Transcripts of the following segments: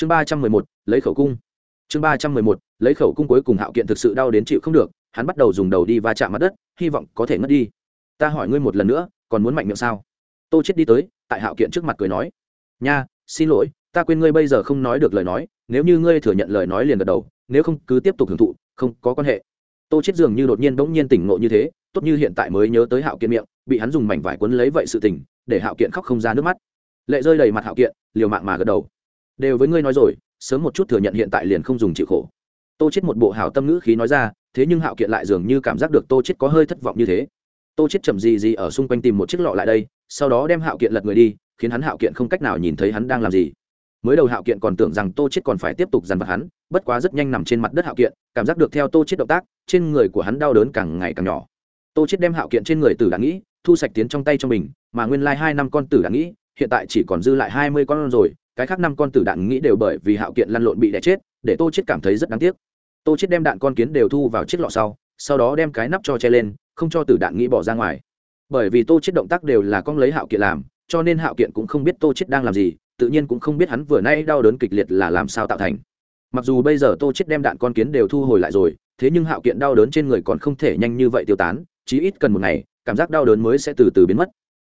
chương ba trăm mười một, lấy khẩu cung. Chương ba trăm mười một, lấy khẩu cung cuối cùng hạo kiện thực sự đau đến chịu không được, hắn bắt đầu dùng đầu đi va chạm mặt đất, hy vọng có thể ngất đi. Ta hỏi ngươi một lần nữa, còn muốn mạnh miệng sao? Tô chết đi tới, tại hạo kiện trước mặt cười nói. Nha, xin lỗi, ta quên ngươi bây giờ không nói được lời nói, nếu như ngươi thừa nhận lời nói liền gật đầu, nếu không cứ tiếp tục hưởng thụ, không có quan hệ. Tô chết dường như đột nhiên bỗng nhiên tỉnh ngộ như thế, tốt như hiện tại mới nhớ tới hạo kiện miệng, bị hắn dùng mảnh vải quấn lấy vậy sự tình, để hạo kiện khóc không ra nước mắt. Lệ rơi đầy mặt hạo kiện, liều mạng mà gật đầu đều với ngươi nói rồi, sớm một chút thừa nhận hiện tại liền không dùng chịu khổ. Tô chết một bộ hảo tâm ngữ khí nói ra, thế nhưng hạo kiện lại dường như cảm giác được tô chết có hơi thất vọng như thế. Tô chết chậm gì gì ở xung quanh tìm một chiếc lọ lại đây, sau đó đem hạo kiện lật người đi, khiến hắn hạo kiện không cách nào nhìn thấy hắn đang làm gì. Mới đầu hạo kiện còn tưởng rằng tô chết còn phải tiếp tục dằn vặt hắn, bất quá rất nhanh nằm trên mặt đất hạo kiện cảm giác được theo tô chết động tác, trên người của hắn đau đớn càng ngày càng nhỏ. Tô chết đem hạo kiện trên người tử đã nghĩ, thu sạch tiến trong tay cho mình, mà nguyên lai hai năm con tử đã nghĩ, hiện tại chỉ còn dư lại hai mươi con rồi cái khác năm con tử đạn nghĩ đều bởi vì hạo kiện lăn lộn bị đẻ chết, để tô chết cảm thấy rất đáng tiếc. Tô chết đem đạn con kiến đều thu vào chiếc lọ sau sau đó đem cái nắp cho che lên, không cho tử đạn nghĩ bỏ ra ngoài. Bởi vì tô chết động tác đều là con lấy hạo kiện làm, cho nên hạo kiện cũng không biết tô chết đang làm gì, tự nhiên cũng không biết hắn vừa nay đau đớn kịch liệt là làm sao tạo thành. Mặc dù bây giờ tô chết đem đạn con kiến đều thu hồi lại rồi, thế nhưng hạo kiện đau đớn trên người còn không thể nhanh như vậy tiêu tán, chí ít cần một ngày, cảm giác đau đớn mới sẽ từ từ biến mất.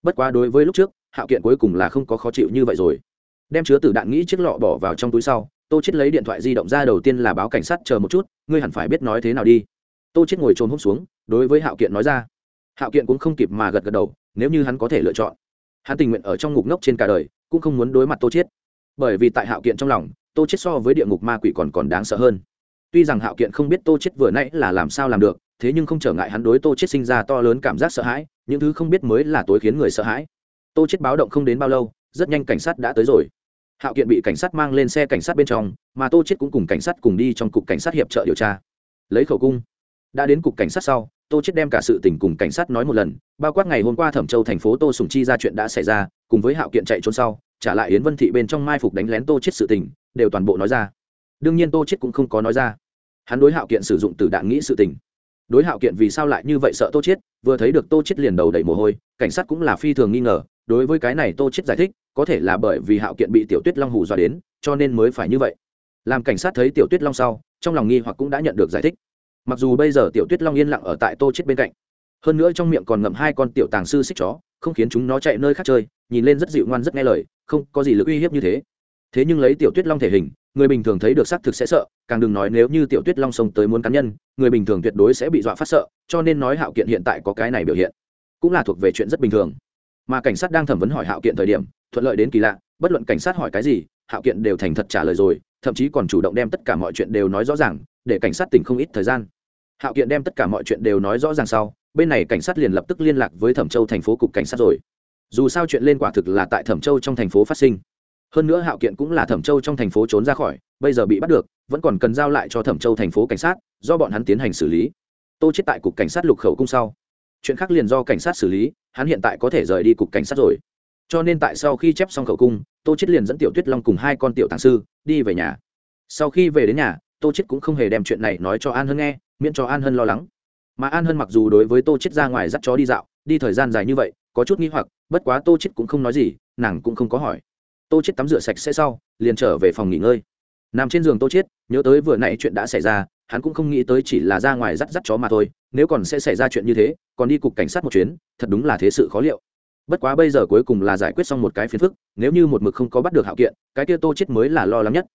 Bất quá đối với lúc trước, hạo kiện cuối cùng là không có khó chịu như vậy rồi đem chứa tử đạn nghĩ chiếc lọ bỏ vào trong túi sau, tô chết lấy điện thoại di động ra đầu tiên là báo cảnh sát chờ một chút, ngươi hẳn phải biết nói thế nào đi. Tô chết ngồi trồn hôm xuống, đối với hạo kiện nói ra. Hạo kiện cũng không kịp mà gật gật đầu, nếu như hắn có thể lựa chọn, hắn tình nguyện ở trong ngục ngốc trên cả đời, cũng không muốn đối mặt tô chết bởi vì tại hạo kiện trong lòng, tô chết so với địa ngục ma quỷ còn còn đáng sợ hơn. Tuy rằng hạo kiện không biết tô chết vừa nãy là làm sao làm được, thế nhưng không trở ngại hắn đối tô chết sinh ra to lớn cảm giác sợ hãi, những thứ không biết mới là tối khiến người sợ hãi. Tô chết báo động không đến bao lâu, rất nhanh cảnh sát đã tới rồi hạo kiện bị cảnh sát mang lên xe cảnh sát bên trong, mà tô chết cũng cùng cảnh sát cùng đi trong cục cảnh sát hiệp trợ điều tra. Lấy khẩu cung. Đã đến cục cảnh sát sau, tô chết đem cả sự tình cùng cảnh sát nói một lần, bao quát ngày hôm qua thẩm châu thành phố tô sùng chi ra chuyện đã xảy ra, cùng với hạo kiện chạy trốn sau, trả lại yến vân thị bên trong mai phục đánh lén tô chết sự tình, đều toàn bộ nói ra. Đương nhiên tô chết cũng không có nói ra. Hắn đối hạo kiện sử dụng từ đạn nghĩ sự tình. Đối hạo kiện vì sao lại như vậy sợ tô chết vừa thấy được tô chết liền đầu đầy mồ hôi, cảnh sát cũng là phi thường nghi ngờ đối với cái này tô chết giải thích, có thể là bởi vì hạo kiện bị tiểu tuyết long hù dọa đến, cho nên mới phải như vậy. Làm cảnh sát thấy tiểu tuyết long sau, trong lòng nghi hoặc cũng đã nhận được giải thích. Mặc dù bây giờ tiểu tuyết long yên lặng ở tại tô chết bên cạnh, hơn nữa trong miệng còn ngậm hai con tiểu tàng sư xích chó, không khiến chúng nó chạy nơi khác chơi, nhìn lên rất dịu ngoan rất nghe lời, không có gì lực uy hiếp như thế. Thế nhưng lấy tiểu tuyết long thể hình, người bình thường thấy được xác thực sẽ sợ, càng đừng nói nếu như tiểu tuyết long xông tới muốn cắn nhân, người bình thường tuyệt đối sẽ bị dọa phát sợ, cho nên nói hạo kiện hiện tại có cái này biểu hiện, cũng là thuộc về chuyện rất bình thường mà cảnh sát đang thẩm vấn hỏi hạo kiện thời điểm, thuận lợi đến kỳ lạ, bất luận cảnh sát hỏi cái gì, hạo kiện đều thành thật trả lời rồi, thậm chí còn chủ động đem tất cả mọi chuyện đều nói rõ ràng, để cảnh sát tỉnh không ít thời gian. Hạo kiện đem tất cả mọi chuyện đều nói rõ ràng sau, bên này cảnh sát liền lập tức liên lạc với thẩm châu thành phố cục cảnh sát rồi. Dù sao chuyện lên quả thực là tại thẩm châu trong thành phố phát sinh. Hơn nữa hạo kiện cũng là thẩm châu trong thành phố trốn ra khỏi, bây giờ bị bắt được, vẫn còn cần giao lại cho thẩm châu thành phố cảnh sát, do bọn hắn tiến hành xử lý. Tô chết tại cục cảnh sát lục khẩu cung sau chuyện khác liền do cảnh sát xử lý, hắn hiện tại có thể rời đi cục cảnh sát rồi. Cho nên tại sau khi chép xong khẩu cung, tô chết liền dẫn tiểu tuyết long cùng hai con tiểu tàng sư đi về nhà. Sau khi về đến nhà, tô chết cũng không hề đem chuyện này nói cho an hân nghe, miễn cho an hân lo lắng. Mà an hân mặc dù đối với tô chết ra ngoài dắt chó đi dạo, đi thời gian dài như vậy, có chút nghi hoặc, bất quá tô chết cũng không nói gì, nàng cũng không có hỏi. Tô chết tắm rửa sạch sẽ sau, liền trở về phòng nghỉ ngơi. Nằm trên giường tô chết nhớ tới vừa nãy chuyện đã xảy ra hắn cũng không nghĩ tới chỉ là ra ngoài dắt dắt chó mà thôi, nếu còn sẽ xảy ra chuyện như thế, còn đi cục cảnh sát một chuyến, thật đúng là thế sự khó liệu. Bất quá bây giờ cuối cùng là giải quyết xong một cái phiền phức, nếu như một mực không có bắt được hạo kiện, cái kia tô chết mới là lo lắng nhất.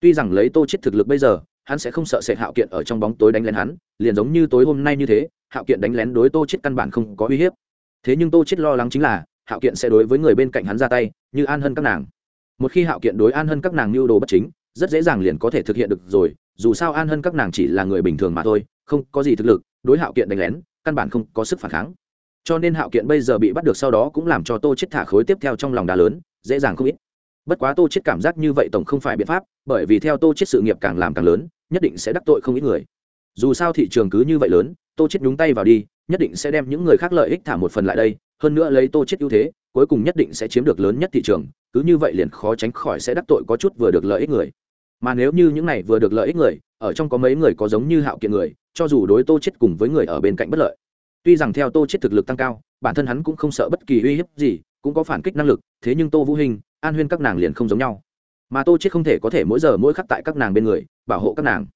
Tuy rằng lấy tô chết thực lực bây giờ, hắn sẽ không sợ sệt hạo kiện ở trong bóng tối đánh lén hắn, liền giống như tối hôm nay như thế, hạo kiện đánh lén đối tô chết căn bản không có uy hiếp. Thế nhưng tô chết lo lắng chính là, hạo kiện sẽ đối với người bên cạnh hắn ra tay, như an hân các nàng. Một khi hạo kiện đối an hân các nàng mưu đồ bất chính, rất dễ dàng liền có thể thực hiện được rồi dù sao an hân các nàng chỉ là người bình thường mà thôi, không có gì thực lực, đối hạo kiện đánh lén, căn bản không có sức phản kháng. Cho nên hạo kiện bây giờ bị bắt được sau đó cũng làm cho tô chết thả khối tiếp theo trong lòng đá lớn, dễ dàng không ít. Bất quá tô chết cảm giác như vậy tổng không phải biện pháp, bởi vì theo tô chết sự nghiệp càng làm càng lớn, nhất định sẽ đắc tội không ít người. Dù sao thị trường cứ như vậy lớn, tô chết nhúng tay vào đi, nhất định sẽ đem những người khác lợi ích thả một phần lại đây, hơn nữa lấy tô chết ưu thế, cuối cùng nhất định sẽ chiếm được lớn nhất thị trường, cứ như vậy liền khó tránh khỏi sẽ đắc tội có chút vừa được lợi ích người mà nếu như những này vừa được lợi ích người, ở trong có mấy người có giống như hạo kiện người, cho dù đối tô chết cùng với người ở bên cạnh bất lợi. Tuy rằng theo tô chết thực lực tăng cao, bản thân hắn cũng không sợ bất kỳ uy hiếp gì, cũng có phản kích năng lực, thế nhưng tô vũ hình an huyên các nàng liền không giống nhau. Mà tô chết không thể có thể mỗi giờ mỗi khắc tại các nàng bên người, bảo hộ các nàng.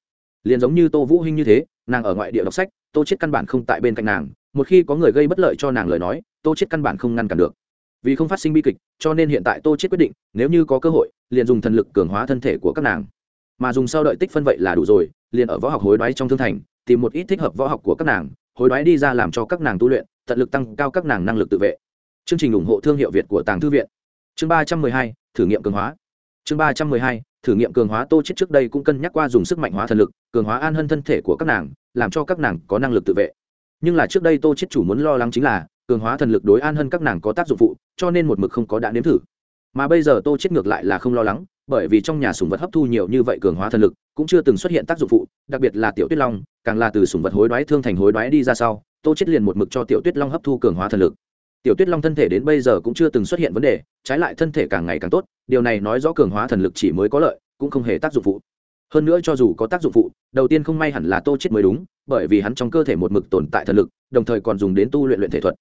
Liền giống như tô vũ hình như thế, nàng ở ngoại địa đọc sách, tô chết căn bản không tại bên cạnh nàng, một khi có người gây bất lợi cho nàng lời nói, tô chết căn bản không ngăn cản được. Vì không phát sinh bi kịch, cho nên hiện tại tô chết quyết định, nếu như có cơ hội, liền dùng thần lực cường hóa thân thể của các nàng mà dùng sau đợi tích phân vậy là đủ rồi, liền ở võ học hối đoái trong thương thành, tìm một ít thích hợp võ học của các nàng, hối đoái đi ra làm cho các nàng tu luyện, tận lực tăng cao các nàng năng lực tự vệ. Chương trình ủng hộ thương hiệu việt của tàng thư viện. Chương ba trăm mười hai, thử nghiệm cường hóa. Chương ba trăm mười hai, thử nghiệm cường hóa tô chết trước đây cũng cân nhắc qua dùng sức mạnh hóa thần lực, cường hóa an hơn thân thể của các nàng, làm cho các nàng có năng lực tự vệ. Nhưng là trước đây tô chết chủ muốn lo lắng chính là, cường hóa thần lực đối an hơn các nàng có tác dụng phụ, cho nên một mực không có đã nếm thử. Mà bây giờ tô chết ngược lại là không lo lắng bởi vì trong nhà sùng vật hấp thu nhiều như vậy cường hóa thần lực, cũng chưa từng xuất hiện tác dụng phụ, đặc biệt là tiểu tuyết long, càng là từ sùng vật hối đoái thương thành hối đoái đi ra sau, tô chết liền một mực cho tiểu tuyết long hấp thu cường hóa thần lực. Tiểu tuyết long thân thể đến bây giờ cũng chưa từng xuất hiện vấn đề, trái lại thân thể càng ngày càng tốt, điều này nói rõ cường hóa thần lực chỉ mới có lợi, cũng không hề tác dụng phụ. Hơn nữa cho dù có tác dụng phụ, đầu tiên không may hẳn là tô chết mới đúng, bởi vì hắn trong cơ thể một mực tồn tại thần lực, đồng thời còn dùng đến tu luyện luyện thể thuật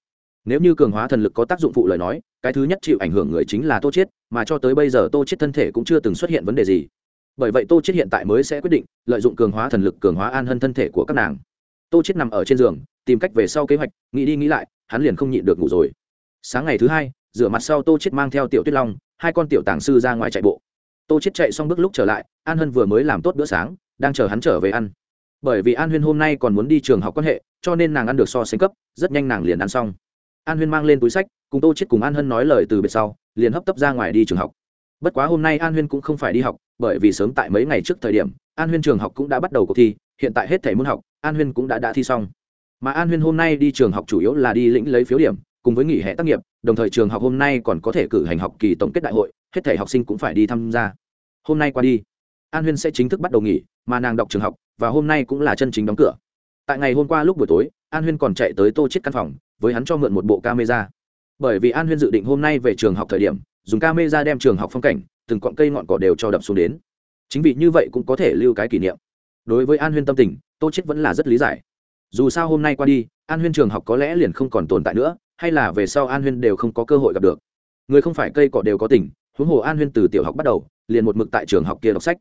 nếu như cường hóa thần lực có tác dụng phụ lời nói, cái thứ nhất chịu ảnh hưởng người chính là tô chết mà cho tới bây giờ tô chết thân thể cũng chưa từng xuất hiện vấn đề gì. Bởi vậy tô chết hiện tại mới sẽ quyết định lợi dụng cường hóa thần lực, cường hóa an hơn thân thể của các nàng. Tô chết nằm ở trên giường, tìm cách về sau kế hoạch, nghĩ đi nghĩ lại, hắn liền không nhịn được ngủ rồi. Sáng ngày thứ hai, rửa mặt sau tô chết mang theo tiểu tuyết long, hai con tiểu tàng sư ra ngoài chạy bộ. Tô chết chạy xong bước lúc trở lại, an hân vừa mới làm tốt bữa sáng, đang chờ hắn trở về ăn. Bởi vì an huyên hôm nay còn muốn đi trường học quan hệ, cho nên nàng ăn được so sánh cấp, rất nhanh nàng liền ăn xong an huyên mang lên túi sách, cùng tô chết cùng an hân nói lời từ biệt sau, liền hấp tấp ra ngoài đi trường học. Bất quá hôm nay an huyên cũng không phải đi học, bởi vì sớm tại mấy ngày trước thời điểm, an huyên trường học cũng đã bắt đầu cuộc thi, hiện tại hết thảy môn học, an huyên cũng đã đã thi xong. Mà an huyên hôm nay đi trường học chủ yếu là đi lĩnh lấy phiếu điểm, cùng với nghỉ hè tác nghiệp, đồng thời trường học hôm nay còn có thể cử hành học kỳ tổng kết đại hội, hết thảy học sinh cũng phải đi tham gia. Hôm nay qua đi, an huyên sẽ chính thức bắt đầu nghỉ, mà nàng đọc trường học, và hôm nay cũng là chân chính đóng cửa. Tại ngày hôm qua lúc buổi tối an huyên còn chạy tới tô chết căn phòng, với hắn cho mượn một bộ camera. Bởi vì an huyên dự định hôm nay về trường học thời điểm, dùng camera đem trường học phong cảnh, từng cọn cây ngọn cỏ đều cho đập xuống đến. Chính vì như vậy cũng có thể lưu cái kỷ niệm. Đối với an huyên tâm tình, tô chết vẫn là rất lý giải. Dù sao hôm nay qua đi, an huyên trường học có lẽ liền không còn tồn tại nữa, hay là về sau an huyên đều không có cơ hội gặp được. Người không phải cây cỏ đều có tình huống hồ an huyên từ tiểu học bắt đầu, liền một mực tại trường học kia đọc sách.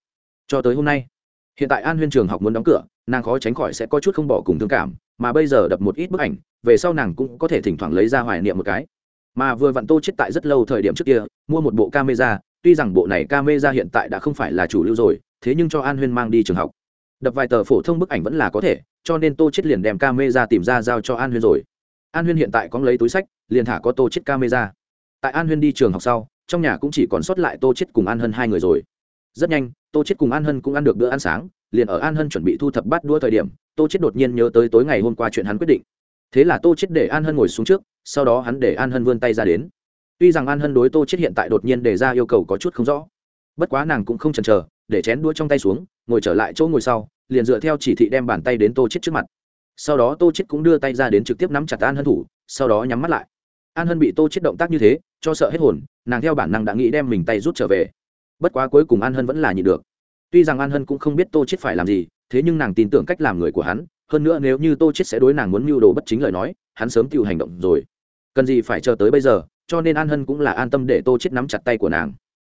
Cho tới hôm nay, hiện tại an huyên trường học muốn đóng cửa, nàng khó tránh khỏi sẽ có chút không bỏ cùng thương cảm mà bây giờ đập một ít bức ảnh, về sau nàng cũng có thể thỉnh thoảng lấy ra hoài niệm một cái. Mà vừa vặn tô chết tại rất lâu thời điểm trước kia, mua một bộ camera, tuy rằng bộ này camera hiện tại đã không phải là chủ lưu rồi, thế nhưng cho an huyên mang đi trường học. Đập vài tờ phổ thông bức ảnh vẫn là có thể, cho nên tô chết liền đem camera tìm ra giao cho an huyên rồi. An huyên hiện tại có lấy túi sách, liền thả có tô chết camera. Tại an huyên đi trường học sau, trong nhà cũng chỉ còn sót lại tô chết cùng an hân hai người rồi. Rất nhanh, tô chết cùng an hân cũng ăn được bữa ăn sáng, liền ở an hân chuẩn bị thu thập bát đua thời điểm tô chết đột nhiên nhớ tới tối ngày hôm qua chuyện hắn quyết định. Thế là tô chết để an hân ngồi xuống trước, sau đó hắn để an hân vươn tay ra đến. Tuy rằng an hân đối tô chết hiện tại đột nhiên đề ra yêu cầu có chút không rõ, bất quá nàng cũng không chần chờ, để chén đũa trong tay xuống, ngồi trở lại chỗ ngồi sau, liền dựa theo chỉ thị đem bàn tay đến tô chết trước mặt. Sau đó tô chết cũng đưa tay ra đến trực tiếp nắm chặt an hân thủ, sau đó nhắm mắt lại. An hân bị tô chết động tác như thế, cho sợ hết hồn, nàng theo bản năng đã nghĩ đem mình tay rút trở về. Bất quá cuối cùng an hân vẫn là nhịn được. Tuy rằng an hân cũng không biết tô chết phải làm gì thế nhưng nàng tin tưởng cách làm người của hắn, hơn nữa nếu như tô chết sẽ đối nàng muốn mưu đồ bất chính lời nói, hắn sớm tự hành động rồi. Cần gì phải chờ tới bây giờ, cho nên an hân cũng là an tâm để tô chết nắm chặt tay của nàng.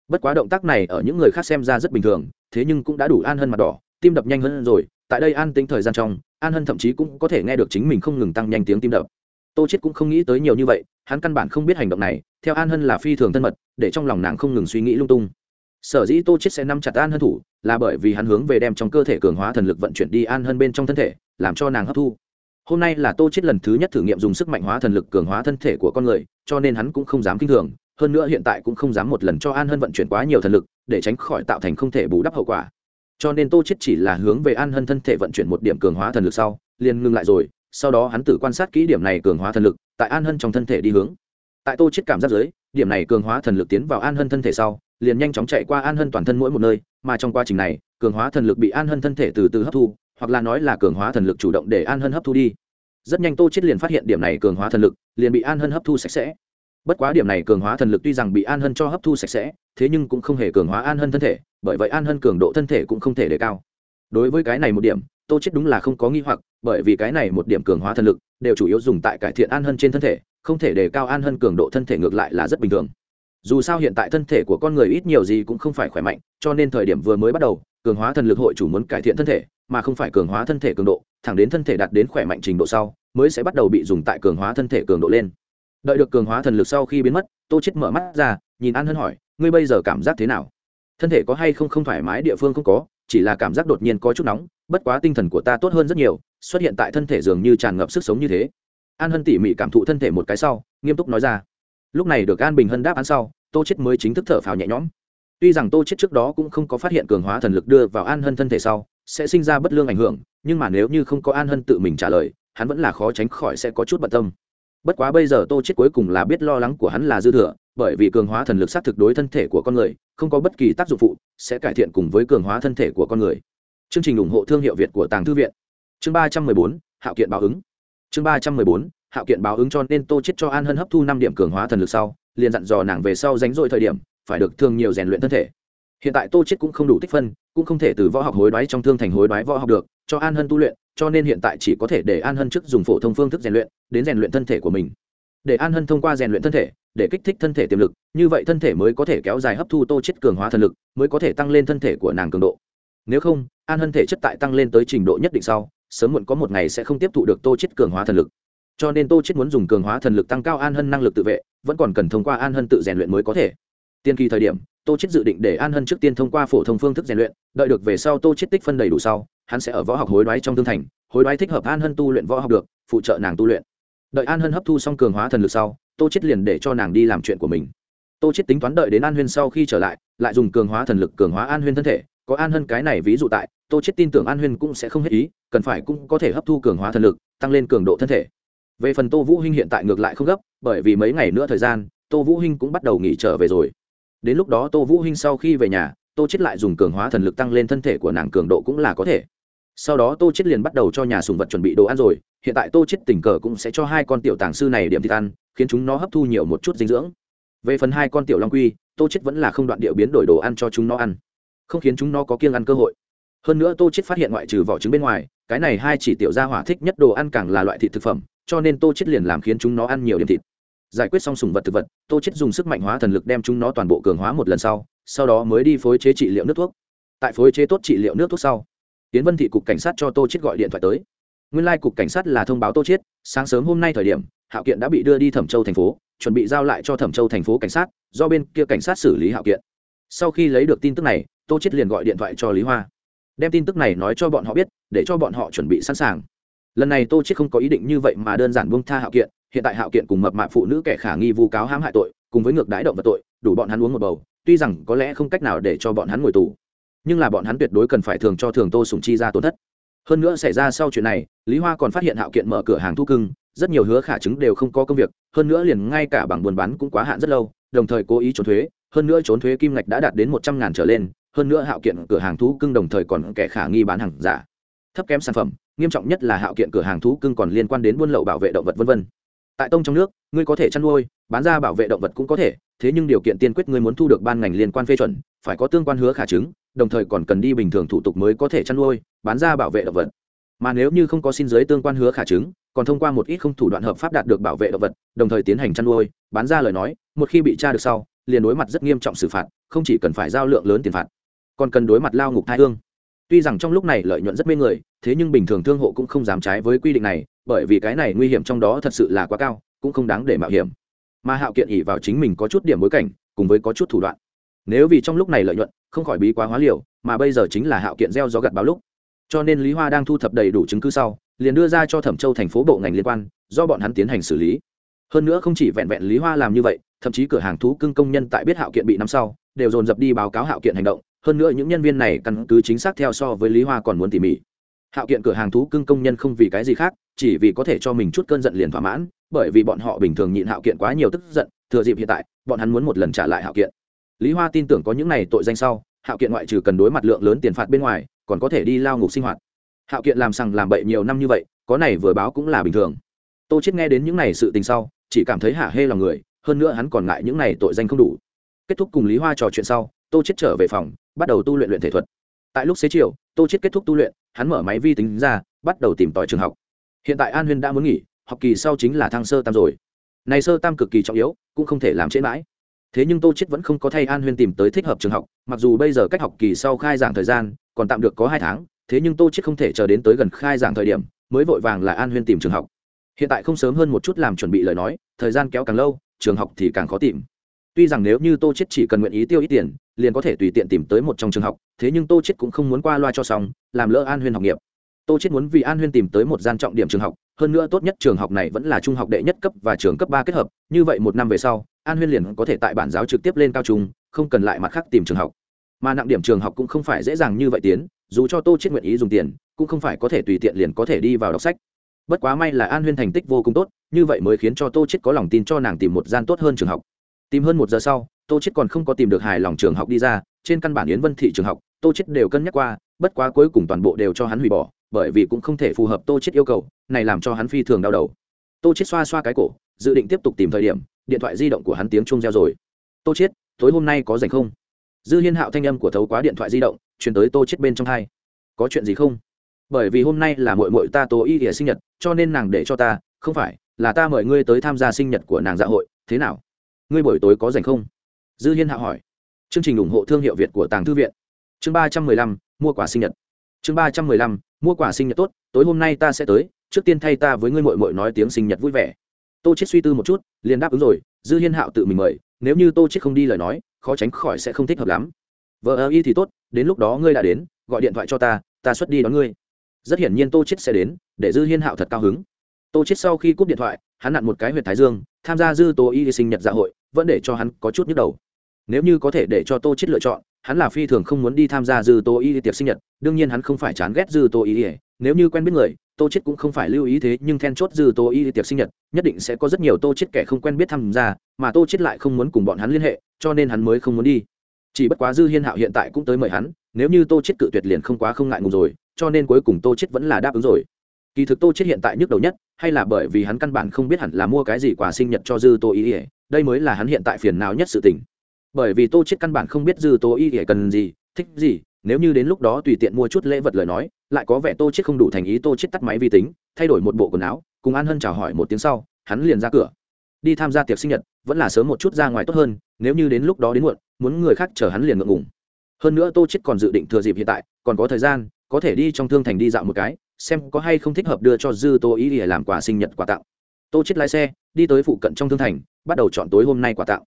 Bất quá động tác này ở những người khác xem ra rất bình thường, thế nhưng cũng đã đủ an hân mặt đỏ, tim đập nhanh hơn rồi. Tại đây an tính thời gian trong, an hân thậm chí cũng có thể nghe được chính mình không ngừng tăng nhanh tiếng tim đập. Tô chết cũng không nghĩ tới nhiều như vậy, hắn căn bản không biết hành động này, theo an hân là phi thường thân mật, để trong lòng nàng không ngừng suy nghĩ lung tung. Sở dĩ tô chết sẽ nắm chặt an hân thủ là bởi vì hắn hướng về đem trong cơ thể cường hóa thần lực vận chuyển đi an hân bên trong thân thể, làm cho nàng hấp thu. Hôm nay là tô chết lần thứ nhất thử nghiệm dùng sức mạnh hóa thần lực cường hóa thân thể của con người, cho nên hắn cũng không dám kinh thường, hơn nữa hiện tại cũng không dám một lần cho an hân vận chuyển quá nhiều thần lực, để tránh khỏi tạo thành không thể bù đắp hậu quả. Cho nên tô chết chỉ là hướng về an hân thân thể vận chuyển một điểm cường hóa thần lực sau, liền ngừng lại rồi, sau đó hắn tự quan sát kỹ điểm này cường hóa thần lực, tại an hân trong thân thể đi hướng. Tại tô chết cảm giác dưới, điểm này cường hóa thần lực tiến vào an hân thân thể sau, liền nhanh chóng chạy qua an hân toàn thân mỗi một nơi mà trong quá trình này, cường hóa thần lực bị an hân thân thể từ từ hấp thu, hoặc là nói là cường hóa thần lực chủ động để an hân hấp thu đi. Rất nhanh tô chết liền phát hiện điểm này cường hóa thần lực, liền bị an hân hấp thu sạch sẽ. Bất quá điểm này cường hóa thần lực tuy rằng bị an hân cho hấp thu sạch sẽ, thế nhưng cũng không hề cường hóa an hân thân thể, bởi vậy an hân cường độ thân thể cũng không thể đề cao. Đối với cái này một điểm, tô chết đúng là không có nghi hoặc, bởi vì cái này một điểm cường hóa thần lực đều chủ yếu dùng tại cải thiện an hân trên thân thể, không thể đề cao an hân cường độ thân thể ngược lại là rất bình thường dù sao hiện tại thân thể của con người ít nhiều gì cũng không phải khỏe mạnh, cho nên thời điểm vừa mới bắt đầu, cường hóa thần lực hội chủ muốn cải thiện thân thể, mà không phải cường hóa thân thể cường độ, thẳng đến thân thể đạt đến khỏe mạnh trình độ sau, mới sẽ bắt đầu bị dùng tại cường hóa thân thể cường độ lên. Đợi được cường hóa thần lực sau khi biến mất, tô chết mở mắt ra, nhìn an hân hỏi, ngươi bây giờ cảm giác thế nào? Thân thể có hay không không thoải mái địa phương không có, chỉ là cảm giác đột nhiên có chút nóng, bất quá tinh thần của ta tốt hơn rất nhiều, xuất hiện tại thân thể dường như tràn ngập sức sống như thế. An hân tỉ mỉ cảm thụ thân thể một cái sau, nghiêm túc nói ra lúc này được an bình hân đáp án sau, tô chết mới chính thức thở phào nhẹ nhõm. Tuy rằng tô chết trước đó cũng không có phát hiện cường hóa thần lực đưa vào an hân thân thể sau, sẽ sinh ra bất lương ảnh hưởng, nhưng mà nếu như không có an hân tự mình trả lời, hắn vẫn là khó tránh khỏi sẽ có chút bận tâm. Bất quá bây giờ tô chết cuối cùng là biết lo lắng của hắn là dư thừa, bởi vì cường hóa thần lực sát thực đối thân thể của con người, không có bất kỳ tác dụng phụ, sẽ cải thiện cùng với cường hóa thân thể của con người. Chương trình ủng hộ thương hiệu việt của tàng thư viện. Chương ba trăm mười bốn, hạo kiện báo ứng. Chương ba trăm mười bốn hạo kiện báo ứng cho nên tô chết cho an hân hấp thu năm điểm cường hóa thần lực sau, liền dặn dò nàng về sau ránh rỗi thời điểm, phải được thường nhiều rèn luyện thân thể. Hiện tại tô chết cũng không đủ tích phân, cũng không thể từ võ học hối đoái trong thương thành hối đoái võ học được, cho an hân tu luyện, cho nên hiện tại chỉ có thể để an hân trước dùng phổ thông phương thức rèn luyện, đến rèn luyện thân thể của mình. Để an hân thông qua rèn luyện thân thể, để kích thích thân thể tiềm lực, như vậy thân thể mới có thể kéo dài hấp thu tô chết cường hóa thần lực, mới có thể tăng lên thân thể của nàng cường độ. Nếu không, an hân thể chất tại tăng lên tới trình độ nhất định sau, sớm muộn có một ngày sẽ không tiếp thụ được tô chết cường hóa thần lực cho nên tô chết muốn dùng cường hóa thần lực tăng cao an hân năng lực tự vệ, vẫn còn cần thông qua an hân tự rèn luyện mới có thể. Tiên kỳ thời điểm, tô chết dự định để an hân trước tiên thông qua phổ thông phương thức rèn luyện, đợi được về sau tô chết tích phân đầy đủ sau, hắn sẽ ở võ học hối đoái trong thương thành, hối đoái thích hợp an hân tu luyện võ học được, phụ trợ nàng tu luyện. Đợi an hân hấp thu xong cường hóa thần lực sau, tô chết liền để cho nàng đi làm chuyện của mình. Tô chết tính toán đợi đến an huyên sau khi trở lại lại dùng cường hóa thần lực cường hóa an huyên thân thể, có an hân cái này ví dụ tại, tô chết tin tưởng an huyên cũng sẽ không hết ý, cần phải cũng có thể hấp thu cường hóa thần lực, tăng lên cường độ thân thể về phần tô vũ hinh hiện tại ngược lại không gấp, bởi vì mấy ngày nữa thời gian, tô vũ hinh cũng bắt đầu nghỉ trở về rồi. Đến lúc đó tô vũ hinh sau khi về nhà, tô chết lại dùng cường hóa thần lực tăng lên thân thể của nàng cường độ cũng là có thể. Sau đó tô chết liền bắt đầu cho nhà sùng vật chuẩn bị đồ ăn rồi, hiện tại tô chết tình cờ cũng sẽ cho hai con tiểu tàng sư này điểm thịt ăn, khiến chúng nó hấp thu nhiều một chút dinh dưỡng. Về phần hai con tiểu long quy, tô chết vẫn là không đoạn điệu biến đổi đồ ăn cho chúng nó ăn, không khiến chúng nó có kiêng ăn cơ hội. Hơn nữa tô chết phát hiện ngoại trừ vỏ trứng bên ngoài, cái này hai chỉ tiểu gia hỏa thích nhất đồ ăn càng là loại thịt thực phẩm cho nên tô chết liền làm khiến chúng nó ăn nhiều điểm thịt. Giải quyết xong sùng vật thực vật, tô chết dùng sức mạnh hóa thần lực đem chúng nó toàn bộ cường hóa một lần sau sau đó mới đi phối chế trị liệu nước thuốc. Tại phối chế tốt trị liệu nước thuốc sau tiến vân thị cục cảnh sát cho tô chết gọi điện thoại tới. Nguyên lai cục cảnh sát là thông báo tô chết, sáng sớm hôm nay thời điểm, hạo kiện đã bị đưa đi thẩm châu thành phố, chuẩn bị giao lại cho thẩm châu thành phố cảnh sát, do bên kia cảnh sát xử lý hạo kiện. Sau khi lấy được tin tức này, tô chết liền gọi điện thoại cho lý hoa. Đem tin tức này nói cho bọn họ biết, để cho bọn họ chuẩn bị sẵn sàng lần này tô chết không có ý định như vậy mà đơn giản buông tha hạo kiện, hiện tại hạo kiện cùng mập mạp phụ nữ kẻ khả nghi vu cáo hãm hại tội, cùng với ngược đái động vật tội, đủ bọn hắn uống một bầu, tuy rằng có lẽ không cách nào để cho bọn hắn ngồi tù. Nhưng là bọn hắn tuyệt đối cần phải thường cho thường tô sùng chi ra tổn thất. Hơn nữa xảy ra sau chuyện này, lý hoa còn phát hiện hạo kiện mở cửa hàng thu cưng, rất nhiều hứa khả chứng đều không có công việc, hơn nữa liền ngay cả bằng buôn bán cũng quá hạn rất lâu, đồng thời cố ý trốn thuế, hơn nữa trốn thuế kim ngạch đã đạt đến một trăm ngàn trở lên, hơn nữa hạo kiện cửa hàng thú cưng đồng thời còn kẻ khả nghi bán hàng giả. Thấp kém sản phẩm nghiêm trọng nhất là hạo kiện cửa hàng thú cưng còn liên quan đến buôn lậu bảo vệ động vật v v tại tông trong nước, ngươi có thể chăn nuôi, bán ra bảo vệ động vật cũng có thể, thế nhưng điều kiện tiên quyết ngươi muốn thu được ban ngành liên quan phê chuẩn, phải có tương quan hứa khả chứng, đồng thời còn cần đi bình thường thủ tục mới có thể chăn nuôi, bán ra bảo vệ động vật. Mà nếu như không có xin giới tương quan hứa khả chứng, còn thông qua một ít không thủ đoạn hợp pháp đạt được bảo vệ động vật, đồng thời tiến hành chăn nuôi, bán ra lời nói, một khi bị tra được sau, liền đối mặt rất nghiêm trọng xử phạt, không chỉ cần phải giao lượng lớn tiền phạt, còn cần đối mặt lao ngục thai hương tuy rằng trong lúc này lợi nhuận rất mê người, thế nhưng bình thường thương hộ cũng không dám trái với quy định này, bởi vì cái này nguy hiểm trong đó thật sự là quá cao, cũng không đáng để mạo hiểm. Mà hạo kiện ỉ vào chính mình có chút điểm bối cảnh, cùng với có chút thủ đoạn. Nếu vì trong lúc này lợi nhuận, không khỏi bí quá hóa liều, mà bây giờ chính là hạo kiện gieo gió gặt báo lúc. Cho nên lý hoa đang thu thập đầy đủ chứng cứ sau, liền đưa ra cho thẩm châu thành phố bộ ngành liên quan, do bọn hắn tiến hành xử lý. Hơn nữa không chỉ vẹn vẹn lý hoa làm như vậy, thậm chí cửa hàng thú cưng công nhân tại biết hạo kiện bị nắm sau, đều dồn dập đi báo cáo hạo kiện hành động hơn nữa những nhân viên này căn cứ chính xác theo so với lý hoa còn muốn tỉ mỉ. Hạo kiện cửa hàng thú cưng công nhân không vì cái gì khác, chỉ vì có thể cho mình chút cơn giận liền thỏa mãn, bởi vì bọn họ bình thường nhịn hạo kiện quá nhiều tức giận, thừa dịp hiện tại, bọn hắn muốn một lần trả lại hạo kiện. Lý hoa tin tưởng có những này tội danh sau, hạo kiện ngoại trừ cần đối mặt lượng lớn tiền phạt bên ngoài, còn có thể đi lao ngục sinh hoạt. Hạo kiện làm sằng làm bậy nhiều năm như vậy, có này vừa báo cũng là bình thường. Tô chết nghe đến những này sự tình sau, chỉ cảm thấy hả hê lòng người, hơn nữa hắn còn ngại những này tội danh không đủ. Kết thúc cùng lý hoa trò chuyện sau tô chết trở về phòng, bắt đầu tu luyện luyện thể thuật. Tại lúc xế chiều, tô chết kết thúc tu luyện, hắn mở máy vi tính ra, bắt đầu tìm tòi trường học. Hiện tại an huyên đã muốn nghỉ, học kỳ sau chính là thăng sơ tam rồi. Này sơ tam cực kỳ trọng yếu, cũng không thể làm trễ mãi. Thế nhưng tô chết vẫn không có thay an huyên tìm tới thích hợp trường học, mặc dù bây giờ cách học kỳ sau khai giảng thời gian còn tạm được có hai tháng, thế nhưng tô chết không thể chờ đến tới gần khai giảng thời điểm, mới vội vàng là an huyên tìm trường học. Hiện tại không sớm hơn một chút làm chuẩn bị lời nói, thời gian kéo càng lâu, trường học thì càng khó tìm tuy rằng nếu như tô chết chỉ cần nguyện ý tiêu ít tiền, liền có thể tùy tiện tìm tới một trong trường học, thế nhưng tô chết cũng không muốn qua loa cho xong, làm lỡ an huyên học nghiệp. Tô chết muốn vì an huyên tìm tới một gian trọng điểm trường học, hơn nữa tốt nhất trường học này vẫn là trung học đệ nhất cấp và trường cấp ba kết hợp, như vậy một năm về sau, an huyên liền có thể tại bản giáo trực tiếp lên cao trung, không cần lại mặt khác tìm trường học. Mà nặng điểm trường học cũng không phải dễ dàng như vậy tiến, dù cho tô chết nguyện ý dùng tiền, cũng không phải có thể tùy tiện liền có thể đi vào đọc sách. Bất quá may là an huyên thành tích vô cùng tốt, như vậy mới khiến cho tô chết có lòng tin cho nàng tìm một gian tốt hơn trường học tìm hơn một giờ sau, tô chết còn không có tìm được hài lòng trường học đi ra, trên căn bản yến vân thị trường học, tô chết đều cân nhắc qua, bất quá cuối cùng toàn bộ đều cho hắn hủy bỏ, bởi vì cũng không thể phù hợp tô chết yêu cầu, này làm cho hắn phi thường đau đầu. Tô chết xoa xoa cái cổ, dự định tiếp tục tìm thời điểm, điện thoại di động của hắn tiếng chuông reo rồi. Tô chết tối hôm nay có rảnh không? Dư hiên hạo thanh âm của thấu quá điện thoại di động, truyền tới tô chết bên trong hai. Có chuyện gì không? Bởi vì hôm nay là muội muội ta tô y ỉa sinh nhật, cho nên nàng để cho ta, không phải, là ta mời ngươi tới tham gia sinh nhật của nàng dạ hội, thế nào? Ngươi buổi tối có rảnh không? Dư hiên hạ hỏi. Chương trình ủng hộ thương hiệu việt của tàng thư viện. Chương ba trăm mười lăm, mua quà sinh nhật. Chương ba trăm mười lăm, mua quà sinh nhật tốt, tối hôm nay ta sẽ tới, trước tiên thay ta với ngươi mội mội nói tiếng sinh nhật vui vẻ. Tô chết suy tư một chút, liền đáp ứng rồi, dư hiên hạo tự mình mời, nếu như tô chết không đi lời nói, khó tránh khỏi sẽ không thích hợp lắm. Vợ ơ y thì tốt, đến lúc đó ngươi đã đến, gọi điện thoại cho ta ta xuất đi đón ngươi. Rất hiển nhiên tô chết sẽ đến, để dư hiên hạo thật cao hứng. Tô chết sau khi cúp điện thoại, hắn nặn một cái huyệt thái dương, tham gia dư tô y sinh nhật dạ hội vẫn để cho hắn có chút nhức đầu. Nếu như có thể để cho tô chết lựa chọn, hắn là phi thường không muốn đi tham gia dư tô y tiệc sinh nhật, đương nhiên hắn không phải chán ghét dư tô y nếu như quen biết người, tô chết cũng không phải lưu ý thế, nhưng then chốt dư tô y tiệc sinh nhật, nhất định sẽ có rất nhiều tô chết kẻ không quen biết tham gia, mà tô chết lại không muốn cùng bọn hắn liên hệ, cho nên hắn mới không muốn đi. Chỉ bất quá dư hiên hạo hiện tại cũng tới mời hắn, nếu như tô chết cự tuyệt liền không quá không ngại ngùng rồi, cho nên cuối cùng tô chết vẫn là đáp ứng rồi. Kỳ thực tô chết hiện tại nhức đầu nhất, hay là bởi vì hắn căn bản không biết hẳn là mua cái gì quà sinh nhật cho dư tô y đây mới là hắn hiện tại phiền não nhất sự tình. Bởi vì tô chết căn bản không biết dư tô y ỉa cần gì, thích gì, nếu như đến lúc đó tùy tiện mua chút lễ vật lời nói, lại có vẻ tô chết không đủ thành ý tô chết tắt máy vi tính, thay đổi một bộ quần áo, cùng an hân chào hỏi một tiếng sau, hắn liền ra cửa. Đi tham gia tiệc sinh nhật, vẫn là sớm một chút ra ngoài tốt hơn, nếu như đến lúc đó đến muộn, muốn người khác chờ hắn liền ngượng ngùng. Hơn nữa tô chết còn dự định thừa dịp hiện tại, còn có thời gian, có thể đi trong thương thành đi dạo một cái, xem có hay không thích hợp đưa cho dư tô ý để làm quà sinh nhật quà tặng tô chết lái xe, đi tới phụ cận trong thương thành, bắt đầu chọn tối hôm nay quà tặng.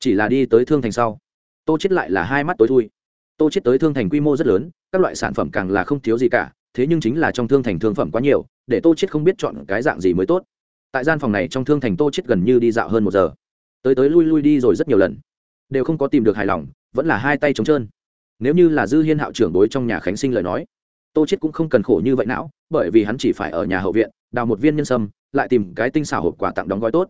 Chỉ là đi tới thương thành sau, tô chết lại là hai mắt tối thui. Tô chết tới thương thành quy mô rất lớn, các loại sản phẩm càng là không thiếu gì cả, thế nhưng chính là trong thương thành thương phẩm quá nhiều, để tô chết không biết chọn cái dạng gì mới tốt. Tại gian phòng này trong thương thành tô chết gần như đi dạo hơn một giờ. Tới tới lui lui đi rồi rất nhiều lần. Đều không có tìm được hài lòng, vẫn là hai tay trống trơn. Nếu như là dư hiên hạo trưởng đối trong nhà khánh sinh lời nói, tô chết cũng không cần khổ như vậy não, bởi vì hắn chỉ phải ở nhà hậu viện, đào một viên nhân sâm lại tìm cái tinh xảo hộp quà tặng đóng gói tốt,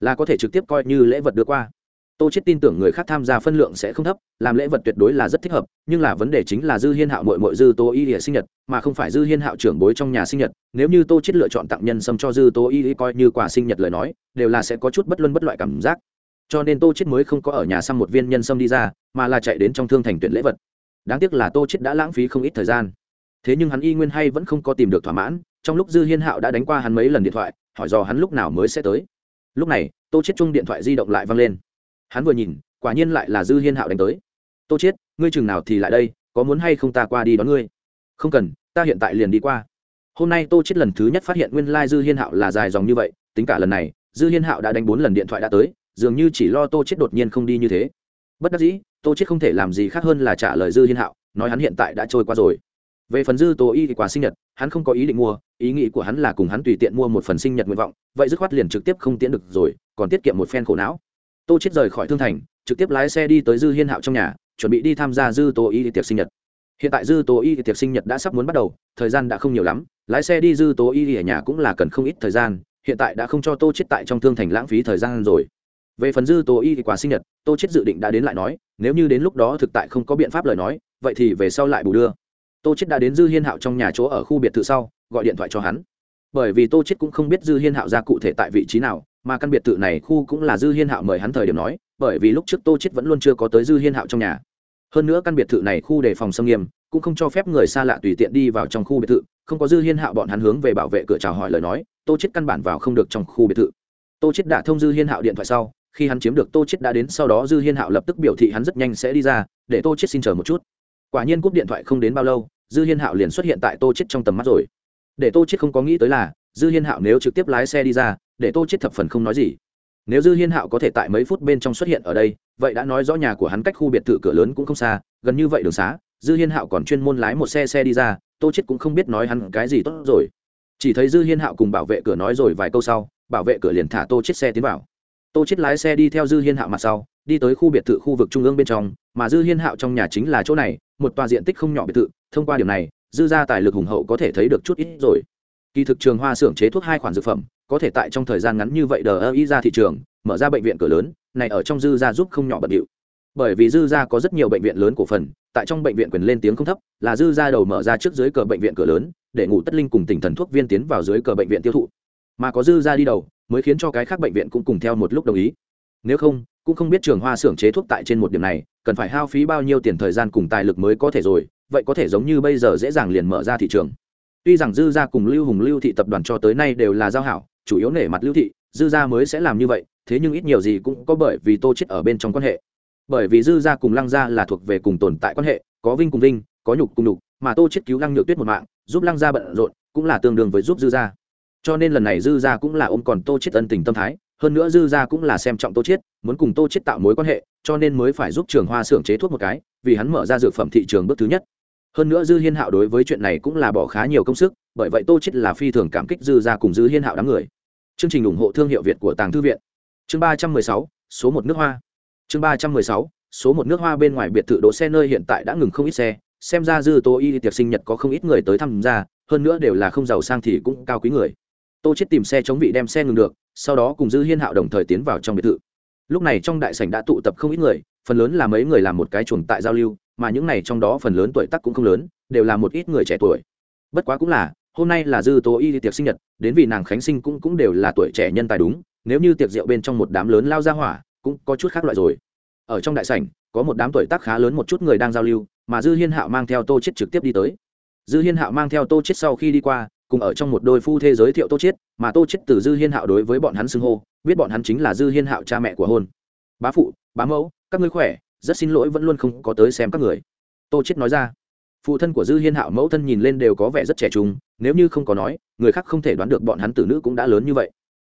là có thể trực tiếp coi như lễ vật đưa qua. Tô chết tin tưởng người khác tham gia phân lượng sẽ không thấp, làm lễ vật tuyệt đối là rất thích hợp, nhưng là vấn đề chính là dư hiên hạo mội mội dư tô y lìa sinh nhật, mà không phải dư hiên hạo trưởng bối trong nhà sinh nhật. Nếu như tô chết lựa chọn tặng nhân sâm cho dư tô y coi như quà sinh nhật lời nói, đều là sẽ có chút bất luân bất loại cảm giác. Cho nên tô chết mới không có ở nhà xăm một viên nhân sâm đi ra, mà là chạy đến trong thương thành tuyển lễ vật. Đáng tiếc là tô chết đã lãng phí không ít thời gian. Thế nhưng hắn y nguyên hay vẫn không có tìm được thỏa mãn trong lúc dư hiên hạo đã đánh qua hắn mấy lần điện thoại, hỏi dò hắn lúc nào mới sẽ tới. Lúc này, tô chết chung điện thoại di động lại văng lên. Hắn vừa nhìn, quả nhiên lại là dư hiên hạo đánh tới. Tô chết ngươi chừng nào thì lại đây, có muốn hay không ta qua đi đón ngươi? Không cần, ta hiện tại liền đi qua. Hôm nay tô chết lần thứ nhất phát hiện nguyên lai dư hiên hạo là dài dòng như vậy, tính cả lần này, dư hiên hạo đã đánh bốn lần điện thoại đã tới, dường như chỉ lo tô chết đột nhiên không đi như thế. Bất đắc dĩ, tô chết không thể làm gì khác hơn là trả lời dư hiên hạo, nói hắn hiện tại đã trôi qua rồi về phần dư tố y thì quà sinh nhật, hắn không có ý định mua, ý nghĩ của hắn là cùng hắn tùy tiện mua một phần sinh nhật nguyện vọng, vậy dứt khoát liền trực tiếp không tiễn được rồi, còn tiết kiệm một phen khổ não. Tô chết rời khỏi thương thành, trực tiếp lái xe đi tới dư hiên hạo trong nhà, chuẩn bị đi tham gia dư Tố y tiệc sinh nhật. Hiện tại dư Tố y tiệc sinh nhật đã sắp muốn bắt đầu, thời gian đã không nhiều lắm, lái xe đi dư Tố y ở nhà cũng là cần không ít thời gian, hiện tại đã không cho tô chết tại trong thương thành lãng phí thời gian rồi. Về phần dư tố y thì quà sinh nhật, tô chết dự định đã đến lại nói, nếu như đến lúc đó thực tại không có biện pháp lời nói, vậy thì về sau lại bù đưa tô chết đã đến dư hiên hạo trong nhà chỗ ở khu biệt thự sau, gọi điện thoại cho hắn. Bởi vì tô chết cũng không biết dư hiên hạo ra cụ thể tại vị trí nào, mà căn biệt thự này khu cũng là dư hiên hạo mời hắn thời điểm nói, bởi vì lúc trước tô chết vẫn luôn chưa có tới dư hiên hạo trong nhà. Hơn nữa căn biệt thự này khu đề phòng xâm nghiêm, cũng không cho phép người xa lạ tùy tiện đi vào trong khu biệt thự, không có dư hiên hạo bọn hắn hướng về bảo vệ cửa chào hỏi lời nói, tô chết căn bản vào không được trong khu biệt thự. Tô chết đã thông dư hiên hạo điện thoại sau, khi hắn chiếm được tô chết đã đến, sau đó dư hiên hạo lập tức biểu thị hắn rất nhanh sẽ đi ra, để tô chết xin chờ một chút quả nhiên cúp điện thoại không đến bao lâu, dư hiên hạo liền xuất hiện tại tô chết trong tầm mắt rồi. Để tô chết không có nghĩ tới là, dư hiên hạo nếu trực tiếp lái xe đi ra, để tô chết thập phần không nói gì. Nếu dư hiên hạo có thể tại mấy phút bên trong xuất hiện ở đây, vậy đã nói rõ nhà của hắn cách khu biệt thự cửa lớn cũng không xa, gần như vậy đường xá, dư hiên hạo còn chuyên môn lái một xe xe đi ra, tô chết cũng không biết nói hắn cái gì tốt rồi. Chỉ thấy dư hiên hạo cùng bảo vệ cửa nói rồi vài câu sau, bảo vệ cửa liền thả tô chết xe tiến vào. Tô chết lái xe đi theo dư hiên hạo mặt sau đi tới khu biệt thự khu vực trung ương bên trong, mà dư hiên hạo trong nhà chính là chỗ này, một tòa diện tích không nhỏ biệt thự, thông qua điều này, dư gia tài lực hùng hậu có thể thấy được chút ít rồi. Kỳ thực trường hoa xưởng chế thuốc hai khoản dược phẩm, có thể tại trong thời gian ngắn như vậy đờ ơ ý ra thị trường, mở ra bệnh viện cửa lớn, này ở trong dư gia giúp không nhỏ bận điệu. Bởi vì dư gia có rất nhiều bệnh viện lớn cổ phần, tại trong bệnh viện quyền lên tiếng không thấp, là dư gia đầu mở ra trước dưới cờ bệnh viện cửa lớn, để ngủ tất linh cùng tỉnh thần thuốc viên tiến vào dưới cờ bệnh viện tiêu thụ. Mà có dư gia đi đầu, mới khiến cho cái khác bệnh viện cũng cùng theo một lúc đồng ý. Nếu không cũng không biết trường hoa xưởng chế thuốc tại trên một điểm này, cần phải hao phí bao nhiêu tiền thời gian cùng tài lực mới có thể rồi, vậy có thể giống như bây giờ dễ dàng liền mở ra thị trường. Tuy rằng dư gia cùng lưu hùng lưu thị tập đoàn cho tới nay đều là giao hảo, chủ yếu nể mặt lưu thị, dư gia mới sẽ làm như vậy, thế nhưng ít nhiều gì cũng có bởi vì tô chết ở bên trong quan hệ. Bởi vì dư gia cùng lăng gia là thuộc về cùng tồn tại quan hệ, có vinh cùng vinh, có nhục cùng nhục, mà tô chết cứu lăng nhược tuyết một mạng, giúp lăng gia bận rộn, cũng là tương đương với giúp dư gia. Cho nên lần này dư gia cũng là ôm còn tô chết ân tình tâm thái hơn nữa dư gia cũng là xem trọng tô chiết, muốn cùng tô chiết tạo mối quan hệ, cho nên mới phải giúp trường hoa xưởng chế thuốc một cái, vì hắn mở ra dược phẩm thị trường bước thứ nhất. Hơn nữa dư hiên hạo đối với chuyện này cũng là bỏ khá nhiều công sức, bởi vậy tô chiết là phi thường cảm kích dư gia cùng dư hiên hạo đám người. Chương trình ủng hộ thương hiệu việt của tàng thư viện. Chương ba trăm mười sáu, số một nước hoa. Chương ba trăm mười sáu, số một nước hoa bên ngoài biệt thự đỗ xe nơi hiện tại đã ngừng không ít xe, xem ra dư tô y tiệc sinh nhật có không ít người tới tham gia, hơn nữa đều là không giàu sang thì cũng cao quý người. Tô chết tìm xe chống vị đem xe ngừng được sau đó cùng dư hiên hạo đồng thời tiến vào trong biệt thự. Lúc này trong đại sảnh đã tụ tập không ít người, phần lớn là mấy người làm một cái chuồng tại giao lưu, mà những này trong đó phần lớn tuổi tác cũng không lớn, đều là một ít người trẻ tuổi. Bất quá cũng là, hôm nay là dư tố y tiệc sinh nhật, đến vì nàng khánh sinh cũng cũng đều là tuổi trẻ nhân tài đúng, nếu như tiệc rượu bên trong một đám lớn lao ra hỏa, cũng có chút khác loại rồi. Ở trong đại sảnh, có một đám tuổi tác khá lớn một chút người đang giao lưu, mà dư hiên hạo mang theo tô chết trực tiếp đi tới. Dư hiên hạo mang theo tô chết sau khi đi qua cùng ở trong một đôi phu thế giới thiệu tô chết mà tô chết từ dư hiên hạo đối với bọn hắn xưng hô, biết bọn hắn chính là dư hiên hạo cha mẹ của hôn. Bá phụ, bá mẫu, các ngươi khỏe, rất xin lỗi vẫn luôn không có tới xem các người. Tô chết nói ra. Phụ thân của dư hiên hạo mẫu thân nhìn lên đều có vẻ rất trẻ trung, nếu như không có nói, người khác không thể đoán được bọn hắn tử nữ cũng đã lớn như vậy.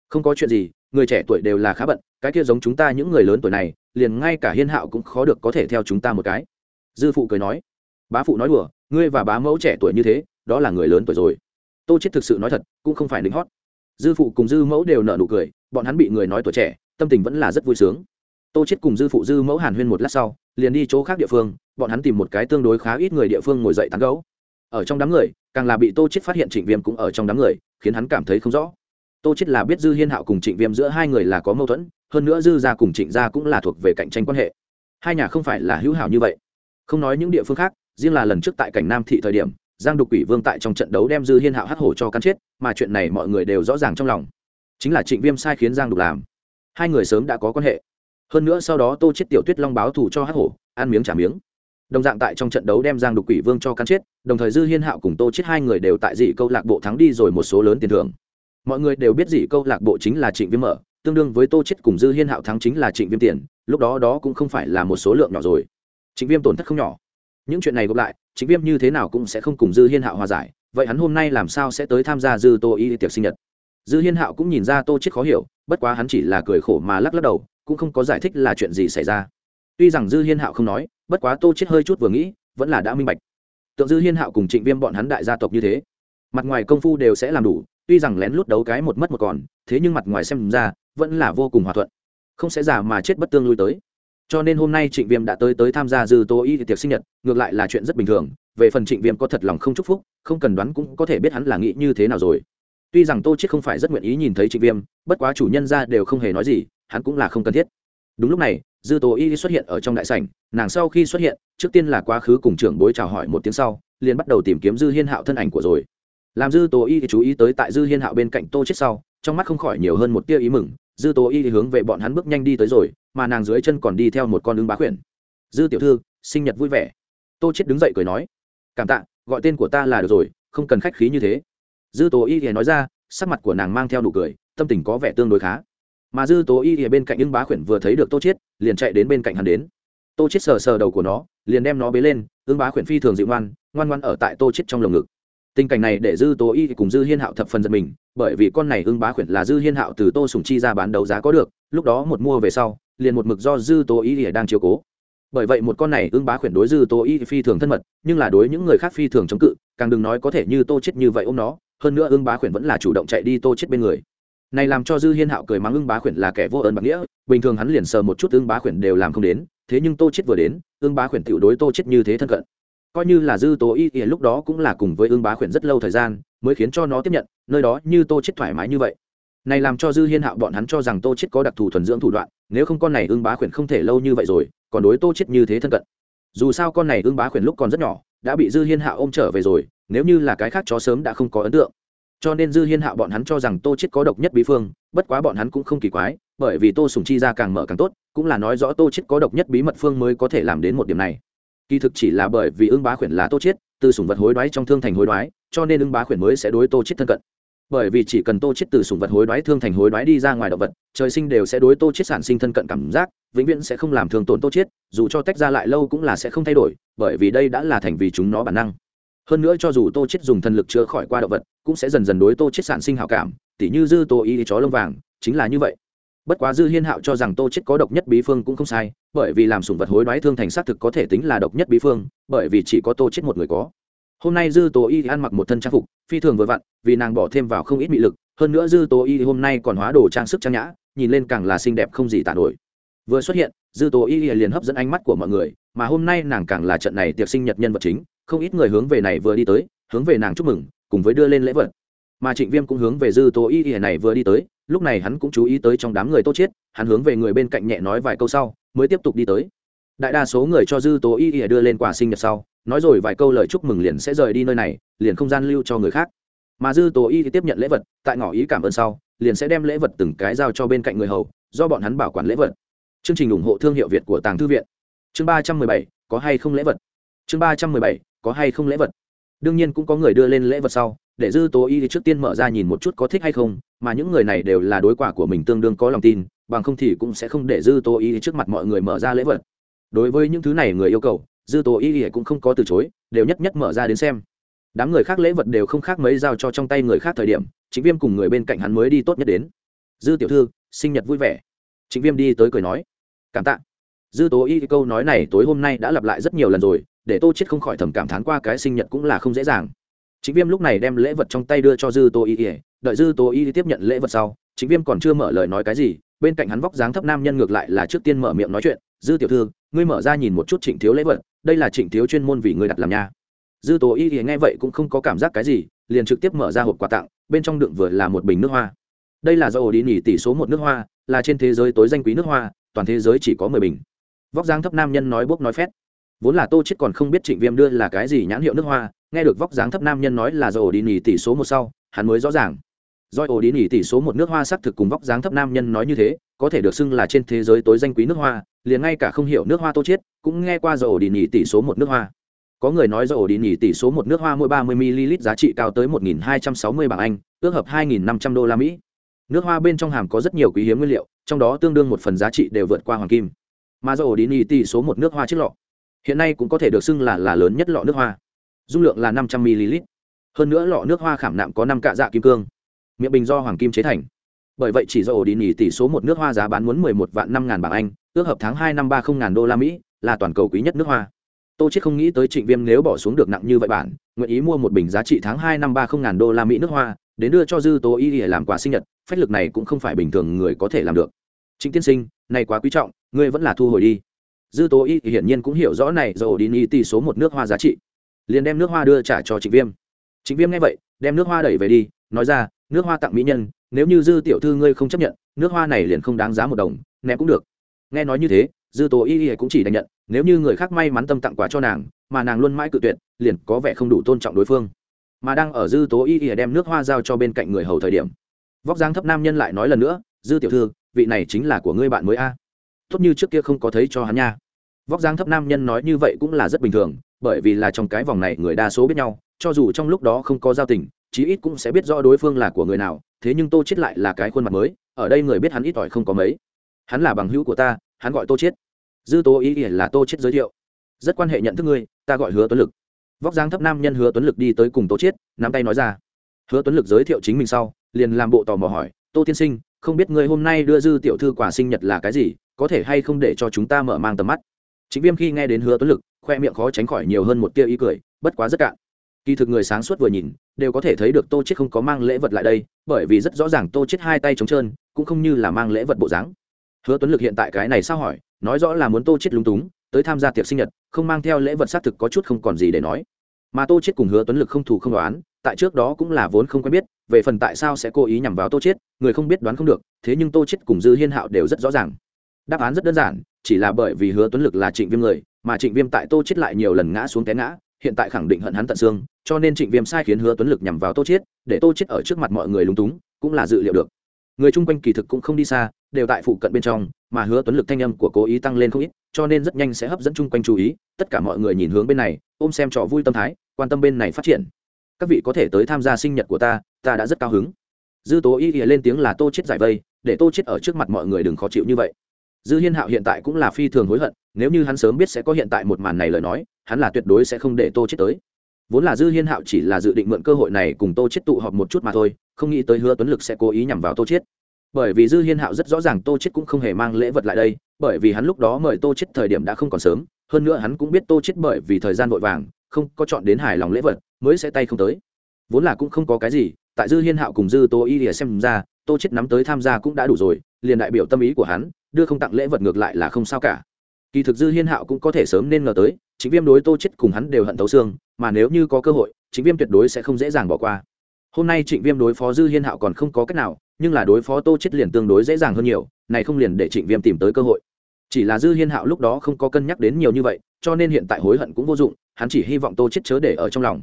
Không có chuyện gì, người trẻ tuổi đều là khá bận, cái kia giống chúng ta những người lớn tuổi này, liền ngay cả hiên hạo cũng khó được có thể theo chúng ta một cái. Dư phụ cười nói. Bá phụ nói đùa, ngươi và bá mẫu trẻ tuổi như thế, đó là người lớn tuổi rồi tô chết thực sự nói thật, cũng không phải lính hót. Dư phụ cùng dư mẫu đều nợ nụ cười, bọn hắn bị người nói tuổi trẻ, tâm tình vẫn là rất vui sướng. Tô chết cùng dư phụ dư mẫu hàn huyên một lát sau, liền đi chỗ khác địa phương, bọn hắn tìm một cái tương đối khá ít người địa phương ngồi dậy tán gấu ở trong đám người, càng là bị tô chết phát hiện trịnh viêm cũng ở trong đám người, khiến hắn cảm thấy không rõ. Tô chết là biết dư hiên hạo cùng trịnh viêm giữa hai người là có mâu thuẫn, hơn nữa dư gia cùng trịnh gia cũng là thuộc về cạnh tranh quan hệ. Hai nhà không phải là hữu hảo như vậy. Không nói những địa phương khác, riêng là lần trước tại cảnh nam thị thời điểm giang đục quỷ vương tại trong trận đấu đem dư hiên hạo hắc hổ cho cắn chết, mà chuyện này mọi người đều rõ ràng trong lòng. Chính là trịnh viêm sai khiến giang đục làm. Hai người sớm đã có quan hệ. Hơn nữa sau đó tô chết tiểu tuyết long báo thù cho hắc hổ, ăn miếng trả miếng. Đồng dạng tại trong trận đấu đem giang đục quỷ vương cho cắn chết, đồng thời dư hiên hạo cùng tô chết hai người đều tại dị câu lạc bộ thắng đi rồi một số lớn tiền thưởng. Mọi người đều biết dị câu lạc bộ chính là trịnh viêm mở, tương đương với tô chết cùng dư hiên hạo thắng chính là trịnh viêm tiền, lúc đó đó cũng không phải là một số lượng nhỏ rồi. Trịnh viêm tổn thất không nhỏ những chuyện này gộp lại, trịnh viêm như thế nào cũng sẽ không cùng dư hiên hạo hòa giải, vậy hắn hôm nay làm sao sẽ tới tham gia dư tô y tiệc sinh nhật? Dư hiên hạo cũng nhìn ra tô chết khó hiểu, bất quá hắn chỉ là cười khổ mà lắc lắc đầu, cũng không có giải thích là chuyện gì xảy ra. Tuy rằng dư hiên hạo không nói, bất quá tô chết hơi chút vừa nghĩ, vẫn là đã minh bạch. Tượng dư hiên hạo cùng trịnh viêm bọn hắn đại gia tộc như thế, mặt ngoài công phu đều sẽ làm đủ, tuy rằng lén lút đấu cái một mất một còn, thế nhưng mặt ngoài xem ra, vẫn là vô cùng hòa thuận. Không sẽ giả mà chết bất tương lui tới cho nên hôm nay trịnh viêm đã tới tới tham gia dư tô y tiệc sinh nhật, ngược lại là chuyện rất bình thường. Về phần trịnh viêm có thật lòng không chúc phúc, không cần đoán cũng có thể biết hắn là nghĩ như thế nào rồi. Tuy rằng tô chết không phải rất nguyện ý nhìn thấy trịnh viêm, bất quá chủ nhân ra đều không hề nói gì, hắn cũng là không cần thiết. Đúng lúc này, dư tố y xuất hiện ở trong đại sảnh, nàng sau khi xuất hiện, trước tiên là quá khứ cùng trưởng bối chào hỏi một tiếng sau, liền bắt đầu tìm kiếm dư hiên hạo thân ảnh của rồi. Làm dư tố y chú ý tới tại dư hiên hạo bên cạnh tô chết sau, trong mắt không khỏi nhiều hơn một tia ý mừng dư tố y hướng về bọn hắn bước nhanh đi tới rồi, mà nàng dưới chân còn đi theo một con ứng bá khuyển. Dư tiểu thư, sinh nhật vui vẻ. Tô chết đứng dậy cười nói, cảm tạ, gọi tên của ta là được rồi, không cần khách khí như thế. Dư tố y thì nói ra, sắc mặt của nàng mang theo nụ cười, tâm tình có vẻ tương đối khá. Mà dư tố y thì bên cạnh ưng bá khuyển vừa thấy được tô chết liền chạy đến bên cạnh hắn đến. Tô chết sờ sờ đầu của nó, liền đem nó bế lên ưng bá khuyển phi thường dịu ngoan ngoan ngoan ở tại tô chết trong lồng ngực. Tình cảnh này để dư tố y cùng dư hiên hạo thập phần giật mình bởi vì con này ưng bá khuyển là dư hiên hạo từ tô sùng chi ra bán đấu giá có được, lúc đó một mua về sau, liền một mực do dư tố ỉa đang chiếu cố. Bởi vậy một con này ưng bá khuyển đối dư tố ý phi thường thân mật, nhưng là đối những người khác phi thường chống cự, càng đừng nói có thể như tô chết như vậy ôm nó, hơn nữa ưng bá khuyển vẫn là chủ động chạy đi tô chết bên người. Này làm cho dư hiên hạo cười mắng ưng bá khuyển là kẻ vô ơn bạc nghĩa, bình thường hắn liền sờ một chút ưng bá khuyển đều làm không đến, thế nhưng tô chết vừa đến, ưng bá khuyển tiểu đối tô chết như thế thân cận coi như là dư tố y ỉa lúc đó cũng là cùng với ương bá khuyển rất lâu thời gian, mới khiến cho nó tiếp nhận, nơi đó như tô chết thoải mái như vậy. Này làm cho dư hiên hạo bọn hắn cho rằng tô chết có đặc thù thuần dưỡng thủ đoạn, nếu không con này ương bá khuyển không thể lâu như vậy rồi, còn đối tô chết như thế thân cận. Dù sao con này ương bá khuyển lúc còn rất nhỏ, đã bị dư hiên hạo ôm trở về rồi, nếu như là cái khác chó sớm đã không có ấn tượng. Cho nên dư hiên hạo bọn hắn cho rằng tô chết có độc nhất bí phương, bất quá bọn hắn cũng không kỳ quái, bởi vì tô sùng chi ra càng mở càng tốt, cũng là nói rõ tô chết có độc nhất bí mật phương mới có thể làm đến một điểm này kỳ thực chỉ là bởi vì ưng bá khuyển là tô chết từ sủng vật hối đoái trong thương thành hối đoái, cho nên ưng bá khuyển mới sẽ đối tô chết thân cận. Bởi vì chỉ cần tô chết từ sủng vật hối đoái, thương thành hối đoái đi ra ngoài động vật, trời sinh đều sẽ đối tô chết sản sinh thân cận cảm giác, vĩnh viễn sẽ không làm thương tổn tô chết dù cho tách ra lại lâu cũng là sẽ không thay đổi, bởi vì đây đã là thành vì chúng nó bản năng. Hơn nữa cho dù tô chết dùng thần lực chữa khỏi qua động vật, cũng sẽ dần dần đối tô chết sản sinh hảo cảm, tỉ như dư tô y chó lông vàng, chính là như vậy bất quá dư hiên hạo cho rằng tô chết có độc nhất bí phương cũng không sai, bởi vì làm sủng vật hối đoái thương thành xác thực có thể tính là độc nhất bí phương, bởi vì chỉ có tô chết một người có. Hôm nay dư tố y ăn mặc một thân trang phục, phi thường vừa vặn, vì nàng bỏ thêm vào không ít mị lực, hơn nữa dư tố y hôm nay còn hóa đồ trang sức trang nhã, nhìn lên càng là xinh đẹp không gì tả nổi. Vừa xuất hiện, dư tố y liền hấp dẫn ánh mắt của mọi người, mà hôm nay nàng càng là trận này tiệc sinh nhật nhân vật chính, không ít người hướng về này vừa đi tới, hướng về nàng chúc mừng, cùng với đưa lên lễ vật. Mà trịnh viêm cũng hướng về dư tố y y này vừa đi tới lúc này hắn cũng chú ý tới trong đám người tô chết hắn hướng về người bên cạnh nhẹ nói vài câu sau, mới tiếp tục đi tới. Đại đa số người cho dư tố y y đưa lên quà sinh nhật sau, nói rồi vài câu lời chúc mừng liền sẽ rời đi nơi này, liền không gian lưu cho người khác. Mà dư tố y thì tiếp nhận lễ vật, tại ngỏ ý cảm ơn sau, liền sẽ đem lễ vật từng cái giao cho bên cạnh người hầu, do bọn hắn bảo quản lễ vật. Chương trình ủng hộ thương hiệu việt của tàng thư viện. Chương ba trăm mười bảy, có hay không lễ vật? Chương ba trăm mười bảy, có hay không lễ vật? Đương nhiên cũng có người đưa lên lễ vật sau để dư tố y trước tiên mở ra nhìn một chút có thích hay không, mà những người này đều là đối quả của mình tương đương có lòng tin, bằng không thì cũng sẽ không để dư tố y trước mặt mọi người mở ra lễ vật. Đối với những thứ này người yêu cầu, dư tố y cũng không có từ chối, đều nhất nhất mở ra đến xem. Đám người khác lễ vật đều không khác mấy giao cho trong tay người khác thời điểm chính viêm cùng người bên cạnh hắn mới đi tốt nhất đến. Dư tiểu thư, sinh nhật vui vẻ. Chính viêm đi tới cười nói, cảm tạ. Dư tố y câu nói này tối hôm nay đã lặp lại rất nhiều lần rồi, để tô chết không khỏi thầm cảm thán qua cái sinh nhật cũng là không dễ dàng chính viêm lúc này đem lễ vật trong tay đưa cho dư tô y đợi dư tô y tiếp nhận lễ vật sau chính viêm còn chưa mở lời nói cái gì, bên cạnh hắn vóc dáng thấp nam nhân ngược lại là trước tiên mở miệng nói chuyện, dư tiểu thư, ngươi mở ra nhìn một chút trịnh thiếu lễ vật, đây là trịnh thiếu chuyên môn vì ngươi đặt làm nha. Dư tố y thì nghe vậy cũng không có cảm giác cái gì, liền trực tiếp mở ra hộp quà tặng, bên trong đựng vừa là một bình nước hoa. Đây là do ổ đi nỉ tỷ số một nước hoa, là trên thế giới tối danh quý nước hoa, toàn thế giới chỉ có mười bình. Vóc dáng thấp nam nhân nói bốc nói phét vốn là tô chết còn không biết trịnh viêm đưa là cái gì nhãn hiệu nước hoa, nghe được vóc dáng thấp nam nhân nói là do ổ đi nỉ tỷ số một sau, hắn mới rõ ràng. Do ổ đi nỉ tỷ số một nước hoa xác thực cùng vóc dáng thấp nam nhân nói như thế, có thể được xưng là trên thế giới tối danh quý nước hoa, liền ngay cả không hiểu nước hoa tô chết cũng nghe qua do ổ đi nỉ tỷ số một nước hoa. Có người nói do ổ đi nỉ tỷ số một nước hoa mỗi 30 ml giá trị cao tới 1.260 bảng anh, ước hợp 2.500 đô la mỹ. Nước hoa bên trong hàm có rất nhiều quý hiếm nguyên liệu, trong đó tương đương một phần giá trị đều vượt qua hoàng kim. Mà do ổ đi nỉ tỷ số một nước hoa chiếc lọ hiện nay cũng có thể được xưng là là lớn nhất lọ nước hoa. Dung lượng là 500 ml. Hơn nữa lọ nước hoa khảm nạm có năm cạ dạ kim cương. Miệng bình do hoàng kim chế thành. Bởi vậy chỉ do ổ đi nỉ tỷ số một nước hoa giá bán muốn 11 vạn năm ngàn bảng anh, ước hợp tháng hai năm ba không ngàn đô la mỹ, là toàn cầu quý nhất nước hoa. Tô chết không nghĩ tới trịnh viêm nếu bỏ xuống được nặng như vậy bản, nguyện ý mua một bình giá trị tháng hai năm ba không ngàn đô la mỹ nước hoa, đến đưa cho dư tố y để làm quà sinh nhật, phách lực này cũng không phải bình thường người có thể làm được. Trịnh tiên sinh, này quá quý trọng, ngươi vẫn là thu hồi đi dư tố y hiển nhiên cũng hiểu rõ này rồi đi ni tỷ số một nước hoa giá trị. Liền đem nước hoa đưa trả cho trịnh viêm. Trịnh viêm nghe vậy, đem nước hoa đẩy về đi, nói ra, nước hoa tặng mỹ nhân, nếu như dư tiểu thư ngươi không chấp nhận, nước hoa này liền không đáng giá một đồng, ném cũng được. Nghe nói như thế, dư tố y y cũng chỉ đành nhận, nếu như người khác may mắn tâm tặng quà cho nàng, mà nàng luôn mãi cự tuyệt, liền có vẻ không đủ tôn trọng đối phương. Mà đang ở dư tố y y đem nước hoa giao cho bên cạnh người hầu thời điểm, vóc dáng thấp nam nhân lại nói lần nữa, dư tiểu thư, vị này chính là của ngươi bạn mới a tốt như trước kia không có thấy cho hắn nha. Vóc dáng thấp nam nhân nói như vậy cũng là rất bình thường, bởi vì là trong cái vòng này người đa số biết nhau, cho dù trong lúc đó không có giao tình, chí ít cũng sẽ biết rõ đối phương là của người nào, thế nhưng tô chết lại là cái khuôn mặt mới, ở đây người biết hắn ít ỏi không có mấy. Hắn là bằng hữu của ta, hắn gọi tô chết dư tố ý ỉa là tô chết giới thiệu. Rất quan hệ nhận thức ngươi, ta gọi hứa tuấn lực. Vóc dáng thấp nam nhân hứa tuấn lực đi tới cùng tô chết nắm tay nói ra. Hứa tuấn lực giới thiệu chính mình sau, liền làm bộ tò mò hỏi, tô tiên sinh, không biết ngươi hôm nay đưa dư tiểu thư quà sinh nhật là cái gì? Có thể hay không để cho chúng ta mở mang tầm mắt? Chính viêm khi nghe đến hứa tuấn lực, khoe miệng khó tránh khỏi nhiều hơn một tia ý cười, bất quá rất cạn. Kỳ thực người sáng suốt vừa nhìn, đều có thể thấy được tô chết không có mang lễ vật lại đây, bởi vì rất rõ ràng tô chết hai tay trống trơn, cũng không như là mang lễ vật bộ dáng. Hứa tuấn lực hiện tại cái này sao hỏi, nói rõ là muốn tô chết lúng túng, tới tham gia tiệc sinh nhật, không mang theo lễ vật xác thực có chút không còn gì để nói. Mà tô chết cùng hứa tuấn lực không thủ không đoán, tại trước đó cũng là vốn không quen biết, về phần tại sao sẽ cố ý nhằm vào tô chết người không biết đoán không được, thế nhưng tô chết cùng dư hiên hạo đều rất rõ ràng đáp án rất đơn giản, chỉ là bởi vì hứa tuấn lực là trịnh viêm người, mà trịnh viêm tại tô chết lại nhiều lần ngã xuống té ngã, hiện tại khẳng định hận hắn tận xương, cho nên trịnh viêm sai khiến hứa tuấn lực nhằm vào tô chết để tô chết ở trước mặt mọi người lúng túng, cũng là dự liệu được. Người chung quanh kỳ thực cũng không đi xa, đều tại phụ cận bên trong, mà hứa tuấn lực thanh âm của cố ý tăng lên không ít, cho nên rất nhanh sẽ hấp dẫn chung quanh chú ý, tất cả mọi người nhìn hướng bên này, ôm xem trò vui tâm thái, quan tâm bên này phát triển. Các vị có thể tới tham gia sinh nhật của ta ta đã rất cao hứng. Dư tố y lên tiếng là tô chết giải vây, để tô chết ở trước mặt mọi người đừng khó chịu như vậy dư hiên hạo hiện tại cũng là phi thường hối hận, nếu như hắn sớm biết sẽ có hiện tại một màn này lời nói, hắn là tuyệt đối sẽ không để tô chết tới. Vốn là dư hiên hạo chỉ là dự định mượn cơ hội này cùng tô chết tụ họp một chút mà thôi, không nghĩ tới hứa tuấn lực sẽ cố ý nhằm vào tô chết. Bởi vì dư hiên hạo rất rõ ràng tô chết cũng không hề mang lễ vật lại đây, bởi vì hắn lúc đó mời tô chết thời điểm đã không còn sớm, hơn nữa hắn cũng biết tô chết bởi vì thời gian vội vàng, không có chọn đến hài lòng lễ vật, mới sẽ tay không tới. Vốn là cũng không có cái gì, tại dư hiên hạo cùng dư tô y lìa xem ra, tô chết nắm tới tham gia cũng đã đủ rồi, liền đại biểu tâm ý của hắn đưa không tặng lễ vật ngược lại là không sao cả. Kỳ thực dư hiên hạo cũng có thể sớm nên ngờ tới, chính viêm đối tô chết cùng hắn đều hận thấu xương, mà nếu như có cơ hội, chính viêm tuyệt đối sẽ không dễ dàng bỏ qua. Hôm nay trịnh viêm đối phó dư hiên hạo còn không có cách nào, nhưng là đối phó tô chết liền tương đối dễ dàng hơn nhiều, này không liền để trịnh viêm tìm tới cơ hội. Chỉ là dư hiên hạo lúc đó không có cân nhắc đến nhiều như vậy, cho nên hiện tại hối hận cũng vô dụng, hắn chỉ hy vọng tô chết chớ để ở trong lòng.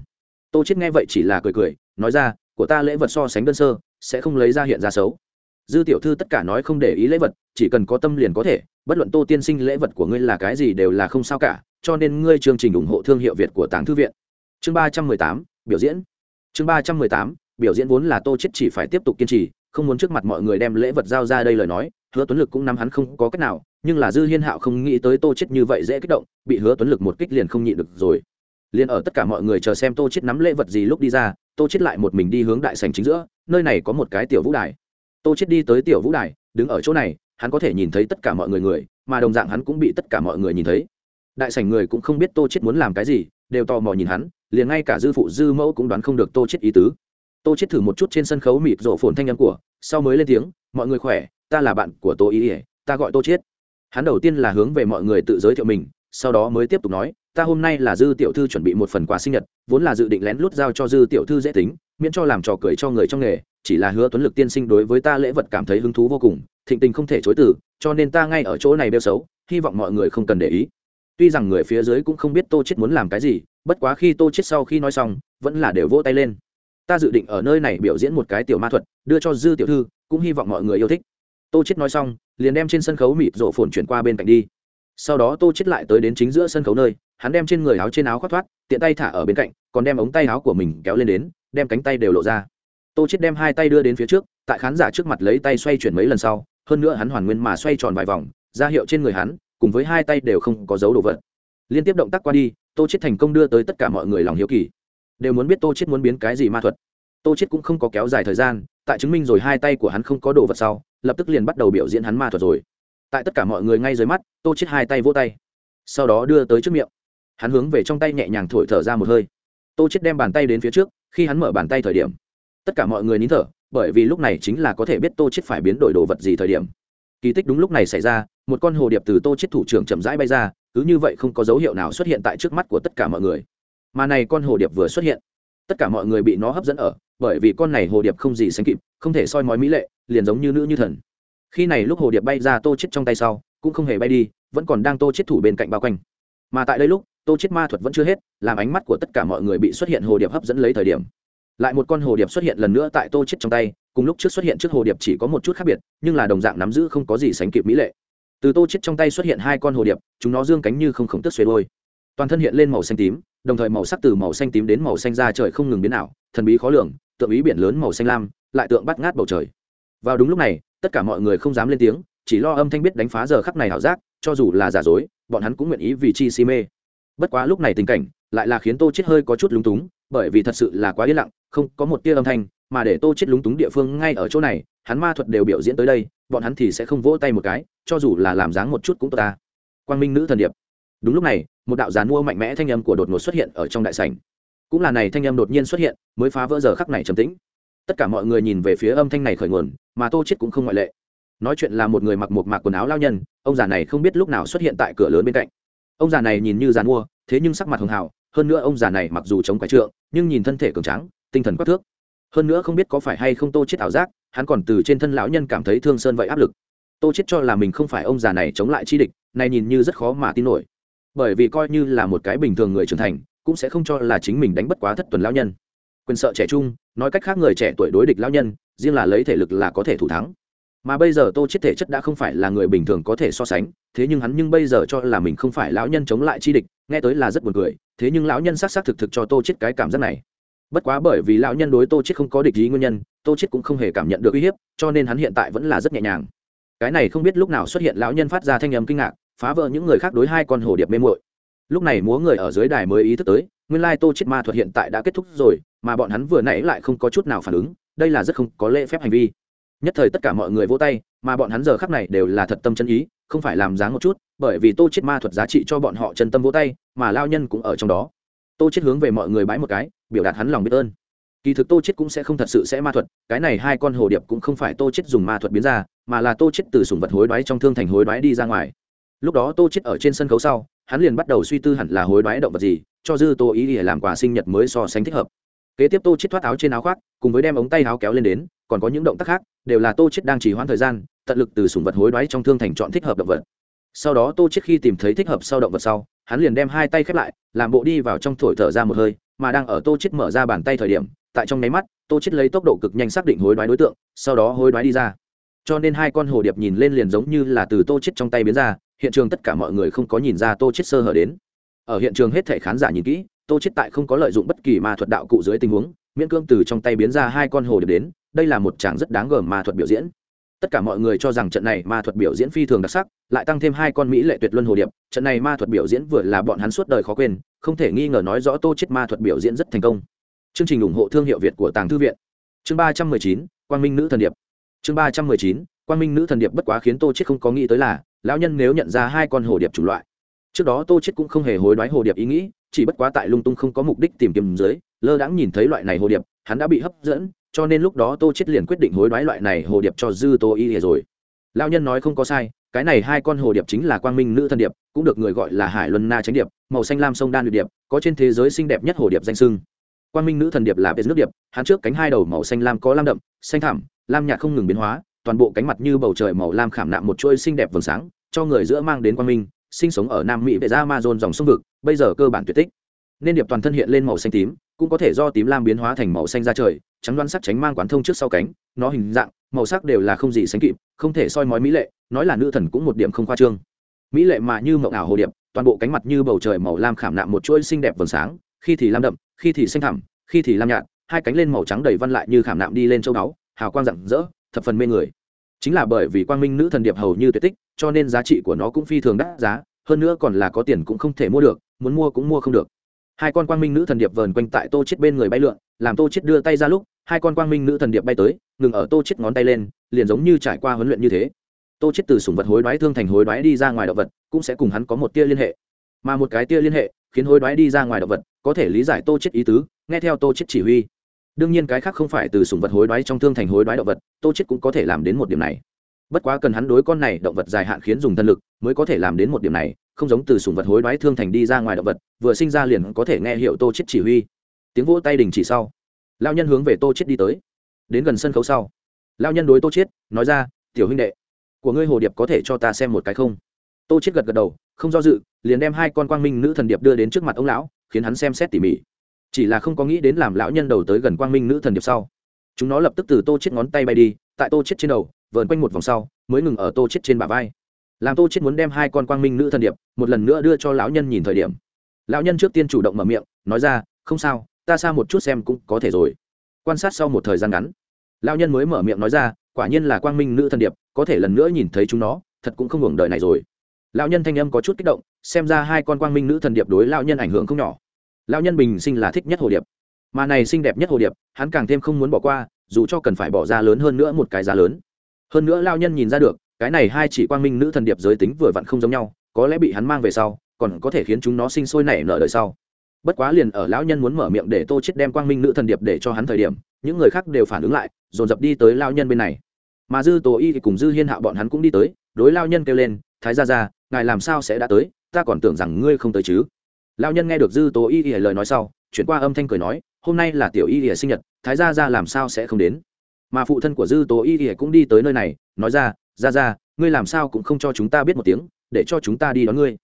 Tô chết nghe vậy chỉ là cười cười, nói ra, của ta lễ vật so sánh đơn sơ, sẽ không lấy ra hiện ra xấu dư tiểu thư tất cả nói không để ý lễ vật, chỉ cần có tâm liền có thể, bất luận tô tiên sinh lễ vật của ngươi là cái gì đều là không sao cả, cho nên ngươi chương trình ủng hộ thương hiệu việt của tàng thư viện. Chương ba trăm mười tám, biểu diễn. Chương ba trăm mười tám, biểu diễn vốn là tô chết chỉ phải tiếp tục kiên trì, không muốn trước mặt mọi người đem lễ vật giao ra đây lời nói, hứa tuấn lực cũng nắm hắn không có cách nào, nhưng là dư hiên hạo không nghĩ tới tô chết như vậy dễ kích động, bị hứa tuấn lực một kích liền không nhịn được rồi. Liền ở tất cả mọi người chờ xem tô chết nắm lễ vật gì lúc đi ra, tô chết lại một mình đi hướng đại sảnh chính giữa, nơi này có một cái tiểu vũ đài tô chết đi tới tiểu vũ đài, đứng ở chỗ này, hắn có thể nhìn thấy tất cả mọi người người, mà đồng dạng hắn cũng bị tất cả mọi người nhìn thấy. Đại sảnh người cũng không biết tô chết muốn làm cái gì, đều tò mò nhìn hắn, liền ngay cả dư phụ dư mẫu cũng đoán không được tô chết ý tứ. Tô chết thử một chút trên sân khấu mịt rộ phồn thanh âm của, sau mới lên tiếng, mọi người khỏe, ta là bạn của tô ý ỉa ta gọi tô chết. Hắn đầu tiên là hướng về mọi người tự giới thiệu mình, sau đó mới tiếp tục nói, ta hôm nay là dư tiểu thư chuẩn bị một phần quà sinh nhật, vốn là dự định lén lút giao cho dư tiểu thư dễ tính, miễn cho làm trò cười cho người trong nghề chỉ là hứa tuấn lực tiên sinh đối với ta lễ vật cảm thấy hứng thú vô cùng, thịnh tình không thể chối từ, cho nên ta ngay ở chỗ này đeo xấu, hy vọng mọi người không cần để ý. Tuy rằng người phía dưới cũng không biết tô chết muốn làm cái gì, bất quá khi tô chết sau khi nói xong, vẫn là đều vỗ tay lên. Ta dự định ở nơi này biểu diễn một cái tiểu ma thuật, đưa cho dư tiểu thư, cũng hy vọng mọi người yêu thích. Tô chết nói xong, liền đem trên sân khấu mịt rộ phồn chuyển qua bên cạnh đi. Sau đó tô chết lại tới đến chính giữa sân khấu nơi, hắn đem trên người áo trên áo khoác thoát, tiện tay thả ở bên cạnh, còn đem ống tay áo của mình kéo lên đến, đem cánh tay đều lộ ra tô chết đem hai tay đưa đến phía trước, tại khán giả trước mặt lấy tay xoay chuyển mấy lần sau, hơn nữa hắn hoàn nguyên mà xoay tròn vài vòng, ra hiệu trên người hắn, cùng với hai tay đều không có dấu đồ vật. Liên tiếp động tác qua đi, tô chết thành công đưa tới tất cả mọi người lòng hiếu kỳ. Đều muốn biết tô chết muốn biến cái gì ma thuật. Tô chết cũng không có kéo dài thời gian, tại chứng minh rồi hai tay của hắn không có đồ vật sau, lập tức liền bắt đầu biểu diễn hắn ma thuật rồi. Tại tất cả mọi người ngay dưới mắt, tô chết hai tay vỗ tay. Sau đó đưa tới trước miệng. Hắn hướng về trong tay nhẹ nhàng thổi thở ra một hơi. Tô chết đem bàn tay đến phía trước, khi hắn mở bàn tay thời điểm tất cả mọi người nín thở, bởi vì lúc này chính là có thể biết tô chết phải biến đổi đồ vật gì thời điểm. Kỳ tích đúng lúc này xảy ra, một con hồ điệp từ tô chết thủ trưởng chậm rãi bay ra, cứ như vậy không có dấu hiệu nào xuất hiện tại trước mắt của tất cả mọi người. Mà này con hồ điệp vừa xuất hiện, tất cả mọi người bị nó hấp dẫn ở, bởi vì con này hồ điệp không gì sánh kịp, không thể soi mói mỹ lệ, liền giống như nữ như thần. Khi này lúc hồ điệp bay ra tô chết trong tay sau, cũng không hề bay đi, vẫn còn đang tô chết thủ bên cạnh bao quanh. Mà tại đây lúc, tô chết ma thuật vẫn chưa hết, làm ánh mắt của tất cả mọi người bị xuất hiện hồ điệp hấp dẫn lấy thời điểm lại một con hồ điệp xuất hiện lần nữa tại tô chết trong tay, cùng lúc trước xuất hiện trước hồ điệp chỉ có một chút khác biệt, nhưng là đồng dạng nắm giữ không có gì sánh kịp mỹ lệ. Từ tô chết trong tay xuất hiện hai con hồ điệp, chúng nó dương cánh như không khổng tức xuề đôi. Toàn thân hiện lên màu xanh tím, đồng thời màu sắc từ màu xanh tím đến màu xanh da trời không ngừng biến ảo, thần bí khó lường, tượng ý biển lớn màu xanh lam, lại tượng bắt ngát bầu trời. Vào đúng lúc này, tất cả mọi người không dám lên tiếng, chỉ lo âm thanh biết đánh phá giờ khắc này ảo giác, cho dù là giả dối, bọn hắn cũng nguyện ý vì chi si mê. Bất quá lúc này tình cảnh lại là khiến tô chết hơi có chút lúng túng bởi vì thật sự là quá yên lặng, không có một tia âm thanh, mà để tô chết lúng túng địa phương ngay ở chỗ này, hắn ma thuật đều biểu diễn tới đây, bọn hắn thì sẽ không vỗ tay một cái, cho dù là làm dáng một chút cũng tốt ta. Quang minh nữ thần điệp. Đúng lúc này, một đạo giàn mua mạnh mẽ thanh âm của đột ngột xuất hiện ở trong đại sảnh. Cũng là này thanh âm đột nhiên xuất hiện, mới phá vỡ giờ khắc này trầm tĩnh. Tất cả mọi người nhìn về phía âm thanh này khởi nguồn, mà tô chết cũng không ngoại lệ. Nói chuyện là một người mặc một mạc quần áo lao nhân, ông già này không biết lúc nào xuất hiện tại cửa lớn bên cạnh. Ông già này nhìn như giàn mua, thế nhưng sắc mặt hường hào hơn nữa ông già này mặc dù chống quái trượng, nhưng nhìn thân thể cường tráng, tinh thần quát thước. Hơn nữa không biết có phải hay không tô chết ảo giác, hắn còn từ trên thân lão nhân cảm thấy thương sơn vậy áp lực. Tô chết cho là mình không phải ông già này chống lại chi địch, này nhìn như rất khó mà tin nổi. Bởi vì coi như là một cái bình thường người trưởng thành, cũng sẽ không cho là chính mình đánh bất quá thất tuần lão nhân. Quyền sợ trẻ trung, nói cách khác người trẻ tuổi đối địch lão nhân, riêng là lấy thể lực là có thể thủ thắng. Mà bây giờ tô chết thể chất đã không phải là người bình thường có thể so sánh, thế nhưng hắn nhưng bây giờ cho là mình không phải lão nhân chống lại chi địch, nghe tới là rất buồn cười thế nhưng lão nhân xác xác thực thực cho tô chết cái cảm giác này. Bất quá bởi vì lão nhân đối tô chết không có địch ý nguyên nhân, tô chết cũng không hề cảm nhận được uy hiếp, cho nên hắn hiện tại vẫn là rất nhẹ nhàng. Cái này không biết lúc nào xuất hiện, lão nhân phát ra thanh âm kinh ngạc, phá vỡ những người khác đối hai con hồ điệp mê muội. Lúc này múa người ở dưới đài mới ý thức tới, nguyên lai tô chết ma thuật hiện tại đã kết thúc rồi, mà bọn hắn vừa nãy lại không có chút nào phản ứng, đây là rất không có lễ phép hành vi. Nhất thời tất cả mọi người vỗ tay, mà bọn hắn giờ khắc này đều là thật tâm chân ý không phải làm dáng một chút, bởi vì tô chết ma thuật giá trị cho bọn họ chân tâm vỗ tay, mà lao nhân cũng ở trong đó. Tô chết hướng về mọi người bái một cái, biểu đạt hắn lòng biết ơn. Kỳ thực tô chết cũng sẽ không thật sự sẽ ma thuật, cái này hai con hồ điệp cũng không phải tô chết dùng ma thuật biến ra, mà là tô chết từ sùng vật hối đoái trong thương thành hối đoái đi ra ngoài. Lúc đó tô chết ở trên sân khấu sau, hắn liền bắt đầu suy tư hẳn là hối đoái động vật gì, cho dư tô ý để làm quà sinh nhật mới so sánh thích hợp. Kế tiếp tô chết thoát áo trên áo khoác, cùng với đem ống tay áo kéo lên đến, còn có những động tác khác, đều là tô chết đang chỉ hoãn thời gian tận lực từ sùng vật hối đoái trong thương thành chọn thích hợp động vật. Sau đó tô chiết khi tìm thấy thích hợp sau động vật sau, hắn liền đem hai tay khép lại, làm bộ đi vào trong thổi thở ra một hơi, mà đang ở tô chiết mở ra bàn tay thời điểm, tại trong nháy mắt, tô chiết lấy tốc độ cực nhanh xác định hối đoái đối tượng, sau đó hối đoái đi ra. Cho nên hai con hồ điệp nhìn lên liền giống như là từ tô chiết trong tay biến ra, hiện trường tất cả mọi người không có nhìn ra tô chiết sơ hở đến. Ở hiện trường hết thảy khán giả nhìn kỹ, tô chiết tại không có lợi dụng bất kỳ ma thuật đạo cụ dưới tình huống, miễn cưỡng từ trong tay biến ra hai con hồ điệp đến, đây là một trạng rất đáng gờm ma thuật biểu diễn tất cả mọi người cho rằng trận này ma thuật biểu diễn phi thường đặc sắc, lại tăng thêm hai con mỹ lệ tuyệt luân hồ điệp. Trận này ma thuật biểu diễn vừa là bọn hắn suốt đời khó quên, không thể nghi ngờ nói rõ tô chết ma thuật biểu diễn rất thành công. Chương trình ủng hộ thương hiệu việt của tàng thư viện. Chương ba trăm mười chín, quang minh nữ thần điệp. Chương ba trăm mười chín, quang minh nữ thần điệp bất quá khiến tô chết không có nghĩ tới là, lão nhân nếu nhận ra hai con hồ điệp chủng loại. Trước đó tô chết cũng không hề hối đoái hồ điệp ý nghĩ, chỉ bất quá tại lung tung không có mục đích tìm kiếm dưới, lơ đãng nhìn thấy loại này hồ điệp, hắn đã bị hấp dẫn cho nên lúc đó tô chết liền quyết định hối đoái loại này hồ điệp cho dư tô y rồi. Lão nhân nói không có sai, cái này hai con hồ điệp chính là quang minh nữ thần điệp, cũng được người gọi là hải luân na tránh điệp, màu xanh lam sông đan điệp, có trên thế giới xinh đẹp nhất hồ điệp danh sưng quang minh nữ thần điệp là biệt nước điệp, hắn trước cánh hai đầu màu xanh lam có lam đậm, xanh thẳm, lam nhạt không ngừng biến hóa, toàn bộ cánh mặt như bầu trời màu lam khảm nạm một chuỗi xinh đẹp vầng sáng, cho người giữa mang đến quang minh, sinh sống ở nam mỹ về ra amazon dòng sông vực, bây giờ cơ bản tuyệt tích. Nên điệp toàn thân hiện lên màu xanh tím cũng có thể do tím lam biến hóa thành màu xanh ra trời, trắng đoan sắc tránh mang quán thông trước sau cánh, nó hình dạng, màu sắc đều là không gì sánh kịp, không thể soi mói mỹ lệ, nói là nữ thần cũng một điểm không khoa trương. Mỹ lệ mà như mộng ảo hồ điệp, toàn bộ cánh mặt như bầu trời màu lam khảm nạm một chuỗi xinh đẹp vầng sáng, khi thì lam đậm, khi thì xanh thẳm, khi thì lam nhạt, hai cánh lên màu trắng đầy văn lại như khảm nạm đi lên châu báu, hào quang rạng rỡ, thập phần mê người. Chính là bởi vì quang minh nữ thần điệp hầu như tuyệt tích, cho nên giá trị của nó cũng phi thường đắt giá, hơn nữa còn là có tiền cũng không thể mua được, muốn mua cũng mua không được hai con quang minh nữ thần điệp vờn quanh tại tô chết bên người bay lượn, làm tô chết đưa tay ra lúc, hai con quang minh nữ thần điệp bay tới, ngừng ở tô chết ngón tay lên, liền giống như trải qua huấn luyện như thế. Tô chết từ sủng vật hối đoái thương thành hối đoái đi ra ngoài động vật, cũng sẽ cùng hắn có một tia liên hệ. Mà một cái tia liên hệ, khiến hối đoái đi ra ngoài động vật, có thể lý giải tô chết ý tứ, nghe theo tô chết chỉ huy. Đương nhiên cái khác không phải từ sủng vật hối đoái trong thương thành hối đoái động vật, tô chết cũng có thể làm đến một điểm này. Bất quá cần hắn đối con này động vật dài hạn khiến dùng thân lực, mới có thể làm đến một điểm này không giống từ sủng vật hối đoái thương thành đi ra ngoài động vật, vừa sinh ra liền có thể nghe hiệu tô chết chỉ huy. Tiếng vỗ tay đình chỉ sau lao nhân hướng về tô chết đi tới. Đến gần sân khấu sau lao nhân đối tô chết, nói ra, tiểu huynh đệ, của ngươi hồ điệp có thể cho ta xem một cái không? Tô chết gật gật đầu, không do dự, liền đem hai con quang minh nữ thần điệp đưa đến trước mặt ông lão, khiến hắn xem xét tỉ mỉ. Chỉ là không có nghĩ đến làm lão nhân đầu tới gần quang minh nữ thần điệp sau, chúng nó lập tức từ tô chết ngón tay bay đi, tại tô chết trên đầu, vờn quanh một vòng sau, mới ngừng ở tô chết trên bả vai làm tô chết muốn đem hai con quang minh nữ thần điệp một lần nữa đưa cho lão nhân nhìn thời điểm. Lão nhân trước tiên chủ động mở miệng, nói ra, không sao, ta xa một chút xem cũng có thể rồi. Quan sát sau một thời gian ngắn, lão nhân mới mở miệng nói ra, quả nhiên là quang minh nữ thần điệp, có thể lần nữa nhìn thấy chúng nó, thật cũng không hưởng đời này rồi. Lão nhân thanh âm có chút kích động, xem ra hai con quang minh nữ thần điệp đối lão nhân ảnh hưởng không nhỏ. Lão nhân bình sinh là thích nhất hồ điệp, mà này xinh đẹp nhất hồ điệp, hắn càng thêm không muốn bỏ qua, dù cho cần phải bỏ ra lớn hơn nữa một cái giá lớn. Hơn nữa lão nhân nhìn ra được cái này hai chỉ quang minh nữ thần điệp giới tính vừa vặn không giống nhau, có lẽ bị hắn mang về sau, còn có thể khiến chúng nó sinh sôi nảy nở đời sau. Bất quá liền ở lão nhân muốn mở miệng để tô chết đem quang minh nữ thần điệp để cho hắn thời điểm, những người khác đều phản ứng lại, dồn dập đi tới lão nhân bên này. Mà dư tố y thì cùng dư hiên hạ bọn hắn cũng đi tới, đối lão nhân kêu lên, thái gia gia, ngài làm sao sẽ đã tới? Ta còn tưởng rằng ngươi không tới chứ. Lão nhân nghe được dư tố y thì lời nói sau, chuyển qua âm thanh cười nói, hôm nay là tiểu y thì sinh nhật, thái gia gia làm sao sẽ không đến? Mà phụ thân của dư tố y y cũng đi tới nơi này, nói ra gia gia ngươi làm sao cũng không cho chúng ta biết một tiếng, để cho chúng ta đi đón ngươi.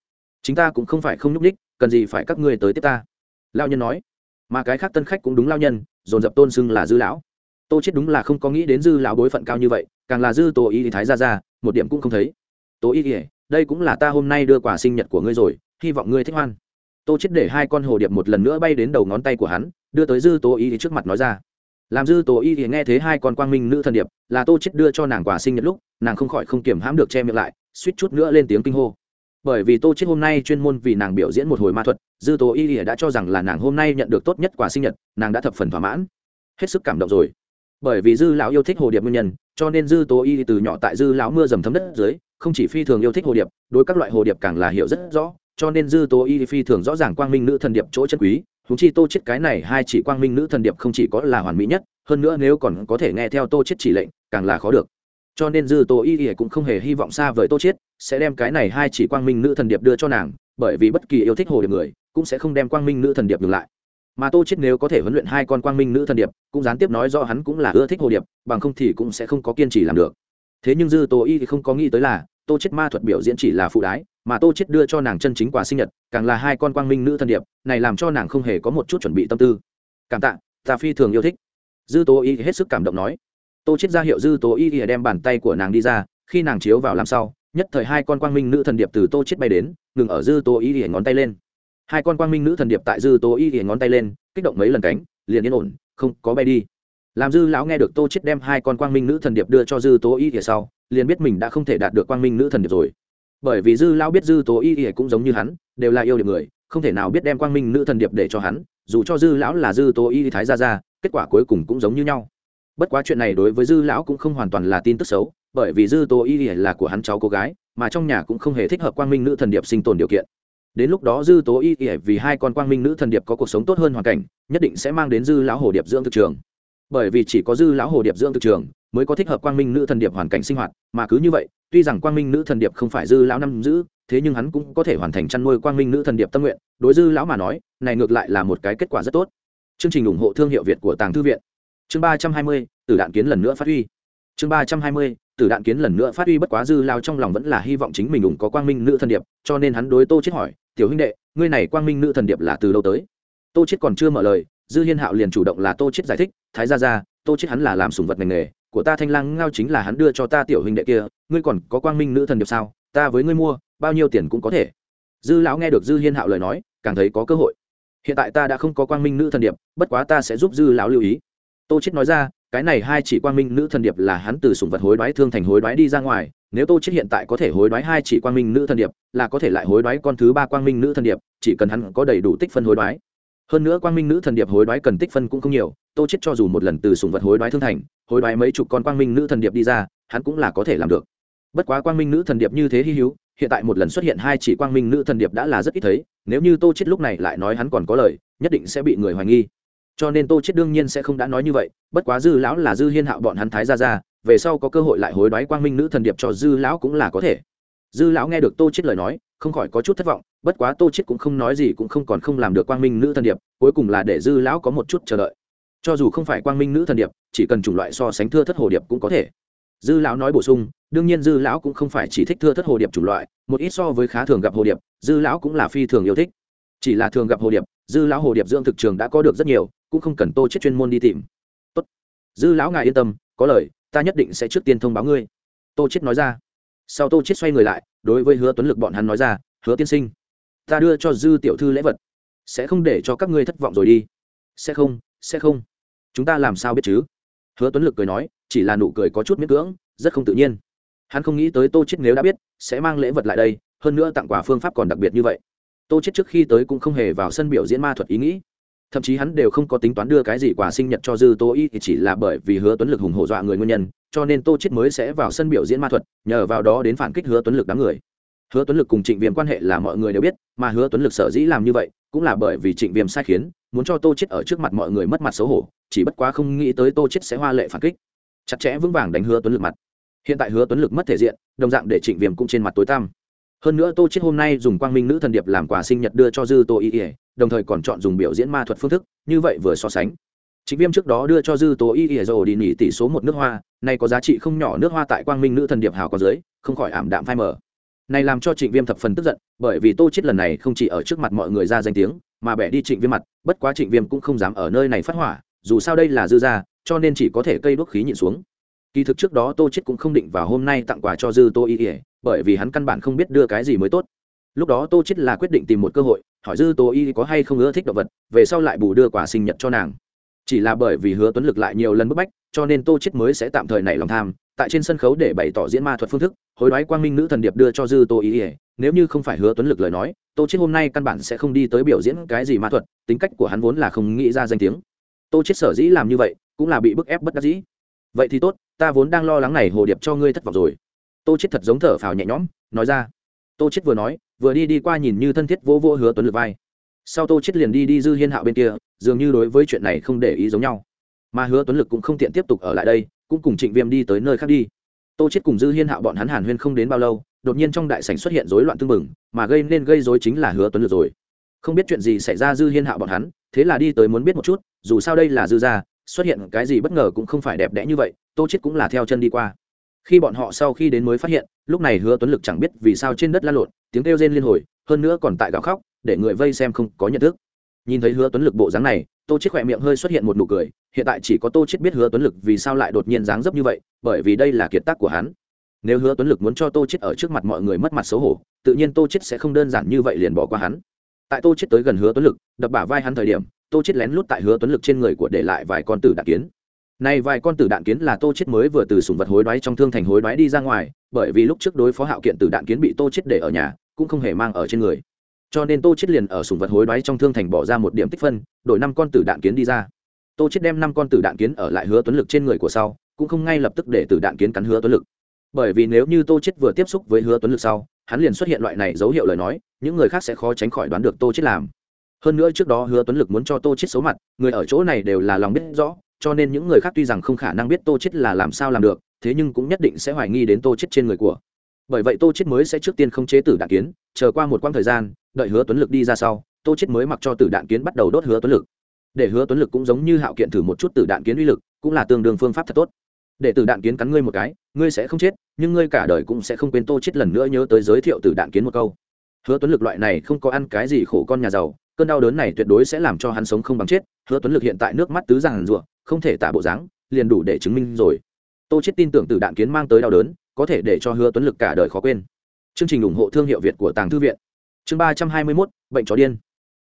Chúng ta cũng không phải không nhúc ních cần gì phải các ngươi tới tiếp ta? Lao nhân nói. Mà cái khác tân khách cũng đúng lao nhân, dồn dập tôn xưng là dư lão. Tô chết đúng là không có nghĩ đến dư lão bối phận cao như vậy, càng là dư tô y thì thái ra ra một điểm cũng không thấy. Tô y thì, đây cũng là ta hôm nay đưa quà sinh nhật của ngươi rồi, hy vọng ngươi thích hoan. Tô chết để hai con hồ điệp một lần nữa bay đến đầu ngón tay của hắn, đưa tới dư tô y thì trước mặt nói ra làm dư tố y thì nghe thấy hai con quang minh nữ thần điệp, là tô chết đưa cho nàng quà sinh nhật lúc, nàng không khỏi không kiểm hãm được che miệng lại, suýt chút nữa lên tiếng kinh hô. Bởi vì tô chết hôm nay chuyên môn vì nàng biểu diễn một hồi ma thuật, dư tố y thì đã cho rằng là nàng hôm nay nhận được tốt nhất quà sinh nhật, nàng đã thập phần thỏa mãn. Hết sức cảm động rồi. Bởi vì dư lão yêu thích hồ điệp nguyên nhân, cho nên dư tố y từ nhỏ tại dư lão mưa dầm thấm đất dưới, không chỉ phi thường yêu thích hồ điệp, đối các loại hồ điệp càng là hiểu rất rõ, cho nên dư tố y phi thường rõ ràng quang minh nữ thần điệp chỗ chân quý húng chi tô chết cái này hai chỉ quang minh nữ thần điệp không chỉ có là hoàn mỹ nhất, hơn nữa nếu còn có thể nghe theo tô chết chỉ lệnh, càng là khó được. Cho nên dư tô y ỉa cũng không hề hy vọng xa vời tô chết sẽ đem cái này hai chỉ quang minh nữ thần điệp đưa cho nàng, bởi vì bất kỳ yêu thích hồ điệp người, cũng sẽ không đem quang minh nữ thần điệp ngừng lại. Mà tô chết nếu có thể huấn luyện hai con quang minh nữ thần điệp, cũng gián tiếp nói do hắn cũng là ưa thích hồ điệp, bằng không thì cũng sẽ không có kiên trì làm được. Thế nhưng dư tô y thì không có nghĩ tới là tô chết ma thuật biểu diễn chỉ là phụ đái, mà tô chết đưa cho nàng chân chính quà sinh nhật, càng là hai con quang minh nữ thần điệp, này làm cho nàng không hề có một chút chuẩn bị tâm tư. Cảm tạ, ta phi thường yêu thích. Dư tô y hết sức cảm động nói. Tô chết ra hiệu dư tố y đem bàn tay của nàng đi ra, khi nàng chiếu vào làm sau, nhất thời hai con quang minh nữ thần điệp từ tô chết bay đến, ngừng ở dư tố y ngón tay lên. Hai con quang minh nữ thần điệp tại dư tố y ngón tay lên, kích động mấy lần cánh, liền yên ổn, không có bay đi. Làm dư lão nghe được tô chết đem hai con quang minh nữ thần điệp đưa cho dư tố y thì sau liền biết mình đã không thể đạt được quang minh nữ thần điệp rồi. Bởi vì dư lão biết dư tố y y cũng giống như hắn, đều là yêu điệp người, không thể nào biết đem quang minh nữ thần điệp để cho hắn, dù cho dư lão là dư tố y thái ra ra kết quả cuối cùng cũng giống như nhau. Bất quá chuyện này đối với dư lão cũng không hoàn toàn là tin tức xấu, bởi vì dư tố y là của hắn cháu cô gái, mà trong nhà cũng không hề thích hợp quang minh nữ thần điệp sinh tồn điều kiện. Đến lúc đó dư tố y vì hai con quang minh nữ thần điệp có cuộc sống tốt hơn hoàn cảnh, nhất định sẽ mang đến dư lão hồ điệp dưỡng thực trường. Bởi vì chỉ có dư lão hồ điệp dưỡng thực trường mới có thích hợp quang minh nữ thần điệp hoàn cảnh sinh hoạt, mà cứ như vậy, tuy rằng quang minh nữ thần điệp không phải dư lão năm giữ, thế nhưng hắn cũng có thể hoàn thành chăn nuôi quang minh nữ thần điệp tâm nguyện, đối dư lão mà nói, này ngược lại là một cái kết quả rất tốt. Chương trình ủng hộ thương hiệu việt của tàng thư viện. Chương ba trăm hai mươi, tử đạn kiến lần nữa phát huy. Chương ba trăm hai mươi, tử đạn kiến lần nữa phát huy bất quá dư lao trong lòng vẫn là hy vọng chính mình ủng có quang minh nữ thần điệp, cho nên hắn đối tô chết hỏi, tiểu huynh đệ, ngươi này quang minh nữ thần điệp là từ đâu tới? Tô chết còn chưa mở lời, dư hiên hạo liền chủ động là tô chết giải thích, thái gia gia, tô chết hắn là làm sùng vật ngành nghề của ta thanh lang ngao chính là hắn đưa cho ta tiểu huynh đệ kia, ngươi còn có quang minh nữ thần điệp sao? Ta với ngươi mua, bao nhiêu tiền cũng có thể. Dư lão nghe được dư hiên hạo lời nói, càng thấy có cơ hội. Hiện tại ta đã không có quang minh nữ thần điệp, bất quá ta sẽ giúp dư lão lưu ý. Tô chết nói ra, cái này hai chỉ quang minh nữ thần điệp là hắn từ sủng vật hối đoái thương thành hối đoái đi ra ngoài, nếu tô chết hiện tại có thể hối đoái hai chỉ quang minh nữ thần điệp, là có thể lại hối đoái con thứ ba quang minh nữ thần điệp, chỉ cần hắn có đầy đủ tích phân hối đoái hơn nữa quang minh nữ thần điệp hối đoái cần tích phân cũng không nhiều, tô chết cho dù một lần từ sùng vật hối đoái thương thành, hối đoái mấy chục con quang minh nữ thần điệp đi ra, hắn cũng là có thể làm được. Bất quá quang minh nữ thần điệp như thế hy hữu, hiện tại một lần xuất hiện hai chỉ quang minh nữ thần điệp đã là rất ít thấy, nếu như tô chết lúc này lại nói hắn còn có lời, nhất định sẽ bị người hoài nghi. Cho nên tô chết đương nhiên sẽ không đã nói như vậy, bất quá dư lão là dư hiên hạo bọn hắn thái ra ra về sau có cơ hội lại hối đoái quang minh nữ thần điệp cho dư lão cũng là có thể. Dư lão nghe được tô chết lời nói, không khỏi có chút thất vọng bất quá tô chết cũng không nói gì cũng không còn không làm được quang minh nữ thần điệp, cuối cùng là để dư lão có một chút chờ đợi. Cho dù không phải quang minh nữ thần điệp, chỉ cần chủng loại so sánh thưa thất hồ điệp cũng có thể. Dư lão nói bổ sung, đương nhiên dư lão cũng không phải chỉ thích thưa thất hồ điệp chủng loại, một ít so với khá thường gặp hồ điệp, dư lão cũng là phi thường yêu thích. Chỉ là thường gặp hồ điệp, dư lão hồ điệp dưỡng thực trường đã có được rất nhiều, cũng không cần tô chết chuyên môn đi tìm. Tốt. Dư lão ngài yên tâm, có lời, ta nhất định sẽ trước tiên thông báo ngươi. Tô chết nói ra. Sau tô chết xoay người lại, đối với hứa tuấn lực bọn hắn nói ra, hứa tiên sinh ta đưa cho dư tiểu thư lễ vật. Sẽ không để cho các ngươi thất vọng rồi đi. Sẽ không sẽ không. Chúng ta làm sao biết chứ? Hứa tuấn lực cười nói, chỉ là nụ cười có chút miễn cưỡng, rất không tự nhiên. Hắn không nghĩ tới tô chết nếu đã biết, sẽ mang lễ vật lại đây, hơn nữa tặng quà phương pháp còn đặc biệt như vậy. Tô chết trước khi tới cũng không hề vào sân biểu diễn ma thuật ý nghĩ. Thậm chí hắn đều không có tính toán đưa cái gì quà sinh nhật cho dư tô y thì chỉ là bởi vì hứa tuấn lực hùng hổ dọa người nguyên nhân, cho nên tô chết mới sẽ vào sân biểu diễn ma thuật, nhờ vào đó đến phản kích hứa tuấn lực đám người hứa tuấn lực cùng trịnh viêm quan hệ là mọi người đều biết mà hứa tuấn lực sở dĩ làm như vậy cũng là bởi vì trịnh viêm sai khiến muốn cho tô chết ở trước mặt mọi người mất mặt xấu hổ chỉ bất quá không nghĩ tới tô chết sẽ hoa lệ phản kích. Chặt chẽ vững vàng đánh hứa tuấn lực mặt. Hiện tại hứa tuấn lực mất thể diện đồng dạng để trịnh viêm cũng trên mặt tối tăm. Hơn nữa tô chết hôm nay dùng quang minh nữ thần điệp làm quà sinh nhật đưa cho dư tô y ỉa đồng thời còn chọn dùng biểu diễn ma thuật phương thức như vậy vừa so sánh. Trịnh Viêm trước đó đưa cho Dư Tô Y Y rồi đi nghỉ tỷ số một nước hoa, này có giá trị không nhỏ nước hoa tại Quang Minh nữ thần điệp hào có dưới, không khỏi ảm đạm phai mờ. Này làm cho Trịnh Viêm thập phần tức giận, bởi vì Tô chết lần này không chỉ ở trước mặt mọi người ra danh tiếng, mà bẻ đi Trịnh Viêm mặt, bất quá Trịnh Viêm cũng không dám ở nơi này phát hỏa, dù sao đây là dư gia, cho nên chỉ có thể cây đuốc khí nhịn xuống. Kỳ thực trước đó Tô chết cũng không định vào hôm nay tặng quà cho Dư Tô Y Y, bởi vì hắn căn bản không biết đưa cái gì mới tốt. Lúc đó Tô chết là quyết định tìm một cơ hội, hỏi Dư Tô Y có hay không ưa thích động vật, về sau lại bù đưa quà sinh nhật cho nàng chỉ là bởi vì hứa tuấn lực lại nhiều lần bức bách cho nên tô chết mới sẽ tạm thời nảy lòng tham tại trên sân khấu để bày tỏ diễn ma thuật phương thức, hối đoái quang minh nữ thần điệp đưa cho dư tô ý ỉa nếu như không phải hứa tuấn lực lời nói, tô chết hôm nay căn bản sẽ không đi tới biểu diễn cái gì ma thuật, tính cách của hắn vốn là không nghĩ ra danh tiếng. Tô chết sở dĩ làm như vậy, cũng là bị bức ép bất đắc dĩ. Vậy thì tốt, ta vốn đang lo lắng này hồ điệp cho ngươi thất vọng rồi. Tô chết thật giống thở phào nhẹ nhõm, nói ra. Tô chết vừa nói, vừa đi đi qua nhìn như thân thiết vô vô hứa tuấn lực vai. Sau tô chết liền đi đi dư hiên hạo bên kia, dường như đối với chuyện này không để ý giống nhau. Mà hứa tuấn lực cũng không tiện tiếp tục ở lại đây cũng cùng trịnh viêm đi tới nơi khác đi. Tô chết cùng dư hiên hạo bọn hắn hàn huyên không đến bao lâu, đột nhiên trong đại sảnh xuất hiện rối loạn tương mừng mà gây nên gây rối chính là hứa tuấn lực rồi. Không biết chuyện gì xảy ra dư hiên hạo bọn hắn, thế là đi tới muốn biết một chút, dù sao đây là dư gia, xuất hiện cái gì bất ngờ cũng không phải đẹp đẽ như vậy, tô chết cũng là theo chân đi qua. Khi bọn họ sau khi đến mới phát hiện, lúc này hứa tuấn lực chẳng biết vì sao trên đất la lộn, tiếng kêu rên liên hồi, hơn nữa còn tại gào khóc, để người vây xem không có nhận thức. Nhìn thấy hứa tuấn lực bộ dáng này tô chết khỏe miệng hơi xuất hiện một nụ cười, hiện tại chỉ có tô chết biết hứa tuấn lực vì sao lại đột nhiên dáng dấp như vậy, bởi vì đây là kiệt tác của hắn. Nếu hứa tuấn lực muốn cho tô chết ở trước mặt mọi người mất mặt xấu hổ, tự nhiên tô chết sẽ không đơn giản như vậy liền bỏ qua hắn. Tại tô chết tới gần hứa tuấn lực, đập bả vai hắn thời điểm, tô chết lén lút tại hứa tuấn lực trên người của để lại vài con tử đạn kiến. Này vài con tử đạn kiến là tô chết mới vừa từ sùng vật hối đoái trong thương thành hối đoái đi ra ngoài, bởi vì lúc trước đối phó hạo kiện tử đạn kiến bị tô chết để ở nhà, cũng không hề mang ở trên người cho nên tô chết liền ở sùng vật hối đoái trong thương thành bỏ ra một điểm tích phân, đổi năm con tử đạn kiến đi ra. Tô chết đem năm con tử đạn kiến ở lại hứa tuấn lực trên người của sau, cũng không ngay lập tức để tử đạn kiến cắn hứa tuấn lực. Bởi vì nếu như tô chết vừa tiếp xúc với hứa tuấn lực sau, hắn liền xuất hiện loại này dấu hiệu lời nói, những người khác sẽ khó tránh khỏi đoán được tô chết làm. Hơn nữa trước đó hứa tuấn lực muốn cho tô chết xấu mặt, người ở chỗ này đều là lòng biết rõ, cho nên những người khác tuy rằng không khả năng biết tô chết là làm sao làm được, thế nhưng cũng nhất định sẽ hoài nghi đến tô chết trên người của bởi vậy tô chết mới sẽ trước tiên không chế tử đạn kiến, chờ qua một quãng thời gian, đợi hứa tuấn lực đi ra sau, tô chết mới mặc cho tử đạn kiến bắt đầu đốt hứa tuấn lực. Để hứa tuấn lực cũng giống như hạo kiện thử một chút tử đạn kiến uy lực, cũng là tương đương phương pháp thật tốt. Để tử đạn kiến cắn ngươi một cái, ngươi sẽ không chết, nhưng ngươi cả đời cũng sẽ không quên tô chết lần nữa nhớ tới giới thiệu tử đạn kiến một câu. Hứa tuấn lực loại này không có ăn cái gì khổ con nhà giàu, cơn đau đớn này tuyệt đối sẽ làm cho hắn sống không bằng chết. Hứa tuấn lực hiện tại nước mắt tứ giàn rủa không thể tả bộ dáng, liền đủ để chứng minh rồi. Tô chết tin tưởng tử đạn kiến mang tới đau đớn có thể để cho hứa tuấn lực cả đời khó quên. Chương trình ủng hộ thương hiệu việt của tàng thư viện. Chương ba trăm hai mươi mốt, bệnh chó điên.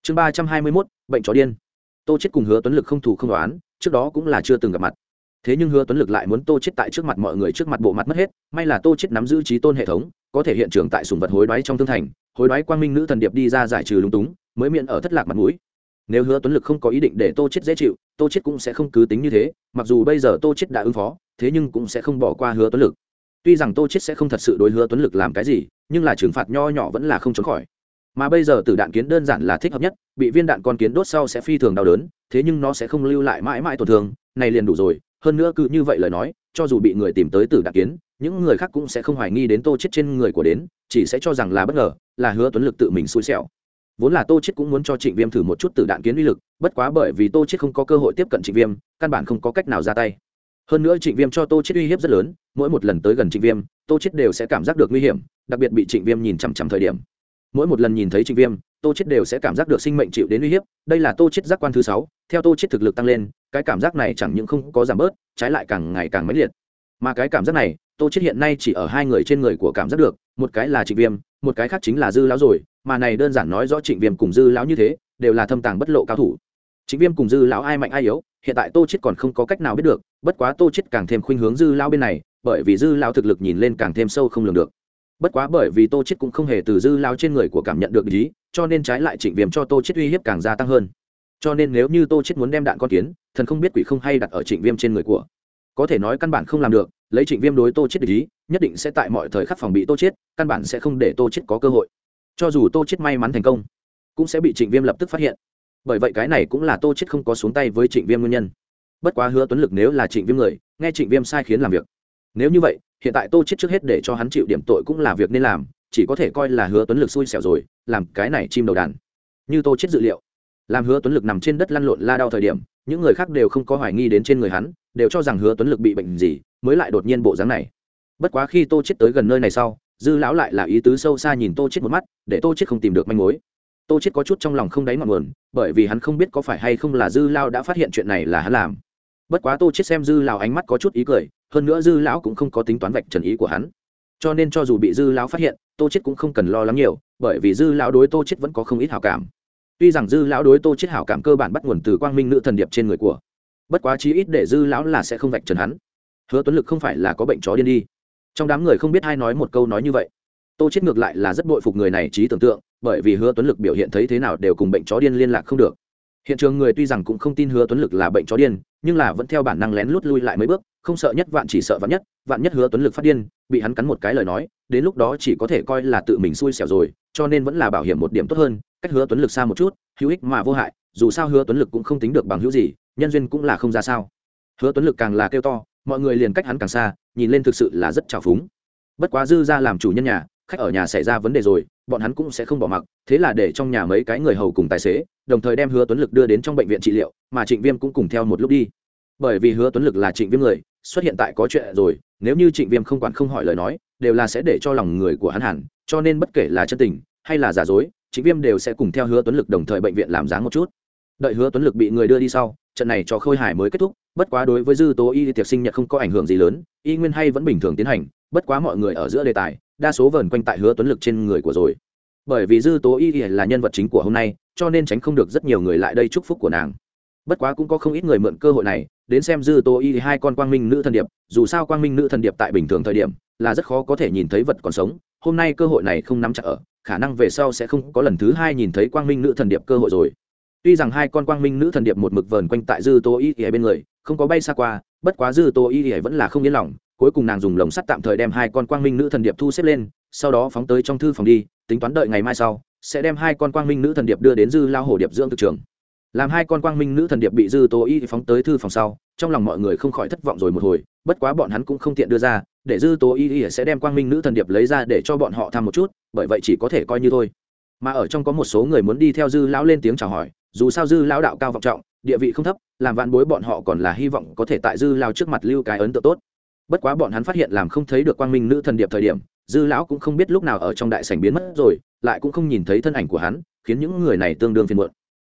Chương ba trăm hai mươi mốt, bệnh chó điên. Tô chết cùng hứa tuấn lực không thủ không đoán trước đó cũng là chưa từng gặp mặt. Thế nhưng hứa tuấn lực lại muốn tô chết tại trước mặt mọi người trước mặt bộ mặt mất hết, may là tô chết nắm giữ trí tôn hệ thống, có thể hiện trường tại sùng vật hối đoái trong thương thành, hối đoái quang minh nữ thần điệp đi ra giải trừ lúng túng, mới miễn ở thất lạc mặt mũi. Nếu hứa tuấn lực không có ý định để tô chết dễ chịu, tô chết cũng sẽ không cứ tính như thế, mặc dù bây giờ tô chết đã ứng phó, thế nhưng cũng sẽ không bỏ qua hứa tuấn lực tuy rằng tô chết sẽ không thật sự đối hứa tuấn lực làm cái gì, nhưng là trừng phạt nho nhỏ vẫn là không trốn khỏi. Mà bây giờ tử đạn kiến đơn giản là thích hợp nhất, bị viên đạn con kiến đốt sau sẽ phi thường đau đớn, thế nhưng nó sẽ không lưu lại mãi mãi tổn thương, này liền đủ rồi. Hơn nữa cứ như vậy lời nói, cho dù bị người tìm tới tử đạn kiến, những người khác cũng sẽ không hoài nghi đến tô chết trên người của đến, chỉ sẽ cho rằng là bất ngờ, là hứa tuấn lực tự mình xui xẻo. Vốn là tô chết cũng muốn cho trịnh viêm thử một chút tử đạn kiến uy lực, bất quá bởi vì tô chết không có cơ hội tiếp cận trịnh viêm, căn bản không có cách nào ra tay hơn nữa trịnh viêm cho tô chết uy hiếp rất lớn, mỗi một lần tới gần trịnh viêm, tô chết đều sẽ cảm giác được nguy hiểm, đặc biệt bị trịnh viêm nhìn chằm chằm thời điểm. Mỗi một lần nhìn thấy trịnh viêm, tô chết đều sẽ cảm giác được sinh mệnh chịu đến uy hiếp, đây là tô chết giác quan thứ sáu, theo tô chết thực lực tăng lên, cái cảm giác này chẳng những không có giảm bớt, trái lại càng ngày càng mãnh liệt. Mà cái cảm giác này, tô chết hiện nay chỉ ở hai người trên người của cảm giác được, một cái là trịnh viêm, một cái khác chính là dư lão rồi, mà này đơn giản nói rõ trịnh viêm cùng dư lão như thế, đều là thâm tàng bất lộ cao thủ. Trịnh viêm cùng dư lão ai mạnh ai yếu hiện tại tô chết còn không có cách nào biết được, bất quá tô chết càng thêm khuynh hướng dư lao bên này, bởi vì dư lao thực lực nhìn lên càng thêm sâu không lường được. Bất quá bởi vì tô chết cũng không hề từ dư lao trên người của cảm nhận được ý, cho nên trái lại trịnh viêm cho tô chết uy hiếp càng gia tăng hơn. Cho nên nếu như tô chết muốn đem đạn con kiến, thần không biết quỷ không hay đặt ở trịnh viêm trên người của. Có thể nói căn bản không làm được, lấy trịnh viêm đối tô chết ý, nhất định sẽ tại mọi thời khắc phòng bị tô chết căn bản sẽ không để tô chết có cơ hội. Cho dù tô chết may mắn thành công, cũng sẽ bị trịnh viêm lập tức phát hiện bởi vậy cái này cũng là tô chết không có xuống tay với trịnh viêm nguyên nhân. Bất quá hứa tuấn lực nếu là trịnh viêm người, nghe trịnh viêm sai khiến làm việc. Nếu như vậy, hiện tại tô chết trước hết để cho hắn chịu điểm tội cũng là việc nên làm, chỉ có thể coi là hứa tuấn lực xui xẻo rồi, làm cái này chim đầu đàn. Như tô chết dự liệu, làm hứa tuấn lực nằm trên đất lăn lộn la đau thời điểm, những người khác đều không có hoài nghi đến trên người hắn, đều cho rằng hứa tuấn lực bị bệnh gì, mới lại đột nhiên bộ dáng này. Bất quá khi tô chết tới gần nơi này sau, dư lão lại là ý tứ sâu xa nhìn tô chết một mắt, để tô chết không tìm được manh mối tô chết có chút trong lòng không đáy ngọn nguồn, bởi vì hắn không biết có phải hay không là dư lao đã phát hiện chuyện này là hắn làm. Bất quá tô chết xem dư lão ánh mắt có chút ý cười, hơn nữa dư lão cũng không có tính toán vạch trần ý của hắn. Cho nên cho dù bị dư lão phát hiện, tô chết cũng không cần lo lắng nhiều, bởi vì dư lão đối tô chết vẫn có không ít hảo cảm. Tuy rằng dư lão đối tô chết hảo cảm cơ bản bắt nguồn từ quang minh nữ thần điệp trên người của, bất quá chí ít để dư lão là sẽ không vạch trần hắn. Hứa tuấn lực không phải là có bệnh chó điên đi. Trong đám người không biết ai nói một câu nói như vậy. Tô chết ngược lại là rất bội phục người này trí tưởng tượng bởi vì hứa tuấn lực biểu hiện thấy thế nào đều cùng bệnh chó điên liên lạc không được. Hiện trường người tuy rằng cũng không tin hứa tuấn lực là bệnh chó điên, nhưng là vẫn theo bản năng lén lút lui lại mấy bước, không sợ nhất vạn chỉ sợ vạn nhất vạn nhất hứa tuấn lực phát điên, bị hắn cắn một cái lời nói, đến lúc đó chỉ có thể coi là tự mình xui xẻo rồi, cho nên vẫn là bảo hiểm một điểm tốt hơn, cách hứa tuấn lực xa một chút, hữu ích mà vô hại, dù sao hứa tuấn lực cũng không tính được bằng hữu gì, nhân duyên cũng là không ra sao. Hứa tuấn lực càng là kêu to, mọi người liền cách hắn càng xa, nhìn lên thực sự là rất trào phúng. Bất quá dư ra làm chủ nhân nhà khách ở nhà xảy ra vấn đề rồi, bọn hắn cũng sẽ không bỏ mặc, thế là để trong nhà mấy cái người hầu cùng tài xế, đồng thời đem hứa tuấn lực đưa đến trong bệnh viện trị liệu, mà trịnh viêm cũng cùng theo một lúc đi. Bởi vì hứa tuấn lực là trịnh viêm người, xuất hiện tại có chuyện rồi, nếu như trịnh viêm không quản không hỏi lời nói, đều là sẽ để cho lòng người của hắn hẳn, cho nên bất kể là chân tình hay là giả dối, trịnh viêm đều sẽ cùng theo hứa tuấn lực đồng thời bệnh viện làm dáng một chút. Đợi hứa tuấn lực bị người đưa đi sau, trận này cho khôi hải mới kết thúc, bất quá đối với dư tố y tiệc sinh nhật không có ảnh hưởng gì lớn, y nguyên hay vẫn bình thường tiến hành, bất quá mọi người ở giữa đề tài đa số vờn quanh tại hứa tuấn lực trên người của rồi. Bởi vì dư tố y là nhân vật chính của hôm nay, cho nên tránh không được rất nhiều người lại đây chúc phúc của nàng. Bất quá cũng có không ít người mượn cơ hội này, đến xem dư tố y hai con quang minh nữ thần điệp, dù sao quang minh nữ thần điệp tại bình thường thời điểm, là rất khó có thể nhìn thấy vật còn sống, hôm nay cơ hội này không nắm chặt ở, khả năng về sau sẽ không có lần thứ hai nhìn thấy quang minh nữ thần điệp cơ hội rồi. Tuy rằng hai con quang minh nữ thần điệp một mực vờn quanh tại dư tố y ỉa bên người, không có bay xa qua, bất quá dư tố y ỉa vẫn là không yên lòng cuối cùng nàng dùng lồng sắt tạm thời đem hai con quang minh nữ thần điệp thu xếp lên, sau đó phóng tới trong thư phòng đi, tính toán đợi ngày mai sau, sẽ đem hai con quang minh nữ thần điệp đưa đến dư lao hồ điệp dưỡng thực trường. Làm hai con quang minh nữ thần điệp bị dư tố y phóng tới thư phòng sau, trong lòng mọi người không khỏi thất vọng rồi một hồi, bất quá bọn hắn cũng không tiện đưa ra, để dư tố y sẽ đem quang minh nữ thần điệp lấy ra để cho bọn họ tham một chút, bởi vậy chỉ có thể coi như thôi. Mà ở trong có một số người muốn đi theo dư lão lên tiếng chào hỏi, dù sao dư lão đạo cao vọng trọng, địa vị không thấp, làm vạn bối bọn họ còn là hy vọng có thể tại dư lao trước mặt lưu cái ấn tượng tốt bất quá bọn hắn phát hiện làm không thấy được quang minh nữ thần điệp thời điểm, dư lão cũng không biết lúc nào ở trong đại sảnh biến mất rồi, lại cũng không nhìn thấy thân ảnh của hắn, khiến những người này tương đương phiền muộn.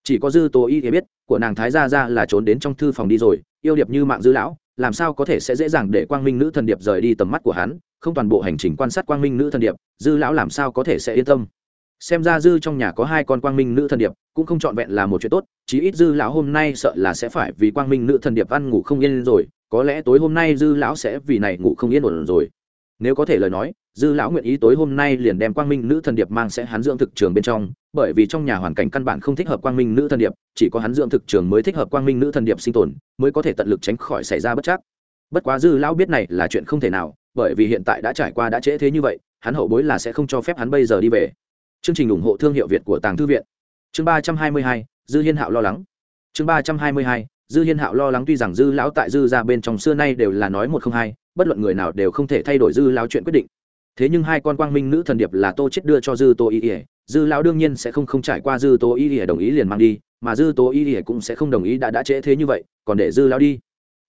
Chỉ có dư tố y thì biết, của nàng thái gia ra là trốn đến trong thư phòng đi rồi, yêu điệp như mạng dư lão, làm sao có thể sẽ dễ dàng để quang minh nữ thần điệp rời đi tầm mắt của hắn, không toàn bộ hành trình quan sát quang minh nữ thần điệp, dư lão làm sao có thể sẽ yên tâm. Xem ra dư trong nhà có hai con quang minh nữ thần điệp, cũng không trọn vẹn là một chuyện tốt, chí ít dư lão hôm nay sợ là sẽ phải vì quang minh nữ thần điệp ăn ngủ không yên rồi có lẽ tối hôm nay dư lão sẽ vì này ngủ không yên ổn rồi. Nếu có thể lời nói, dư lão nguyện ý tối hôm nay liền đem quang minh nữ thần điệp mang sẽ hắn dưỡng thực trường bên trong, bởi vì trong nhà hoàn cảnh căn bản không thích hợp quang minh nữ thần điệp, chỉ có hắn dưỡng thực trường mới thích hợp quang minh nữ thần điệp sinh tồn, mới có thể tận lực tránh khỏi xảy ra bất chắc. Bất quá dư lão biết này là chuyện không thể nào, bởi vì hiện tại đã trải qua đã trễ thế như vậy, hắn hậu bối là sẽ không cho phép hắn bây giờ đi về. Chương trình ủng hộ thương hiệu việt của tàng thư viện. Chương ba trăm hai mươi hai, dư hiên hạo lo lắng. Chương ba trăm hai mươi hai dư hiên hạo lo lắng tuy rằng dư lão tại dư ra bên trong xưa nay đều là nói một không hai, bất luận người nào đều không thể thay đổi dư lão chuyện quyết định. Thế nhưng hai con quang minh nữ thần điệp là tô chết đưa cho dư tô y ỉa dư lão đương nhiên sẽ không không trải qua dư tô y ỉa đồng ý liền mang đi, mà dư tô y ỉa cũng sẽ không đồng ý đã đã trễ thế như vậy, còn để dư lão đi.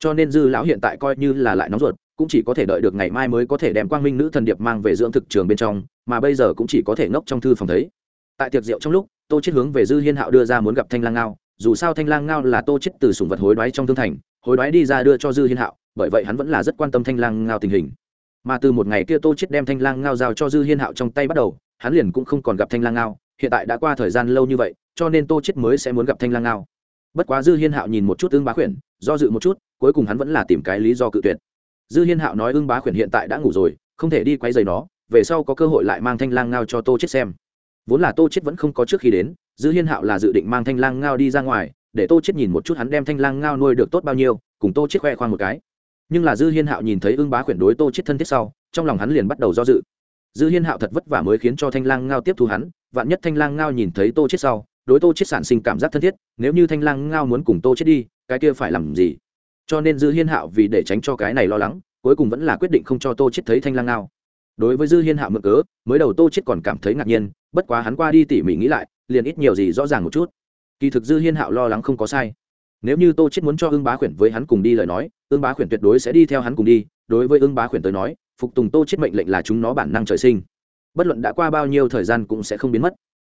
Cho nên dư lão hiện tại coi như là lại nóng ruột, cũng chỉ có thể đợi được ngày mai mới có thể đem quang minh nữ thần điệp mang về dưỡng thực trường bên trong, mà bây giờ cũng chỉ có thể ngốc trong thư phòng thấy. Tại tiệc rượu trong lúc, tô chết hướng về dư hiên hạo đưa ra muốn gặp thanh lang ngao dù sao thanh lang ngao là tô chết từ sùng vật hối đoái trong thương thành, hối đoái đi ra đưa cho dư hiên hạo, bởi vậy hắn vẫn là rất quan tâm thanh lang ngao tình hình. Mà từ một ngày kia tô chết đem thanh lang ngao giao cho dư hiên hạo trong tay bắt đầu, hắn liền cũng không còn gặp thanh lang ngao, hiện tại đã qua thời gian lâu như vậy, cho nên tô chết mới sẽ muốn gặp thanh lang ngao. Bất quá dư hiên hạo nhìn một chút ưng bá khuyển, do dự một chút, cuối cùng hắn vẫn là tìm cái lý do cự tuyệt. Dư hiên hạo nói ưng bá khuyển hiện tại đã ngủ rồi, không thể đi quay giày nó, về sau có cơ hội lại mang thanh lang ngao cho tô chết xem vốn là tô chết vẫn không có trước khi đến, dư hiên hạo là dự định mang thanh lang ngao đi ra ngoài, để tô chết nhìn một chút hắn đem thanh lang ngao nuôi được tốt bao nhiêu, cùng tô chết khoe khoang một cái. Nhưng là dư hiên hạo nhìn thấy ưng bá khuyển đối tô chết thân thiết sau, trong lòng hắn liền bắt đầu do dự. Dư hiên hạo thật vất vả mới khiến cho thanh lang ngao tiếp thu hắn, vạn nhất thanh lang ngao nhìn thấy tô chết sau, đối tô chết sản sinh cảm giác thân thiết, nếu như thanh lang ngao muốn cùng tô chết đi, cái kia phải làm gì? Cho nên dư hiên hạo vì để tránh cho cái này lo lắng, cuối cùng vẫn là quyết định không cho tô chết thấy thanh lang ngao đối với dư hiên hạo mượn cớ, mới đầu tô chết còn cảm thấy ngạc nhiên, bất quá hắn qua đi tỉ mỉ nghĩ lại, liền ít nhiều gì rõ ràng một chút. Kỳ thực dư hiên hạo lo lắng không có sai. Nếu như tô chết muốn cho ương bá khuyển với hắn cùng đi lời nói ương bá khuyển tuyệt đối sẽ đi theo hắn cùng đi, đối với ương bá khuyển tới nói, phục tùng tô chết mệnh lệnh là chúng nó bản năng trời sinh. Bất luận đã qua bao nhiêu thời gian cũng sẽ không biến mất.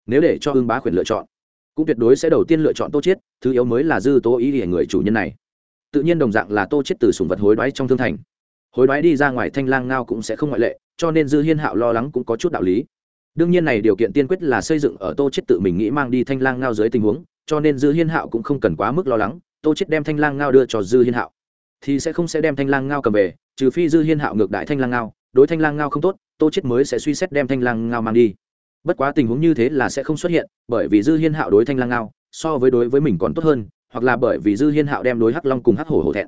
Nếu để cho ương bá khuyển lựa chọn, cũng tuyệt đối sẽ đầu tiên lựa chọn tô chết thứ yếu mới là dư tố ý để người chủ nhân này. Tự nhiên đồng dạng là tô chết từ sùng vật hối đoái trong thương thành hối đoái đi ra ngoài thanh lang ngao cũng sẽ không ngoại lệ, cho nên dư hiên hạo lo lắng cũng có chút đạo lý. Đương nhiên này điều kiện tiên quyết là xây dựng ở tô chết tự mình nghĩ mang đi thanh lang ngao dưới tình huống, cho nên dư hiên hạo cũng không cần quá mức lo lắng, tô chết đem thanh lang ngao đưa cho dư hiên hạo. Thì sẽ không sẽ đem thanh lang ngao cầm về, trừ phi dư hiên hạo ngược đại thanh lang ngao, đối thanh lang ngao không tốt, tô chết mới sẽ suy xét đem thanh lang ngao mang đi. Bất quá tình huống như thế là sẽ không xuất hiện, bởi vì dư hiên hạo đối thanh lang ngao so với đối với mình còn tốt hơn, hoặc là bởi vì dư hiên hạo đem đối hắc long cùng hắc hổ hổ thẹn.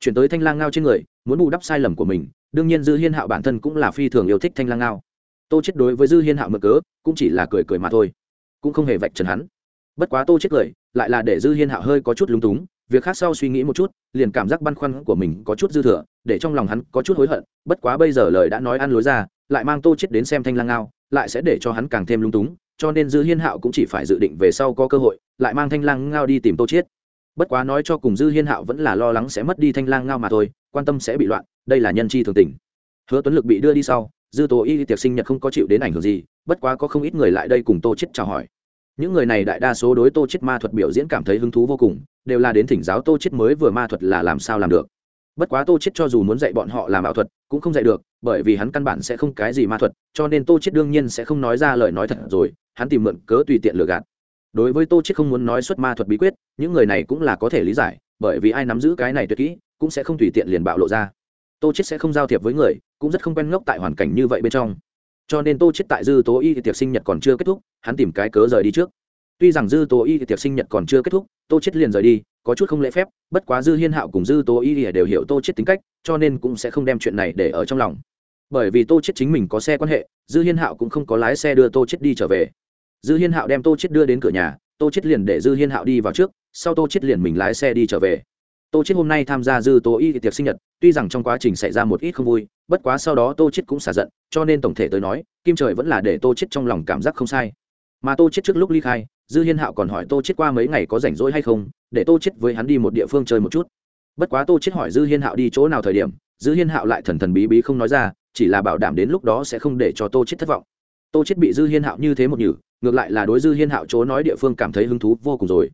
Chuyển tới thanh lang ngao trên người muốn bù đắp sai lầm của mình, đương nhiên dư hiên hạo bản thân cũng là phi thường yêu thích thanh lang ngao. Tô chết đối với dư hiên hạo mực cớ, cũng chỉ là cười cười mà thôi. Cũng không hề vạch trần hắn. Bất quá tô chết cười, lại là để dư hiên hạo hơi có chút lúng túng, việc khác sau suy nghĩ một chút, liền cảm giác băn khoăn của mình có chút dư thừa, để trong lòng hắn có chút hối hận, bất quá bây giờ lời đã nói ăn lối ra, lại mang tô chết đến xem thanh lang ngao, lại sẽ để cho hắn càng thêm lung túng, cho nên dư hiên hạo cũng chỉ phải dự định về sau có cơ hội, lại mang thanh lang ngao đi tìm tô chết. Bất quá nói cho cùng dư hiên hạo vẫn là lo lắng sẽ mất đi thanh lang ngao mà thôi quan tâm sẽ bị loạn, đây là nhân chi thường tình. Hứa tuấn lực bị đưa đi sau, dư tố y tiệc sinh nhật không có chịu đến ảnh hưởng gì, bất quá có không ít người lại đây cùng tô chết chào hỏi. Những người này đại đa số đối tô chết ma thuật biểu diễn cảm thấy hứng thú vô cùng, đều là đến thỉnh giáo tô chết mới vừa ma thuật là làm sao làm được. Bất quá tô chết cho dù muốn dạy bọn họ làm ảo thuật, cũng không dạy được, bởi vì hắn căn bản sẽ không cái gì ma thuật, cho nên tô chết đương nhiên sẽ không nói ra lời nói thật rồi, hắn tìm mượn cớ tùy tiện lừa gạt. Đối với tô chết không muốn nói xuất ma thuật bí quyết, những người này cũng là có thể lý giải, bởi vì ai nắm giữ cái này tuyệt kỹ cũng sẽ không tùy tiện liền bạo lộ ra. Tô chết sẽ không giao thiệp với người, cũng rất không quen ngốc tại hoàn cảnh như vậy bên trong. Cho nên tô chết tại dư tố y tiệc sinh nhật còn chưa kết thúc, hắn tìm cái cớ rời đi trước. Tuy rằng dư tố y tiệc sinh nhật còn chưa kết thúc, tô chết liền rời đi, có chút không lễ phép, bất quá dư hiên hạo cùng dư tố y đều hiểu tô chết tính cách, cho nên cũng sẽ không đem chuyện này để ở trong lòng. Bởi vì tô chết chính mình có xe quan hệ, dư hiên hạo cũng không có lái xe đưa tô chết đi trở về. Dư hiên hạo đem tô chết đưa đến cửa nhà, tô chết liền để dư hiên hạo đi vào trước, sau tô chết liền mình lái xe đi trở về tô chết hôm nay tham gia dư tố y tiệc sinh nhật, tuy rằng trong quá trình xảy ra một ít không vui, bất quá sau đó tô chết cũng xả giận, cho nên tổng thể tới nói, kim trời vẫn là để tô chết trong lòng cảm giác không sai. Mà tô chết trước lúc ly khai, dư hiên hạo còn hỏi tô chết qua mấy ngày có rảnh rỗi hay không, để tô chết với hắn đi một địa phương chơi một chút. Bất quá tô chết hỏi dư hiên hạo đi chỗ nào thời điểm, dư hiên hạo lại thần thần bí bí không nói ra, chỉ là bảo đảm đến lúc đó sẽ không để cho tô chết thất vọng. Tô chết bị dư hiên hạo như thế một nhử, ngược lại là đối dư hiên hạo chỗ nói địa phương cảm thấy hứng thú vô cùng rồi.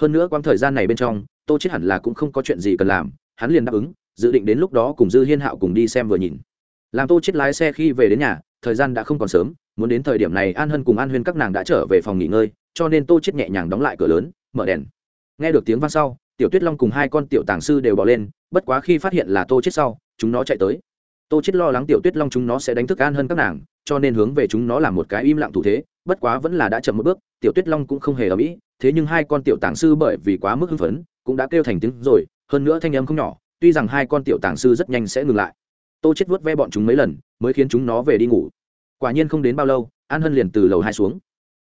Hơn nữa quãng thời gian này bên trong tô chết hẳn là cũng không có chuyện gì cần làm, hắn liền đáp ứng, dự định đến lúc đó cùng dư hiên hạo cùng đi xem vừa nhìn. Làm tô chết lái xe khi về đến nhà, thời gian đã không còn sớm, muốn đến thời điểm này an hân cùng an huyên các nàng đã trở về phòng nghỉ ngơi, cho nên tô chết nhẹ nhàng đóng lại cửa lớn, mở đèn. Nghe được tiếng vang sau, tiểu tuyết long cùng hai con tiểu tàng sư đều bỏ lên, bất quá khi phát hiện là tô chết sau, chúng nó chạy tới. Tô chết lo lắng tiểu tuyết long chúng nó sẽ đánh thức an hơn các nàng, cho nên hướng về chúng nó làm một cái im lặng thủ thế, bất quá vẫn là đã chậm một bước, tiểu tuyết long cũng không hề ở mỹ thế nhưng hai con tiểu tàng sư bởi vì quá mức hưng phấn cũng đã kêu thành tiếng rồi, hơn nữa thanh âm không nhỏ, tuy rằng hai con tiểu tàng sư rất nhanh sẽ ngừng lại. Tô chết vuốt ve bọn chúng mấy lần, mới khiến chúng nó về đi ngủ. Quả nhiên không đến bao lâu, an hân liền từ lầu hai xuống.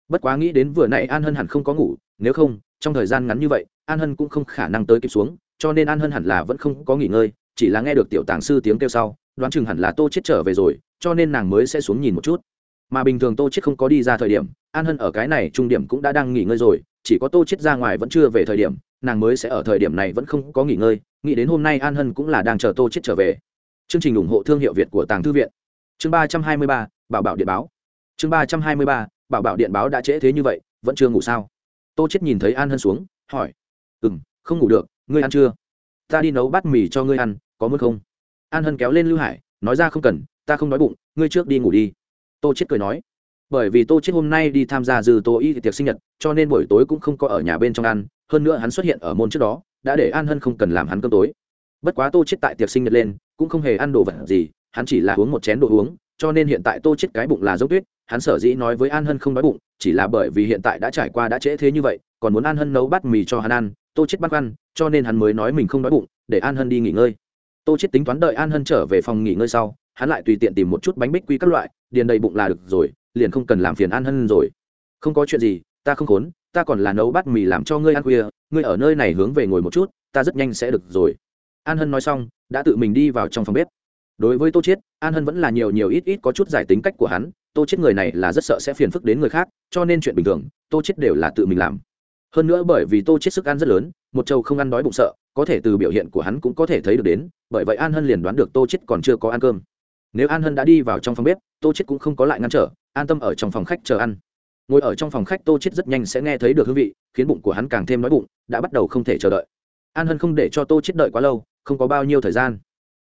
Bất quá nghĩ đến vừa nãy an hân hẳn không có ngủ, nếu không, trong thời gian ngắn như vậy, an hân cũng không khả năng tới kịp xuống, cho nên an hân hẳn là vẫn không có nghỉ ngơi, chỉ là nghe được tiểu tàng sư tiếng kêu sau, đoán chừng hẳn là tô chết trở về rồi, cho nên nàng mới sẽ xuống nhìn một chút. Mà bình thường tô chết không có đi ra thời điểm, an hân ở cái này trung điểm cũng đã đang nghỉ ngơi rồi, chỉ có tô chết ra ngoài vẫn chưa về thời điểm nàng mới sẽ ở thời điểm này vẫn không có nghỉ ngơi, nghĩ đến hôm nay an hân cũng là đang chờ tô chết trở về. Chương trình ủng hộ thương hiệu việt của tàng thư viện. Chương ba trăm hai mươi ba, bảo bảo điện báo. Chương ba trăm hai mươi ba, bảo bảo điện báo đã trễ thế như vậy, vẫn chưa ngủ sao? Tô chết nhìn thấy an hân xuống, hỏi. Ừ m không ngủ được, ngươi ăn chưa? Ta đi nấu bát mì cho ngươi ăn, có muốn không? An hân kéo lên lưu hải, nói ra, không cần, ta không đói bụng, ngươi trước đi ngủ đi. Tô chết cười nói. Bởi vì tô chết hôm nay đi tham gia dư tô y tiệc sinh nhật, cho nên buổi tối cũng không có ở nhà bên trong ăn hơn nữa hắn xuất hiện ở môn trước đó, đã để an hân không cần làm hắn cơm tối. Bất quá tô chết tại tiệc sinh nhật lên, cũng không hề ăn đồ vật gì, hắn chỉ là uống một chén đồ uống, cho nên hiện tại tô chết cái bụng là dốc tuyết, hắn sở dĩ nói với an hân không đói bụng, chỉ là bởi vì hiện tại đã trải qua đã trễ thế như vậy, còn muốn an hân nấu bát mì cho hắn ăn, tô chết băn khoăn, cho nên hắn mới nói mình không đói bụng, để an hân đi nghỉ ngơi. Tô chết tính toán đợi an hân trở về phòng nghỉ ngơi sau, hắn lại tùy tiện tìm một chút bánh bích quy các loại, điền đầy bụng là được rồi, liền không cần làm phiền an hân rồi. Không có chuyện gì ta không khốn, ta còn là nấu bát mì làm cho ngươi ăn khuya, ngươi ở nơi này hướng về ngồi một chút, ta rất nhanh sẽ được rồi. An hân nói xong, đã tự mình đi vào trong phòng bếp. Đối với tô chiết, an hân vẫn là nhiều nhiều ít ít có chút giải tính cách của hắn, tô chiết người này là rất sợ sẽ phiền phức đến người khác, cho nên chuyện bình thường, tô chiết đều là tự mình làm. Hơn nữa bởi vì tô chiết sức ăn rất lớn, một châu không ăn đói bụng sợ, có thể từ biểu hiện của hắn cũng có thể thấy được đến, bởi vậy an hân liền đoán được tô chiết còn chưa có ăn cơm. Nếu an hân đã đi vào trong phòng bếp, tô chiết cũng không có lại ngăn trở, an tâm ở trong phòng khách chờ ăn ngồi ở trong phòng khách tô chiết rất nhanh sẽ nghe thấy được hương vị, khiến bụng của hắn càng thêm nói bụng, đã bắt đầu không thể chờ đợi. An hân không để cho tô chiết đợi quá lâu, không có bao nhiêu thời gian.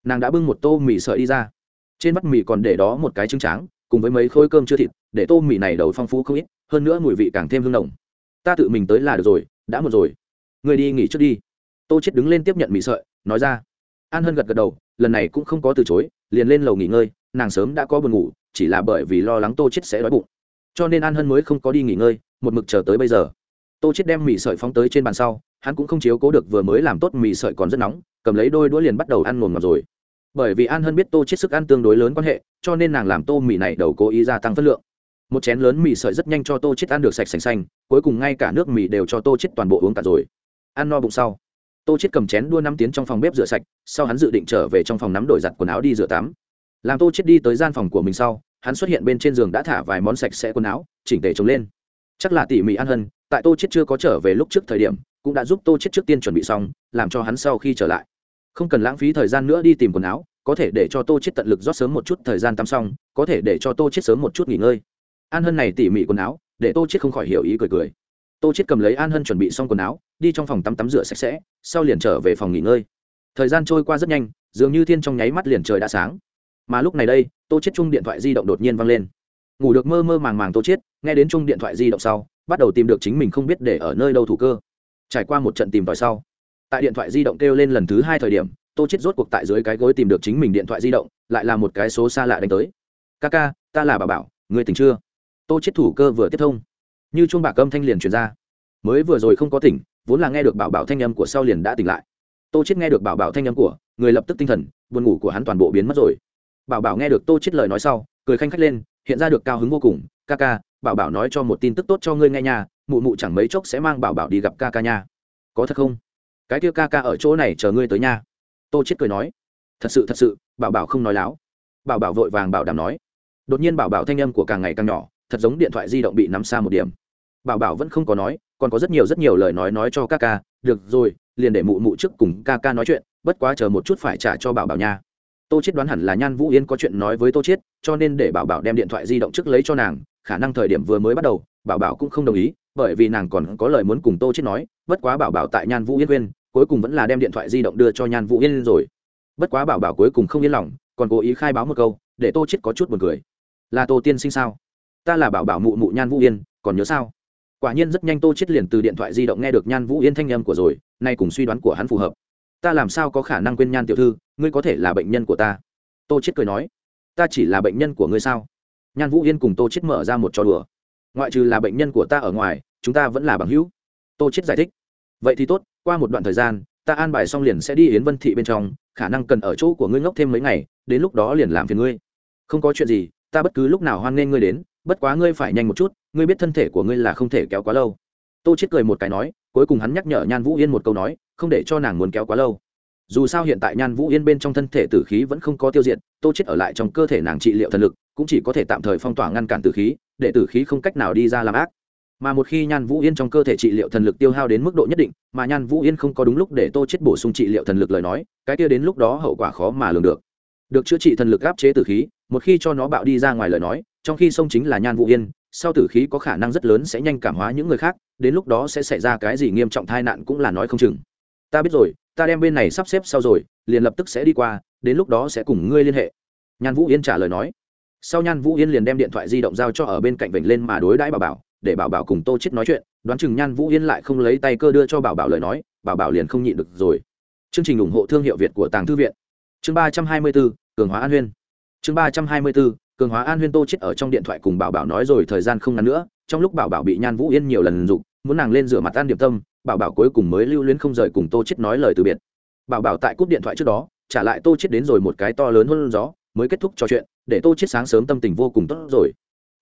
Nàng đã bưng một tô mì sợi đi ra. Trên bát mì còn để đó một cái trứng tráng, cùng với mấy khối cơm chưa thịt, để tô mì này đầu phong phú không ít, hơn nữa mùi vị càng thêm hương nồng. Ta tự mình tới là được rồi, đã một rồi. Người đi nghỉ trước đi. Tô chết đứng lên tiếp nhận mì sợi, nói ra. An hân gật gật đầu, lần này cũng không có từ chối, liền lên lầu nghỉ ngơi, nàng sớm đã có buồn ngủ, chỉ là bởi vì lo lắng tô chết sẽ đói bụng cho nên an hân mới không có đi nghỉ ngơi, một mực chờ tới bây giờ. Tô chết đem mì sợi phóng tới trên bàn sau, hắn cũng không chiếu cố được vừa mới làm tốt mì sợi còn rất nóng, cầm lấy đôi đũa liền bắt đầu ăn ngồn ngọt rồi. Bởi vì an hân biết tô chết sức ăn tương đối lớn quan hệ, cho nên nàng làm tô mì này đầu cố ý gia tăng phân lượng. Một chén lớn mì sợi rất nhanh cho tô chết ăn được sạch sành xanh, cuối cùng ngay cả nước mì đều cho tô chết toàn bộ uống cả rồi. Ăn no bụng sau, tô chết cầm chén đua năm tiếng trong phòng bếp rửa sạch, sau hắn dự định trở về trong phòng nắm đổi giặt quần áo đi rửa tắm. Làm tô chết đi tới gian phòng của mình sau hắn xuất hiện bên trên giường đã thả vài món sạch sẽ quần áo, chỉnh tề trồng lên. Chắc là tỉ mỉ ăn hân tại tô chết chưa có trở về lúc trước thời điểm, cũng đã giúp tô chết trước tiên chuẩn bị xong, làm cho hắn sau khi trở lại. Không cần lãng phí thời gian nữa đi tìm quần áo, có thể để cho tô chết tận lực rót sớm một chút thời gian tắm xong, có thể để cho tô chết sớm một chút nghỉ ngơi. An hân này tỉ mỉ quần áo, để tô chết không khỏi hiểu ý cười cười. Tô chết cầm lấy an hân chuẩn bị xong quần áo, đi trong phòng tắm tắm rửa sạch sẽ, sau liền trở về phòng nghỉ ngơi. Thời gian trôi qua rất nhanh, dường như thiên trong nháy mắt liền trời đã sáng mà lúc này đây, tô chết chung điện thoại di động đột nhiên vang lên. Ngủ được mơ mơ màng màng tô chết, nghe đến chung điện thoại di động sau, bắt đầu tìm được chính mình không biết để ở nơi đâu thủ cơ. Trải qua một trận tìm tòi sau, tại điện thoại di động kêu lên lần thứ hai thời điểm, tô chết rốt cuộc tại dưới cái gối tìm được chính mình điện thoại di động, lại là một cái số xa lạ đánh tới. Ca ca, ta là bà bảo người tỉnh chưa? Tô chết thủ cơ vừa tiếp thông, như chuông bạc âm thanh liền truyền ra. Mới vừa rồi không có tỉnh, vốn là nghe được bảo bảo thanh âm của sau liền đã tỉnh lại. Tô chết nghe được bảo bảo thanh âm của, người lập tức tinh thần, buồn ngủ của hắn toàn bộ biến mất rồi bảo bảo nghe được tô chết lời nói sau, cười khanh khách lên, hiện ra được cao hứng vô cùng. Ca ca, bảo bảo nói cho một tin tức tốt cho ngươi nghe nhà mụ mụ chẳng mấy chốc sẽ mang bảo bảo đi gặp ca ca nha. Có thật không? Cái kia ca ca ở chỗ này chờ ngươi tới nha. Tô chết cười nói. Thật sự thật sự, bảo bảo không nói láo. Bảo bảo vội vàng bảo đảm nói. Đột nhiên bảo bảo thanh âm của càng ngày càng nhỏ, thật giống điện thoại di động bị nắm xa một điểm. Bảo bảo vẫn không có nói, còn có rất nhiều rất nhiều lời nói nói cho ca ca. Được rồi, liền để mụ mụ trước cùng ca ca nói chuyện, bất quá chờ một chút phải trả cho bảo bảo nha tô chết đoán hẳn là nhan vũ yên có chuyện nói với tô chết cho nên để bảo bảo đem điện thoại di động trước lấy cho nàng, khả năng thời điểm vừa mới bắt đầu, bảo bảo cũng không đồng ý, bởi vì nàng còn có lời muốn cùng tô chết nói, bất quá bảo bảo tại nhan vũ yên quên, cuối cùng vẫn là đem điện thoại di động đưa cho nhan vũ yên rồi. Bất quá bảo bảo cuối cùng không yên lòng, còn cố ý khai báo một câu, để tô chết có chút buồn cười. Là tô tiên sinh sao? Ta là bảo bảo mụ mụ nhan vũ yên, còn nhớ sao? Quả nhiên rất nhanh tô chết liền từ điện thoại di động nghe được nhan vũ yên thanh âm của rồi, nay cùng suy đoán của hắn phù hợp ta làm sao có khả năng quên nhan tiểu thư, ngươi có thể là bệnh nhân của ta? Tô chết cười nói, ta chỉ là bệnh nhân của ngươi sao? Nhan vũ yên cùng tô chết mở ra một trò đùa. Ngoại trừ là bệnh nhân của ta ở ngoài, chúng ta vẫn là bằng hữu. Tô chết giải thích, vậy thì tốt, qua một đoạn thời gian, ta an bài xong liền sẽ đi yến vân thị bên trong, khả năng cần ở chỗ của ngươi ngốc thêm mấy ngày, đến lúc đó liền làm phiền ngươi. Không có chuyện gì, ta bất cứ lúc nào hoan nghênh ngươi đến, bất quá ngươi phải nhanh một chút, ngươi biết thân thể của ngươi là không thể kéo quá lâu. Tô chết cười một cái nói cuối cùng hắn nhắc nhở nhan vũ yên một câu nói, không để cho nàng muốn kéo quá lâu. Dù sao hiện tại nhan vũ yên bên trong thân thể tử khí vẫn không có tiêu diệt, tô chết ở lại trong cơ thể nàng trị liệu thần lực, cũng chỉ có thể tạm thời phong tỏa ngăn cản tử khí, để tử khí không cách nào đi ra làm ác. Mà một khi nhan vũ yên trong cơ thể trị liệu thần lực tiêu hao đến mức độ nhất định, mà nhan vũ yên không có đúng lúc để tô chết bổ sung trị liệu thần lực lời nói, cái kia đến lúc đó hậu quả khó mà lường được. Được chữa trị thần lực áp chế tử khí, một khi cho nó bạo đi ra ngoài lời nói, trong khi sông chính là nhan vũ yên, sau tử khí có khả năng rất lớn sẽ nhanh cảm hóa những người khác đến lúc đó sẽ xảy ra cái gì nghiêm trọng tai nạn cũng là nói không chừng. Ta biết rồi, ta đem bên này sắp xếp sau rồi, liền lập tức sẽ đi qua, đến lúc đó sẽ cùng ngươi liên hệ. Nhan vũ yên trả lời nói. Sau nhan vũ yên liền đem điện thoại di động giao cho ở bên cạnh vểnh lên mà đối đãi bảo bảo, để bảo bảo cùng tô chết nói chuyện, đoán chừng nhan vũ yên lại không lấy tay cơ đưa cho bảo bảo lời nói, bảo bảo liền không nhịn được rồi. Chương trình ủng hộ thương hiệu việt của tàng thư viện. Chương ba trăm hai mươi bốn, cường hóa an huyên. Chương ba trăm hai mươi bốn, cường hóa an huyên tô chết ở trong điện thoại cùng bảo bảo nói rồi thời gian không ngắn nữa, trong lúc bảo bảo bị nhan vũ yên nhiều lần dục muốn nàng lên rửa mặt ăn điểm tâm, bảo bảo cuối cùng mới lưu luyến không rời cùng tô chết nói lời từ biệt. Bảo bảo tại cúp điện thoại trước đó, trả lại tô chết đến rồi một cái to lớn hơn gió, mới kết thúc trò chuyện, để tô chết sáng sớm tâm tình vô cùng tốt rồi.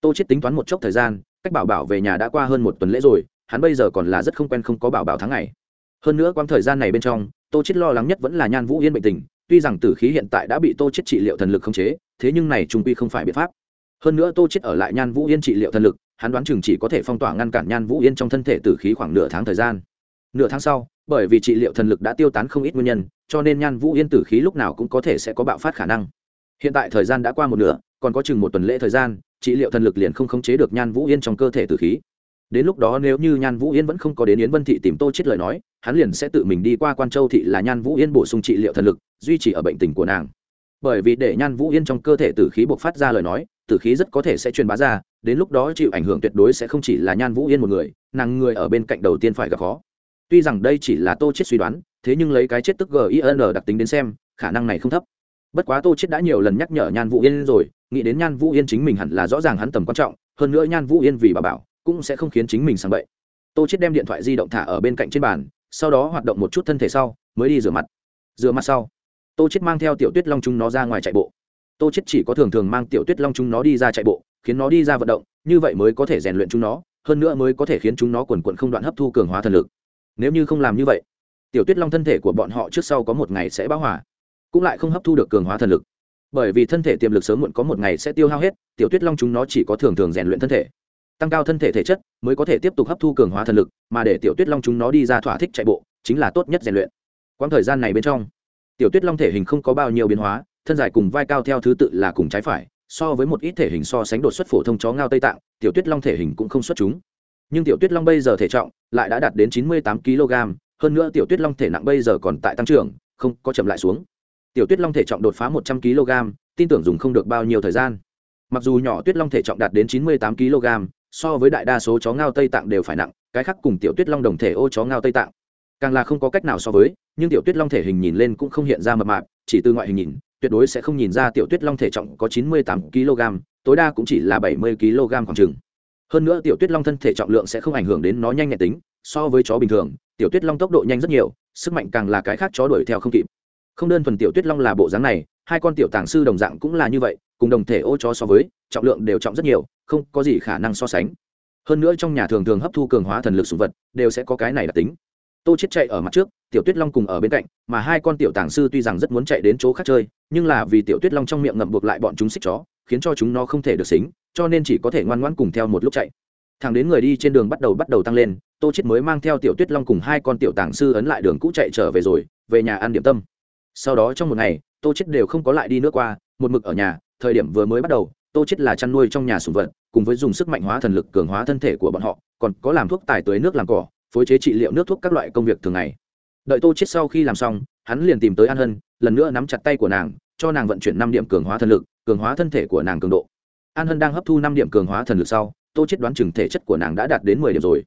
Tô chết tính toán một chốc thời gian, cách bảo bảo về nhà đã qua hơn một tuần lễ rồi, hắn bây giờ còn là rất không quen không có bảo bảo tháng ngày. Hơn nữa quãng thời gian này bên trong, tô chết lo lắng nhất vẫn là nhan vũ yên bệnh tình, tuy rằng tử khí hiện tại đã bị tô chết trị liệu thần lực khống chế, thế nhưng này trung quy không phải biện pháp. Hơn nữa tô chết ở lại nhan vũ yên trị liệu thần lực hắn đoán chừng chỉ có thể phong tỏa ngăn cản nhan vũ yên trong thân thể tử khí khoảng nửa tháng thời gian. Nửa tháng sau, bởi vì trị liệu thần lực đã tiêu tán không ít nguyên nhân, cho nên nhan vũ yên tử khí lúc nào cũng có thể sẽ có bạo phát khả năng. Hiện tại thời gian đã qua một nửa, còn có chừng một tuần lễ thời gian, trị liệu thần lực liền không khống chế được nhan vũ yên trong cơ thể tử khí. Đến lúc đó nếu như nhan vũ yên vẫn không có đến yến vân thị tìm tô chết lời nói, hắn liền sẽ tự mình đi qua quan châu thị là nhan vũ yên bổ sung trị liệu thần lực, duy trì ở bệnh tình của nàng. Bởi vì để nhan vũ yên trong cơ thể tử khí buộc phát ra lời nói, tử khí rất có thể sẽ truyền bá ra đến lúc đó chịu ảnh hưởng tuyệt đối sẽ không chỉ là nhan vũ yên một người, nàng người ở bên cạnh đầu tiên phải gặp khó. Tuy rằng đây chỉ là tô chết suy đoán, thế nhưng lấy cái chết tức gin đặc tính đến xem, khả năng này không thấp. Bất quá tô chết đã nhiều lần nhắc nhở nhan vũ yên rồi, nghĩ đến nhan vũ yên chính mình hẳn là rõ ràng hắn tầm quan trọng, hơn nữa nhan vũ yên vì bà bảo, cũng sẽ không khiến chính mình sang bậy. Tô chết đem điện thoại di động thả ở bên cạnh trên bàn, sau đó hoạt động một chút thân thể sau, mới đi rửa mặt. Rửa mặt sau, tô chết mang theo tiểu tuyết long chúng nó ra ngoài chạy bộ tô chết chỉ có thường thường mang tiểu tuyết long chúng nó đi ra chạy bộ khiến nó đi ra vận động như vậy mới có thể rèn luyện chúng nó hơn nữa mới có thể khiến chúng nó quần quận không đoạn hấp thu cường hóa thần lực. Nếu như không làm như vậy tiểu tuyết long thân thể của bọn họ trước sau có một ngày sẽ bão hòa, cũng lại không hấp thu được cường hóa thần lực. Bởi vì thân thể tiềm lực sớm muộn có một ngày sẽ tiêu hao hết tiểu tuyết long chúng nó chỉ có thường thường rèn luyện thân thể. Tăng cao thân thể thể chất mới có thể tiếp tục hấp thu cường hóa thần lực mà để tiểu tuyết long chúng nó đi ra thỏa thích chạy bộ chính là tốt nhất rèn luyện. Quãng thời gian này bên trong tiểu tuyết long thể hình không có bao nhiêu biến hóa thân dài cùng vai cao theo thứ tự là cùng trái phải, so với một ít thể hình so sánh đột xuất phổ thông chó ngao tây tạng, tiểu tuyết long thể hình cũng không xuất chúng. Nhưng tiểu tuyết long bây giờ thể trọng lại đã đạt đến chín mươi tám kg, hơn nữa tiểu tuyết long thể nặng bây giờ còn tại tăng trưởng, không có chậm lại xuống. Tiểu tuyết long thể trọng đột phá một trăm kg, tin tưởng dùng không được bao nhiêu thời gian. Mặc dù nhỏ tuyết long thể trọng đạt đến chín mươi tám kg, so với đại đa số chó ngao tây tạng đều phải nặng, cái khác cùng tiểu tuyết long đồng thể ô chó ngao tây tạng. Càng là không có cách nào so với, nhưng tiểu tuyết long thể hình nhìn lên cũng không hiện ra mập mạp, chỉ từ ngoại hình nhìn tuyệt đối sẽ không nhìn ra tiểu tuyết long thể trọng có chín mươi tám kg, tối đa cũng chỉ là bảy mươi kg khoảng chừng. Hơn nữa tiểu tuyết long thân thể trọng lượng sẽ không ảnh hưởng đến nó nhanh nhẹn tính, so với chó bình thường, tiểu tuyết long tốc độ nhanh rất nhiều, sức mạnh càng là cái khác chó đuổi theo không kịp. Không đơn thuần tiểu tuyết long là bộ dáng này, hai con tiểu tàng sư đồng dạng cũng là như vậy, cùng đồng thể ô chó so với, trọng lượng đều trọng rất nhiều, không có gì khả năng so sánh. Hơn nữa trong nhà thường thường hấp thu cường hóa thần lực sùng vật, đều sẽ có cái này đặc tính tô chết chạy ở mặt trước, tiểu tuyết long cùng ở bên cạnh, mà hai con tiểu tàng sư tuy rằng rất muốn chạy đến chỗ khác chơi, nhưng là vì tiểu tuyết long trong miệng ngậm buộc lại bọn chúng xích chó, khiến cho chúng nó không thể được xính, cho nên chỉ có thể ngoan ngoãn cùng theo một lúc chạy. Thằng đến người đi trên đường bắt đầu bắt đầu tăng lên, tô chết mới mang theo tiểu tuyết long cùng hai con tiểu tàng sư ấn lại đường cũ chạy trở về rồi, về nhà ăn điểm tâm. Sau đó trong một ngày, tô chết đều không có lại đi nước qua, một mực ở nhà, thời điểm vừa mới bắt đầu, tô chết là chăn nuôi trong nhà sùng vật, cùng với dùng sức mạnh hóa thần lực cường hóa thân thể của bọn họ, còn có làm thuốc tài tưới nước làm cỏ phối chế trị liệu nước thuốc các loại công việc thường ngày. Đợi tô chết sau khi làm xong, hắn liền tìm tới an hân, lần nữa nắm chặt tay của nàng, cho nàng vận chuyển năm điểm cường hóa thần lực, cường hóa thân thể của nàng cường độ. An hân đang hấp thu năm điểm cường hóa thần lực sau, tô chết đoán chừng thể chất của nàng đã đạt đến mười điểm rồi.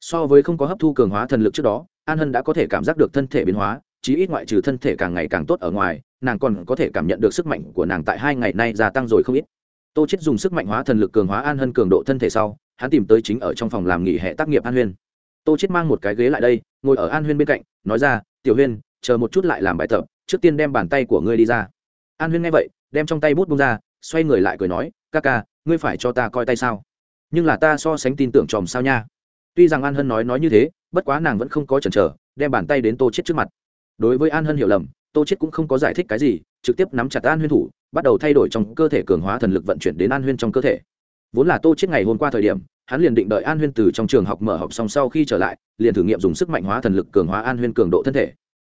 So với không có hấp thu cường hóa thần lực trước đó, an hân đã có thể cảm giác được thân thể biến hóa, chí ít ngoại trừ thân thể càng ngày càng tốt ở ngoài, nàng còn có thể cảm nhận được sức mạnh của nàng tại hai ngày nay gia tăng rồi không ít. Tô chết dùng sức mạnh hóa thần lực cường hóa an hân cường độ thân thể sau, hắn tìm tới chính ở trong phòng làm nghỉ hè tác nghiệp an huyên tô chết mang một cái ghế lại đây, ngồi ở an huyên bên cạnh, nói ra, tiểu huyên, chờ một chút lại làm bài tập, trước tiên đem bàn tay của ngươi đi ra. An huyên nghe vậy, đem trong tay bút bung ra, xoay người lại cười nói, ca ca, ngươi phải cho ta coi tay sao? Nhưng là ta so sánh tin tưởng tròm sao nha? Tuy rằng an hân nói nói như thế, bất quá nàng vẫn không có chần chờ, đem bàn tay đến tô chết trước mặt. Đối với an hân hiểu lầm, tô chết cũng không có giải thích cái gì, trực tiếp nắm chặt an huyên thủ, bắt đầu thay đổi trong cơ thể cường hóa thần lực vận chuyển đến an huyên trong cơ thể. Vốn là tô chết ngày hôm qua thời điểm hắn liền định đợi an huyên từ trong trường học mở học xong sau khi trở lại, liền thử nghiệm dùng sức mạnh hóa thần lực cường hóa an huyên cường độ thân thể.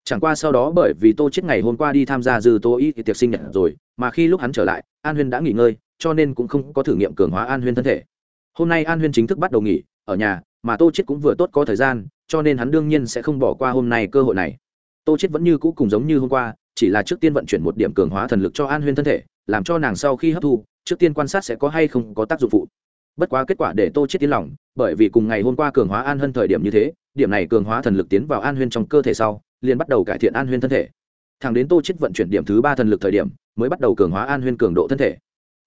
Chẳng qua sau đó bởi vì tô chết ngày hôm qua đi tham gia dư tô y tiệc sinh nhật rồi, mà khi lúc hắn trở lại, an huyên đã nghỉ ngơi, cho nên cũng không có thử nghiệm cường hóa an huyên thân thể. Hôm nay an huyên chính thức bắt đầu nghỉ, ở nhà, mà tô chết cũng vừa tốt có thời gian, cho nên hắn đương nhiên sẽ không bỏ qua hôm nay cơ hội này. Tô chết vẫn như cũ cùng giống như hôm qua, chỉ là trước tiên vận chuyển một điểm cường hóa thần lực cho an huyên thân thể, làm cho nàng sau khi hấp thu, trước tiên quan sát sẽ có hay không có tác dụng phụ bất quá kết quả để tô chết tiến lòng, bởi vì cùng ngày hôm qua cường hóa an hân thời điểm như thế, điểm này cường hóa thần lực tiến vào an huyên trong cơ thể sau, liền bắt đầu cải thiện an huyên thân thể. Thẳng đến tô chết vận chuyển điểm thứ ba thần lực thời điểm, mới bắt đầu cường hóa an huyên cường độ thân thể.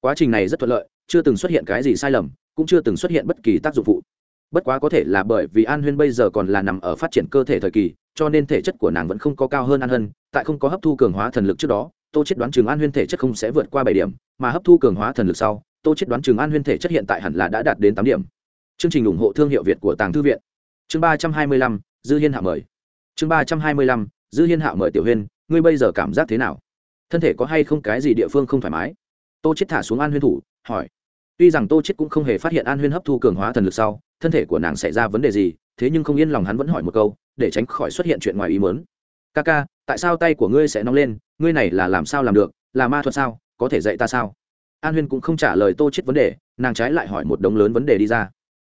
Quá trình này rất thuận lợi, chưa từng xuất hiện cái gì sai lầm, cũng chưa từng xuất hiện bất kỳ tác dụng phụ. Bất quá có thể là bởi vì an huyên bây giờ còn là nằm ở phát triển cơ thể thời kỳ, cho nên thể chất của nàng vẫn không có cao hơn an hân, tại không có hấp thu cường hóa thần lực trước đó, tô chết đoán chừng an huyên thể chất không sẽ vượt qua bảy điểm, mà hấp thu cường hóa thần lực sau tô chết đoán Trường an huyên thể chất hiện tại hẳn là đã đạt đến tám điểm. Chương trình ủng hộ thương hiệu việt của tàng thư viện. Chương ba trăm hai mươi lăm, dư hiên hạ mời. Chương ba trăm hai mươi lăm, dư hiên hạ mời tiểu huyên, ngươi bây giờ cảm giác thế nào? Thân thể có hay không cái gì địa phương không thoải mái? Tô chết thả xuống an huyên thủ, hỏi. Tuy rằng tô chết cũng không hề phát hiện an huyên hấp thu cường hóa thần lực sau, thân thể của nàng xảy ra vấn đề gì, thế nhưng không yên lòng hắn vẫn hỏi một câu, để tránh khỏi xuất hiện chuyện ngoài ý muốn. Ca ca, tại sao tay của ngươi sẽ nóng lên? Ngươi này là làm sao làm được? Là ma thuật sao? Có thể dạy ta sao? An huyên cũng không trả lời tô chết vấn đề, nàng trái lại hỏi một đống lớn vấn đề đi ra.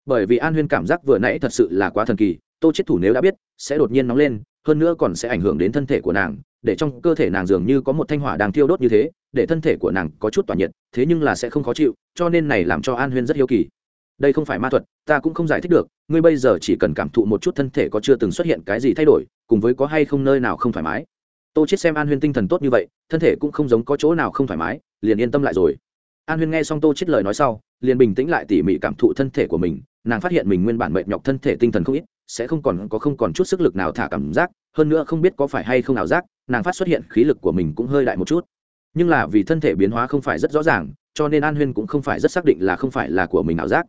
Bởi vì an huyên cảm giác vừa nãy thật sự là quá thần kỳ, tô chết thủ nếu đã biết, sẽ đột nhiên nóng lên, hơn nữa còn sẽ ảnh hưởng đến thân thể của nàng, để trong cơ thể nàng dường như có một thanh hỏa đang thiêu đốt như thế, để thân thể của nàng có chút tỏa nhiệt, thế nhưng là sẽ không khó chịu, cho nên này làm cho an huyên rất hiếu kỳ. Đây không phải ma thuật, ta cũng không giải thích được, ngươi bây giờ chỉ cần cảm thụ một chút thân thể có chưa từng xuất hiện cái gì thay đổi, cùng với có hay không nơi nào không thoải mái. Tô chết xem an huyên tinh thần tốt như vậy, thân thể cũng không giống có chỗ nào không thoải mái, liền yên tâm lại rồi an huyên nghe xong tô chết lời nói sau, liền bình tĩnh lại tỉ mỉ cảm thụ thân thể của mình. Nàng phát hiện mình nguyên bản mệt nhọc thân thể tinh thần không ít, sẽ không còn, có không còn chút sức lực nào thả cảm giác, hơn nữa không biết có phải hay không nào giác, nàng phát xuất hiện khí lực của mình cũng hơi đại một chút. Nhưng là vì thân thể biến hóa không phải rất rõ ràng, cho nên an huyên cũng không phải rất xác định là không phải là của mình ảo giác.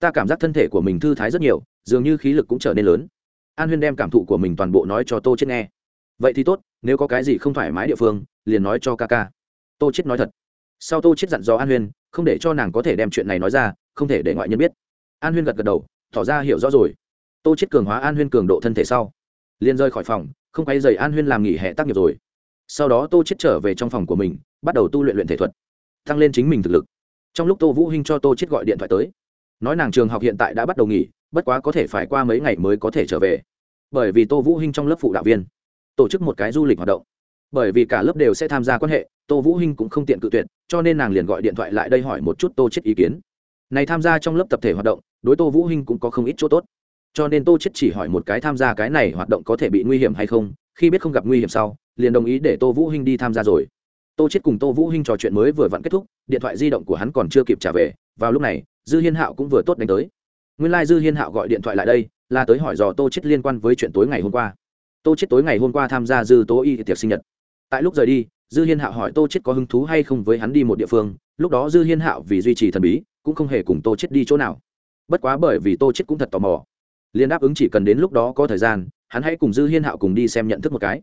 Ta cảm giác thân thể của mình thư thái rất nhiều, dường như khí lực cũng trở nên lớn. An huyên đem cảm thụ của mình toàn bộ nói cho tô chết nghe. Vậy thì tốt, nếu có cái gì không thoải mái địa phương, liền nói cho ca ca. Tô chết nói thật sau tô chết dặn dò an huyên, không để cho nàng có thể đem chuyện này nói ra, không thể để ngoại nhân biết. an huyên gật gật đầu, tỏ ra hiểu rõ rồi. tô chết cường hóa an huyên cường độ thân thể sau, liền rơi khỏi phòng, không quay dày an huyên làm nghỉ hè tác nghiệp rồi. sau đó tô chết trở về trong phòng của mình, bắt đầu tu luyện luyện thể thuật, tăng lên chính mình thực lực. trong lúc tô vũ hinh cho tô chết gọi điện thoại tới, nói nàng trường học hiện tại đã bắt đầu nghỉ, bất quá có thể phải qua mấy ngày mới có thể trở về. bởi vì tô vũ hinh trong lớp phụ đạo viên, tổ chức một cái du lịch hoạt động. bởi vì cả lớp đều sẽ tham gia quan hệ, tô vũ hinh cũng không tiện cự tuyệt cho nên nàng liền gọi điện thoại lại đây hỏi một chút tô chết ý kiến. Này tham gia trong lớp tập thể hoạt động, đối tô vũ hinh cũng có không ít chỗ tốt. Cho nên tô chết chỉ hỏi một cái tham gia cái này hoạt động có thể bị nguy hiểm hay không, khi biết không gặp nguy hiểm sau, liền đồng ý để tô vũ hinh đi tham gia rồi. Tô chết cùng tô vũ hinh trò chuyện mới vừa vặn kết thúc, điện thoại di động của hắn còn chưa kịp trả về, vào lúc này, dư hiên hạo cũng vừa tốt đánh tới. Nguyên lai like dư hiên hạo gọi điện thoại lại đây, là tới hỏi dò tô chết liên quan với chuyện tối ngày hôm qua. Tô chết tối ngày hôm qua tham gia dư tố y tiệc sinh nhật. Tại lúc rời đi dư hiên hạo hỏi tô chết có hứng thú hay không với hắn đi một địa phương, lúc đó dư hiên hạo vì duy trì thần bí, cũng không hề cùng tô chết đi chỗ nào. Bất quá bởi vì tô chết cũng thật tò mò. Liền đáp ứng chỉ cần đến lúc đó có thời gian, hắn hãy cùng dư hiên hạo cùng đi xem nhận thức một cái.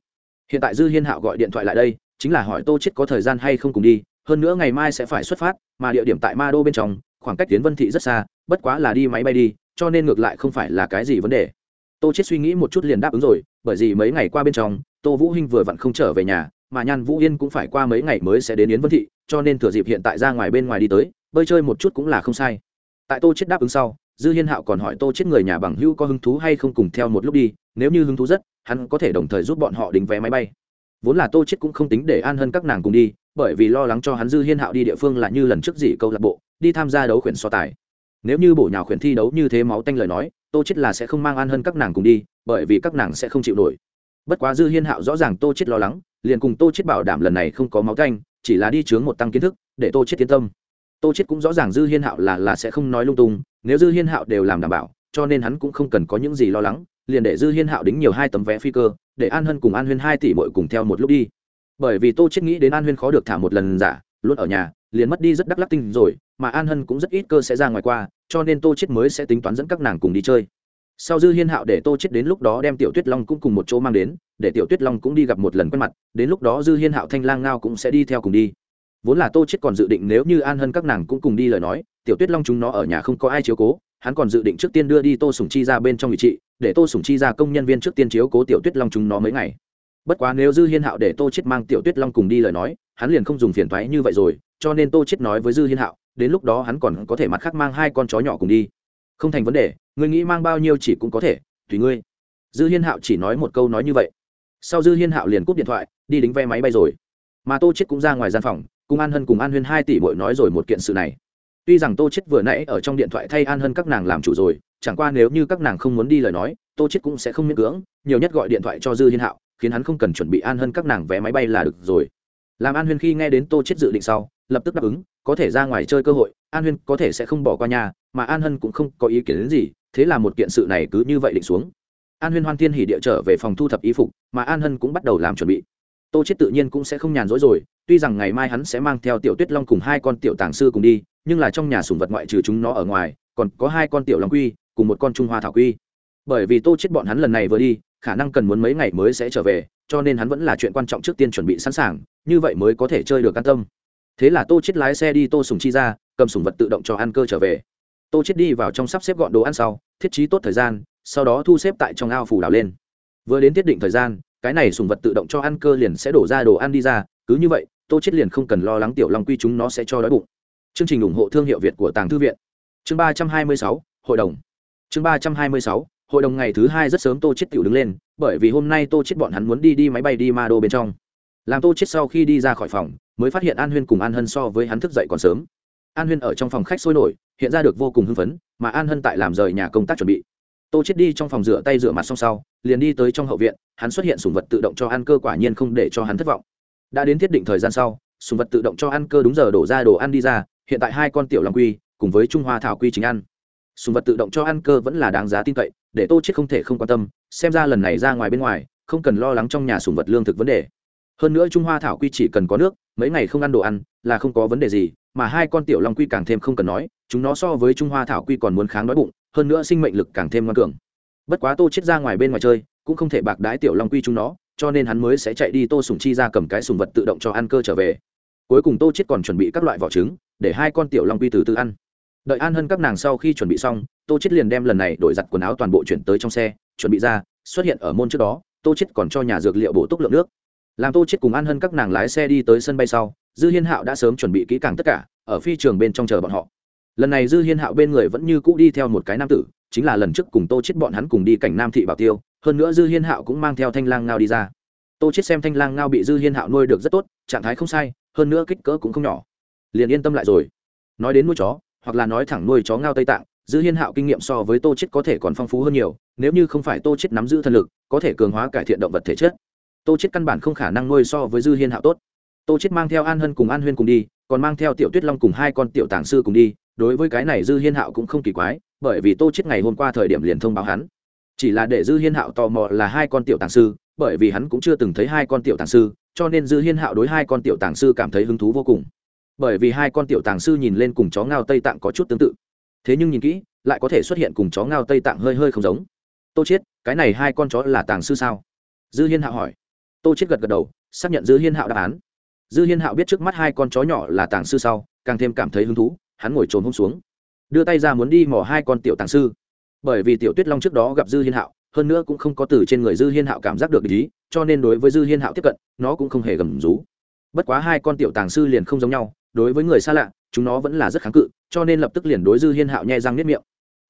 Hiện tại dư hiên hạo gọi điện thoại lại đây, chính là hỏi tô chết có thời gian hay không cùng đi, hơn nữa ngày mai sẽ phải xuất phát, mà địa điểm tại ma đô bên trong, khoảng cách tiến vân thị rất xa, bất quá là đi máy bay đi, cho nên ngược lại không phải là cái gì vấn đề. Tô chết suy nghĩ một chút liền đáp ứng rồi, bởi vì mấy ngày qua bên trong, tô vũ hinh vừa vặn không trở về nhà mà nhan vũ yên cũng phải qua mấy ngày mới sẽ đến yến vân thị, cho nên thừa dịp hiện tại ra ngoài bên ngoài đi tới, bơi chơi một chút cũng là không sai. Tại tô chết đáp ứng sau, dư hiên hạo còn hỏi tô chết người nhà bằng hữu có hứng thú hay không cùng theo một lúc đi, nếu như hứng thú rất, hắn có thể đồng thời giúp bọn họ đính vé máy bay. Vốn là tô chết cũng không tính để an hơn các nàng cùng đi, bởi vì lo lắng cho hắn dư hiên hạo đi địa phương là như lần trước gì câu lạc bộ, đi tham gia đấu khuyển so tài. Nếu như bổ nhào khuyển thi đấu như thế máu tanh lời nói, tô chết là sẽ không mang an hơn các nàng cùng đi, bởi vì các nàng sẽ không chịu nổi bất quá dư hiên hạo rõ ràng tô chết lo lắng, liền cùng tô chết bảo đảm lần này không có máu canh, chỉ là đi chướng một tăng kiến thức, để tô chết tiến tâm. Tô chết cũng rõ ràng dư hiên hạo là là sẽ không nói lung tung, nếu dư hiên hạo đều làm đảm bảo, cho nên hắn cũng không cần có những gì lo lắng, liền để dư hiên hạo đính nhiều hai tấm vé phi cơ, để an hân cùng an huyên hai tỷ bội cùng theo một lúc đi. Bởi vì tô chết nghĩ đến an huyên khó được thả một lần giả, luôn ở nhà, liền mất đi rất đắc lắc tinh rồi, mà an hân cũng rất ít cơ sẽ ra ngoài qua, cho nên tô chết mới sẽ tính toán dẫn các nàng cùng đi chơi sau dư hiên hạo để tô chết đến lúc đó đem tiểu tuyết long cũng cùng một chỗ mang đến, để tiểu tuyết long cũng đi gặp một lần quen mặt, đến lúc đó dư hiên hạo thanh lang ngao cũng sẽ đi theo cùng đi. Vốn là tô chết còn dự định nếu như an hân các nàng cũng cùng đi lời nói, tiểu tuyết long chúng nó ở nhà không có ai chiếu cố, hắn còn dự định trước tiên đưa đi tô sùng chi ra bên trong vị trị, để tô sùng chi ra công nhân viên trước tiên chiếu cố tiểu tuyết long chúng nó mấy ngày. Bất quá nếu dư hiên hạo để tô chết mang tiểu tuyết long cùng đi lời nói, hắn liền không dùng phiền thoái như vậy rồi, cho nên tô chết nói với dư hiên hạo, đến lúc đó hắn còn có thể mặt khác mang hai con chó nhỏ cùng đi không thành vấn đề, ngươi nghĩ mang bao nhiêu chỉ cũng có thể, tùy ngươi. Dư hiên hạo chỉ nói một câu nói như vậy. Sau dư hiên hạo liền cúp điện thoại, đi đính vé máy bay rồi. Mà tô chết cũng ra ngoài gian phòng, cùng an hân cùng an huyên hai tỷ bội nói rồi một kiện sự này. Tuy rằng tô chết vừa nãy ở trong điện thoại thay an hân các nàng làm chủ rồi, chẳng qua nếu như các nàng không muốn đi lời nói, tô chết cũng sẽ không miễn cưỡng, nhiều nhất gọi điện thoại cho dư hiên hạo, khiến hắn không cần chuẩn bị an hân các nàng vé máy bay là được rồi. Làm an huyên khi nghe đến tô chết dự định sau, lập tức đáp ứng, có thể ra ngoài chơi cơ hội, an huyên có thể sẽ không bỏ qua nhà mà an hân cũng không có ý kiến đến gì, thế là một kiện sự này cứ như vậy định xuống. An huyên hoan thiên hỉ địa trở về phòng thu thập y phục, mà an hân cũng bắt đầu làm chuẩn bị. Tô chết tự nhiên cũng sẽ không nhàn rỗi rồi, tuy rằng ngày mai hắn sẽ mang theo tiểu tuyết long cùng hai con tiểu tàng sư cùng đi, nhưng là trong nhà sủng vật ngoại trừ chúng nó ở ngoài, còn có hai con tiểu long quy, cùng một con trung hoa thảo quy. Bởi vì tô chết bọn hắn lần này vừa đi, khả năng cần muốn mấy ngày mới sẽ trở về, cho nên hắn vẫn là chuyện quan trọng trước tiên chuẩn bị sẵn sàng, như vậy mới có thể chơi được an tâm. Thế là tô chết lái xe đi tô sùng chi ra, cầm sùng vật tự động cho ăn cơ trở về tô chết đi vào trong sắp xếp gọn đồ ăn sau, thiết trí tốt thời gian, sau đó thu xếp tại trong ao phủ đảo lên. Vừa đến thiết định thời gian, cái này sùng vật tự động cho ăn cơ liền sẽ đổ ra đồ ăn đi ra, cứ như vậy, tô chết liền không cần lo lắng tiểu long quy chúng nó sẽ cho đói bụng. Chương trình ủng hộ thương hiệu việt của tàng thư viện. Chương ba trăm hai mươi sáu, hội đồng. Chương ba trăm hai mươi sáu, hội đồng ngày thứ hai rất sớm tô chết tiểu đứng lên, bởi vì hôm nay tô chết bọn hắn muốn đi đi máy bay đi ma đô bên trong. Làm tô chết sau khi đi ra khỏi phòng, mới phát hiện an huyên cùng an hân so với hắn thức dậy còn sớm an huyên ở trong phòng khách sôi nổi, hiện ra được vô cùng hưng phấn, mà an hân tại làm rời nhà công tác chuẩn bị. Tô chết đi trong phòng rửa tay rửa mặt xong sau, liền đi tới trong hậu viện, hắn xuất hiện sùng vật tự động cho ăn cơ quả nhiên không để cho hắn thất vọng. Đã đến thiết định thời gian sau, sùng vật tự động cho ăn cơ đúng giờ đổ ra đồ ăn đi ra, hiện tại hai con tiểu long quy, cùng với trung hoa thảo quy chính ăn. Sùng vật tự động cho ăn cơ vẫn là đáng giá tin cậy, để tô chết không thể không quan tâm, xem ra lần này ra ngoài bên ngoài, không cần lo lắng trong nhà sùng vật lương thực vấn đề. Hơn nữa trung hoa thảo quy chỉ cần có nước, mấy ngày không ăn đồ ăn, là không có vấn đề gì mà hai con tiểu long quy càng thêm không cần nói, chúng nó so với trung hoa thảo quy còn muốn kháng đói bụng, hơn nữa sinh mệnh lực càng thêm ngoan cường. Bất quá tô chết ra ngoài bên ngoài chơi, cũng không thể bạc đái tiểu long quy chúng nó, cho nên hắn mới sẽ chạy đi tô sùng chi ra cầm cái sùng vật tự động cho ăn cơ trở về. Cuối cùng tô chết còn chuẩn bị các loại vỏ trứng, để hai con tiểu long quy từ từ ăn. Đợi an hơn các nàng sau khi chuẩn bị xong, tô chết liền đem lần này đổi giặt quần áo toàn bộ chuyển tới trong xe, chuẩn bị ra, xuất hiện ở môn trước đó, tô chết còn cho nhà dược liệu bổ túc lượng nước. Làm tô chết cùng an hơn các nàng lái xe đi tới sân bay sau dư hiên hạo đã sớm chuẩn bị kỹ càng tất cả, ở phi trường bên trong chờ bọn họ. Lần này dư hiên hạo bên người vẫn như cũ đi theo một cái nam tử, chính là lần trước cùng tô chết bọn hắn cùng đi cảnh nam thị bảo tiêu, hơn nữa dư hiên hạo cũng mang theo thanh lang ngao đi ra. Tô chết xem thanh lang ngao bị dư hiên hạo nuôi được rất tốt, trạng thái không sai, hơn nữa kích cỡ cũng không nhỏ. Liền yên tâm lại rồi. Nói đến nuôi chó, hoặc là nói thẳng nuôi chó ngao tây tạng, dư hiên hạo kinh nghiệm so với tô chết có thể còn phong phú hơn nhiều, nếu như không phải tô chết nắm giữ thân lực, có thể cường hóa cải thiện động vật thể chất. Tô chết căn bản không khả năng nuôi so với dư hiên hạo tốt tô chết mang theo an hân cùng an huyên cùng đi, còn mang theo tiểu tuyết long cùng hai con tiểu tàng sư cùng đi, đối với cái này dư hiên hạo cũng không kỳ quái, bởi vì tô chết ngày hôm qua thời điểm liền thông báo hắn. Chỉ là để dư hiên hạo tò mò là hai con tiểu tàng sư, bởi vì hắn cũng chưa từng thấy hai con tiểu tàng sư, cho nên dư hiên hạo đối hai con tiểu tàng sư cảm thấy hứng thú vô cùng. Bởi vì hai con tiểu tàng sư nhìn lên cùng chó ngao tây tạng có chút tương tự. Thế nhưng nhìn kỹ, lại có thể xuất hiện cùng chó ngao tây tạng hơi hơi không giống. Tô chết cái này hai con chó là tàng sư sao? Dư hiên hạo hỏi. Tô chết gật gật đầu, xác nhận dư hiên hạo đáp án dư hiên hạo biết trước mắt hai con chó nhỏ là tàng sư sau, càng thêm cảm thấy hứng thú, hắn ngồi trồn hôm xuống, đưa tay ra muốn đi mò hai con tiểu tàng sư. Bởi vì tiểu tuyết long trước đó gặp dư hiên hạo, hơn nữa cũng không có từ trên người dư hiên hạo cảm giác được lý cho nên đối với dư hiên hạo tiếp cận, nó cũng không hề gầm rú. Bất quá hai con tiểu tàng sư liền không giống nhau, đối với người xa lạ, chúng nó vẫn là rất kháng cự, cho nên lập tức liền đối dư hiên hạo nhẹ răng nếp miệng.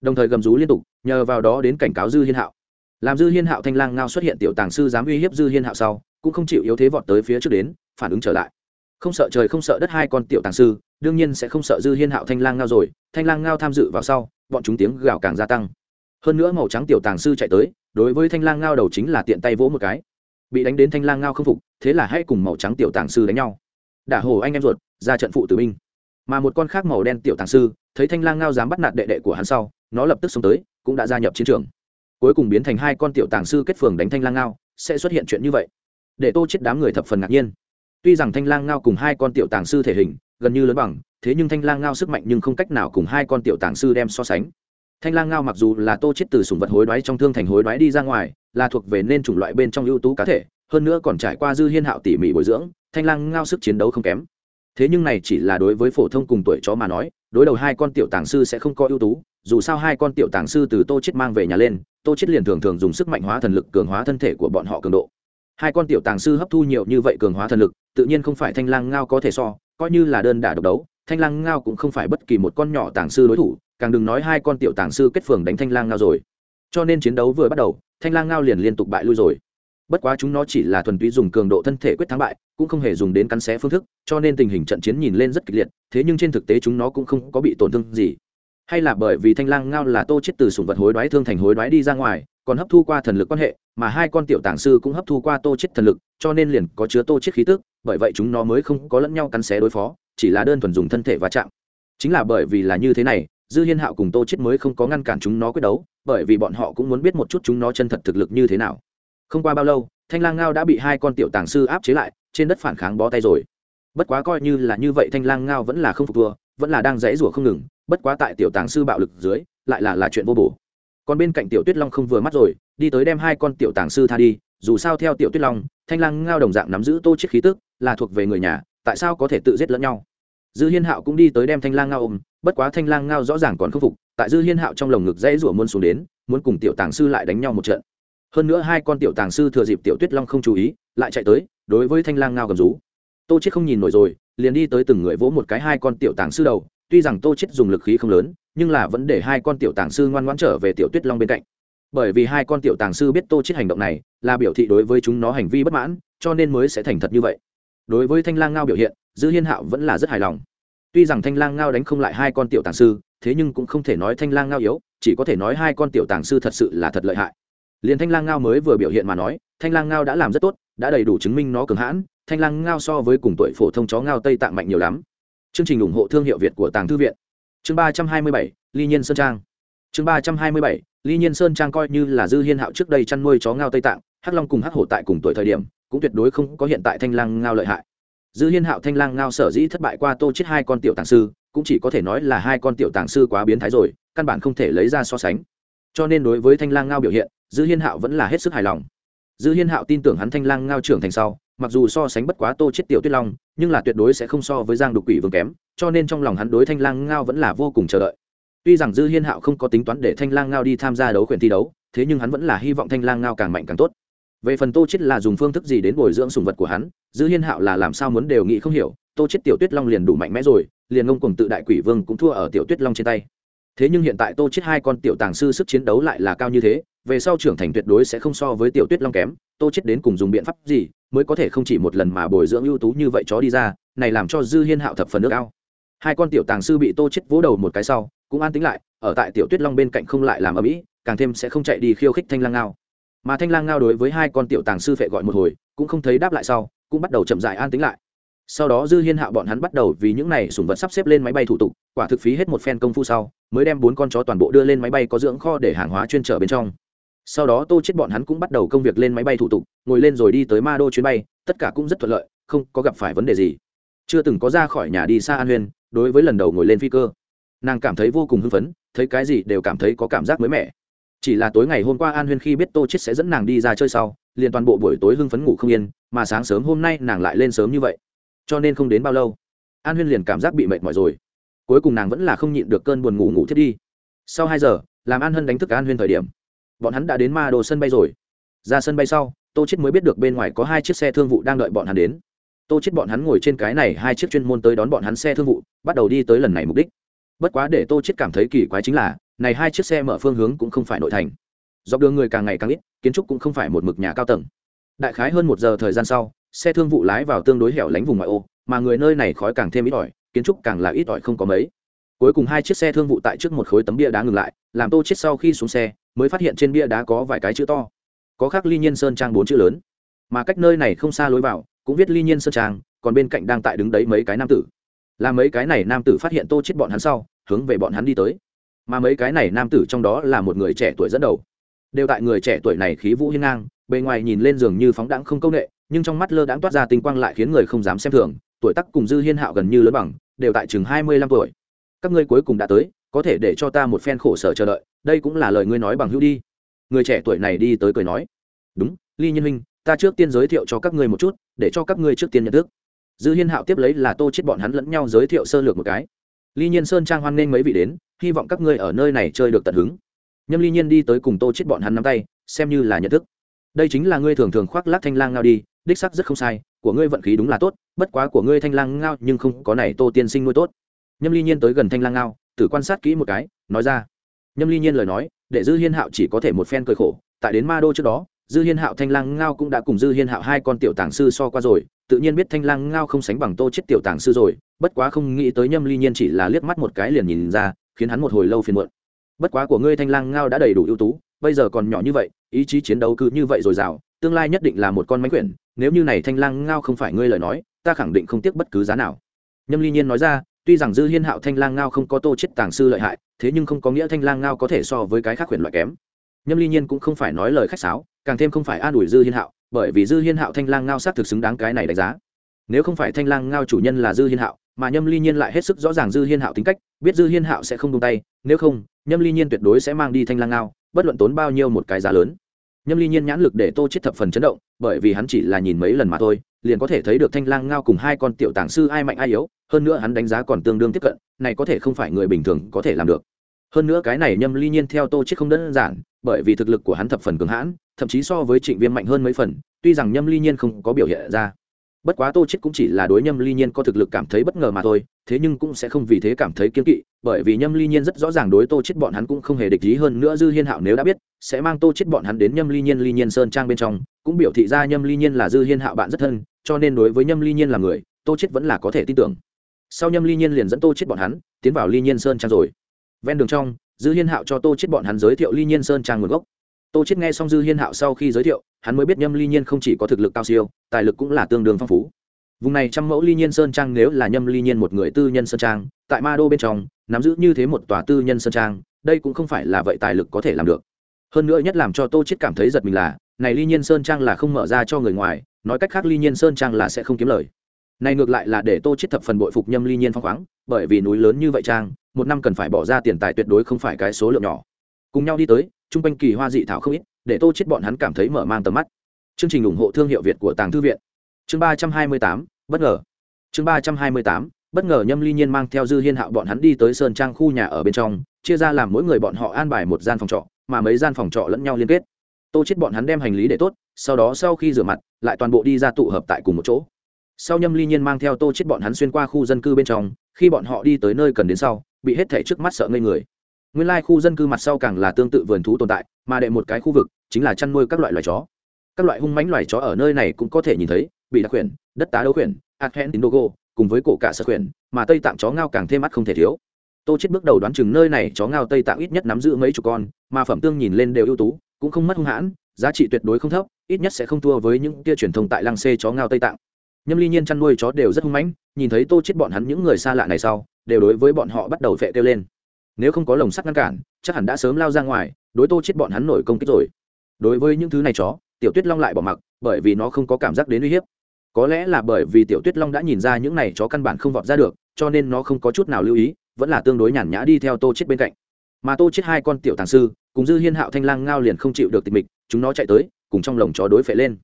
Đồng thời gầm rú liên tục, nhờ vào đó đến cảnh cáo dư hiên hạo. Làm dư hiên hạo thanh lang ngao xuất hiện tiểu tàng sư dám uy hiếp dư hiên hạo sau, cũng không chịu yếu thế vọt tới phía trước đến phản ứng trở lại. Không sợ trời không sợ đất hai con tiểu tàng sư, đương nhiên sẽ không sợ dư hiên hạo thanh lang ngao rồi, thanh lang ngao tham dự vào sau, bọn chúng tiếng gào càng gia tăng. Hơn nữa màu trắng tiểu tàng sư chạy tới, đối với thanh lang ngao đầu chính là tiện tay vỗ một cái. Bị đánh đến thanh lang ngao không phục, thế là hãy cùng màu trắng tiểu tàng sư đánh nhau. Đả hồ anh em ruột, ra trận phụ tử binh. Mà một con khác màu đen tiểu tàng sư, thấy thanh lang ngao dám bắt nạt đệ đệ của hắn sau, nó lập tức xông tới, cũng đã gia nhập chiến trường. Cuối cùng biến thành hai con tiểu tàng sư kết phường đánh thanh lang ngao, sẽ xuất hiện chuyện như vậy. Để tô chết đám người thập phần ngạc nhiên tuy rằng thanh lang ngao cùng hai con tiểu tàng sư thể hình gần như lớn bằng, thế nhưng thanh lang ngao sức mạnh nhưng không cách nào cùng hai con tiểu tàng sư đem so sánh. Thanh lang ngao mặc dù là tô chết từ sùng vật hối đoái trong thương thành hối đoái đi ra ngoài, là thuộc về nên chủng loại bên trong ưu tú cá thể, hơn nữa còn trải qua dư hiên hạo tỉ mỉ bồi dưỡng, thanh lang ngao sức chiến đấu không kém. Thế nhưng này chỉ là đối với phổ thông cùng tuổi chó mà nói, đối đầu hai con tiểu tàng sư sẽ không có ưu tú, dù sao hai con tiểu tàng sư từ tô chết mang về nhà lên, tô chết liền thường thường dùng sức mạnh hóa thần lực, cường hóa thân thể của bọn họ cường độ hai con tiểu tàng sư hấp thu nhiều như vậy cường hóa thần lực, tự nhiên không phải thanh lang ngao có thể so, coi như là đơn đả độc đấu, thanh lang ngao cũng không phải bất kỳ một con nhỏ tàng sư đối thủ, càng đừng nói hai con tiểu tàng sư kết phường đánh thanh lang ngao rồi. Cho nên chiến đấu vừa bắt đầu, thanh lang ngao liền liên tục bại lui rồi. Bất quá chúng nó chỉ là thuần túy dùng cường độ thân thể quyết thắng bại, cũng không hề dùng đến cắn xé phương thức, cho nên tình hình trận chiến nhìn lên rất kịch liệt, thế nhưng trên thực tế chúng nó cũng không có bị tổn thương gì. Hay là bởi vì thanh lang ngao là tô chết từ sủng vật hối đoái thương thành hối đoái đi ra ngoài còn hấp thu qua thần lực quan hệ, mà hai con tiểu tàng sư cũng hấp thu qua tô chết thần lực, cho nên liền có chứa tô chết khí tức, bởi vậy chúng nó mới không có lẫn nhau cắn xé đối phó, chỉ là đơn thuần dùng thân thể va chạm. Chính là bởi vì là như thế này, dư hiên hạo cùng tô chết mới không có ngăn cản chúng nó quyết đấu, bởi vì bọn họ cũng muốn biết một chút chúng nó chân thật thực lực như thế nào. Không qua bao lâu, thanh lang ngao đã bị hai con tiểu tàng sư áp chế lại, trên đất phản kháng bó tay rồi. Bất quá coi như là như vậy thanh lang ngao vẫn là không phục thua, vẫn là đang dãy rủa không ngừng, bất quá tại tiểu tàng sư bạo lực dưới, lại là là chuyện vô bổ còn bên cạnh tiểu tuyết long không vừa mắt rồi, đi tới đem hai con tiểu tàng sư tha đi, dù sao theo tiểu tuyết long, thanh lang ngao đồng dạng nắm giữ tô chiết khí tức, là thuộc về người nhà, tại sao có thể tự giết lẫn nhau? Dư hiên hạo cũng đi tới đem thanh lang ngao ôm, bất quá thanh lang ngao rõ ràng còn khâm phục, tại dư hiên hạo trong lồng ngực dãy rủa muôn xuống đến, muốn cùng tiểu tàng sư lại đánh nhau một trận. Hơn nữa hai con tiểu tàng sư thừa dịp tiểu tuyết long không chú ý, lại chạy tới, đối với thanh lang ngao gầm rú. Tô chết không nhìn nổi rồi, liền đi tới từng người vỗ một cái hai con tiểu tàng sư đầu, tuy rằng tô chết dùng lực khí không lớn nhưng là vẫn để hai con tiểu tàng sư ngoan ngoãn trở về tiểu tuyết long bên cạnh. Bởi vì hai con tiểu tàng sư biết tô chết hành động này, là biểu thị đối với chúng nó hành vi bất mãn, cho nên mới sẽ thành thật như vậy. Đối với thanh lang ngao biểu hiện, dư hiên hạo vẫn là rất hài lòng. Tuy rằng thanh lang ngao đánh không lại hai con tiểu tàng sư, thế nhưng cũng không thể nói thanh lang ngao yếu, chỉ có thể nói hai con tiểu tàng sư thật sự là thật lợi hại. Liền thanh lang ngao mới vừa biểu hiện mà nói, thanh lang ngao đã làm rất tốt, đã đầy đủ chứng minh nó cường hãn, thanh lang ngao so với cùng tuổi phổ thông chó ngao tây tạng mạnh nhiều lắm. Chương trình ủng hộ thương hiệu việt của tàng thư viện chương ba trăm hai mươi bảy, ly nhiên sơn trang. Chương ba trăm hai mươi bảy, ly nhiên sơn trang coi như là dư hiên hạo trước đây chăn nuôi chó ngao tây tạng, hắc long cùng hắc hổ tại cùng tuổi thời điểm, cũng tuyệt đối không có hiện tại thanh lang ngao lợi hại. Dư hiên hạo thanh lang ngao sở dĩ thất bại qua tô chết hai con tiểu tàng sư, cũng chỉ có thể nói là hai con tiểu tàng sư quá biến thái rồi, căn bản không thể lấy ra so sánh. Cho nên đối với thanh lang ngao biểu hiện, dư hiên hạo vẫn là hết sức hài lòng. Dư hiên hạo tin tưởng hắn thanh lang ngao trưởng thành sau mặc dù so sánh bất quá tô chết tiểu tuyết long, nhưng là tuyệt đối sẽ không so với giang đục quỷ vương kém, cho nên trong lòng hắn đối thanh lang ngao vẫn là vô cùng chờ đợi. Tuy rằng dư hiên hạo không có tính toán để thanh lang ngao đi tham gia đấu quyền thi đấu, thế nhưng hắn vẫn là hy vọng thanh lang ngao càng mạnh càng tốt. Về phần tô chết là dùng phương thức gì đến bồi dưỡng sùng vật của hắn, dư hiên hạo là làm sao muốn đều nghĩ không hiểu, tô chết tiểu tuyết long liền đủ mạnh mẽ rồi, liền ngông cùng tự đại quỷ vương cũng thua ở tiểu tuyết long trên tay. Thế nhưng hiện tại tô chết hai con tiểu tàng sư sức chiến đấu lại là cao như thế, về sau trưởng thành tuyệt đối sẽ không so với tiểu tuyết long kém, tô chết đến cùng dùng biện pháp gì mới có thể không chỉ một lần mà bồi dưỡng ưu tú như vậy chó đi ra, này làm cho dư hiên hạo thập phần nước ao. Hai con tiểu tàng sư bị tô chết vỗ đầu một cái sau, cũng an tính lại, ở tại tiểu tuyết long bên cạnh không lại làm ở mỹ càng thêm sẽ không chạy đi khiêu khích thanh lang ngao. Mà thanh lang ngao đối với hai con tiểu tàng sư phệ gọi một hồi, cũng không thấy đáp lại sau, cũng bắt đầu chậm dại an tính lại. Sau đó dư hiên hạo bọn hắn bắt đầu vì những này sủng vật sắp xếp lên máy bay thủ tục, quả thực phí hết một phen công phu sau, mới đem bốn con chó toàn bộ đưa lên máy bay có dưỡng kho để hàng hóa chuyên trở bên trong sau đó tô chết bọn hắn cũng bắt đầu công việc lên máy bay thủ tục, ngồi lên rồi đi tới ma đô chuyến bay, tất cả cũng rất thuận lợi, không có gặp phải vấn đề gì. Chưa từng có ra khỏi nhà đi xa an huyên, đối với lần đầu ngồi lên phi cơ. Nàng cảm thấy vô cùng hưng phấn, thấy cái gì đều cảm thấy có cảm giác mới mẻ. Chỉ là tối ngày hôm qua an huyên khi biết tô chết sẽ dẫn nàng đi ra chơi sau, liền toàn bộ buổi tối hưng phấn ngủ không yên, mà sáng sớm hôm nay nàng lại lên sớm như vậy. Cho nên không đến bao lâu, an huyên liền cảm giác bị mệt mỏi rồi. Cuối cùng nàng vẫn là không nhịn được cơn buồn ngủ ngủ thiết đi. Sau hai giờ, làm an hân đánh thức an huyên thời điểm bọn hắn đã đến ma đồ sân bay rồi. Ra sân bay sau, tô chết mới biết được bên ngoài có hai chiếc xe thương vụ đang đợi bọn hắn đến. Tô chết bọn hắn ngồi trên cái này hai chiếc chuyên môn tới đón bọn hắn xe thương vụ, bắt đầu đi tới lần này mục đích. Bất quá để tô chết cảm thấy kỳ quái chính là, này hai chiếc xe mở phương hướng cũng không phải nội thành. Dọc đường người càng ngày càng ít, kiến trúc cũng không phải một mực nhà cao tầng. Đại khái hơn một giờ thời gian sau, xe thương vụ lái vào tương đối hẻo lánh vùng ngoại ô, mà người nơi này khói càng thêm ít ỏi, kiến trúc càng là ít ỏi không có mấy. Cuối cùng hai chiếc xe thương vụ tại trước một khối tấm bia đá ngừng lại, làm tô chết sau khi xuống xe mới phát hiện trên bia đá có vài cái chữ to. Có khắc ly nhiên sơn trang bốn chữ lớn. Mà cách nơi này không xa lối vào, cũng viết ly nhiên sơn trang, còn bên cạnh đang tại đứng đấy mấy cái nam tử. Là mấy cái này nam tử phát hiện tô chết bọn hắn sau, hướng về bọn hắn đi tới. Mà mấy cái này nam tử trong đó là một người trẻ tuổi dẫn đầu. Đều tại người trẻ tuổi này khí vũ hiên ngang, bề ngoài nhìn lên giường như phóng đãng không công nghệ, nhưng trong mắt lơ đãng toát ra tinh quang lại khiến người không dám xem thường. Tuổi tác cùng dư hiên hạo gần như lớn bằng, đều tại chừng hai mươi lăm tuổi. Các ngươi cuối cùng đã tới, có thể để cho ta một phen khổ sở chờ đợi đây cũng là lời ngươi nói bằng hữu đi. Người trẻ tuổi này đi tới cười nói, đúng, ly nhân minh ta trước tiên giới thiệu cho các ngươi một chút, để cho các ngươi trước tiên nhận thức. Dư hiên hạo tiếp lấy là tô chết bọn hắn lẫn nhau giới thiệu sơ lược một cái. Ly nhiên sơn trang hoan nghênh mấy vị đến, hy vọng các ngươi ở nơi này chơi được tận hứng. Nhâm ly nhiên đi tới cùng tô chết bọn hắn nắm tay, xem như là nhận thức. Đây chính là ngươi thường thường khoác lác thanh lang ngao đi, đích sắc rất không sai, của ngươi vận khí đúng là tốt, bất quá của ngươi thanh lang ngao nhưng không có này tô tiên sinh nuôi tốt. Nhâm ly nhiên tới gần thanh lang ngao tử quan sát kỹ một cái, nói ra nhâm ly nhiên lời nói, để dư hiên hạo chỉ có thể một phen cười khổ, tại đến ma đô trước đó, dư hiên hạo thanh lang ngao cũng đã cùng dư hiên hạo hai con tiểu tàng sư so qua rồi, tự nhiên biết thanh lang ngao không sánh bằng tô chết tiểu tàng sư rồi, bất quá không nghĩ tới nhâm ly nhiên chỉ là liếc mắt một cái liền nhìn ra, khiến hắn một hồi lâu phiền muộn. Bất quá của ngươi thanh lang ngao đã đầy đủ ưu tú, bây giờ còn nhỏ như vậy, ý chí chiến đấu cứ như vậy rồi rào tương lai nhất định là một con mánh quyển, nếu như này thanh lang ngao không phải ngươi lời nói, ta khẳng định không tiếc bất cứ giá nào. Nhâm ly nhiên nói ra tuy rằng dư hiên hạo thanh lang ngao không có tô chết tàng sư lợi hại, thế nhưng không có nghĩa thanh lang ngao có thể so với cái khác huyền loại kém. Nhâm ly nhiên cũng không phải nói lời khách sáo, càng thêm không phải an ủi dư hiên hạo, bởi vì dư hiên hạo thanh lang ngao xác thực xứng đáng cái này đánh giá. Nếu không phải thanh lang ngao chủ nhân là dư hiên hạo, mà nhâm ly nhiên lại hết sức rõ ràng dư hiên hạo tính cách, biết dư hiên hạo sẽ không tung tay, nếu không, nhâm ly nhiên tuyệt đối sẽ mang đi thanh lang ngao, bất luận tốn bao nhiêu một cái giá lớn. Nhâm ly nhiên nhãn lực để tô chết thập phần chấn động, bởi vì hắn chỉ là nhìn mấy lần mà thôi liền có thể thấy được thanh lang ngao cùng hai con tiểu tàng sư ai mạnh ai yếu, hơn nữa hắn đánh giá còn tương đương tiếp cận, này có thể không phải người bình thường có thể làm được. Hơn nữa cái này nhâm ly nhiên theo tô chết không đơn giản, bởi vì thực lực của hắn thập phần cường hãn, thậm chí so với trịnh viêm mạnh hơn mấy phần, tuy rằng nhâm ly nhiên không có biểu hiện ra. Bất quá tô chết cũng chỉ là đối nhâm ly nhiên có thực lực cảm thấy bất ngờ mà thôi, thế nhưng cũng sẽ không vì thế cảm thấy kiên kỵ, bởi vì nhâm ly nhiên rất rõ ràng đối tô chết bọn hắn cũng không hề địch ý hơn nữa dư hiên hạo nếu đã biết, sẽ mang tô chết bọn hắn đến nhâm ly nhiên ly nhiên sơn trang bên trong, cũng biểu thị ra nhâm ly nhiên là dư hiên hạo bạn rất thân cho nên đối với nhâm ly nhiên là người, tô chết vẫn là có thể tin tưởng. Sau nhâm ly nhiên liền dẫn tô chết bọn hắn, tiến vào ly nhiên sơn trang rồi. Ven đường trong, dư hiên hạo cho tô chết bọn hắn giới thiệu ly nhiên sơn trang nguồn gốc. Tô chết nghe xong dư hiên hạo sau khi giới thiệu, hắn mới biết nhâm ly nhiên không chỉ có thực lực cao siêu, tài lực cũng là tương đương phong phú. Vùng này trăm mẫu ly nhiên sơn trang nếu là nhâm ly nhiên một người tư nhân sơn trang, tại ma đô bên trong, nắm giữ như thế một tòa tư nhân sơn trang, đây cũng không phải là vậy tài lực có thể làm được. Hơn nữa nhất làm cho tô chết cảm thấy giật mình là, này ly nhiên sơn trang là không mở ra cho người ngoài nói cách khác ly nhiên sơn trang là sẽ không kiếm lời. Này ngược lại là để tô chết thập phần bội phục nhâm ly nhiên phong khoáng, bởi vì núi lớn như vậy trang, một năm cần phải bỏ ra tiền tài tuyệt đối không phải cái số lượng nhỏ. Cùng nhau đi tới trung quanh kỳ hoa dị thảo không ít, để tô chết bọn hắn cảm thấy mở mang tầm mắt. Chương trình ủng hộ thương hiệu việt của tàng thư viện. Chương ba trăm hai mươi tám, bất ngờ. Chương ba trăm hai mươi tám, bất ngờ nhâm ly nhiên mang theo dư hiên hạo bọn hắn đi tới sơn trang khu nhà ở bên trong, chia ra làm mỗi người bọn họ an bài một gian phòng trọ, mà mấy gian phòng trọ lẫn nhau liên kết tô chết bọn hắn đem hành lý để tốt, sau đó sau khi rửa mặt, lại toàn bộ đi ra tụ hợp tại cùng một chỗ. Sau nhâm ly nhiên mang theo tô chết bọn hắn xuyên qua khu dân cư bên trong, khi bọn họ đi tới nơi cần đến sau, bị hết thảy trước mắt sợ ngây người. Nguyên lai khu dân cư mặt sau càng là tương tự vườn thú tồn tại, mà đệ một cái khu vực chính là chăn nuôi các loại loài chó. Các loại hung mãnh loài chó ở nơi này cũng có thể nhìn thấy, bị đặc quyển đất tá đấu quyển adhen tindogo cùng với cổ cả sợ quyển mà tây tạng chó ngao càng thêm mắt không thể thiếu. Tô chết bước đầu đoán chừng nơi này chó ngao tây tạng ít nhất nắm giữ mấy chục con, mà phẩm tương nhìn lên đều ưu tú cũng không mất hung hãn, giá trị tuyệt đối không thấp, ít nhất sẽ không thua với những tia truyền thông tại lăng xê chó ngao tây tạng. Nhâm ly nhiên chăn nuôi chó đều rất hung mãnh, nhìn thấy tô chết bọn hắn những người xa lạ này sau, đều đối với bọn họ bắt đầu phệ kêu lên. Nếu không có lồng sắt ngăn cản, chắc hẳn đã sớm lao ra ngoài, đối tô chết bọn hắn nổi công kích rồi. Đối với những thứ này chó, tiểu tuyết long lại bỏ mặc, bởi vì nó không có cảm giác đến uy hiếp. Có lẽ là bởi vì tiểu tuyết long đã nhìn ra những này chó căn bản không vọt ra được, cho nên nó không có chút nào lưu ý, vẫn là tương đối nhàn nhã đi theo tô chết bên cạnh. Mà tô chết hai con tiểu tàng sư cùng dư hiên hạo thanh lang ngao liền không chịu được tịch mịch, chúng nó chạy tới, cùng trong lồng chó đối phệ lên.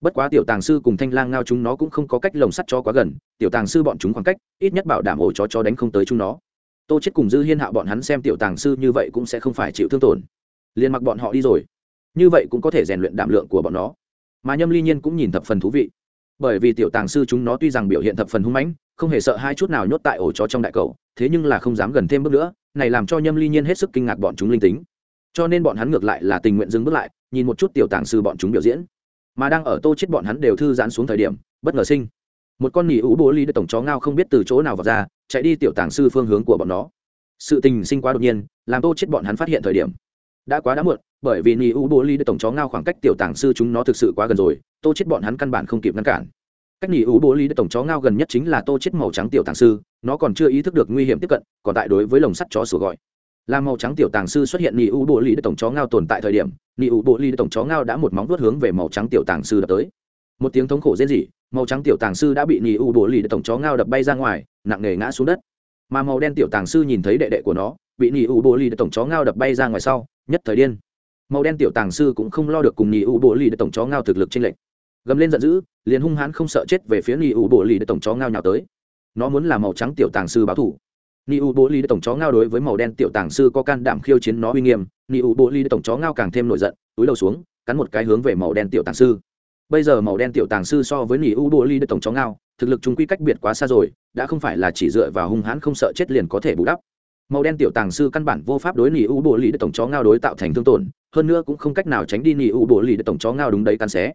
Bất quá tiểu tàng sư cùng thanh lang ngao chúng nó cũng không có cách lồng sắt cho quá gần, tiểu tàng sư bọn chúng khoảng cách, ít nhất bảo đảm ổ chó chó đánh không tới chúng nó. Tô chết cùng dư hiên hạo bọn hắn xem tiểu tàng sư như vậy cũng sẽ không phải chịu thương tổn. Liền mặc bọn họ đi rồi. Như vậy cũng có thể rèn luyện đảm lượng của bọn nó. Mà nhâm ly nhiên cũng nhìn thập phần thú vị. Bởi vì tiểu tàng sư chúng nó tuy rằng biểu hiện thập phần hung mãnh, không hề sợ hai chút nào nhốt tại ổ chó trong đại cầu, thế nhưng là không dám gần thêm bước nữa, này làm cho nhâm ly nhiên hết sức kinh ngạc bọn chúng linh tính cho nên bọn hắn ngược lại là tình nguyện dừng bước lại, nhìn một chút tiểu tàng sư bọn chúng biểu diễn. Mà đang ở tô chết bọn hắn đều thư giãn xuống thời điểm, bất ngờ sinh. Một con nhỉ ú bố ly tổng chó ngao không biết từ chỗ nào vào ra, chạy đi tiểu tàng sư phương hướng của bọn nó. Sự tình sinh quá đột nhiên, làm tô chết bọn hắn phát hiện thời điểm. Đã quá đã muộn, bởi vì nhỉ ú bố ly tổng chó ngao khoảng cách tiểu tàng sư chúng nó thực sự quá gần rồi, tô chết bọn hắn căn bản không kịp ngăn cản. Cách nhỉ ú bố ly tổng chó ngao gần nhất chính là tô chết màu trắng tiểu tàng sư, nó còn chưa ý thức được nguy hiểm tiếp cận, còn tại đối với lồng sắt chó sủa gọi là màu trắng tiểu tàng sư xuất hiện nỉ u bộ ly tổng chó ngao tồn tại thời điểm nỉ u bộ ly tổng chó ngao đã một móng vuốt hướng về màu trắng tiểu tàng sư đập tới. Một tiếng thống khổ rên rỉ, màu trắng tiểu tàng sư đã bị nỉ u bộ ly tổng chó ngao đập bay ra ngoài, nặng nề ngã xuống đất. Mà màu đen tiểu tàng sư nhìn thấy đệ đệ của nó, bị nỉ u bộ ly tổng chó ngao đập bay ra ngoài sau, nhất thời điên. Màu đen tiểu tàng sư cũng không lo được cùng nỉ u bộ ly tổng chó ngao thực lực trên lệnh gầm lên giận dữ, liền hung hãn không sợ chết về phía nỉ u bộ ly tổng chó ngao nhào tới. Nó muốn là màu trắng tiểu tàng sư báo thủ ni u bố ly tổng chó ngao đối với màu đen tiểu tàng sư có can đảm khiêu chiến nó uy nghiêm. Ni u bố ly tổng chó ngao càng thêm nổi giận, túi đầu xuống, cắn một cái hướng về màu đen tiểu tàng sư. Bây giờ màu đen tiểu tàng sư so với ni u bố ly tổng chó ngao, thực lực chúng quy cách biệt quá xa rồi, đã không phải là chỉ dựa vào hung hãn không sợ chết liền có thể bù đắp. Màu đen tiểu tàng sư căn bản vô pháp đối ni u bố ly tổng chó ngao đối tạo thành thương tổn, hơn nữa cũng không cách nào tránh đi ni u bố ly tổng chó ngao đúng đấy cắn xé.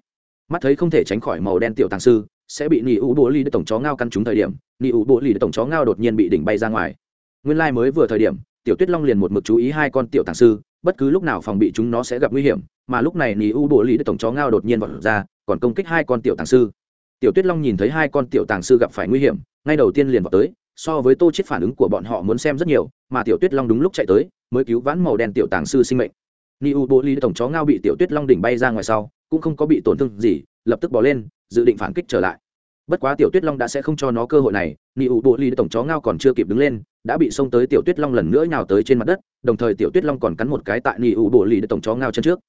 Mắt thấy không thể tránh khỏi màu đen tiểu tàng sư sẽ bị nỉ u bộ ly tổng chó ngao căn trúng thời điểm nỉ u bộ ly tổng chó ngao đột nhiên bị đỉnh bay ra ngoài nguyên lai、like、mới vừa thời điểm, tiểu tuyết long liền một mực chú ý hai con tiểu tàng sư, bất cứ lúc nào phòng bị chúng nó sẽ gặp nguy hiểm, mà lúc này nỉ u bộ Lý tổng chó ngao đột nhiên vọt ra, còn công kích hai con tiểu tàng sư. Tiểu tuyết long nhìn thấy hai con tiểu tàng sư gặp phải nguy hiểm, ngay đầu tiên liền vọt tới, so với tô chết phản ứng của bọn họ muốn xem rất nhiều, mà tiểu tuyết long đúng lúc chạy tới, mới cứu vãn màu đen tiểu tàng sư sinh mệnh. Ni u bộ Lý tổng chó ngao bị tiểu tuyết long đỉnh bay ra ngoài sau, cũng không có bị tổn thương gì, lập tức bỏ lên, dự định phản kích trở lại bất quá tiểu tuyết long đã sẽ không cho nó cơ hội này, nị u bộ ly tổng chó ngao còn chưa kịp đứng lên, đã bị xông tới tiểu tuyết long lần nữa nhào tới trên mặt đất, đồng thời tiểu tuyết long còn cắn một cái tại nị u bộ ly tổng chó ngao chân trước.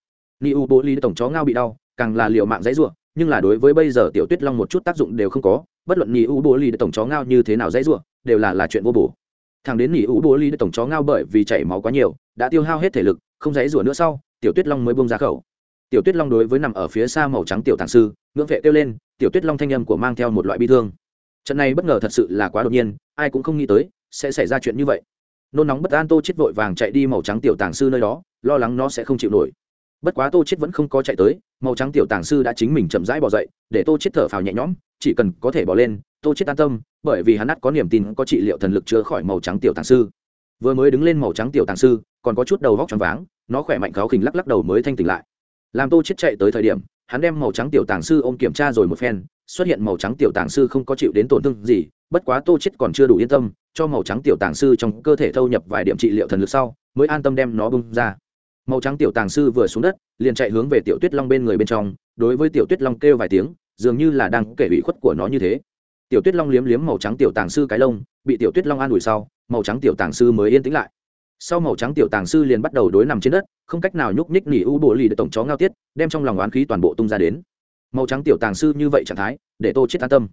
Nị u bộ ly tổng chó ngao bị đau, càng là liều mạng dãy ruộng nhưng là đối với bây giờ tiểu tuyết long một chút tác dụng đều không có, bất luận nị u bộ ly tổng chó ngao như thế nào dãy ruộng đều là là chuyện vô bổ. Thằng đến nị u bộ ly tổng chó ngao bởi vì chảy máu quá nhiều, đã tiêu hao hết thể lực, không dãy rủa nữa sau, tiểu tuyết long mới bông ra khẩu tiểu tuyết long đối với nằm ở phía xa màu trắng tiểu tàng sư, ngưỡng vệ kêu lên, tiểu tuyết long thanh âm của mang theo một loại bi thương. Trận này bất ngờ thật sự là quá đột nhiên, ai cũng không nghĩ tới sẽ xảy ra chuyện như vậy. Nôn nóng bất an tô chết vội vàng chạy đi màu trắng tiểu tàng sư nơi đó, lo lắng nó sẽ không chịu nổi. Bất quá tô chết vẫn không có chạy tới, màu trắng tiểu tàng sư đã chính mình chậm rãi bỏ dậy, để tô chết thở phào nhẹ nhõm, chỉ cần có thể bỏ lên, tô chết an tâm, bởi vì hắn ắt có niềm tin, có trị liệu thần lực chữa khỏi màu trắng tiểu tàng sư. Vừa mới đứng lên màu trắng tiểu tàng sư, còn có chút đầu vóc tròn váng, nó khỏe mạnh kháo khỉnh lắc lắc đầu mới thanh tỉnh lại làm tô chết chạy tới thời điểm, hắn đem màu trắng tiểu tàng sư ôm kiểm tra rồi một phen, xuất hiện màu trắng tiểu tàng sư không có chịu đến tổn thương gì, bất quá tô chết còn chưa đủ yên tâm, cho màu trắng tiểu tàng sư trong cơ thể thâu nhập vài điểm trị liệu thần lực sau, mới an tâm đem nó bung ra. Màu trắng tiểu tàng sư vừa xuống đất, liền chạy hướng về tiểu tuyết long bên người bên trong, đối với tiểu tuyết long kêu vài tiếng, dường như là đang kể ủy khuất của nó như thế. Tiểu tuyết long liếm liếm màu trắng tiểu tàng sư cái lông, bị tiểu tuyết long an ủi sau, màu trắng tiểu tàng sư mới yên tĩnh lại sau màu trắng tiểu tàng sư liền bắt đầu đối nằm trên đất, không cách nào nhúc nhích nỉ u bộ lì được tổng chó ngao tiết, đem trong lòng oán khí toàn bộ tung ra đến. Màu trắng tiểu tàng sư như vậy trạng thái, để tô chết an tâm.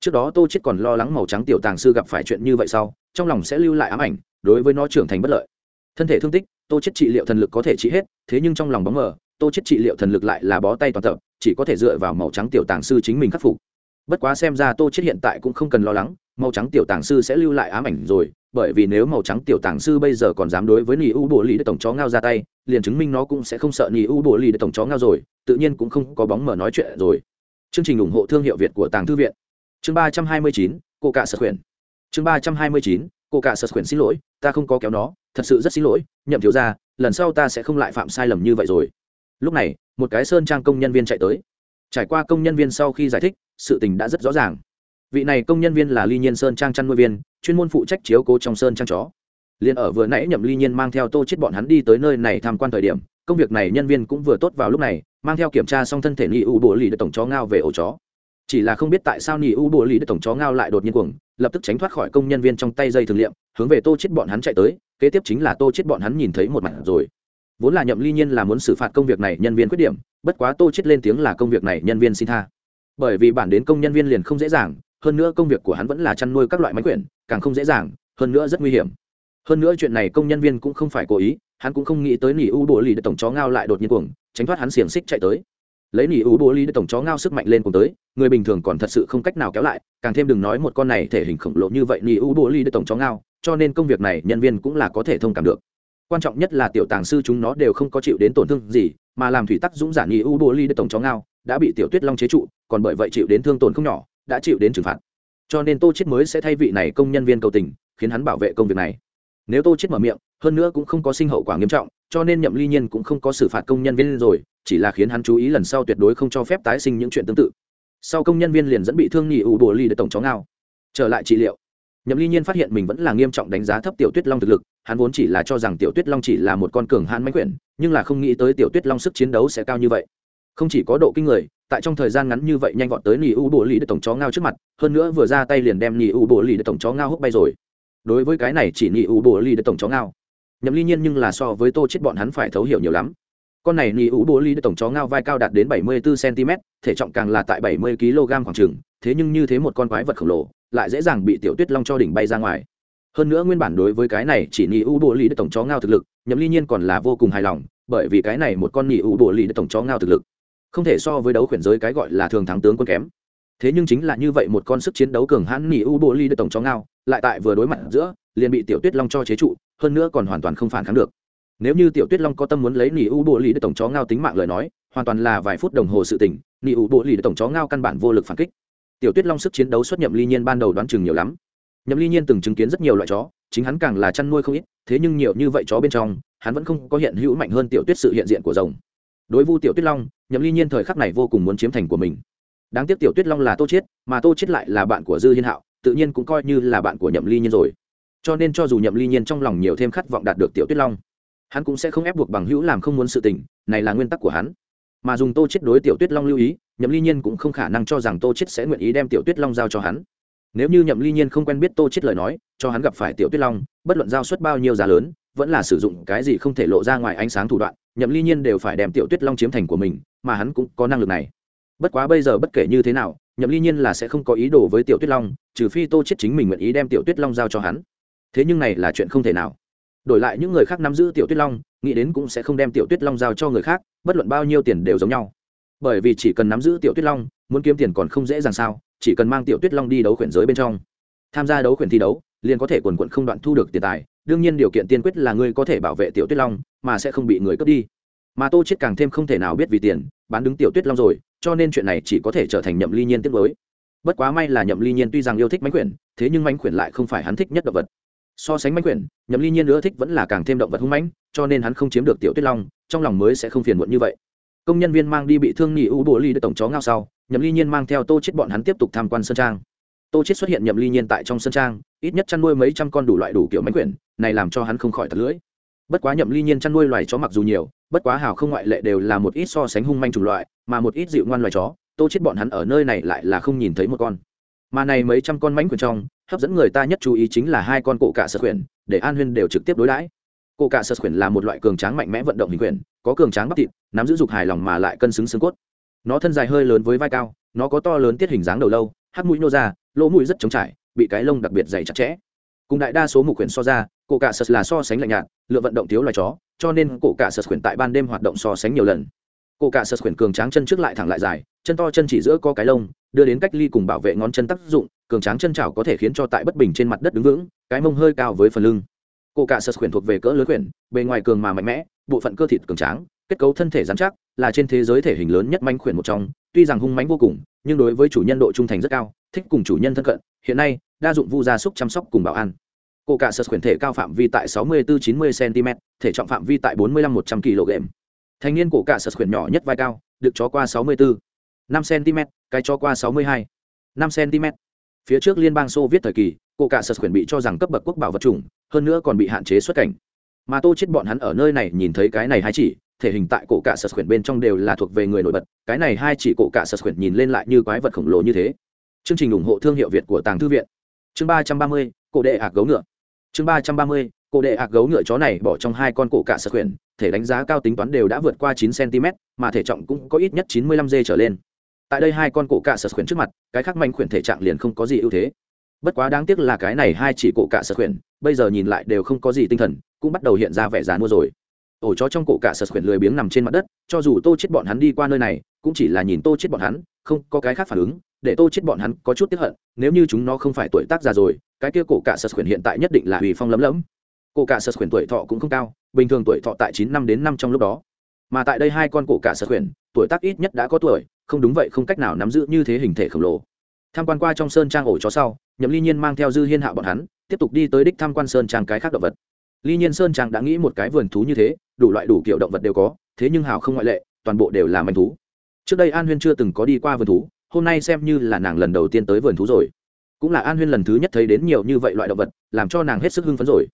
Trước đó tô chết còn lo lắng màu trắng tiểu tàng sư gặp phải chuyện như vậy sau, trong lòng sẽ lưu lại ám ảnh, đối với nó trưởng thành bất lợi. Thân thể thương tích, tô chết trị liệu thần lực có thể trị hết, thế nhưng trong lòng bóng mờ, tô chết trị liệu thần lực lại là bó tay toàn tập, chỉ có thể dựa vào màu trắng tiểu tàng sư chính mình khắc phục. Bất quá xem ra tô chết hiện tại cũng không cần lo lắng màu trắng tiểu tàng sư sẽ lưu lại ám ảnh rồi, bởi vì nếu màu trắng tiểu tàng sư bây giờ còn dám đối với nỉ u bộ lì để tổng chó ngao ra tay, liền chứng minh nó cũng sẽ không sợ nỉ u bộ lì để tổng chó ngao rồi, tự nhiên cũng không có bóng mở nói chuyện rồi. Chương trình ủng hộ thương hiệu việt của tàng thư viện. Chương ba trăm hai mươi chín, cô cạ sợ khuyển. Chương ba trăm hai mươi chín, cô cạ sợ khuyển xin lỗi, ta không có kéo nó, thật sự rất xin lỗi, nhậm thiếu ra lần sau ta sẽ không lại phạm sai lầm như vậy rồi. Lúc này, một cái sơn trang công nhân viên chạy tới. Trải qua công nhân viên sau khi giải thích, sự tình đã rất rõ ràng vị này công nhân viên là ly nhiên sơn trang chăn nuôi viên, chuyên môn phụ trách chiếu cố trong sơn trang chó. Liền ở vừa nãy nhậm ly nhiên mang theo tô chết bọn hắn đi tới nơi này tham quan thời điểm, công việc này nhân viên cũng vừa tốt vào lúc này, mang theo kiểm tra xong thân thể ni u bộ lì được tổng chó ngao về ổ chó. Chỉ là không biết tại sao ni u bộ lì được tổng chó ngao lại đột nhiên cuồng, lập tức tránh thoát khỏi công nhân viên trong tay dây thường liệm, hướng về tô chết bọn hắn chạy tới, kế tiếp chính là tô chết bọn hắn nhìn thấy một mặt rồi. Vốn là nhậm ly nhiên là muốn xử phạt công việc này nhân viên khuyết điểm, bất quá tô chết lên tiếng là công việc này nhân viên xin tha. Bởi vì bản đến công nhân viên liền không dễ dàng hơn nữa công việc của hắn vẫn là chăn nuôi các loại máy quyển, càng không dễ dàng, hơn nữa rất nguy hiểm. Hơn nữa chuyện này công nhân viên cũng không phải cố ý, hắn cũng không nghĩ tới nỉ u bố lì để tổng chó ngao lại đột nhiên cuồng, tránh thoát hắn xiềng xích chạy tới. Lấy nỉ u bố lì để tổng chó ngao sức mạnh lên cùng tới, người bình thường còn thật sự không cách nào kéo lại, càng thêm đừng nói một con này thể hình khổng lồ như vậy nỉ u bố lì để tổng chó ngao, cho nên công việc này nhân viên cũng là có thể thông cảm được. Quan trọng nhất là tiểu tàng sư chúng nó đều không có chịu đến tổn thương gì, mà làm thủy tắc dũng giả nỉ u bố lì để tổng chó ngao đã bị tiểu tuyết long chế trụ, còn bởi vậy chịu đến thương tổn không nhỏ đã chịu đến trừng phạt. Cho nên tô chết mới sẽ thay vị này công nhân viên cầu tình, khiến hắn bảo vệ công việc này. Nếu tô chết mở miệng, hơn nữa cũng không có sinh hậu quả nghiêm trọng, cho nên nhậm ly nhiên cũng không có xử phạt công nhân viên rồi, chỉ là khiến hắn chú ý lần sau tuyệt đối không cho phép tái sinh những chuyện tương tự. Sau công nhân viên liền dẫn bị thương nhị ủ bồ ly để tổng chó ngao. Trở lại trị liệu, nhậm ly nhiên phát hiện mình vẫn là nghiêm trọng đánh giá thấp tiểu tuyết long thực lực, hắn vốn chỉ là cho rằng tiểu tuyết long chỉ là một con cường hãn mánh quyển, nhưng là không nghĩ tới tiểu tuyết long sức chiến đấu sẽ cao như vậy. Không chỉ có độ kinh người tại trong thời gian ngắn như vậy nhanh vọt tới nỉ u bộ lì để tổng chó ngao trước mặt, hơn nữa vừa ra tay liền đem nỉ u bộ lì để tổng chó ngao hút bay rồi. Đối với cái này chỉ nỉ u bộ lì để tổng chó ngao. Nhậm ly nhiên nhưng là so với tô chết bọn hắn phải thấu hiểu nhiều lắm. Con này nỉ u bộ lì để tổng chó ngao vai cao đạt đến 74 cm thể trọng càng là tại 70 kg khoảng chừng, thế nhưng như thế một con quái vật khổng lồ, lại dễ dàng bị tiểu tuyết long cho đỉnh bay ra ngoài. Hơn nữa nguyên bản đối với cái này chỉ nỉ u bộ lì để tổng chó ngao thực lực, nhậm ly nhiên còn là vô cùng hài lòng, bởi vì cái này một con nỉ u bộ lì để tổng chó ngao thực lực không thể so với đấu khuyển giới cái gọi là thường thắng tướng quân kém. Thế nhưng chính là như vậy một con sức chiến đấu cường hãn nỉ u bộ ly được tổng chó ngao, lại tại vừa đối mặt giữa, liền bị tiểu tuyết long cho chế trụ, hơn nữa còn hoàn toàn không phản kháng được. Nếu như tiểu tuyết long có tâm muốn lấy nỉ u bộ ly được tổng chó ngao tính mạng lời nói, hoàn toàn là vài phút đồng hồ sự tỉnh nỉ u bộ ly được tổng chó ngao căn bản vô lực phản kích. Tiểu tuyết long sức chiến đấu xuất nhậm ly nhiên ban đầu đoán chừng nhiều lắm. Nhậm ly nhiên từng chứng kiến rất nhiều loại chó, chính hắn càng là chăn nuôi không ít, thế nhưng nhiều như vậy chó bên trong, hắn vẫn không có hiện hữu mạnh hơn tiểu tuyết sự hiện diện của rồng đối vu tiểu tuyết long, nhậm ly nhiên thời khắc này vô cùng muốn chiếm thành của mình. Đáng tiếc tiểu tuyết long là tô chiết, mà tô chiết lại là bạn của dư hiên hạo, tự nhiên cũng coi như là bạn của nhậm ly nhiên rồi. Cho nên cho dù nhậm ly nhiên trong lòng nhiều thêm khát vọng đạt được tiểu tuyết long, hắn cũng sẽ không ép buộc bằng hữu làm không muốn sự tình, này là nguyên tắc của hắn. Mà dùng tô chết đối tiểu tuyết long lưu ý, nhậm ly nhiên cũng không khả năng cho rằng tô chết sẽ nguyện ý đem tiểu tuyết long giao cho hắn. Nếu như nhậm ly nhiên không quen biết tô chết lời nói, cho hắn gặp phải tiểu tuyết long, bất luận giao suất bao nhiêu giá lớn vẫn là sử dụng cái gì không thể lộ ra ngoài ánh sáng thủ đoạn, nhậm ly nhiên đều phải đem tiểu tuyết long chiếm thành của mình, mà hắn cũng có năng lực này. Bất quá bây giờ bất kể như thế nào, nhậm ly nhiên là sẽ không có ý đồ với tiểu tuyết long, trừ phi tô chết chính mình nguyện ý đem tiểu tuyết long giao cho hắn. Thế nhưng này là chuyện không thể nào. Đổi lại những người khác nắm giữ tiểu tuyết long, nghĩ đến cũng sẽ không đem tiểu tuyết long giao cho người khác, bất luận bao nhiêu tiền đều giống nhau. Bởi vì chỉ cần nắm giữ tiểu tuyết long, muốn kiếm tiền còn không dễ dàng sao, chỉ cần mang tiểu tuyết long đi đấu khuyển giới bên trong. Tham gia đấu khuyển thi đấu liền có thể quần quận không đoạn thu được tiền tài, đương nhiên điều kiện tiên quyết là ngươi có thể bảo vệ tiểu tuyết long, mà sẽ không bị người cướp đi. Mà tô chết càng thêm không thể nào biết vì tiền, bán đứng tiểu tuyết long rồi, cho nên chuyện này chỉ có thể trở thành nhậm ly nhiên tiếp với bất quá may là nhậm ly nhiên tuy rằng yêu thích mánh quyển, thế nhưng mánh quyển lại không phải hắn thích nhất động vật. So sánh mánh quyển, nhậm ly nhiên nữa thích vẫn là càng thêm động vật hung mãnh, cho nên hắn không chiếm được tiểu tuyết long, trong lòng mới sẽ không phiền muộn như vậy. Công nhân viên mang đi bị thương nhị u bộ ly được tổng chó ngao sau, nhậm ly nhiên mang theo tô chết bọn hắn tiếp tục tham quan sơn trang. Tô chết xuất hiện nhậm ly nhiên tại trong sơn trang ít nhất chăn nuôi mấy trăm con đủ loại đủ kiểu mánh quyển, này làm cho hắn không khỏi thật lưỡi. Bất quá nhậm ly nhiên chăn nuôi loài chó mặc dù nhiều, bất quá hào không ngoại lệ đều là một ít so sánh hung manh chủng loại, mà một ít dịu ngoan loài chó, tô chết bọn hắn ở nơi này lại là không nhìn thấy một con. Mà này mấy trăm con mánh quyển trong, hấp dẫn người ta nhất chú ý chính là hai con cổ cả sơ quyển, để an huyên đều trực tiếp đối đãi. Cổ cả sơ quyển là một loại cường tráng mạnh mẽ vận động hình quyển, có cường tráng bắp thịt, nắm giữ dục hài lòng mà lại cân xứng xương cốt. Nó thân dài hơi lớn với vai cao, nó có to lớn tiết hình dáng đầu lâu hắt mũi nô ra, lỗ mũi rất trống trải bị cái lông đặc biệt dày chặt chẽ. Cùng đại đa số mục quyển so ra, cổ cả sật là so sánh lạnh nhạt, lựa vận động thiếu loài chó, cho nên cổ cả sật quyển tại ban đêm hoạt động so sánh nhiều lần. Cổ cả sật quyển cường tráng chân trước lại thẳng lại dài, chân to chân chỉ giữa có cái lông, đưa đến cách ly cùng bảo vệ ngón chân tác dụng, cường tráng chân chảo có thể khiến cho tại bất bình trên mặt đất đứng vững, cái mông hơi cao với phần lưng. Cổ cả sật quyển thuộc về cỡ lớn quyển bề ngoài cường mà mạnh mẽ, bộ phận cơ thịt cường tráng, kết cấu thân thể dán chắc, là trên thế giới thể hình lớn nhất manh quyển một trong, tuy rằng hung mãnh vô cùng, nhưng đối với chủ nhân độ trung thành rất cao, thích cùng chủ nhân thân cận, hiện nay đa dụng vu gia súc chăm sóc cùng bảo an. Cổ cả sơ quyển thể cao phạm vi tại 64-90 cm thể trọng phạm vi tại 45-100 kg. Thành niên cổ cả sơ quyển nhỏ nhất vai cao, được chó qua 64 5 cm cái cho qua 62 5 cm phía trước liên bang xô viết thời kỳ cổ cả sơ quyển bị cho rằng cấp bậc quốc bảo vật chủng, hơn nữa còn bị hạn chế xuất cảnh. Mà tô chết bọn hắn ở nơi này nhìn thấy cái này hai chỉ, thể hình tại cổ cả sơ quyển bên trong đều là thuộc về người nổi bật, cái này hai chỉ cổ cả sơ quyển nhìn lên lại như quái vật khổng lồ như thế. Chương trình ủng hộ thương hiệu việt của tàng thư viện chương ba trăm ba mươi cổ đệ ạc gấu ngựa. Chương ba trăm ba mươi cổ đệ ạc gấu ngựa chó này bỏ trong hai con cổ cả sơ khuyển, thể đánh giá cao tính toán đều đã vượt qua chín cm mà thể trọng cũng có ít nhất chín mươi lăm g trở lên. Tại đây hai con cổ cả sơ khuyển trước mặt cái khác manh khuyển thể trạng liền không có gì ưu thế. Bất quá đáng tiếc là cái này hai chỉ cổ cả sơ khuyển, bây giờ nhìn lại đều không có gì tinh thần cũng bắt đầu hiện ra vẻ dán mua rồi. Ổ chó trong cổ cả sơ khuyển lười biếng nằm trên mặt đất cho dù tô chết bọn hắn đi qua nơi này cũng chỉ là nhìn tô chết bọn hắn không có cái khác phản ứng để tô chết bọn hắn có chút tiếc hận, nếu như chúng nó không phải tuổi tác già rồi, cái kia cổ cả sơ khuyển hiện tại nhất định là hủy phong lấm lấm. Cổ cả sơ khuyển tuổi thọ cũng không cao, bình thường tuổi thọ tại chín năm đến năm trong lúc đó. Mà tại đây hai con cổ cả sơ khuyển tuổi tác ít nhất đã có tuổi, không đúng vậy không cách nào nắm giữ như thế hình thể khổng lồ. Tham quan qua trong sơn trang ổ chó sau, nhậm ly nhiên mang theo dư hiên hạo bọn hắn, tiếp tục đi tới đích tham quan sơn trang cái khác động vật. Ly nhiên sơn trang đã nghĩ một cái vườn thú như thế, đủ loại đủ kiểu động vật đều có, thế nhưng hào không ngoại lệ, toàn bộ đều là manh thú. Trước đây an huyên chưa từng có đi qua vườn thú hôm nay xem như là nàng lần đầu tiên tới vườn thú rồi. Cũng là an huyên lần thứ nhất thấy đến nhiều như vậy loại động vật, làm cho nàng hết sức hưng phấn rồi.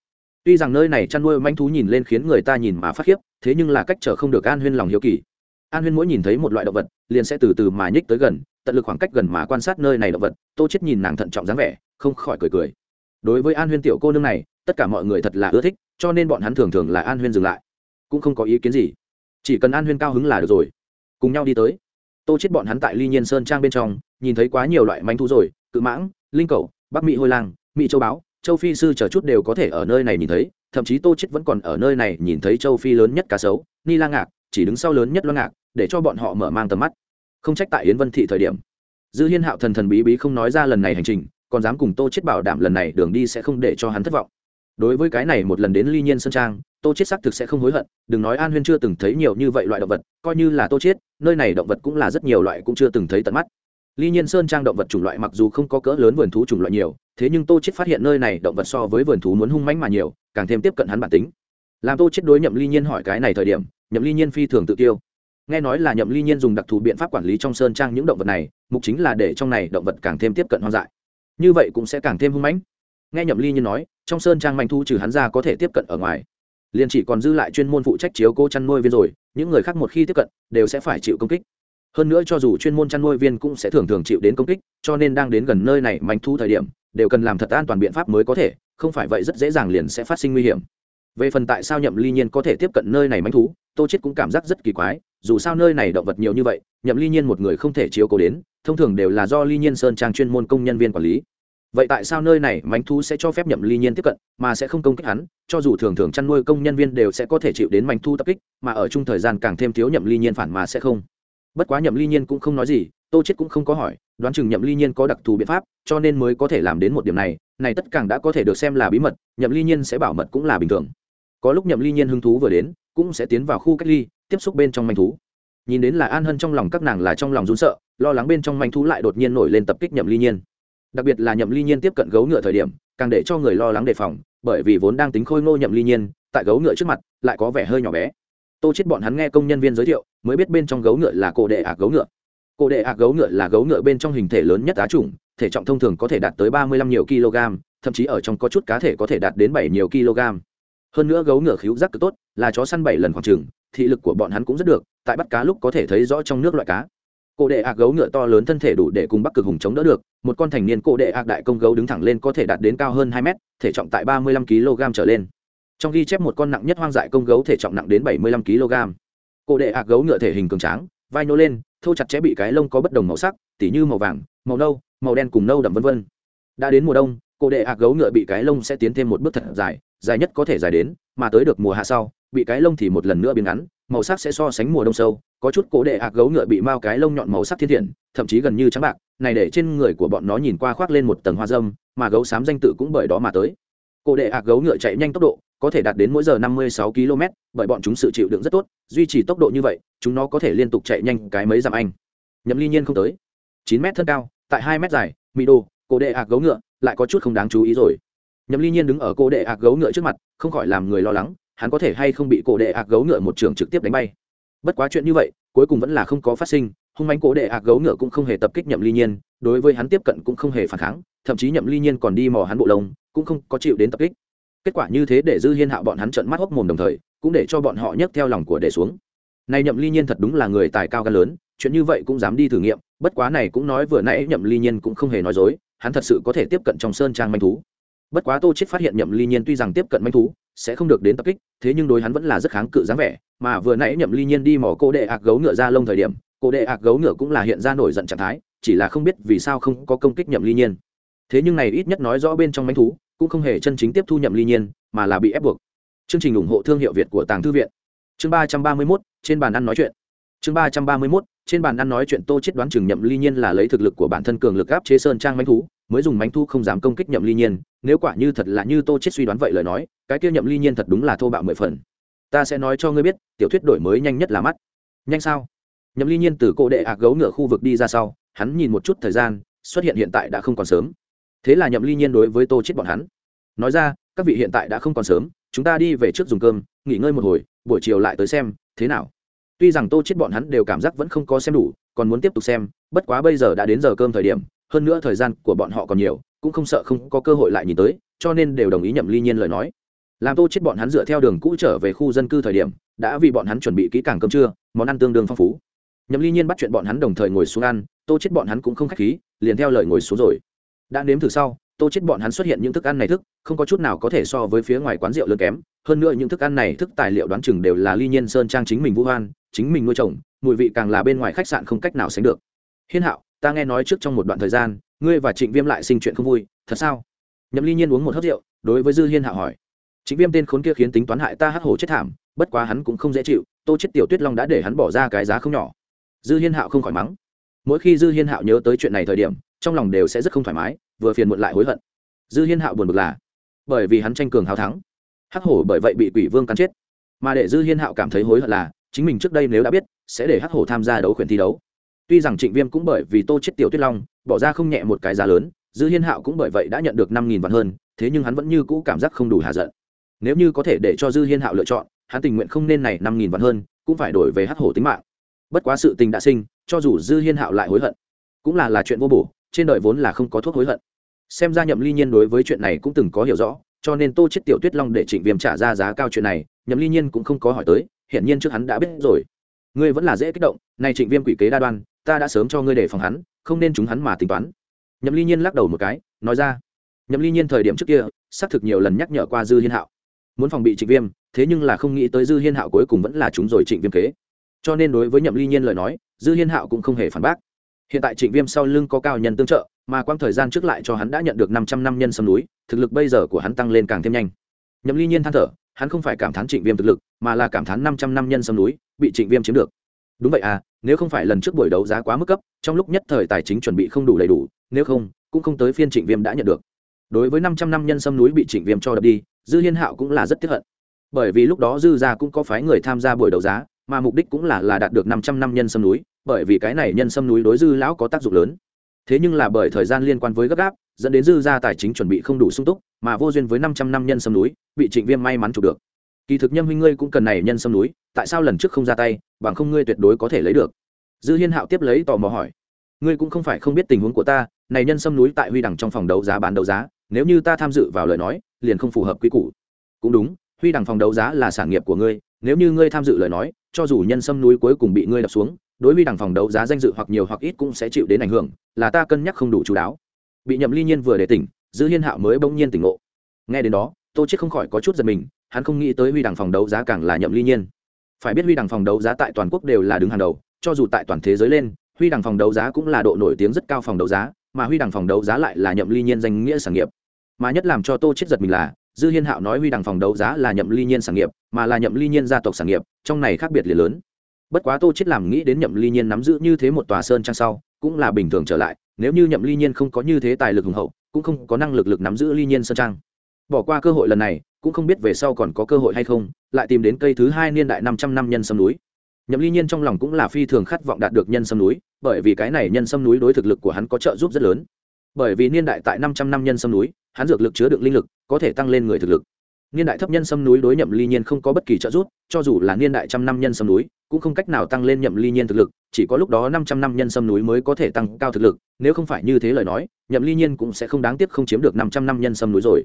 Tuy rằng nơi này chăn nuôi manh thú nhìn lên khiến người ta nhìn mà phát khiếp, thế nhưng là cách trở không được an huyên lòng hiếu kỳ. An huyên mỗi nhìn thấy một loại động vật, liền sẽ từ từ mà nhích tới gần, tận lực khoảng cách gần mà quan sát nơi này động vật, tô chết nhìn nàng thận trọng dáng vẻ, không khỏi cười cười. Đối với an huyên tiểu cô nương này, tất cả mọi người thật là ưa thích, cho nên bọn hắn thường thường là an huyên dừng lại. Cũng không có ý kiến gì. Chỉ cần an huyên cao hứng là được rồi. Cùng nhau đi tới tô chết bọn hắn tại ly nhiên sơn trang bên trong, nhìn thấy quá nhiều loại manh thú rồi, cự mãng, linh cầu bắc mỹ hôi lang mỹ châu báo châu phi sư chờ chút đều có thể ở nơi này nhìn thấy, thậm chí tô chết vẫn còn ở nơi này nhìn thấy châu phi lớn nhất cá sấu, ni la ngạc, chỉ đứng sau lớn nhất lo ngạc, để cho bọn họ mở mang tầm mắt. Không trách tại yến vân thị thời điểm. Dư hiên hạo thần thần bí bí không nói ra lần này hành trình, còn dám cùng tô chết bảo đảm lần này đường đi sẽ không để cho hắn thất vọng đối với cái này một lần đến ly nhiên sơn trang, tô chết xác thực sẽ không hối hận, đừng nói an huyên chưa từng thấy nhiều như vậy loại động vật, coi như là tô chết nơi này động vật cũng là rất nhiều loại cũng chưa từng thấy tận mắt. Ly nhiên sơn trang động vật chủng loại mặc dù không có cỡ lớn vườn thú chủng loại nhiều, thế nhưng tô chết phát hiện nơi này động vật so với vườn thú muốn hung mãnh mà nhiều, càng thêm tiếp cận hắn bản tính. Làm tô chết đối nhậm ly nhiên hỏi cái này thời điểm, nhậm ly nhiên phi thường tự tiêu nghe nói là nhậm ly nhiên dùng đặc thù biện pháp quản lý trong sơn trang những động vật này, mục chính là để trong này động vật càng thêm tiếp cận hoang dại. Như vậy cũng sẽ càng thêm hung mãnh. Nghe nhậm ly nhiên nói trong sơn trang manh thu trừ hắn ra có thể tiếp cận ở ngoài. Liền chỉ còn dư lại chuyên môn phụ trách chiếu cô chăn nuôi viên rồi, những người khác một khi tiếp cận, đều sẽ phải chịu công kích. Hơn nữa cho dù chuyên môn chăn nuôi viên cũng sẽ thường thường chịu đến công kích, cho nên đang đến gần nơi này manh thu thời điểm, đều cần làm thật an toàn biện pháp mới có thể, không phải vậy rất dễ dàng liền sẽ phát sinh nguy hiểm. Về phần tại sao nhậm ly nhiên có thể tiếp cận nơi này manh thú, tô chết cũng cảm giác rất kỳ quái, dù sao nơi này động vật nhiều như vậy, nhậm ly nhiên một người không thể chiếu cố đến, thông thường đều là do ly nhiên sơn trang chuyên môn công nhân viên quản lý vậy tại sao nơi này mánh thú sẽ cho phép nhậm ly nhiên tiếp cận, mà sẽ không công kích hắn? Cho dù thường thường chăn nuôi công nhân viên đều sẽ có thể chịu đến mánh thu tập kích, mà ở chung thời gian càng thêm thiếu nhậm ly nhiên phản mà sẽ không. Bất quá nhậm ly nhiên cũng không nói gì, tô chết cũng không có hỏi, đoán chừng nhậm ly nhiên có đặc thù biện pháp, cho nên mới có thể làm đến một điểm này. Này tất cả đã có thể được xem là bí mật, nhậm ly nhiên sẽ bảo mật cũng là bình thường. Có lúc nhậm ly nhiên hứng thú vừa đến, cũng sẽ tiến vào khu cách ly, tiếp xúc bên trong manh thú. Nhìn đến là an hân trong lòng các nàng là trong lòng rún sợ, lo lắng bên trong manh thú lại đột nhiên nổi lên tập kích nhậm ly nhiên đặc biệt là nhậm ly nhiên tiếp cận gấu ngựa thời điểm, càng để cho người lo lắng đề phòng, bởi vì vốn đang tính khôi ngô nhậm ly nhiên, tại gấu ngựa trước mặt, lại có vẻ hơi nhỏ bé. Tô chết bọn hắn nghe công nhân viên giới thiệu, mới biết bên trong gấu ngựa là cổ đệ ạc gấu ngựa. Cổ đệ ạc gấu ngựa là gấu ngựa bên trong hình thể lớn nhất á chủng, thể trọng thông thường có thể đạt tới ba mươi lăm nhiều kg, thậm chí ở trong có chút cá thể có thể đạt đến bảy nhiều kg. Hơn nữa gấu ngựa khíu giác cực tốt, là chó săn bảy lần khoảng trừng thị lực của bọn hắn cũng rất được, tại bắt cá lúc có thể thấy rõ trong nước loại cá cổ đệ ạc gấu ngựa to lớn thân thể đủ để cùng bắc cực hùng chống đỡ được, một con thành niên cổ đệ ạc đại công gấu đứng thẳng lên có thể đạt đến cao hơn hai mét, thể trọng tại ba mươi lăm kg trở lên. Trong ghi chép một con nặng nhất hoang dại công gấu thể trọng nặng đến bảy mươi lăm kg cổ đệ ạc gấu ngựa thể hình cường tráng, vai nô lên thâu chặt chẽ bị cái lông có bất đồng màu sắc, tỉ như màu vàng, màu nâu, màu đen cùng nâu đậm vân vân. Đã đến mùa đông, cổ đệ ạc gấu ngựa bị cái lông sẽ tiến thêm một bước thật dài dài nhất có thể dài đến, mà tới được mùa hạ sau, bị cái lông thì một lần nữa biến ngắn màu sắc sẽ so sánh mùa đông sâu, có chút cổ đệ ạc gấu ngựa bị mao cái lông nhọn màu sắc thiên thiện, thậm chí gần như trắng bạc, này để trên người của bọn nó nhìn qua khoác lên một tầng hoa dâm, mà gấu xám danh tự cũng bởi đó mà tới. Cổ đệ ạc gấu ngựa chạy nhanh tốc độ, có thể đạt đến mỗi giờ 56 km bởi bọn chúng sự chịu đựng rất tốt, duy trì tốc độ như vậy, chúng nó có thể liên tục chạy nhanh cái mấy dặm anh. Nhậm ly nhiên không tới. 9 mét thân cao, tại 2 mét dài mỹ đô cổ đệ ạc gấu ngựa, lại có chút không đáng chú ý rồi. Nhậm ly nhiên đứng ở cổ đệ ạc gấu ngựa trước mặt, không khỏi làm người lo lắng hắn có thể hay không bị cổ đệ ạc gấu ngựa một trường trực tiếp đánh bay. Bất quá chuyện như vậy, cuối cùng vẫn là không có phát sinh, hung mánh cổ đệ ạc gấu ngựa cũng không hề tập kích nhậm ly nhiên, đối với hắn tiếp cận cũng không hề phản kháng, thậm chí nhậm ly nhiên còn đi mò hắn bộ lông, cũng không có chịu đến tập kích. Kết quả như thế để dư hiên hạo bọn hắn trận mắt hốc mồm đồng thời, cũng để cho bọn họ nhấc theo lòng của để xuống. Này nhậm ly nhiên thật đúng là người tài cao gan lớn, chuyện như vậy cũng dám đi thử nghiệm, bất quá này cũng nói vừa nãy nhậm ly nhiên cũng không hề nói dối, hắn thật sự có thể tiếp cận trong sơn trang manh thú. Bất quá tô chết phát hiện nhậm ly nhiên tuy rằng tiếp cận manh thú sẽ không được đến tập kích, thế nhưng đối hắn vẫn là rất kháng cự dáng vẻ, mà vừa nãy nhậm ly nhiên đi mỏ cô đệ ạc gấu ngựa ra lông thời điểm, cô đệ ạc gấu ngựa cũng là hiện ra nổi giận trạng thái, chỉ là không biết vì sao không có công kích nhậm ly nhiên. Thế nhưng này ít nhất nói rõ bên trong manh thú, cũng không hề chân chính tiếp thu nhậm ly nhiên, mà là bị ép buộc. Chương trình ủng hộ thương hiệu việt của tàng thư viện. Chương ba trăm ba mươi mốt, trên bàn ăn nói chuyện. Chương ba trăm ba mươi mốt, trên bàn ăn nói chuyện tô chết đoán chừng nhậm ly nhiên là lấy thực lực của bản thân cường lực áp chế sơn trang manh thú mới dùng mánh thu không dám công kích nhậm ly nhiên, nếu quả như thật là như tô chết suy đoán vậy lời nói, cái kia nhậm ly nhiên thật đúng là thô bạo mười phần. Ta sẽ nói cho ngươi biết, tiểu thuyết đổi mới nhanh nhất là mắt. Nhanh sao? Nhậm ly nhiên từ cô đệ ạc gấu ngựa khu vực đi ra sau, hắn nhìn một chút thời gian, xuất hiện hiện tại đã không còn sớm. Thế là nhậm ly nhiên đối với tô chết bọn hắn, nói ra, các vị hiện tại đã không còn sớm, chúng ta đi về trước dùng cơm, nghỉ ngơi một hồi, buổi chiều lại tới xem, thế nào? Tuy rằng tô chết bọn hắn đều cảm giác vẫn không có xem đủ, còn muốn tiếp tục xem, bất quá bây giờ đã đến giờ cơm thời điểm hơn nữa thời gian của bọn họ còn nhiều, cũng không sợ không có cơ hội lại nhìn tới, cho nên đều đồng ý nhậm ly nhiên lời nói. Làm tô chết bọn hắn dựa theo đường cũ trở về khu dân cư thời điểm, đã vì bọn hắn chuẩn bị kỹ càng cơm trưa, món ăn tương đương phong phú. Nhậm ly nhiên bắt chuyện bọn hắn đồng thời ngồi xuống ăn, tô chết bọn hắn cũng không khách khí, liền theo lời ngồi xuống rồi. Đã nếm thử sau, tô chết bọn hắn xuất hiện những thức ăn này thức, không có chút nào có thể so với phía ngoài quán rượu lớn kém. Hơn nữa những thức ăn này thức tài liệu đoán chừng đều là ly nhiên sơn trang chính mình vũ hoan, chính mình nuôi trồng, mùi vị càng là bên ngoài khách sạn không cách nào sánh được. Hiên hạo ta nghe nói trước trong một đoạn thời gian, ngươi và trịnh viêm lại sinh chuyện không vui, thật sao? Nhậm ly nhiên uống một hớp rượu, đối với dư hiên Hạ hỏi. Trịnh viêm tên khốn kia khiến tính toán hại ta hắc hổ chết thảm, bất quá hắn cũng không dễ chịu, tô chết tiểu tuyết long đã để hắn bỏ ra cái giá không nhỏ. Dư hiên hạo không khỏi mắng. Mỗi khi dư hiên hạo nhớ tới chuyện này thời điểm, trong lòng đều sẽ rất không thoải mái, vừa phiền muộn lại hối hận. Dư hiên hạo buồn bực là, bởi vì hắn tranh cường hào thắng. Hắc hổ bởi vậy bị quỷ vương cắn chết. Mà để dư hiên hạo cảm thấy hối hận là, chính mình trước đây nếu đã biết, sẽ để hắc hổ tham gia đấu khuyển thi đấu tuy rằng trịnh viêm cũng bởi vì tô chết tiểu tuyết long, bỏ ra không nhẹ một cái giá lớn, dư hiên hạo cũng bởi vậy đã nhận được năm nghìn vạn hơn, thế nhưng hắn vẫn như cũ cảm giác không đủ hạ giận. Nếu như có thể để cho dư hiên hạo lựa chọn, hắn tình nguyện không nên này năm nghìn vạn hơn, cũng phải đổi về hắc hổ tính mạng. Bất quá sự tình đã sinh, cho dù dư hiên hạo lại hối hận, cũng là là chuyện vô bổ, trên đời vốn là không có thuốc hối hận. Xem ra nhậm ly nhiên đối với chuyện này cũng từng có hiểu rõ, cho nên tô chết tiểu tuyết long để trịnh viêm trả ra giá cao chuyện này, nhậm ly nhiên cũng không có hỏi tới hiện nhiên trước hắn đã biết rồi. Ngươi vẫn là dễ kích động, này trịnh viêm quỷ kế đa đoan ta đã sớm cho ngươi để phòng hắn, không nên chúng hắn mà tính toán. Nhậm ly nhiên lắc đầu một cái, nói ra. Nhậm ly nhiên thời điểm trước kia, xác thực nhiều lần nhắc nhở qua dư hiên hạo. Muốn phòng bị trịnh viêm, thế nhưng là không nghĩ tới dư hiên hạo cuối cùng vẫn là chúng rồi trịnh viêm kế. Cho nên đối với nhậm ly nhiên lời nói, dư hiên hạo cũng không hề phản bác. Hiện tại trịnh viêm sau lưng có cao nhân tương trợ, mà quang thời gian trước lại cho hắn đã nhận được năm trăm năm nhân sâm núi, thực lực bây giờ của hắn tăng lên càng thêm nhanh. Nhậm ly nhiên than thở, hắn không phải cảm thán trịnh viêm thực lực, mà là cảm thán năm trăm năm nhân sâm núi bị trịnh viêm chiếm được đúng vậy à nếu không phải lần trước buổi đấu giá quá mức cấp, trong lúc nhất thời tài chính chuẩn bị không đủ đầy đủ, nếu không, cũng không tới phiên trịnh viêm đã nhận được. Đối với năm trăm năm nhân sâm núi bị trịnh viêm cho đập đi, dư hiên hạo cũng là rất tiếc hận. Bởi vì lúc đó dư gia cũng có phái người tham gia buổi đấu giá, mà mục đích cũng là là đạt được năm trăm năm nhân sâm núi, bởi vì cái này nhân sâm núi đối dư lão có tác dụng lớn. Thế nhưng là bởi thời gian liên quan với gấp gáp, dẫn đến dư gia tài chính chuẩn bị không đủ sung túc, mà vô duyên với năm trăm năm nhân sâm núi, bị trịnh viêm may mắn chụp được kỳ thực nhâm huynh ngươi cũng cần này nhân sâm núi, tại sao lần trước không ra tay, bằng không ngươi tuyệt đối có thể lấy được? Dư hiên hạo tiếp lấy tò mò hỏi. Ngươi cũng không phải không biết tình huống của ta, này nhân sâm núi tại huy đằng trong phòng đấu giá bán đấu giá, nếu như ta tham dự vào lời nói, liền không phù hợp quy củ. Cũng đúng, huy đằng phòng đấu giá là sản nghiệp của ngươi, nếu như ngươi tham dự lời nói, cho dù nhân sâm núi cuối cùng bị ngươi đập xuống, đối huy đằng phòng đấu giá danh dự hoặc nhiều hoặc ít cũng sẽ chịu đến ảnh hưởng, là ta cân nhắc không đủ chú đáo. Bị nhậm ly nhiên vừa để tỉnh, dư hiên hạo mới bỗng nhiên tỉnh ngộ. Nghe đến đó, tô chết không khỏi có chút giật mình hắn không nghĩ tới huy đằng phòng đấu giá càng là nhậm ly nhiên. Phải biết huy đằng phòng đấu giá tại toàn quốc đều là đứng hàng đầu, cho dù tại toàn thế giới lên, huy đằng phòng đấu giá cũng là độ nổi tiếng rất cao phòng đấu giá, mà huy đằng phòng đấu giá lại là nhậm ly nhiên danh nghĩa sản nghiệp. Mà nhất làm cho tô chết giật mình là, dư hiên hạo nói huy đằng phòng đấu giá là nhậm ly nhiên sản nghiệp, mà là nhậm ly nhiên gia tộc sản nghiệp, trong này khác biệt liền lớn. Bất quá tô chết làm nghĩ đến nhậm ly nhiên nắm giữ như thế một tòa sơn trang sau, cũng là bình thường trở lại, nếu như nhậm ly nhiên không có như thế tài lực hùng hậu, cũng không có năng lực lực nắm giữ ly nhiên sơn trang bỏ qua cơ hội lần này, cũng không biết về sau còn có cơ hội hay không, lại tìm đến cây thứ hai niên đại năm trăm năm nhân sâm núi. Nhậm ly nhiên trong lòng cũng là phi thường khát vọng đạt được nhân sâm núi, bởi vì cái này nhân sâm núi đối thực lực của hắn có trợ giúp rất lớn. Bởi vì niên đại tại năm trăm năm nhân sâm núi, hắn dược lực chứa đựng linh lực, có thể tăng lên người thực lực. Niên đại thấp nhân sâm núi đối nhậm ly nhiên không có bất kỳ trợ giúp, cho dù là niên đại trăm năm nhân sâm núi, cũng không cách nào tăng lên nhậm ly nhiên thực lực, chỉ có lúc đó năm trăm năm nhân sâm núi mới có thể tăng cao thực lực, nếu không phải như thế lời nói, nhậm ly nhiên cũng sẽ không đáng tiếc không chiếm được năm trăm năm nhân sâm núi rồi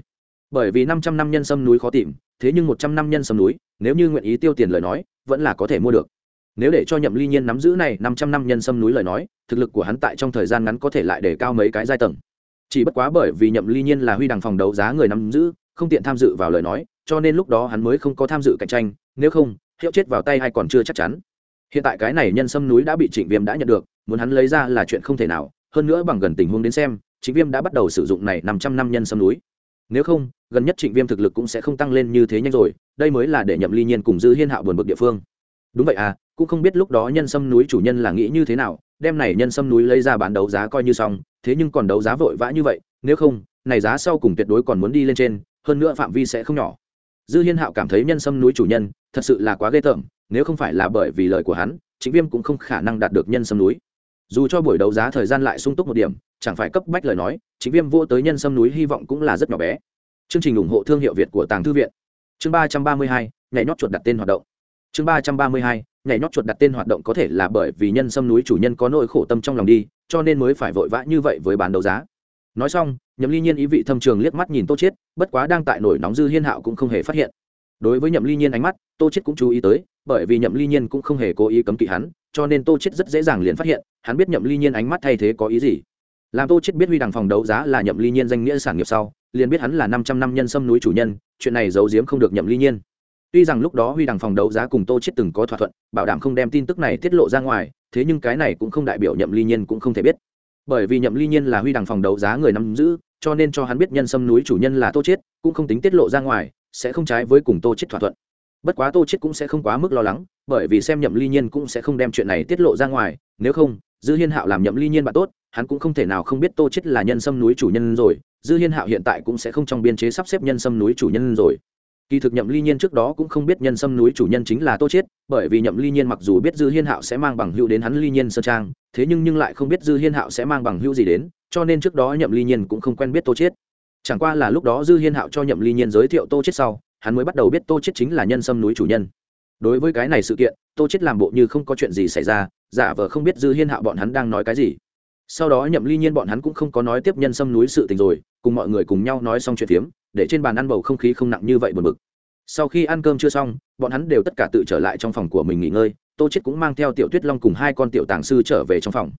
bởi vì năm trăm năm nhân sâm núi khó tìm, thế nhưng một trăm năm nhân sâm núi, nếu như nguyện ý tiêu tiền lời nói, vẫn là có thể mua được. Nếu để cho nhậm ly nhiên nắm giữ này năm trăm năm nhân sâm núi lời nói, thực lực của hắn tại trong thời gian ngắn có thể lại để cao mấy cái giai tầng. Chỉ bất quá bởi vì nhậm ly nhiên là huy đằng phòng đấu giá người nắm giữ, không tiện tham dự vào lời nói, cho nên lúc đó hắn mới không có tham dự cạnh tranh, nếu không, hiệu chết vào tay hay còn chưa chắc chắn. Hiện tại cái này nhân sâm núi đã bị trịnh viêm đã nhận được, muốn hắn lấy ra là chuyện không thể nào, hơn nữa bằng gần tình huống đến xem, trịnh viêm đã bắt đầu sử dụng này năm trăm năm nhân sâm núi nếu không, gần nhất trịnh viêm thực lực cũng sẽ không tăng lên như thế nhanh rồi, đây mới là để nhậm ly nhiên cùng dư hiên hạo buồn bực địa phương. Đúng vậy à cũng không biết lúc đó nhân sâm núi chủ nhân là nghĩ như thế nào đem này nhân sâm núi lấy ra bán đấu giá coi như xong, thế nhưng còn đấu giá vội vã như vậy, nếu không, này giá sau cùng tuyệt đối còn muốn đi lên trên, hơn nữa phạm vi sẽ không nhỏ. Dư hiên hạo cảm thấy nhân sâm núi chủ nhân thật sự là quá ghê tởm, nếu không phải là bởi vì lời của hắn chính viêm cũng không khả năng đạt được nhân sâm núi dù cho buổi đấu giá thời gian lại sung túc một điểm chẳng phải cấp bách lời nói chính viêm vô tới nhân sâm núi hy vọng cũng là rất nhỏ bé. Chương trình ủng hộ thương hiệu việt của tàng thư viện. Chương ba trăm ba mươi hai nhảy nhót chuột đặt tên hoạt động. Chương ba trăm ba mươi hai nhảy nhót chuột đặt tên hoạt động có thể là bởi vì nhân sâm núi chủ nhân có nỗi khổ tâm trong lòng đi cho nên mới phải vội vã như vậy với bán đấu giá. Nói xong nhậm ly nhiên ý vị thâm trường liếc mắt nhìn tô chết, bất quá đang tại nổi nóng dư hiên hạo cũng không hề phát hiện. Đối với nhậm ly nhiên ánh mắt tô chết cũng chú ý tới bởi vì nhậm ly nhiên cũng không hề cố ý cấm kỵ hắn cho nên tô chết rất dễ dàng liền phát hiện, hắn biết nhậm ly nhiên ánh mắt thay thế có ý gì. Làm tô chết biết huy đằng phòng đấu giá là nhậm ly nhiên danh nghĩa sản nghiệp sau, liền biết hắn là 500 năm nhân sâm núi chủ nhân, chuyện này giấu giếm không được nhậm ly nhiên. Tuy rằng lúc đó huy đằng phòng đấu giá cùng tô chết từng có thỏa thuận, bảo đảm không đem tin tức này tiết lộ ra ngoài, thế nhưng cái này cũng không đại biểu nhậm ly nhiên cũng không thể biết. Bởi vì nhậm ly nhiên là huy đằng phòng đấu giá người nắm giữ, cho nên cho hắn biết nhân sâm núi chủ nhân là tô chết, cũng không tính tiết lộ ra ngoài, sẽ không trái với cùng tô chết thỏa thuận bất quá tô chết cũng sẽ không quá mức lo lắng, bởi vì xem nhậm ly nhiên cũng sẽ không đem chuyện này tiết lộ ra ngoài, nếu không, dư hiên hạo làm nhậm ly nhiên bạn tốt, hắn cũng không thể nào không biết tô chết là nhân sâm núi chủ nhân rồi, dư hiên hạo hiện tại cũng sẽ không trong biên chế sắp xếp nhân sâm núi chủ nhân rồi. Kỳ thực nhậm ly nhiên trước đó cũng không biết nhân sâm núi chủ nhân chính là tô chết bởi vì nhậm ly nhiên mặc dù biết dư hiên hạo sẽ mang bằng hữu đến hắn ly nhiên sơn trang, thế nhưng nhưng lại không biết dư hiên hạo sẽ mang bằng hữu gì đến, cho nên trước đó nhậm ly nhiên cũng không quen biết tô chết chẳng qua là lúc đó dư hiên hạo cho nhậm ly nhiên giới thiệu tô chết sau hắn mới bắt đầu biết tô chiết chính là nhân sâm núi chủ nhân. Đối với cái này sự kiện, tô chiết làm bộ như không có chuyện gì xảy ra, giả vờ không biết dư hiên hạo bọn hắn đang nói cái gì. Sau đó nhậm ly nhiên bọn hắn cũng không có nói tiếp nhân sâm núi sự tình rồi, cùng mọi người cùng nhau nói xong chuyện phiếm, để trên bàn ăn bầu không khí không nặng như vậy buồn bực. Sau khi ăn cơm chưa xong, bọn hắn đều tất cả tự trở lại trong phòng của mình nghỉ ngơi, tô chết cũng mang theo tiểu tuyết long cùng hai con tiểu tàng sư trở về trong phòng.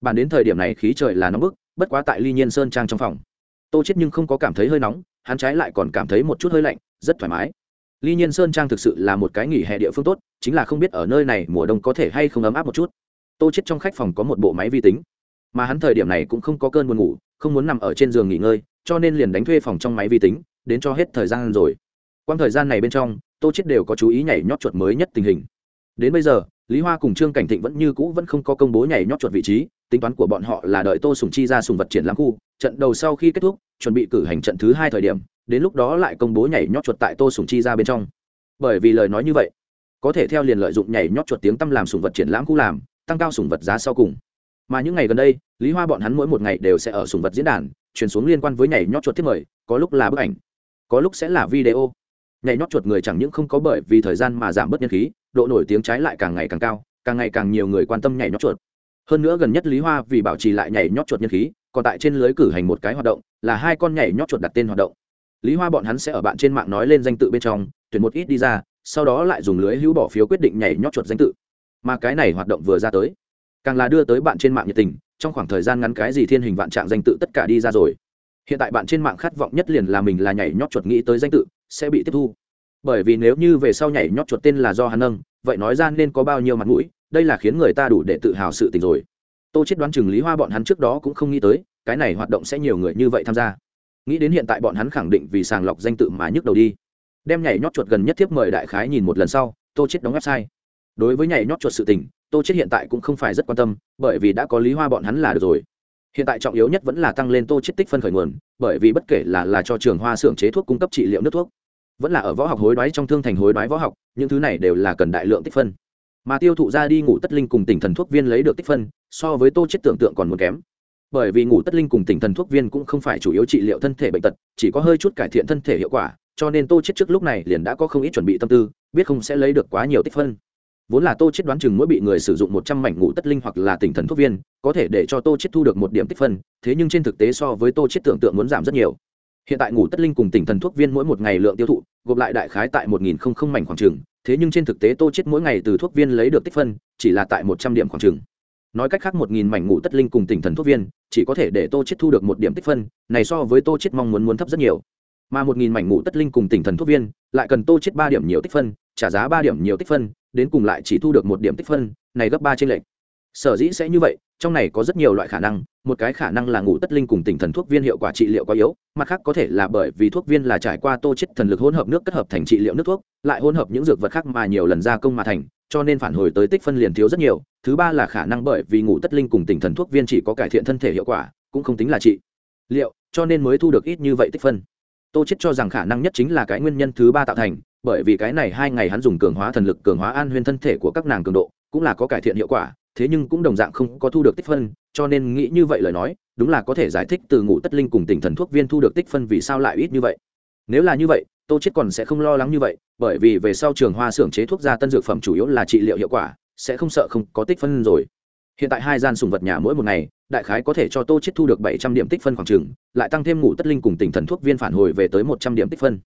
Bàn đến thời điểm này khí trời là nóng bức, bất quá tại ly nhiên sơn trang trong phòng. Tô chết nhưng không có cảm thấy hơi nóng, hắn trái lại còn cảm thấy một chút hơi lạnh rất thoải mái. Ly nhiên sơn trang thực sự là một cái nghỉ hè địa phương tốt, chính là không biết ở nơi này mùa đông có thể hay không ấm áp một chút. Tô chết trong khách phòng có một bộ máy vi tính, mà hắn thời điểm này cũng không có cơn buồn ngủ, không muốn nằm ở trên giường nghỉ ngơi, cho nên liền đánh thuê phòng trong máy vi tính, đến cho hết thời gian rồi. Quang thời gian này bên trong, tô chết đều có chú ý nhảy nhót chuột mới nhất tình hình. Đến bây giờ, lý hoa cùng trương cảnh thịnh vẫn như cũ vẫn không có công bố nhảy nhót chuột vị trí, tính toán của bọn họ là đợi tô sùng chi ra sùng vật triển lãm khu, trận đầu sau khi kết thúc, chuẩn bị cử hành trận thứ hai thời điểm đến lúc đó lại công bố nhảy nhót chuột tại tô sùng chi ra bên trong. Bởi vì lời nói như vậy, có thể theo liền lợi dụng nhảy nhót chuột tiếng tâm làm sùng vật triển lãm khu làm, tăng cao sùng vật giá sau cùng. Mà những ngày gần đây, lý hoa bọn hắn mỗi một ngày đều sẽ ở sùng vật diễn đàn, truyền xuống liên quan với nhảy nhót chuột thiết mời, có lúc là bức ảnh, có lúc sẽ là video. Nhảy nhót chuột người chẳng những không có bởi vì thời gian mà giảm bớt nhân khí, độ nổi tiếng trái lại càng ngày càng cao, càng ngày càng nhiều người quan tâm nhảy nhót chuột. Hơn nữa gần nhất lý hoa vì bảo trì lại nhảy nhót chuột nhân khí, còn tại trên lưới cử hành một cái hoạt động, là hai con nhảy nhót chuột đặt tên hoạt động lý hoa bọn hắn sẽ ở bạn trên mạng nói lên danh tự bên trong, tuyển một ít đi ra, sau đó lại dùng lưới hữu bỏ phiếu quyết định nhảy nhót chuột danh tự. Mà cái này hoạt động vừa ra tới, càng là đưa tới bạn trên mạng nhiệt tình, trong khoảng thời gian ngắn cái gì thiên hình vạn trạng danh tự tất cả đi ra rồi. Hiện tại bạn trên mạng khát vọng nhất liền là mình là nhảy nhót chuột nghĩ tới danh tự, sẽ bị tiếp thu. Bởi vì nếu như về sau nhảy nhót chuột tên là do hắn nâng, vậy nói ra nên có bao nhiêu mặt mũi, đây là khiến người ta đủ để tự hào sự tình rồi. Tô chết đoán chừng lý hoa bọn hắn trước đó cũng không nghĩ tới, cái này hoạt động sẽ nhiều người như vậy tham gia nghĩ đến hiện tại bọn hắn khẳng định vì sàng lọc danh tự mà nhức đầu đi. Đem nhảy nhót chuột gần nhất tiếp mời đại khái nhìn một lần sau, tô chết đóng website. Đối với nhảy nhót chuột sự tình, tô chết hiện tại cũng không phải rất quan tâm, bởi vì đã có lý hoa bọn hắn là được rồi. Hiện tại trọng yếu nhất vẫn là tăng lên tô chết tích phân khởi nguồn, bởi vì bất kể là là cho trường hoa xưởng chế thuốc cung cấp trị liệu nước thuốc, vẫn là ở võ học hối đoái trong thương thành hối đoái võ học, những thứ này đều là cần đại lượng tích phân. Mà tiêu thụ ra đi ngủ tất linh cùng tỉnh thần thuốc viên lấy được tích phân, so với tô chết tưởng tượng còn muốn kém bởi vì ngủ tất linh cùng tỉnh thần thuốc viên cũng không phải chủ yếu trị liệu thân thể bệnh tật, chỉ có hơi chút cải thiện thân thể hiệu quả, cho nên tô chết trước lúc này liền đã có không ít chuẩn bị tâm tư, biết không sẽ lấy được quá nhiều tích phân. Vốn là tô chết đoán chừng mỗi bị người sử dụng một trăm mảnh ngủ tất linh hoặc là tỉnh thần thuốc viên, có thể để cho tô chết thu được một điểm tích phân, thế nhưng trên thực tế so với tô chết tưởng tượng muốn giảm rất nhiều. Hiện tại ngủ tất linh cùng tỉnh thần thuốc viên mỗi một ngày lượng tiêu thụ, gộp lại đại khái tại một nghìn không không mảnh khoảng trường thế nhưng trên thực tế tô chết mỗi ngày từ thuốc viên lấy được tích phân, chỉ là tại một trăm điểm khoảng trường nói cách khác một nghìn mảnh ngủ tất linh cùng tỉnh thần thuốc viên, chỉ có thể để tô chết thu được một điểm tích phân, này so với tô chết mong muốn muốn thấp rất nhiều. Mà một nghìn mảnh ngủ tất linh cùng tỉnh thần thuốc viên, lại cần tô chết ba điểm nhiều tích phân, trả giá ba điểm nhiều tích phân, đến cùng lại chỉ thu được một điểm tích phân, này gấp ba trên lệch. Sở dĩ sẽ như vậy, trong này có rất nhiều loại khả năng, một cái khả năng là ngủ tất linh cùng tỉnh thần thuốc viên hiệu quả trị liệu quá yếu, mặt khác có thể là bởi vì thuốc viên là trải qua tô chết thần lực hỗn hợp nước kết hợp thành trị liệu nước thuốc, lại hỗn hợp những dược vật khác mà nhiều lần gia công mà thành, cho nên phản hồi tới tích phân liền thiếu rất nhiều thứ ba là khả năng bởi vì ngủ tất linh cùng tỉnh thần thuốc viên chỉ có cải thiện thân thể hiệu quả, cũng không tính là trị. Liệu, cho nên mới thu được ít như vậy tích phân. Tô chết cho rằng khả năng nhất chính là cái nguyên nhân thứ ba tạo thành, bởi vì cái này hai ngày hắn dùng cường hóa thần lực, cường hóa an huyên thân thể của các nàng cường độ, cũng là có cải thiện hiệu quả, thế nhưng cũng đồng dạng không có thu được tích phân, cho nên nghĩ như vậy lời nói, đúng là có thể giải thích từ ngủ tất linh cùng tỉnh thần thuốc viên thu được tích phân vì sao lại ít như vậy. Nếu là như vậy, tô chết còn sẽ không lo lắng như vậy, bởi vì về sau trường hoa xưởng chế thuốc ra tân dược phẩm chủ yếu là trị liệu hiệu quả sẽ không sợ không có tích phân rồi. Hiện tại hai gian sùng vật nhà mỗi một ngày đại khái có thể cho tô chết thu được bảy trăm điểm tích phân khoảng trừng, lại tăng thêm ngủ tất linh cùng tỉnh thần thuốc viên phản hồi về tới một trăm điểm tích phân.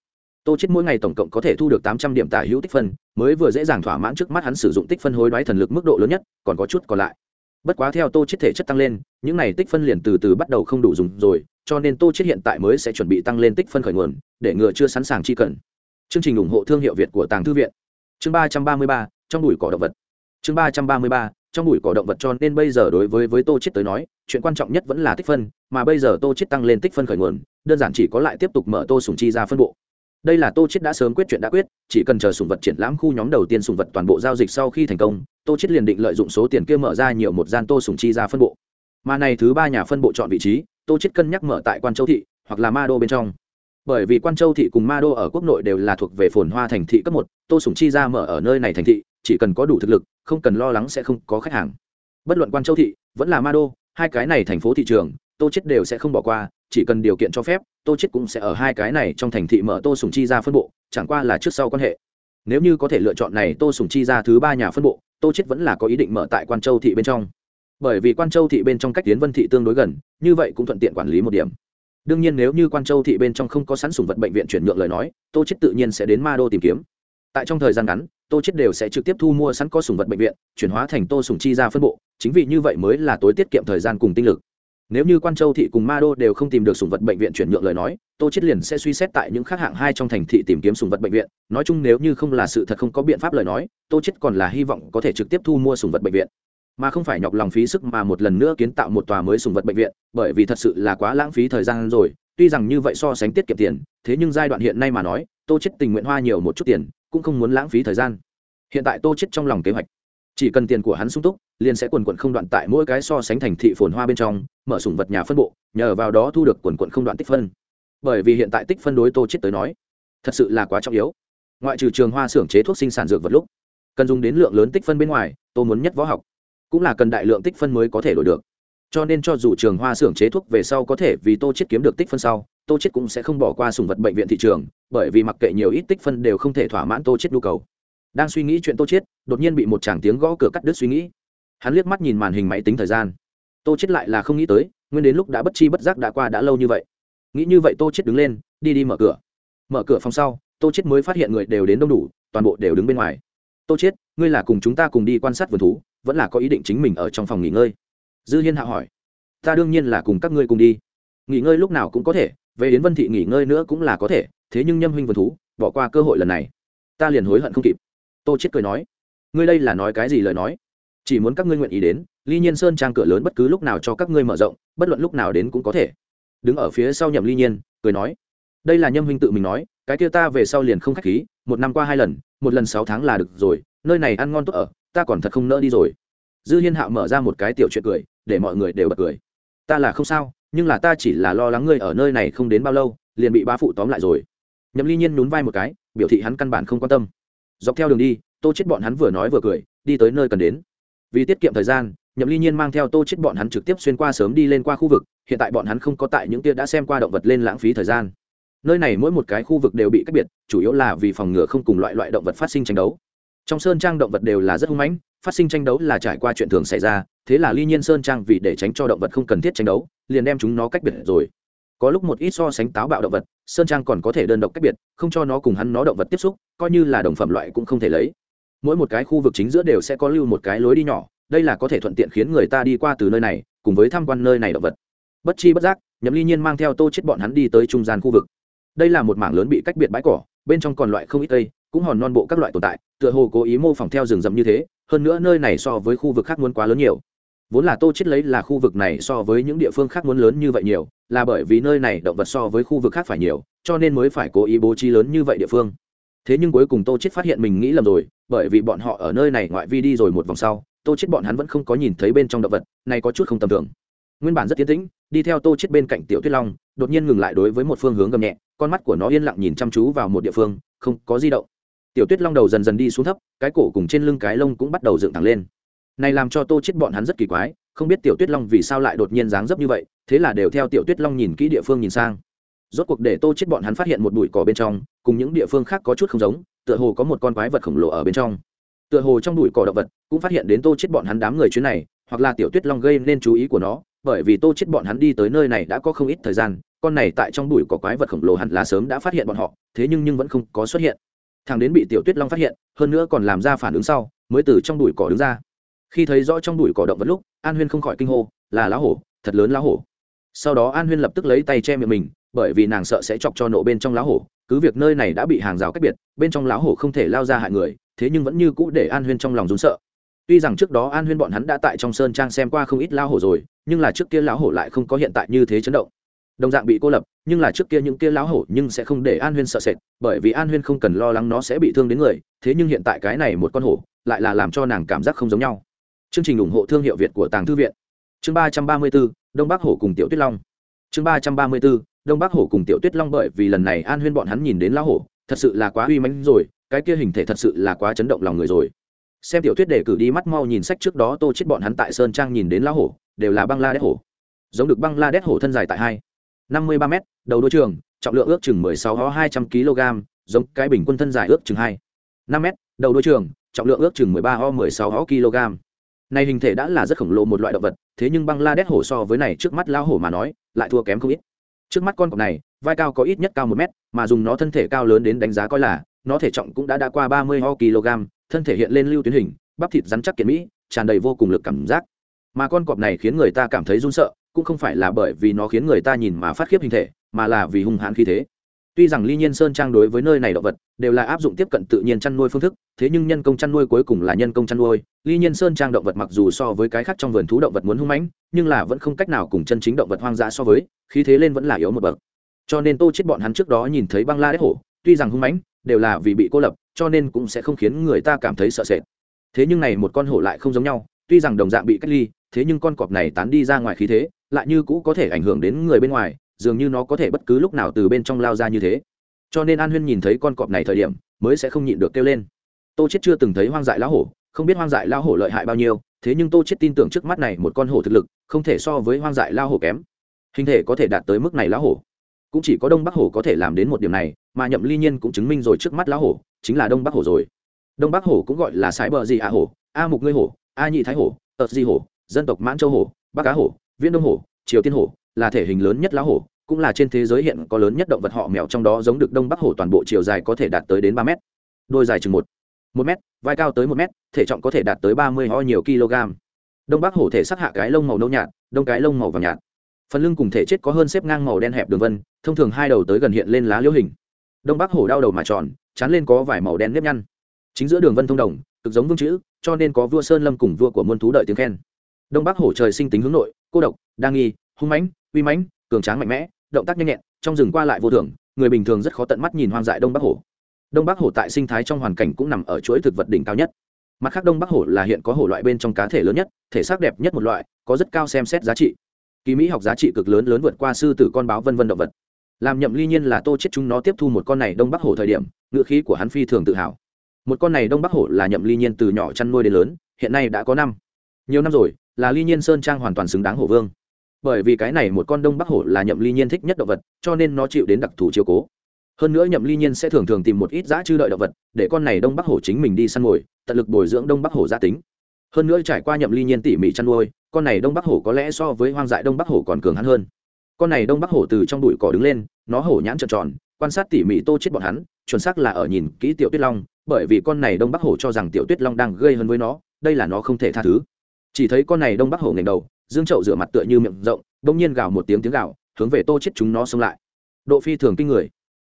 Tô chết mỗi ngày tổng cộng có thể thu được tám trăm điểm tả hữu tích phân mới vừa dễ dàng thỏa mãn trước mắt hắn sử dụng tích phân hối đoái thần lực mức độ lớn nhất còn có chút còn lại. Bất quá theo tô chết thể chất tăng lên những này tích phân liền từ từ bắt đầu không đủ dùng rồi cho nên tô chết hiện tại mới sẽ chuẩn bị tăng lên tích phân khởi nguồn để ngừa chưa sẵn sàng chi cần. Chương trình ủng hộ thương hiệu việt của tàng thư viện. Chương ba trăm ba mươi ba trong bụi cỏ động vật chương ba trăm ba mươi ba, trong bụi cỏ động vật cho nên bây giờ đối với với tô chết tới nói, chuyện quan trọng nhất vẫn là tích phân, mà bây giờ tô chết tăng lên tích phân khởi nguồn, đơn giản chỉ có lại tiếp tục mở tô sùng chi ra phân bộ. Đây là tô chết đã sớm quyết chuyện đã quyết, chỉ cần chờ sùng vật triển lãm khu nhóm đầu tiên sùng vật toàn bộ giao dịch sau khi thành công, tô chết liền định lợi dụng số tiền kia mở ra nhiều một gian tô sùng chi ra phân bộ. Mà này thứ ba nhà phân bộ chọn vị trí, tô chết cân nhắc mở tại quan châu thị hoặc là ma đô bên trong bởi vì quan châu thị cùng ma đô ở quốc nội đều là thuộc về phồn hoa thành thị cấp một, tô sùng chi ra mở ở nơi này thành thị, chỉ cần có đủ thực lực, không cần lo lắng sẽ không có khách hàng. Bất luận quan châu thị, vẫn là ma đô, hai cái này thành phố thị trường, tô chết đều sẽ không bỏ qua, chỉ cần điều kiện cho phép, tô chết cũng sẽ ở hai cái này trong thành thị mở tô sùng chi ra phân bộ, chẳng qua là trước sau quan hệ. Nếu như có thể lựa chọn này tô sùng chi ra thứ ba nhà phân bộ, tô chết vẫn là có ý định mở tại quan châu thị bên trong. Bởi vì quan châu thị bên trong cách tiến vân thị tương đối gần, như vậy cũng thuận tiện quản lý một điểm đương nhiên nếu như quan châu thị bên trong không có sẵn sùng vật bệnh viện chuyển nhượng lời nói, tô chết tự nhiên sẽ đến ma đô tìm kiếm. Tại trong thời gian ngắn, tô chết đều sẽ trực tiếp thu mua sẵn có sùng vật bệnh viện, chuyển hóa thành tô sùng chi ra phân bộ, chính vì như vậy mới là tối tiết kiệm thời gian cùng tinh lực. Nếu như quan châu thị cùng ma đô đều không tìm được sùng vật bệnh viện chuyển nhượng lời nói, tô chết liền sẽ suy xét tại những khác hạng hai trong thành thị tìm kiếm sùng vật bệnh viện. Nói chung nếu như không là sự thật không có biện pháp lời nói, tô chết còn là hy vọng có thể trực tiếp thu mua sùng vật bệnh viện mà không phải nhọc lòng phí sức mà một lần nữa kiến tạo một tòa mới sùng vật bệnh viện, bởi vì thật sự là quá lãng phí thời gian rồi, tuy rằng như vậy so sánh tiết kiệm tiền, thế nhưng giai đoạn hiện nay mà nói, tô chết tình nguyện hoa nhiều một chút tiền, cũng không muốn lãng phí thời gian. Hiện tại tô chết trong lòng kế hoạch, chỉ cần tiền của hắn sung túc, liền sẽ quần quận không đoạn tại mỗi cái so sánh thành thị phồn hoa bên trong, mở sủng vật nhà phân bộ, nhờ vào đó thu được quần quận không đoạn tích phân. Bởi vì hiện tại tích phân đối tô chết tới nói, thật sự là quá trọng yếu. Ngoại trừ trường hoa xưởng chế thuốc sinh sản dược vật lúc, cần dùng đến lượng lớn tích phân bên ngoài, tô muốn nhất võ học cũng là cần đại lượng tích phân mới có thể đổi được. Cho nên cho dù trường hoa xưởng chế thuốc về sau có thể vì tô chết kiếm được tích phân sau, tô chết cũng sẽ không bỏ qua sùng vật bệnh viện thị trường, bởi vì mặc kệ nhiều ít tích phân đều không thể thỏa mãn tô chết nhu cầu. Đang suy nghĩ chuyện tô chết đột nhiên bị một chàng tiếng gõ cửa cắt đứt suy nghĩ. Hắn liếc mắt nhìn màn hình máy tính thời gian. Tô chết lại là không nghĩ tới, nguyên đến lúc đã bất chi bất giác đã qua đã lâu như vậy. Nghĩ như vậy tô chết đứng lên, đi đi mở cửa. Mở cửa phòng sau, tô chết mới phát hiện người đều đến đông đủ, toàn bộ đều đứng bên ngoài. Tô chết ngươi là cùng chúng ta cùng đi quan sát vườn thú vẫn là có ý định chính mình ở trong phòng nghỉ ngơi. Dư hiên hạ hỏi, ta đương nhiên là cùng các ngươi cùng đi. Nghỉ ngơi lúc nào cũng có thể, về đến vân thị nghỉ ngơi nữa cũng là có thể, thế nhưng nhâm huynh vườn thú, bỏ qua cơ hội lần này. Ta liền hối hận không kịp. Tô chết cười nói, ngươi đây là nói cái gì lời nói? Chỉ muốn các ngươi nguyện ý đến, ly nhiên sơn trang cửa lớn bất cứ lúc nào cho các ngươi mở rộng, bất luận lúc nào đến cũng có thể. Đứng ở phía sau nhậm ly nhiên, cười nói, đây là nhâm huynh tự mình nói, cái kia ta về sau liền không khách khí, một năm qua hai lần, một lần sáu tháng là được rồi, nơi này ăn ngon tốt ở ta còn thật không nỡ đi rồi. Dư hiên hạo mở ra một cái tiểu chuyện cười, để mọi người đều bật cười. Ta là không sao, nhưng là ta chỉ là lo lắng ngươi ở nơi này không đến bao lâu, liền bị bá phụ tóm lại rồi. Nhậm ly nhiên nhún vai một cái, biểu thị hắn căn bản không quan tâm. Dọc theo đường đi, tô chết bọn hắn vừa nói vừa cười, đi tới nơi cần đến. Vì tiết kiệm thời gian, nhậm ly nhiên mang theo tô chết bọn hắn trực tiếp xuyên qua sớm đi lên qua khu vực, hiện tại bọn hắn không có tại những kia đã xem qua động vật lên lãng phí thời gian. Nơi này mỗi một cái khu vực đều bị cách biệt, chủ yếu là vì phòng ngừa không cùng loại loại động vật phát sinh tranh đấu trong sơn trang động vật đều là rất hung mãnh, phát sinh tranh đấu là trải qua chuyện thường xảy ra, thế là ly nhiên sơn trang vì để tránh cho động vật không cần thiết tranh đấu, liền đem chúng nó cách biệt rồi. Có lúc một ít so sánh táo bạo động vật, sơn trang còn có thể đơn độc cách biệt, không cho nó cùng hắn nó động vật tiếp xúc, coi như là đồng phẩm loại cũng không thể lấy. Mỗi một cái khu vực chính giữa đều sẽ có lưu một cái lối đi nhỏ, đây là có thể thuận tiện khiến người ta đi qua từ nơi này, cùng với tham quan nơi này động vật. Bất chi bất giác, nhậm ly nhiên mang theo tô chết bọn hắn đi tới trung gian khu vực. Đây là một mảng lớn bị cách biệt bãi cỏ, bên trong còn loại không ít cây cũng hòn non bộ các loại tồn tại, tựa hồ cố ý mô phỏng theo rừng rậm như thế, hơn nữa nơi này so với khu vực khác muốn quá lớn nhiều. Vốn là tô chết lấy là khu vực này so với những địa phương khác muốn lớn như vậy nhiều, là bởi vì nơi này động vật so với khu vực khác phải nhiều, cho nên mới phải cố ý bố trí lớn như vậy địa phương. Thế nhưng cuối cùng tô chết phát hiện mình nghĩ lầm rồi, bởi vì bọn họ ở nơi này ngoại vi đi rồi một vòng sau, tô chết bọn hắn vẫn không có nhìn thấy bên trong động vật, này có chút không tầm thường. Nguyên bản rất tiến tĩnh, đi theo tô chết bên cạnh tiểu tuyết long, đột nhiên ngừng lại đối với một phương hướng gầm nhẹ, con mắt của nó yên lặng nhìn chăm chú vào một địa phương, không có di động tiểu tuyết long đầu dần dần đi xuống thấp, cái cổ cùng trên lưng cái lông cũng bắt đầu dựng thẳng lên. Này làm cho tô chết bọn hắn rất kỳ quái, không biết tiểu tuyết long vì sao lại đột nhiên dáng dấp như vậy, thế là đều theo tiểu tuyết long nhìn kỹ địa phương nhìn sang. Rốt cuộc để tô chết bọn hắn phát hiện một bụi cỏ bên trong, cùng những địa phương khác có chút không giống, tựa hồ có một con quái vật khổng lồ ở bên trong. Tựa hồ trong bụi cỏ động vật, cũng phát hiện đến tô chết bọn hắn đám người chuyến này, hoặc là tiểu tuyết long gây nên chú ý của nó, bởi vì tô chết bọn hắn đi tới nơi này đã có không ít thời gian, con này tại trong bụi cỏ quái vật khổng lồ hẳn là sớm đã phát hiện bọn họ, thế nhưng nhưng vẫn không có xuất hiện thằng đến bị tiểu tuyết long phát hiện, hơn nữa còn làm ra phản ứng sau, mới từ trong bụi cỏ đứng ra. Khi thấy rõ trong bụi cỏ động vật lúc, an huyên không khỏi kinh hô, là lá hổ, thật lớn lá hổ. Sau đó an huyên lập tức lấy tay che miệng mình, bởi vì nàng sợ sẽ chọc cho nộ bên trong lá hổ, cứ việc nơi này đã bị hàng rào cách biệt, bên trong lá hổ không thể lao ra hại người, thế nhưng vẫn như cũ để an huyên trong lòng rún sợ. Tuy rằng trước đó an huyên bọn hắn đã tại trong sơn trang xem qua không ít lao hổ rồi, nhưng là trước kia lão hổ lại không có hiện tại như thế chấn động đồng dạng bị cô lập, nhưng là trước kia những kia lão hổ nhưng sẽ không để an huyên sợ sệt, bởi vì an huyên không cần lo lắng nó sẽ bị thương đến người, thế nhưng hiện tại cái này một con hổ lại là làm cho nàng cảm giác không giống nhau. Chương trình ủng hộ thương hiệu việt của tàng thư viện. Chương ba trăm ba mươi b ố đông bắc hổ cùng tiểu tuyết long. Chương ba trăm ba mươi b ố đông bắc hổ cùng tiểu tuyết long bởi vì lần này an huyên bọn hắn nhìn đến lão hổ, thật sự là quá uy mãnh rồi, cái kia hình thể thật sự là quá chấn động lòng người rồi. Xem tiểu tuyết để cử đi mắt mau nhìn sách trước đó tô chết bọn hắn tại sơn trang nhìn đến lão hổ, đều là băng la đét hổ. Giống được băng la đét hổ thân dài tại hai năm mươi ba m đầu đôi trường, trọng lượng ước chừng mười sáu ho hai trăm kg, giống cái bình quân thân dài ước chừng hai, năm m đầu đôi trường, trọng lượng ước chừng mười ba ho mười sáu ho kg. Này hình thể đã là rất khổng lồ một loại động vật, thế nhưng băng la đét hổ so với này trước mắt lao hổ mà nói, lại thua kém không ít. Trước mắt con cọp này, vai cao có ít nhất cao một mét, mà dùng nó thân thể cao lớn đến đánh giá coi là, nó thể trọng cũng đã đã qua ba mươi ho kg, thân thể hiện lên lưu tuyến hình, bắp thịt rắn chắc kiện mỹ, tràn đầy vô cùng lực cảm giác. Mà con cọp này khiến người ta cảm thấy run sợ cũng không phải là bởi vì nó khiến người ta nhìn mà phát khiếp hình thể, mà là vì hung hãn khí thế. Tuy rằng ly nhiên sơn trang đối với nơi này động vật, đều là áp dụng tiếp cận tự nhiên chăn nuôi phương thức, thế nhưng nhân công chăn nuôi cuối cùng là nhân công chăn nuôi. Ly nhiên sơn trang động vật mặc dù so với cái khác trong vườn thú động vật muốn hung mãnh, nhưng là vẫn không cách nào cùng chân chính động vật hoang dã so với, khí thế lên vẫn là yếu một bậc. Cho nên tô chết bọn hắn trước đó nhìn thấy băng la đế hổ, tuy rằng hung mãnh, đều là vì bị cô lập, cho nên cũng sẽ không khiến người ta cảm thấy sợ sệt. Thế nhưng này một con hổ lại không giống nhau, tuy rằng đồng dạng bị cách ly, thế nhưng con cọp này tán đi ra ngoài khí thế lại như cũ có thể ảnh hưởng đến người bên ngoài, dường như nó có thể bất cứ lúc nào từ bên trong lao ra như thế. Cho nên an huyên nhìn thấy con cọp này thời điểm, mới sẽ không nhịn được kêu lên. Tô chết chưa từng thấy hoang dại lão hổ, không biết hoang dại lão hổ lợi hại bao nhiêu, thế nhưng tô chết tin tưởng trước mắt này một con hổ thực lực, không thể so với hoang dại lão hổ kém. Hình thể có thể đạt tới mức này lão hổ. Cũng chỉ có đông bắc hổ có thể làm đến một điểm này, mà nhậm ly nhiên cũng chứng minh rồi trước mắt lão hổ, chính là đông bắc hổ rồi. Đông bắc hổ cũng gọi là sái bờ gì a hổ, a mục ngươi hổ, a nhị thái hổ tợt di hổ, dân tộc mãn châu hổ, bắc cá hổ viễn đông hổ, triều tiên hổ là thể hình lớn nhất lá hổ, cũng là trên thế giới hiện có lớn nhất động vật họ mèo trong đó giống được đông bắc hổ toàn bộ chiều dài có thể đạt tới đến ba mét. Đôi dài chừng một một mét, vai cao tới một mét, thể trọng có thể đạt tới ba mươi ho nhiều kg. Đông bắc hổ thể sắc hạ cái lông màu nâu nhạt, đông cái lông màu vàng nhạt. Phần lưng cùng thể chết có hơn xếp ngang màu đen hẹp đường vân, thông thường hai đầu tới gần hiện lên lá liễu hình. Đông bắc hổ đau đầu mà tròn, chán lên có vài màu đen nếp nhăn. Chính giữa đường vân thông đồng, cực giống vương chữ, cho nên có vua sơn lâm cùng vua của muôn thú đợi tiếng khen đông bắc hổ trời sinh tính hướng nội, cô độc, đa nghi, hung mãnh, uy mãnh, cường tráng mạnh mẽ, động tác nhanh nhẹn, trong rừng qua lại vô thường, người bình thường rất khó tận mắt nhìn hoang dại đông bắc hổ. Đông bắc hổ tại sinh thái trong hoàn cảnh cũng nằm ở chuỗi thực vật đỉnh cao nhất. Mặt khác đông bắc hổ là hiện có hổ loại bên trong cá thể lớn nhất, thể xác đẹp nhất một loại, có rất cao xem xét giá trị. Kỳ mỹ học giá trị cực lớn lớn vượt qua sư tử con báo vân vân động vật. Làm nhậm ly nhiên là tô chết chúng nó tiếp thu một con này đông bắc hổ thời điểm ngựa khí của hắn phi thường tự hào. Một con này đông bắc hổ là nhậm ly nhiên từ nhỏ chăn nuôi đến lớn, hiện nay đã có năm. Nhiều năm rồi là ly nhiên sơn trang hoàn toàn xứng đáng hổ vương. Bởi vì cái này một con đông bắc hổ là nhậm ly nhiên thích nhất động vật, cho nên nó chịu đến đặc thù chiếu cố. Hơn nữa nhậm ly nhiên sẽ thường thường tìm một ít giã chư đợi động vật, để con này đông bắc hổ chính mình đi săn mồi, tận lực bồi dưỡng đông bắc hổ gia tính. Hơn nữa trải qua nhậm ly nhiên tỉ mỉ chăn nuôi, con này đông bắc hổ có lẽ so với hoang dại đông bắc hổ còn cường hắn hơn. Con này đông bắc hổ từ trong bụi cỏ đứng lên, nó hổ nhãn tròn tròn, quan sát tỉ mỉ tô chết bọn hắn, chuẩn xác là ở nhìn kỹ tiểu tuyết long, bởi vì con này đông bắc hổ cho rằng tiểu tuyết long đang gây hơn với nó, đây là nó không thể tha thứ chỉ thấy con này đông bắc hổ ngẩng đầu, dương trậu rửa mặt tựa như miệng rộng bỗng nhiên gào một tiếng tiếng gào, hướng về tô chết chúng nó xông lại. Độ phi thường kinh người.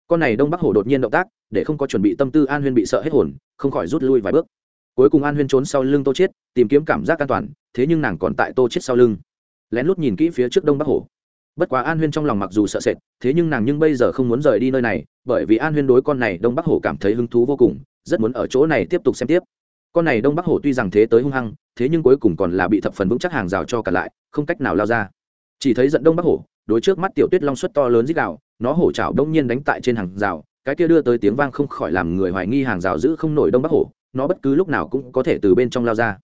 Con này đông bắc hổ đột nhiên động tác, để không có chuẩn bị tâm tư an huyên bị sợ hết hồn, không khỏi rút lui vài bước. Cuối cùng an huyên trốn sau lưng tô chết, tìm kiếm cảm giác an toàn, thế nhưng nàng còn tại tô chết sau lưng. Lén lút nhìn kỹ phía trước đông bắc hổ. Bất quá an huyên trong lòng mặc dù sợ sệt, thế nhưng nàng nhưng bây giờ không muốn rời đi nơi này, bởi vì an huyên đối con này đông bắc hổ cảm thấy hứng thú vô cùng, rất muốn ở chỗ này tiếp tục xem tiếp con này đông bắc hổ tuy rằng thế tới hung hăng, thế nhưng cuối cùng còn là bị thập phần vững chắc hàng rào cho cả lại, không cách nào lao ra. Chỉ thấy giận đông bắc hổ, đối trước mắt tiểu tuyết long suất to lớn dít đạo nó hổ chảo đông nhiên đánh tại trên hàng rào, cái kia đưa tới tiếng vang không khỏi làm người hoài nghi hàng rào giữ không nổi đông bắc hổ, nó bất cứ lúc nào cũng có thể từ bên trong lao ra.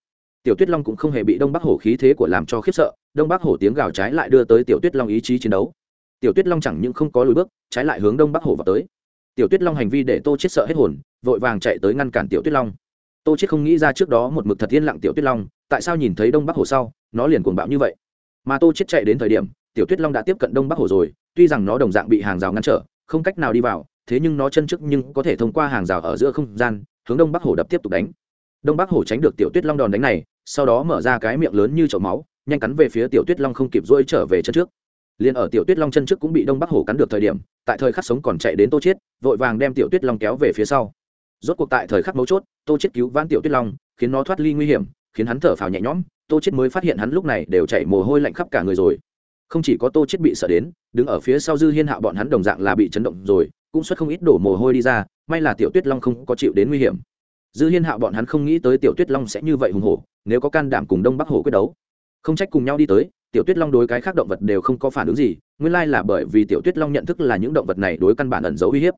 Tiểu tuyết long cũng không hề bị đông bắc hổ khí thế của làm cho khiếp sợ, đông bắc hổ tiếng gào trái lại đưa tới tiểu tuyết long ý chí chiến đấu. Tiểu tuyết long chẳng những không có lùi bước, trái lại hướng đông bắc hổ vào tới. Tiểu tuyết long hành vi để tô chết sợ hết hồn, vội vàng chạy tới ngăn cản tiểu tuyết long tô chết không nghĩ ra trước đó một mực thật yên lặng tiểu tuyết long, tại sao nhìn thấy đông bắc hổ sau, nó liền cuồng bạo như vậy? Mà tô chết chạy đến thời điểm, tiểu tuyết long đã tiếp cận đông bắc hổ rồi, tuy rằng nó đồng dạng bị hàng rào ngăn trở, không cách nào đi vào, thế nhưng nó chân trước nhưng có thể thông qua hàng rào ở giữa không gian, hướng đông bắc hổ đập tiếp tục đánh. Đông bắc hổ tránh được tiểu tuyết long đòn đánh này, sau đó mở ra cái miệng lớn như chậu máu, nhanh cắn về phía tiểu tuyết long không kịp rỗi trở về chân trước. Liền ở tiểu tuyết long chân trước cũng bị đông bắc hổ cắn được thời điểm, tại thời khắc sống còn chạy đến tô chết vội vàng đem tiểu tuyết long kéo về phía sau. Rốt cuộc tại thời khắc mấu chốt tô chết cứu vãn tiểu tuyết long, khiến nó thoát ly nguy hiểm, khiến hắn thở phào nhẹ nhõm, tô chết mới phát hiện hắn lúc này đều chảy mồ hôi lạnh khắp cả người rồi. Không chỉ có tô chết bị sợ đến, đứng ở phía sau dư hiên hạo bọn hắn đồng dạng là bị chấn động rồi, cũng xuất không ít đổ mồ hôi đi ra, may là tiểu tuyết long không có chịu đến nguy hiểm. Dư hiên hạo bọn hắn không nghĩ tới tiểu tuyết long sẽ như vậy hùng hổ, nếu có can đảm cùng đông bắc hổ quyết đấu. Không trách cùng nhau đi tới, tiểu tuyết long đối cái khác động vật đều không có phản ứng gì, nguyên lai là bởi vì tiểu tuyết long nhận thức là những động vật này đối căn bản ẩn giấu uy hiếp.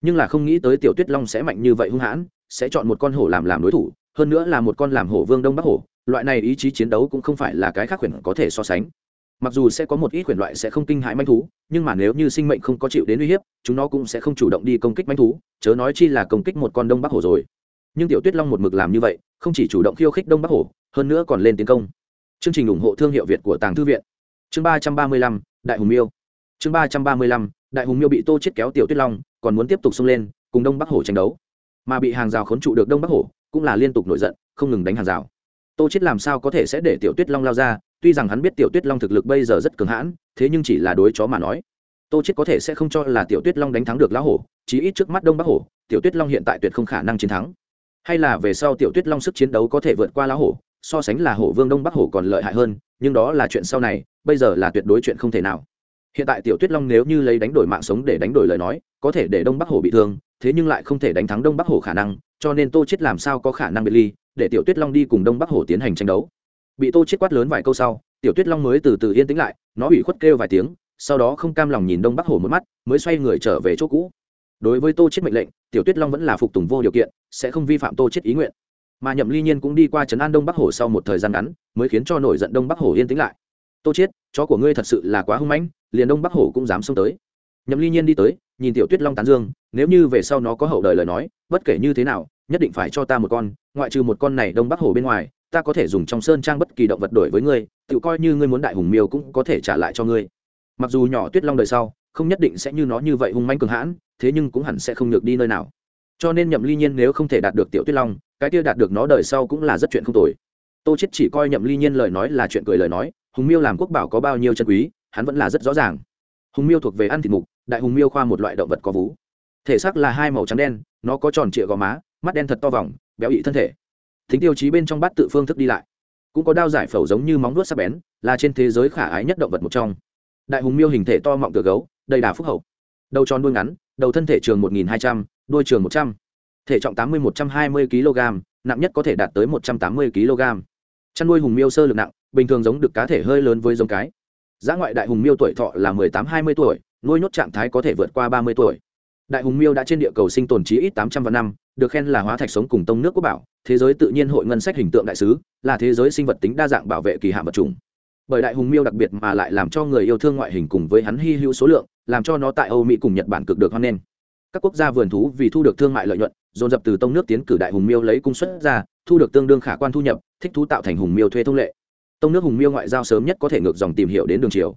Nhưng là không nghĩ tới tiểu tuyết long sẽ mạnh như vậy hung hãn sẽ chọn một con hổ làm làm đối thủ, hơn nữa là một con làm hổ vương đông bắc hổ, loại này ý chí chiến đấu cũng không phải là cái khác khuyển có thể so sánh. Mặc dù sẽ có một ít khuyển loại sẽ không kinh hãi manh thú, nhưng mà nếu như sinh mệnh không có chịu đến uy hiếp, chúng nó cũng sẽ không chủ động đi công kích manh thú, chớ nói chi là công kích một con đông bắc hổ rồi. Nhưng tiểu tuyết long một mực làm như vậy, không chỉ chủ động khiêu khích đông bắc hổ, hơn nữa còn lên tiến công. Chương trình ủng hộ thương hiệu việt của tàng thư viện. Chương ba trăm ba mươi lăm, đại hùng miêu. Chương ba trăm ba mươi lăm, đại hùng miêu bị tô chết kéo tiểu tuyết long, còn muốn tiếp tục xông lên, cùng đông bắc hổ tranh đấu mà bị hàng rào khốn trụ được đông bắc hổ, cũng là liên tục nổi giận, không ngừng đánh hàng rào. Tô chết làm sao có thể sẽ để tiểu tuyết long lao ra? Tuy rằng hắn biết tiểu tuyết long thực lực bây giờ rất cường hãn, thế nhưng chỉ là đối chó mà nói. Tô chết có thể sẽ không cho là tiểu tuyết long đánh thắng được lão hổ, chí ít trước mắt đông bắc hổ, tiểu tuyết long hiện tại tuyệt không khả năng chiến thắng. Hay là về sau tiểu tuyết long sức chiến đấu có thể vượt qua lão hổ, so sánh là hổ vương đông bắc hổ còn lợi hại hơn, nhưng đó là chuyện sau này, bây giờ là tuyệt đối chuyện không thể nào. Hiện tại tiểu tuyết long nếu như lấy đánh đổi mạng sống để đánh đổi lời nói, có thể để đông bắc hổ bị thương thế nhưng lại không thể đánh thắng đông bắc hổ khả năng, cho nên tô chết làm sao có khả năng biệt ly, để tiểu tuyết long đi cùng đông bắc hổ tiến hành tranh đấu. Bị tô chết quát lớn vài câu sau, tiểu tuyết long mới từ từ yên tĩnh lại, nó bị khuất kêu vài tiếng, sau đó không cam lòng nhìn đông bắc hổ một mắt, mới xoay người trở về chỗ cũ. Đối với tô chết mệnh lệnh, tiểu tuyết long vẫn là phục tùng vô điều kiện, sẽ không vi phạm tô chết ý nguyện. Mà nhậm ly nhiên cũng đi qua trấn an đông bắc hổ sau một thời gian ngắn, mới khiến cho nổi giận đông bắc hổ yên tĩnh lại. Tô chết chó của ngươi thật sự là quá hung mãnh, liền đông bắc hổ cũng dám xông tới. Nhậm ly nhiên đi tới nhìn tiểu tuyết long tán dương, nếu như về sau nó có hậu đời lời nói, bất kể như thế nào, nhất định phải cho ta một con, ngoại trừ một con này đông bắc hồ bên ngoài, ta có thể dùng trong sơn trang bất kỳ động vật đổi với ngươi, tự coi như ngươi muốn đại hùng miêu cũng có thể trả lại cho ngươi. Mặc dù nhỏ tuyết long đời sau, không nhất định sẽ như nó như vậy hung manh cường hãn, thế nhưng cũng hẳn sẽ không được đi nơi nào. Cho nên nhậm ly nhiên nếu không thể đạt được tiểu tuyết long, cái kia đạt được nó đời sau cũng là rất chuyện không tồi. Tô chết chỉ coi nhậm ly nhiên lời nói là chuyện cười lời nói, hùng miêu làm quốc bảo có bao nhiêu chân quý, hắn vẫn là rất rõ ràng. Hùng miêu thuộc về ăn thịt mục đại hùng miêu khoa một loại động vật có vú. Thể xác là hai màu trắng đen, nó có tròn trịa gò má, mắt đen thật to vòng, béo ị thân thể. Thính tiêu chí bên trong bát tự phương thức đi lại. Cũng có đao giải phẫu giống như móng vuốt sắc bén, là trên thế giới khả ái nhất động vật một trong. Đại hùng miêu hình thể to mọng tựa gấu, đầy đà phúc hậu. Đầu tròn đuôi ngắn, đầu thân thể trường một nghìn hai trăm, đuôi trường một trăm. Thể trọng tám mươi một trăm hai mươi kg nặng nhất có thể đạt tới một trăm tám mươi kg chăn nuôi hùng miêu sơ lực nặng, bình thường giống được cá thể hơi lớn với giống cái. Giá ngoại đại hùng miêu tuổi thọ là mười tám hai mươi tuổi nuôi nhốt trạng thái có thể vượt qua ba mươi tuổi. Đại hùng miêu đã trên địa cầu sinh tồn trí ít tám trăm vạn năm, được khen là hóa thạch sống cùng tông nước quốc bảo, thế giới tự nhiên hội ngân sách hình tượng đại sứ, là thế giới sinh vật tính đa dạng bảo vệ kỳ hạn vật chủng. Bởi đại hùng miêu đặc biệt mà lại làm cho người yêu thương ngoại hình cùng với hắn hy hữu số lượng, làm cho nó tại âu mỹ cùng nhật bản cực được hoan nghênh. Các quốc gia vườn thú vì thu được thương mại lợi nhuận, dồn dập từ tông nước tiến cử đại hùng miêu lấy cung xuất ra, thu được tương đương khả quan thu nhập, thích thú tạo thành hùng miêu thuê thông lệ. Tông nước hùng miêu ngoại giao sớm nhất có thể ngược dòng tìm hiểu đến đường chiều.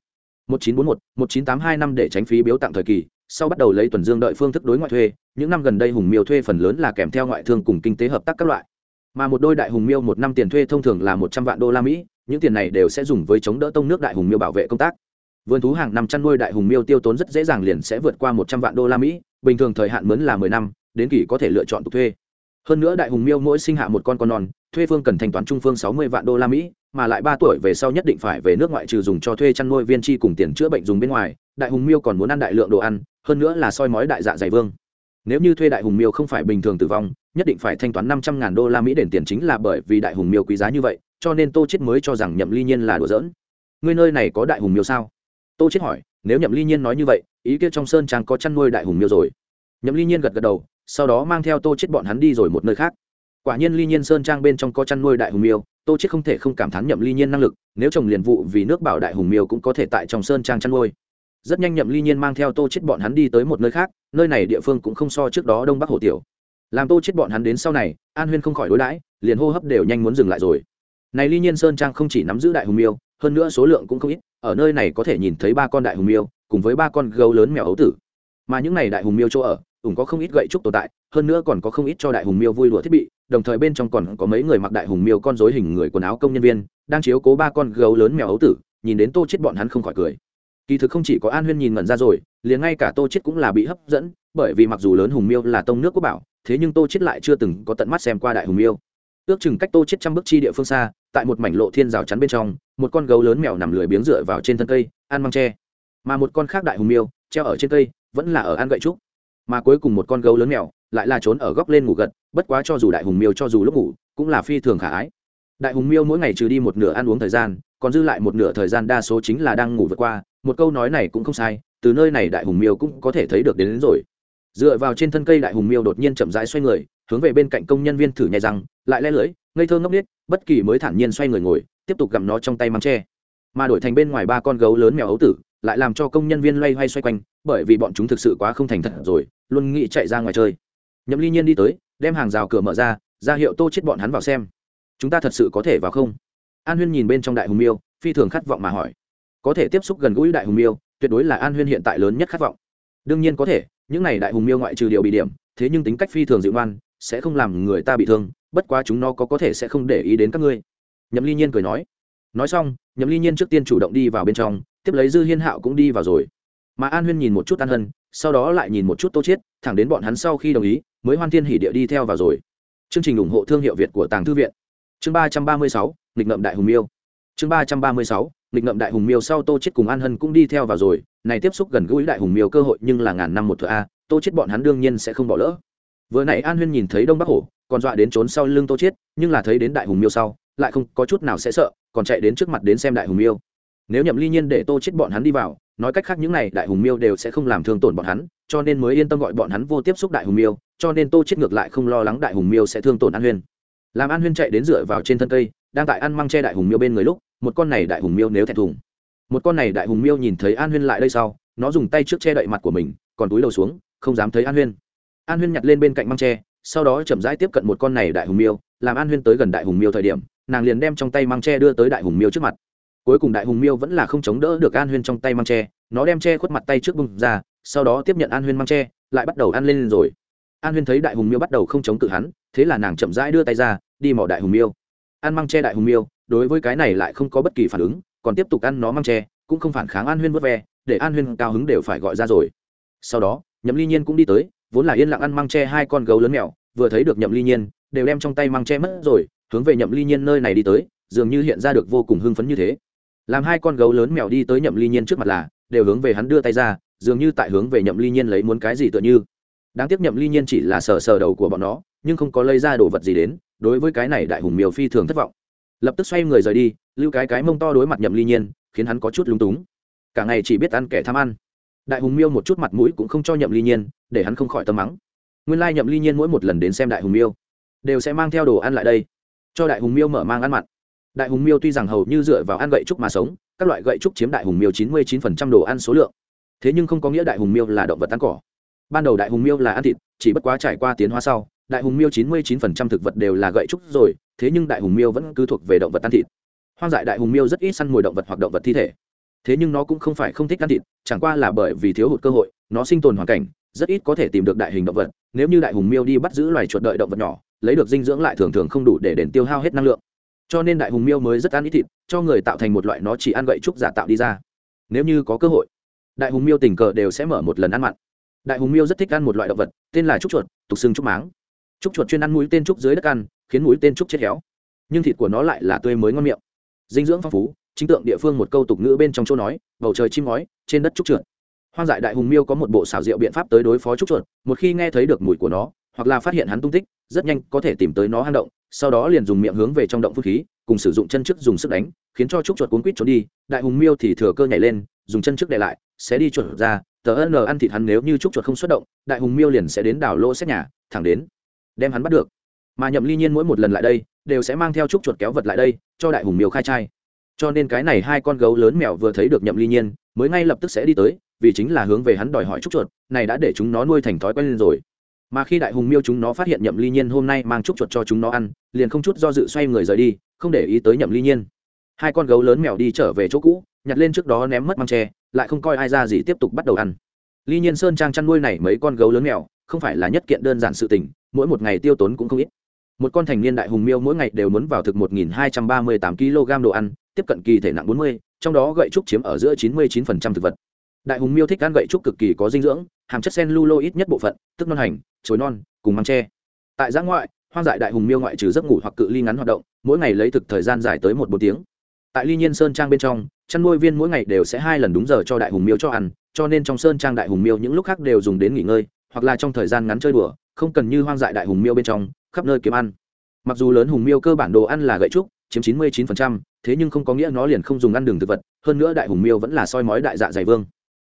1941, 1982 năm để tránh phí biếu tặng thời kỳ sau bắt đầu lấy tuần dương đợi phương thức đối ngoại thuê những năm gần đây hùng miêu thuê phần lớn là kèm theo ngoại thương cùng kinh tế hợp tác các loại. Mà một đôi đại hùng miêu một năm tiền thuê thông thường là một trăm vạn đô la mỹ những tiền này đều sẽ dùng với chống đỡ tông nước đại hùng miêu bảo vệ công tác. Vườn thú hàng năm chăn nuôi đại hùng miêu tiêu tốn rất dễ dàng liền sẽ vượt qua một trăm vạn đô la mỹ bình thường thời hạn mướn là mười năm đến kỳ có thể lựa chọn tục thuê. Hơn nữa đại hùng miêu mỗi sinh hạ một con con non thuê phương cần thanh toán trung phương sáu mươi vạn đô la mỹ, mà lại ba tuổi về sau nhất định phải về nước ngoại trừ dùng cho thuê chăn nuôi viên chi cùng tiền chữa bệnh dùng bên ngoài, đại hùng miêu còn muốn ăn đại lượng đồ ăn, hơn nữa là soi mói đại dạ dày vương. Nếu như thuê đại hùng miêu không phải bình thường tử vong, nhất định phải thanh toán năm trăm ngàn đô la mỹ đền tiền chính là bởi vì đại hùng miêu quý giá như vậy, cho nên tô chết mới cho rằng nhậm ly nhiên là đùa giỡn. Ngươi nơi này có đại hùng miêu sao? Tô chết hỏi, nếu nhậm ly nhiên nói như vậy, ý kia trong sơn trang có chăn nuôi đại hùng miêu rồi. Nhậm ly nhiên gật gật đầu, sau đó mang theo tô chết bọn hắn đi rồi một nơi khác quả nhiên ly nhiên sơn trang bên trong có chăn nuôi đại hùng miêu, tô chết không thể không cảm thán nhậm ly nhiên năng lực, nếu trồng liền vụ vì nước bảo đại hùng miêu cũng có thể tại trong sơn trang chăn nuôi. Rất nhanh nhậm ly nhiên mang theo tô chết bọn hắn đi tới một nơi khác, nơi này địa phương cũng không so trước đó đông bắc hồ tiểu. Làm tô chết bọn hắn đến sau này, an huyên không khỏi đối đãi, liền hô hấp đều nhanh muốn dừng lại rồi. Này ly nhiên sơn trang không chỉ nắm giữ đại hùng miêu, hơn nữa số lượng cũng không ít, ở nơi này có thể nhìn thấy ba con đại hùng miêu, cùng với ba con gấu lớn mèo ấu tử. Mà những này đại hùng miêu chỗ ở, cũng có không ít gậy trúc tồn tại, hơn nữa còn có không ít cho đại hùng miêu vui đùa thiết bị đồng thời bên trong còn có mấy người mặc đại hùng miêu con dối hình người quần áo công nhân viên, đang chiếu cố ba con gấu lớn mèo ấu tử, nhìn đến tô chết bọn hắn không khỏi cười. Kỳ thực không chỉ có an huyên nhìn ngẩn ra rồi, liền ngay cả tô chết cũng là bị hấp dẫn, bởi vì mặc dù lớn hùng miêu là tông nước quốc bảo, thế nhưng tô chết lại chưa từng có tận mắt xem qua đại hùng miêu. Ước chừng cách tô chết trăm bước chi địa phương xa, tại một mảnh lộ thiên rào chắn bên trong, một con gấu lớn mèo nằm lười biếng dựa vào trên thân cây, ăn măng tre. Mà một con khác đại hùng miêu, treo ở trên cây, vẫn là ở ăn gậy trúc. Mà cuối cùng một con gấu lớn mèo lại là trốn ở góc lên ngủ gật bất quá cho dù đại hùng miêu cho dù lúc ngủ cũng là phi thường khả ái. Đại hùng miêu mỗi ngày trừ đi một nửa ăn uống thời gian còn dư lại một nửa thời gian đa số chính là đang ngủ vượt qua một câu nói này cũng không sai từ nơi này đại hùng miêu cũng có thể thấy được đến, đến rồi. Dựa vào trên thân cây đại hùng miêu đột nhiên chậm rãi xoay người hướng về bên cạnh công nhân viên thử nhai răng lại le lưỡi ngây thơ ngốc n bất kỳ mới thản nhiên xoay người ngồi tiếp tục gặm nó trong tay măng tre mà đổi thành bên ngoài ba con gấu lớn mèo ấu tử lại làm cho công nhân viên loay hoay xoay quanh bởi vì bọn chúng thực sự quá không thành thật rồi luôn nghĩ chạy ra ngoài chơi nhậm ly nhiên đi tới, đem hàng rào cửa mở ra ra hiệu tô chết bọn hắn vào xem. Chúng ta thật sự có thể vào không? An huyên nhìn bên trong đại hùng miêu, phi thường khát vọng mà hỏi. Có thể tiếp xúc gần gũi đại hùng miêu, tuyệt đối là an huyên hiện tại lớn nhất khát vọng. Đương nhiên có thể, những này đại hùng miêu ngoại trừ điều bị điểm, thế nhưng tính cách phi thường dịu ngoan, sẽ không làm người ta bị thương, bất quá chúng nó có có thể sẽ không để ý đến các ngươi. Nhậm ly nhiên cười nói. Nói xong, nhậm ly nhiên trước tiên chủ động đi vào bên trong, tiếp lấy dư hiên hạo cũng đi vào rồi. Mà an huyên nhìn một chút an hân, sau đó lại nhìn một chút tô chiết, thẳng đến bọn hắn sau khi đồng ý mới hoan thiên hỉ địa đi theo vào rồi. Chương trình ủng hộ thương hiệu việt của tàng thư viện. Chương ba trăm ba mươi sáu, nghịch ngậm đại hùng miêu. Chương ba trăm ba mươi sáu, nghịch ngậm đại hùng miêu sau tô chết cùng an hân cũng đi theo vào rồi. Này tiếp xúc gần gũi đại hùng miêu cơ hội nhưng là ngàn năm một thừa a, tô chết bọn hắn đương nhiên sẽ không bỏ lỡ. Vừa nãy an huyên nhìn thấy đông bắc hổ, còn dọa đến trốn sau lưng tô chết nhưng là thấy đến đại hùng miêu sau, lại không có chút nào sẽ sợ, còn chạy đến trước mặt đến xem đại hùng miêu. Nếu nhậm ly nhiên để tô chết bọn hắn đi vào, nói cách khác những này đại hùng miêu đều sẽ không làm thương tổn bọn hắn, cho nên mới yên tâm gọi bọn hắn vô tiếp xúc đại hùng miêu cho nên tô chết ngược lại không lo lắng đại hùng miêu sẽ thương tổn an huyên. Làm an huyên chạy đến dựa vào trên thân cây, đang tại ăn măng che đại hùng miêu bên người lúc, một con này đại hùng miêu nếu thẹn thùng. Một con này đại hùng miêu nhìn thấy an huyên lại đây sau, nó dùng tay trước che đậy mặt của mình, còn túi đầu xuống, không dám thấy an huyên. An huyên nhặt lên bên cạnh măng tre sau đó chậm rãi tiếp cận một con này đại hùng miêu, làm an huyên tới gần đại hùng miêu thời điểm, nàng liền đem trong tay măng tre đưa tới đại hùng miêu trước mặt. Cuối cùng đại hùng miêu vẫn là không chống đỡ được an huyên trong tay măng tre nó đem tre khuất mặt tay trước bung ra, sau đó tiếp nhận an huyên măng tre lại bắt đầu ăn lên rồi an huyên thấy đại hùng miêu bắt đầu không chống cự hắn, thế là nàng chậm rãi đưa tay ra, đi mỏ đại hùng miêu. An măng tre đại hùng miêu, đối với cái này lại không có bất kỳ phản ứng, còn tiếp tục ăn nó măng tre cũng không phản kháng an huyên vớt ve, để an huyên cao hứng đều phải gọi ra rồi. Sau đó, nhậm ly nhiên cũng đi tới, vốn là yên lặng ăn măng tre hai con gấu lớn mèo, vừa thấy được nhậm ly nhiên, đều đem trong tay măng tre mất rồi, hướng về nhậm ly nhiên nơi này đi tới, dường như hiện ra được vô cùng hưng phấn như thế. Làm hai con gấu lớn mèo đi tới nhậm ly nhiên trước mặt là, đều hướng về hắn đưa tay ra, dường như tại hướng về nhậm ly nhiên lấy muốn cái gì tựa như đáng tiếc nhậm ly nhiên chỉ là sờ sờ đầu của bọn nó, nhưng không có lấy ra đồ vật gì đến, đối với cái này đại hùng miêu phi thường thất vọng. Lập tức xoay người rời đi, lưu cái cái mông to đối mặt nhậm ly nhiên, khiến hắn có chút lúng túng. Cả ngày chỉ biết ăn kẻ tham ăn. Đại hùng miêu một chút mặt mũi cũng không cho nhậm ly nhiên, để hắn không khỏi tâm mắng. Nguyên lai nhậm ly nhiên mỗi một lần đến xem đại hùng miêu, đều sẽ mang theo đồ ăn lại đây, cho đại hùng miêu mở mang ăn mặn. Đại hùng miêu tuy rằng hầu như dựa vào ăn gậy trúc mà sống, các loại gậy trúc chiếm đại hùng miêu chín mươi chín phần trăm đồ ăn số lượng. Thế nhưng không có nghĩa đại hùng miêu là động vật ăn cỏ ban đầu đại hùng miêu là ăn thịt, chỉ bất quá trải qua tiến hóa sau, đại hùng miêu chín mươi chín phần trăm thực vật đều là gậy trúc rồi, thế nhưng đại hùng miêu vẫn cứ thuộc về động vật ăn thịt. Hoang dại đại hùng miêu rất ít săn mồi động vật hoặc động vật thi thể. Thế nhưng nó cũng không phải không thích ăn thịt, chẳng qua là bởi vì thiếu hụt cơ hội, nó sinh tồn hoàn cảnh, rất ít có thể tìm được đại hình động vật. Nếu như đại hùng miêu đi bắt giữ loài chuột đợi động vật nhỏ, lấy được dinh dưỡng lại thường thường không đủ để đền tiêu hao hết năng lượng. Cho nên đại hùng miêu mới rất ăn ít thịt, cho người tạo thành một loại nó chỉ ăn gậy trúc giả tạo đi ra. Nếu như có cơ hội, đại hùng miêu tình cờ đều sẽ mở một lần ăn mặn đại hùng miêu rất thích ăn một loại động vật, tên là trúc chuột, tục xưng trúc máng. Trúc chuột chuyên ăn mũi tên trúc dưới đất ăn, khiến mũi tên trúc chết héo. Nhưng thịt của nó lại là tươi mới ngon miệng. Dinh dưỡng phong phú, chính tượng địa phương một câu tục ngữ bên trong chỗ nói, bầu trời chim ngói, trên đất trúc trượt hoang dại đại hùng miêu có một bộ xảo diệu biện pháp tới đối phó trúc chuột, một khi nghe thấy được mùi của nó, hoặc là phát hiện hắn tung tích, rất nhanh có thể tìm tới nó hang động, sau đó liền dùng miệng hướng về trong động phun khí, cùng sử dụng chân trước dùng sức đánh, khiến cho trúc chuột cuốn quýt trốn đi. Đại hùng miêu thì thừa cơ nhảy lên, dùng chân trước để lại, sẽ đi chuột ra tờ ân ăn thịt hắn nếu như trúc chuột không xuất động, đại hùng miêu liền sẽ đến đảo lỗ xét nhà, thẳng đến, đem hắn bắt được. Mà nhậm ly nhiên mỗi một lần lại đây, đều sẽ mang theo trúc chuột kéo vật lại đây, cho đại hùng miêu khai trai. Cho nên cái này hai con gấu lớn mèo vừa thấy được nhậm ly nhiên, mới ngay lập tức sẽ đi tới, vì chính là hướng về hắn đòi hỏi trúc chuột, này đã để chúng nó nuôi thành thói quen lên rồi. Mà khi đại hùng miêu chúng nó phát hiện nhậm ly nhiên hôm nay mang trúc chuột cho chúng nó ăn, liền không chút do dự xoay người rời đi, không để ý tới nhậm ly nhiên. Hai con gấu lớn mèo đi trở về chỗ cũ, nhặt lên trước đó ném mất măng tre lại không coi ai ra gì tiếp tục bắt đầu ăn. Ly nhiên sơn trang chăn nuôi này mấy con gấu lớn mèo, không phải là nhất kiện đơn giản sự tình, mỗi một ngày tiêu tốn cũng không ít. Một con thành niên đại hùng miêu mỗi ngày đều muốn vào thực một nghìn hai trăm ba mươi tám kg đồ ăn, tiếp cận kỳ thể nặng bốn mươi, trong đó gậy trúc chiếm ở giữa chín mươi chín thực vật. Đại hùng miêu thích ăn gậy trúc cực kỳ có dinh dưỡng, hàm chất sen lu ít nhất bộ phận, tức non hành chối non, cùng măng tre tại giã ngoại, hoang dại đại hùng miêu ngoại trừ giấc ngủ hoặc cự ly ngắn hoạt động, mỗi ngày lấy thực thời gian dài tới một bốn tiếng. Tại ly nhiên sơn trang bên trong chăn nuôi viên mỗi ngày đều sẽ hai lần đúng giờ cho đại hùng miêu cho ăn cho nên trong sơn trang đại hùng miêu những lúc khác đều dùng đến nghỉ ngơi hoặc là trong thời gian ngắn chơi đùa không cần như hoang dại đại hùng miêu bên trong khắp nơi kiếm ăn. Mặc dù lớn hùng miêu cơ bản đồ ăn là gậy trúc chiếm chín mươi 99%, thế nhưng không có nghĩa nó liền không dùng ăn đường thực vật hơn nữa đại hùng miêu vẫn là soi mói đại dạ dày vương.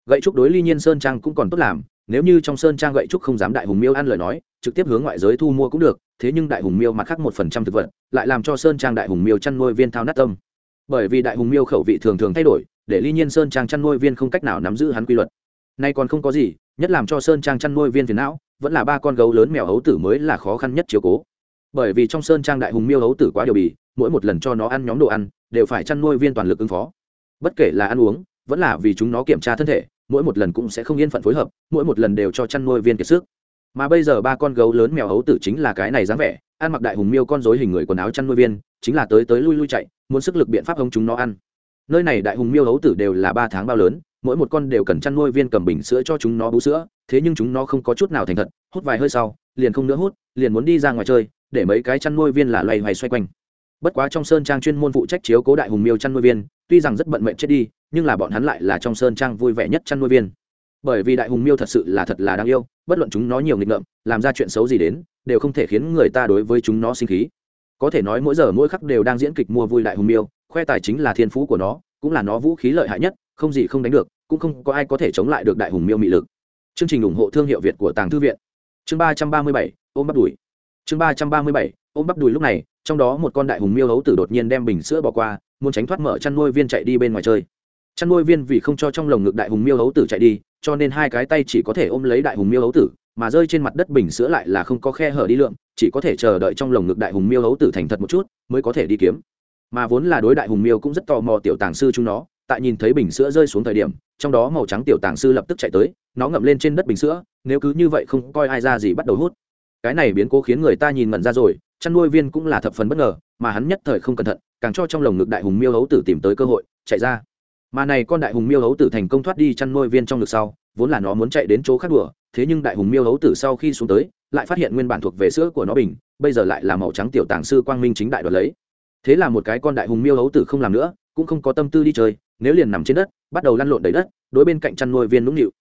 Gậy trúc đối ly nhiên sơn trang cũng còn tốt làm nếu như trong sơn trang gậy trúc không dám đại hùng miêu ăn lời nói trực tiếp hướng ngoại giới thu mua cũng được thế nhưng đại hùng miêu mặt khác một phần trăm thực vật lại làm cho sơn trang đại hùng miêu chăn nuôi viên thao nát tâm bởi vì đại hùng miêu khẩu vị thường thường thay đổi, để ly nhiên sơn trang chăn nuôi viên không cách nào nắm giữ hắn quy luật. Nay còn không có gì, nhất làm cho sơn trang chăn nuôi viên phiền não, vẫn là ba con gấu lớn mèo hấu tử mới là khó khăn nhất chiếu cố. Bởi vì trong sơn trang đại hùng miêu hấu tử quá điều bì, mỗi một lần cho nó ăn nhóm đồ ăn, đều phải chăn nuôi viên toàn lực ứng phó. Bất kể là ăn uống, vẫn là vì chúng nó kiểm tra thân thể, mỗi một lần cũng sẽ không yên phận phối hợp, mỗi một lần đều cho chăn nuôi viên kiệt sức. Mà bây giờ ba con gấu lớn mèo hấu tử chính là cái này dáng vẻ, ăn mặc đại hùng miêu con dối hình người quần áo chăn nuôi viên, chính là tới tới lui lui chạy muốn sức lực biện pháp hống chúng nó ăn. Nơi này đại hùng miêu hấu tử đều là ba tháng bao lớn, mỗi một con đều cần chăn nuôi viên cầm bình sữa cho chúng nó bú sữa, thế nhưng chúng nó không có chút nào thành thật, hút vài hơi sau, liền không nữa hút, liền muốn đi ra ngoài chơi, để mấy cái chăn nuôi viên là loay hoay xoay quanh. Bất quá trong sơn trang chuyên môn phụ trách chiếu cố đại hùng miêu chăn nuôi viên, tuy rằng rất bận mệnh chết đi, nhưng là bọn hắn lại là trong sơn trang vui vẻ nhất chăn nuôi viên. Bởi vì đại hùng miêu thật sự là thật là đáng yêu, bất luận chúng nó nhiều nghịch ngợm, làm ra chuyện xấu gì đến, đều không thể khiến người ta đối với chúng nó sinh khí có thể nói mỗi giờ mỗi khắc đều đang diễn kịch mua vui đại hùng miêu, khoe tài chính là thiên phú của nó, cũng là nó vũ khí lợi hại nhất, không gì không đánh được, cũng không có ai có thể chống lại được đại hùng miêu mị lực. Chương trình ủng hộ thương hiệu việt của tàng thư viện. Chương ba trăm ba mươi bảy, ôm bắp đùi. Chương ba trăm ba mươi bảy, ôm bắp đùi lúc này, trong đó một con đại hùng miêu hấu tử đột nhiên đem bình sữa bỏ qua, muốn tránh thoát mở chăn nuôi viên chạy đi bên ngoài chơi. Chăn nuôi viên vì không cho trong lồng ngực đại hùng miêu hấu tử chạy đi, cho nên hai cái tay chỉ có thể ôm lấy đại hùng miêu hấu tử mà rơi trên mặt đất bình sữa lại là không có khe hở đi lượng chỉ có thể chờ đợi trong lồng ngực đại hùng miêu hấu tử thành thật một chút, mới có thể đi kiếm. Mà vốn là đối đại hùng miêu cũng rất tò mò tiểu tàng sư chúng nó, tại nhìn thấy bình sữa rơi xuống thời điểm, trong đó màu trắng tiểu tàng sư lập tức chạy tới, nó ngậm lên trên đất bình sữa, nếu cứ như vậy không coi ai ra gì bắt đầu hút. Cái này biến cố khiến người ta nhìn ngẩn ra rồi, chăn nuôi viên cũng là thập phần bất ngờ, mà hắn nhất thời không cẩn thận, càng cho trong lồng ngực đại hùng miêu hấu tử tìm tới cơ hội, chạy ra. Mà này con đại hùng miêu hấu tử thành công thoát đi chăn nuôi viên trong ngực sau, vốn là nó muốn chạy đến chỗ khác đùa thế nhưng đại hùng miêu hấu tử sau khi xuống tới, lại phát hiện nguyên bản thuộc về sữa của nó bình, bây giờ lại là màu trắng tiểu tàng sư quang minh chính đại đoạt lấy. Thế là một cái con đại hùng miêu hấu tử không làm nữa, cũng không có tâm tư đi chơi, nếu liền nằm trên đất, bắt đầu lăn lộn đầy đất, đối bên cạnh chăn nuôi viên nũng nịu.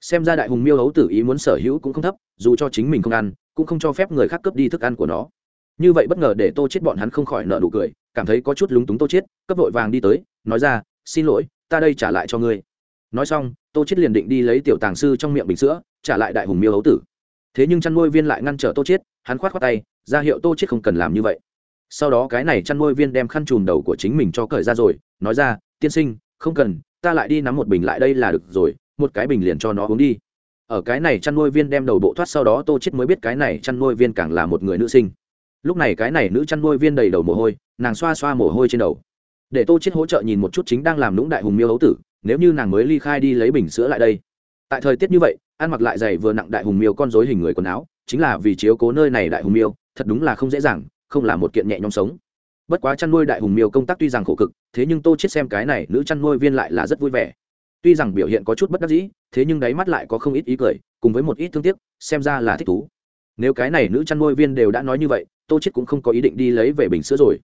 Xem ra đại hùng miêu hấu tử ý muốn sở hữu cũng không thấp, dù cho chính mình không ăn, cũng không cho phép người khác cướp đi thức ăn của nó. Như vậy bất ngờ để tô chết bọn hắn không khỏi nợ nụ cười, cảm thấy có chút lúng túng tô chết, cấp vội vàng đi tới, nói ra, xin lỗi, ta đây trả lại cho ngươi. Nói xong tô chết liền định đi lấy tiểu tàng sư trong miệng bình sữa, trả lại đại hùng miêu hấu tử. Thế nhưng chăn nuôi viên lại ngăn trở tô chết hắn khoát khoát tay, ra hiệu tô chết không cần làm như vậy. Sau đó cái này chăn nuôi viên đem khăn chùm đầu của chính mình cho cởi ra rồi, nói ra, tiên sinh, không cần, ta lại đi nắm một bình lại đây là được rồi, một cái bình liền cho nó uống đi. Ở cái này chăn nuôi viên đem đầu bộ thoát sau đó tô chết mới biết cái này chăn nuôi viên càng là một người nữ sinh. Lúc này cái này nữ chăn nuôi viên đầy đầu mồ hôi, nàng xoa xoa mồ hôi trên đầu. Để tô chết hỗ trợ nhìn một chút chính đang làm lũng đại hùng miêu hấu tử nếu như nàng mới ly khai đi lấy bình sữa lại đây. Tại thời tiết như vậy, ăn mặc lại giày vừa nặng đại hùng miêu con rối hình người quần áo, chính là vì chiếu cố nơi này đại hùng miêu, thật đúng là không dễ dàng, không là một kiện nhẹ nhõm sống. Bất quá chăn nuôi đại hùng miêu công tác tuy rằng khổ cực, thế nhưng tô chết xem cái này nữ chăn nuôi viên lại là rất vui vẻ. Tuy rằng biểu hiện có chút bất đắc dĩ, thế nhưng đáy mắt lại có không ít ý cười, cùng với một ít thương tiếc, xem ra là thích thú. Nếu cái này nữ chăn nuôi viên đều đã nói như vậy, tô chết cũng không có ý định đi lấy về bình sữa rồi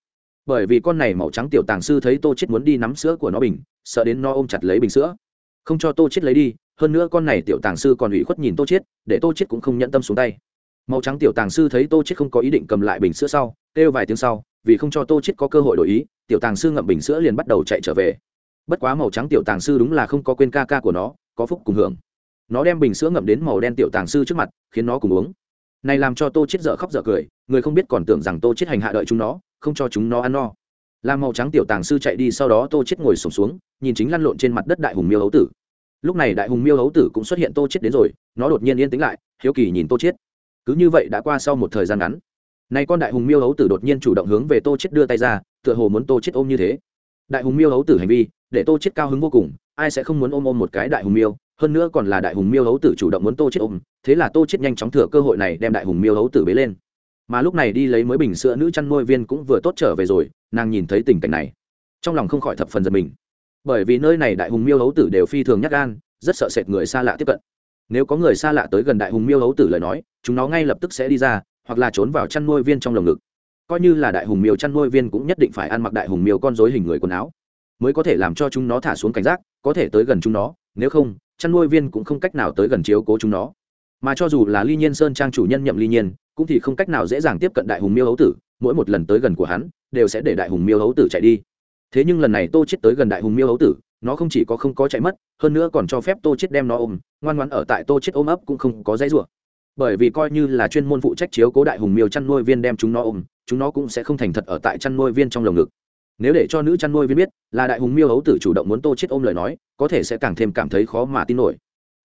bởi vì con này màu trắng tiểu tàng sư thấy tô chết muốn đi nắm sữa của nó bình, sợ đến nó ôm chặt lấy bình sữa. Không cho tô chết lấy đi, hơn nữa con này tiểu tàng sư còn ủy khuất nhìn tô chết để tô chết cũng không nhận tâm xuống tay. Màu trắng tiểu tàng sư thấy tô chết không có ý định cầm lại bình sữa sau, kêu vài tiếng sau, vì không cho tô chết có cơ hội đổi ý, tiểu tàng sư ngậm bình sữa liền bắt đầu chạy trở về. Bất quá màu trắng tiểu tàng sư đúng là không có quên ca ca của nó, có phúc cùng hưởng. Nó đem bình sữa ngậm đến màu đen tiểu tàng sư trước mặt, khiến nó cùng uống. Này làm cho tô chết dở khóc dở cười, người không biết còn tưởng rằng tô chết hành hạ đợi chúng nó không cho chúng nó ăn no. Làm màu trắng tiểu tàng sư chạy đi sau đó tô chết ngồi sổm xuống, xuống nhìn chính lăn lộn trên mặt đất đại hùng miêu hấu tử. Lúc này đại hùng miêu hấu tử cũng xuất hiện tô chết đến rồi nó đột nhiên yên tĩnh lại hiếu kỳ nhìn tô chết cứ như vậy đã qua sau một thời gian ngắn. Nay con đại hùng miêu hấu tử đột nhiên chủ động hướng về tô chết đưa tay ra tựa hồ muốn tô chết ôm như thế. Đại hùng miêu hấu tử hành vi để tô chết cao hứng vô cùng ai sẽ không muốn ôm ôm một cái đại hùng miêu hơn nữa còn là đại hùng miêu hấu tử chủ động muốn tô chết ôm thế là tô chết nhanh chóng thừa cơ hội này đem đại hùng miêu hấu tử bế lên mà lúc này đi lấy mới bình sữa nữ chăn nuôi viên cũng vừa tốt trở về rồi, nàng nhìn thấy tình cảnh này, trong lòng không khỏi thập phần giật mình. Bởi vì nơi này đại hùng miêu hấu tử đều phi thường nhắc gan, rất sợ sệt người xa lạ tiếp cận. Nếu có người xa lạ tới gần đại hùng miêu hấu tử lời nói, chúng nó ngay lập tức sẽ đi ra, hoặc là trốn vào chăn nuôi viên trong lồng ngực. Coi như là đại hùng miêu chăn nuôi viên cũng nhất định phải ăn mặc đại hùng miêu con dối hình người quần áo, mới có thể làm cho chúng nó thả xuống cảnh giác, có thể tới gần chúng nó, nếu không, chăn nuôi viên cũng không cách nào tới gần chiếu cố chúng nó. Mà cho dù là ly nhiên sơn trang chủ nhân nhậm ly nhiên cũng thì không cách nào dễ dàng tiếp cận đại hùng miêu hấu tử, mỗi một lần tới gần của hắn, đều sẽ để đại hùng miêu hấu tử chạy đi. Thế nhưng lần này tô chết tới gần đại hùng miêu hấu tử, nó không chỉ có không có chạy mất, hơn nữa còn cho phép tô chết đem nó ôm, ngoan ngoãn ở tại tô chết ôm ấp cũng không có dãy rủa. Bởi vì coi như là chuyên môn phụ trách chiếu cố đại hùng miêu chăn nuôi viên đem chúng nó ôm, chúng nó cũng sẽ không thành thật ở tại chăn nuôi viên trong lồng ngực. Nếu để cho nữ chăn nuôi viên biết là đại hùng miêu hấu tử chủ động muốn tô chết ôm lời nói, có thể sẽ càng thêm cảm thấy khó mà tin nổi.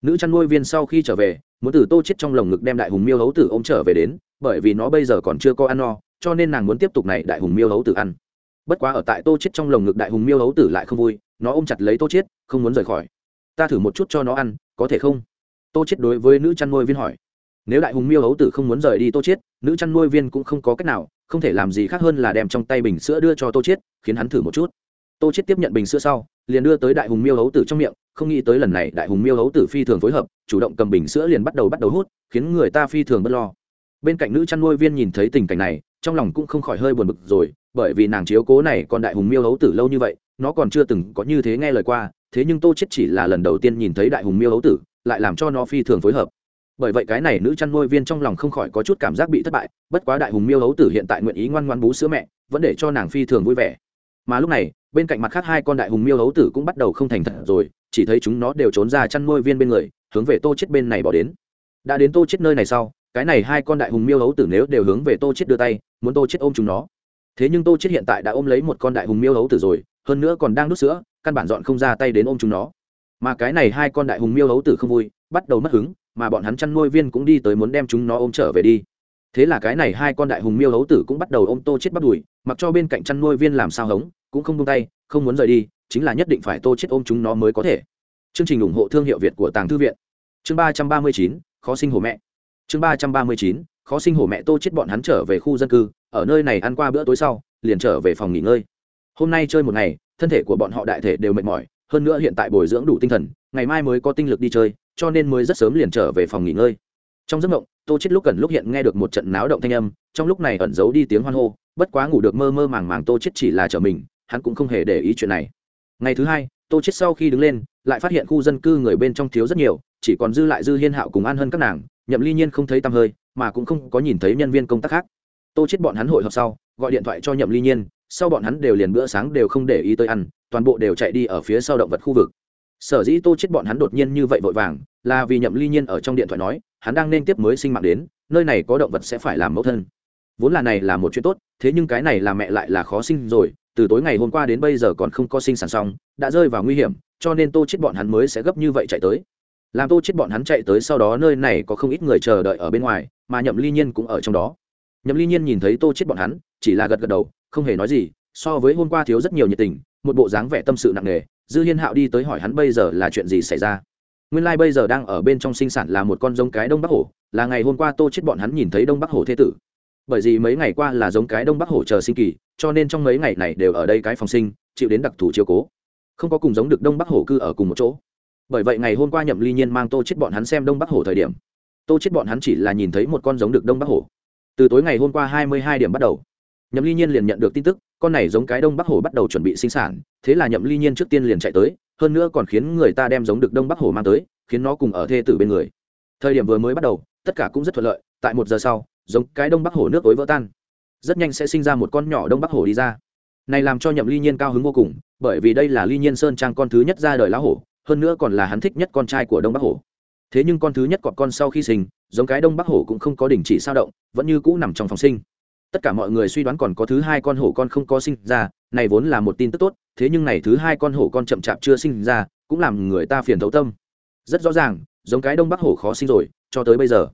Nữ chăn nuôi viên sau khi trở về muốn từ tô chết trong lồng ngực đem đại hùng miêu hấu tử ôm trở về đến, bởi vì nó bây giờ còn chưa có ăn no, cho nên nàng muốn tiếp tục này đại hùng miêu hấu tử ăn. Bất quá ở tại tô chết trong lồng ngực đại hùng miêu hấu tử lại không vui, nó ôm chặt lấy tô chết, không muốn rời khỏi. Ta thử một chút cho nó ăn, có thể không? Tô chết đối với nữ chăn nuôi viên hỏi. Nếu đại hùng miêu hấu tử không muốn rời đi tô chết, nữ chăn nuôi viên cũng không có cách nào, không thể làm gì khác hơn là đem trong tay bình sữa đưa cho tô chết, khiến hắn thử một chút tô chết tiếp nhận bình sữa sau, liền đưa tới đại hùng miêu hấu tử trong miệng, không nghĩ tới lần này đại hùng miêu hấu tử phi thường phối hợp, chủ động cầm bình sữa liền bắt đầu bắt đầu hút, khiến người ta phi thường bất lo. Bên cạnh nữ chăn nuôi viên nhìn thấy tình cảnh này, trong lòng cũng không khỏi hơi buồn bực rồi, bởi vì nàng chiếu cố này còn đại hùng miêu hấu tử lâu như vậy, nó còn chưa từng có như thế nghe lời qua, thế nhưng tô chết chỉ là lần đầu tiên nhìn thấy đại hùng miêu hấu tử, lại làm cho nó phi thường phối hợp. Bởi vậy cái này nữ chăn nuôi viên trong lòng không khỏi có chút cảm giác bị thất bại, bất quá đại hùng miêu hấu tử hiện tại nguyện ý ngoan ngoan bú sữa mẹ, vẫn để cho nàng phi thường vui vẻ. Mà lúc này bên cạnh mặt khác hai con đại hùng miêu hấu tử cũng bắt đầu không thành thật rồi, chỉ thấy chúng nó đều trốn ra chăn nuôi viên bên người, hướng về tô chết bên này bỏ đến. Đã đến tô chết nơi này sau, cái này hai con đại hùng miêu hấu tử nếu đều hướng về tô chết đưa tay, muốn tô chết ôm chúng nó. Thế nhưng tô chết hiện tại đã ôm lấy một con đại hùng miêu hấu tử rồi, hơn nữa còn đang đút sữa, căn bản dọn không ra tay đến ôm chúng nó. Mà cái này hai con đại hùng miêu hấu tử không vui, bắt đầu mất hứng, mà bọn hắn chăn nuôi viên cũng đi tới muốn đem chúng nó ôm trở về đi thế là cái này hai con đại hùng miêu hấu tử cũng bắt đầu ôm tô chết bắt đuổi mặc cho bên cạnh chăn nuôi viên làm sao hống, cũng không buông tay, không muốn rời đi, chính là nhất định phải tô chết ôm chúng nó mới có thể. Chương trình ủng hộ thương hiệu việt của tàng thư viện. Chương ba trăm ba mươi chín, khó sinh hổ mẹ. Chương ba trăm ba mươi chín, khó sinh hổ mẹ tô chết bọn hắn trở về khu dân cư, ở nơi này ăn qua bữa tối sau, liền trở về phòng nghỉ ngơi. Hôm nay chơi một ngày, thân thể của bọn họ đại thể đều mệt mỏi, hơn nữa hiện tại bồi dưỡng đủ tinh thần, ngày mai mới có tinh lực đi chơi, cho nên mới rất sớm liền trở về phòng nghỉ ngơi. Trong giấc mộng tô chết lúc cần lúc hiện nghe được một trận náo động thanh âm, trong lúc này ẩn giấu đi tiếng hoan hô, bất quá ngủ được mơ mơ màng màng tô chết chỉ là trở mình, hắn cũng không hề để ý chuyện này. Ngày thứ hai, tô chết sau khi đứng lên, lại phát hiện khu dân cư người bên trong thiếu rất nhiều, chỉ còn dư lại dư hiên hạo cùng an hơn các nàng, nhậm ly nhiên không thấy tăm hơi, mà cũng không có nhìn thấy nhân viên công tác khác. Tô chết bọn hắn hội họp sau, gọi điện thoại cho nhậm ly nhiên, sau bọn hắn đều liền bữa sáng đều không để ý tới ăn, toàn bộ đều chạy đi ở phía sau động vật khu vực sở dĩ tô chết bọn hắn đột nhiên như vậy vội vàng, là vì nhậm ly nhiên ở trong điện thoại nói, hắn đang nên tiếp mới sinh mạng đến, nơi này có động vật sẽ phải làm mẫu thân. Vốn là này là một chuyện tốt, thế nhưng cái này là mẹ lại là khó sinh rồi, từ tối ngày hôm qua đến bây giờ còn không có sinh sản xong, đã rơi vào nguy hiểm, cho nên tô chết bọn hắn mới sẽ gấp như vậy chạy tới. Làm tô chết bọn hắn chạy tới sau đó nơi này có không ít người chờ đợi ở bên ngoài, mà nhậm ly nhiên cũng ở trong đó. Nhậm ly nhiên nhìn thấy tô chết bọn hắn, chỉ là gật gật đầu, không hề nói gì, so với hôm qua thiếu rất nhiều nhiệt tình, một bộ dáng vẻ tâm sự nặng nề dư hiên hạo đi tới hỏi hắn bây giờ là chuyện gì xảy ra. Nguyên lai、like、bây giờ đang ở bên trong sinh sản là một con giống cái đông bắc hổ, là ngày hôm qua tô chết bọn hắn nhìn thấy đông bắc hổ thế tử. Bởi vì mấy ngày qua là giống cái đông bắc hổ chờ sinh kỳ, cho nên trong mấy ngày này đều ở đây cái phòng sinh, chịu đến đặc thù chiếu cố. Không có cùng giống được đông bắc hổ cư ở cùng một chỗ. Bởi vậy ngày hôm qua nhậm ly nhiên mang tô chết bọn hắn xem đông bắc hổ thời điểm, tô chết bọn hắn chỉ là nhìn thấy một con giống được đông bắc hổ. Từ tối ngày hôm qua hai mươi hai điểm bắt đầu, nhậm ly nhiên liền nhận được tin tức con này giống cái đông bắc hổ bắt đầu chuẩn bị sinh sản, thế là nhậm ly nhiên trước tiên liền chạy tới, hơn nữa còn khiến người ta đem giống được đông bắc hổ mang tới, khiến nó cùng ở thê tử bên người. Thời điểm vừa mới bắt đầu, tất cả cũng rất thuận lợi, tại một giờ sau, giống cái đông bắc hổ nước ối vỡ tan. Rất nhanh sẽ sinh ra một con nhỏ đông bắc hổ đi ra. Này làm cho nhậm ly nhiên cao hứng vô cùng, bởi vì đây là ly nhiên sơn trang con thứ nhất ra đời lá hổ, hơn nữa còn là hắn thích nhất con trai của đông bắc hổ thế nhưng con thứ nhất cọp con sau khi sinh, giống cái đông bắc hổ cũng không có đình chỉ sao động, vẫn như cũ nằm trong phòng sinh tất cả mọi người suy đoán còn có thứ hai con hổ con không có sinh ra, này vốn là một tin tức tốt, thế nhưng này thứ hai con hổ con chậm chạp chưa sinh ra, cũng làm người ta phiền thấu tâm. Rất rõ ràng, giống cái đông bắc hổ khó sinh rồi, cho tới bây giờ,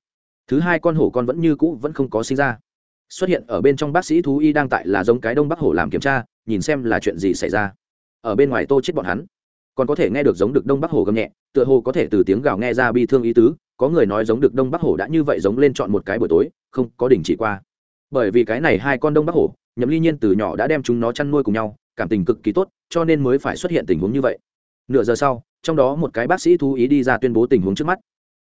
thứ hai con hổ con vẫn như cũ vẫn không có sinh ra. Xuất hiện ở bên trong bác sĩ thú y đang tại là giống cái đông bắc hổ làm kiểm tra, nhìn xem là chuyện gì xảy ra. Ở bên ngoài tô chết bọn hắn. Còn có thể nghe được giống được đông bắc hổ gầm nhẹ, tựa hồ có thể từ tiếng gào nghe ra bi thương ý tứ, có người nói giống được đông bắc hổ đã như vậy giống lên chọn một cái buổi tối, không có đình chỉ qua bởi vì cái này hai con đông bắc hổ, nhậm ly nhiên từ nhỏ đã đem chúng nó chăn nuôi cùng nhau, cảm tình cực kỳ tốt, cho nên mới phải xuất hiện tình huống như vậy. Nửa giờ sau, trong đó một cái bác sĩ thú ý đi ra tuyên bố tình huống trước mắt.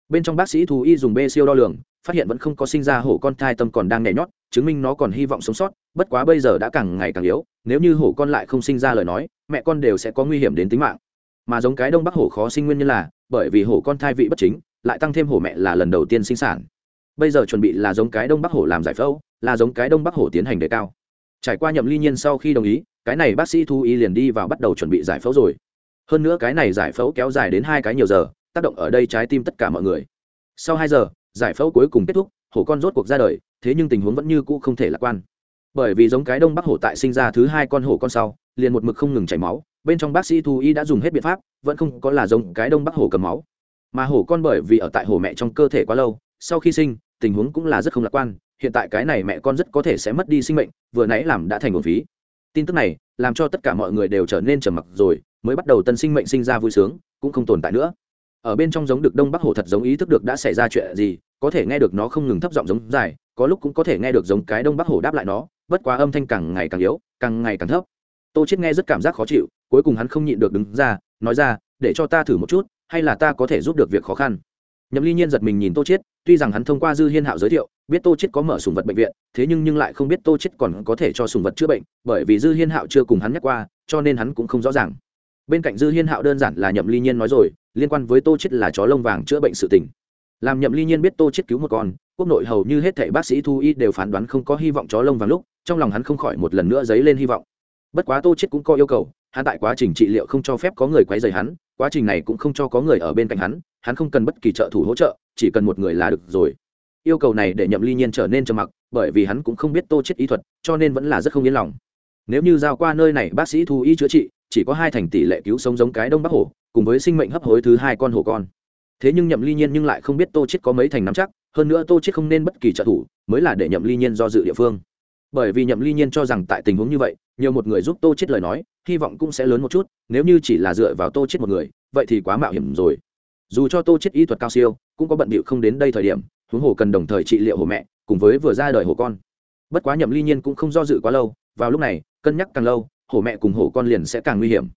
Bên trong bác sĩ thú y dùng bê siêu đo lường, phát hiện vẫn không có sinh ra hổ con, thai tâm còn đang nhảy nhót, chứng minh nó còn hy vọng sống sót, bất quá bây giờ đã càng ngày càng yếu, nếu như hổ con lại không sinh ra lời nói, mẹ con đều sẽ có nguy hiểm đến tính mạng. Mà giống cái đông bắc hổ khó sinh nguyên nhân là, bởi vì hổ con, thai vị bất chính, lại tăng thêm hổ mẹ là lần đầu tiên sinh sản. Bây giờ chuẩn bị là giống cái đông bắc hổ làm giải phẫu là giống cái đông bắc hổ tiến hành đề cao. Trải qua nhậm ly nhiên sau khi đồng ý, cái này bác sĩ thu y liền đi vào bắt đầu chuẩn bị giải phẫu rồi. Hơn nữa cái này giải phẫu kéo dài đến hai cái nhiều giờ, tác động ở đây trái tim tất cả mọi người. Sau hai giờ, giải phẫu cuối cùng kết thúc, hổ con rốt cuộc ra đời, thế nhưng tình huống vẫn như cũ không thể lạc quan. Bởi vì giống cái đông bắc hổ tại sinh ra thứ hai con hổ con sau, liền một mực không ngừng chảy máu, bên trong bác sĩ thu y đã dùng hết biện pháp, vẫn không có là giống cái đông bắc hổ cầm máu. Mà hổ con bởi vì ở tại hổ mẹ trong cơ thể quá lâu, sau khi sinh, tình huống cũng là rất không lạc quan hiện tại cái này mẹ con rất có thể sẽ mất đi sinh mệnh, vừa nãy làm đã thành một phí. Tin tức này làm cho tất cả mọi người đều trở nên trầm mặc rồi, mới bắt đầu tân sinh mệnh sinh ra vui sướng, cũng không tồn tại nữa. Ở bên trong giống được đông bắc hổ thật giống ý thức được đã xảy ra chuyện gì, có thể nghe được nó không ngừng thấp giọng giống dài, có lúc cũng có thể nghe được giống cái đông bắc hổ đáp lại nó, bất quá âm thanh càng ngày càng yếu, càng ngày càng thấp. Tô chết nghe rất cảm giác khó chịu, cuối cùng hắn không nhịn được đứng ra, nói ra, để cho ta thử một chút, hay là ta có thể giúp được việc khó khăn? Nhậm ly nhiên giật mình nhìn tô chết tuy rằng hắn thông qua dư hiên hạo giới thiệu biết tô chết có mở sùng vật bệnh viện, thế nhưng nhưng lại không biết tô chết còn có thể cho sùng vật chữa bệnh, bởi vì dư hiên hạo chưa cùng hắn nhắc qua, cho nên hắn cũng không rõ ràng. Bên cạnh dư hiên hạo đơn giản là nhậm ly nhiên nói rồi, liên quan với tô chết là chó lông vàng chữa bệnh sự tình. Làm nhậm ly nhiên biết tô chết cứu một con, quốc nội hầu như hết thảy bác sĩ thu y đều phán đoán không có hy vọng chó lông vàng lúc, trong lòng hắn không khỏi một lần nữa dấy lên hy vọng. Bất quá tô chết cũng có yêu cầu, hắn tại quá trình trị liệu không cho phép có người quấy rầy hắn, quá trình này cũng không cho có người ở bên cạnh hắn hắn không cần bất kỳ trợ thủ hỗ trợ, chỉ cần một người là được rồi yêu cầu này để nhậm ly nhiên trở nên trầm mặc, bởi vì hắn cũng không biết tô chết y thuật, cho nên vẫn là rất không yên lòng. Nếu như giao qua nơi này, bác sĩ thu y chữa trị, chỉ có hai thành tỷ lệ cứu sống giống cái đông bắc hổ cùng với sinh mệnh hấp hối thứ hai con hổ con. Thế nhưng nhậm ly nhiên nhưng lại không biết tô chết có mấy thành nắm chắc, hơn nữa tô chết không nên bất kỳ trợ thủ, mới là để nhậm ly nhiên do dự địa phương. Bởi vì nhậm ly nhiên cho rằng tại tình huống như vậy, nhiều một người giúp tô chết lời nói, hy vọng cũng sẽ lớn một chút, nếu như chỉ là dựa vào tô chết một người, vậy thì quá mạo hiểm rồi. Dù cho tô chết y thuật cao siêu, cũng có bận bịu không đến đây thời điểm huống hồ cần đồng thời trị liệu hồ mẹ, cùng với vừa ra đời hồ con. Bất quá nhậm ly nhiên cũng không do dự quá lâu, vào lúc này, cân nhắc càng lâu, hổ mẹ cùng hổ con liền sẽ càng nguy hiểm.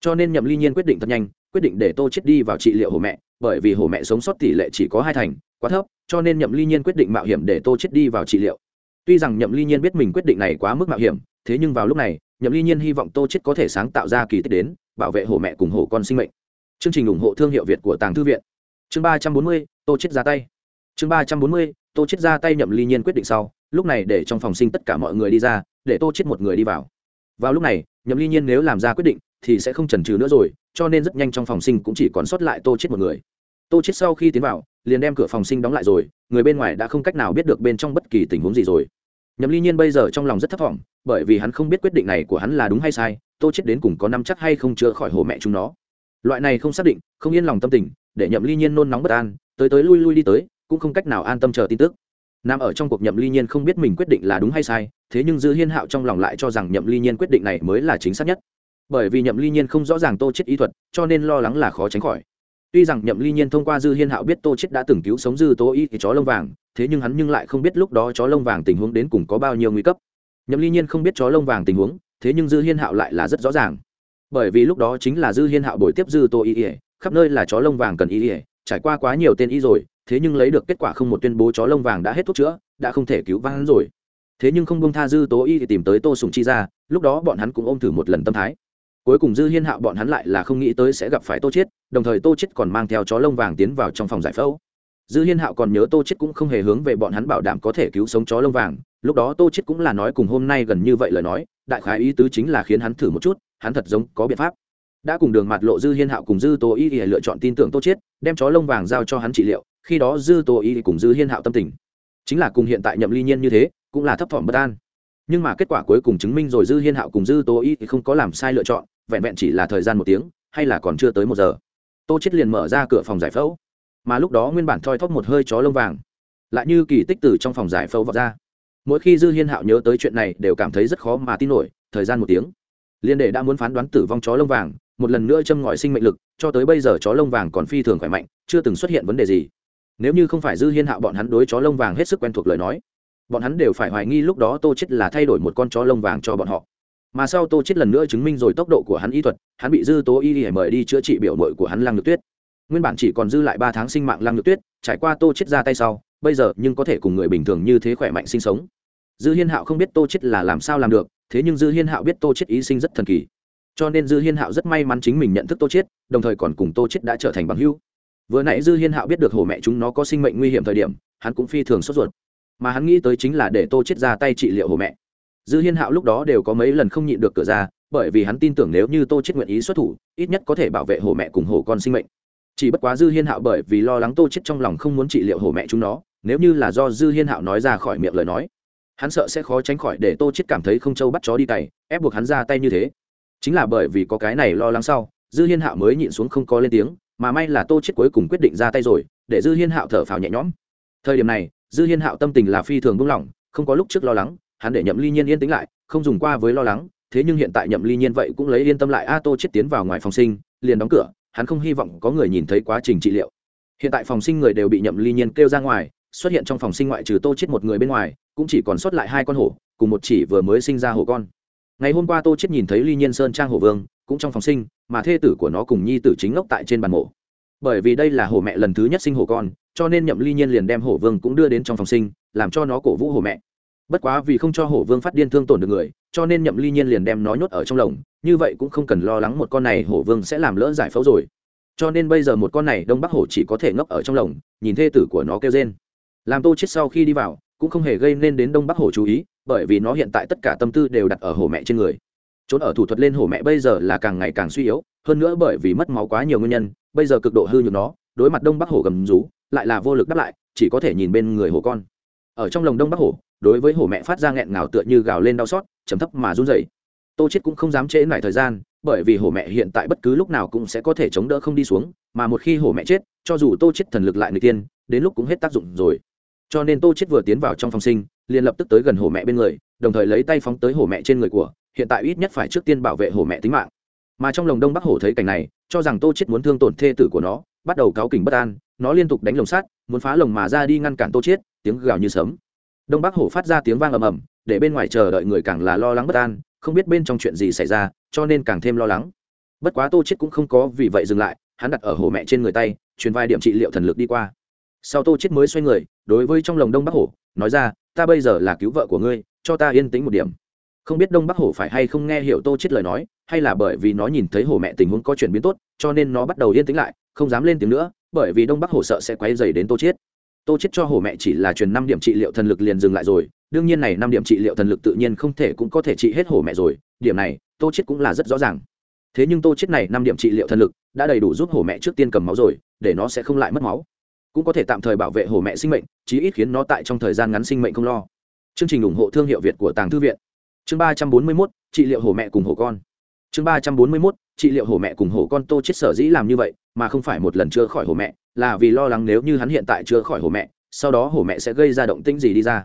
Cho nên nhậm ly nhiên quyết định thật nhanh, quyết định để tô chết đi vào trị liệu hổ mẹ, bởi vì hổ mẹ sống sót tỷ lệ chỉ có hai thành, quá thấp, cho nên nhậm ly nhiên quyết định mạo hiểm để tô chết đi vào trị liệu. Tuy rằng nhậm ly nhiên biết mình quyết định này quá mức mạo hiểm, thế nhưng vào lúc này, nhậm ly nhiên hy vọng tô chết có thể sáng tạo ra kỳ tích đến, bảo vệ hổ mẹ cùng hổ con sinh mệnh. Chương trình ủng hộ thương hiệu việt của tàng thư viện. Chương ba trăm bốn mươi, tô chết ra tay chương ba trăm bốn mươi, tô chết ra tay nhậm ly nhiên quyết định sau, lúc này để trong phòng sinh tất cả mọi người đi ra, để tô chết một người đi vào. Vào lúc này, nhậm ly nhiên nếu làm ra quyết định, thì sẽ không chần chừ nữa rồi, cho nên rất nhanh trong phòng sinh cũng chỉ còn sót lại tô chết một người. Tô chết sau khi tiến vào, liền đem cửa phòng sinh đóng lại rồi, người bên ngoài đã không cách nào biết được bên trong bất kỳ tình huống gì rồi. Nhậm ly nhiên bây giờ trong lòng rất thất vọng bởi vì hắn không biết quyết định này của hắn là đúng hay sai, tô chết đến cùng có năm chắc hay không chữa khỏi hồ mẹ chúng nó. Loại này không xác định, không yên lòng tâm tình, để nhậm ly nhiên nôn nóng bất an, tới tới lui lui đi tới cũng không cách nào an tâm chờ tin tức. Nằm ở trong cuộc nhậm ly nhiên không biết mình quyết định là đúng hay sai, thế nhưng dư hiên hạo trong lòng lại cho rằng nhậm ly nhiên quyết định này mới là chính xác nhất. Bởi vì nhậm ly nhiên không rõ ràng tô chết ý thuật, cho nên lo lắng là khó tránh khỏi. Tuy rằng nhậm ly nhiên thông qua dư hiên hạo biết tô chết đã từng cứu sống dư tố y thì chó lông vàng, thế nhưng hắn nhưng lại không biết lúc đó chó lông vàng tình huống đến cùng có bao nhiêu nguy cấp. Nhậm ly nhiên không biết chó lông vàng tình huống, thế nhưng dư hiên hạo lại là rất rõ ràng. Bởi vì lúc đó chính là dư hiên hạo bồi tiếp dư tô y ỉa khắp nơi là chó lông vàng cần y ỉa trải qua quá nhiều tên y rồi thế nhưng lấy được kết quả không một tuyên bố chó lông vàng đã hết thuốc chữa, đã không thể cứu vãn rồi. Thế nhưng không bông tha dư tố y thì tìm tới tô sùng chi ra, lúc đó bọn hắn cũng ôm thử một lần tâm thái. Cuối cùng dư hiên hạo bọn hắn lại là không nghĩ tới sẽ gặp phải tô chết đồng thời tô chết còn mang theo chó lông vàng tiến vào trong phòng giải phẫu. Dư hiên hạo còn nhớ tô chết cũng không hề hướng về bọn hắn bảo đảm có thể cứu sống chó lông vàng, lúc đó tô chết cũng là nói cùng hôm nay gần như vậy lời nói, đại khái ý tứ chính là khiến hắn thử một chút, hắn thật giống có biện pháp. Đã cùng đường mặt lộ dư hiên hạo cùng dư tô y lựa chọn tin tưởng tô chết đem chó lông vàng giao cho hắn trị liệu khi đó dư tô y cùng dư hiên hạo tâm tình chính là cùng hiện tại nhậm ly nhiên như thế, cũng là thấp thỏm bất an. Nhưng mà kết quả cuối cùng chứng minh rồi dư hiên hạo cùng dư tô y thì không có làm sai lựa chọn, vẹn vẹn chỉ là thời gian một tiếng, hay là còn chưa tới một giờ. Tô chết liền mở ra cửa phòng giải phẫu, mà lúc đó nguyên bản thoi thóp một hơi chó lông vàng, lại như kỳ tích từ trong phòng giải phẫu vọt ra. Mỗi khi dư hiên hạo nhớ tới chuyện này đều cảm thấy rất khó mà tin nổi, thời gian một tiếng, liên đệ đã muốn phán đoán tử vong chó lông vàng, một lần nữa châm ngòi sinh mệnh lực, cho tới bây giờ chó lông vàng còn phi thường khỏe mạnh, chưa từng xuất hiện vấn đề gì nếu như không phải dư hiên hạo bọn hắn đối chó lông vàng hết sức quen thuộc lời nói, bọn hắn đều phải hoài nghi lúc đó tô chết là thay đổi một con chó lông vàng cho bọn họ. Mà sau tô chết lần nữa chứng minh rồi tốc độ của hắn y thuật, hắn bị dư tố y y mời đi chữa trị biểu mội của hắn lăng nhược tuyết. Nguyên bản chỉ còn dư lại ba tháng sinh mạng lăng nhược tuyết, trải qua tô chết ra tay sau, bây giờ nhưng có thể cùng người bình thường như thế khỏe mạnh sinh sống. Dư hiên hạo không biết tô chết là làm sao làm được, thế nhưng dư hiên hạo biết tô chết ý sinh rất thần kỳ. Cho nên dư hiên hạo rất may mắn chính mình nhận thức tô chết, đồng thời còn cùng tô chết đã trở thành bằng hữu vừa nãy dư hiên hạo biết được hổ mẹ chúng nó có sinh mệnh nguy hiểm thời điểm, hắn cũng phi thường sốt ruột. Mà hắn nghĩ tới chính là để tô chết ra tay trị liệu hổ mẹ. Dư hiên hạo lúc đó đều có mấy lần không nhịn được cửa ra, bởi vì hắn tin tưởng nếu như tô chết nguyện ý xuất thủ, ít nhất có thể bảo vệ hổ mẹ cùng hổ con sinh mệnh. Chỉ bất quá dư hiên hạo bởi vì lo lắng tô chết trong lòng không muốn trị liệu hổ mẹ chúng nó, nếu như là do dư hiên hạo nói ra khỏi miệng lời nói, hắn sợ sẽ khó tránh khỏi để tô chết cảm thấy không trâu bắt chó đi cày, ép buộc hắn ra tay như thế. Chính là bởi vì có cái này lo lắng sau, dư hiên hạo mới nhịn xuống không có lên tiếng mà may là tô chết cuối cùng quyết định ra tay rồi, để dư hiên hạo thở phào nhẹ nhõm. Thời điểm này, dư hiên hạo tâm tình là phi thường buông lỏng, không có lúc trước lo lắng, hắn để nhậm ly nhiên yên tĩnh lại, không dùng qua với lo lắng, thế nhưng hiện tại nhậm ly nhiên vậy cũng lấy yên tâm lại, a, tô chết tiến vào ngoài phòng sinh, liền đóng cửa, hắn không hy vọng có người nhìn thấy quá trình trị liệu. Hiện tại phòng sinh người đều bị nhậm ly nhiên kêu ra ngoài, xuất hiện trong phòng sinh ngoại trừ tô chết một người bên ngoài, cũng chỉ còn sót lại hai con hổ, cùng một chỉ vừa mới sinh ra hổ con. Ngày hôm qua tô chết nhìn thấy ly nhiên sơn trang hổ vương cũng trong phòng sinh, mà thê tử của nó cùng nhi tử chính ngốc tại trên bàn mổ bởi vì đây là hổ mẹ lần thứ nhất sinh hổ con, cho nên nhậm ly nhiên liền đem hổ vương cũng đưa đến trong phòng sinh, làm cho nó cổ vũ hổ mẹ. Bất quá vì không cho hổ vương phát điên thương tổn được người, cho nên nhậm ly nhiên liền đem nó nhốt ở trong lồng, như vậy cũng không cần lo lắng một con này hổ vương sẽ làm lỡ giải phẫu rồi. Cho nên bây giờ một con này đông bắc hổ chỉ có thể ngốc ở trong lồng, nhìn thê tử của nó kêu rên. Làm tô chết sau khi đi vào, cũng không hề gây nên đến đông bắc hổ chú ý, bởi vì nó hiện tại tất cả tâm tư đều đặt ở hổ mẹ trên người trốn ở thủ thuật lên hổ mẹ bây giờ là càng ngày càng suy yếu, hơn nữa bởi vì mất máu quá nhiều nguyên nhân, bây giờ cực độ hư nhược nó, đối mặt đông bắc hổ gầm rú, lại là vô lực đáp lại, chỉ có thể nhìn bên người hổ con. Ở trong lồng đông bắc hổ, đối với hổ mẹ phát ra nghẹn ngào tựa như gào lên đau xót chấm thấp mà run rẩy. Tô chết cũng không dám trễ nải thời gian, bởi vì hổ mẹ hiện tại bất cứ lúc nào cũng sẽ có thể chống đỡ không đi xuống, mà một khi hổ mẹ chết, cho dù tô chết thần lực lại người tiên, đến lúc cũng hết tác dụng rồi. Cho nên tô chết vừa tiến vào trong phòng sinh liền lập tức tới gần hổ mẹ bên người, đồng thời lấy tay phóng tới hổ mẹ trên người của, hiện tại ít nhất phải trước tiên bảo vệ hổ mẹ tính mạng. Mà trong lồng đông bắc hổ thấy cảnh này, cho rằng tô chết muốn thương tổn thê tử của nó, bắt đầu cáo kỉnh bất an, nó liên tục đánh lồng sắt muốn phá lồng mà ra đi ngăn cản tô chết, tiếng gào như sấm. Đông bắc hổ phát ra tiếng vang ầm ầm, để bên ngoài chờ đợi người càng là lo lắng bất an, không biết bên trong chuyện gì xảy ra, cho nên càng thêm lo lắng. Bất quá tô chết cũng không có vì vậy dừng lại, hắn đặt ở hổ mẹ trên người tay, truyền vai điểm trị liệu thần lực đi qua. Sau tô chết mới xoay người, đối với trong lồng đông bắc hổ, nói ra ta bây giờ là cứu vợ của ngươi, cho ta yên tĩnh một điểm. Không biết đông bắc hổ phải hay không nghe hiểu tô chết lời nói, hay là bởi vì nó nhìn thấy hổ mẹ tình huống có chuyển biến tốt, cho nên nó bắt đầu yên tĩnh lại, không dám lên tiếng nữa, bởi vì đông bắc hổ sợ sẽ quay dày đến tô chết. Tô chết cho hổ mẹ chỉ là truyền năm điểm trị liệu thần lực liền dừng lại rồi, đương nhiên này năm điểm trị liệu thần lực tự nhiên không thể cũng có thể trị hết hổ mẹ rồi, điểm này, tô chết cũng là rất rõ ràng. Thế nhưng tô chết này năm điểm trị liệu thần lực đã đầy đủ giúp hổ mẹ trước tiên cầm máu rồi, để nó sẽ không lại mất máu cũng có thể tạm thời bảo vệ hổ mẹ sinh mệnh, chí ít khiến nó tại trong thời gian ngắn sinh mệnh không lo. Chương trình ủng hộ thương hiệu việt của tàng thư viện. Chương ba trăm bốn mươi mốt, trị liệu hổ mẹ cùng hổ con. Chương ba trăm bốn mươi mốt, trị liệu hổ mẹ cùng hổ con tô chết sở dĩ làm như vậy, mà không phải một lần chữa khỏi hổ mẹ, là vì lo lắng nếu như hắn hiện tại chữa khỏi hổ mẹ, sau đó hổ mẹ sẽ gây ra động tĩnh gì đi ra.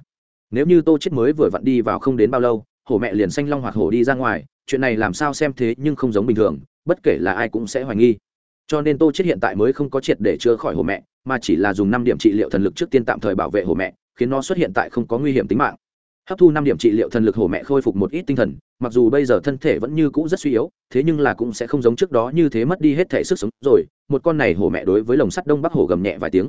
Nếu như tô chết mới vừa vặn đi vào không đến bao lâu hổ mẹ liền xanh long hoặc hổ đi ra ngoài, chuyện này làm sao xem thế nhưng không giống bình thường, bất kể là ai cũng sẽ hoài nghi cho nên tô chết hiện tại mới không có triệt để chữa khỏi hổ mẹ, mà chỉ là dùng năm điểm trị liệu thần lực trước tiên tạm thời bảo vệ hổ mẹ, khiến nó xuất hiện tại không có nguy hiểm tính mạng. Hấp thu năm điểm trị liệu thần lực hổ mẹ khôi phục một ít tinh thần, mặc dù bây giờ thân thể vẫn như cũ rất suy yếu, thế nhưng là cũng sẽ không giống trước đó như thế mất đi hết thể sức sống rồi, một con này hổ mẹ đối với lồng sắt đông bắc hổ gầm nhẹ vài tiếng.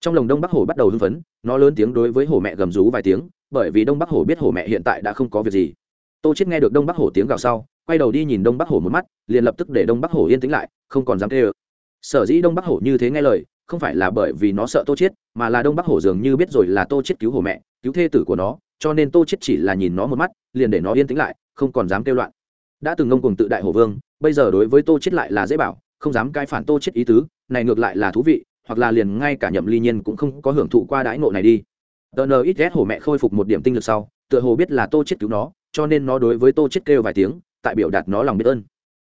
Trong lồng đông bắc hổ bắt đầu hưng phấn, nó lớn tiếng đối với hổ mẹ gầm rú vài tiếng, bởi vì đông bắc hổ biết hổ mẹ hiện tại đã không có việc gì. Tô chết nghe được đông bắc hổ tiếng gào sau quay đầu đi nhìn đông bắc hổ một mắt, liền lập tức để đông bắc hổ yên tĩnh lại, không còn dám kêu ơ. Sở dĩ đông bắc hổ như thế nghe lời, không phải là bởi vì nó sợ tô chết mà là đông bắc hổ dường như biết rồi là tô chết cứu hổ mẹ, cứu thê tử của nó, cho nên tô chết chỉ là nhìn nó một mắt, liền để nó yên tĩnh lại, không còn dám kêu loạn. Đã từng ngông cùng tự đại hổ vương, bây giờ đối với tô chết lại là dễ bảo, không dám cai phản tô chết ý tứ, này ngược lại là thú vị, hoặc là liền ngay cả nhậm ly nhiên cũng không có hưởng thụ qua đãi ngộ này đi. Tờ nờ ít ghét hổ mẹ khôi phục một điểm tinh lực sau, tựa hồ biết là tô chết cứu nó, cho nên nó đối với tô chết kêu vài tiếng tại biểu đạt nó lòng biết ơn.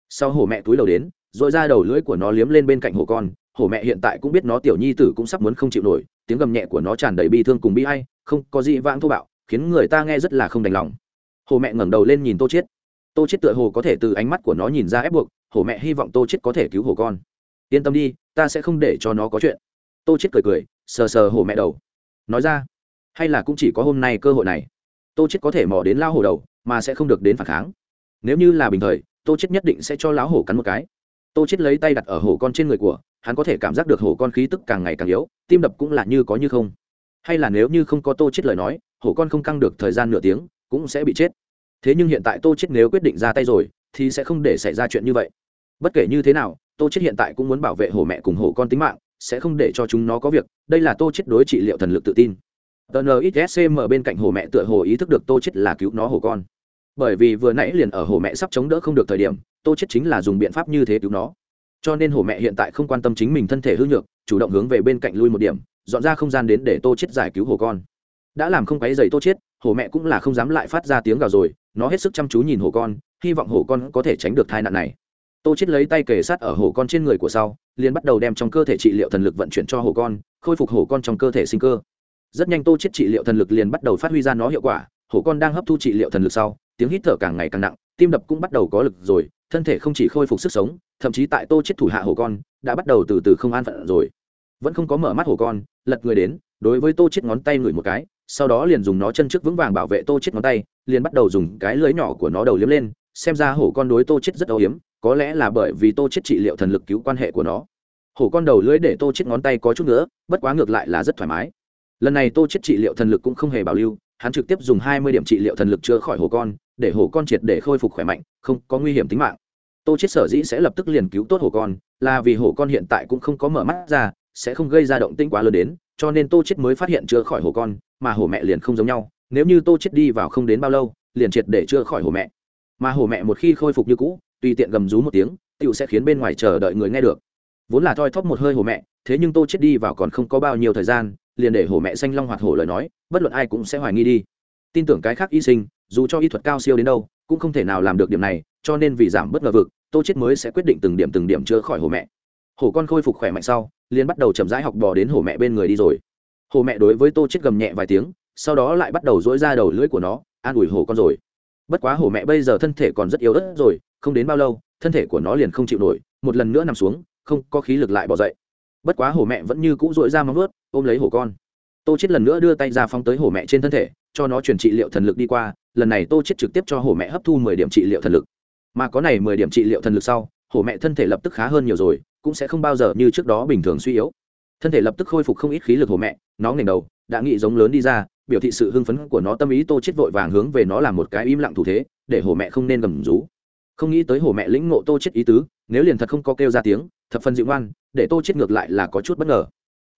Sau hổ mẹ túi đầu đến, rồi ra đầu lưỡi của nó liếm lên bên cạnh hổ con, hổ mẹ hiện tại cũng biết nó tiểu nhi tử cũng sắp muốn không chịu nổi, tiếng gầm nhẹ của nó tràn đầy bi thương cùng bi hay không có gì vãng thô bạo, khiến người ta nghe rất là không đành lòng. Hồ mẹ ngẩng đầu lên nhìn tô chết tô chết tựa hồ có thể từ ánh mắt của nó nhìn ra ép buộc hồ mẹ hy vọng tô chết có thể cứu hồ con. Yên tâm đi, ta sẽ không để cho nó có chuyện. Tô chết cười cười, sờ sờ hồ mẹ đầu. Nói ra, hay là cũng chỉ có hôm nay cơ hội này. Tô chết có thể mò đến lao hổ đầu, mà sẽ không được đến phản kháng nếu như là bình thời, tô chết nhất định sẽ cho lão hổ cắn một cái. Tô chết lấy tay đặt ở hổ con trên người của, hắn có thể cảm giác được hổ con khí tức càng ngày càng yếu, tim đập cũng là như có như không. Hay là nếu như không có tô chết lời nói, hổ con không căng được thời gian nửa tiếng, cũng sẽ bị chết. Thế nhưng hiện tại tô chết nếu quyết định ra tay rồi, thì sẽ không để xảy ra chuyện như vậy. Bất kể như thế nào, tô chết hiện tại cũng muốn bảo vệ hổ mẹ cùng hổ con tính mạng, sẽ không để cho chúng nó có việc. Đây là tô chết đối trị liệu thần lực tự tin. Tnxscm bên cạnh hổ mẹ tựa hồ ý thức được tô chết là cứu nó hổ con bởi vì vừa nãy liền ở hồ mẹ sắp chống đỡ không được thời điểm, tô chết chính là dùng biện pháp như thế cứu nó. Cho nên hồ mẹ hiện tại không quan tâm chính mình thân thể hư nhược, chủ động hướng về bên cạnh lui một điểm, dọn ra không gian đến để tô chết giải cứu hồ con. Đã làm không quấy giày tô chết hồ mẹ cũng là không dám lại phát ra tiếng gào rồi, nó hết sức chăm chú nhìn hồ con, hy vọng hồ con có thể tránh được tai nạn này. Tô chết lấy tay kề sát ở hồ con trên người của sau, liền bắt đầu đem trong cơ thể trị liệu thần lực vận chuyển cho hồ con, khôi phục hồ con trong cơ thể sinh cơ. Rất nhanh tô chết trị liệu thần lực liền bắt đầu phát huy ra nó hiệu quả, hồ con đang hấp thu trị liệu thần lực sau tiếng hít thở càng ngày càng nặng, tim đập cũng bắt đầu có lực rồi, thân thể không chỉ khôi phục sức sống, thậm chí tại tô chết thủ hạ hổ con, đã bắt đầu từ từ không an phận rồi. Vẫn không có mở mắt hổ con, lật người đến, đối với tô chết ngón tay ngửi một cái, sau đó liền dùng nó chân trước vững vàng bảo vệ tô chết ngón tay, liền bắt đầu dùng cái lưới nhỏ của nó đầu liếm lên, xem ra hổ con đối tô chết rất âu hiếm có lẽ là bởi vì tô chết trị liệu thần lực cứu quan hệ của nó. Hổ con đầu lưới để tô chết ngón tay có chút nữa, bất quá ngược lại là rất thoải mái. Lần này tô chết trị liệu thần lực cũng không hề bảo lưu hắn trực tiếp dùng hai mươi điểm trị liệu thần lực chữa khỏi hổ con, để hổ con triệt để khôi phục khỏe mạnh, không có nguy hiểm tính mạng. Tô chết sở dĩ sẽ lập tức liền cứu tốt hổ con, là vì hổ con hiện tại cũng không có mở mắt ra, sẽ không gây ra động tĩnh quá lớn đến, cho nên tô chết mới phát hiện chữa khỏi hổ con, mà hổ mẹ liền không giống nhau, nếu như tô chết đi vào không đến bao lâu, liền triệt để chữa khỏi hổ mẹ. Mà hổ mẹ một khi khôi phục như cũ, tùy tiện gầm rú một tiếng tựu sẽ khiến bên ngoài chờ đợi người nghe được. Vốn là thoi thóp một hơi hổ mẹ, thế nhưng tô chết đi vào còn không có bao nhiêu thời gian liền để hổ mẹ xanh long hoạt hổ lời nói, bất luận ai cũng sẽ hoài nghi đi. Tin tưởng cái khác y sinh, dù cho y thuật cao siêu đến đâu, cũng không thể nào làm được điểm này, cho nên vì giảm bất ngờ vực, tô chết mới sẽ quyết định từng điểm từng điểm chữa khỏi hổ mẹ. Hổ con khôi phục khỏe mạnh sau, liền bắt đầu chậm rãi học bò đến hổ mẹ bên người đi rồi. Hổ mẹ đối với tô chết gầm nhẹ vài tiếng, sau đó lại bắt đầu dỗi ra đầu lưỡi của nó, an ủi hổ con rồi. Bất quá hổ mẹ bây giờ thân thể còn rất yếu ớt rồi, không đến bao lâu, thân thể của nó liền không chịu nổi, một lần nữa nằm xuống, không có khí lực lại bỏ dậy bất quá hổ mẹ vẫn như cũ dội ra móng vớt ôm lấy hổ con. Tô chết lần nữa đưa tay ra phóng tới hổ mẹ trên thân thể, cho nó truyền trị liệu thần lực đi qua, lần này tô chết trực tiếp cho hổ mẹ hấp thu mười điểm trị liệu thần lực. Mà có này mười điểm trị liệu thần lực sau, hổ mẹ thân thể lập tức khá hơn nhiều rồi, cũng sẽ không bao giờ như trước đó bình thường suy yếu. Thân thể lập tức khôi phục không ít khí lực hổ mẹ, nó ngẩng đầu, đã nghĩ giống lớn đi ra, biểu thị sự hưng phấn của nó tâm ý tô chết vội vàng hướng về nó làm một cái im lặng thủ thế, để hổ mẹ không nên gầm rú. Không nghĩ tới hổ mẹ lĩnh ngộ tô chết ý tứ nếu liền thật không có kêu ra tiếng, thập phần dịu ngoan, để tô chết ngược lại là có chút bất ngờ.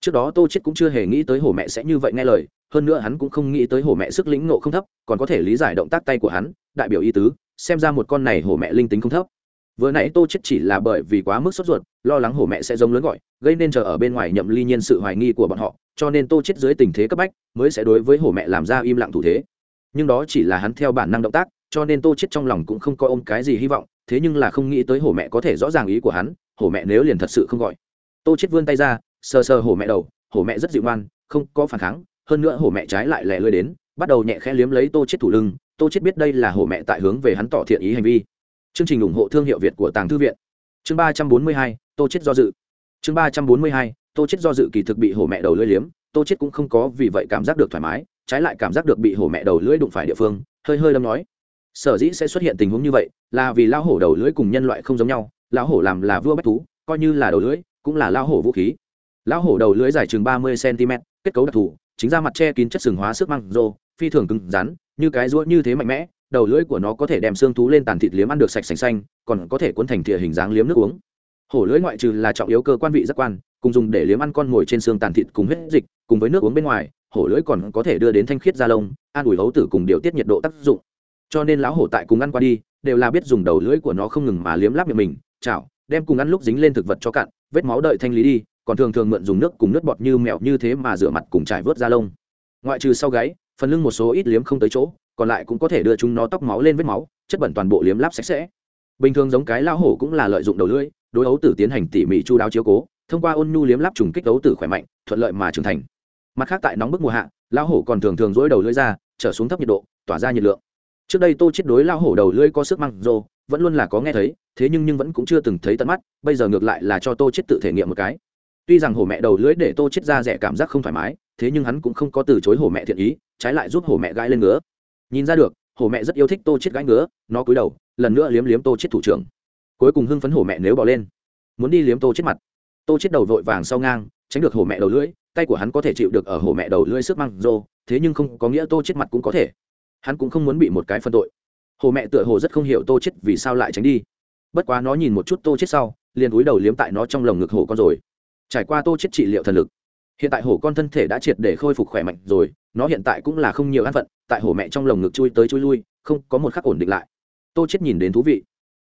Trước đó tô chết cũng chưa hề nghĩ tới hổ mẹ sẽ như vậy nghe lời, hơn nữa hắn cũng không nghĩ tới hổ mẹ sức lĩnh ngộ không thấp, còn có thể lý giải động tác tay của hắn, đại biểu ý tứ, xem ra một con này hổ mẹ linh tính không thấp. Vừa nãy tô chết chỉ là bởi vì quá mức sốt ruột, lo lắng hổ mẹ sẽ giống lớn gọi, gây nên chờ ở bên ngoài nhậm ly nhiên sự hoài nghi của bọn họ, cho nên tô chết dưới tình thế cấp bách, mới sẽ đối với hổ mẹ làm ra im lặng thủ thế. Nhưng đó chỉ là hắn theo bản năng động tác cho nên tô chết trong lòng cũng không có ôm cái gì hy vọng, thế nhưng là không nghĩ tới hổ mẹ có thể rõ ràng ý của hắn, hổ mẹ nếu liền thật sự không gọi. Tô chết vươn tay ra, sờ sờ hổ mẹ đầu, hổ mẹ rất dịu ngoan, không có phản kháng, hơn nữa hổ mẹ trái lại lẻ lưỡi đến, bắt đầu nhẹ khẽ liếm lấy tô chết thủ lưng, tô chết biết đây là hổ mẹ tại hướng về hắn tỏ thiện ý hành vi. Chương trình ủng hộ thương hiệu việt của tàng thư viện. Chương ba trăm bốn mươi hai, tô chết do dự. Chương ba trăm bốn mươi hai, tô chết do dự kỳ thực bị hổ mẹ đầu lưỡi liếm, tô chết cũng không có vì vậy cảm giác được thoải mái, trái lại cảm giác được bị hổ mẹ đầu lưỡi đụng phải địa phương, hơi hơi đâm nói sở dĩ sẽ xuất hiện tình huống như vậy là vì lao hổ đầu lưỡi cùng nhân loại không giống nhau Lao hổ làm là vua bách thú, coi như là đầu lưỡi, cũng là lao hổ vũ khí. Lao hổ đầu lưỡi dài chừng ba mươi cm kết cấu đặc thù, chính ra mặt che kín chất sừng hóa sức măng rô, phi thường cứng rắn, như cái rũa như thế mạnh mẽ, đầu lưỡi của nó có thể đem xương thú lên tàn thịt liếm ăn được sạch sành xanh, còn có thể cuốn thành thìa hình dáng liếm nước uống. Hổ lưỡi ngoại trừ là trọng yếu cơ quan vị giác quan, cùng dùng để liếm ăn con ngồi trên xương tàn thịt cùng huyết dịch, cùng với nước uống bên ngoài, hổ lưỡi còn có thể đưa đến thanh khiết da lông, an ủi hấu tử cùng điều tiết nhiệt độ tác dụng cho nên lão hổ tại cùng ăn qua đi, đều là biết dùng đầu lưỡi của nó không ngừng mà liếm láp miệng mình, chảo, đem cùng ăn lúc dính lên thực vật cho cạn, vết máu đợi thanh lý đi, còn thường thường mượn dùng nước cùng nước bọt như mèo như thế mà rửa mặt cùng trải vớt da lông. Ngoại trừ sau gáy, phần lưng một số ít liếm không tới chỗ, còn lại cũng có thể đưa chúng nó tóc máu lên vết máu, chất bẩn toàn bộ liếm láp sạch sẽ. Bình thường giống cái lão hổ cũng là lợi dụng đầu lưỡi, đối ấu tử tiến hành tỉ mỉ chu đáo chiếu cố, thông qua ôn nhu liếm láp trùng kích ấu tử khỏe mạnh, thuận lợi mà trưởng thành. Mặt khác tại nóng bức mùa hạ, lão hổ còn thường thường dỗi đầu lưỡi ra, trở xuống thấp nhiệt độ, tỏa ra nhiệt lượng trước đây tô chết đối lao hổ đầu lưỡi có sức măng rô, vẫn luôn là có nghe thấy, thế nhưng nhưng vẫn cũng chưa từng thấy tận mắt, bây giờ ngược lại là cho tô chết tự thể nghiệm một cái. Tuy rằng hổ mẹ đầu lưỡi để tô chết ra rẻ cảm giác không thoải mái, thế nhưng hắn cũng không có từ chối hổ mẹ thiện ý, trái lại giúp hổ mẹ gãi lên ngứa. Nhìn ra được, hổ mẹ rất yêu thích tô chết gãi ngứa, nó cúi đầu, lần nữa liếm liếm tô chết thủ trưởng. Cuối cùng hưng phấn hổ mẹ nếu bỏ lên. Muốn đi liếm tô chết mặt. Tô chết đầu vội vàng sau ngang, tránh được hổ mẹ đầu lưỡi, tay của hắn có thể chịu được ở hổ mẹ đầu lưỡi sức măng rô, thế nhưng không có nghĩa tô chết mặt cũng có thể hắn cũng không muốn bị một cái phân tội. Hồ mẹ tựa hồ rất không hiểu tô chết vì sao lại tránh đi. Bất quá nó nhìn một chút tô chết sau, liền cúi đầu liếm tại nó trong lồng ngực hổ con rồi. Trải qua tô chết trị liệu thần lực, hiện tại hổ con thân thể đã triệt để khôi phục khỏe mạnh rồi, nó hiện tại cũng là không nhiều an phận, tại hổ mẹ trong lồng ngực chui tới chui lui, không có một khắc ổn định lại. Tô chết nhìn đến thú vị,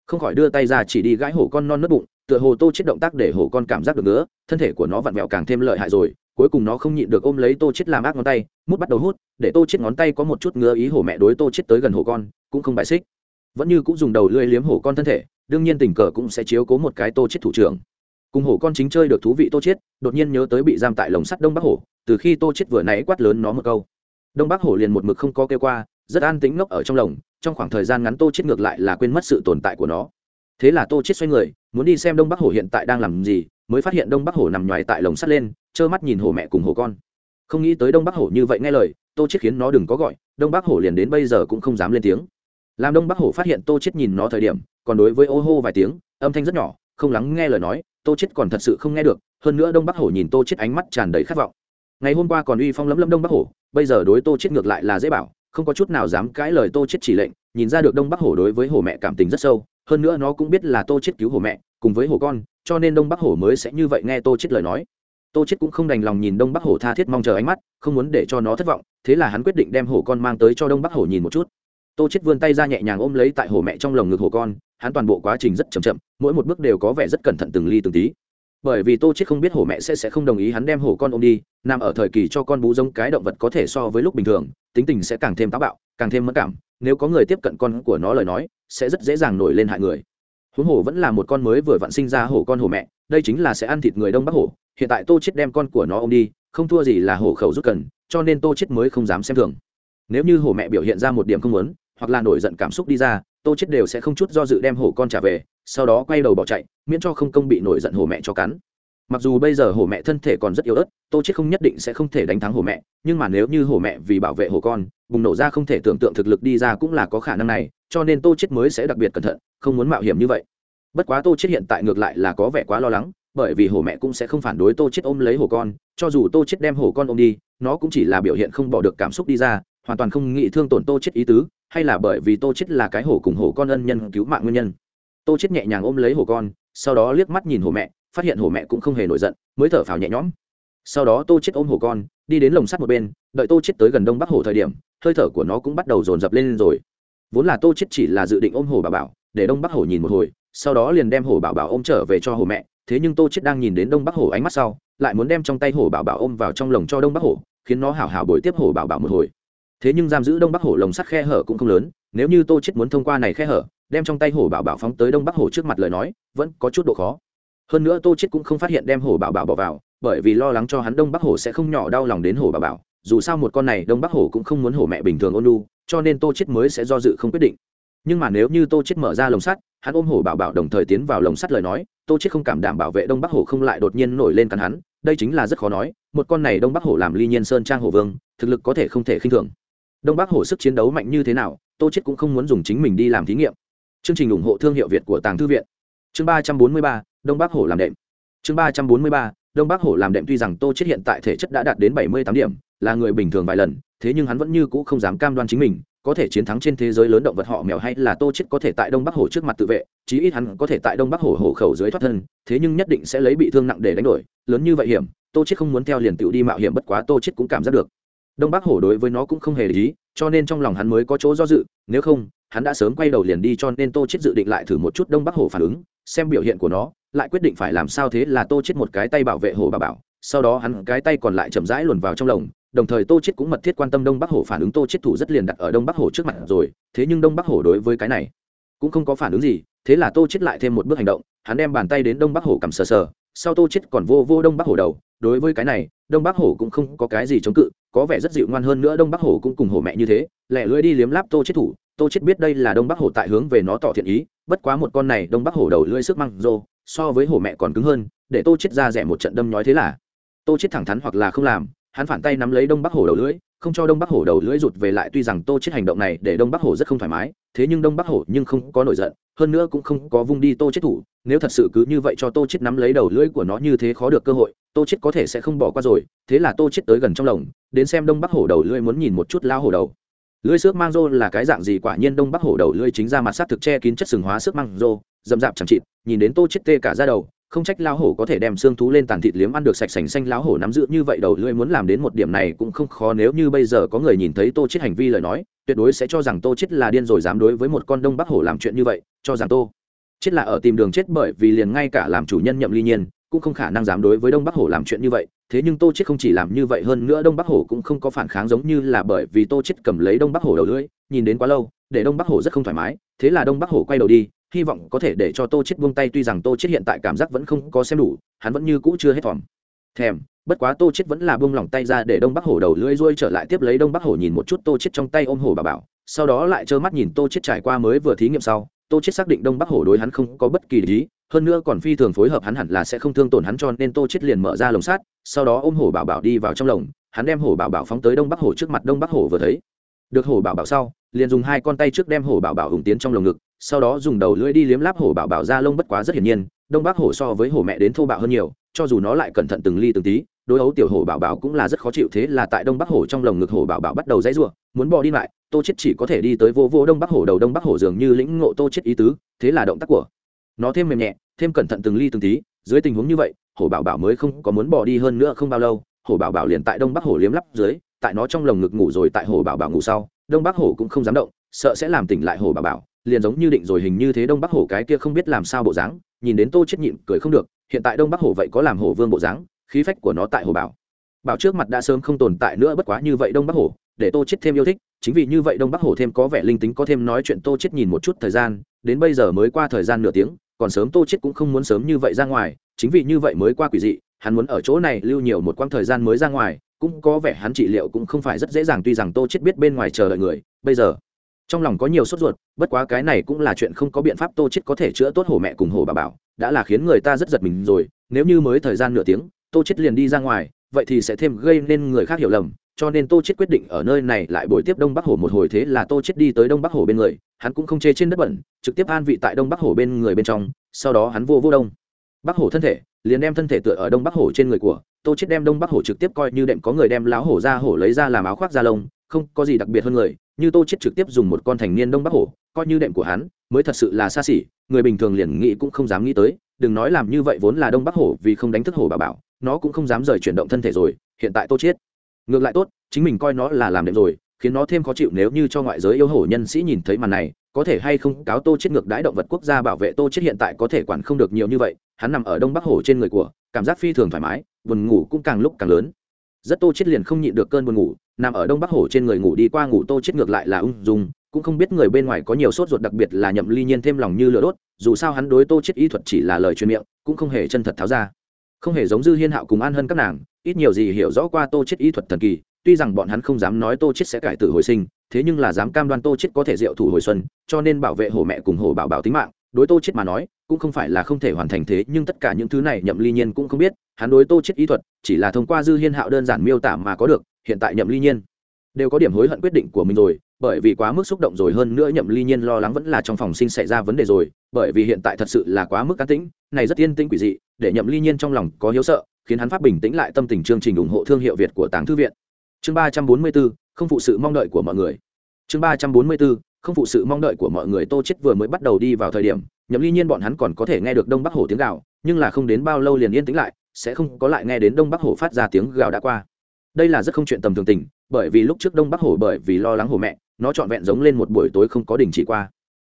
không khỏi đưa tay ra chỉ đi gãi hổ con non nớt bụng, tựa hồ tô chết động tác để hổ con cảm giác được nữa, thân thể của nó vặn vẹo càng thêm lợi hại rồi, cuối cùng nó không nhịn được ôm lấy tô chết làm ác ngón tay, mút bắt đầu hút để tô chết ngón tay có một chút ngứa ý hổ mẹ đối tô chết tới gần hổ con, cũng không bại xích. Vẫn như cũng dùng đầu lưỡi liếm hổ con thân thể, đương nhiên tình cờ cũng sẽ chiếu cố một cái tô chết thủ trưởng. Cùng hổ con chính chơi được thú vị tô chết, đột nhiên nhớ tới bị giam tại lồng sắt đông bắc hổ, từ khi tô chết vừa nãy quát lớn nó một câu. Đông bắc hổ liền một mực không có kêu qua, rất an tĩnh ngốc ở trong lồng, trong khoảng thời gian ngắn tô chết ngược lại là quên mất sự tồn tại của nó. Thế là tô chết xoay người, muốn đi xem đông bắc hổ hiện tại đang làm gì, mới phát hiện đông bắc hổ nằm nhoài tại lồng sắt lên, trơ mắt nhìn hổ mẹ cùng hổ con. Không nghĩ tới đông bắc hổ như vậy nghe lời tô chết khiến nó đừng có gọi, đông bắc hổ liền đến bây giờ cũng không dám lên tiếng. Làm đông bắc hổ phát hiện tô chết nhìn nó thời điểm, còn đối với ô hô vài tiếng, âm thanh rất nhỏ, không lắng nghe lời nói, tô chết còn thật sự không nghe được, hơn nữa đông bắc hổ nhìn tô chết ánh mắt tràn đầy khát vọng. Ngày hôm qua còn uy phong lấm lấm đông bắc hổ, bây giờ đối tô chết ngược lại là dễ bảo, không có chút nào dám cãi lời tô chết chỉ lệnh, nhìn ra được đông bắc hổ đối với hổ mẹ cảm tình rất sâu, hơn nữa nó cũng biết là tô chết cứu hổ mẹ, cùng với hổ con, cho nên đông bắc hổ mới sẽ như vậy nghe tô chết lời nói. Tô chết cũng không đành lòng nhìn đông bắc hổ tha thiết mong chờ ánh mắt, không muốn để cho nó thất vọng thế là hắn quyết định đem hổ con mang tới cho đông bắc hổ nhìn một chút. Tô chết vươn tay ra nhẹ nhàng ôm lấy tại hổ mẹ trong lồng ngực hổ con, hắn toàn bộ quá trình rất chậm chậm, mỗi một bước đều có vẻ rất cẩn thận từng ly từng tí. Bởi vì tô chết không biết hổ mẹ sẽ sẽ không đồng ý hắn đem hổ con ôm đi, nằm ở thời kỳ cho con bú giống cái động vật có thể so với lúc bình thường, tính tình sẽ càng thêm táo bạo, càng thêm mất cảm, nếu có người tiếp cận con của nó lời nói, sẽ rất dễ dàng nổi lên hại người. Huống hổ vẫn là một con mới vừa vặn sinh ra hổ con hổ mẹ, đây chính là sẽ ăn thịt người đông bắc hổ, hiện tại tô chết đem con của nó ôm đi không thua gì là hổ khẩu rút cần, cho nên tô chết mới không dám xem thường. Nếu như hổ mẹ biểu hiện ra một điểm không muốn, hoặc là nổi giận cảm xúc đi ra, tô chết đều sẽ không chút do dự đem hổ con trả về, sau đó quay đầu bỏ chạy, miễn cho không công bị nổi giận hổ mẹ cho cắn. Mặc dù bây giờ hổ mẹ thân thể còn rất yếu ớt, tô chết không nhất định sẽ không thể đánh thắng hổ mẹ, nhưng mà nếu như hổ mẹ vì bảo vệ hổ con, bùng nổ ra không thể tưởng tượng thực lực đi ra cũng là có khả năng này, cho nên tô chết mới sẽ đặc biệt cẩn thận, không muốn mạo hiểm như vậy. Bất quá tô chết hiện tại ngược lại là có vẻ quá lo lắng bởi vì hổ mẹ cũng sẽ không phản đối tô chết ôm lấy hổ con, cho dù tô chết đem hổ con ôm đi, nó cũng chỉ là biểu hiện không bỏ được cảm xúc đi ra, hoàn toàn không nghĩ thương tổn tô chết ý tứ, hay là bởi vì tô chết là cái hổ cùng hổ con ân nhân cứu mạng nguyên nhân. Tô chết nhẹ nhàng ôm lấy hổ con, sau đó liếc mắt nhìn hổ mẹ, phát hiện hổ mẹ cũng không hề nổi giận, mới thở phào nhẹ nhõm. Sau đó tô chết ôm hổ con, đi đến lồng sắt một bên, đợi tô chết tới gần đông bắc hổ thời điểm, hơi thở của nó cũng bắt đầu dồn dập lên rồi. Vốn là tô chết chỉ là dự định ôm hổ bà bảo, để đông bắc hổ nhìn một hồi, sau đó liền đem hổ bảo bảo ôm trở về cho hổ mẹ thế nhưng tô chết đang nhìn đến đông bắc hổ ánh mắt sau, lại muốn đem trong tay hổ bảo bảo ôm vào trong lồng cho đông bắc hổ, khiến nó hảo hảo bồi tiếp hổ bảo bảo một hồi. Thế nhưng giam giữ đông bắc hổ lồng sắt khe hở cũng không lớn, nếu như tô chết muốn thông qua này khe hở, đem trong tay hổ bảo bảo phóng tới đông bắc hổ trước mặt lời nói, vẫn có chút độ khó. Hơn nữa tô chết cũng không phát hiện đem hổ bảo bảo bỏ vào, bởi vì lo lắng cho hắn đông bắc hổ sẽ không nhỏ đau lòng đến hổ bảo bảo, dù sao một con này đông bắc hổ cũng không muốn hổ mẹ bình thường ôn lu cho nên tô chết mới sẽ do dự không quyết định nhưng mà nếu như tô chết mở ra lồng sắt, hắn ôm hổ bảo bảo đồng thời tiến vào lồng sắt lời nói, tô chết không cảm đảm bảo vệ đông bắc hổ không lại đột nhiên nổi lên cắn hắn, đây chính là rất khó nói, một con này đông bắc hổ làm ly nhiên sơn trang hổ vương, thực lực có thể không thể khinh thường. Đông bắc hổ sức chiến đấu mạnh như thế nào, tô chết cũng không muốn dùng chính mình đi làm thí nghiệm. Chương trình ủng hộ thương hiệu việt của tàng thư viện. Chương ba trăm bốn mươi ba, đông bắc hổ làm đệm. Chương ba trăm bốn mươi ba, đông bắc hổ làm đệm tuy rằng tô chết hiện tại thể chất đã đạt đến bảy mươi tám điểm, là người bình thường vài lần, thế nhưng hắn vẫn như cũ không dám cam đoan chính mình có thể chiến thắng trên thế giới lớn động vật họ mèo hay là tô chết có thể tại đông bắc hổ trước mặt tự vệ, chí ít hắn có thể tại đông bắc hổ hổ khẩu dưới thoát thân, thế nhưng nhất định sẽ lấy bị thương nặng để đánh đổi. Lớn như vậy hiểm, tô chết không muốn theo liền tự đi mạo hiểm bất quá tô chết cũng cảm giác được. Đông bắc hổ đối với nó cũng không hề lý cho nên trong lòng hắn mới có chỗ do dự, nếu không, hắn đã sớm quay đầu liền đi cho nên tô chết dự định lại thử một chút đông bắc hổ phản ứng, xem biểu hiện của nó, lại quyết định phải làm sao thế là tô chết một cái tay bảo vệ hổ bà bảo, sau đó hắn cái tay còn lại chậm rãi luồn vào trong lồng đồng thời tô chết cũng mật thiết quan tâm đông bắc hổ phản ứng tô chết thủ rất liền đặt ở đông bắc hổ trước mặt rồi, thế nhưng đông bắc hổ đối với cái này cũng không có phản ứng gì, thế là tô chết lại thêm một bước hành động, hắn đem bàn tay đến đông bắc hổ cầm sờ sờ, sau tô chết còn vô vô đông bắc hổ đầu, đối với cái này, đông bắc hổ cũng không có cái gì chống cự, có vẻ rất dịu ngoan hơn nữa, đông bắc hổ cũng cùng hổ mẹ như thế lẹ lưỡi đi liếm láp tô chết thủ, tô chết biết đây là đông bắc hổ tại hướng về nó tỏ thiện ý, bất quá một con này đông bắc hổ đầu lưỡi sức măng rô, so với hổ mẹ còn cứng hơn, để tô chết ra rẻ một trận đâm nhói thế là, tô chết thẳng thắn hoặc là không làm hắn phản tay nắm lấy đông bắc hổ đầu lưỡi, không cho đông bắc hổ đầu lưỡi rụt về lại, tuy rằng tô chết hành động này để đông bắc hổ rất không thoải mái, thế nhưng đông bắc hổ nhưng không có nổi giận, hơn nữa cũng không có vung đi tô chết thủ. Nếu thật sự cứ như vậy cho tô chết nắm lấy đầu lưỡi của nó như thế khó được cơ hội, tô chết có thể sẽ không bỏ qua rồi, thế là tô chết tới gần trong lồng, đến xem đông bắc hổ đầu lưỡi muốn nhìn một chút lao hổ đầu. Lưỡi xước mang rô là cái dạng gì? Quả nhiên đông bắc hổ đầu lưỡi chính ra mặt sát thực che kín chất sừng hóa xước mang rô dầm dạp chẳng chịt, nhìn đến tô chết tê cả ra đầu không trách lão hổ có thể đem xương thú lên tàn thịt liếm ăn được sạch sành xanh, lão hổ nắm giữ như vậy đầu lưỡi muốn làm đến một điểm này cũng không khó, nếu như bây giờ có người nhìn thấy tô chết hành vi lời nói, tuyệt đối sẽ cho rằng tô chết là điên rồi, dám đối với một con đông bắc hổ làm chuyện như vậy, cho rằng tô chết là ở tìm đường chết bởi vì liền ngay cả làm chủ nhân nhậm ly nhiên, cũng không khả năng dám đối với đông bắc hổ làm chuyện như vậy. Thế nhưng tô chết không chỉ làm như vậy, hơn nữa đông bắc hổ cũng không có phản kháng giống như là bởi vì tô chết cầm lấy đông bắc hổ đầu lưỡi, nhìn đến quá lâu, để đông bắc hổ rất không thoải mái. Thế là đông bắc hổ quay đầu đi hy vọng có thể để cho tô chết buông tay, tuy rằng tô chết hiện tại cảm giác vẫn không có xem đủ, hắn vẫn như cũ chưa hết thòm. Thèm, bất quá tô chết vẫn là buông lỏng tay ra để đông bắc hổ đầu lưỡi ruôi trở lại tiếp lấy đông bắc hổ nhìn một chút tô chết trong tay ôm hổ bà bảo, sau đó lại trơ mắt nhìn tô chết trải qua mới vừa thí nghiệm sau, tô chết xác định đông bắc hổ đối hắn không có bất kỳ lý, hơn nữa còn phi thường phối hợp hắn hẳn là sẽ không thương tổn hắn cho nên tô chết liền mở ra lồng sắt, sau đó ôm hổ bảo bảo đi vào trong lồng, hắn đem hổ bảo bảo phóng tới đông bắc hổ trước mặt đông bắc hổ vừa thấy. Được hổ bảo bảo sau, liền dùng hai con tay trước đem hổ bảo bảo hùng tiến trong lồng ngực sau đó dùng đầu lưỡi đi liếm láp hổ bảo bảo ra lông bất quá rất hiển nhiên, đông bắc hổ so với hổ mẹ đến thô bạo hơn nhiều, cho dù nó lại cẩn thận từng ly từng tí, đối ấu tiểu hổ bảo bảo cũng là rất khó chịu thế là tại đông bắc hổ trong lồng ngực hổ bảo bảo bắt đầu dãy ruộng muốn bỏ đi lại, tô chết chỉ có thể đi tới vô vô đông bắc hổ đầu đông bắc hổ dường như lĩnh ngộ tô chết ý tứ, thế là động tác của nó thêm mềm nhẹ, thêm cẩn thận từng ly từng tí, dưới tình huống như vậy, hổ bảo bảo mới không có muốn bỏ đi hơn nữa không bao lâu, hổ bảo bảo liền tại đông bắc hổ liếm lắp dưới, tại nó trong lồng ngực ngủ rồi tại hổ bảo bảo ngủ sau, đông bắc hổ cũng không dám động, sợ sẽ làm tỉnh lại hổ bảo bảo liền giống như định rồi hình như thế đông bắc hổ cái kia không biết làm sao bộ dáng, nhìn đến tô chết nhịn cười không được, hiện tại đông bắc hổ vậy có làm hổ vương bộ dáng, khí phách của nó tại hổ bảo. Bảo trước mặt đã sớm không tồn tại nữa bất quá như vậy đông bắc hổ, để tô chết thêm yêu thích, chính vì như vậy đông bắc hổ thêm có vẻ linh tính có thêm nói chuyện tô chết nhìn một chút thời gian, đến bây giờ mới qua thời gian nửa tiếng, còn sớm tô chết cũng không muốn sớm như vậy ra ngoài, chính vì như vậy mới qua quỷ dị, hắn muốn ở chỗ này lưu nhiều một quãng thời gian mới ra ngoài, cũng có vẻ hắn trị liệu cũng không phải rất dễ dàng, tuy rằng tô chết biết bên ngoài chờ đợi người, bây giờ trong lòng có nhiều sốt ruột, bất quá cái này cũng là chuyện không có biện pháp tô chết có thể chữa tốt hổ mẹ cùng hổ bà bảo, đã là khiến người ta rất giật mình rồi, nếu như mới thời gian nửa tiếng, tô chết liền đi ra ngoài, vậy thì sẽ thêm gây nên người khác hiểu lầm, cho nên tô chết quyết định ở nơi này lại buổi tiếp đông bắc hổ một hồi thế là tô chết đi tới đông bắc hổ bên người, hắn cũng không chê trên đất bẩn, trực tiếp an vị tại đông bắc hổ bên người bên trong, sau đó hắn vô vô đông. Bắc hổ thân thể, liền đem thân thể tựa ở đông bắc hổ trên người của, tô chết đem đông bắc hổ trực tiếp coi như đệm có người đem láo hổ ra hổ lấy ra làm áo khoác da lông, không có gì đặc biệt hơn người như tô chết trực tiếp dùng một con thành niên đông bắc hổ, coi như đệm của hắn, mới thật sự là xa xỉ, người bình thường liền nghĩ cũng không dám nghĩ tới, đừng nói làm như vậy vốn là đông bắc hổ vì không đánh thức hổ bà bảo, nó cũng không dám rời chuyển động thân thể rồi, hiện tại tô chết. Ngược lại tốt, chính mình coi nó là làm đệm rồi, khiến nó thêm khó chịu nếu như cho ngoại giới yêu hổ nhân sĩ nhìn thấy màn này, có thể hay không cáo tô chết ngược đãi động vật quốc gia bảo vệ tô chết hiện tại có thể quản không được nhiều như vậy, hắn nằm ở đông bắc hổ trên người của, cảm giác phi thường thoải mái, buồn ngủ cũng càng lúc càng lớn rất tô chết liền không nhịn được cơn buồn ngủ, nằm ở đông bắc hồ trên người ngủ đi qua ngủ tô chết ngược lại là ung dung, cũng không biết người bên ngoài có nhiều sốt ruột đặc biệt là nhậm ly nhiên thêm lòng như lửa đốt, dù sao hắn đối tô chết y thuật chỉ là lời truyền miệng, cũng không hề chân thật tháo ra. Không hề giống dư hiên hạo cùng an hơn các nàng, ít nhiều gì hiểu rõ qua tô chết y thuật thần kỳ, tuy rằng bọn hắn không dám nói tô chết sẽ cải tử hồi sinh, thế nhưng là dám cam đoan tô chết có thể diệu thủ hồi xuân, cho nên bảo vệ hổ mẹ cùng hổ bảo bảo tính mạng đối tô chết mà nói, cũng không phải là không thể hoàn thành thế, nhưng tất cả những thứ này nhậm ly nhiên cũng không biết, hắn đối tô chết ý thuật, chỉ là thông qua dư hiên hạo đơn giản miêu tả mà có được, hiện tại nhậm ly nhiên đều có điểm hối hận quyết định của mình rồi, bởi vì quá mức xúc động rồi, hơn nữa nhậm ly nhiên lo lắng vẫn là trong phòng sinh xảy ra vấn đề rồi, bởi vì hiện tại thật sự là quá mức cá tĩnh, này rất yên tĩnh quỷ dị, để nhậm ly nhiên trong lòng có hiếu sợ, khiến hắn pháp bình tĩnh lại tâm tình chương trình ủng hộ thương hiệu việt của tàng thư viện. Chương ba trăm bốn mươi bốn, không phụ sự mong đợi của mọi người. Chương ba trăm bốn mươi bốn không phụ sự mong đợi của mọi người tô chết vừa mới bắt đầu đi vào thời điểm, nhậm ly nhiên bọn hắn còn có thể nghe được đông bắc hổ tiếng gào, nhưng là không đến bao lâu liền yên tĩnh lại, sẽ không có lại nghe đến đông bắc hổ phát ra tiếng gào đã qua. Đây là rất không chuyện tầm thường tình, bởi vì lúc trước đông bắc hổ bởi vì lo lắng hổ mẹ, nó trọn vẹn giống lên một buổi tối không có đình chỉ qua.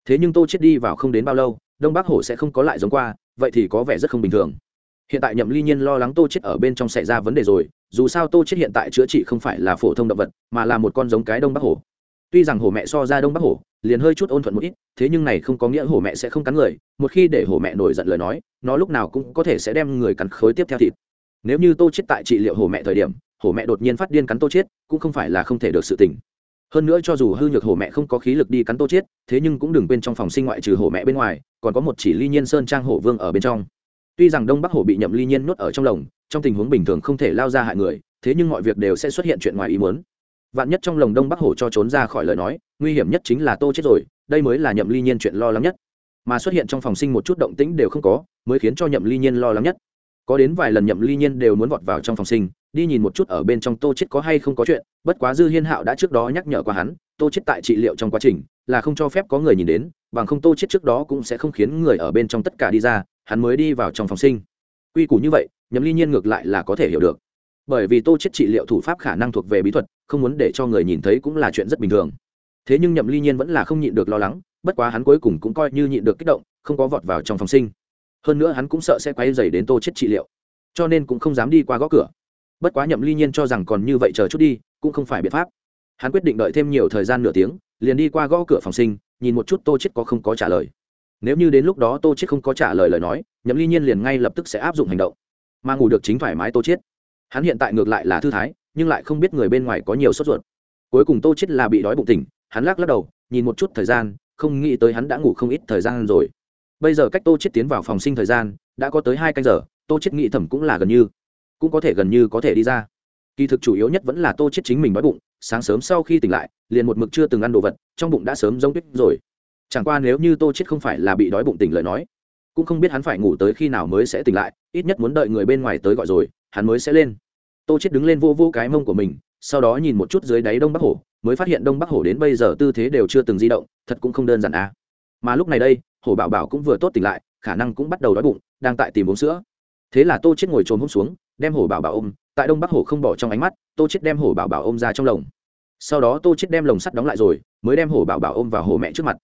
Thế nhưng tô chết đi vào không đến bao lâu, đông bắc hổ sẽ không có lại giống qua, vậy thì có vẻ rất không bình thường. Hiện tại nhậm ly nhiên lo lắng tô chết ở bên trong xảy ra vấn đề rồi, dù sao tô chết hiện tại chữa trị không phải là phổ thông động vật, mà là một con giống cái đông bắc hổ tuy rằng hổ mẹ so ra đông bắc hổ, liền hơi chút ôn thuận một ít, thế nhưng này không có nghĩa hổ mẹ sẽ không cắn người, một khi để hổ mẹ nổi giận lời nói, nó lúc nào cũng có thể sẽ đem người cắn khối tiếp theo thịt. Nếu như tô chết tại trị liệu hổ mẹ thời điểm, hổ mẹ đột nhiên phát điên cắn tô chết, cũng không phải là không thể được sự tình. Hơn nữa cho dù hư nhược hổ mẹ không có khí lực đi cắn tô chết, thế nhưng cũng đừng quên trong phòng sinh ngoại trừ hổ mẹ bên ngoài, còn có một chỉ ly nhiên sơn trang hổ vương ở bên trong. Tuy rằng đông bắc hổ bị nhậm ly nhiên nuốt ở trong lồng, trong tình huống bình thường không thể lao ra hại người, thế nhưng mọi việc đều sẽ xuất hiện chuyện ngoài ý muốn vạn nhất trong lồng đông bắc hổ cho trốn ra khỏi lời nói, nguy hiểm nhất chính là tô chết rồi, đây mới là nhậm ly nhiên chuyện lo lắng nhất. Mà xuất hiện trong phòng sinh một chút động tĩnh đều không có, mới khiến cho nhậm ly nhiên lo lắng nhất. Có đến vài lần nhậm ly nhiên đều muốn vọt vào trong phòng sinh, đi nhìn một chút ở bên trong tô chết có hay không có chuyện, bất quá dư hiên hạo đã trước đó nhắc nhở qua hắn, tô chết tại trị liệu trong quá trình, là không cho phép có người nhìn đến, bằng không tô chết trước đó cũng sẽ không khiến người ở bên trong tất cả đi ra, hắn mới đi vào trong phòng sinh. Quy củ như vậy, nhậm ly nhiên ngược lại là có thể hiểu được bởi vì tô chết trị liệu thủ pháp khả năng thuộc về bí thuật, không muốn để cho người nhìn thấy cũng là chuyện rất bình thường. Thế nhưng nhậm ly nhiên vẫn là không nhịn được lo lắng, bất quá hắn cuối cùng cũng coi như nhịn được kích động, không có vọt vào trong phòng sinh. Hơn nữa hắn cũng sợ sẽ quay dày đến tô chết trị liệu, cho nên cũng không dám đi qua gõ cửa. Bất quá nhậm ly nhiên cho rằng còn như vậy chờ chút đi, cũng không phải biện pháp. Hắn quyết định đợi thêm nhiều thời gian nửa tiếng, liền đi qua gõ cửa phòng sinh, nhìn một chút tô chết có không có trả lời. Nếu như đến lúc đó tô chết không có trả lời lời nói, nhậm ly nhiên liền ngay lập tức sẽ áp dụng hành động. Mà ngủ được chính thoải mái tô chết hắn hiện tại ngược lại là thư thái, nhưng lại không biết người bên ngoài có nhiều sốt ruột. Cuối cùng tô chết là bị đói bụng tỉnh, hắn lắc lắc đầu, nhìn một chút thời gian, không nghĩ tới hắn đã ngủ không ít thời gian rồi. Bây giờ cách tô chết tiến vào phòng sinh thời gian, đã có tới hai canh giờ, tô chết nghĩ thầm cũng là gần như, cũng có thể gần như có thể đi ra. Kỳ thực chủ yếu nhất vẫn là tô chết chính mình đói bụng, sáng sớm sau khi tỉnh lại, liền một mực chưa từng ăn đồ vật, trong bụng đã sớm giống tuyết rồi. Chẳng qua nếu như tô chết không phải là bị đói bụng tỉnh lời nói, cũng không biết hắn phải ngủ tới khi nào mới sẽ tỉnh lại, ít nhất muốn đợi người bên ngoài tới gọi rồi hắn mới sẽ lên. Tô chết đứng lên vô vô cái mông của mình, sau đó nhìn một chút dưới đáy đông bắc hổ mới phát hiện đông bắc hổ đến bây giờ tư thế đều chưa từng di động, thật cũng không đơn giản à. Mà lúc này đây hổ bảo bảo cũng vừa tốt tỉnh lại, khả năng cũng bắt đầu đói bụng, đang tại tìm uống sữa. Thế là tô chết ngồi trồm hôm xuống, đem hổ bảo bảo ôm, tại đông bắc hổ không bỏ trong ánh mắt, tô chết đem hổ bảo bảo ôm ra trong lồng sau đó tô chết đem lồng sắt đóng lại rồi, mới đem hổ bảo bảo ôm vào hổ mẹ trước mặt.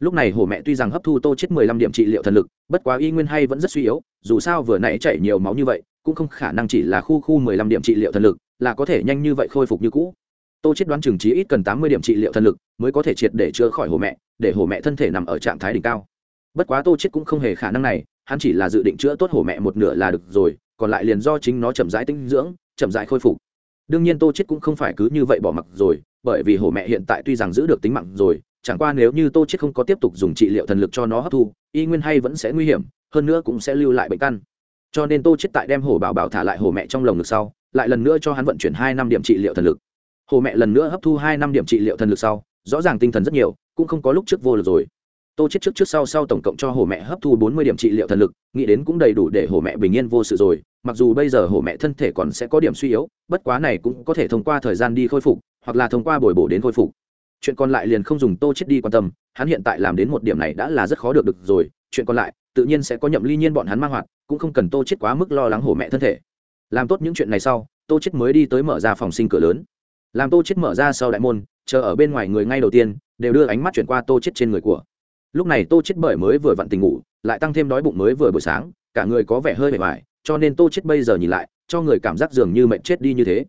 Lúc này hổ mẹ tuy rằng hấp thu tô chết mười lăm điểm trị liệu thần lực, bất quá y nguyên hay vẫn rất suy yếu, dù sao vừa nãy chảy nhiều máu như vậy cũng không khả năng chỉ là khu khu mười lăm điểm trị liệu thần lực, là có thể nhanh như vậy khôi phục như cũ. Tô chết đoán chừng trí ít cần tám mươi điểm trị liệu thần lực mới có thể triệt để chữa khỏi hổ mẹ, để hổ mẹ thân thể nằm ở trạng thái đỉnh cao. Bất quá tô chết cũng không hề khả năng này, hắn chỉ là dự định chữa tốt hổ mẹ một nửa là được rồi, còn lại liền do chính nó chậm rãi tinh dưỡng, chậm rãi khôi phục. Đương nhiên tô chết cũng không phải cứ như vậy bỏ mặc rồi, bởi vì hổ mẹ hiện tại tuy rằng giữ được tính mạng rồi, chẳng qua nếu như tô chết không có tiếp tục dùng trị liệu thần lực cho nó hấp thu, y nguyên hay vẫn sẽ nguy hiểm, hơn nữa cũng sẽ lưu lại bệnh căn cho nên tô chết tại đem hổ bảo bảo thả lại hổ mẹ trong lồng ngực sau, lại lần nữa cho hắn vận chuyển hai năm điểm trị liệu thần lực. Hổ mẹ lần nữa hấp thu hai năm điểm trị liệu thần lực sau, rõ ràng tinh thần rất nhiều, cũng không có lúc trước vô lực rồi. Tô chết trước trước sau sau tổng cộng cho hổ mẹ hấp thu bốn mươi điểm trị liệu thần lực, nghĩ đến cũng đầy đủ để hổ mẹ bình yên vô sự rồi, mặc dù bây giờ hổ mẹ thân thể còn sẽ có điểm suy yếu, bất quá này cũng có thể thông qua thời gian đi khôi phục, hoặc là thông qua bồi bổ đến khôi phục. Chuyện còn lại liền không dùng tô chết đi quan tâm hắn hiện tại làm đến một điểm này đã là rất khó được được rồi, chuyện còn lại, tự nhiên sẽ có nhậm ly nhiên bọn hắn mang hoạt, cũng không cần tô chết quá mức lo lắng hổ mẹ thân thể. Làm tốt những chuyện này sau, tô chết mới đi tới mở ra phòng sinh cửa lớn. Làm tô chết mở ra sau đại môn, chờ ở bên ngoài người ngay đầu tiên, đều đưa ánh mắt chuyển qua tô chết trên người của. Lúc này tô chết bởi mới vừa vặn tình ngủ, lại tăng thêm đói bụng mới vừa buổi sáng, cả người có vẻ hơi mệt mỏi, cho nên tô chết bây giờ nhìn lại, cho người cảm giác dường như mệnh chết đi như thế.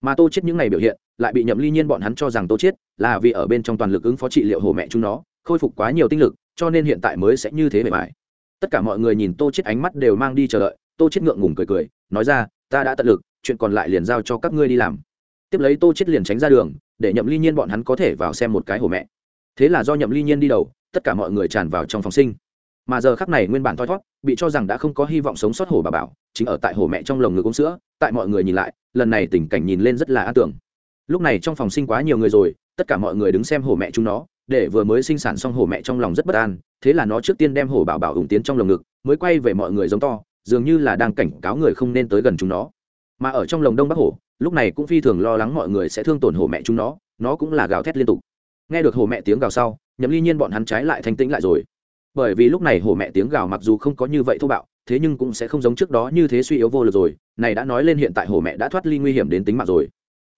Mà tô chết những ngày biểu hiện, lại bị nhậm ly nhiên bọn hắn cho rằng tô chết là vì ở bên trong toàn lực ứng phó trị liệu hồ mẹ chúng nó khôi phục quá nhiều tinh lực, cho nên hiện tại mới sẽ như thế mệt mỏi tất cả mọi người nhìn tô chết ánh mắt đều mang đi chờ đợi, tô chết ngượng ngùng cười cười, nói ra, ta đã tận lực, chuyện còn lại liền giao cho các ngươi đi làm. Tiếp lấy tô chết liền tránh ra đường, để nhậm ly nhiên bọn hắn có thể vào xem một cái hồ mẹ. Thế là do nhậm ly nhiên đi đầu, tất cả mọi người tràn vào trong phòng sinh. Mà giờ khắc này nguyên bản thoi thót bị cho rằng đã không có hy vọng sống sót hổ bà bảo, chính ở tại hổ mẹ trong lồng ngực uống sữa, tại mọi người nhìn lại, lần này tình cảnh nhìn lên rất là an tưởng. Lúc này trong phòng sinh quá nhiều người rồi, tất cả mọi người đứng xem hổ mẹ chúng nó để vừa mới sinh sản xong hổ mẹ trong lòng rất bất an, thế là nó trước tiên đem hổ bảo bảo ủng tiến trong lồng ngực, mới quay về mọi người giống to, dường như là đang cảnh cáo người không nên tới gần chúng nó. Mà ở trong lồng đông bắc hổ, lúc này cũng phi thường lo lắng mọi người sẽ thương tổn hổ mẹ chúng nó nó cũng là gào thét liên tục. Nghe được hổ mẹ tiếng gào sau, nhậm ly nhiên bọn hắn trái lại thanh tĩnh lại rồi. Bởi vì lúc này hổ mẹ tiếng gào mặc dù không có như vậy thô bạo, thế nhưng cũng sẽ không giống trước đó như thế suy yếu vô lực rồi, này đã nói lên hiện tại hổ mẹ đã thoát ly nguy hiểm đến tính mạng rồi.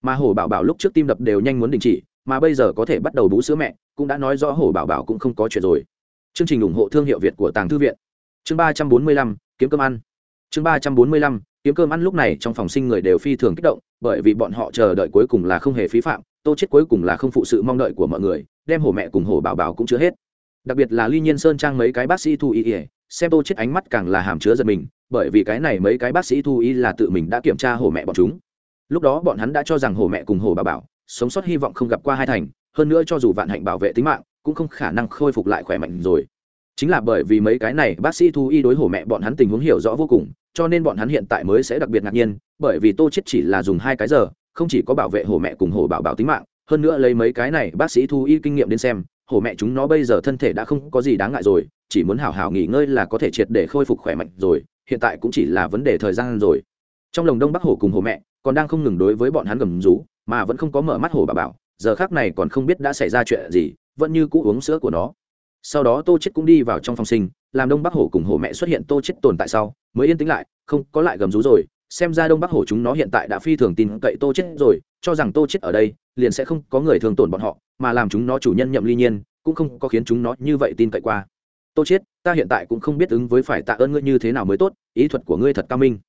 Mà hổ bảo bảo lúc trước tim đập đều nhanh muốn đình chỉ mà bây giờ có thể bắt đầu bú sữa mẹ, cũng đã nói rõ hổ bảo bảo cũng không có chuyện rồi. Chương trình ủng hộ thương hiệu việt của tàng thư viện. Chương ba trăm bốn mươi lăm, kiếm cơm ăn. Chương ba trăm bốn mươi lăm, kiếm cơm ăn lúc này trong phòng sinh người đều phi thường kích động, bởi vì bọn họ chờ đợi cuối cùng là không hề phí phạm, tô chết cuối cùng là không phụ sự mong đợi của mọi người, đem hổ mẹ cùng hổ bảo bảo cũng chưa hết. Đặc biệt là ly nhiên sơn trang mấy cái bác sĩ thu y ỉa xem tô chết ánh mắt càng là hàm chứa giật mình, bởi vì cái này mấy cái bác sĩ thu y là tự mình đã kiểm tra hổ mẹ bọn chúng. Lúc đó bọn hắn đã cho rằng hổ mẹ cùng hổ bảo bảo sống sót hy vọng không gặp qua hai thành, hơn nữa cho dù vạn hạnh bảo vệ tính mạng, cũng không khả năng khôi phục lại khỏe mạnh rồi. Chính là bởi vì mấy cái này, bác sĩ thu y đối hổ mẹ bọn hắn tình huống hiểu rõ vô cùng, cho nên bọn hắn hiện tại mới sẽ đặc biệt ngạc nhiên, bởi vì tô chết chỉ là dùng hai cái giờ, không chỉ có bảo vệ hổ mẹ cùng hổ bảo bảo tính mạng, hơn nữa lấy mấy cái này, bác sĩ thu y kinh nghiệm đến xem, hổ mẹ chúng nó bây giờ thân thể đã không có gì đáng ngại rồi, chỉ muốn hảo hảo nghỉ ngơi là có thể triệt để khôi phục khỏe mạnh rồi, hiện tại cũng chỉ là vấn đề thời gian rồi. Trong lồng đông bắc hổ cùng hổ mẹ, còn đang không ngừng đối với bọn hắn gầm rú mà vẫn không có mở mắt hổ bà bảo, giờ khác này còn không biết đã xảy ra chuyện gì, vẫn như cũ uống sữa của nó. Sau đó tô chết cũng đi vào trong phòng sinh, làm đông bắc hổ cùng hổ mẹ xuất hiện tô chết tồn tại sau, mới yên tĩnh lại, không có lại gầm rú rồi, xem ra đông bắc hổ chúng nó hiện tại đã phi thường tin cậy tô chết rồi, cho rằng tô chết ở đây, liền sẽ không có người thường tổn bọn họ, mà làm chúng nó chủ nhân nhậm ly nhiên, cũng không có khiến chúng nó như vậy tin cậy qua. Tô chết ta hiện tại cũng không biết ứng với phải tạ ơn ngươi như thế nào mới tốt, ý thuật của ngươi thật cao minh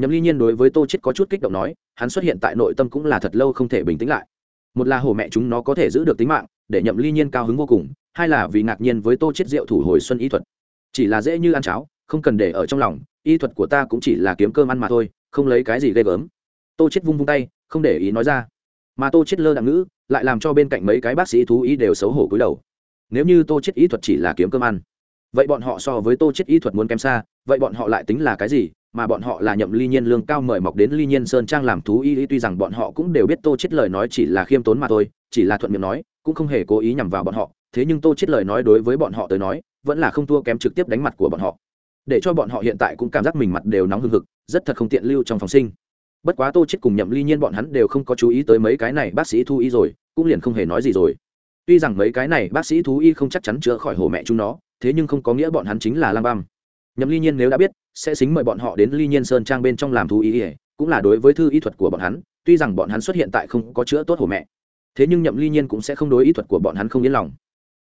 nhậm ly nhiên đối với tô chết có chút kích động nói, hắn xuất hiện tại nội tâm cũng là thật lâu không thể bình tĩnh lại. Một là hổ mẹ chúng nó có thể giữ được tính mạng, để nhậm ly nhiên cao hứng vô cùng, hai là vì ngạc nhiên với tô chết rượu thủ hồi xuân y thuật. Chỉ là dễ như ăn cháo, không cần để ở trong lòng, y thuật của ta cũng chỉ là kiếm cơm ăn mà thôi, không lấy cái gì ghê gớm. Tô chết vung vung tay, không để ý nói ra. Mà tô chết lơ đặng ngữ, lại làm cho bên cạnh mấy cái bác sĩ thú y đều xấu hổ cúi đầu. Nếu như tô chết y thuật chỉ là kiếm cơm ăn vậy bọn họ so với tô chết y thuật muốn kém xa, vậy bọn họ lại tính là cái gì? Mà bọn họ là nhậm ly nhiên lương cao mời mọc đến ly nhiên sơn trang làm thú y tuy rằng bọn họ cũng đều biết tô chết lời nói chỉ là khiêm tốn mà thôi, chỉ là thuận miệng nói, cũng không hề cố ý nhằm vào bọn họ. Thế nhưng tô chết lời nói đối với bọn họ tới nói, vẫn là không thua kém trực tiếp đánh mặt của bọn họ. Để cho bọn họ hiện tại cũng cảm giác mình mặt đều nóng hừng hực, rất thật không tiện lưu trong phòng sinh. Bất quá tô chết cùng nhậm ly nhiên bọn hắn đều không có chú ý tới mấy cái này bác sĩ thú y rồi, cũng liền không hề nói gì rồi. Tuy rằng mấy cái này bác sĩ thú y không chắc chắn chữa khỏi hổ mẹ chúng nó thế nhưng không có nghĩa bọn hắn chính là lang băm. Nhậm ly nhiên nếu đã biết, sẽ xính mời bọn họ đến ly nhiên sơn trang bên trong làm thú y ỉa cũng là đối với thư y thuật của bọn hắn, tuy rằng bọn hắn xuất hiện tại không có chữa tốt hổ mẹ. Thế nhưng nhậm ly nhiên cũng sẽ không đối y thuật của bọn hắn không yên lòng.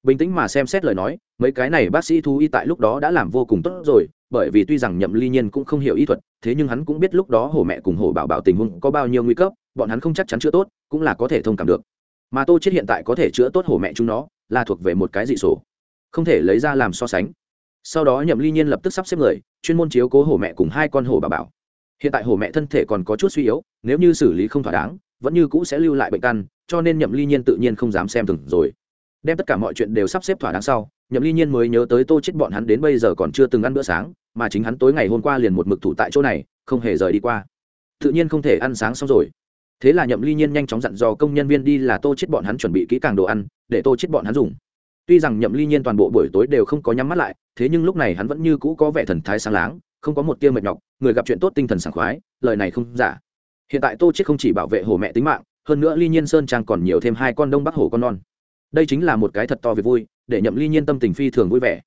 Bình tĩnh mà xem xét lời nói, mấy cái này bác sĩ thú y tại lúc đó đã làm vô cùng tốt rồi, bởi vì tuy rằng nhậm ly nhiên cũng không hiểu y thuật, thế nhưng hắn cũng biết lúc đó hổ mẹ cùng hổ bảo bảo tình huống có bao nhiêu nguy cấp, bọn hắn không chắc chắn chữa tốt, cũng là có thể thông cảm được. Mà tô chết hiện tại có thể chữa tốt hổ mẹ chúng nó, là thuộc về một cái dị sổ không thể lấy ra làm so sánh. Sau đó nhậm ly nhiên lập tức sắp xếp người, chuyên môn chiếu cố hổ mẹ cùng hai con hổ bảo bảo. Hiện tại hổ mẹ thân thể còn có chút suy yếu, nếu như xử lý không thỏa đáng, vẫn như cũ sẽ lưu lại bệnh căn, cho nên nhậm ly nhiên tự nhiên không dám xem từng rồi. Đem tất cả mọi chuyện đều sắp xếp thỏa đáng sau, nhậm ly nhiên mới nhớ tới tô chết bọn hắn đến bây giờ còn chưa từng ăn bữa sáng, mà chính hắn tối ngày hôm qua liền một mực thủ tại chỗ này, không hề rời đi qua. Tự nhiên không thể ăn sáng xong rồi. Thế là nhậm ly nhiên nhanh chóng dặn dò công nhân viên đi là tô chết bọn hắn chuẩn bị kỹ càng đồ ăn, để tô chết bọn hắn dùng tuy rằng nhậm ly nhiên toàn bộ buổi tối đều không có nhắm mắt lại, thế nhưng lúc này hắn vẫn như cũ có vẻ thần thái sáng láng, không có một tia mệt nhọc, người gặp chuyện tốt tinh thần sảng khoái, lời này không giả. Hiện tại tô chết không chỉ bảo vệ hồ mẹ tính mạng, hơn nữa ly nhiên sơn trang còn nhiều thêm hai con đông bắc hổ con non. Đây chính là một cái thật to về vui, để nhậm ly nhiên tâm tình phi thường vui vẻ.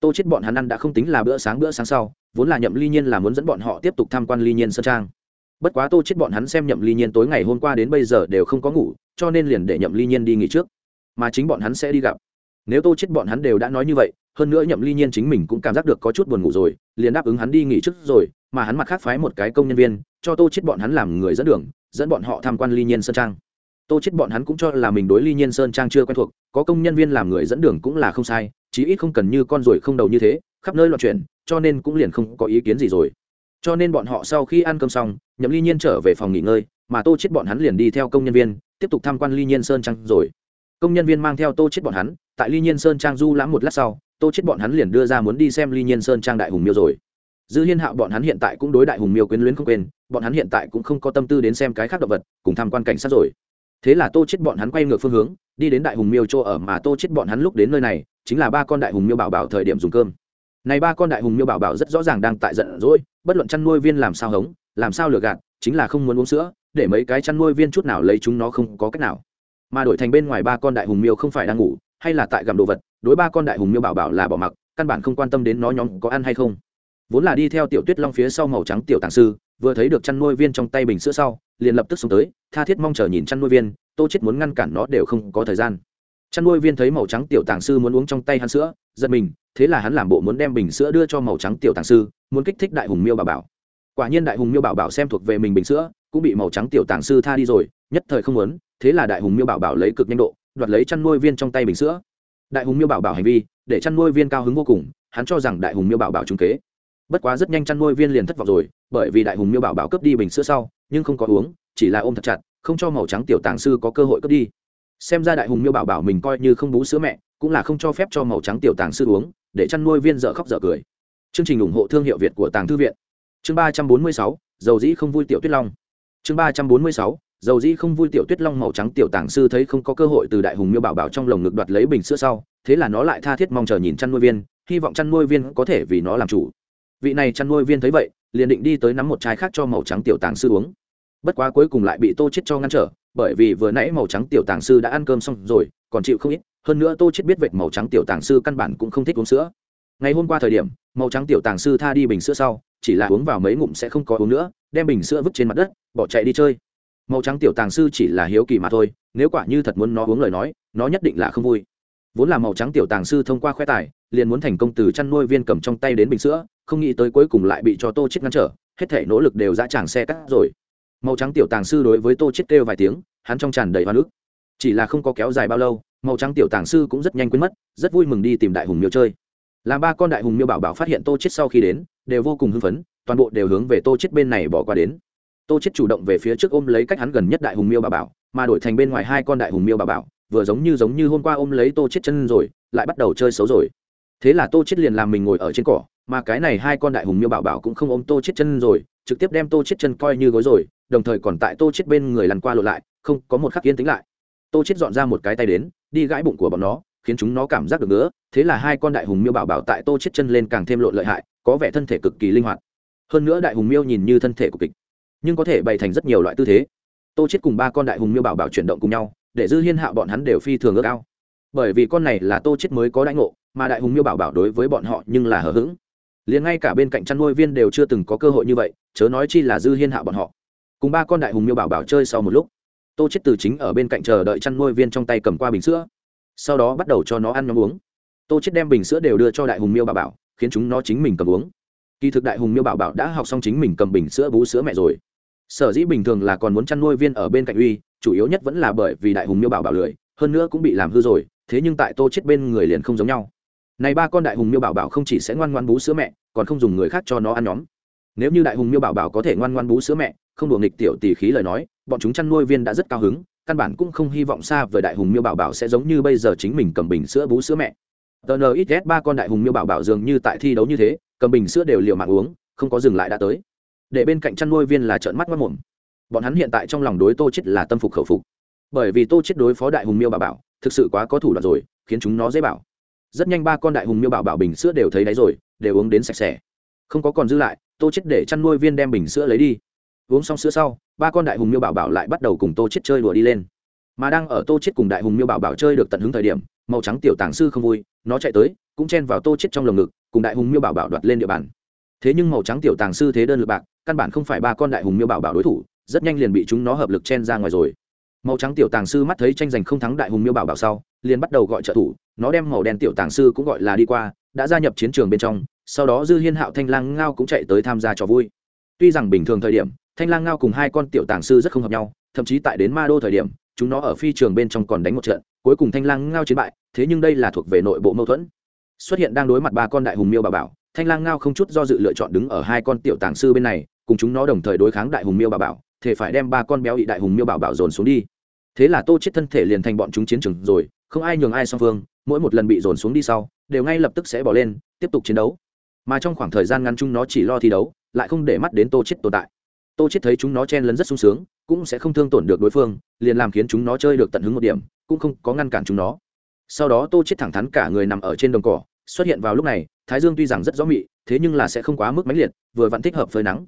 Tô chết bọn hắn ăn đã không tính là bữa sáng bữa sáng sau, vốn là nhậm ly nhiên là muốn dẫn bọn họ tiếp tục tham quan ly nhiên sơn trang. Bất quá tô chết bọn hắn xem nhậm ly nhiên tối ngày hôm qua đến bây giờ đều không có ngủ, cho nên liền để nhậm ly nhiên đi nghỉ trước. Mà chính bọn hắn sẽ đi gặp nếu tô chết bọn hắn đều đã nói như vậy hơn nữa nhậm ly nhiên chính mình cũng cảm giác được có chút buồn ngủ rồi liền đáp ứng hắn đi nghỉ trước rồi mà hắn mặt khác phái một cái công nhân viên cho tô chết bọn hắn làm người dẫn đường dẫn bọn họ tham quan ly nhiên sơn trang. Tô chết bọn hắn cũng cho là mình đối ly nhiên sơn trang chưa quen thuộc có công nhân viên làm người dẫn đường cũng là không sai chí ít không cần như con ruồi không đầu như thế khắp nơi loạn chuyện, cho nên cũng liền không có ý kiến gì rồi. Cho nên bọn họ sau khi ăn cơm xong nhậm ly nhiên trở về phòng nghỉ ngơi mà tô chết bọn hắn liền đi theo công nhân viên tiếp tục tham quan ly nhiên sơn trang rồi. Công nhân viên mang theo tô chết bọn hắn tại ly nhiên sơn trang du lãm một lát sau, tô chết bọn hắn liền đưa ra muốn đi xem ly nhiên sơn trang đại hùng miêu rồi. Dư hiên hạo bọn hắn hiện tại cũng đối đại hùng miêu quyến luyến không quên, bọn hắn hiện tại cũng không có tâm tư đến xem cái khác động vật, cùng tham quan cảnh sát rồi. Thế là tô chết bọn hắn quay ngược phương hướng, đi đến đại hùng miêu chỗ ở mà tô chết bọn hắn lúc đến nơi này, chính là ba con đại hùng miêu bảo bảo thời điểm dùng cơm. Này ba con đại hùng miêu bảo bảo rất rõ ràng đang tại giận dỗi, bất luận chăn nuôi viên làm sao hống, làm sao lừa gạt, chính là không muốn uống sữa, để mấy cái chăn nuôi viên chút nào lấy chúng nó không có cách nào. Mà đổi thành bên ngoài ba con đại hùng miêu không phải đang ngủ hay là tại gặm đồ vật, đối ba con đại hùng miêu bảo bảo là bỏ mặc, căn bản không quan tâm đến nó nhóm có ăn hay không. Vốn là đi theo tiểu tuyết long phía sau màu trắng tiểu tàng sư, vừa thấy được chăn nuôi viên trong tay bình sữa sau, liền lập tức xuống tới, tha thiết mong chờ nhìn chăn nuôi viên, tô chết muốn ngăn cản nó đều không có thời gian. Chăn nuôi viên thấy màu trắng tiểu tàng sư muốn uống trong tay hắn sữa, giật mình, thế là hắn làm bộ muốn đem bình sữa đưa cho màu trắng tiểu tàng sư, muốn kích thích đại hùng miêu bảo bảo. Quả nhiên đại hùng miêu bảo bảo xem thuộc về mình bình sữa, cũng bị màu trắng tiểu tàng sư tha đi rồi, nhất thời không muốn, thế là đại hùng miêu bảo bảo lấy cực nhanh độ đoạt lấy chăn nuôi viên trong tay bình sữa. Đại hùng miêu bảo bảo hành vi, để chăn nuôi viên cao hứng vô cùng, hắn cho rằng đại hùng miêu bảo bảo trúng kế. Bất quá rất nhanh chăn nuôi viên liền thất vọng rồi, bởi vì đại hùng miêu bảo bảo cướp đi bình sữa sau, nhưng không có uống, chỉ là ôm thật chặt, không cho màu trắng tiểu tàng sư có cơ hội cướp đi. Xem ra đại hùng miêu bảo bảo mình coi như không bú sữa mẹ, cũng là không cho phép cho màu trắng tiểu tàng sư uống, để chăn nuôi viên dở khóc dở cười. Chương trình ủng hộ thương hiệu việt của tàng thư viện. Chương ba trăm bốn mươi sáu, dầu dĩ không vui tiểu tuyết long. Chương ba trăm bốn mươi sáu dầu dĩ không vui tiểu tuyết long màu trắng tiểu tàng sư thấy không có cơ hội từ đại hùng miêu bảo bảo trong lồng ngực đoạt lấy bình sữa sau, thế là nó lại tha thiết mong chờ nhìn chăn nuôi viên, hy vọng chăn nuôi viên có thể vì nó làm chủ. Vị này chăn nuôi viên thấy vậy, liền định đi tới nắm một chai khác cho màu trắng tiểu tàng sư uống. Bất quá cuối cùng lại bị tô chết cho ngăn trở, bởi vì vừa nãy màu trắng tiểu tàng sư đã ăn cơm xong rồi, còn chịu không ít, hơn nữa tô chết biết vệt màu trắng tiểu tàng sư căn bản cũng không thích uống sữa. Ngày hôm qua thời điểm, màu trắng tiểu tàng sư tha đi bình sữa sau, chỉ là uống vào mấy ngụm sẽ không có uống nữa, đem bình sữa vứt trên mặt đất, bỏ chạy đi chơi màu trắng tiểu tàng sư chỉ là hiếu kỳ mà thôi, nếu quả như thật muốn nó uống lời nói, nó nhất định là không vui. Vốn là màu trắng tiểu tàng sư thông qua khoe tài, liền muốn thành công từ chăn nuôi viên cầm trong tay đến bình sữa, không nghĩ tới cuối cùng lại bị cho tô chết ngăn trở, hết thể nỗ lực đều dã tràng xe cắt rồi. Màu trắng tiểu tàng sư đối với tô chết kêu vài tiếng, hắn trong tràn đầy hoa nước chỉ là không có kéo dài bao lâu, màu trắng tiểu tàng sư cũng rất nhanh quên mất, rất vui mừng đi tìm đại hùng miêu chơi. Làm ba con đại hùng miêu bảo bảo phát hiện tô chết sau khi đến, đều vô cùng hưng phấn, toàn bộ đều hướng về tô chết bên này bỏ qua đến tô chết chủ động về phía trước ôm lấy cách hắn gần nhất đại hùng miêu bảo bảo, mà đổi thành bên ngoài hai con đại hùng miêu bảo bảo, vừa giống như giống như hôm qua ôm lấy tô chết chân rồi, lại bắt đầu chơi xấu rồi. Thế là tô chết liền làm mình ngồi ở trên cỏ, mà cái này hai con đại hùng miêu bảo bảo cũng không ôm tô chết chân rồi, trực tiếp đem tô chết chân coi như gối rồi, đồng thời còn tại tô chết bên người lăn qua lộn lại, không có một khắc yên tĩnh lại. Tô chết dọn ra một cái tay đến, đi gãi bụng của bọn nó, khiến chúng nó cảm giác được nữa, thế là hai con đại hùng miêu bảo bảo tại tô chết chân lên càng thêm lộn lợi hại, có vẻ thân thể cực kỳ linh hoạt. Hơn nữa đại hùng miêu nhìn như thân thể của kịch nhưng có thể bày thành rất nhiều loại tư thế. Tô chết cùng ba con đại hùng miêu bảo bảo chuyển động cùng nhau, để dư hiên hạo bọn hắn đều phi thường ước ao. Bởi vì con này là tô chết mới có đãi ngộ, mà đại hùng miêu bảo bảo đối với bọn họ nhưng là hờ hững. Liền ngay cả bên cạnh chăn nuôi viên đều chưa từng có cơ hội như vậy, chớ nói chi là dư hiên hạo bọn họ. Cùng ba con đại hùng miêu bảo bảo chơi sau một lúc, tô chết từ chính ở bên cạnh chờ đợi chăn nuôi viên trong tay cầm qua bình sữa. Sau đó bắt đầu cho nó ăn nhóm uống. Tô chết đem bình sữa đều đưa cho đại hùng miêu bảo bảo, khiến chúng nó chính mình cầm uống. Kỳ thực đại hùng miêu bảo bảo đã học xong chính mình cầm bình sữa bú sữa mẹ rồi sở dĩ bình thường là còn muốn chăn nuôi viên ở bên cạnh uy, chủ yếu nhất vẫn là bởi vì đại hùng miêu bảo bảo lười, hơn nữa cũng bị làm hư rồi, thế nhưng tại tô chết bên người liền không giống nhau. Này ba con đại hùng miêu bảo bảo không chỉ sẽ ngoan ngoan bú sữa mẹ, còn không dùng người khác cho nó ăn nhóm. Nếu như đại hùng miêu bảo bảo có thể ngoan ngoan bú sữa mẹ, không đùa nghịch tiểu tỷ khí lời nói, bọn chúng chăn nuôi viên đã rất cao hứng, căn bản cũng không hy vọng xa với đại hùng miêu bảo bảo sẽ giống như bây giờ chính mình cầm bình sữa bú sữa mẹ. Tnxs ba con đại hùng miêu bảo bảo dường như tại thi đấu như thế, cầm bình sữa đều liều mạng uống, không có dừng lại đã tới để bên cạnh chăn nuôi viên là trợn mắt mất mồm. Bọn hắn hiện tại trong lòng đối tô chết là tâm phục khẩu phục. Bởi vì tô chết đối phó đại hùng miêu bà bảo, thực sự quá có thủ đoạn rồi, khiến chúng nó dễ bảo. Rất nhanh ba con đại hùng miêu bảo bảo bình sữa đều thấy đáy rồi, đều uống đến sạch sẽ. Không có còn dư lại, tô chết để chăn nuôi viên đem bình sữa lấy đi. Uống xong sữa sau, ba con đại hùng miêu bảo bảo lại bắt đầu cùng tô chết chơi đùa đi lên. Mà đang ở tô chết cùng đại hùng miêu bảo bảo chơi được tận hứng thời điểm, màu trắng tiểu tàng sư không vui, nó chạy tới, cũng chen vào tô chết trong lồng ngực, cùng đại hùng miêu bảo bảo đoạt lên địa bàn. Thế nhưng màu trắng tiểu tàng sư thế đơn lực bạc căn bản không phải ba con đại hùng miêu bảo bảo đối thủ, rất nhanh liền bị chúng nó hợp lực chen ra ngoài rồi. Màu trắng tiểu tàng sư mắt thấy tranh giành không thắng đại hùng miêu bảo bảo sau, liền bắt đầu gọi trợ thủ, nó đem màu đen tiểu tàng sư cũng gọi là đi qua, đã gia nhập chiến trường bên trong, sau đó dư hiên hạo thanh lang ngao cũng chạy tới tham gia trò vui. Tuy rằng bình thường thời điểm, thanh lang ngao cùng hai con tiểu tàng sư rất không hợp nhau, thậm chí tại đến ma đô thời điểm, chúng nó ở phi trường bên trong còn đánh một trận, cuối cùng thanh lang ngao chiến bại, thế nhưng đây là thuộc về nội bộ mâu thuẫn. Xuất hiện đang đối mặt ba con đại hùng miêu bảo bảo, thanh lang ngao không chút do dự lựa chọn đứng ở hai con tiểu tàng sư bên này cùng chúng nó đồng thời đối kháng đại hùng miêu bảo bảo, thể phải đem ba con béo ị đại hùng miêu bảo bảo dồn xuống đi. Thế là tô chết thân thể liền thành bọn chúng chiến trường rồi, không ai nhường ai song phương, mỗi một lần bị dồn xuống đi sau, đều ngay lập tức sẽ bỏ lên, tiếp tục chiến đấu. Mà trong khoảng thời gian ngắn chúng nó chỉ lo thi đấu, lại không để mắt đến tô chết tồn tại. Tô chết thấy chúng nó chen lấn rất sung sướng, cũng sẽ không thương tổn được đối phương, liền làm khiến chúng nó chơi được tận hứng một điểm, cũng không có ngăn cản chúng nó. Sau đó tô chết thẳng thắn cả người nằm ở trên đồng cỏ, xuất hiện vào lúc này, thái dương tuy rằng rất rõ mị, thế nhưng là sẽ không quá mức mãnh liệt, vừa vẫn thích hợp phơi nắng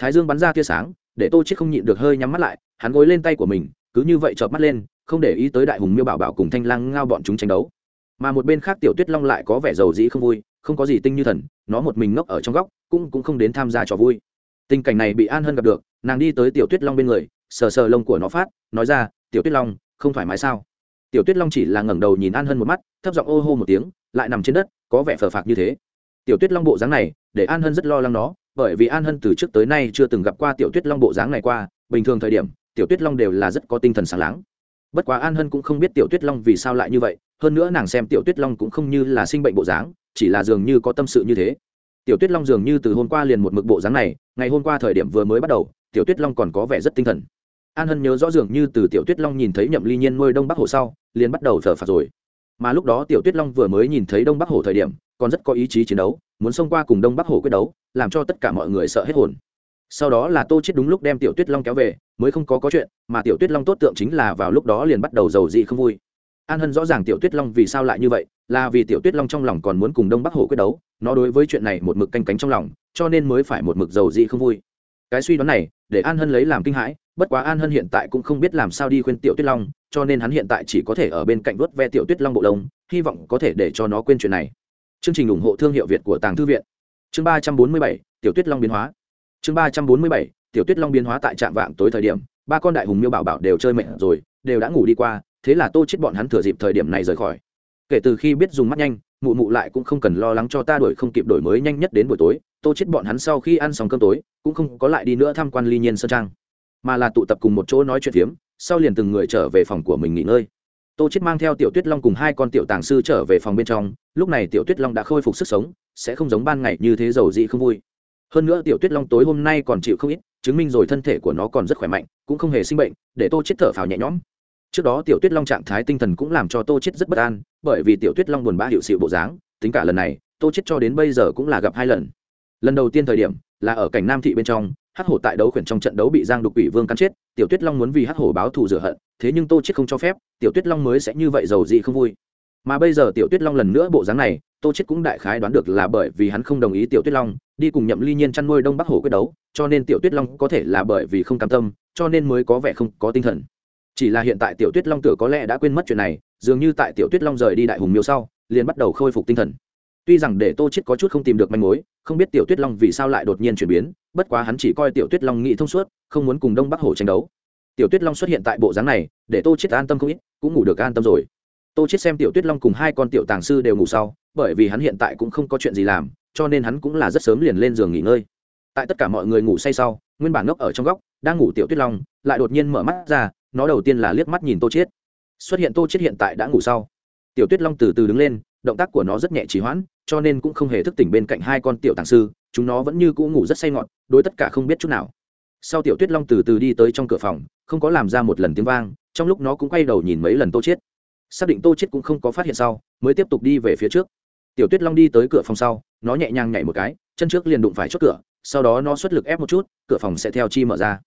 thái dương bắn ra tia sáng, để tô chết không nhịn được hơi nhắm mắt lại, hắn gối lên tay của mình, cứ như vậy chợp mắt lên, không để ý tới đại hùng miêu bảo bảo cùng thanh lang ngao bọn chúng tranh đấu. Mà một bên khác tiểu tuyết long lại có vẻ giàu dĩ không vui, không có gì tinh như thần, nó một mình ngốc ở trong góc, cũng cũng không đến tham gia trò vui. Tình cảnh này bị an hân gặp được, nàng đi tới tiểu tuyết long bên người, sờ sờ lông của nó phát, nói ra, tiểu tuyết long, không thoải mái sao? Tiểu tuyết long chỉ là ngẩng đầu nhìn an hân một mắt, thấp giọng ô hô một tiếng, lại nằm trên đất, có vẻ phờ phạc như thế. Tiểu tuyết long bộ dáng này, để an hân rất lo lắng nó bởi vì an hân từ trước tới nay chưa từng gặp qua tiểu tuyết long bộ dáng này qua, bình thường thời điểm, tiểu tuyết long đều là rất có tinh thần sáng láng. Bất quá an hân cũng không biết tiểu tuyết long vì sao lại như vậy, hơn nữa nàng xem tiểu tuyết long cũng không như là sinh bệnh bộ dáng, chỉ là dường như có tâm sự như thế. Tiểu tuyết long dường như từ hôm qua liền một mực bộ dáng này, ngày hôm qua thời điểm vừa mới bắt đầu, tiểu tuyết long còn có vẻ rất tinh thần. An hân nhớ rõ dường như từ tiểu tuyết long nhìn thấy nhậm ly nhiên nuôi đông bắc hồ sau, liền bắt đầu thở phạt rồi. Mà lúc đó tiểu tuyết long vừa mới nhìn thấy đông bắc hồ thời điểm còn rất có ý chí chiến đấu, muốn xông qua cùng đông bắc hồ quyết đấu, làm cho tất cả mọi người sợ hết hồn. Sau đó là tô chết đúng lúc đem tiểu tuyết long kéo về, mới không có có chuyện, mà tiểu tuyết long tốt tượng chính là vào lúc đó liền bắt đầu giàu dị không vui. An hân rõ ràng tiểu tuyết long vì sao lại như vậy, là vì tiểu tuyết long trong lòng còn muốn cùng đông bắc hồ quyết đấu, nó đối với chuyện này một mực canh cánh trong lòng, cho nên mới phải một mực giàu dị không vui. Cái suy đoán này, để an hân lấy làm kinh hãi, bất quá an hân hiện tại cũng không biết làm sao đi khuyên tiểu tuyết long, cho nên hắn hiện tại chỉ có thể ở bên cạnh vớt ve tiểu tuyết long bộ lông, hy vọng có thể để cho nó quên chuyện này chương trình ủng hộ thương hiệu việt của tàng thư viện. Chương ba trăm bốn mươi bảy, tiểu tuyết long biến hóa. Chương ba trăm bốn mươi bảy, tiểu tuyết long biến hóa tại trạm vạng tối thời điểm, ba con đại hùng miêu bảo bảo đều chơi mệt rồi, đều đã ngủ đi qua, thế là tô chết bọn hắn thừa dịp thời điểm này rời khỏi. Kể từ khi biết dùng mắt nhanh, mụ mụ lại cũng không cần lo lắng cho ta đuổi không kịp đổi mới nhanh nhất đến buổi tối, tô chết bọn hắn sau khi ăn xong cơm tối, cũng không có lại đi nữa tham quan ly nhiên sơn trang, mà là tụ tập cùng một chỗ nói chuyện phiếm, sau liền từng người trở về phòng của mình nghỉ ngơi tô chết mang theo tiểu tuyết long cùng hai con tiểu tàng sư trở về phòng bên trong, lúc này tiểu tuyết long đã khôi phục sức sống, sẽ không giống ban ngày như thế giàu dị không vui. Hơn nữa tiểu tuyết long tối hôm nay còn chịu không ít, chứng minh rồi thân thể của nó còn rất khỏe mạnh, cũng không hề sinh bệnh, để tô chết thở phào nhẹ nhõm. Trước đó tiểu tuyết long trạng thái tinh thần cũng làm cho tô chết rất bất an, bởi vì tiểu tuyết long buồn bã hiệu sự bộ dáng, tính cả lần này, tô chết cho đến bây giờ cũng là gặp hai lần. Lần đầu tiên thời điểm, là ở cảnh nam thị bên trong, hắc hổ tại đấu khuyển trong trận đấu bị giang đục ủy vương cắn chết, tiểu tuyết long muốn vì hắc hổ báo thù rửa hận thế nhưng tô chết không cho phép, tiểu tuyết long mới sẽ như vậy giàu gì không vui. Mà bây giờ tiểu tuyết long lần nữa bộ dáng này, tô chết cũng đại khái đoán được là bởi vì hắn không đồng ý tiểu tuyết long, đi cùng nhậm ly nhiên chăn nuôi đông bắc hổ quyết đấu, cho nên tiểu tuyết long có thể là bởi vì không cam tâm, cho nên mới có vẻ không có tinh thần. Chỉ là hiện tại tiểu tuyết long tựa có lẽ đã quên mất chuyện này, dường như tại tiểu tuyết long rời đi đại hùng miêu sau, liền bắt đầu khôi phục tinh thần. Tuy rằng để tô chết có chút không tìm được manh mối, không biết tiểu tuyết long vì sao lại đột nhiên chuyển biến, bất quá hắn chỉ coi tiểu tuyết long nghĩ thông suốt, không muốn cùng đông bắc hổ tranh đấu tiểu tuyết long xuất hiện tại bộ dáng này, để tô chết an tâm không ít, cũng ngủ được an tâm rồi. Tô chết xem tiểu tuyết long cùng hai con tiểu tàng sư đều ngủ sau, bởi vì hắn hiện tại cũng không có chuyện gì làm, cho nên hắn cũng là rất sớm liền lên giường nghỉ ngơi. Tại tất cả mọi người ngủ say sau, nguyên bản ngốc ở trong góc, đang ngủ tiểu tuyết long, lại đột nhiên mở mắt ra, nó đầu tiên là liếc mắt nhìn tô chết xuất hiện tô chết hiện tại đã ngủ sau. Tiểu tuyết long từ từ đứng lên, động tác của nó rất nhẹ trì hoãn, cho nên cũng không hề thức tỉnh bên cạnh hai con tiểu tàng sư, chúng nó vẫn như cũ ngủ rất say ngọt đối tất cả không biết chút nào sau tiểu tuyết long từ từ đi tới trong cửa phòng, không có làm ra một lần tiếng vang, trong lúc nó cũng quay đầu nhìn mấy lần tô chết xác định tô chết cũng không có phát hiện sau, mới tiếp tục đi về phía trước. Tiểu tuyết long đi tới cửa phòng sau, nó nhẹ nhàng nhảy một cái, chân trước liền đụng phải chốt cửa, sau đó nó xuất lực ép một chút, cửa phòng sẽ theo chi mở ra.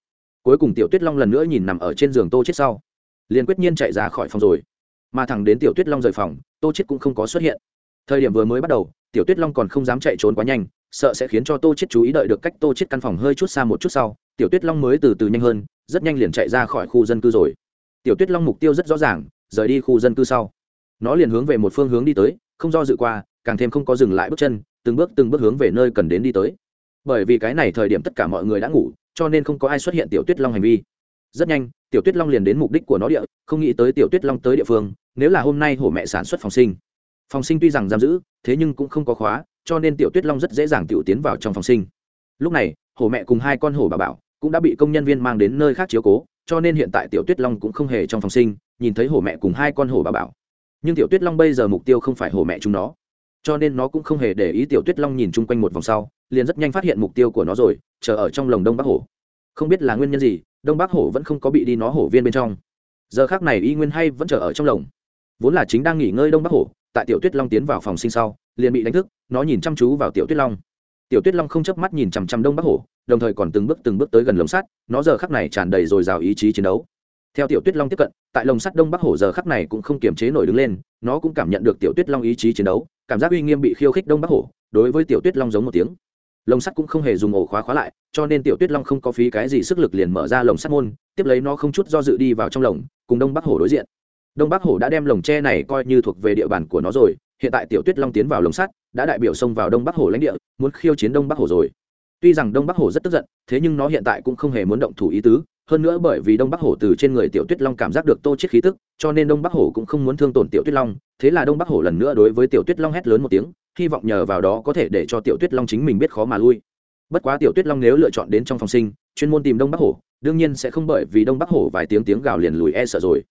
Cuối cùng tiểu tuyết long lần nữa nhìn nằm ở trên giường tô chết sau, liền quyết nhiên chạy ra khỏi phòng rồi. Mà thẳng đến tiểu tuyết long rời phòng, tô chết cũng không có xuất hiện. Thời điểm vừa mới bắt đầu, tiểu tuyết long còn không dám chạy trốn quá nhanh sợ sẽ khiến cho tô chết chú ý đợi được cách tô chết căn phòng hơi chút xa một chút sau, tiểu tuyết long mới từ từ nhanh hơn, rất nhanh liền chạy ra khỏi khu dân cư rồi. Tiểu tuyết long mục tiêu rất rõ ràng, rời đi khu dân cư sau. Nó liền hướng về một phương hướng đi tới, không do dự qua, càng thêm không có dừng lại bước chân, từng bước từng bước hướng về nơi cần đến đi tới. Bởi vì cái này thời điểm tất cả mọi người đã ngủ, cho nên không có ai xuất hiện tiểu tuyết long hành vi. Rất nhanh, tiểu tuyết long liền đến mục đích của nó địa, không nghĩ tới tiểu tuyết long tới địa phương, nếu là hôm nay hổ mẹ sản xuất phòng sinh. Phòng sinh tuy rằng giam giữ, thế nhưng cũng không có khóa cho nên tiểu tuyết long rất dễ dàng tiểu tiến vào trong phòng sinh. Lúc này, hổ mẹ cùng hai con hổ bà bảo cũng đã bị công nhân viên mang đến nơi khác chiếu cố, cho nên hiện tại tiểu tuyết long cũng không hề trong phòng sinh, nhìn thấy hổ mẹ cùng hai con hổ bà bảo. Nhưng tiểu tuyết long bây giờ mục tiêu không phải hổ mẹ chúng nó, cho nên nó cũng không hề để ý tiểu tuyết long nhìn chung quanh một vòng sau, liền rất nhanh phát hiện mục tiêu của nó rồi, chờ ở trong lồng đông bắc hổ. Không biết là nguyên nhân gì, đông bắc hổ vẫn không có bị đi nó hổ viên bên trong. Giờ khác này y nguyên hay vẫn chờ ở trong lồng. Vốn là chính đang nghỉ ngơi đông bắc hổ tại tiểu tuyết long tiến vào phòng sinh sau, liền bị đánh thức, nó nhìn chăm chú vào tiểu tuyết long. Tiểu tuyết long không chớp mắt nhìn chằm chằm đông bắc hổ, đồng thời còn từng bước từng bước tới gần lồng sắt, nó giờ khắc này tràn đầy dồi dào ý chí chiến đấu. Theo tiểu tuyết long tiếp cận, tại lồng sắt đông bắc hổ giờ khắc này cũng không kiềm chế nổi đứng lên, nó cũng cảm nhận được tiểu tuyết long ý chí chiến đấu, cảm giác uy nghiêm bị khiêu khích đông bắc hổ, đối với tiểu tuyết long giống một tiếng. Lồng sắt cũng không hề dùng ổ khóa khóa lại, cho nên tiểu tuyết long không có phí cái gì sức lực liền mở ra lồng sắt môn, tiếp lấy nó không chút do dự đi vào trong lồng, cùng đông bắc hổ đối diện đông bắc hổ đã đem lồng tre này coi như thuộc về địa bàn của nó rồi, hiện tại tiểu tuyết long tiến vào lồng sắt, đã đại biểu xông vào đông bắc hổ lãnh địa, muốn khiêu chiến đông bắc hổ rồi. Tuy rằng đông bắc hổ rất tức giận, thế nhưng nó hiện tại cũng không hề muốn động thủ ý tứ, hơn nữa bởi vì đông bắc hổ từ trên người tiểu tuyết long cảm giác được tô chết khí tức, cho nên đông bắc hổ cũng không muốn thương tổn tiểu tuyết long, thế là đông bắc hổ lần nữa đối với tiểu tuyết long hét lớn một tiếng, hy vọng nhờ vào đó có thể để cho tiểu tuyết long chính mình biết khó mà lui. Bất quá tiểu tuyết long nếu lựa chọn đến trong phòng sinh, chuyên môn tìm đông bắc hổ, đương nhiên sẽ không bởi vì đông bắc hổ vài tiếng tiếng gào liền lùi e sợ rồi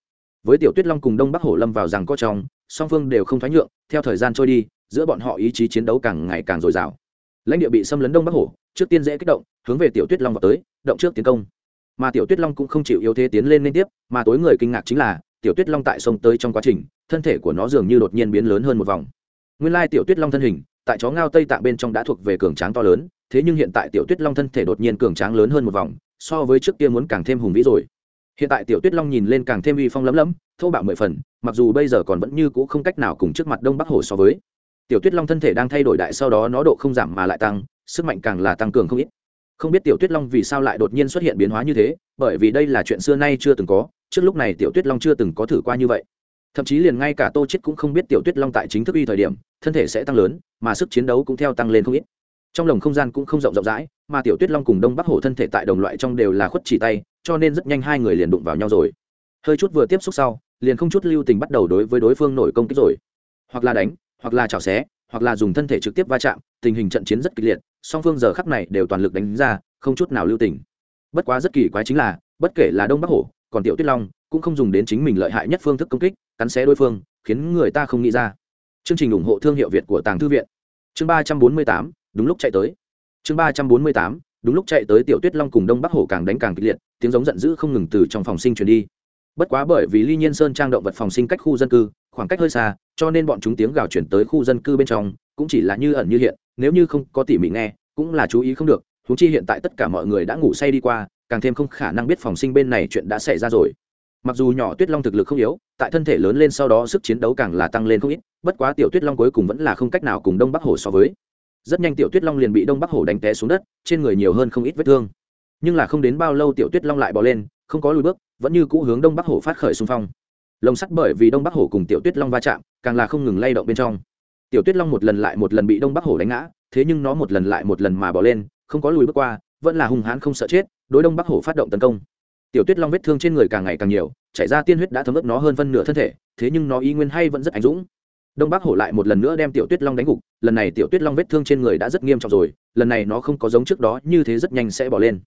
với tiểu tuyết long cùng đông bắc hổ lâm vào rằng có trong, song phương đều không thoái nhượng, theo thời gian trôi đi, giữa bọn họ ý chí chiến đấu càng ngày càng dồi dào. Lãnh địa bị xâm lấn đông bắc hổ, trước tiên dễ kích động, hướng về tiểu tuyết long vào tới, động trước tiến công. Mà tiểu tuyết long cũng không chịu yếu thế tiến lên liên tiếp, mà tối người kinh ngạc chính là, tiểu tuyết long tại sông tới trong quá trình, thân thể của nó dường như đột nhiên biến lớn hơn một vòng. Nguyên lai tiểu tuyết long thân hình, tại chó ngao tây tạng bên trong đã thuộc về cường tráng to lớn, thế nhưng hiện tại tiểu tuyết long thân thể đột nhiên cường tráng lớn hơn một vòng, so với trước kia muốn càng thêm hùng vĩ rồi hiện tại tiểu tuyết long nhìn lên càng thêm uy phong lấm lấm thô bạo mười phần, mặc dù bây giờ còn vẫn như cũ không cách nào cùng trước mặt đông bắc hồ so với. Tiểu tuyết long thân thể đang thay đổi đại, sau đó nó độ không giảm mà lại tăng, sức mạnh càng là tăng cường không ít. Không biết tiểu tuyết long vì sao lại đột nhiên xuất hiện biến hóa như thế, bởi vì đây là chuyện xưa nay chưa từng có, trước lúc này tiểu tuyết long chưa từng có thử qua như vậy. Thậm chí liền ngay cả tô chết cũng không biết tiểu tuyết long tại chính thức uy thời điểm, thân thể sẽ tăng lớn, mà sức chiến đấu cũng theo tăng lên không ít trong lồng không gian cũng không rộng rộng rãi, mà tiểu tuyết long cùng đông bắc hổ thân thể tại đồng loại trong đều là khuất chỉ tay, cho nên rất nhanh hai người liền đụng vào nhau rồi. Hơi chút vừa tiếp xúc sau, liền không chút lưu tình bắt đầu đối với đối phương nổi công kích rồi. Hoặc là đánh, hoặc là chảo xé, hoặc là dùng thân thể trực tiếp va chạm, tình hình trận chiến rất kịch liệt, song phương giờ khắc này đều toàn lực đánh ra, không chút nào lưu tình. Bất quá rất kỳ quái chính là, bất kể là đông bắc hổ, còn tiểu tuyết long, cũng không dùng đến chính mình lợi hại nhất phương thức công kích, cắn xé đối phương, khiến người ta không nghĩ ra. Chương trình ủng hộ thương hiệu việt của tàng thư viện. Chương ba trăm bốn mươi tám đúng lúc chạy tới. Chương ba trăm bốn mươi tám, đúng lúc chạy tới tiểu tuyết long cùng đông bắc hổ càng đánh càng kịch liệt, tiếng giống giận dữ không ngừng từ trong phòng sinh truyền đi. Bất quá bởi vì ly nhiên sơn trang động vật phòng sinh cách khu dân cư, khoảng cách hơi xa, cho nên bọn chúng tiếng gào chuyển tới khu dân cư bên trong, cũng chỉ là như ẩn như hiện, nếu như không có tỉ mỉ nghe, cũng là chú ý không được chúng chi hiện tại tất cả mọi người đã ngủ say đi qua, càng thêm không khả năng biết phòng sinh bên này chuyện đã xảy ra rồi. Mặc dù nhỏ tuyết long thực lực không yếu, tại thân thể lớn lên sau đó sức chiến đấu càng là tăng lên không ít, bất quá tiểu tuyết long cuối cùng vẫn là không cách nào cùng đông bắc hổ so với rất nhanh tiểu tuyết long liền bị đông bắc hổ đánh té xuống đất, trên người nhiều hơn không ít vết thương. Nhưng là không đến bao lâu tiểu tuyết long lại bỏ lên, không có lùi bước, vẫn như cũ hướng đông bắc hổ phát khởi xung phong. Lồng sắt bởi vì đông bắc hổ cùng tiểu tuyết long va chạm, càng là không ngừng lay động bên trong. Tiểu tuyết long một lần lại một lần bị đông bắc hổ đánh ngã, thế nhưng nó một lần lại một lần mà bỏ lên, không có lùi bước qua, vẫn là hung hãn không sợ chết, đối đông bắc hổ phát động tấn công. Tiểu tuyết long vết thương trên người càng ngày càng nhiều, chảy ra tiên huyết đã thấm ướt nó hơn phân nửa thân thể, thế nhưng nó y nguyên hay vẫn rất anh dũng đông bắc hổ lại một lần nữa đem tiểu tuyết long đánh gục lần này tiểu tuyết long vết thương trên người đã rất nghiêm trọng rồi lần này nó không có giống trước đó như thế rất nhanh sẽ bỏ lên.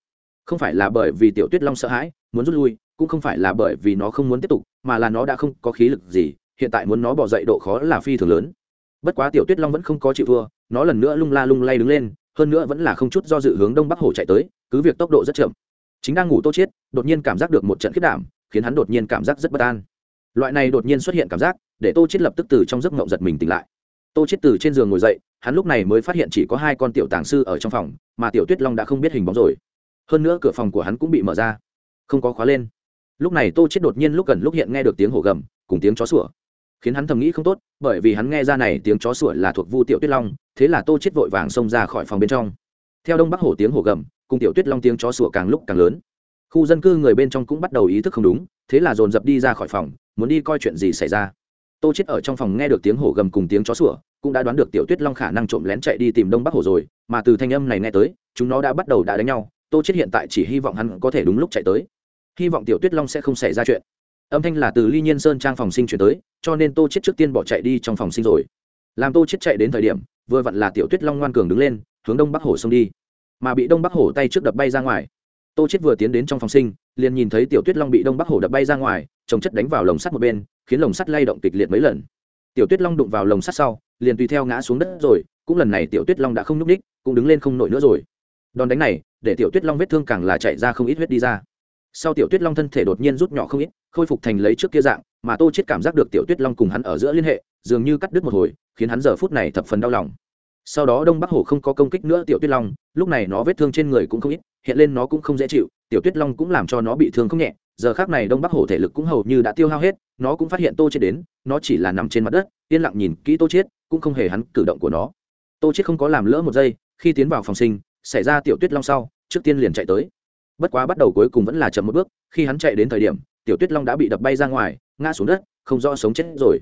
Không phải là bởi vì tiểu tuyết long sợ hãi muốn rút lui cũng không phải là bởi vì nó không muốn tiếp tục mà là nó đã không có khí lực gì hiện tại muốn nó bỏ dậy độ khó là phi thường lớn. Bất quá tiểu tuyết long vẫn không có chịu thua nó lần nữa lung la lung lay đứng lên hơn nữa vẫn là không chút do dự hướng đông bắc hổ chạy tới cứ việc tốc độ rất chậm. Chính đang ngủ tô chết, đột nhiên cảm giác được một trận khiết đảm khiến hắn đột nhiên cảm giác rất bất an. Loại này đột nhiên xuất hiện cảm giác để tô chiết lập tức từ trong giấc ngộng giật mình tỉnh lại. Tô chiết từ trên giường ngồi dậy, hắn lúc này mới phát hiện chỉ có hai con tiểu tàng sư ở trong phòng, mà tiểu tuyết long đã không biết hình bóng rồi. Hơn nữa cửa phòng của hắn cũng bị mở ra. Không có khóa lên. Lúc này tô chết đột nhiên lúc gần lúc hiện nghe được tiếng hổ gầm, cùng tiếng chó sủa. Khiến hắn thầm nghĩ không tốt, bởi vì hắn nghe ra này tiếng chó sủa là thuộc vu tiểu tuyết long, thế là tô chết vội vàng xông ra khỏi phòng bên trong. Theo đông bắc hổ tiếng hổ gầm, cùng tiểu tuyết long tiếng chó sủa càng lúc càng lớn. Khu dân cư người bên trong cũng bắt đầu ý thức không đúng, thế là dồn dập đi ra khỏi phòng, muốn đi coi chuyện gì xảy ra tô chết ở trong phòng nghe được tiếng hổ gầm cùng tiếng chó sủa, cũng đã đoán được tiểu tuyết long khả năng trộm lén chạy đi tìm đông bắc hổ rồi, mà từ thanh âm này nghe tới, chúng nó đã bắt đầu đã đánh nhau, tô chết hiện tại chỉ hy vọng hắn có thể đúng lúc chạy tới. Hy vọng tiểu tuyết long sẽ không xảy ra chuyện. Âm thanh là từ ly nhiên sơn trang phòng sinh chuyển tới, cho nên tô chết trước tiên bỏ chạy đi trong phòng sinh rồi. Làm tô chết chạy đến thời điểm, vừa vặn là tiểu tuyết long ngoan cường đứng lên, hướng đông bắc hổ xông đi. Mà bị đông bắc hổ tay trước đập bay ra ngoài. Tô chết vừa tiến đến trong phòng sinh, liền nhìn thấy tiểu tuyết long bị đông bắc hổ đập bay ra ngoài, chồng chất đánh vào lồng sắt một bên khiến lồng sắt lay động kịch liệt mấy lần. Tiểu tuyết long đụng vào lồng sắt sau, liền tùy theo ngã xuống đất rồi, cũng lần này tiểu tuyết long đã không nhúc ních cũng đứng lên không nổi nữa rồi. Đòn đánh này, để tiểu tuyết long vết thương càng là chạy ra không ít huyết đi ra. Sau tiểu tuyết long thân thể đột nhiên rút nhỏ không ít, khôi phục thành lấy trước kia dạng, mà tô chết cảm giác được tiểu tuyết long cùng hắn ở giữa liên hệ, dường như cắt đứt một hồi, khiến hắn giờ phút này thập phần đau lòng. Sau đó đông bắc hổ không có công kích nữa tiểu tuyết long, lúc này nó vết thương trên người cũng không ít, hiện lên nó cũng không dễ chịu, tiểu tuyết long cũng làm cho nó bị thương không nhẹ giờ khác này đông bắc hổ thể lực cũng hầu như đã tiêu hao hết, nó cũng phát hiện tô chết đến, nó chỉ là nằm trên mặt đất, yên lặng nhìn kỹ tô chết cũng không hề hắn cử động của nó. Tô chết không có làm lỡ một giây, khi tiến vào phòng sinh, xảy ra tiểu tuyết long sau, trước tiên liền chạy tới. Bất quá bắt đầu cuối cùng vẫn là chậm một bước, khi hắn chạy đến thời điểm, tiểu tuyết long đã bị đập bay ra ngoài, ngã xuống đất, không rõ sống chết rồi.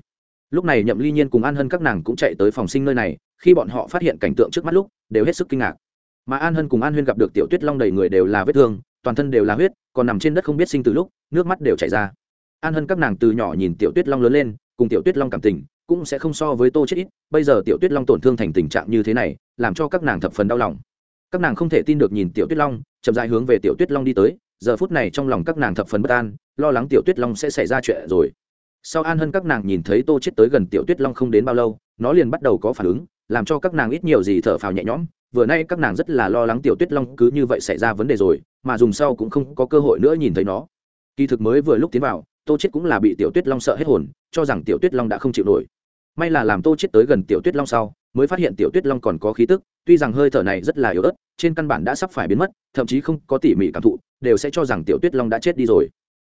Lúc này nhậm ly nhiên cùng an hân các nàng cũng chạy tới phòng sinh nơi này, khi bọn họ phát hiện cảnh tượng trước mắt lúc, đều hết sức kinh ngạc. Mà an hân cùng an huyên gặp được tiểu tuyết long đầy người đều là vết thương toàn thân đều là huyết, còn nằm trên đất không biết sinh từ lúc, nước mắt đều chảy ra. An hân các nàng từ nhỏ nhìn tiểu tuyết long lớn lên, cùng tiểu tuyết long cảm tình, cũng sẽ không so với tô chết ít, bây giờ tiểu tuyết long tổn thương thành tình trạng như thế này, làm cho các nàng thập phần đau lòng. Các nàng không thể tin được nhìn tiểu tuyết long, chậm dài hướng về tiểu tuyết long đi tới, giờ phút này trong lòng các nàng thập phần bất an, lo lắng tiểu tuyết long sẽ xảy ra chuyện rồi. Sau an Hân các nàng nhìn thấy tô chết tới gần tiểu tuyết long không đến bao lâu, nó liền bắt đầu có phản ứng, làm cho các nàng ít nhiều gì thở phào nhẹ nhõm vừa nay các nàng rất là lo lắng tiểu tuyết long cứ như vậy xảy ra vấn đề rồi, mà dùng sau cũng không có cơ hội nữa nhìn thấy nó. Kỳ thực mới vừa lúc tiến vào, tô chết cũng là bị tiểu tuyết long sợ hết hồn, cho rằng tiểu tuyết long đã không chịu nổi. May là làm tô chết tới gần tiểu tuyết long sau, mới phát hiện tiểu tuyết long còn có khí tức, tuy rằng hơi thở này rất là yếu ớt, trên căn bản đã sắp phải biến mất, thậm chí không có tỉ mỉ cảm thụ, đều sẽ cho rằng tiểu tuyết long đã chết đi rồi.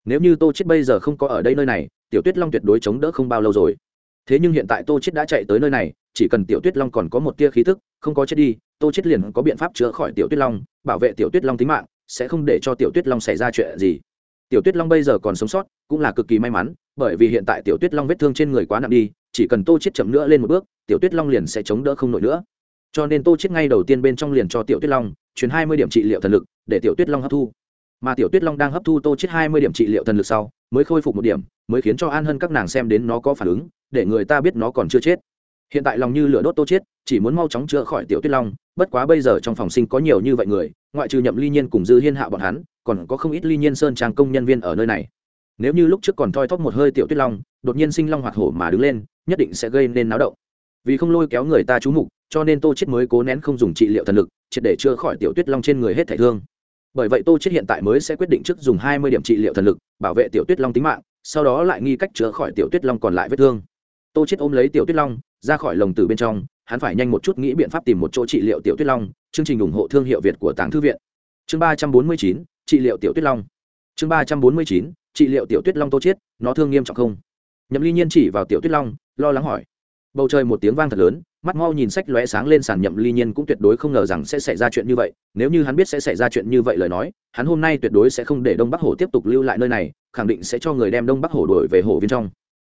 Nếu như tô chết bây giờ không có ở đây nơi này, tiểu tuyết long tuyệt đối chống đỡ không bao lâu rồi. Thế nhưng hiện tại tô chết đã chạy tới nơi này chỉ cần tiểu tuyết long còn có một tia khí thức không có chết đi, tô chết liền có biện pháp chữa khỏi tiểu tuyết long, bảo vệ tiểu tuyết long tính mạng, sẽ không để cho tiểu tuyết long xảy ra chuyện gì. Tiểu tuyết long bây giờ còn sống sót, cũng là cực kỳ may mắn, bởi vì hiện tại tiểu tuyết long vết thương trên người quá nặng đi, chỉ cần tô chết chậm nữa lên một bước, tiểu tuyết long liền sẽ chống đỡ không nổi nữa. Cho nên tô chết ngay đầu tiên bên trong liền cho tiểu tuyết long chuyển hai mươi điểm trị liệu thần lực, để tiểu tuyết long hấp thu. Mà tiểu tuyết long đang hấp thu tô chết hai mươi điểm trị liệu thần lực sau, mới khôi phục một điểm, mới khiến cho an hân các nàng xem đến nó có phản ứng, để người ta biết nó còn chưa chết hiện tại lòng như lửa đốt tô chết, chỉ muốn mau chóng chữa khỏi tiểu tuyết long, bất quá bây giờ trong phòng sinh có nhiều như vậy người, ngoại trừ nhậm ly nhiên cùng dư hiên hạ bọn hắn, còn có không ít ly nhiên sơn trang công nhân viên ở nơi này. Nếu như lúc trước còn thoi thóp một hơi tiểu tuyết long, đột nhiên sinh long hoạt hổ mà đứng lên, nhất định sẽ gây nên náo động. Vì không lôi kéo người ta chú mục, cho nên tô chết mới cố nén không dùng trị liệu thần lực, triệt để chữa khỏi tiểu tuyết long trên người hết thể thương. Bởi vậy tô chết hiện tại mới sẽ quyết định trước dùng hai mươi điểm trị liệu thần lực, bảo vệ tiểu tuyết long tính mạng, sau đó lại nghi cách chữa khỏi tiểu tuyết long còn lại vết thương. Tô chết ôm lấy tiểu tuyết long ra khỏi lồng từ bên trong, hắn phải nhanh một chút nghĩ biện pháp tìm một chỗ trị liệu tiểu tuyết long. Chương trình ủng hộ thương hiệu việt của tàng thư viện. Chương ba trăm bốn mươi chín, trị liệu tiểu tuyết long. Chương ba trăm bốn mươi chín, trị liệu tiểu tuyết long tô chết nó thương nghiêm trọng không? Nhậm ly nhiên chỉ vào tiểu tuyết long, lo lắng hỏi. Bầu trời một tiếng vang thật lớn, mắt mau nhìn sách lóe sáng lên sàn nhậm ly nhiên cũng tuyệt đối không ngờ rằng sẽ xảy ra chuyện như vậy. Nếu như hắn biết sẽ xảy ra chuyện như vậy lời nói, hắn hôm nay tuyệt đối sẽ không để đông bắc hổ tiếp tục lưu lại nơi này, khẳng định sẽ cho người đem đông bắc hổ đuổi về hổ viên trong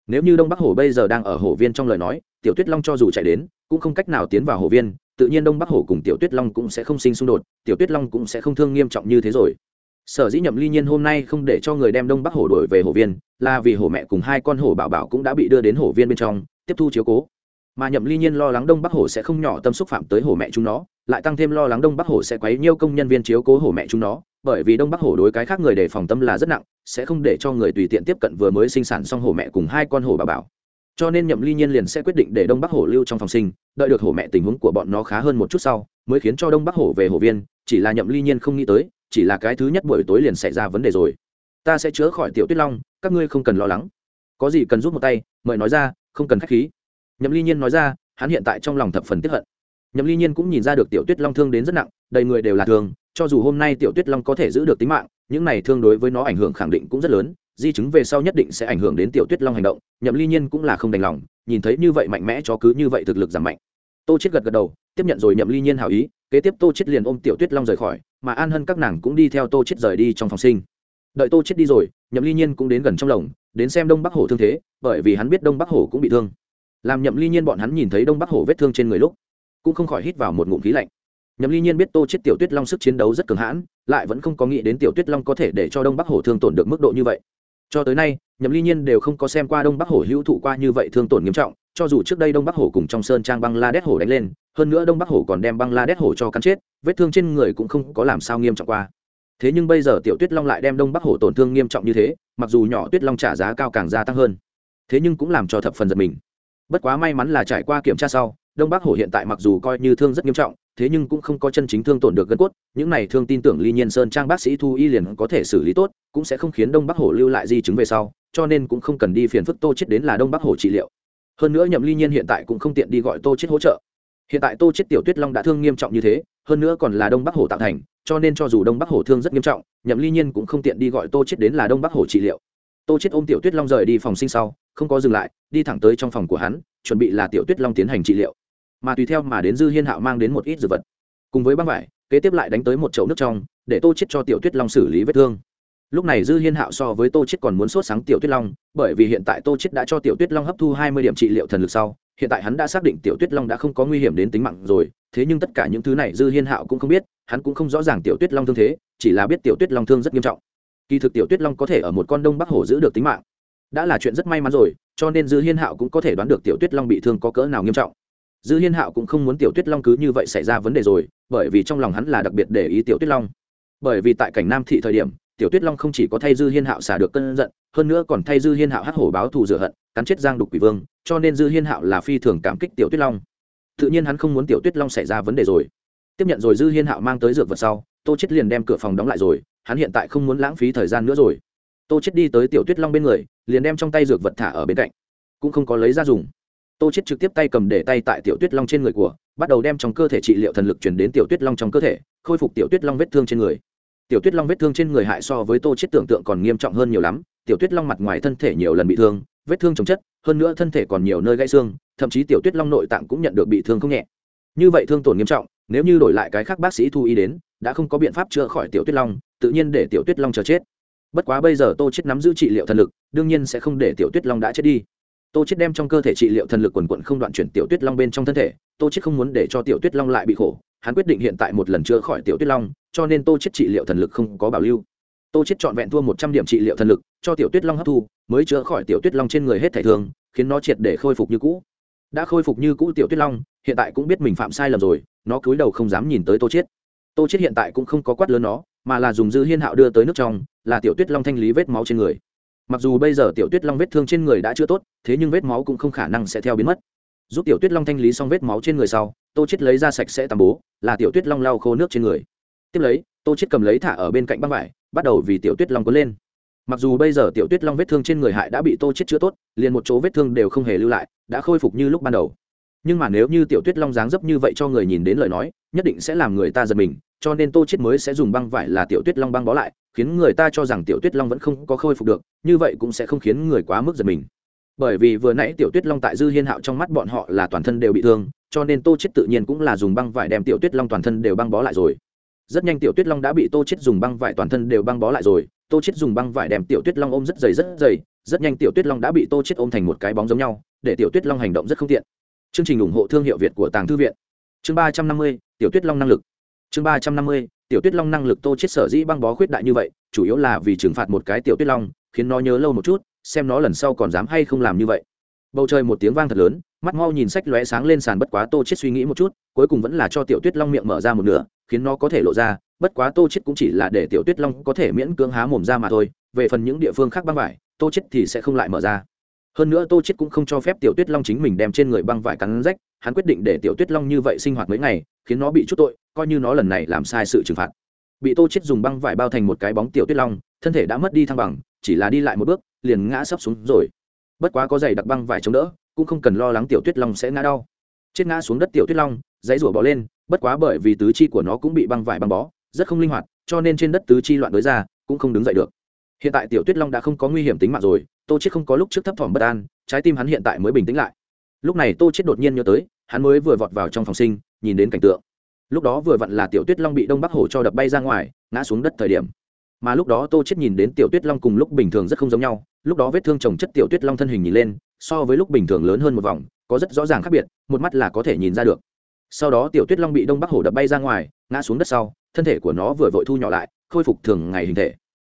nếu như đông bắc hổ bây giờ đang ở hổ viên trong lời nói, tiểu tuyết long cho dù chạy đến, cũng không cách nào tiến vào hổ viên, tự nhiên đông bắc hổ cùng tiểu tuyết long cũng sẽ không sinh xung đột, tiểu tuyết long cũng sẽ không thương nghiêm trọng như thế rồi. Sở dĩ nhậm ly nhiên hôm nay không để cho người đem đông bắc hổ đuổi về hổ viên, là vì hổ mẹ cùng hai con hổ bảo bảo cũng đã bị đưa đến hổ viên bên trong, tiếp thu chiếu cố mà nhậm ly nhiên lo lắng đông bắc hổ sẽ không nhỏ tâm xúc phạm tới hổ mẹ chúng nó, lại tăng thêm lo lắng đông bắc hổ sẽ quấy nhiêu công nhân viên chiếu cố hổ mẹ chúng nó, bởi vì đông bắc hổ đối cái khác người đề phòng tâm là rất nặng, sẽ không để cho người tùy tiện tiếp cận vừa mới sinh sản xong hổ mẹ cùng hai con hổ bà bảo. Cho nên nhậm ly nhiên liền sẽ quyết định để đông bắc hổ lưu trong phòng sinh, đợi được hổ mẹ tình huống của bọn nó khá hơn một chút sau, mới khiến cho đông bắc hổ về hổ viên, chỉ là nhậm ly nhiên không nghĩ tới, chỉ là cái thứ nhất buổi tối liền xảy ra vấn đề rồi. Ta sẽ chữa khỏi tiểu tuyết long, các ngươi không cần lo lắng. Có gì cần giúp một tay, mời nói ra, không cần khách khí nhậm ly nhiên nói ra, hắn hiện tại trong lòng thập phần tiếp hận. Nhậm ly nhiên cũng nhìn ra được tiểu tuyết long thương đến rất nặng, đầy người đều là thương, cho dù hôm nay tiểu tuyết long có thể giữ được tính mạng, những này thương đối với nó ảnh hưởng khẳng định cũng rất lớn, di chứng về sau nhất định sẽ ảnh hưởng đến tiểu tuyết long hành động, nhậm ly nhiên cũng là không đành lòng, nhìn thấy như vậy mạnh mẽ cho cứ như vậy thực lực giảm mạnh. Tô chết gật gật đầu, tiếp nhận rồi nhậm ly nhiên hảo ý, kế tiếp tô chết liền ôm tiểu tuyết long rời khỏi, mà an hân các nàng cũng đi theo tô chết rời đi trong phòng sinh. Đợi tô chết đi rồi, nhậm ly nhiên cũng đến gần trong lồng, đến xem đông bắc hổ thương thế, bởi vì hắn biết đông bắc hổ cũng bị thương làm nhậm ly nhiên bọn hắn nhìn thấy đông bắc hổ vết thương trên người lúc, cũng không khỏi hít vào một ngụm khí lạnh. Nhậm ly nhiên biết tô chết tiểu tuyết long sức chiến đấu rất cường hãn, lại vẫn không có nghĩ đến tiểu tuyết long có thể để cho đông bắc hổ thương tổn được mức độ như vậy. Cho tới nay, nhậm ly nhiên đều không có xem qua đông bắc hổ hữu thụ qua như vậy thương tổn nghiêm trọng, cho dù trước đây đông bắc hổ cùng trong sơn trang băng la đét hổ đánh lên, hơn nữa đông bắc hổ còn đem băng la đét hổ cho cắn chết, vết thương trên người cũng không có làm sao nghiêm trọng qua. Thế nhưng bây giờ tiểu tuyết long lại đem đông bắc hổ tổn thương nghiêm trọng như thế, mặc dù nhỏ tuyết long trả giá cao càng gia tăng hơn. Thế nhưng cũng làm cho thập phần giật mình bất quá may mắn là trải qua kiểm tra sau, đông bắc hổ hiện tại mặc dù coi như thương rất nghiêm trọng, thế nhưng cũng không có chân chính thương tổn được gân cốt, những này thương tin tưởng ly nhiên sơn trang bác sĩ thu y liền có thể xử lý tốt, cũng sẽ không khiến đông bắc hổ lưu lại di chứng về sau, cho nên cũng không cần đi phiền phức tô chết đến là đông bắc hổ trị liệu. Hơn nữa nhậm ly nhiên hiện tại cũng không tiện đi gọi tô chết hỗ trợ. Hiện tại tô chết tiểu tuyết long đã thương nghiêm trọng như thế, hơn nữa còn là đông bắc hổ tạo thành, cho nên cho dù đông bắc hổ thương rất nghiêm trọng, nhậm ly nhiên cũng không tiện đi gọi tô chết đến là đông bắc hổ trị liệu tô chết ôm tiểu tuyết long rời đi phòng sinh sau, không có dừng lại, đi thẳng tới trong phòng của hắn, chuẩn bị là tiểu tuyết long tiến hành trị liệu. Mà tùy theo mà đến dư hiên hạo mang đến một ít dược vật. Cùng với băng vải, kế tiếp lại đánh tới một chậu nước trong, để tô chết cho tiểu tuyết long xử lý vết thương. Lúc này dư hiên hạo so với tô chết còn muốn sốt sáng tiểu tuyết long, bởi vì hiện tại tô chết đã cho tiểu tuyết long hấp thu hai mươi điểm trị liệu thần lực sau, hiện tại hắn đã xác định tiểu tuyết long đã không có nguy hiểm đến tính mạng rồi, thế nhưng tất cả những thứ này dư hiên hạo cũng không biết, hắn cũng không rõ ràng tiểu tuyết long thương thế, chỉ là biết tiểu tuyết long thương rất nghiêm trọng kỳ thực tiểu tuyết long có thể ở một con đông bắc hổ giữ được tính mạng. Đã là chuyện rất may mắn rồi, cho nên dư hiên hạo cũng có thể đoán được tiểu tuyết long bị thương có cỡ nào nghiêm trọng. Dư hiên hạo cũng không muốn tiểu tuyết long cứ như vậy xảy ra vấn đề rồi, bởi vì trong lòng hắn là đặc biệt để ý tiểu tuyết long. Bởi vì tại cảnh nam thị thời điểm, tiểu tuyết long không chỉ có thay dư hiên hạo xả được cơn giận, hơn nữa còn thay dư hiên hạo hắc hổ báo thù rửa hận, cắn chết giang đục quỷ vương, cho nên dư hiên hạo là phi thường cảm kích tiểu tuyết long. Tự nhiên hắn không muốn tiểu tuyết long xảy ra vấn đề rồi. Tiếp nhận rồi, dư hiên hạo mang tới dược vật sau tô chết liền đem cửa phòng đóng lại rồi, hắn hiện tại không muốn lãng phí thời gian nữa rồi. Tô chết đi tới tiểu tuyết long bên người, liền đem trong tay dược vật thả ở bên cạnh. Cũng không có lấy ra dùng. Tô chết trực tiếp tay cầm để tay tại tiểu tuyết long trên người của, bắt đầu đem trong cơ thể trị liệu thần lực chuyển đến tiểu tuyết long trong cơ thể, khôi phục tiểu tuyết long vết thương trên người. Tiểu tuyết long vết thương trên người hại so với tô chết tưởng tượng còn nghiêm trọng hơn nhiều lắm, tiểu tuyết long mặt ngoài thân thể nhiều lần bị thương, vết thương chồng chất, hơn nữa thân thể còn nhiều nơi gãy xương, thậm chí tiểu tuyết long nội tạng cũng nhận được bị thương không nhẹ. Như vậy thương tổn nghiêm trọng, nếu như đổi lại cái khác bác sĩ thu y đến đã không có biện pháp chữa khỏi tiểu tuyết long, tự nhiên để tiểu tuyết long chờ chết. Bất quá bây giờ tô chết nắm giữ trị liệu thần lực, đương nhiên sẽ không để tiểu tuyết long đã chết đi. Tô chết đem trong cơ thể trị liệu thần lực quần quận không đoạn chuyển tiểu tuyết long bên trong thân thể, tô chết không muốn để cho tiểu tuyết long lại bị khổ, hắn quyết định hiện tại một lần chữa khỏi tiểu tuyết long, cho nên tô chết trị liệu thần lực không có bảo lưu. Tô chết chọn vẹn thua một trăm điểm trị liệu thần lực, cho tiểu tuyết long hấp thu, mới chữa khỏi tiểu tuyết long trên người hết thể thương, khiến nó triệt để khôi phục như cũ. Đã khôi phục như cũ tiểu tuyết long, hiện tại cũng biết mình phạm sai lầm rồi, nó cúi đầu không dám nhìn tới tô chết tô chết hiện tại cũng không có quát lớn nó, mà là dùng dư hiên hạo đưa tới nước trong, là tiểu tuyết long thanh lý vết máu trên người. Mặc dù bây giờ tiểu tuyết long vết thương trên người đã chưa tốt, thế nhưng vết máu cũng không khả năng sẽ theo biến mất. Giúp tiểu tuyết long thanh lý xong vết máu trên người sau, tô chết lấy ra sạch sẽ tắm bố, là tiểu tuyết long lau khô nước trên người. Tiếp lấy, tô chết cầm lấy thả ở bên cạnh băng vải, bắt đầu vì tiểu tuyết long cuốn lên. Mặc dù bây giờ tiểu tuyết long vết thương trên người hại đã bị tô chết chữa tốt, liền một chỗ vết thương đều không hề lưu lại, đã khôi phục như lúc ban đầu nhưng mà nếu như tiểu tuyết long dáng dấp như vậy cho người nhìn đến lời nói, nhất định sẽ làm người ta giật mình, cho nên tô chết mới sẽ dùng băng vải là tiểu tuyết long băng bó lại, khiến người ta cho rằng tiểu tuyết long vẫn không có khôi phục được, như vậy cũng sẽ không khiến người quá mức giật mình. Bởi vì vừa nãy tiểu tuyết long tại dư hiên hạo trong mắt bọn họ là toàn thân đều bị thương, cho nên tô chết tự nhiên cũng là dùng băng vải đem tiểu tuyết long toàn thân đều băng bó lại rồi. Rất nhanh tiểu tuyết long đã bị tô chết dùng băng vải toàn thân đều băng bó lại rồi, tô chết dùng băng vải đem tiểu tuyết long ôm rất dày rất dày, rất nhanh tiểu tuyết long đã bị tô chết ôm thành một cái bóng giống nhau, để tiểu tuyết long hành động rất không tiện chương trình ủng hộ thương hiệu việt của tàng thư viện. Chương ba trăm năm mươi, tiểu tuyết long năng lực. Chương ba trăm năm mươi, tiểu tuyết long năng lực tô chết sở dĩ băng bó khuyết đại như vậy, chủ yếu là vì trừng phạt một cái tiểu tuyết long, khiến nó nhớ lâu một chút, xem nó lần sau còn dám hay không làm như vậy. Bầu trời một tiếng vang thật lớn, mắt mau nhìn sách lóe sáng lên sàn bất quá tô chết suy nghĩ một chút, cuối cùng vẫn là cho tiểu tuyết long miệng mở ra một nửa, khiến nó có thể lộ ra, bất quá tô chết cũng chỉ là để tiểu tuyết long có thể miễn cưỡng há mồm ra mà thôi, về phần những địa phương khác băng vải, tô chết thì sẽ không lại mở ra hơn nữa tô chết cũng không cho phép tiểu tuyết long chính mình đem trên người băng vải cắn rách, hắn quyết định để tiểu tuyết long như vậy sinh hoạt mấy ngày, khiến nó bị chút tội, coi như nó lần này làm sai sự trừng phạt. Bị tô chết dùng băng vải bao thành một cái bóng tiểu tuyết long, thân thể đã mất đi thăng bằng, chỉ là đi lại một bước, liền ngã sấp xuống rồi. Bất quá có giày đặc băng vải chống đỡ, cũng không cần lo lắng tiểu tuyết long sẽ ngã đau. Chết ngã xuống đất tiểu tuyết long, dãy rủa bò lên, bất quá bởi vì tứ chi của nó cũng bị băng vải băng bó, rất không linh hoạt, cho nên trên đất tứ chi loạn đối ra, cũng không đứng dậy được. Hiện tại tiểu tuyết long đã không có nguy hiểm tính mạng rồi tô chết không có lúc trước thấp thỏm bất an, trái tim hắn hiện tại mới bình tĩnh lại. Lúc này tô chết đột nhiên nhớ tới, hắn mới vừa vọt vào trong phòng sinh, nhìn đến cảnh tượng. Lúc đó vừa vặn là tiểu tuyết long bị đông bắc hổ cho đập bay ra ngoài, ngã xuống đất thời điểm. Mà lúc đó tô chết nhìn đến tiểu tuyết long cùng lúc bình thường rất không giống nhau, lúc đó vết thương chồng chất tiểu tuyết long thân hình nhìn lên, so với lúc bình thường lớn hơn một vòng, có rất rõ ràng khác biệt, một mắt là có thể nhìn ra được. Sau đó tiểu tuyết long bị đông bắc hổ đập bay ra ngoài, ngã xuống đất sau, thân thể của nó vừa vội thu nhỏ lại, khôi phục thường ngày hình thể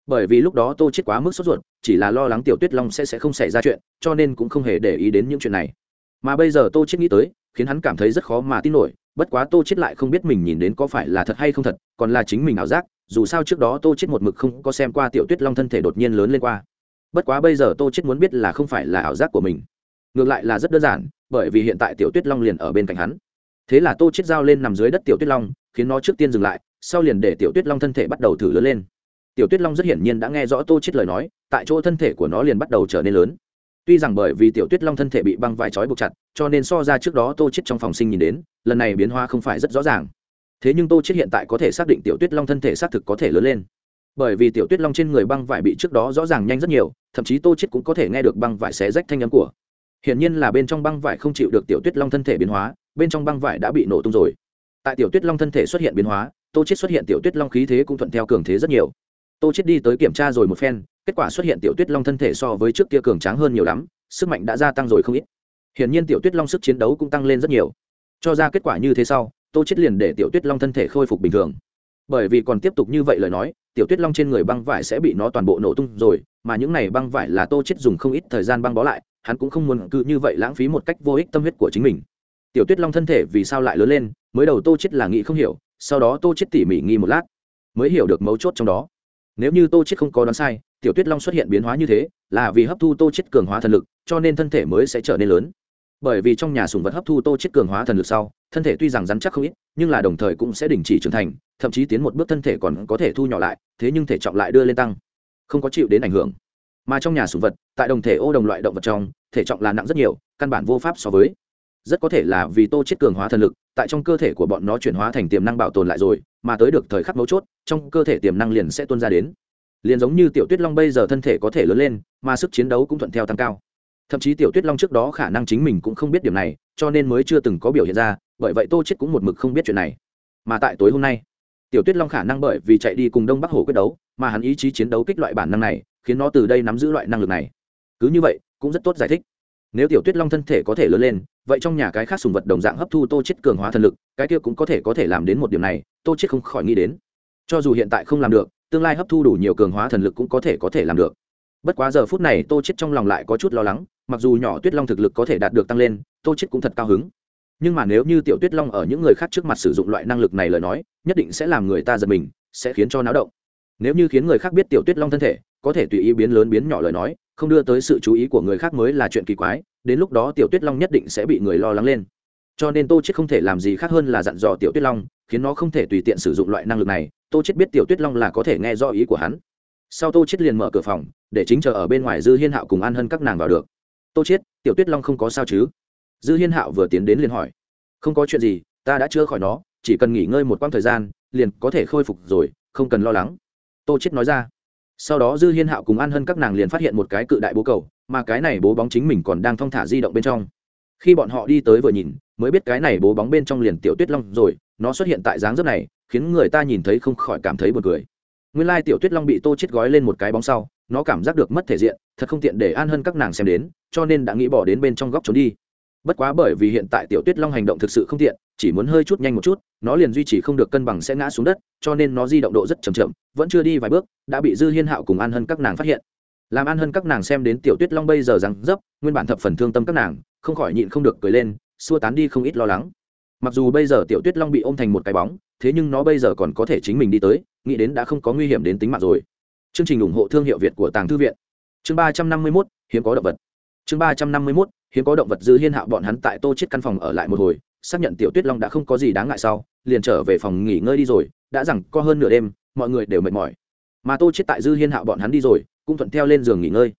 bởi vì lúc đó tô chết quá mức sốt ruột, chỉ là lo lắng tiểu tuyết long sẽ sẽ không xảy ra chuyện, cho nên cũng không hề để ý đến những chuyện này. Mà bây giờ tô chết nghĩ tới, khiến hắn cảm thấy rất khó mà tin nổi, bất quá tô chết lại không biết mình nhìn đến có phải là thật hay không thật, còn là chính mình ảo giác, dù sao trước đó tô chết một mực không có xem qua tiểu tuyết long thân thể đột nhiên lớn lên qua. Bất quá bây giờ tô chết muốn biết là không phải là ảo giác của mình. Ngược lại là rất đơn giản, bởi vì hiện tại tiểu tuyết long liền ở bên cạnh hắn. Thế là tô chết dao lên nằm dưới đất tiểu tuyết long, khiến nó trước tiên dừng lại, sau liền để tiểu tuyết long thân thể bắt đầu thử lớn lên tiểu tuyết long rất hiển nhiên đã nghe rõ tô chết lời nói, tại chỗ thân thể của nó liền bắt đầu trở nên lớn. Tuy rằng bởi vì tiểu tuyết long thân thể bị băng vải trói buộc chặt, cho nên so ra trước đó tô chết trong phòng sinh nhìn đến, lần này biến hóa không phải rất rõ ràng. Thế nhưng tô chết hiện tại có thể xác định tiểu tuyết long thân thể xác thực có thể lớn lên. Bởi vì tiểu tuyết long trên người băng vải bị trước đó rõ ràng nhanh rất nhiều, thậm chí tô chết cũng có thể nghe được băng vải xé rách thanh âm của. Hiển nhiên là bên trong băng vải không chịu được tiểu tuyết long thân thể biến hóa, bên trong băng vải đã bị nổ tung rồi. Tại tiểu tuyết long thân thể xuất hiện biến hóa, tô chết xuất hiện tiểu tuyết long khí thế cũng thuận theo cường thế rất nhiều tô chết đi tới kiểm tra rồi một phen, kết quả xuất hiện tiểu tuyết long thân thể so với trước kia cường tráng hơn nhiều lắm, sức mạnh đã gia tăng rồi không ít. Hiển nhiên tiểu tuyết long sức chiến đấu cũng tăng lên rất nhiều. Cho ra kết quả như thế sau, tô chết liền để tiểu tuyết long thân thể khôi phục bình thường. Bởi vì còn tiếp tục như vậy lời nói, tiểu tuyết long trên người băng vải sẽ bị nó toàn bộ nổ tung rồi, mà những này băng vải là tô chết dùng không ít thời gian băng bó lại, hắn cũng không muốn cứ như vậy lãng phí một cách vô ích tâm huyết của chính mình. Tiểu tuyết long thân thể vì sao lại lớn lên, mới đầu tô chết là nghĩ không hiểu, sau đó tô chết tỉ mỉ nghi một lát, mới hiểu được mấu chốt trong đó nếu như tô chết không có đoán sai, tiểu tuyết long xuất hiện biến hóa như thế, là vì hấp thu tô chết cường hóa thần lực, cho nên thân thể mới sẽ trở nên lớn. Bởi vì trong nhà sùng vật hấp thu tô chết cường hóa thần lực sau, thân thể tuy rằng rắn chắc không ít, nhưng là đồng thời cũng sẽ đình chỉ trưởng thành, thậm chí tiến một bước thân thể còn có thể thu nhỏ lại, thế nhưng thể trọng lại đưa lên tăng, không có chịu đến ảnh hưởng. Mà trong nhà sùng vật, tại đồng thể ô đồng loại động vật trong, thể trọng là nặng rất nhiều, căn bản vô pháp so với rất có thể là vì tô chết cường hóa thần lực, tại trong cơ thể của bọn nó chuyển hóa thành tiềm năng bảo tồn lại rồi, mà tới được thời khắc mấu chốt, trong cơ thể tiềm năng liền sẽ tuôn ra đến. Liền giống như tiểu tuyết long bây giờ thân thể có thể lớn lên, mà sức chiến đấu cũng thuận theo tăng cao. Thậm chí tiểu tuyết long trước đó khả năng chính mình cũng không biết điểm này, cho nên mới chưa từng có biểu hiện ra, bởi vậy tô chết cũng một mực không biết chuyện này. Mà tại tối hôm nay, tiểu tuyết long khả năng bởi vì chạy đi cùng đông bắc hồ quyết đấu, mà hắn ý chí chiến đấu kích loại bản năng này, khiến nó từ đây nắm giữ loại năng lực này. Cứ như vậy, cũng rất tốt giải thích nếu tiểu tuyết long thân thể có thể lớn lên, vậy trong nhà cái khác sùng vật đồng dạng hấp thu tô chết cường hóa thần lực, cái kia cũng có thể có thể làm đến một điểm này, tô chết không khỏi nghĩ đến. Cho dù hiện tại không làm được, tương lai hấp thu đủ nhiều cường hóa thần lực cũng có thể có thể làm được. Bất quá giờ phút này tô chết trong lòng lại có chút lo lắng, mặc dù nhỏ tuyết long thực lực có thể đạt được tăng lên, tô chết cũng thật cao hứng. Nhưng mà nếu như tiểu tuyết long ở những người khác trước mặt sử dụng loại năng lực này lời nói, nhất định sẽ làm người ta giật mình, sẽ khiến cho náo động. Nếu như khiến người khác biết tiểu tuyết long thân thể, có thể tùy ý biến lớn biến nhỏ lời nói không đưa tới sự chú ý của người khác mới là chuyện kỳ quái, đến lúc đó tiểu tuyết long nhất định sẽ bị người lo lắng lên. Cho nên tô chết không thể làm gì khác hơn là dặn dò tiểu tuyết long, khiến nó không thể tùy tiện sử dụng loại năng lực này. Tô chết biết tiểu tuyết long là có thể nghe rõ ý của hắn. Sau tô chết liền mở cửa phòng, để chính chờ ở bên ngoài dư hiên hạo cùng an hân các nàng vào được. Tô chết tiểu tuyết long không có sao chứ? Dư hiên hạo vừa tiến đến liền hỏi. Không có chuyện gì, ta đã chữa khỏi nó, chỉ cần nghỉ ngơi một quãng thời gian, liền có thể khôi phục rồi, không cần lo lắng. Tô chết nói ra sau đó dư hiên hạo cùng an hân các nàng liền phát hiện một cái cự đại bố cầu, mà cái này bố bóng chính mình còn đang thong thả di động bên trong. Khi bọn họ đi tới vừa nhìn, mới biết cái này bố bóng bên trong liền tiểu tuyết long rồi, nó xuất hiện tại dáng dấp này, khiến người ta nhìn thấy không khỏi cảm thấy buồn cười. Nguyên lai tiểu tuyết long bị tô chết gói lên một cái bóng sau, nó cảm giác được mất thể diện, thật không tiện để an hân các nàng xem đến, cho nên đã nghĩ bỏ đến bên trong góc trốn đi bất quá bởi vì hiện tại tiểu tuyết long hành động thực sự không tiện, chỉ muốn hơi chút nhanh một chút, nó liền duy trì không được cân bằng sẽ ngã xuống đất, cho nên nó di động độ rất chậm chậm, vẫn chưa đi vài bước, đã bị dư hiên hạo cùng an hân các nàng phát hiện. Làm an hân các nàng xem đến tiểu tuyết long bây giờ rằng dấp, nguyên bản thập phần thương tâm các nàng, không khỏi nhịn không được cười lên, xua tán đi không ít lo lắng. Mặc dù bây giờ tiểu tuyết long bị ôm thành một cái bóng, thế nhưng nó bây giờ còn có thể chính mình đi tới, nghĩ đến đã không có nguy hiểm đến tính mạng rồi. Chương trình ủng hộ thương hiệu việt của tàng thư viện. Chương ba trăm năm mươi mốt, hiếm có động vật. Chương ba trăm năm mươi mốt hiếm có động vật dư hiên hạo bọn hắn tại tô chết căn phòng ở lại một hồi, xác nhận tiểu tuyết long đã không có gì đáng ngại sau, liền trở về phòng nghỉ ngơi đi rồi, đã rằng có hơn nửa đêm, mọi người đều mệt mỏi. Mà tô chết tại dư hiên hạo bọn hắn đi rồi, cũng thuận theo lên giường nghỉ ngơi.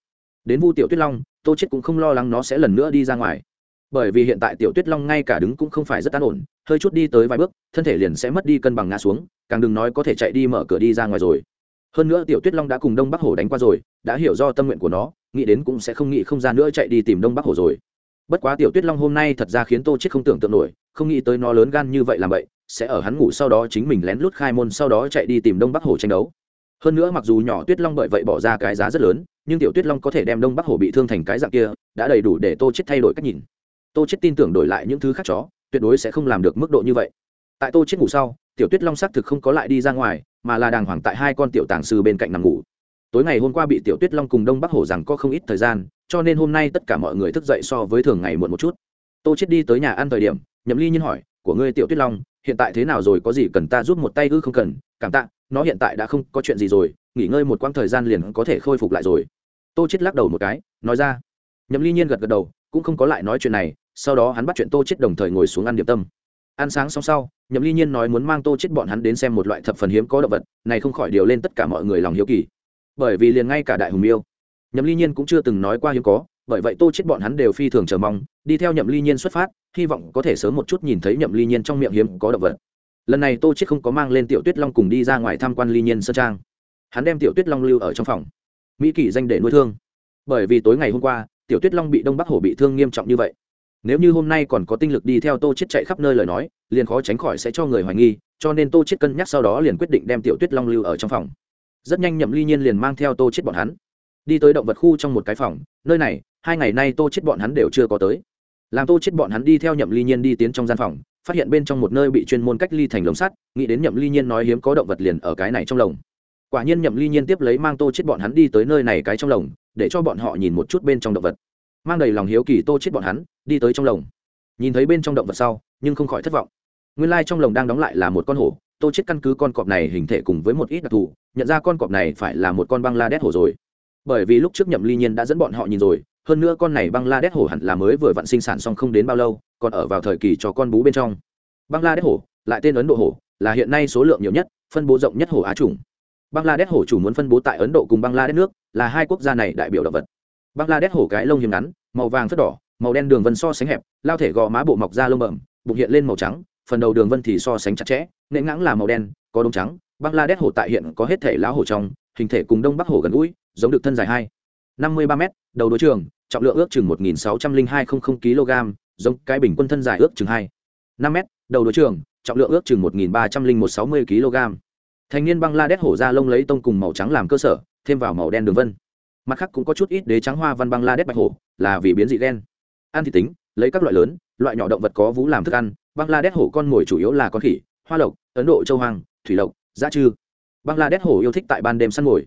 Đến vu tiểu tuyết long, tô chết cũng không lo lắng nó sẽ lần nữa đi ra ngoài. Bởi vì hiện tại tiểu tuyết long ngay cả đứng cũng không phải rất an ổn, hơi chút đi tới vài bước, thân thể liền sẽ mất đi cân bằng ngã xuống, càng đừng nói có thể chạy đi mở cửa đi ra ngoài rồi hơn nữa tiểu tuyết long đã cùng đông bắc hổ đánh qua rồi, đã hiểu do tâm nguyện của nó, nghĩ đến cũng sẽ không nghĩ không ra nữa chạy đi tìm đông bắc hổ rồi. Bất quá tiểu tuyết long hôm nay thật ra khiến tô chết không tưởng tượng nổi, không nghĩ tới nó lớn gan như vậy làm vậy, sẽ ở hắn ngủ sau đó chính mình lén lút khai môn sau đó chạy đi tìm đông bắc hổ tranh đấu. Hơn nữa mặc dù nhỏ tuyết long bởi vậy bỏ ra cái giá rất lớn, nhưng tiểu tuyết long có thể đem đông bắc hổ bị thương thành cái dạng kia, đã đầy đủ để tô chết thay đổi cách nhìn. Tô chết tin tưởng đổi lại những thứ khác chó, tuyệt đối sẽ không làm được mức độ như vậy. Tại tô chết ngủ sau, tiểu tuyết long xác thực không có lại đi ra ngoài mà là đàng hoàng tại hai con tiểu tàng sư bên cạnh nằm ngủ. Tối ngày hôm qua bị tiểu tuyết long cùng đông bắc hổ rằng có không ít thời gian, cho nên hôm nay tất cả mọi người thức dậy so với thường ngày muộn một chút. Tô chết đi tới nhà ăn thời điểm, nhậm ly nhiên hỏi, của ngươi tiểu tuyết long, hiện tại thế nào rồi, có gì cần ta giúp một tay ư không cần? Cảm tạ, nó hiện tại đã không có chuyện gì rồi, nghỉ ngơi một quãng thời gian liền có thể khôi phục lại rồi. Tô chết lắc đầu một cái, nói ra. Nhậm ly nhiên gật gật đầu, cũng không có lại nói chuyện này, sau đó hắn bắt chuyện tô chết đồng thời ngồi xuống ăn điểm tâm ăn sáng xong sau, nhậm ly nhiên nói muốn mang tô chết bọn hắn đến xem một loại thập phần hiếm có động vật, này không khỏi điều lên tất cả mọi người lòng hiếu kỳ. Bởi vì liền ngay cả đại hùng miêu, nhậm ly nhiên cũng chưa từng nói qua hiếm có, bởi vậy tô chết bọn hắn đều phi thường chờ mong, đi theo nhậm ly nhiên xuất phát, hy vọng có thể sớm một chút nhìn thấy nhậm ly nhiên trong miệng hiếm có động vật. Lần này tô chết không có mang lên tiểu tuyết long cùng đi ra ngoài tham quan ly nhiên sơn trang. Hắn đem tiểu tuyết long lưu ở trong phòng. Mỹ kỷ danh để nuôi thương. Bởi vì tối ngày hôm qua, tiểu tuyết long bị đông bắc hổ bị thương nghiêm trọng như vậy nếu như hôm nay còn có tinh lực đi theo tô chết chạy khắp nơi lời nói, liền khó tránh khỏi sẽ cho người hoài nghi, cho nên tô chết cân nhắc sau đó liền quyết định đem tiểu tuyết long lưu ở trong phòng. Rất nhanh nhậm ly nhiên liền mang theo tô chết bọn hắn đi tới động vật khu trong một cái phòng. Nơi này, hai ngày nay tô chết bọn hắn đều chưa có tới. Làm tô chết bọn hắn đi theo nhậm ly nhiên đi tiến trong gian phòng, phát hiện bên trong một nơi bị chuyên môn cách ly thành lồng sắt, nghĩ đến nhậm ly nhiên nói hiếm có động vật liền ở cái này trong lồng. Quả nhiên nhậm ly nhiên tiếp lấy mang tô chết bọn hắn đi tới nơi này cái trong lồng, để cho bọn họ nhìn một chút bên trong động vật mang đầy lòng hiếu kỳ tô chết bọn hắn, đi tới trong lồng. Nhìn thấy bên trong động vật sau, nhưng không khỏi thất vọng. Nguyên lai trong lồng đang đóng lại là một con hổ, tô chết căn cứ con cọp này hình thể cùng với một ít đặc thù, nhận ra con cọp này phải là một con băng la đét hổ rồi. Bởi vì lúc trước nhậm ly nhiên đã dẫn bọn họ nhìn rồi, hơn nữa con này băng la đét hổ hẳn là mới vừa vặn sinh sản xong không đến bao lâu, còn ở vào thời kỳ cho con bú bên trong. Băng la đét hổ, lại tên ấn độ hổ, là hiện nay số lượng nhiều nhất, phân bố rộng nhất hổ á chủng. Bangladesh hổ chủ muốn phân bố tại ấn độ cùng bangladesh nước, là hai quốc gia này đại biểu động vật bangladesh hổ cái lông hiếm ngắn, màu vàng phất đỏ, màu đen đường vân so sánh hẹp, lao thể gò má bộ mọc da lông bẩm, bụng hiện lên màu trắng, phần đầu đường vân thì so sánh chặt chẽ, nệ ngãng là màu đen, có đông trắng. Bangladesh hổ tại hiện có hết thể lão hổ trong, hình thể cùng đông bắc hổ gần gũi, giống được thân dài hai, năm mươi ba m đầu đối trường, trọng lượng ước chừng một nghìn sáu trăm linh hai kg, giống cái bình quân thân dài ước chừng hai, năm m đầu đối trường, trọng lượng ước chừng một nghìn ba trăm linh một sáu mươi kg. Thành niên bangladesh hổ da lông lấy tông cùng màu trắng làm cơ sở, thêm vào màu đen đường vân mặt khác cũng có chút ít đế trắng hoa văn băng la đét bạch hổ, là vì biến dị gen. Ăn thì tính, lấy các loại lớn, loại nhỏ động vật có vú làm thức ăn Băng la đét hổ con mồi chủ yếu là con khỉ, hoa lộc, ấn độ châu hoàng, thủy lộc giá chư. Đét hổ yêu thích tại ban đêm săn mồi.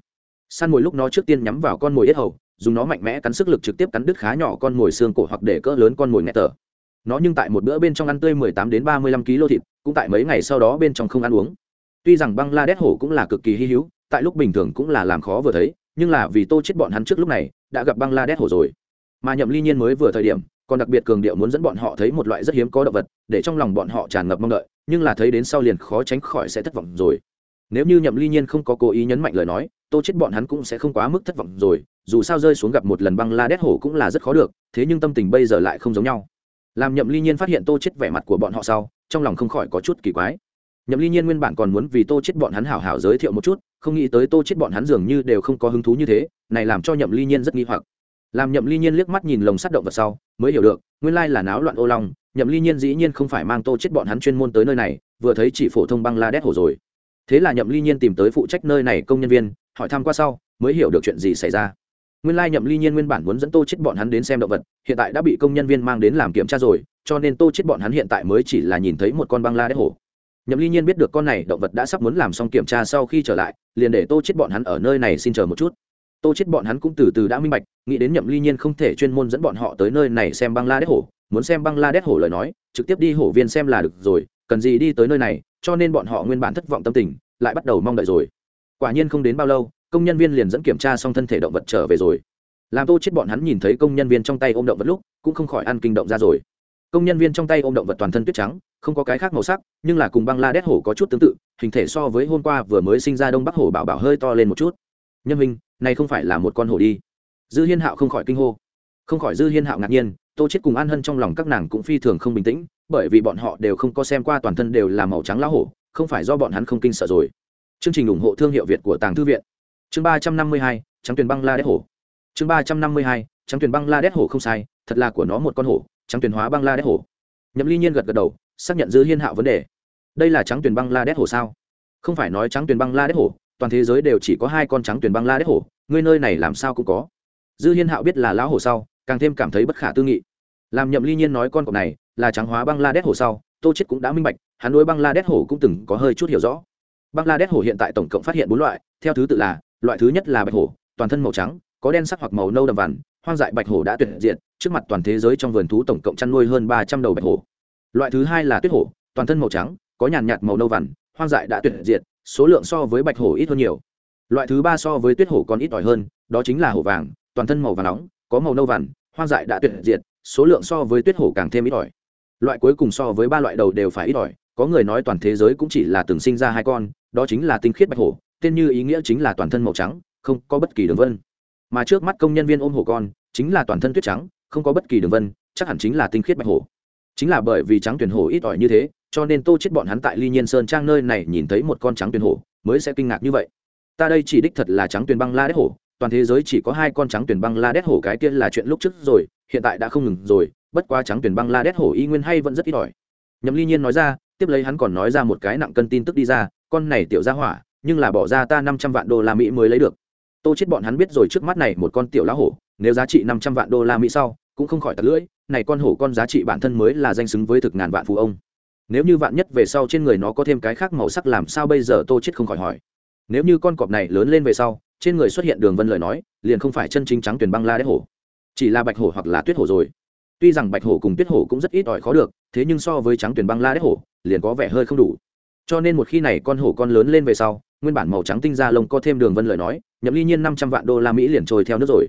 Săn mồi lúc nó trước tiên nhắm vào con mồi yết hầu, dùng nó mạnh mẽ cắn sức lực trực tiếp cắn đứt khá nhỏ con mồi xương cổ hoặc để cỡ lớn con mồi nghe tở nó nhưng tại một bữa bên trong ăn tươi 18 đến 35 kg thịt, cũng tại mấy ngày sau đó bên trong không ăn uống. Tuy rằng băng la đét hổ cũng là cực kỳ hy hữu, tại lúc bình thường cũng là làm khó vừa thấy nhưng là vì tô chết bọn hắn trước lúc này, đã gặp băng la đét hổ rồi. Mà nhậm ly nhiên mới vừa thời điểm, còn đặc biệt cường điệu muốn dẫn bọn họ thấy một loại rất hiếm có động vật, để trong lòng bọn họ tràn ngập mong đợi, nhưng là thấy đến sau liền khó tránh khỏi sẽ thất vọng rồi. Nếu như nhậm ly nhiên không có cố ý nhấn mạnh lời nói, tô chết bọn hắn cũng sẽ không quá mức thất vọng rồi, dù sao rơi xuống gặp một lần băng la đét hổ cũng là rất khó được, thế nhưng tâm tình bây giờ lại không giống nhau. Làm nhậm ly nhiên phát hiện tô chết vẻ mặt của bọn họ sau, trong lòng không khỏi có chút kỳ quái nhậm ly nhiên nguyên bản còn muốn vì tô chết bọn hắn hảo hảo giới thiệu một chút, không nghĩ tới tô chết bọn hắn dường như đều không có hứng thú như thế, này làm cho nhậm ly nhiên rất nghi hoặc. Làm nhậm ly nhiên liếc mắt nhìn lồng sắt động vật sau, mới hiểu được, nguyên lai là náo loạn ô long, nhậm ly nhiên dĩ nhiên không phải mang tô chết bọn hắn chuyên môn tới nơi này, vừa thấy chỉ phổ thông băng la đét hổ rồi. Thế là nhậm ly nhiên tìm tới phụ trách nơi này công nhân viên, hỏi thăm qua sau, mới hiểu được chuyện gì xảy ra. Nguyên lai nhậm ly nhiên nguyên bản muốn dẫn tô chết bọn hắn đến xem động vật, hiện tại đã bị công nhân viên mang đến làm kiểm tra rồi, cho nên tô chết bọn hắn hiện tại mới chỉ là nhìn thấy một con băng la đét hổ nhậm ly nhiên biết được con này động vật đã sắp muốn làm xong kiểm tra sau khi trở lại, liền để tô chết bọn hắn ở nơi này xin chờ một chút. Tô chết bọn hắn cũng từ từ đã minh bạch, nghĩ đến nhậm ly nhiên không thể chuyên môn dẫn bọn họ tới nơi này xem băng la đét hổ, muốn xem băng la đét hổ lời nói, trực tiếp đi hổ viên xem là được rồi, cần gì đi tới nơi này, cho nên bọn họ nguyên bản thất vọng tâm tình, lại bắt đầu mong đợi rồi. Quả nhiên không đến bao lâu, công nhân viên liền dẫn kiểm tra xong thân thể động vật trở về rồi. Làm tô chết bọn hắn nhìn thấy công nhân viên trong tay ôm động vật lúc, cũng không khỏi ăn kinh động ra rồi công nhân viên trong tay ôm động vật toàn thân tuyết trắng, không có cái khác màu sắc, nhưng là cùng băng la đét hổ có chút tương tự, hình thể so với hôm qua vừa mới sinh ra đông bắc hổ bảo bảo hơi to lên một chút. Nhân minh này không phải là một con hổ đi. Dư hiên hạo không khỏi kinh hô. Không khỏi dư hiên hạo ngạc nhiên, tô chết cùng an hân trong lòng các nàng cũng phi thường không bình tĩnh, bởi vì bọn họ đều không có xem qua toàn thân đều là màu trắng lá hổ, không phải do bọn hắn không kinh sợ rồi. Chương trình ủng hộ thương hiệu việt của tàng thư viện. Chương ba trăm năm mươi hai, trắng tuyền băng la đét hổ. Chương ba trăm năm mươi hai, trắng tuyền băng la đét hổ không sai, thật là của nó một con hổ trắng tuyền hóa băng la đét hổ nhậm ly nhiên gật gật đầu, xác nhận dư hiên hạo vấn đề. Đây là trắng tuyền băng la đét hổ sao? Không phải nói trắng tuyền băng la đét hổ toàn thế giới đều chỉ có hai con trắng tuyền băng la đét hổ ngươi nơi này làm sao cũng có. Dư hiên hạo biết là lão hổ sau, càng thêm cảm thấy bất khả tư nghị. Làm nhậm ly nhiên nói con cọp này là trắng hóa băng la đét hổ sau, tô chết cũng đã minh bạch, hắn đối băng la đét hổ cũng từng có hơi chút hiểu rõ. Băng la đét hổ hiện tại tổng cộng phát hiện bốn loại, theo thứ tự là, loại thứ nhất là bạch hổ toàn thân màu trắng, có đen sắc hoặc màu nâu đậm vằn hoang dại bạch hổ đã tuyệt diệt, trước mặt toàn thế giới trong vườn thú tổng cộng chăn nuôi hơn ba trăm đầu bạch hổ. Loại thứ hai là tuyết hổ, toàn thân màu trắng, có nhàn nhạt màu nâu vằn, hoang dại đã tuyệt diệt, số lượng so với bạch hổ ít hơn nhiều. Loại thứ ba so với tuyết hổ còn ít ỏi hơn, đó chính là hổ vàng, toàn thân màu vàng nóng, có màu nâu vằn, hoang dại đã tuyệt diệt, số lượng so với tuyết hổ càng thêm ít ỏi. Loại cuối cùng so với ba loại đầu đều phải ít ỏi, có người nói toàn thế giới cũng chỉ là từng sinh ra hai con, đó chính là tinh khiết bạch hổ, tên như ý nghĩa chính là toàn thân màu trắng, không có bất kỳ đường vân. Mà trước mắt công nhân viên ôm hổ con chính là toàn thân tuyết trắng, không có bất kỳ đường vân, chắc hẳn chính là tinh khiết bạch hổ. Chính là bởi vì trắng tuyển hổ ít ỏi như thế, cho nên tô chết bọn hắn tại ly nhiên sơn trang nơi này nhìn thấy một con trắng tuyển hổ, mới sẽ kinh ngạc như vậy. Ta đây chỉ đích thật là trắng tuyển băng la đét hổ, toàn thế giới chỉ có hai con trắng tuyển băng la đét hổ cái kia là chuyện lúc trước rồi, hiện tại đã không ngừng rồi, bất quá trắng tuyển băng la đét hổ y nguyên hay vẫn rất ít ỏi. Nhậm ly nhiên nói ra, tiếp lấy hắn còn nói ra một cái nặng cân tin tức đi ra, con này tiểu ra hỏa, nhưng là bỏ ra ta năm trăm vạn đô la mỹ mới lấy được. Tô chết bọn hắn biết rồi trước mắt này một con tiểu lá hổ nếu giá trị năm trăm vạn đô la mỹ sau, cũng không khỏi tật lưỡi, này con hổ con giá trị bản thân mới là danh xứng với thực ngàn vạn phú ông. Nếu như vạn nhất về sau trên người nó có thêm cái khác màu sắc làm sao bây giờ tô chết không khỏi hỏi. Nếu như con cọp này lớn lên về sau, trên người xuất hiện đường vân lời nói, liền không phải chân chính trắng tuyển băng la đế hổ. Chỉ là bạch hổ hoặc là tuyết hổ rồi. Tuy rằng bạch hổ cùng tuyết hổ cũng rất ít ỏi khó được, thế nhưng so với trắng tuyển băng la đế hổ, liền có vẻ hơi không đủ. Cho nên một khi này con hổ con lớn lên về sau, nguyên bản màu trắng tinh ra lông có thêm đường vân lời nói, nhậm ly nhiên năm trăm vạn đô la mỹ liền trôi theo nước rồi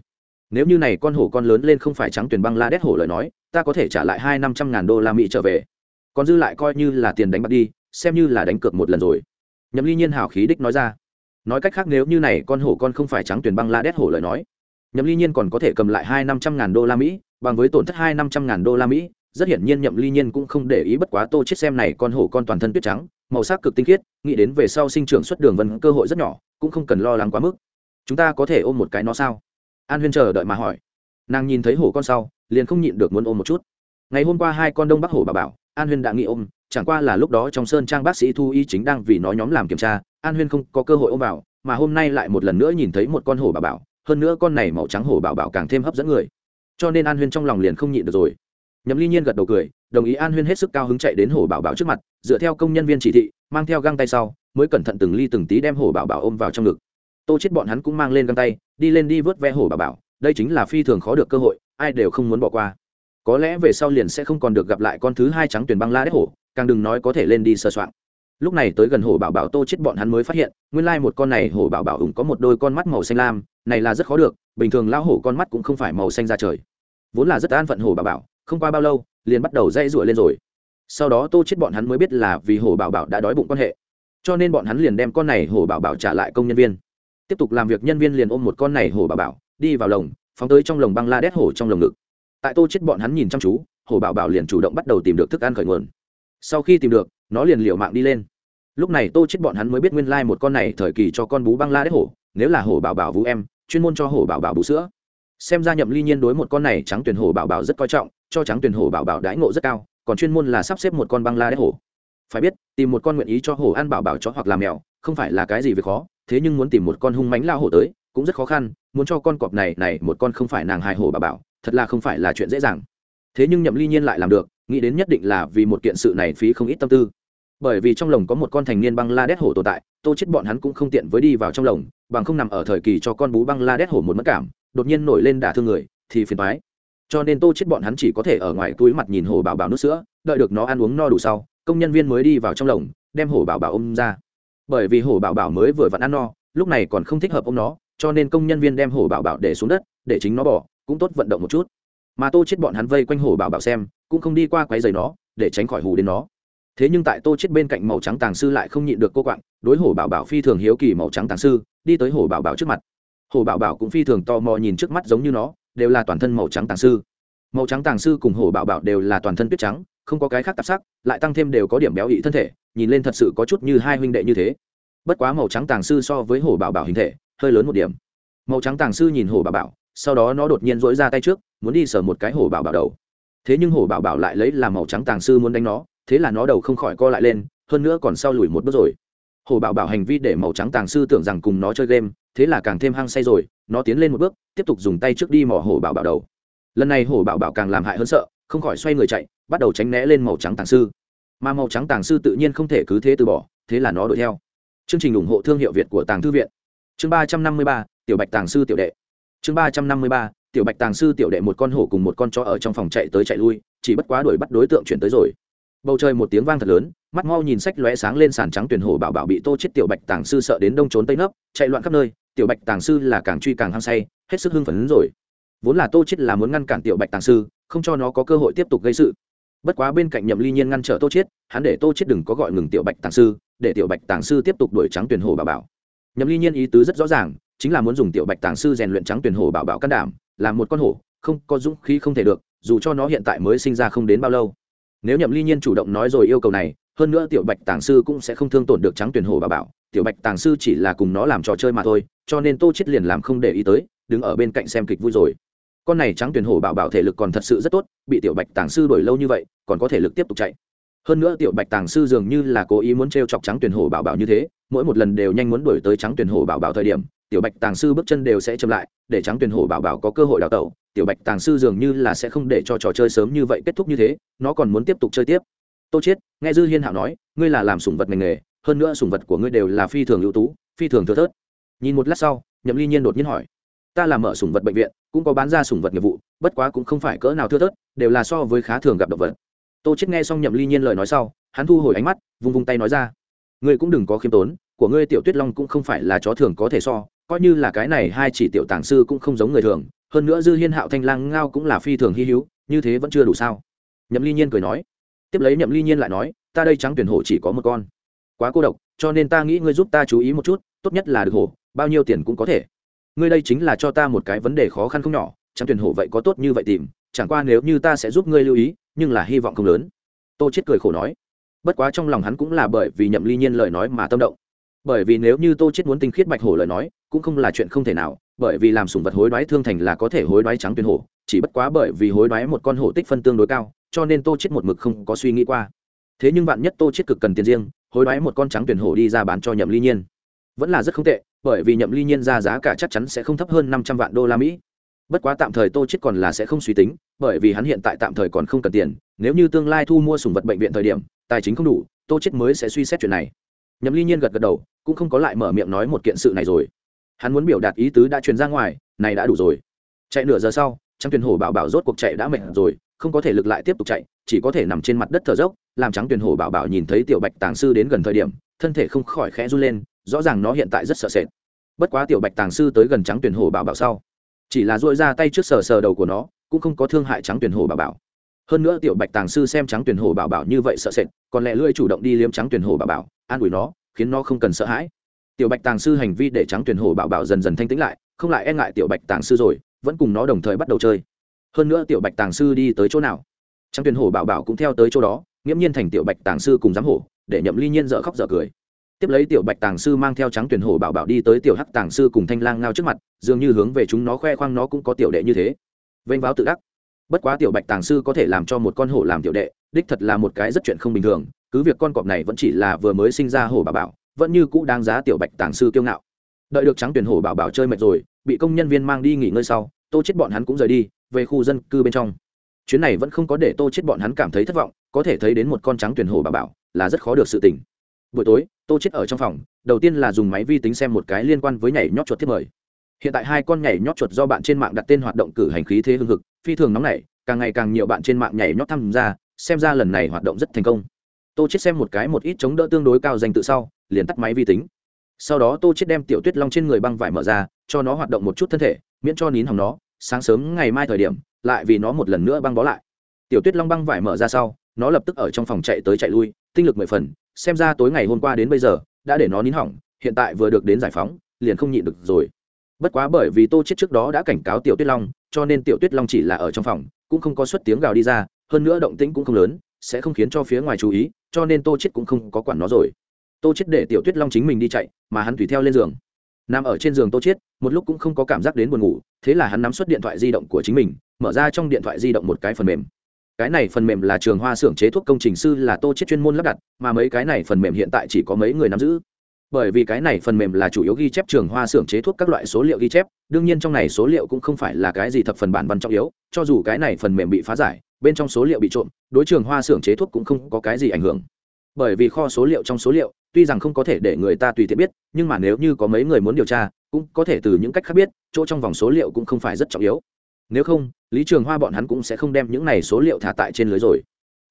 nếu như này con hổ con lớn lên không phải trắng tuyển băng la đét hổ lời nói, ta có thể trả lại hai năm trăm ngàn đô la mỹ trở về. Còn dư lại coi như là tiền đánh bạc đi, xem như là đánh cược một lần rồi. Nhậm ly nhiên hào khí đích nói ra. Nói cách khác nếu như này con hổ con không phải trắng tuyển băng la đét hổ lời nói, nhậm ly nhiên còn có thể cầm lại hai năm trăm ngàn đô la mỹ, bằng với tổn thất hai năm trăm ngàn đô la mỹ, rất hiển nhiên nhậm ly nhiên cũng không để ý bất quá tô chết xem này con hổ con toàn thân tuyết trắng, màu sắc cực tinh khiết, nghĩ đến về sau sinh trưởng xuất đường vân cơ hội rất nhỏ, cũng không cần lo lắng quá mức. Chúng ta có thể ôm một cái nó sao? An huyên chờ đợi mà hỏi. Nàng nhìn thấy hổ con sau, liền không nhịn được muốn ôm một chút. Ngày hôm qua hai con đông bắc hổ bà bảo, an huyên đã nghĩ ôm, chẳng qua là lúc đó trong sơn trang bác sĩ thu y chính đang vì nó nhóm làm kiểm tra, an huyên không có cơ hội ôm vào, mà hôm nay lại một lần nữa nhìn thấy một con hổ bà bảo, hơn nữa con này màu trắng hổ bảo bảo càng thêm hấp dẫn người. Cho nên an huyên trong lòng liền không nhịn được rồi. Nhậm ly nhiên gật đầu cười, đồng ý an huyên hết sức cao hứng chạy đến hổ bảo bảo trước mặt, dựa theo công nhân viên chỉ thị, mang theo găng tay sau, mới cẩn thận từng ly từng tí đem hổ bảo bảo ôm vào trong ngực tô chết bọn hắn cũng mang lên găng tay, đi lên đi vớt ve hổ bà bảo, đây chính là phi thường khó được cơ hội, ai đều không muốn bỏ qua. Có lẽ về sau liền sẽ không còn được gặp lại con thứ hai trắng tuyển băng la đét hổ, càng đừng nói có thể lên đi sơ soạn lúc này tới gần hổ bảo bảo tô chết bọn hắn mới phát hiện, nguyên lai một con này hổ bảo bảo ủng có một đôi con mắt màu xanh lam, này là rất khó được, bình thường lao hổ con mắt cũng không phải màu xanh ra trời. Vốn là rất an phận hổ bảo bảo, không qua bao lâu, liền bắt đầu dây rụa lên rồi. Sau đó tô chết bọn hắn mới biết là vì hổ bảo bảo đã đói bụng quan hệ. Cho nên bọn hắn liền đem con này hổ bảo bảo trả lại công nhân viên tiếp tục làm việc nhân viên liền ôm một con này hổ bảo bảo, đi vào lồng, phóng tới trong lồng băng la đét hổ trong lồng ngực. Tại tô chết bọn hắn nhìn chăm chú, hổ bảo bảo liền chủ động bắt đầu tìm được thức ăn khởi nguồn. Sau khi tìm được, nó liền liều mạng đi lên. Lúc này tô chết bọn hắn mới biết nguyên lai một con này thời kỳ cho con bú băng la đét hổ, nếu là hổ bảo bảo vũ em, chuyên môn cho hổ bảo bảo bú sữa. Xem ra nhậm ly nhiên đối một con này trắng tuyển hổ bảo bảo rất coi trọng, cho trắng tuyển hổ bảo bảo đãi ngộ rất cao, còn chuyên môn là sắp xếp một con băng la đét hổ. Phải biết, tìm một con nguyện ý cho hổ ăn bảo bảo chó hoặc làm mèo, không phải là cái gì việc khó thế nhưng muốn tìm một con hung mánh lao hổ tới, cũng rất khó khăn, muốn cho con cọp này này, một con không phải nàng hài hổ bà bảo, thật là không phải là chuyện dễ dàng. Thế nhưng nhậm ly nhiên lại làm được, nghĩ đến nhất định là vì một kiện sự này phí không ít tâm tư. Bởi vì trong lồng có một con thành niên băng la đét hổ tồn tại, tô chết bọn hắn cũng không tiện với đi vào trong lồng, bằng không nằm ở thời kỳ cho con bú băng la đét hổ một mất cảm, đột nhiên nổi lên đả thương người, thì phiền toái. Cho nên tô chết bọn hắn chỉ có thể ở ngoài túi mặt nhìn hổ bảo bảo nước sữa, đợi được nó ăn uống no đủ sau, công nhân viên mới đi vào trong lồng, đem hổ bảo bảo ôm ra bởi vì hổ bảo bảo mới vừa vặn ăn no, lúc này còn không thích hợp ông nó, cho nên công nhân viên đem hổ bảo bảo để xuống đất, để chính nó bỏ, cũng tốt vận động một chút. Mà tô chết bọn hắn vây quanh hổ bảo bảo xem, cũng không đi qua quấy giày nó, để tránh khỏi hù đến nó. Thế nhưng tại tô chết bên cạnh màu trắng tàng sư lại không nhịn được cô quạng, đối hổ bảo bảo phi thường hiếu kỳ màu trắng tàng sư, đi tới hổ bảo bảo trước mặt. Hổ bảo bảo cũng phi thường tò mò nhìn trước mắt giống như nó, đều là toàn thân màu trắng tàng sư. Màu trắng tàng sư cùng hổ bảo bảo đều là toàn thân tuyết trắng không có cái khác tạp sắc, lại tăng thêm đều có điểm béo ị thân thể, nhìn lên thật sự có chút như hai huynh đệ như thế. Bất quá màu trắng tàng sư so với hổ bảo bảo hình thể, hơi lớn một điểm. Màu trắng tàng sư nhìn hổ bảo bảo, sau đó nó đột nhiên dỗi ra tay trước, muốn đi sờ một cái hổ bảo bảo đầu. Thế nhưng hổ bảo bảo lại lấy làm màu trắng tàng sư muốn đánh nó, thế là nó đầu không khỏi co lại lên, hơn nữa còn sau lùi một bước rồi. Hổ bảo bảo hành vi để màu trắng tàng sư tưởng rằng cùng nó chơi game, thế là càng thêm hăng say rồi, nó tiến lên một bước, tiếp tục dùng tay trước đi mò hổ bảo bảo đầu. Lần này hổ bảo bảo càng làm hại hơn sợ, không khỏi xoay người chạy bắt đầu tránh né lên màu trắng tàng sư. Mà màu trắng tàng sư tự nhiên không thể cứ thế từ bỏ, thế là nó đuổi theo. Chương trình ủng hộ thương hiệu việt của tàng thư viện. Chương ba trăm năm mươi ba, tiểu bạch tàng sư tiểu đệ. Chương ba trăm năm mươi ba, tiểu bạch tàng sư tiểu đệ một con hổ cùng một con chó ở trong phòng chạy tới chạy lui, chỉ bất quá đuổi bắt đối tượng chuyển tới rồi. Bầu trời một tiếng vang thật lớn, mắt mau nhìn sách lóe sáng lên sàn trắng tuyển hổ bảo bảo bị tô chết tiểu bạch tàng sư sợ đến đông trốn tây nấp, chạy loạn khắp nơi, tiểu bạch tàng sư là càng truy càng hăng say, hết sức hưng phấn rồi. Vốn là tô chết là muốn ngăn cản tiểu bạch tàng sư, không cho nó có cơ hội tiếp tục gây sự bất quá bên cạnh nhậm ly nhiên ngăn trở tô chết hắn để tô chết đừng có gọi ngừng tiểu bạch tàng sư, để tiểu bạch tàng sư tiếp tục đuổi trắng tuyển hổ bảo bảo. Nhậm ly nhiên ý tứ rất rõ ràng, chính là muốn dùng tiểu bạch tàng sư rèn luyện trắng tuyển hổ bảo bảo can đảm, làm một con hổ, không có dũng khí không thể được, dù cho nó hiện tại mới sinh ra không đến bao lâu. Nếu nhậm ly nhiên chủ động nói rồi yêu cầu này, hơn nữa tiểu bạch tàng sư cũng sẽ không thương tổn được trắng tuyển hổ bảo bảo, tiểu bạch tàng sư chỉ là cùng nó làm trò chơi mà thôi, cho nên tô chết liền làm không để ý tới, đứng ở bên cạnh xem kịch vui rồi con này trắng tuyển hổ bảo bảo thể lực còn thật sự rất tốt, bị tiểu bạch tàng sư đuổi lâu như vậy, còn có thể lực tiếp tục chạy. Hơn nữa tiểu bạch tàng sư dường như là cố ý muốn t r e o chọc trắng tuyển hổ bảo bảo như thế, mỗi một lần đều nhanh muốn đuổi tới trắng tuyển hổ bảo bảo thời điểm, tiểu bạch tàng sư bước chân đều sẽ chậm lại, để trắng tuyển hổ bảo bảo có cơ hội đào tẩu, tiểu bạch tàng sư dường như là sẽ không để cho trò chơi sớm như vậy kết thúc như thế, nó còn muốn tiếp tục chơi tiếp. Tô chết nghe dư hiên hạo nói, ngươi là làm sủng vật ngành nghề, hơn nữa sủng vật của ngươi đều là phi thường ưu tú, phi thường thưa thớt. Nhìn một lát sau, nhậm ly nhiên đột nhiên hỏi ta làm mở sủng vật bệnh viện, cũng có bán ra sủng vật nghiệp vụ, bất quá cũng không phải cỡ nào thưa thớt, đều là so với khá thường gặp động vật. Tô chiết nghe xong nhậm ly nhiên lời nói sau, hắn thu hồi ánh mắt, vung vung tay nói ra, ngươi cũng đừng có khiêm tốn, của ngươi tiểu tuyết long cũng không phải là chó thường có thể so, coi như là cái này hai chỉ tiểu tàng sư cũng không giống người thường, hơn nữa dư hiên hạo thanh lang ngao cũng là phi thường hy hữu, như thế vẫn chưa đủ sao? Nhậm ly nhiên cười nói. Tiếp lấy nhậm ly nhiên lại nói, ta đây trắng tuyển hổ chỉ có một con. Quá cô độc, cho nên ta nghĩ ngươi giúp ta chú ý một chút, tốt nhất là được hổ, bao nhiêu tiền cũng có thể ngươi đây chính là cho ta một cái vấn đề khó khăn không nhỏ trắng tuyển hổ vậy có tốt như vậy tìm, chẳng qua nếu như ta sẽ giúp ngươi lưu ý, nhưng là hy vọng không lớn. Tô chết cười khổ nói. Bất quá trong lòng hắn cũng là bởi vì nhậm ly nhiên lời nói mà tâm động. Bởi vì nếu như tô chết muốn tinh khiết bạch hổ lời nói, cũng không là chuyện không thể nào, bởi vì làm sủng vật hối đoái thương thành là có thể hối đoái trắng tuyển hổ, chỉ bất quá bởi vì hối đoái một con hổ tích phân tương đối cao, cho nên tô chết một mực không có suy nghĩ qua. Thế nhưng bạn nhất tô chết cực cần tiền riêng, hối đoái một con trắng tuyển hổ đi ra bán cho nhậm ly nhiên, vẫn là rất không tệ bởi vì nhậm ly nhiên ra giá cả chắc chắn sẽ không thấp hơn năm trăm vạn đô la mỹ. Bất quá tạm thời tô chết còn là sẽ không suy tính, bởi vì hắn hiện tại tạm thời còn không cần tiền, nếu như tương lai thu mua sùng vật bệnh viện thời điểm, tài chính không đủ, tô chết mới sẽ suy xét chuyện này. Nhậm ly nhiên gật gật đầu, cũng không có lại mở miệng nói một kiện sự này rồi. Hắn muốn biểu đạt ý tứ đã truyền ra ngoài, này đã đủ rồi. Chạy nửa giờ sau trắng tuyền hổ bảo bảo rốt cuộc chạy đã mệt rồi, không có thể lực lại tiếp tục chạy, chỉ có thể nằm trên mặt đất thở dốc, làm trắng tuyền hổ bảo bảo nhìn thấy tiểu bạch tàng sư đến gần thời điểm, thân thể không khỏi khẽ run lên rõ ràng nó hiện tại rất sợ sệt. Bất quá tiểu bạch tàng sư tới gần trắng tuyển hồ bảo bảo sau, chỉ là dội ra tay trước sờ sờ đầu của nó, cũng không có thương hại trắng tuyển hồ bảo bảo. Hơn nữa tiểu bạch tàng sư xem trắng tuyển hồ bảo bảo như vậy sợ sệt, còn lẽ lưỡi chủ động đi liếm trắng tuyển hồ bảo bảo, an ủi nó, khiến nó không cần sợ hãi. Tiểu bạch tàng sư hành vi để trắng tuyển hồ bảo bảo dần dần thanh tĩnh lại, không lại e ngại tiểu bạch tàng sư rồi, vẫn cùng nó đồng thời bắt đầu chơi. Hơn nữa tiểu bạch tàng sư đi tới chỗ nào? Trắng tuyển hồ bảo bảo cũng theo tới chỗ đó, nghiễm nhiên thành tiểu bạch tàng sư cùng giám hổ, để nhậm ly nhiên dở khóc dở cười tiếp lấy tiểu bạch tàng sư mang theo trắng tuyển hổ bảo bảo đi tới tiểu hắc tàng sư cùng thanh lang ngao trước mặt, dường như hướng về chúng nó khoe khoang nó cũng có tiểu đệ như thế. Vênh váo tự đắc. Bất quá tiểu bạch tàng sư có thể làm cho một con hổ làm tiểu đệ, đích thật là một cái rất chuyện không bình thường, cứ việc con cọp này vẫn chỉ là vừa mới sinh ra hổ bảo bảo, vẫn như cũ đáng giá tiểu bạch tàng sư kiêu ngạo. Đợi được trắng tuyển hổ bảo bảo chơi mệt rồi, bị công nhân viên mang đi nghỉ ngơi sau, tô chết bọn hắn cũng rời đi, về khu dân cư bên trong. Chuyến này vẫn không có để tô chết bọn hắn cảm thấy thất vọng, có thể thấy đến một con trắng tuyển hổ bảo bảo, là rất khó được sự tỉnh buổi tối, tô chết ở trong phòng, đầu tiên là dùng máy vi tính xem một cái liên quan với nhảy nhót chuột thiết mời. Hiện tại hai con nhảy nhót chuột do bạn trên mạng đặt tên hoạt động cử hành khí thế hưng thực phi thường nóng nảy, càng ngày càng nhiều bạn trên mạng nhảy nhót tham gia, xem ra lần này hoạt động rất thành công. Tô chết xem một cái một ít chống đỡ tương đối cao danh tự sau, liền tắt máy vi tính. Sau đó tô chết đem tiểu tuyết long trên người băng vải mở ra, cho nó hoạt động một chút thân thể, miễn cho nín hỏng nó, sáng sớm ngày mai thời điểm, lại vì nó một lần nữa băng bó lại. Tiểu tuyết long băng vải mở ra sau, nó lập tức ở trong phòng chạy tới chạy lui, tinh lực mười phần xem ra tối ngày hôm qua đến bây giờ, đã để nó nín hỏng, hiện tại vừa được đến giải phóng, liền không nhịn được rồi. Bất quá bởi vì tô chết trước đó đã cảnh cáo tiểu tuyết long, cho nên tiểu tuyết long chỉ là ở trong phòng, cũng không có xuất tiếng gào đi ra, hơn nữa động tĩnh cũng không lớn, sẽ không khiến cho phía ngoài chú ý, cho nên tô chết cũng không có quản nó rồi. Tô chết để tiểu tuyết long chính mình đi chạy, mà hắn tùy theo lên giường. Nằm ở trên giường tô chết một lúc cũng không có cảm giác đến buồn ngủ, thế là hắn nắm xuất điện thoại di động của chính mình, mở ra trong điện thoại di động một cái phần mềm cái này phần mềm là trường hoa xưởng chế thuốc công trình sư là tô chết chuyên môn lắp đặt, mà mấy cái này phần mềm hiện tại chỉ có mấy người nắm giữ. Bởi vì cái này phần mềm là chủ yếu ghi chép trường hoa xưởng chế thuốc các loại số liệu ghi chép, đương nhiên trong này số liệu cũng không phải là cái gì thập phần bản văn trọng yếu, cho dù cái này phần mềm bị phá giải, bên trong số liệu bị trộm, đối trường hoa xưởng chế thuốc cũng không có cái gì ảnh hưởng. Bởi vì kho số liệu trong số liệu, tuy rằng không có thể để người ta tùy tiện biết, nhưng mà nếu như có mấy người muốn điều tra, cũng có thể từ những cách khác biết, chỗ trong vòng số liệu cũng không phải rất trọng yếu nếu không lý trường hoa bọn hắn cũng sẽ không đem những này số liệu thả tại trên lưới rồi.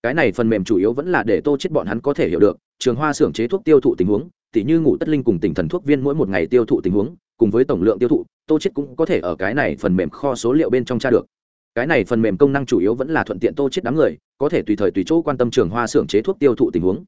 Cái này phần mềm chủ yếu vẫn là để tô chết bọn hắn có thể hiểu được trường hoa xưởng chế thuốc tiêu thụ tình huống tỉ như ngủ tất linh cùng tỉnh thần thuốc viên mỗi một ngày tiêu thụ tình huống cùng với tổng lượng tiêu thụ tô chết cũng có thể ở cái này phần mềm kho số liệu bên trong tra được. Cái này phần mềm công năng chủ yếu vẫn là thuận tiện tô chết đám người có thể tùy thời tùy chỗ quan tâm trường hoa xưởng chế thuốc tiêu thụ tình huống.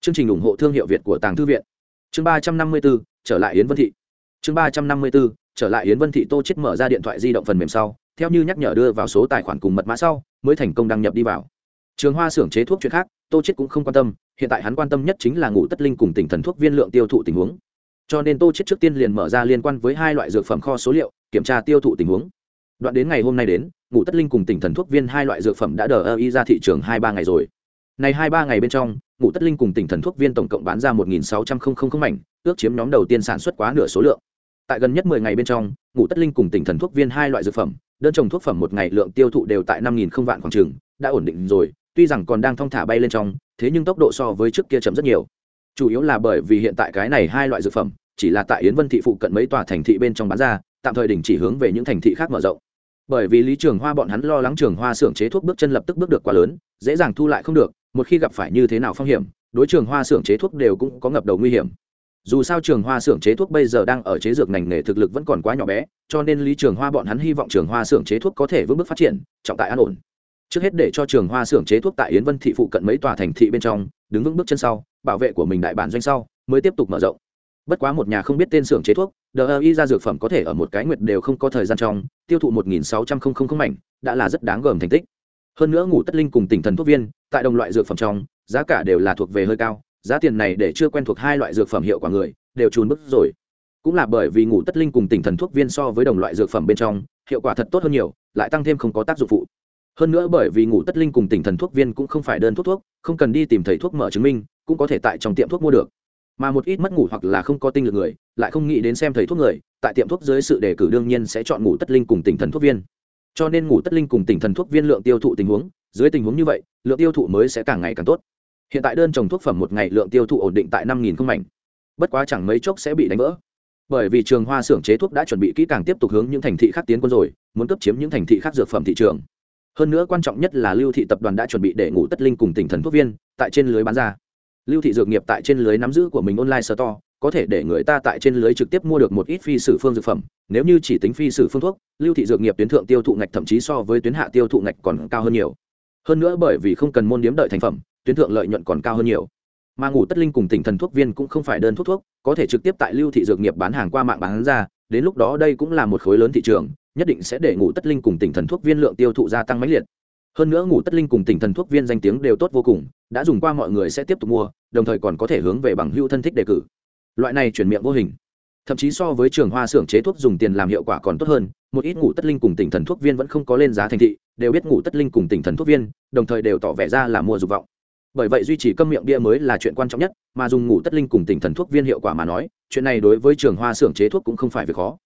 Chương trình ủng hộ thương hiệu việt của tàng thư viện. Chương ba trăm năm mươi 354, trở lại yến vân thị. Chương ba trăm năm mươi 354, trở lại yến vân thị tô chết mở ra điện thoại di động phần mềm sau theo như nhắc nhở đưa vào số tài khoản cùng mật mã sau, mới thành công đăng nhập đi vào. Trường hoa xưởng chế thuốc chuyện khác, tô chết cũng không quan tâm, hiện tại hắn quan tâm nhất chính là ngủ tất linh cùng tỉnh thần thuốc viên lượng tiêu thụ tình huống. Cho nên tô chết trước tiên liền mở ra liên quan với hai loại dược phẩm kho số liệu, kiểm tra tiêu thụ tình huống. Đoạn đến ngày hôm nay đến, ngủ tất linh cùng tỉnh thần thuốc viên hai loại dược phẩm đã đờ ơ y ra thị trường hai ba ngày rồi. Này hai ba ngày bên trong, ngủ tất linh cùng tỉnh thần thuốc viên tổng cộng bán ra một nghìn sáu trăm linh mảnh, ước chiếm nhóm đầu tiên sản xuất quá nửa số lượng. Tại gần nhất mười ngày bên trong, ngủ tất linh cùng tỉnh thần thuốc viên hai loại dược phẩm đơn trồng thuốc phẩm một ngày lượng tiêu thụ đều tại năm nghìn không vạn khoảng trường đã ổn định rồi, tuy rằng còn đang thong thả bay lên trong, thế nhưng tốc độ so với trước kia chậm rất nhiều. Chủ yếu là bởi vì hiện tại cái này hai loại dược phẩm, chỉ là tại yến vân thị phụ cận mấy tòa thành thị bên trong bán ra, tạm thời đình chỉ hướng về những thành thị khác mở rộng. Bởi vì lý trường hoa bọn hắn lo lắng trường hoa xưởng chế thuốc bước chân lập tức bước được quá lớn, dễ dàng thu lại không được, một khi gặp phải như thế nào phong hiểm, đối trường hoa xưởng chế thuốc đều cũng có ngập đầu nguy hiểm dù sao trường hoa xưởng chế thuốc bây giờ đang ở chế dược ngành nghề thực lực vẫn còn quá nhỏ bé, cho nên lý trường hoa bọn hắn hy vọng trường hoa xưởng chế thuốc có thể vững bước phát triển, trọng tại an ổn. Trước hết để cho trường hoa xưởng chế thuốc tại yến vân thị phụ cận mấy tòa thành thị bên trong, đứng vững bước chân sau, bảo vệ của mình đại bản doanh sau, mới tiếp tục mở rộng. Bất quá một nhà không biết tên xưởng chế thuốc đờ y ra dược phẩm có thể ở một cái nguyệt đều không có thời gian trong, tiêu thụ một nghìn sáu trăm linh mảnh, đã là rất đáng gờm thành tích. Hơn nữa ngủ tất linh cùng tỉnh thần thuốc viên, tại đồng loại dược phẩm trong, giá cả đều là thuộc về hơi cao giá tiền này để chưa quen thuộc hai loại dược phẩm hiệu quả người, đều trùn bức rồi. Cũng là bởi vì ngủ tất linh cùng tỉnh thần thuốc viên so với đồng loại dược phẩm bên trong, hiệu quả thật tốt hơn nhiều, lại tăng thêm không có tác dụng phụ. Hơn nữa bởi vì ngủ tất linh cùng tỉnh thần thuốc viên cũng không phải đơn thuốc thuốc, không cần đi tìm thầy thuốc mở chứng minh, cũng có thể tại trong tiệm thuốc mua được. Mà một ít mất ngủ hoặc là không có tinh lực người, lại không nghĩ đến xem thầy thuốc người, tại tiệm thuốc dưới sự đề cử đương nhiên sẽ chọn ngủ tất linh cùng tỉnh thần thuốc viên. Cho nên ngủ tất linh cùng tỉnh thần thuốc viên lượng tiêu thụ tình huống, dưới tình huống như vậy, lượng tiêu thụ mới sẽ càng ngày càng tốt hiện tại đơn trồng thuốc phẩm một ngày lượng tiêu thụ ổn định tại năm nghìn không mảnh. Bất quá chẳng mấy chốc sẽ bị đánh vỡ. Bởi vì trường hoa xưởng chế thuốc đã chuẩn bị kỹ càng tiếp tục hướng những thành thị khác tiến quân rồi, muốn cấp chiếm những thành thị khác dược phẩm thị trường. Hơn nữa quan trọng nhất là lưu thị tập đoàn đã chuẩn bị để ngủ tất linh cùng tỉnh thần thuốc viên, tại trên lưới bán ra. Lưu thị dược nghiệp tại trên lưới nắm giữ của mình online store, có thể để người ta tại trên lưới trực tiếp mua được một ít phi sử phương dược phẩm, nếu như chỉ tính phi sử phương thuốc, lưu thị dược nghiệp tuyến thượng tiêu thụ ngạch thậm chí so với tuyến hạ tiêu thụ ngạch còn cao hơn nhiều. Hơn nữa bởi vì không cần môn điếm đợi thành phẩm tuyến thượng lợi nhuận còn cao hơn nhiều. Mà ngủ tất linh cùng tỉnh thần thuốc viên cũng không phải đơn thuốc thuốc, có thể trực tiếp tại lưu thị dược nghiệp bán hàng qua mạng bán ra, đến lúc đó đây cũng là một khối lớn thị trường, nhất định sẽ để ngủ tất linh cùng tỉnh thần thuốc viên lượng tiêu thụ gia tăng mãnh liệt. Hơn nữa ngủ tất linh cùng tỉnh thần thuốc viên danh tiếng đều tốt vô cùng, đã dùng qua mọi người sẽ tiếp tục mua, đồng thời còn có thể hướng về bằng hưu thân thích đề cử. Loại này chuyển miệng vô hình. Thậm chí so với trường hoa xưởng chế thuốc dùng tiền làm hiệu quả còn tốt hơn, một ít ngủ tất linh cùng tỉnh thần thuốc viên vẫn không có lên giá thành thị, đều biết ngủ tất linh cùng tỉnh thần thuốc viên, đồng thời đều tỏ vẻ ra là mua dục vọng bởi vậy duy trì câm miệng bia mới là chuyện quan trọng nhất mà dùng ngủ tất linh cùng tỉnh thần thuốc viên hiệu quả mà nói chuyện này đối với trường hoa xưởng chế thuốc cũng không phải việc khó.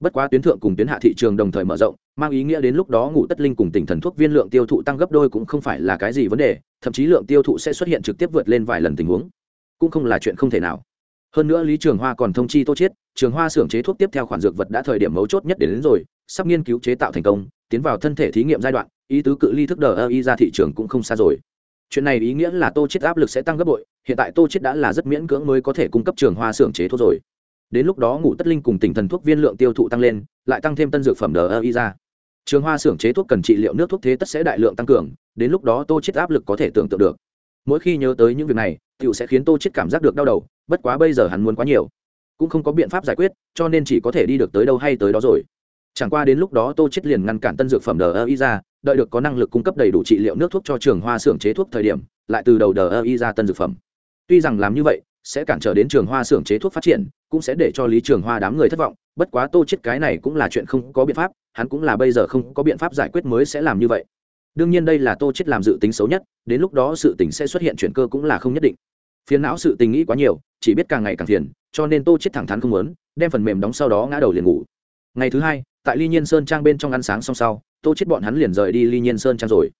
Bất quá tuyến thượng cùng tuyến hạ thị trường đồng thời mở rộng mang ý nghĩa đến lúc đó ngủ tất linh cùng tỉnh thần thuốc viên lượng tiêu thụ tăng gấp đôi cũng không phải là cái gì vấn đề thậm chí lượng tiêu thụ sẽ xuất hiện trực tiếp vượt lên vài lần tình huống. Cũng không là chuyện không thể nào. Hơn nữa lý trường hoa còn thông chi tô chiết trường hoa xưởng chế thuốc tiếp theo khoản dược vật đã thời điểm mấu chốt nhất đến, đến rồi sắp nghiên cứu chế tạo thành công tiến vào thân thể thí nghiệm giai đoạn ý tứ cự ly thức đờ ơ y ra thị trường cũng không xa rồi chuyện này ý nghĩa là tô chiết áp lực sẽ tăng gấp bội, hiện tại tô chiết đã là rất miễn cưỡng mới có thể cung cấp trường hoa xưởng chế thuốc rồi. Đến lúc đó ngủ tất linh cùng tỉnh thần thuốc viên lượng tiêu thụ tăng lên, lại tăng thêm tân dược phẩm đờ ơ y ra. Trường hoa xưởng chế thuốc cần trị liệu nước thuốc thế tất sẽ đại lượng tăng cường, đến lúc đó tô chiết áp lực có thể tưởng tượng được. Mỗi khi nhớ tới những việc này, Tiểu sẽ khiến tô chiết cảm giác được đau đầu, bất quá bây giờ hắn muốn quá nhiều. Cũng không có biện pháp giải quyết, cho nên chỉ có thể đi được tới đâu hay tới đó rồi. Chẳng qua đến lúc đó tô chết liền ngăn cản tân dược phẩm đờ ơ y ra đợi được có năng lực cung cấp đầy đủ trị liệu nước thuốc cho trường hoa xưởng chế thuốc thời điểm, lại từ đầu đờ ơ y ra tân dược phẩm. Tuy rằng làm như vậy, sẽ cản trở đến trường hoa xưởng chế thuốc phát triển, cũng sẽ để cho lý trường hoa đám người thất vọng, bất quá tô chết cái này cũng là chuyện không có biện pháp, hắn cũng là bây giờ không có biện pháp giải quyết mới sẽ làm như vậy. Đương nhiên đây là tô chết làm dự tính xấu nhất, đến lúc đó sự tình sẽ xuất hiện chuyển cơ cũng là không nhất định. Phiền não sự tình nghĩ quá nhiều, chỉ biết càng ngày càng phiền, cho nên tô chết thẳng thắn không muốn, đem phần mềm đóng sau đó ngã đầu liền ngủ. Ngày thứ hai, tại ly nhiên sơn trang bên trong ăn sáng xong sau tô chết bọn hắn liền rời đi ly nhiên sơn trang rồi.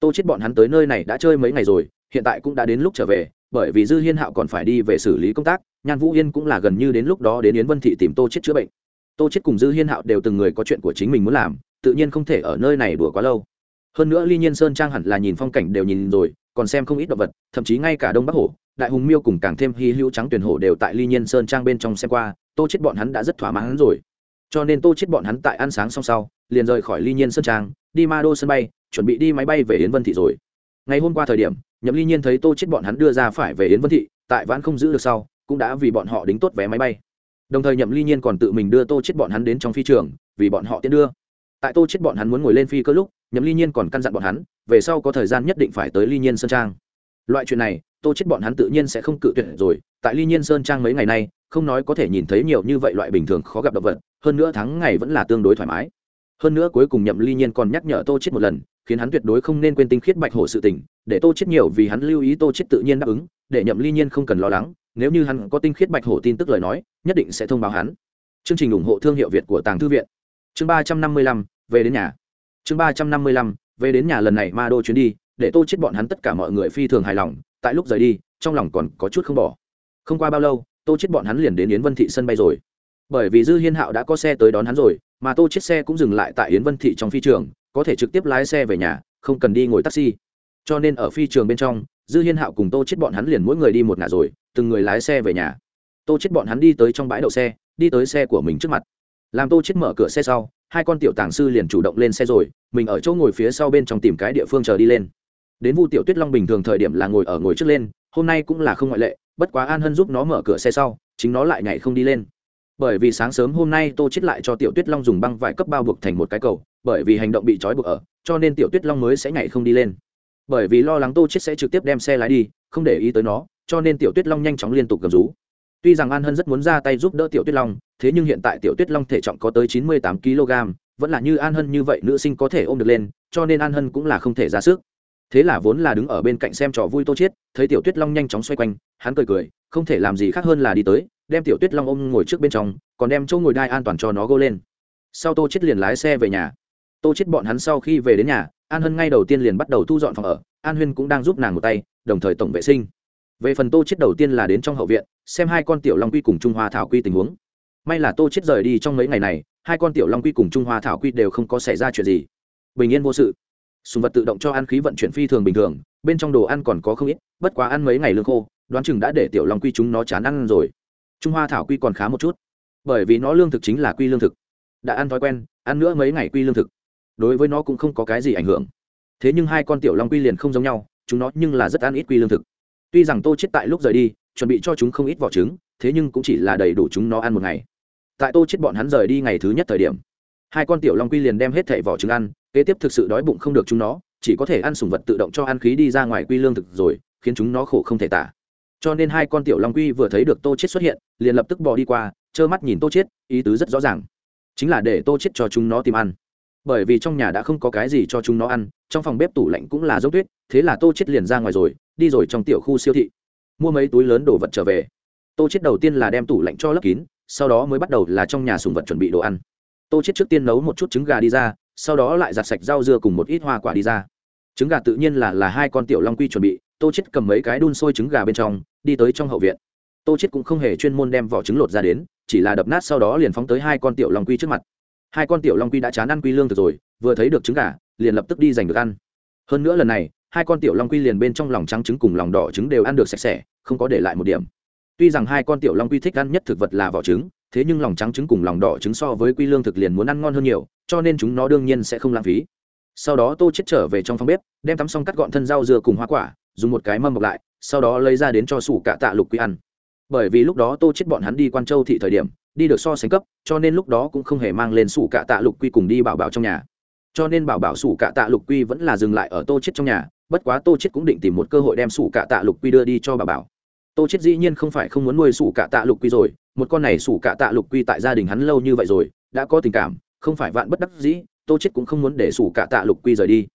Tô chết bọn hắn tới nơi này đã chơi mấy ngày rồi, hiện tại cũng đã đến lúc trở về, bởi vì dư hiên hạo còn phải đi về xử lý công tác, nhan vũ yên cũng là gần như đến lúc đó đến yến vân thị tìm tô chết chữa bệnh. Tô chết cùng dư hiên hạo đều từng người có chuyện của chính mình muốn làm, tự nhiên không thể ở nơi này đùa quá lâu. Hơn nữa ly nhiên sơn trang hẳn là nhìn phong cảnh đều nhìn rồi, còn xem không ít động vật, thậm chí ngay cả đông bắc hổ, đại hùng miêu cùng càng thêm hy hữu trắng tuyển hổ đều tại ly nhiên sơn trang bên trong xem qua, tô chết bọn hắn đã rất thỏa mãn rồi cho nên tô chết bọn hắn tại ăn sáng xong sau, liền rời khỏi ly nhiên sơn trang, đi ma đô sân bay, chuẩn bị đi máy bay về yến vân thị rồi. Ngày hôm qua thời điểm, nhậm ly nhiên thấy tô chết bọn hắn đưa ra phải về yến vân thị, tại vãn không giữ được sau, cũng đã vì bọn họ đính tốt vé máy bay. Đồng thời nhậm ly nhiên còn tự mình đưa tô chết bọn hắn đến trong phi trường, vì bọn họ tiến đưa. Tại tô chết bọn hắn muốn ngồi lên phi cơ lúc, nhậm ly nhiên còn căn dặn bọn hắn, về sau có thời gian nhất định phải tới ly nhiên sơn trang. Loại chuyện này, tô chết bọn hắn tự nhiên sẽ không cự tuyệt rồi. Tại ly nhiên sơn trang mấy ngày nay, không nói có thể nhìn thấy nhiều như vậy loại bình thường khó gặp động vật hơn nữa thắng ngày vẫn là tương đối thoải mái. Hơn nữa cuối cùng nhậm ly nhiên còn nhắc nhở tô chết một lần, khiến hắn tuyệt đối không nên quên tinh khiết bạch hổ sự tình, để tô chết nhiều vì hắn lưu ý tô chết tự nhiên đáp ứng, để nhậm ly nhiên không cần lo lắng, nếu như hắn có tinh khiết bạch hổ tin tức lời nói, nhất định sẽ thông báo hắn. Chương trình ủng hộ thương hiệu việt của tàng thư viện. Chương ba trăm năm mươi lăm, về đến nhà. Chương ba trăm năm mươi lăm, về đến nhà lần này ma đô chuyến đi, để tô chết bọn hắn tất cả mọi người phi thường hài lòng, tại lúc rời đi, trong lòng còn có chút không bỏ. Không qua bao lâu, tô chết bọn hắn liền đến yến vân thị sân bay rồi bởi vì dư hiên hạo đã có xe tới đón hắn rồi, mà tô chiếc xe cũng dừng lại tại yến vân thị trong phi trường, có thể trực tiếp lái xe về nhà, không cần đi ngồi taxi. Cho nên ở phi trường bên trong, dư hiên hạo cùng tô chết bọn hắn liền mỗi người đi một ngả rồi, từng người lái xe về nhà. Tô chết bọn hắn đi tới trong bãi đậu xe, đi tới xe của mình trước mặt. Làm tô chết mở cửa xe sau, hai con tiểu tàng sư liền chủ động lên xe rồi, mình ở chỗ ngồi phía sau bên trong tìm cái địa phương chờ đi lên. Đến vu tiểu tuyết long bình thường thời điểm là ngồi ở ngồi trước lên, hôm nay cũng là không ngoại lệ, bất quá an hân giúp nó mở cửa xe sau, chính nó lại nhảy không đi lên bởi vì sáng sớm hôm nay tô chết lại cho tiểu tuyết long dùng băng vải cấp bao buộc thành một cái cầu, bởi vì hành động bị trói buộc ở, cho nên tiểu tuyết long mới sẽ nhảy không đi lên. Bởi vì lo lắng tô chết sẽ trực tiếp đem xe lái đi, không để ý tới nó, cho nên tiểu tuyết long nhanh chóng liên tục gầm rú. Tuy rằng an hân rất muốn ra tay giúp đỡ tiểu tuyết long, thế nhưng hiện tại tiểu tuyết long thể trọng có tới chín mươi tám kg vẫn là như an hân như vậy nữ sinh có thể ôm được lên, cho nên an hân cũng là không thể ra sức thế là vốn là đứng ở bên cạnh xem trò vui tô chiết, thấy tiểu tuyết long nhanh chóng xoay quanh, hắn cười cười, không thể làm gì khác hơn là đi tới, đem tiểu tuyết long ôm ngồi trước bên trong, còn đem chỗ ngồi đai an toàn cho nó gô lên. Sau tô chiết liền lái xe về nhà. Tô chiết bọn hắn sau khi về đến nhà, an hân ngay đầu tiên liền bắt đầu thu dọn phòng ở, an huyên cũng đang giúp nàng một tay, đồng thời tổng vệ sinh. Về phần tô chiết đầu tiên là đến trong hậu viện, xem hai con tiểu long quy cùng trung hoa thảo quy tình huống. May là tô chiết rời đi trong mấy ngày này, hai con tiểu long quy cùng trung hoa thảo quy đều không có xảy ra chuyện gì. Bình yên vô sự sùng vật tự động cho ăn khí vận chuyển phi thường bình thường, bên trong đồ ăn còn có không ít, bất quá ăn mấy ngày lương khô, đoán chừng đã để tiểu long quy chúng nó chán ăn rồi. Trung hoa thảo quy còn khá một chút, bởi vì nó lương thực chính là quy lương thực. Đã ăn thói quen, ăn nữa mấy ngày quy lương thực. Đối với nó cũng không có cái gì ảnh hưởng. Thế nhưng hai con tiểu long quy liền không giống nhau, chúng nó nhưng là rất ăn ít quy lương thực. Tuy rằng tô chết tại lúc rời đi, chuẩn bị cho chúng không ít vỏ trứng, thế nhưng cũng chỉ là đầy đủ chúng nó ăn một ngày. Tại tô chết bọn hắn rời đi ngày thứ nhất thời điểm, hai con tiểu long quy liền đem hết thảy vỏ trứng ăn kế tiếp thực sự đói bụng không được chúng nó, chỉ có thể ăn sủng vật tự động cho ăn khí đi ra ngoài quy lương thực rồi, khiến chúng nó khổ không thể tả. Cho nên hai con tiểu long quy vừa thấy được tô chết xuất hiện, liền lập tức bỏ đi qua, trơ mắt nhìn tô chết ý tứ rất rõ ràng. Chính là để tô chết cho chúng nó tìm ăn. Bởi vì trong nhà đã không có cái gì cho chúng nó ăn, trong phòng bếp tủ lạnh cũng là dốc tuyết, thế là tô chết liền ra ngoài rồi, đi rồi trong tiểu khu siêu thị. Mua mấy túi lớn đồ vật trở về. Tô chết đầu tiên là đem tủ lạnh cho lấp kín, sau đó mới bắt đầu là trong nhà sùng vật chuẩn bị đồ ăn. Tô chết trước tiên nấu một chút trứng gà đi ra sau đó lại giặt sạch rau dưa cùng một ít hoa quả đi ra. Trứng gà tự nhiên là là hai con tiểu long quy chuẩn bị, tô chết cầm mấy cái đun sôi trứng gà bên trong, đi tới trong hậu viện. Tô chết cũng không hề chuyên môn đem vỏ trứng lột ra đến, chỉ là đập nát sau đó liền phóng tới hai con tiểu long quy trước mặt. Hai con tiểu long quy đã chán ăn quy lương từ rồi, vừa thấy được trứng gà, liền lập tức đi giành được ăn. Hơn nữa lần này, hai con tiểu long quy liền bên trong lòng trắng trứng cùng lòng đỏ trứng đều ăn được sạch sẽ, không có để lại một điểm. Tuy rằng hai con tiểu long quy thích ăn nhất thực vật là vỏ trứng thế nhưng lòng trắng trứng cùng lòng đỏ trứng so với quy lương thực liền muốn ăn ngon hơn nhiều, cho nên chúng nó đương nhiên sẽ không lãng phí. Sau đó tô chết trở về trong phòng bếp, đem tắm xong cắt gọn thân rau dưa cùng hoa quả, dùng một cái mâm bọc lại, sau đó lấy ra đến cho sủ cả tạ lục quy ăn. Bởi vì lúc đó tô chết bọn hắn đi quan châu thị thời điểm, đi được so sánh cấp, cho nên lúc đó cũng không hề mang lên sủ cả tạ lục quy cùng đi bảo bảo trong nhà. Cho nên bảo bảo sủ cả tạ lục quy vẫn là dừng lại ở tô chết trong nhà, bất quá tô chết cũng định tìm một cơ hội đem sủ cả tạ lục quy đưa đi cho bảo bảo. Tô chết dĩ nhiên không phải không muốn nuôi sủ cả tạ lục quy rồi một con này sủ cả tạ lục quy tại gia đình hắn lâu như vậy rồi, đã có tình cảm, không phải vạn bất đắc dĩ, tô chết cũng không muốn để sủ cả tạ lục quy rời đi.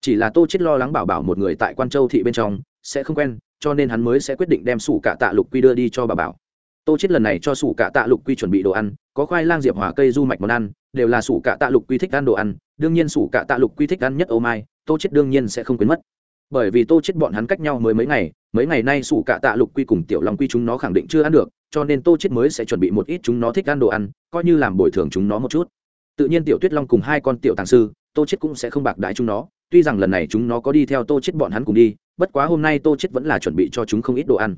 Chỉ là tô chết lo lắng bảo bảo một người tại quan châu thị bên trong, sẽ không quen, cho nên hắn mới sẽ quyết định đem sủ cả tạ lục quy đưa đi cho bảo bảo. Tô chết lần này cho sủ cả tạ lục quy chuẩn bị đồ ăn, có khoai lang diệp hỏa cây du mạch món ăn, đều là sủ cả tạ lục quy thích ăn đồ ăn, đương nhiên sủ cả tạ lục quy thích ăn nhất ô mai, tô chết đương nhiên sẽ không quên mất. Bởi vì tô chết bọn hắn cách nhau mới mấy ngày mấy ngày nay sủ cả tạ lục quy cùng tiểu long quy chúng nó khẳng định chưa ăn được cho nên tô chết mới sẽ chuẩn bị một ít chúng nó thích ăn đồ ăn, coi như làm bồi thường chúng nó một chút. Tự nhiên tiểu tuyết long cùng hai con tiểu tàng sư, tô chết cũng sẽ không bạc đái chúng nó. Tuy rằng lần này chúng nó có đi theo tô chết bọn hắn cùng đi, bất quá hôm nay tô chết vẫn là chuẩn bị cho chúng không ít đồ ăn.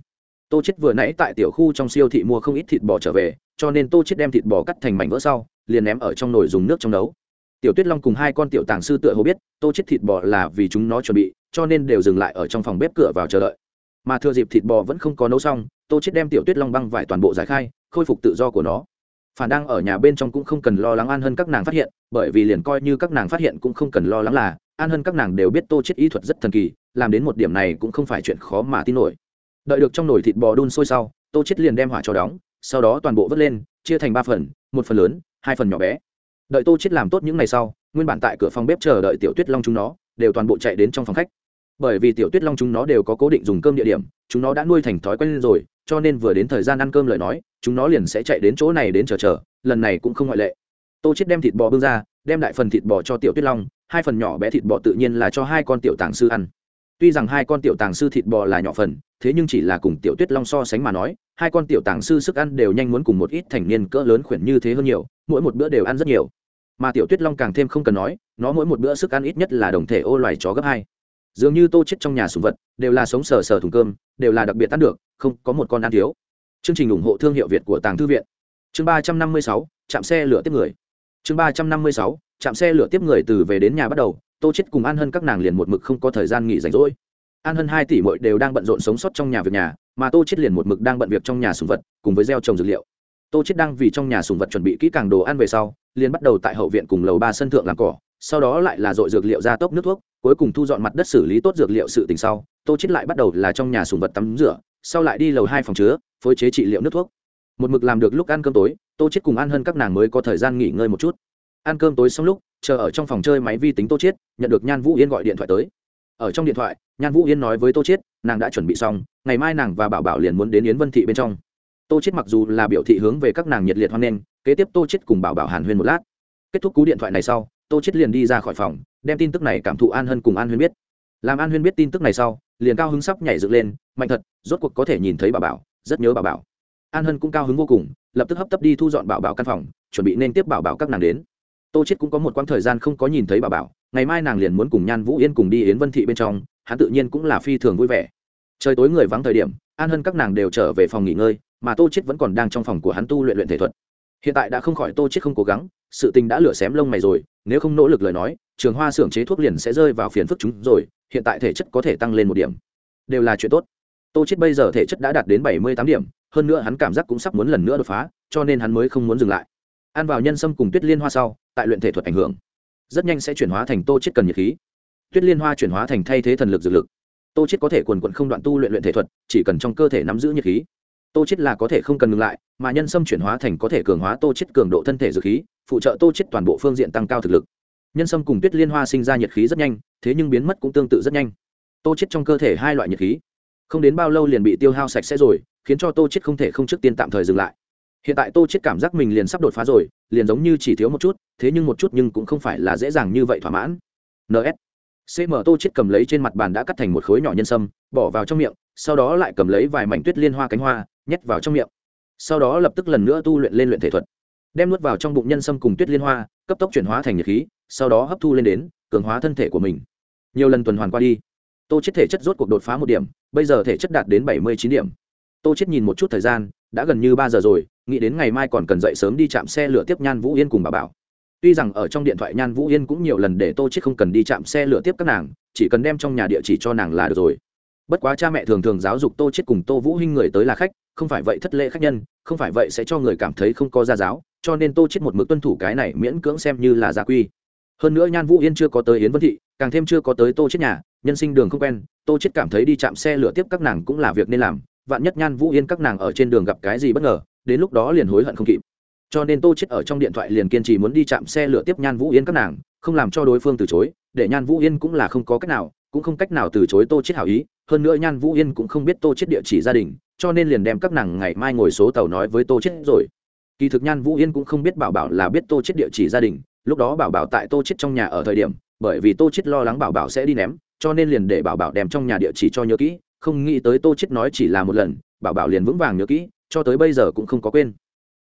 Tô chết vừa nãy tại tiểu khu trong siêu thị mua không ít thịt bò trở về, cho nên tô chết đem thịt bò cắt thành mảnh vỡ sau, liền ném ở trong nồi dùng nước trong nấu. Tiểu tuyết long cùng hai con tiểu tàng sư tựa hồ biết, tô chết thịt bò là vì chúng nó chuẩn bị, cho nên đều dừng lại ở trong phòng bếp cửa vào chờ đợi mà thừa dịp thịt bò vẫn không có nấu xong, tô chết đem tiểu tuyết long băng vải toàn bộ giải khai, khôi phục tự do của nó. Phản đang ở nhà bên trong cũng không cần lo lắng an hơn các nàng phát hiện, bởi vì liền coi như các nàng phát hiện cũng không cần lo lắng là, an hơn các nàng đều biết tô chết ý thuật rất thần kỳ, làm đến một điểm này cũng không phải chuyện khó mà tin nổi. Đợi được trong nồi thịt bò đun sôi sau, tô chết liền đem hỏa cho đóng, sau đó toàn bộ vớt lên, chia thành ba phần, một phần lớn, hai phần nhỏ bé. Đợi tô chết làm tốt những ngày sau, nguyên bản tại cửa phòng bếp chờ đợi tiểu tuyết long chúng nó, đều toàn bộ chạy đến trong phòng khách bởi vì tiểu tuyết long chúng nó đều có cố định dùng cơm địa điểm, chúng nó đã nuôi thành thói quen rồi, cho nên vừa đến thời gian ăn cơm lời nói, chúng nó liền sẽ chạy đến chỗ này đến chờ chờ, lần này cũng không ngoại lệ. Tô chết đem thịt bò bưng ra, đem đại phần thịt bò cho tiểu tuyết long, hai phần nhỏ bé thịt bò tự nhiên là cho hai con tiểu tàng sư ăn. Tuy rằng hai con tiểu tàng sư thịt bò là nhỏ phần, thế nhưng chỉ là cùng tiểu tuyết long so sánh mà nói, hai con tiểu tàng sư sức ăn đều nhanh muốn cùng một ít thành niên cỡ lớn khuyển như thế hơn nhiều, mỗi một bữa đều ăn rất nhiều. Mà tiểu tuyết long càng thêm không cần nói, nó mỗi một bữa sức ăn ít nhất là đồng thể ô loài chó gấp hai dường như tô chết trong nhà sùng vật, đều là sống sờ sờ thùng cơm, đều là đặc biệt ăn được, không có một con ăn thiếu. Chương trình ủng hộ thương hiệu việt của tàng thư viện. Chương ba trăm năm mươi sáu, chạm xe lửa tiếp người. Chương ba trăm năm mươi sáu, chạm xe lửa tiếp người từ về đến nhà bắt đầu, tô chết cùng an hân các nàng liền một mực không có thời gian nghỉ rảnh rỗi. An hân hai tỷ muội đều đang bận rộn sống sót trong nhà việc nhà, mà tô chết liền một mực đang bận việc trong nhà sùng vật, cùng với gieo trồng dược liệu. Tô chết đang vì trong nhà sùng vật chuẩn bị kỹ càng đồ ăn về sau, liền bắt đầu tại hậu viện cùng lầu ba sân thượng làm cỏ, sau đó lại là dội dược liệu ra tốc nước thuốc cuối cùng thu dọn mặt đất xử lý tốt dược liệu sự tình sau, tô chết lại bắt đầu là trong nhà sùng vật tắm rửa, sau lại đi lầu hai phòng chứa, phối chế trị liệu nước thuốc. Một mực làm được lúc ăn cơm tối, tô chết cùng ăn hơn các nàng mới có thời gian nghỉ ngơi một chút. Ăn cơm tối xong lúc, chờ ở trong phòng chơi máy vi tính tô chiết, nhận được nhan vũ yên gọi điện thoại tới. Ở trong điện thoại, nhan vũ yên nói với tô chiết, nàng đã chuẩn bị xong, ngày mai nàng và bảo bảo liền muốn đến yến vân thị bên trong. Tô chiết mặc dù là biểu thị hướng về các nàng nhiệt liệt hoan nghênh, kế tiếp tô chiết cùng bảo bảo hàn huyên một lát. Kết thúc cú điện thoại này sau, tô chiết liền đi ra khỏi phòng đem tin tức này cảm thụ an hân cùng an huyên biết. Làm an huyên biết tin tức này sau, liền cao hứng sắp nhảy dựng lên, mạnh thật, rốt cuộc có thể nhìn thấy bà bảo, rất nhớ bà bảo. An hân cũng cao hứng vô cùng, lập tức hấp tấp đi thu dọn bảo bảo căn phòng, chuẩn bị nên tiếp bảo bảo các nàng đến. Tô chết cũng có một quãng thời gian không có nhìn thấy bà bảo, ngày mai nàng liền muốn cùng nhan vũ yên cùng đi yến vân thị bên trong, hắn tự nhiên cũng là phi thường vui vẻ. Trời tối người vắng thời điểm, an hân các nàng đều trở về phòng nghỉ ngơi, mà tô chết vẫn còn đang trong phòng của hắn tu luyện luyện thể thuật hiện tại đã không khỏi tô chết không cố gắng, sự tình đã lửa xém lông mày rồi, nếu không nỗ lực lời nói, trường hoa xưởng chế thuốc liền sẽ rơi vào phiền phức chúng rồi, hiện tại thể chất có thể tăng lên một điểm. Đều là chuyện tốt. Tô chết bây giờ thể chất đã đạt đến bảy mươi tám điểm, hơn nữa hắn cảm giác cũng sắp muốn lần nữa đột phá, cho nên hắn mới không muốn dừng lại. Ăn vào nhân sâm cùng tuyết liên hoa sau, tại luyện thể thuật ảnh hưởng, rất nhanh sẽ chuyển hóa thành tô chết cần nhiệt khí. Tuyết liên hoa chuyển hóa thành thay thế thần lực dược lực. Tô chết có thể quần quận không đoạn tu luyện luyện thể thuật, chỉ cần trong cơ thể nắm giữ nhiệt khí tô chết là có thể không cần ngừng lại, mà nhân sâm chuyển hóa thành có thể cường hóa tô chết cường độ thân thể dược khí, phụ trợ tô chết toàn bộ phương diện tăng cao thực lực. Nhân sâm cùng tuyết liên hoa sinh ra nhiệt khí rất nhanh, thế nhưng biến mất cũng tương tự rất nhanh. Tô chết trong cơ thể hai loại nhiệt khí. Không đến bao lâu liền bị tiêu hao sạch sẽ rồi, khiến cho tô chết không thể không trước tiên tạm thời dừng lại. Hiện tại tô chết cảm giác mình liền sắp đột phá rồi, liền giống như chỉ thiếu một chút, thế nhưng một chút nhưng cũng không phải là dễ dàng như vậy thỏa mãn. Ns cm tô chết cầm lấy trên mặt bàn đã cắt thành một khối nhỏ nhân sâm, bỏ vào trong miệng, sau đó lại cầm lấy vài mảnh tuyết liên hoa cánh hoa, nhét vào trong miệng. Sau đó lập tức lần nữa tu luyện lên luyện thể thuật. Đem nuốt vào trong bụng nhân sâm cùng tuyết liên hoa, cấp tốc chuyển hóa thành nhiệt khí, sau đó hấp thu lên đến, cường hóa thân thể của mình. Nhiều lần tuần hoàn qua đi, tô chết thể chất rốt cuộc đột phá một điểm, bây giờ thể chất đạt đến bảy mươi chín điểm. Tô chết nhìn một chút thời gian, đã gần như ba giờ rồi, nghĩ đến ngày mai còn cần dậy sớm đi chạm xe lửa tiếp nhan vũ yên cùng bà bảo tuy rằng ở trong điện thoại nhan vũ yên cũng nhiều lần để tô chết không cần đi chạm xe lửa tiếp các nàng, chỉ cần đem trong nhà địa chỉ cho nàng là được rồi. Bất quá cha mẹ thường thường giáo dục tô chết cùng tô vũ hinh người tới là khách, không phải vậy thất lễ khách nhân, không phải vậy sẽ cho người cảm thấy không có gia giáo, cho nên tô chết một mực tuân thủ cái này miễn cưỡng xem như là gia quy. Hơn nữa nhan vũ yên chưa có tới yến vân thị, càng thêm chưa có tới tô chết nhà, nhân sinh đường không quen, tô chết cảm thấy đi chạm xe lửa tiếp các nàng cũng là việc nên làm, vạn nhất nhan vũ yên các nàng ở trên đường gặp cái gì bất ngờ, đến lúc đó liền hối hận không kịp cho nên tô chết ở trong điện thoại liền kiên trì muốn đi chạm xe lửa tiếp nhan vũ yên các nàng, không làm cho đối phương từ chối, để nhan vũ yên cũng là không có cách nào, cũng không cách nào từ chối tô chết hảo ý, hơn nữa nhan vũ yên cũng không biết tô chết địa chỉ gia đình, cho nên liền đem các nàng ngày mai ngồi số tàu nói với tô chết rồi. Kỳ thực nhan vũ yên cũng không biết bảo bảo là biết tô chết địa chỉ gia đình, lúc đó bảo bảo tại tô chết trong nhà ở thời điểm, bởi vì tô chết lo lắng bảo bảo sẽ đi ném, cho nên liền để bảo bảo đem trong nhà địa chỉ cho nhớ kỹ, không nghĩ tới tô chết nói chỉ là một lần, bảo bảo liền vững vàng nhớ kỹ, cho tới bây giờ cũng không có quên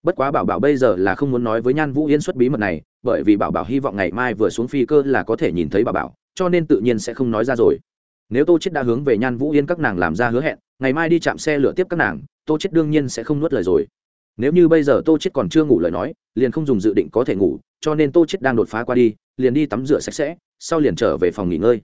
bất quá bảo bảo bây giờ là không muốn nói với nhan vũ yên xuất bí mật này, bởi vì bảo bảo hy vọng ngày mai vừa xuống phi cơ là có thể nhìn thấy bảo bảo, cho nên tự nhiên sẽ không nói ra rồi. Nếu tô chết đã hướng về nhan vũ yên các nàng làm ra hứa hẹn, ngày mai đi chạm xe lửa tiếp các nàng, tô chết đương nhiên sẽ không nuốt lời rồi. Nếu như bây giờ tô chết còn chưa ngủ lời nói, liền không dùng dự định có thể ngủ, cho nên tô chết đang đột phá qua đi, liền đi tắm rửa sạch sẽ, sau liền trở về phòng nghỉ ngơi.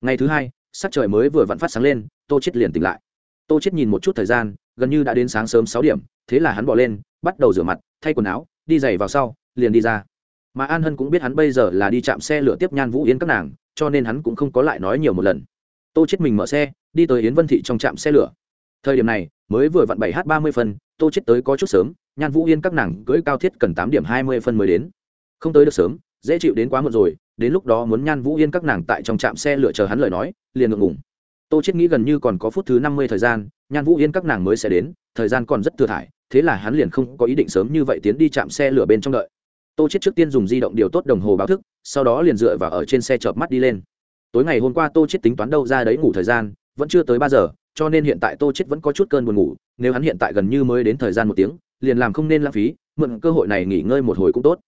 Ngày thứ hai, sắc trời mới vừa vặn phát sáng lên, tô chết liền tỉnh lại. Tô chết nhìn một chút thời gian, gần như đã đến sáng sớm sáu điểm, thế là hắn bỏ lên bắt đầu rửa mặt, thay quần áo, đi giày vào sau, liền đi ra. Mà an hân cũng biết hắn bây giờ là đi chạm xe lửa tiếp nhan vũ yến các nàng, cho nên hắn cũng không có lại nói nhiều một lần. Tô chết mình mở xe, đi tới yến vân thị trong trạm xe lửa. Thời điểm này, mới vừa vặn bảy h ba mươi phân tô chết tới có chút sớm, nhan vũ yên các nàng cưỡi cao thiết cần tám điểm hai mươi phân mới đến. Không tới được sớm, dễ chịu đến quá muộn rồi, đến lúc đó muốn nhan vũ yên các nàng tại trong trạm xe lựa chờ hắn lời nói, liền ngượng ngùng. Tô chết nghĩ gần như còn có phút thứ năm mươi thời gian, nhan vũ yên các nàng mới sẽ đến, thời gian còn rất thừa thải thế là hắn liền không có ý định sớm như vậy tiến đi chạm xe lửa bên trong đợi. Tô chết trước tiên dùng di động điều tốt đồng hồ báo thức, sau đó liền dựa vào ở trên xe chợp mắt đi lên. Tối ngày hôm qua tô chết tính toán đâu ra đấy ngủ thời gian, vẫn chưa tới ba giờ, cho nên hiện tại tô chết vẫn có chút cơn buồn ngủ, nếu hắn hiện tại gần như mới đến thời gian một tiếng, liền làm không nên lãng phí, mượn cơ hội này nghỉ ngơi một hồi cũng tốt.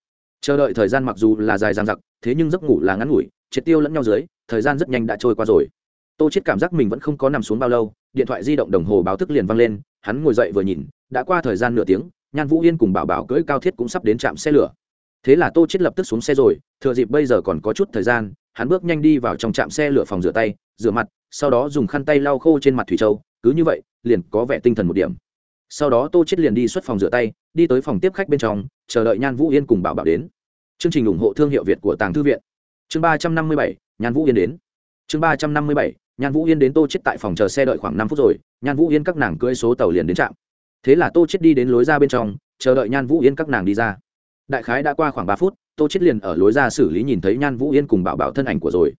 Chờ đợi thời gian mặc dù là dài dằng dặc, thế nhưng giấc ngủ là ngắn ngủi, triệt tiêu lẫn nhau dưới, thời gian rất nhanh đã trôi qua rồi. Tô chết cảm giác mình vẫn không có nằm xuống bao lâu, điện thoại di động đồng hồ báo thức liền vang lên, hắn ngồi dậy vừa nhìn đã qua thời gian nửa tiếng, nhan vũ yên cùng bảo bảo cưỡi cao thiết cũng sắp đến trạm xe lửa. Thế là tô chết lập tức xuống xe rồi, thừa dịp bây giờ còn có chút thời gian, hắn bước nhanh đi vào trong trạm xe lửa phòng rửa tay, rửa mặt, sau đó dùng khăn tay lau khô trên mặt thủy châu, cứ như vậy, liền có vẻ tinh thần một điểm. Sau đó tô chết liền đi xuất phòng rửa tay, đi tới phòng tiếp khách bên trong, chờ đợi nhan vũ yên cùng bảo bảo đến. Chương trình ủng hộ thương hiệu việt của tàng thư viện. Chương ba trăm năm mươi bảy, nhan vũ yên đến. Chương ba trăm năm mươi bảy, nhan vũ yên đến tô chết tại phòng chờ xe đợi khoảng năm phút rồi, nhan vũ yên các nàng cưỡi số tàu liền đến trạm thế là tô chết đi đến lối ra bên trong, chờ đợi nhan vũ yên các nàng đi ra. Đại khái đã qua khoảng ba phút, tô chết liền ở lối ra xử lý nhìn thấy nhan vũ yên cùng bảo bảo thân ảnh của rồi.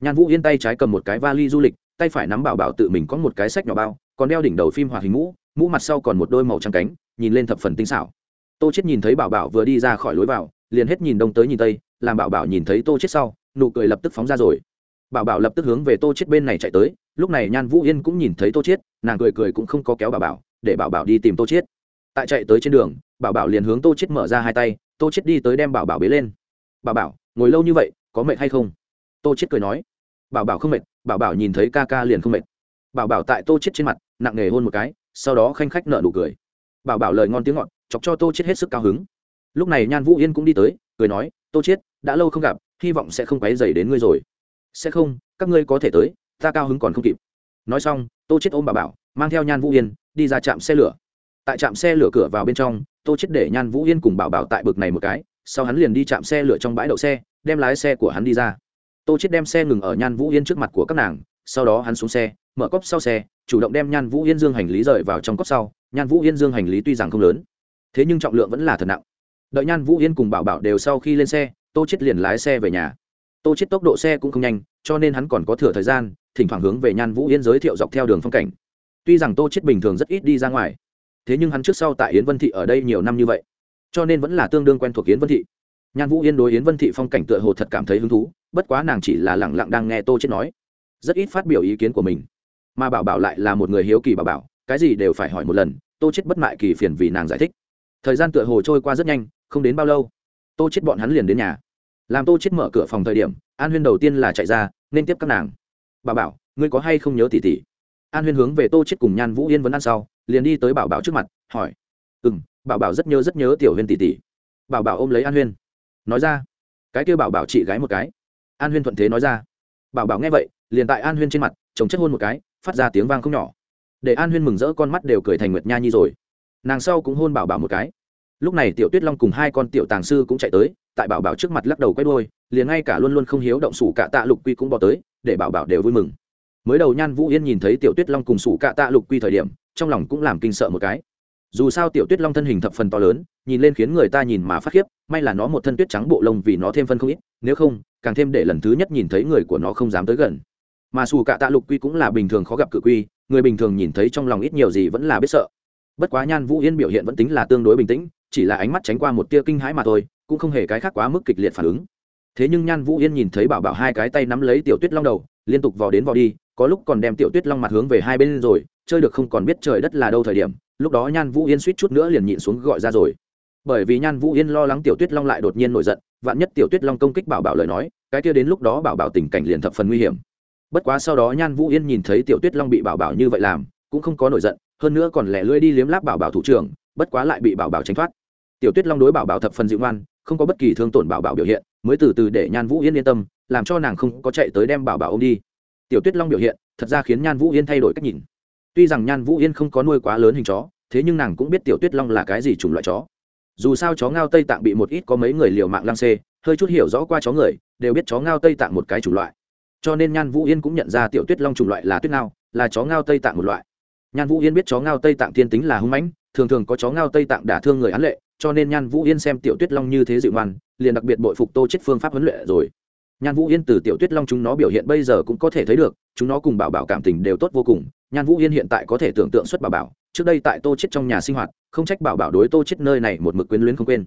Nhan vũ yên tay trái cầm một cái vali du lịch, tay phải nắm bảo bảo tự mình có một cái sách nhỏ bao, còn đeo đỉnh đầu phim hoạt hình mũ mũ mặt sau còn một đôi màu trắng cánh, nhìn lên thập phần tinh xảo. Tô chết nhìn thấy bảo bảo vừa đi ra khỏi lối vào, liền hết nhìn đông tới nhìn tây, làm bảo bảo nhìn thấy tô chết sau, nụ cười lập tức phóng ra rồi. Bảo bảo lập tức hướng về tô chết bên này chạy tới, lúc này nhan vũ yên cũng nhìn thấy tô chết, nàng cười cười cũng không có kéo bảo bảo để bảo bảo đi tìm tô chiết. tại chạy tới trên đường, bảo bảo liền hướng tô chiết mở ra hai tay, tô chiết đi tới đem bảo bảo bế lên. Bảo bảo, ngồi lâu như vậy, có mệt hay không? Tô chiết cười nói. Bảo bảo không mệt, bảo bảo nhìn thấy ca ca liền không mệt. Bảo bảo tại tô chiết trên mặt, nặng nề hôn một cái, sau đó khanh khách nợ nụ cười. Bảo bảo lời ngon tiếng ngọt, chọc cho tô chiết hết sức cao hứng. Lúc này nhan vũ yên cũng đi tới, cười nói, tô chiết, đã lâu không gặp, hy vọng sẽ không quấy dày đến ngươi rồi. Sẽ không, các ngươi có thể tới, ta cao hứng còn không kịp. Nói xong, tô chiết ôm bảo bảo, mang theo nhan vũ yên đi ra trạm xe lửa. Tại trạm xe lửa cửa vào bên trong, tô chết để nhan vũ yên cùng bảo bảo tại bực này một cái, sau hắn liền đi chạm xe lửa trong bãi đậu xe, đem lái xe của hắn đi ra. Tô chết đem xe ngừng ở nhan vũ yên trước mặt của các nàng, sau đó hắn xuống xe, mở cốc sau xe, chủ động đem nhan vũ yên dương hành lý rời vào trong cốc sau. Nhan vũ yên dương hành lý tuy rằng không lớn, thế nhưng trọng lượng vẫn là thật nặng. Đợi nhan vũ yên cùng bảo bảo đều sau khi lên xe, tô chết liền lái xe về nhà. Tô chết tốc độ xe cũng không nhanh, cho nên hắn còn có thừa thời gian, thỉnh thoảng hướng về nhan vũ yên giới thiệu dọc theo đường phong cảnh tuy rằng tô chết bình thường rất ít đi ra ngoài, thế nhưng hắn trước sau tại yến vân thị ở đây nhiều năm như vậy, cho nên vẫn là tương đương quen thuộc yến vân thị. Nhan vũ yên đối yến vân thị phong cảnh tựa hồ thật cảm thấy hứng thú, bất quá nàng chỉ là lẳng lặng đang nghe tô chết nói, rất ít phát biểu ý kiến của mình, mà bảo bảo lại là một người hiếu kỳ bảo bảo, cái gì đều phải hỏi một lần, tô chết bất mại kỳ phiền vì nàng giải thích. Thời gian tựa hồ trôi qua rất nhanh, không đến bao lâu, tô chết bọn hắn liền đến nhà. Làm tô chết mở cửa phòng thời điểm, an huyên đầu tiên là chạy ra, nên tiếp các nàng. Bà bảo, ngươi có hay không nhớ tỷ tỷ? An huyên hướng về tô chết cùng nhan vũ yên vẫn ăn sau, liền đi tới bảo bảo trước mặt, hỏi. Ừ m bảo bảo rất nhớ rất nhớ tiểu huyên tỷ tỷ. Bảo bảo ôm lấy an huyên. Nói ra. Cái kêu bảo bảo chị gái một cái. An huyên thuận thế nói ra. Bảo bảo nghe vậy, liền tại an huyên trên mặt, chồng chất hôn một cái, phát ra tiếng vang không nhỏ. Để an huyên mừng rỡ con mắt đều cười thành nguyệt nha nhi rồi. Nàng sau cũng hôn bảo bảo một cái. Lúc này tiểu tuyết long cùng hai con tiểu tàng sư cũng chạy tới, tại bảo bảo trước mặt lắc đầu quay đôi liền ngay cả luôn luôn không hiếu động sủ cả tạ lục quy cũng bỏ tới, để bảo bảo đều vui mừng mới đầu nhan vũ yên nhìn thấy tiểu tuyết long cùng sủ cạ tạ lục quy thời điểm, trong lòng cũng làm kinh sợ một cái. Dù sao tiểu tuyết long thân hình thập phần to lớn, nhìn lên khiến người ta nhìn mà phát khiếp, may là nó một thân tuyết trắng bộ lông vì nó thêm phân không ít, nếu không, càng thêm để lần thứ nhất nhìn thấy người của nó không dám tới gần. Mà xù cả tạ lục quy cũng là bình thường khó gặp cự quy, người bình thường nhìn thấy trong lòng ít nhiều gì vẫn là biết sợ. Bất quá nhan vũ yên biểu hiện vẫn tính là tương đối bình tĩnh, chỉ là ánh mắt tránh qua một tia kinh hãi mà thôi, cũng không hề cái khác quá mức kịch liệt phản ứng. Thế nhưng nhan vũ yên nhìn thấy bảo bảo hai cái tay nắm lấy tiểu tuyết long đầu, liên tục vò đến vò đi có lúc còn đem tiểu tuyết long mặt hướng về hai bên rồi, chơi được không còn biết trời đất là đâu thời điểm, lúc đó nhan vũ yên suýt chút nữa liền nhịn xuống gọi ra rồi. Bởi vì nhan vũ yên lo lắng tiểu tuyết long lại đột nhiên nổi giận, vạn nhất tiểu tuyết long công kích bảo bảo lời nói, cái kia đến lúc đó bảo bảo tình cảnh liền thập phần nguy hiểm. Bất quá sau đó nhan vũ yên nhìn thấy tiểu tuyết long bị bảo bảo như vậy làm, cũng không có nổi giận, hơn nữa còn lẻ lưỡi đi liếm láp bảo bảo thủ trưởng, bất quá lại bị bảo bảo tránh thoát. Tiểu tuyết long đối bảo bảo thập phần dịu ngoan, không có bất kỳ thương tổn bảo bảo biểu hiện, mới từ từ để nhan vũ yên yên tâm, làm cho nàng không có chạy tới đem bảo bảo ô m đi tiểu tuyết long biểu hiện, thật ra khiến nhan vũ yên thay đổi cách nhìn. Tuy rằng nhan vũ yên không có nuôi quá lớn hình chó, thế nhưng nàng cũng biết tiểu tuyết long là cái gì chủng loại chó. Dù sao chó ngao tây tạng bị một ít có mấy người liều mạng lang xê, hơi chút hiểu rõ qua chó người, đều biết chó ngao tây tạng một cái chủng loại. Cho nên nhan vũ yên cũng nhận ra tiểu tuyết long chủng loại là tuyết ngao, là chó ngao tây tạng một loại. Nhan vũ yên biết chó ngao tây tạng thiên tính là hung mãnh, thường thường có chó ngao tây tạng đả thương người án lệ, cho nên nhan vũ yên xem tiểu tuyết long như thế dịu ngoan, liền đặc biệt bội phục tô chết phương pháp huấn luyện rồi nhan vũ yên từ tiểu tuyết long chúng nó biểu hiện bây giờ cũng có thể thấy được, chúng nó cùng bảo bảo cảm tình đều tốt vô cùng. Nhan vũ yên hiện tại có thể tưởng tượng xuất bảo bảo, trước đây tại tô chết trong nhà sinh hoạt, không trách bảo bảo đối tô chết nơi này một mực quyến luyến không quên.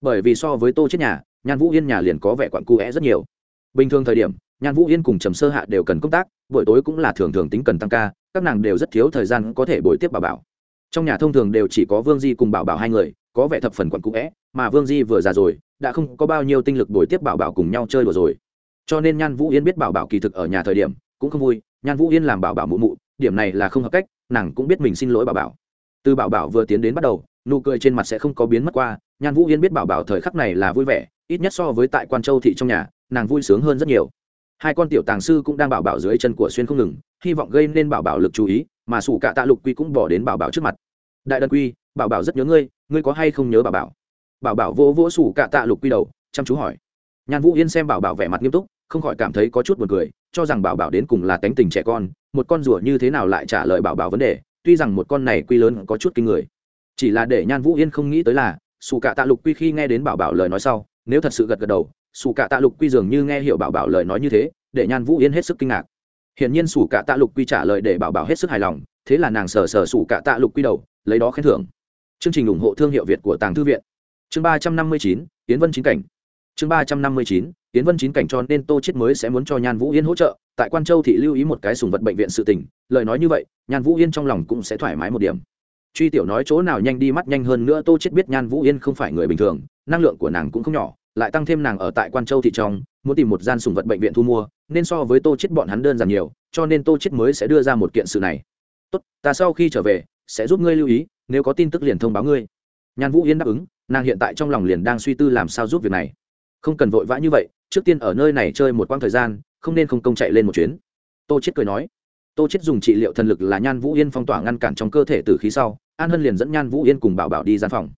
Bởi vì so với tô chết nhà, nhan vũ yên nhà liền có vẻ quặn cu é rất nhiều. Bình thường thời điểm, nhan vũ yên cùng trầm sơ hạ đều cần công tác, buổi tối cũng là thường thường tính cần tăng ca, các nàng đều rất thiếu thời gian có thể bồi tiếp bảo bảo. Trong nhà thông thường đều chỉ có vương di cùng bảo bảo hai người, có vẻ thập phần quặn cu é mà vương di vừa già rồi, đã không có bao nhiêu tinh lực bồi tiếp bảo bảo cùng nhau chơi đùa rồi cho nên nhan vũ yên biết bảo bảo kỳ thực ở nhà thời điểm cũng không vui, nhan vũ yên làm bảo bảo mụ mụ, điểm này là không hợp cách, nàng cũng biết mình xin lỗi bảo bảo. Từ bảo bảo vừa tiến đến bắt đầu, nụ cười trên mặt sẽ không có biến mất qua, nhan vũ yên biết bảo bảo thời khắc này là vui vẻ, ít nhất so với tại quan châu thị trong nhà, nàng vui sướng hơn rất nhiều. Hai con tiểu tàng sư cũng đang bảo bảo dưới chân của xuyên không ngừng, hy vọng gây nên bảo bảo lực chú ý, mà sủ cả tạ lục quy cũng bỏ đến bảo bảo trước mặt. Đại đần quy, bảo bảo rất nhớ ngươi ngươi có hay không nhớ bảo bảo? Bảo bảo vỗ vỗ sủ cả tạ lục quy đầu, chăm chú hỏi nhan vũ yên xem bảo bảo vẻ mặt nghiêm túc, không khỏi cảm thấy có chút buồn cười, cho rằng bảo bảo đến cùng là tánh tình trẻ con, một con rùa như thế nào lại trả lời bảo bảo vấn đề, tuy rằng một con này quy lớn có chút kinh người. Chỉ là để nhan vũ yên không nghĩ tới là sủ cả tạ lục quy khi nghe đến bảo bảo lời nói sau, nếu thật sự gật gật đầu sủ cả tạ lục quy dường như nghe hiểu bảo bảo lời nói như thế, để nhan vũ yên hết sức kinh ngạc. Hiển nhiên sủ cả tạ lục quy trả lời để bảo bảo hết sức hài lòng, thế là nàng sờ sờ sủ cả tạ lục quy đầu, lấy đó khen thưởng. Chương trình ủng hộ thương hiệu việt của tàng thư viện. Chương ba trăm năm mươi chín tiến vân chính cảnh chương ba trăm năm mươi chín tiến vân chín cảnh cho nên tô chết mới sẽ muốn cho nhan vũ yên hỗ trợ, tại quan châu thị lưu ý một cái sùng vật bệnh viện sự tình, lời nói như vậy, nhan vũ yên trong lòng cũng sẽ thoải mái một điểm. Truy tiểu nói chỗ nào nhanh đi mắt nhanh hơn nữa, tô chết biết nhan vũ yên không phải người bình thường, năng lượng của nàng cũng không nhỏ, lại tăng thêm nàng ở tại quan châu thị trong, muốn tìm một gian sùng vật bệnh viện thu mua, nên so với tô chết bọn hắn đơn giản nhiều, cho nên tô chết mới sẽ đưa ra một kiện sự này. Tốt, ta sau khi trở về, sẽ giúp ngươi lưu ý, nếu có tin tức liền thông báo ngươi. Nhan vũ yên đáp ứng, nàng hiện tại trong lòng liền đang suy tư làm sao giúp việc này không cần vội vã như vậy, trước tiên ở nơi này chơi một quãng thời gian, không nên không công chạy lên một chuyến. Tô chết cười nói. Tô chết dùng trị liệu thần lực là nhan vũ yên phong tỏa ngăn cản trong cơ thể từ khí sau, an hân liền dẫn nhan vũ yên cùng bảo bảo đi gian phòng.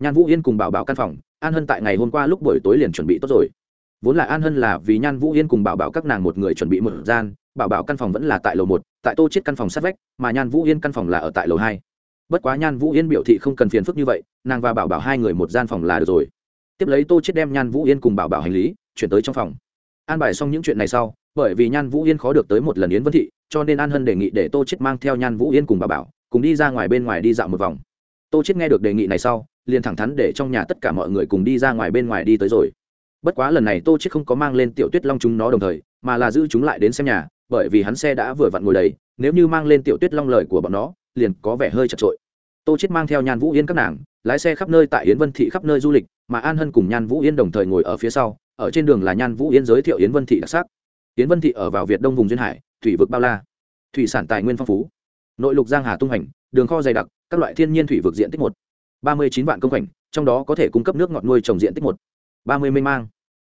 Nhan vũ yên cùng bảo bảo căn phòng, an hân tại ngày hôm qua lúc buổi tối liền chuẩn bị tốt rồi. Vốn là an hân là vì nhan vũ yên cùng bảo bảo các nàng một người chuẩn bị một gian, bảo bảo căn phòng vẫn là tại lầu một, tại tô chết căn phòng sát vách, mà nhan vũ yên căn phòng là ở tại lầu hai. Bất quá nhan vũ yên biểu thị không cần phiền phức như vậy, nàng và bảo bảo hai người một gian phòng là được rồi tiếp lấy tô chết đem nhan vũ yên cùng bảo bảo hành lý chuyển tới trong phòng an bài xong những chuyện này sau bởi vì nhan vũ yên khó được tới một lần yến vân thị cho nên an hân đề nghị để tô chết mang theo nhan vũ yên cùng bảo bảo cùng đi ra ngoài bên ngoài đi dạo một vòng tô chết nghe được đề nghị này sau liền thẳng thắn để trong nhà tất cả mọi người cùng đi ra ngoài bên ngoài đi tới rồi bất quá lần này tô chết không có mang lên tiểu tuyết long chúng nó đồng thời mà là giữ chúng lại đến xem nhà bởi vì hắn xe đã vừa vặn ngồi đầy nếu như mang lên tiểu tuyết long lời của bọn nó liền có vẻ hơi chật trội tô chết mang theo nhan vũ yên các nàng lái xe khắp nơi tại yến vân thị khắp nơi du lịch, mà an hân cùng nhan vũ yên đồng thời ngồi ở phía sau, ở trên đường là nhan vũ yên giới thiệu yến vân thị đặc sắc. Yến vân thị ở vào việt đông vùng duyên hải, thủy vực bao la. Thủy sản tài nguyên phong phú. Nội lục giang hà tung hành đường kho dày đặc, các loại thiên nhiên thủy vực diện tích một. Ba mươi chín vạn công khoảnh, trong đó có thể cung cấp nước ngọt nuôi trồng diện tích một. Ba mươi mênh mang.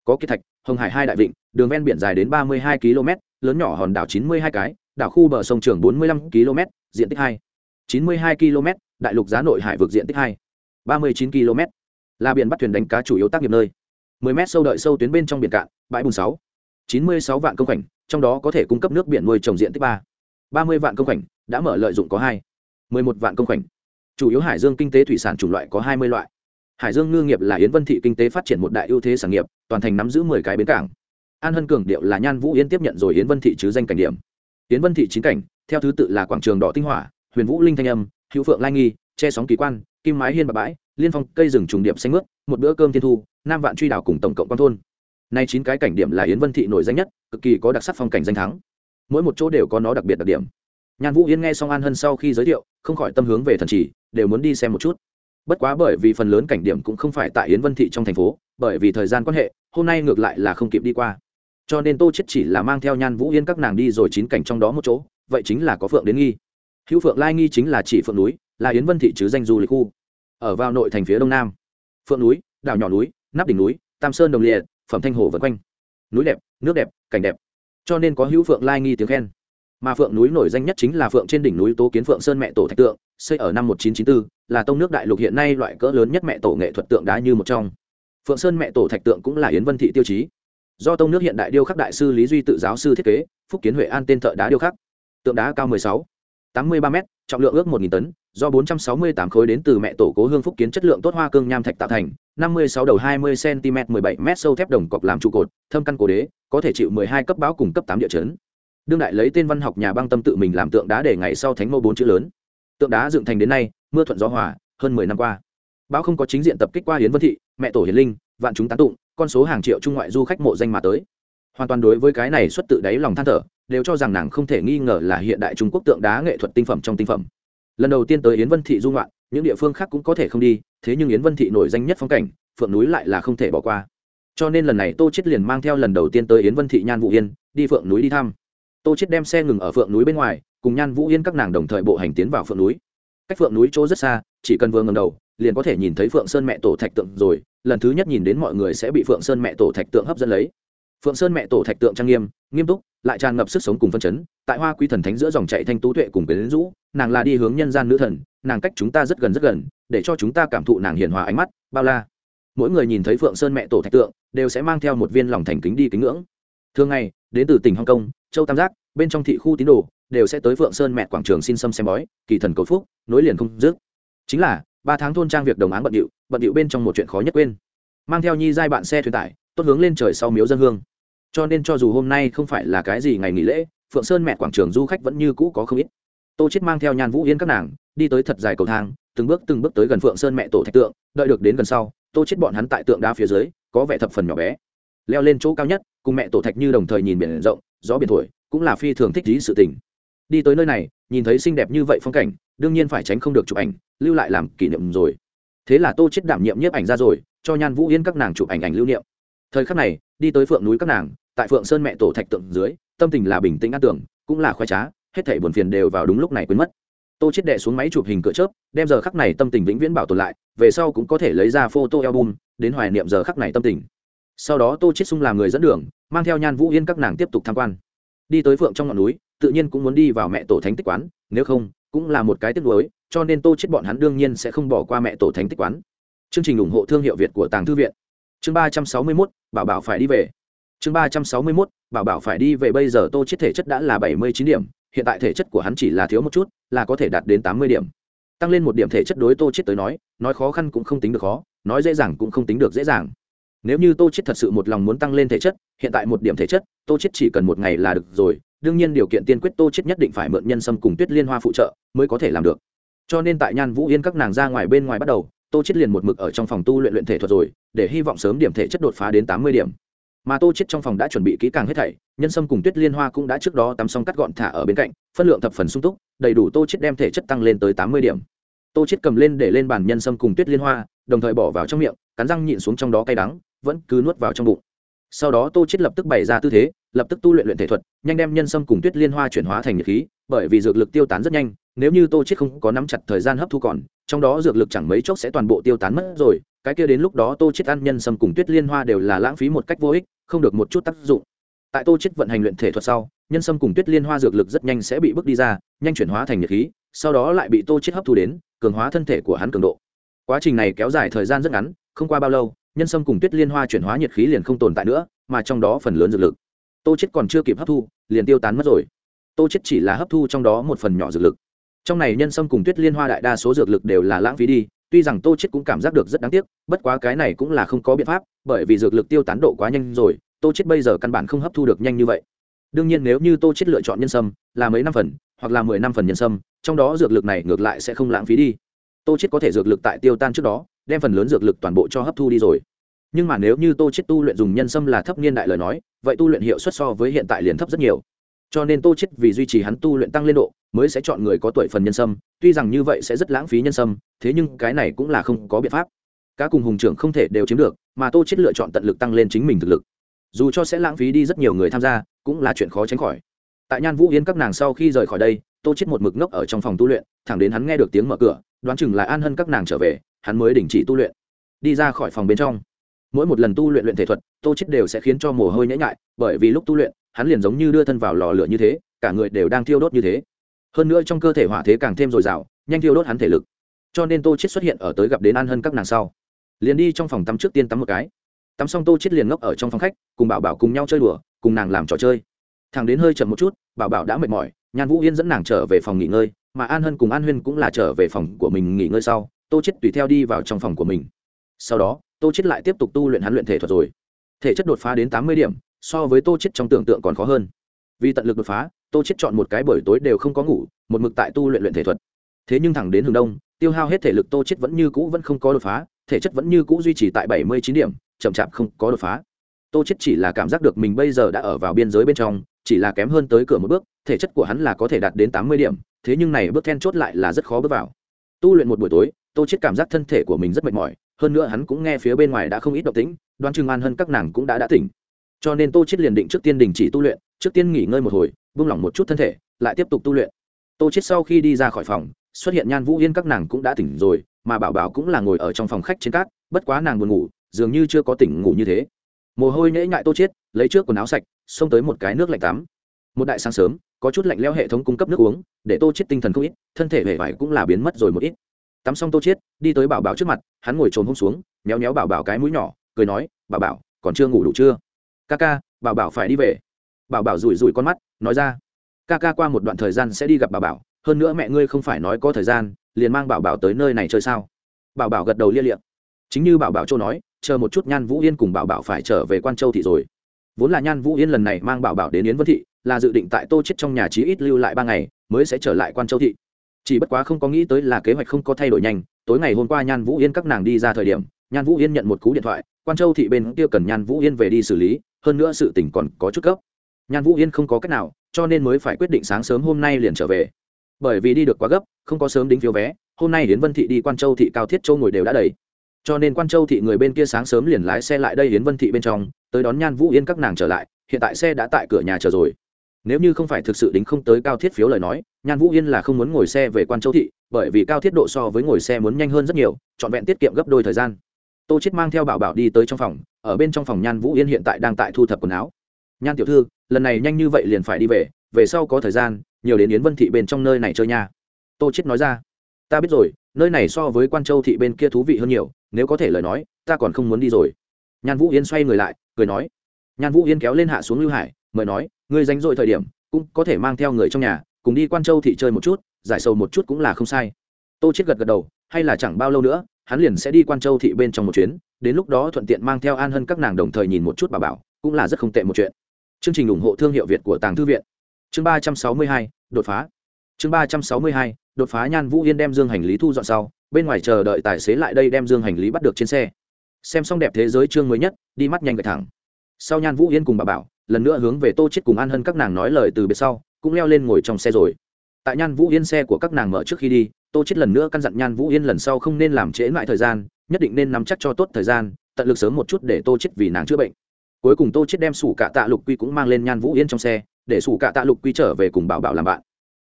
Có kiệt thạch, hồng hải hai đại vịnh, đường ven biển dài đến ba mươi hai km, lớn nhỏ hòn đảo chín mươi hai cái, đảo khu bờ sông trường bốn mươi lăm km, diện tích hai. chín mươi hai km, đại lục giá nội hải vực diện tích hai ba mươi chín km. Là biển bắt thuyền đánh cá chủ yếu tác nghiệp nơi. 10 mét sâu đợi sâu tuyến bên trong biển cạn, bãi bùn sáu. 96 vạn công khoảnh, trong đó có thể cung cấp nước biển nuôi trồng diện tích ba. 30 vạn công khoảnh, đã mở lợi dụng có hai. 11 vạn công khoảnh. Chủ yếu hải dương kinh tế thủy sản chủng loại có 20 loại. Hải dương ngư nghiệp là yến vân thị kinh tế phát triển một đại ưu thế sản nghiệp, toàn thành nắm giữ 10 cái bến cảng. An hân cường điệu là nhan vũ yến tiếp nhận rồi yến vân thị chứ danh cảnh điểm. Yến vân thị chín cảnh, theo thứ tự là quảng trường đỏ tinh hỏa, huyền vũ linh thanh âm, hữu phượng lai nghi che sóng kỳ quan, kim mái hiên bạc bãi, liên phong cây rừng trùng điệp xanh mướt, một bữa cơm thiên thu, nam vạn truy đảo cùng tổng cộng quan thôn. Nay chín cái cảnh điểm là yến vân thị nổi danh nhất, cực kỳ có đặc sắc phong cảnh danh thắng. Mỗi một chỗ đều có nó đặc biệt đặc điểm. Nhan vũ yên nghe xong an hân sau khi giới thiệu, không khỏi tâm hướng về thần trì đều muốn đi xem một chút. Bất quá bởi vì phần lớn cảnh điểm cũng không phải tại yến vân thị trong thành phố, bởi vì thời gian quan hệ, hôm nay ngược lại là không kịp đi qua. Cho nên tô chết chỉ là mang theo nhan vũ yên các nàng đi rồi chín cảnh trong đó một chỗ, vậy chính là có phượng đến nghi. Hữu phượng lai nghi chính là chỉ phượng núi là yến vân thị chứ danh du lịch khu. Ở vào nội thành phía đông nam. Phượng núi đảo nhỏ núi nắp đỉnh núi tam sơn đồng liệt phẩm thanh hồ vân quanh. Núi đẹp nước đẹp cảnh đẹp. Cho nên có hữu phượng lai nghi tiếng khen. Mà phượng núi nổi danh nhất chính là phượng trên đỉnh núi tố kiến phượng sơn mẹ tổ thạch tượng xây ở năm một nghìn chín trăm chín mươi bốn là tông nước đại lục hiện nay loại cỡ lớn nhất mẹ tổ nghệ thuật tượng đá như một trong. Phượng sơn mẹ tổ thạch tượng cũng là yến vân thị tiêu chí. Do tông nước hiện đại điêu khắc đại sư lý duy tự giáo sư thiết kế phúc kiến huệ an tên thợ đá điêu khắc. Tượng đá cao 16, 83 m trọng lượng ước 1.000 tấn, do 468 khối đến từ mẹ tổ cố hương phúc kiến chất lượng tốt hoa cương nham thạch tạo thành 56 đầu 20 cm 17 m sâu thép đồng cọc làm trụ cột, thâm căn cổ đế, có thể chịu 12 cấp báo cùng cấp 8 địa chấn. Đương đại lấy tên văn học nhà băng tâm tự mình làm tượng đá để ngày sau thánh mô bốn chữ lớn. Tượng đá dựng thành đến nay, mưa thuận gió hòa, hơn 10 năm qua. Báo không có chính diện tập kích qua hiến vân thị, mẹ tổ hiến linh, vạn chúng tán tụng, con số hàng triệu trung ngoại du khách mộ danh mà tới hoàn toàn đối với cái này xuất tự đáy lòng than thở, đều cho rằng nàng không thể nghi ngờ là hiện đại trung quốc tượng đá nghệ thuật tinh phẩm trong tinh phẩm. Lần đầu tiên tới yến vân thị du ngoạn, những địa phương khác cũng có thể không đi, thế nhưng yến vân thị nổi danh nhất phong cảnh, phượng núi lại là không thể bỏ qua. Cho nên lần này tô chết liền mang theo lần đầu tiên tới yến vân thị nhan vũ yên, đi phượng núi đi thăm. Tô chết đem xe ngừng ở phượng núi bên ngoài, cùng nhan vũ yên các nàng đồng thời bộ hành tiến vào phượng núi. Cách phượng núi chỗ rất xa, chỉ cần vừa ngầm đầu, liền có thể nhìn thấy phượng sơn mẹ tổ thạch tượng rồi, lần thứ nhất nhìn đến mọi người sẽ bị phượng sơn mẹ tổ thạch tượng hấp dẫn lấy phượng sơn mẹ tổ thạch tượng trang nghiêm nghiêm túc, lại tràn ngập sức sống cùng phân chấn. Tại hoa quý thần thánh giữa dòng chạy thanh tú tuệ cùng quyến rũ, nàng là đi hướng nhân gian nữ thần, nàng cách chúng ta rất gần rất gần, để cho chúng ta cảm thụ nàng hiền hòa ánh mắt, bao la. Mỗi người nhìn thấy phượng sơn mẹ tổ thạch tượng, đều sẽ mang theo một viên lòng thành kính đi kính ngưỡng. Thường ngày, đến từ tỉnh hong kong, châu tam giác, bên trong thị khu tín đồ, đều sẽ tới phượng sơn mẹ quảng trường xin xâm xem bói, kỳ thần cầu phúc, nối liền không dứt. Chính là, ba tháng thôn trang việc đồng áng bận điệu bận điệu bên trong một chuyện khó nhất quên. Mang theo nhi giai bạn xe thuyền tải, tốt hướng lên trời sau miếu dân hương cho nên cho dù hôm nay không phải là cái gì ngày nghỉ lễ, phượng sơn mẹ quảng trường du khách vẫn như cũ có không ít. Tô chết mang theo nhan vũ yên các nàng, đi tới thật dài cầu thang, từng bước từng bước tới gần phượng sơn mẹ tổ thạch tượng, đợi được đến gần sau, tô chết bọn hắn tại tượng đá phía dưới, có vẻ thập phần nhỏ bé. Leo lên chỗ cao nhất, cùng mẹ tổ thạch như đồng thời nhìn biển rộng, gió biển thổi, cũng là phi thường thích lý sự tình. Đi tới nơi này, nhìn thấy xinh đẹp như vậy phong cảnh, đương nhiên phải tránh không được chụp ảnh, lưu lại làm kỷ niệm rồi. Thế là tô chết đảm nhiệm nhiếp ảnh ra rồi, cho nhan vũ yên các nàng chụp ảnh ảnh lưu niệm. Thời khắc này, đi tới phượng núi các nàng tại phượng sơn mẹ tổ thạch tượng dưới, tâm tình là bình tĩnh an tưởng, cũng là khoái trá, hết thảy buồn phiền đều vào đúng lúc này quên mất. Tô chết đệ xuống máy chụp hình cửa chớp, đem giờ khắc này tâm tình vĩnh viễn bảo tồn lại, về sau cũng có thể lấy ra photo album, đến hoài niệm giờ khắc này tâm tình. Sau đó tô chết sung làm người dẫn đường, mang theo nhan vũ yên các nàng tiếp tục tham quan. Đi tới phượng trong ngọn núi, tự nhiên cũng muốn đi vào mẹ tổ thánh tích quán, nếu không, cũng là một cái tiếc nuối, cho nên tô chết bọn hắn đương nhiên sẽ không bỏ qua mẹ tổ thánh tích quán. Chương trình ủng hộ thương hiệu việt của tàng thư viện. Chương ba trăm sáu mươi mốt, bảo bảo phải đi về chương ba trăm sáu mươi 361, bảo bảo phải đi về bây giờ tô chết thể chất đã là bảy mươi chín điểm hiện tại thể chất của hắn chỉ là thiếu một chút là có thể đạt đến tám mươi điểm. Tăng lên một điểm thể chất đối tô chết tới nói nói khó khăn cũng không tính được khó nói dễ dàng cũng không tính được dễ dàng. Nếu như tô chết thật sự một lòng muốn tăng lên thể chất hiện tại một điểm thể chất tô chết chỉ cần một ngày là được rồi đương nhiên điều kiện tiên quyết tô chết nhất định phải mượn nhân sâm cùng tuyết liên hoa phụ trợ mới có thể làm được. Cho nên tại nhan vũ yên các nàng ra ngoài bên ngoài bắt đầu tô chết liền một mực ở trong phòng tu luyện luyện thể thuật rồi để hy vọng sớm điểm thể chất đột phá đến tám mươi điểm mà tô chết trong phòng đã chuẩn bị kỹ càng hết thảy, nhân sâm cùng tuyết liên hoa cũng đã trước đó tắm xong cắt gọn thả ở bên cạnh, phân lượng thập phần sung túc, đầy đủ tô chết đem thể chất tăng lên tới tám mươi điểm. Tô chết cầm lên để lên bàn nhân sâm cùng tuyết liên hoa, đồng thời bỏ vào trong miệng, cắn răng nhịn xuống trong đó cay đắng, vẫn cứ nuốt vào trong bụng. Sau đó tô chết lập tức bày ra tư thế, lập tức tu luyện luyện thể thuật, nhanh đem nhân sâm cùng tuyết liên hoa chuyển hóa thành nhiệt khí, bởi vì dược lực tiêu tán rất nhanh, nếu như tô chết không có nắm chặt thời gian hấp thu còn, trong đó dược lực chẳng mấy chốc sẽ toàn bộ tiêu tán mất rồi cái kia đến lúc đó tô chết ăn nhân sâm cùng tuyết liên hoa đều là lãng phí một cách vô ích, không được một chút tác dụng. Tại tô chết vận hành luyện thể thuật sau, nhân sâm cùng tuyết liên hoa dược lực rất nhanh sẽ bị bước đi ra, nhanh chuyển hóa thành nhiệt khí, sau đó lại bị tô chết hấp thu đến, cường hóa thân thể của hắn cường độ. Quá trình này kéo dài thời gian rất ngắn, không qua bao lâu, nhân sâm cùng tuyết liên hoa chuyển hóa nhiệt khí liền không tồn tại nữa, mà trong đó phần lớn dược lực, tô chết còn chưa kịp hấp thu, liền tiêu tán mất rồi. Tô chết chỉ là hấp thu trong đó một phần nhỏ dược lực. Trong này nhân sâm cùng tuyết liên hoa đại đa số dược lực đều là lãng phí đi tuy rằng tô chết cũng cảm giác được rất đáng tiếc, bất quá cái này cũng là không có biện pháp, bởi vì dược lực tiêu tán độ quá nhanh rồi, tô chết bây giờ căn bản không hấp thu được nhanh như vậy. Đương nhiên nếu như tô chết lựa chọn nhân sâm, là mấy năm phần, hoặc là mười năm phần nhân sâm, trong đó dược lực này ngược lại sẽ không lãng phí đi. Tô chết có thể dược lực tại tiêu tan trước đó, đem phần lớn dược lực toàn bộ cho hấp thu đi rồi. Nhưng mà nếu như tô chết tu luyện dùng nhân sâm là thấp niên đại lời nói, vậy tu luyện hiệu suất so với hiện tại liền thấp rất nhiều cho nên tô chết vì duy trì hắn tu luyện tăng lên độ, mới sẽ chọn người có tuổi phần nhân sâm, tuy rằng như vậy sẽ rất lãng phí nhân sâm, thế nhưng cái này cũng là không có biện pháp. Cá cùng hùng trưởng không thể đều chiếm được, mà tô chết lựa chọn tận lực tăng lên chính mình thực lực. Dù cho sẽ lãng phí đi rất nhiều người tham gia, cũng là chuyện khó tránh khỏi. Tại nhan vũ yến các nàng sau khi rời khỏi đây, tô chết một mực ngốc ở trong phòng tu luyện, thẳng đến hắn nghe được tiếng mở cửa, đoán chừng là an hân các nàng trở về, hắn mới đình chỉ tu luyện. Đi ra khỏi phòng bên trong. Mỗi một lần tu luyện luyện thể thuật, tô chết đều sẽ khiến cho mồ hôi nhễ nhại, bởi vì lúc tu luyện hắn liền giống như đưa thân vào lò lửa như thế, cả người đều đang thiêu đốt như thế. Hơn nữa trong cơ thể hỏa thế càng thêm dồi dào, nhanh thiêu đốt hắn thể lực. Cho nên tô chết xuất hiện ở tới gặp đến an hân các nàng sau. Liền đi trong phòng tắm trước tiên tắm một cái. Tắm xong tô chết liền ngốc ở trong phòng khách, cùng bảo bảo cùng nhau chơi đùa, cùng nàng làm trò chơi. Thằng đến hơi chậm một chút, bảo bảo đã mệt mỏi, nhan vũ yên dẫn nàng trở về phòng nghỉ ngơi, mà an hân cùng an huyên cũng là trở về phòng của mình nghỉ ngơi sau, tô chết tùy theo đi vào trong phòng của mình. Sau đó, tô chết lại tiếp tục tu luyện hắn luyện thể thuật rồi. Thể chất đột phá đến tám mươi điểm so với tô chết trong tưởng tượng còn khó hơn. Vì tận lực đột phá, tô chết chọn một cái buổi tối đều không có ngủ, một mực tại tu luyện luyện thể thuật. Thế nhưng thẳng đến hướng đông, tiêu hao hết thể lực tô chết vẫn như cũ vẫn không có đột phá, thể chất vẫn như cũ duy trì tại bảy mươi chín điểm, chậm chạp không có đột phá. Tô chết chỉ là cảm giác được mình bây giờ đã ở vào biên giới bên trong, chỉ là kém hơn tới cửa một bước, thể chất của hắn là có thể đạt đến tám mươi điểm, thế nhưng này bước then chốt lại là rất khó bước vào. Tu luyện một buổi tối, tô chết cảm giác thân thể của mình rất mệt mỏi, hơn nữa hắn cũng nghe phía bên ngoài đã không ít động tĩnh, đoán chừng an hơn các nàng cũng đã đã tỉnh cho nên tô chết liền định trước tiên đình chỉ tu luyện, trước tiên nghỉ ngơi một hồi buông lỏng một chút thân thể, lại tiếp tục tu luyện. Tô chết sau khi đi ra khỏi phòng, xuất hiện nhan vũ yên các nàng cũng đã tỉnh rồi, mà bảo bảo cũng là ngồi ở trong phòng khách trên cát, bất quá nàng buồn ngủ, dường như chưa có tỉnh ngủ như thế. Mồ hôi nhễ nhại tô chết, lấy trước quần áo sạch, xông tới một cái nước lạnh tắm. Một đại sáng sớm, có chút lạnh lẽo hệ thống cung cấp nước uống, để tô chết tinh thần không ít, thân thể vẻ vải cũng là biến mất rồi một ít. Tắm xong tô chết, đi tới bảo bảo trước mặt, hắn ngồi trồn hôm xuống, méo méo bảo bảo cái mũi nhỏ, cười nói, bảo bảo, còn chưa ngủ đủ chưa? Ca ca bảo bảo phải đi về. Bảo bảo rủi rủi con mắt, nói ra. Ca ca qua một đoạn thời gian sẽ đi gặp bảo bảo, hơn nữa mẹ ngươi không phải nói có thời gian, liền mang bảo bảo tới nơi này chơi sao? Bảo bảo gật đầu lia liệm chính như bảo bảo châu nói, chờ một chút nhan vũ yên cùng bảo bảo phải trở về quan châu thị rồi. Vốn là nhan vũ yên lần này mang bảo bảo đến yến vân thị, là dự định tại tô chết trong nhà trí ít lưu lại ba ngày, mới sẽ trở lại quan châu thị. Chỉ bất quá không có nghĩ tới là kế hoạch không có thay đổi nhanh, tối ngày hôm qua nhan vũ yên các nàng đi ra thời điểm, nhan vũ yên nhận một cú điện thoại, quan châu thị bên kia cần nhan vũ yên về đi xử lý hơn nữa sự tình còn có chút gấp. Nhan vũ yên không có cách nào, cho nên mới phải quyết định sáng sớm hôm nay liền trở về. Bởi vì đi được quá gấp, không có sớm đính phiếu vé, hôm nay đến vân thị đi quan châu thị cao thiết châu ngồi đều đã đầy. Cho nên quan châu thị người bên kia sáng sớm liền lái xe lại đây đến vân thị bên trong, tới đón nhan vũ yên các nàng trở lại, hiện tại xe đã tại cửa nhà chờ rồi. Nếu như không phải thực sự đính không tới cao thiết phiếu lời nói, nhan vũ yên là không muốn ngồi xe về quan châu thị, bởi vì cao thiết độ so với ngồi xe muốn nhanh hơn rất nhiều, trọn vẹn tiết kiệm gấp đôi thời gian. Tô chết mang theo bảo bảo đi tới trong phòng ở bên trong phòng nhan vũ yên hiện tại đang tại thu thập quần áo. Nhan tiểu thư, lần này nhanh như vậy liền phải đi về về sau có thời gian, nhiều đến yến vân thị bên trong nơi này chơi nha. Tô chết nói ra. Ta biết rồi, nơi này so với quan châu thị bên kia thú vị hơn nhiều, nếu có thể lời nói, ta còn không muốn đi rồi. Nhan vũ yên xoay người lại, cười nói. Nhan vũ yên kéo lên hạ xuống lưu hải, mời nói, ngươi dành dội thời điểm, cũng có thể mang theo người trong nhà, cùng đi quan châu thị chơi một chút, giải sầu một chút cũng là không sai. Tô chết gật gật đầu, hay là chẳng bao lâu nữa hắn liền sẽ đi quan châu thị bên trong một chuyến, đến lúc đó thuận tiện mang theo an hân các nàng đồng thời nhìn một chút bà bảo, cũng là rất không tệ một chuyện. Chương trình ủng hộ thương hiệu việt của tàng thư viện. Chương ba trăm sáu mươi hai, đột phá. Chương ba trăm sáu mươi hai, đột phá nhan vũ yên đem dương hành lý thu dọn sau, bên ngoài chờ đợi tài xế lại đây đem dương hành lý bắt được trên xe. Xem xong đẹp thế giới chương mới nhất, đi mắt nhanh gạch thẳng. Sau nhan vũ yên cùng bà bảo, lần nữa hướng về tô chết cùng an hân các nàng nói lời từ biệt sau, cũng leo lên ngồi trong xe rồi. Tại nhan vũ yên xe của các nàng mở trước khi đi tô chết lần nữa căn dặn nhan vũ yên lần sau không nên làm trễ lại thời gian, nhất định nên nắm chắc cho tốt thời gian, tận lực sớm một chút để tô chết vì nàng chữa bệnh. Cuối cùng tô chết đem sủ cạ tạ lục quy cũng mang lên nhan vũ yên trong xe, để sủ cạ tạ lục quy trở về cùng bảo bảo làm bạn.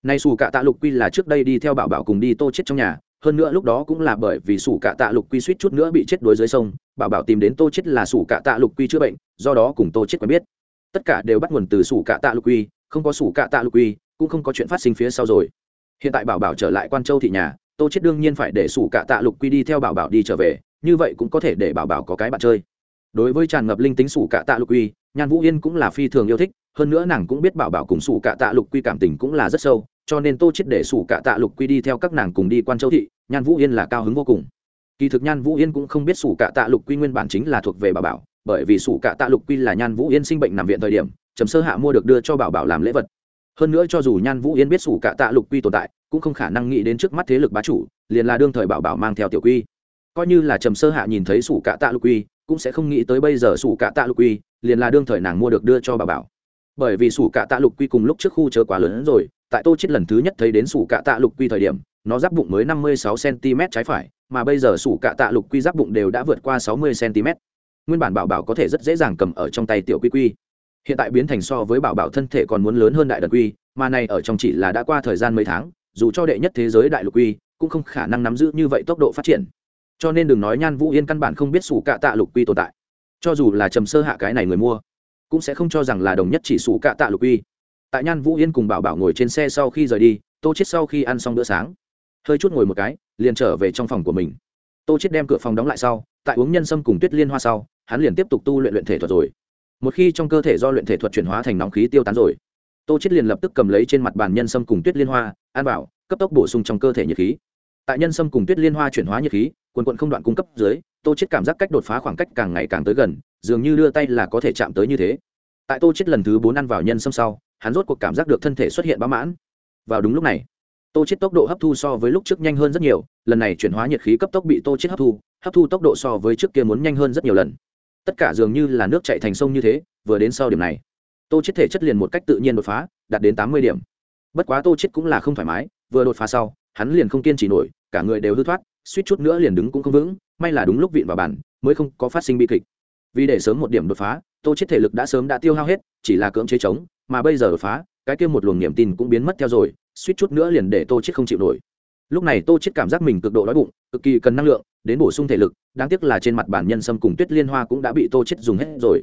Nay sủ cạ tạ lục quy là trước đây đi theo bảo bảo cùng đi tô chết trong nhà, hơn nữa lúc đó cũng là bởi vì sủ cạ tạ lục quy suýt chút nữa bị chết đuối dưới sông, bảo bảo tìm đến tô chết là sủ cạ tạ lục quy chữa bệnh, do đó cùng tô chết quen biết. Tất cả đều bắt nguồn từ sủ cạ tạ lục quy, không có sủ cạ tạ lục quy, cũng không có chuyện phát sinh phía sau rồi hiện tại bảo bảo trở lại quan châu thị nhà, tô chết đương nhiên phải để sủ Cả tạ lục quy đi theo bảo bảo đi trở về, như vậy cũng có thể để bảo bảo có cái bạn chơi. Đối với tràn ngập linh tính sủ Cả tạ lục quy, nhan vũ yên cũng là phi thường yêu thích, hơn nữa nàng cũng biết bảo bảo cùng sủ Cả tạ lục quy cảm tình cũng là rất sâu, cho nên tô chết để sủ Cả tạ lục quy đi theo các nàng cùng đi quan châu thị, nhan vũ yên là cao hứng vô cùng. Kỳ thực nhan vũ yên cũng không biết sủ Cả tạ lục quy nguyên bản chính là thuộc về bảo bảo, bởi vì sủ Cả tạ lục quy là nhan vũ yên sinh bệnh nằm viện thời điểm, trầm sơ hạ mua được đưa cho bảo bảo làm lễ vật hơn nữa cho dù nhan vũ yên biết sủ cạ tạ lục quy tồn tại, cũng không khả năng nghĩ đến trước mắt thế lực bá chủ, liền là đương thời bảo bảo mang theo tiểu quy. Coi như là trầm sơ hạ nhìn thấy sủ cạ tạ lục quy, cũng sẽ không nghĩ tới bây giờ sủ cạ tạ lục quy, liền là đương thời nàng mua được đưa cho bảo bảo. Bởi vì sủ cạ tạ lục quy cùng lúc trước khu chớ quá lớn hơn rồi, tại tô chết lần thứ nhất thấy đến sủ cạ tạ lục quy thời điểm, nó giáp bụng mới năm mươi sáu cm trái phải, mà bây giờ sủ cạ tạ lục quy giáp bụng đều đã vượt qua sáu mươi cm nguyên bản bảo bảo có thể rất dễ dàng cầm ở trong tay tiểu quy quy hiện tại biến thành so với bảo bảo thân thể còn muốn lớn hơn đại đần quy, mà này ở trong chỉ là đã qua thời gian mấy tháng, dù cho đệ nhất thế giới đại lục quy, cũng không khả năng nắm giữ như vậy tốc độ phát triển. Cho nên đừng nói nhan vũ yên căn bản không biết sủ cạ tạ lục quy tồn tại. Cho dù là trầm sơ hạ cái này người mua, cũng sẽ không cho rằng là đồng nhất chỉ sủ cạ tạ lục quy. Tại nhan vũ yên cùng bảo bảo ngồi trên xe sau khi rời đi, tô chết sau khi ăn xong bữa sáng, hơi chút ngồi một cái, liền trở về trong phòng của mình. Tô chết đem cửa phòng đóng lại sau, tại uống nhân sâm cùng tuyết liên hoa sau, hắn liền tiếp tục tu luyện luyện thể thuật rồi một khi trong cơ thể do luyện thể thuật chuyển hóa thành nóng khí tiêu tán rồi, tô chết liền lập tức cầm lấy trên mặt bàn nhân sâm cùng tuyết liên hoa an bảo cấp tốc bổ sung trong cơ thể nhiệt khí. Tại nhân sâm cùng tuyết liên hoa chuyển hóa nhiệt khí, quần quận không đoạn cung cấp dưới, tô chết cảm giác cách đột phá khoảng cách càng ngày càng tới gần, dường như đưa tay là có thể chạm tới như thế. Tại tô chết lần thứ bốn ăn vào nhân sâm sau, hắn rốt cuộc cảm giác được thân thể xuất hiện bão mãn. Vào đúng lúc này, tô chết tốc độ hấp thu so với lúc trước nhanh hơn rất nhiều, lần này chuyển hóa nhiệt khí cấp tốc bị tô chết hấp thu hấp thu tốc độ so với trước kia muốn nhanh hơn rất nhiều lần tất cả dường như là nước chảy thành sông như thế vừa đến sau điểm này tô chết thể chất liền một cách tự nhiên đột phá đạt đến tám mươi điểm. Bất quá tô chết cũng là không thoải mái vừa đột phá sau hắn liền không kiên trì nổi cả người đều hư thoát suýt chút nữa liền đứng cũng không vững may là đúng lúc vịn vào bản, mới không có phát sinh bi kịch. Vì để sớm một điểm đột phá tô chết thể lực đã sớm đã tiêu hao hết chỉ là cưỡng chế chống mà bây giờ đột phá cái kia một luồng niềm tin cũng biến mất theo rồi suýt chút nữa liền để tô chết không chịu nổi. Lúc này tô chết cảm giác mình cực độ đói bụng cực kỳ cần năng lượng đến bổ sung thể lực, đáng tiếc là trên mặt bản nhân sâm cùng tuyết liên hoa cũng đã bị tô chết dùng hết rồi.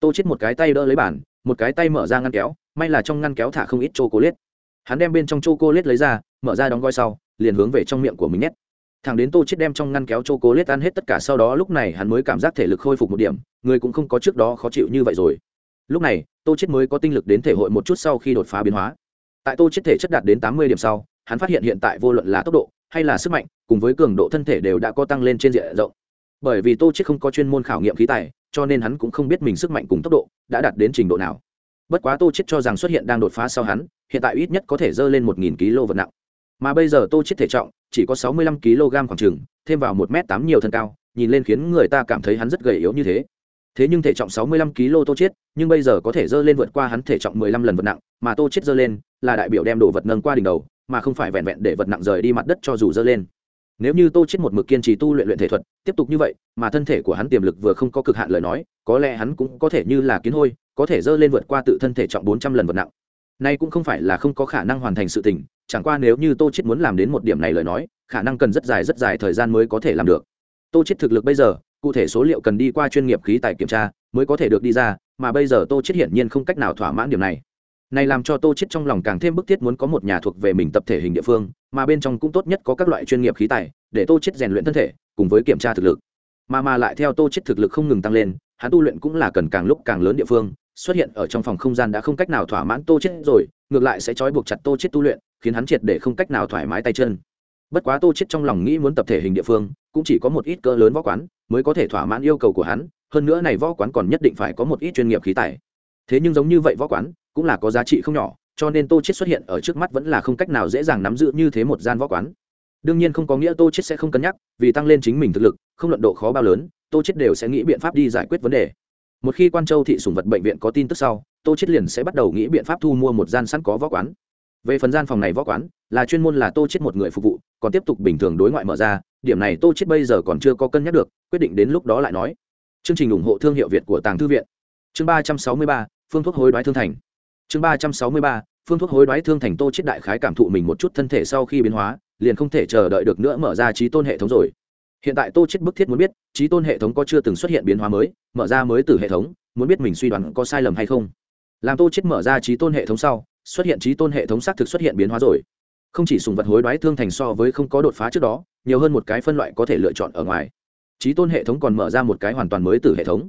Tô chết một cái tay đỡ lấy bản, một cái tay mở ra ngăn kéo, may là trong ngăn kéo thả không ít chocolate. Hắn đem bên trong chocolate lấy ra, mở ra đóng gói sau, liền hướng về trong miệng của mình nhét. Thằng đến tô chết đem trong ngăn kéo chocolate ăn hết tất cả sau đó lúc này hắn mới cảm giác thể lực khôi phục một điểm, người cũng không có trước đó khó chịu như vậy rồi. Lúc này, tô chết mới có tinh lực đến thể hội một chút sau khi đột phá biến hóa. Tại tô chết thể chất đạt đến tám mươi điểm sau, hắn phát hiện hiện tại vô luận là tốc độ hay là sức mạnh, cùng với cường độ thân thể đều đã có tăng lên trên diện rộng. Bởi vì tô chết không có chuyên môn khảo nghiệm khí tài, cho nên hắn cũng không biết mình sức mạnh cùng tốc độ đã đạt đến trình độ nào. Bất quá tô chết cho rằng xuất hiện đang đột phá sau hắn, hiện tại ít nhất có thể dơ lên một nghìn kg vật nặng. Mà bây giờ tô chết thể trọng, chỉ có sáu mươi lăm kg khoảng chừng, thêm vào một m tám nhiều thân cao, nhìn lên khiến người ta cảm thấy hắn rất gầy yếu như thế. Thế nhưng thể trọng sáu mươi lăm kg tô chết nhưng bây giờ có thể dơ lên vượt qua hắn thể trọng mười lăm lần vật nặng, mà tô chết dơ lên là đại biểu đem đồ vật nâng qua đỉnh đầu mà không phải vẹn vẹn để vật nặng rời đi mặt đất cho dù dơ lên. Nếu như tô chết một mực kiên trì tu luyện luyện thể thuật, tiếp tục như vậy, mà thân thể của hắn tiềm lực vừa không có cực hạn lời nói, có lẽ hắn cũng có thể như là kiến hôi, có thể dơ lên vượt qua tự thân thể trọng bốn trăm lần vật nặng. Nay cũng không phải là không có khả năng hoàn thành sự tình, chẳng qua nếu như tô chết muốn làm đến một điểm này lời nói, khả năng cần rất dài rất dài thời gian mới có thể làm được. Tô chết thực lực bây giờ, cụ thể số liệu cần đi qua chuyên nghiệp khí tài kiểm tra mới có thể được đi ra, mà bây giờ tô chết hiển nhiên không cách nào thỏa mãn điểm này này làm cho tô chết trong lòng càng thêm bức thiết muốn có một nhà thuộc về mình tập thể hình địa phương, mà bên trong cũng tốt nhất có các loại chuyên nghiệp khí tài, để tô chết rèn luyện thân thể, cùng với kiểm tra thực lực. Mà mà lại theo tô chết thực lực không ngừng tăng lên, hắn tu luyện cũng là cần càng lúc càng lớn địa phương, xuất hiện ở trong phòng không gian đã không cách nào thỏa mãn tô chết rồi, ngược lại sẽ trói buộc chặt tô chết tu luyện, khiến hắn triệt để không cách nào thoải mái tay chân. Bất quá tô chết trong lòng nghĩ muốn tập thể hình địa phương, cũng chỉ có một ít cỡ lớn võ quán mới có thể thỏa mãn yêu cầu của hắn, hơn nữa này võ quán còn nhất định phải có một ít chuyên nghiệp khí tài. Thế nhưng giống như vậy võ quán cũng là có giá trị không nhỏ, cho nên tô chết xuất hiện ở trước mắt vẫn là không cách nào dễ dàng nắm giữ như thế một gian võ quán. Đương nhiên không có nghĩa tô chết sẽ không cân nhắc, vì tăng lên chính mình thực lực, không luận độ khó bao lớn, tô chết đều sẽ nghĩ biện pháp đi giải quyết vấn đề. Một khi quan châu thị sủng vật bệnh viện có tin tức sau, tô chết liền sẽ bắt đầu nghĩ biện pháp thu mua một gian sẵn có võ quán. Về phần gian phòng này võ quán, là chuyên môn là tô chết một người phục vụ, còn tiếp tục bình thường đối ngoại mở ra, điểm này tô chết bây giờ còn chưa có cân nhắc được, quyết định đến lúc đó lại nói. Chương trình ủng hộ thương hiệu việt của tàng thư viện. Chương ba trăm sáu mươi ba, phương thuốc hối đoái thương thành chương ba trăm sáu mươi ba, phương thuốc hối đoái thương thành tô chết đại khái cảm thụ mình một chút thân thể sau khi biến hóa, liền không thể chờ đợi được nữa mở ra trí tôn hệ thống rồi. Hiện tại tô chết bức thiết muốn biết, trí tôn hệ thống có chưa từng xuất hiện biến hóa mới, mở ra mới từ hệ thống, muốn biết mình suy đoán có sai lầm hay không. Làm tô chết mở ra trí tôn hệ thống sau, xuất hiện trí tôn hệ thống xác thực xuất hiện biến hóa rồi. Không chỉ sùng vật hối đoái thương thành so với không có đột phá trước đó, nhiều hơn một cái phân loại có thể lựa chọn ở ngoài. Trí tôn hệ thống còn mở ra một cái hoàn toàn mới từ hệ thống.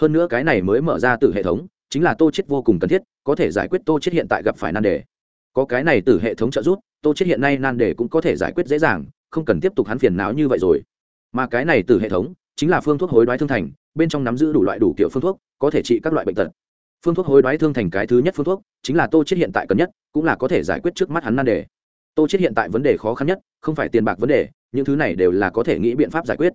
Hơn nữa cái này mới mở ra từ hệ thống chính là tô chết vô cùng cần thiết, có thể giải quyết tô chết hiện tại gặp phải nan đề. Có cái này từ hệ thống trợ giúp, tô chết hiện nay nan đề cũng có thể giải quyết dễ dàng, không cần tiếp tục hắn phiền não như vậy rồi. Mà cái này từ hệ thống, chính là phương thuốc hối đoái thương thành, bên trong nắm giữ đủ loại đủ kiểu phương thuốc, có thể trị các loại bệnh tật. Phương thuốc hối đoái thương thành cái thứ nhất phương thuốc, chính là tô chết hiện tại cần nhất, cũng là có thể giải quyết trước mắt hắn nan đề. Tô chết hiện tại vấn đề khó khăn nhất, không phải tiền bạc vấn đề, những thứ này đều là có thể nghĩ biện pháp giải quyết.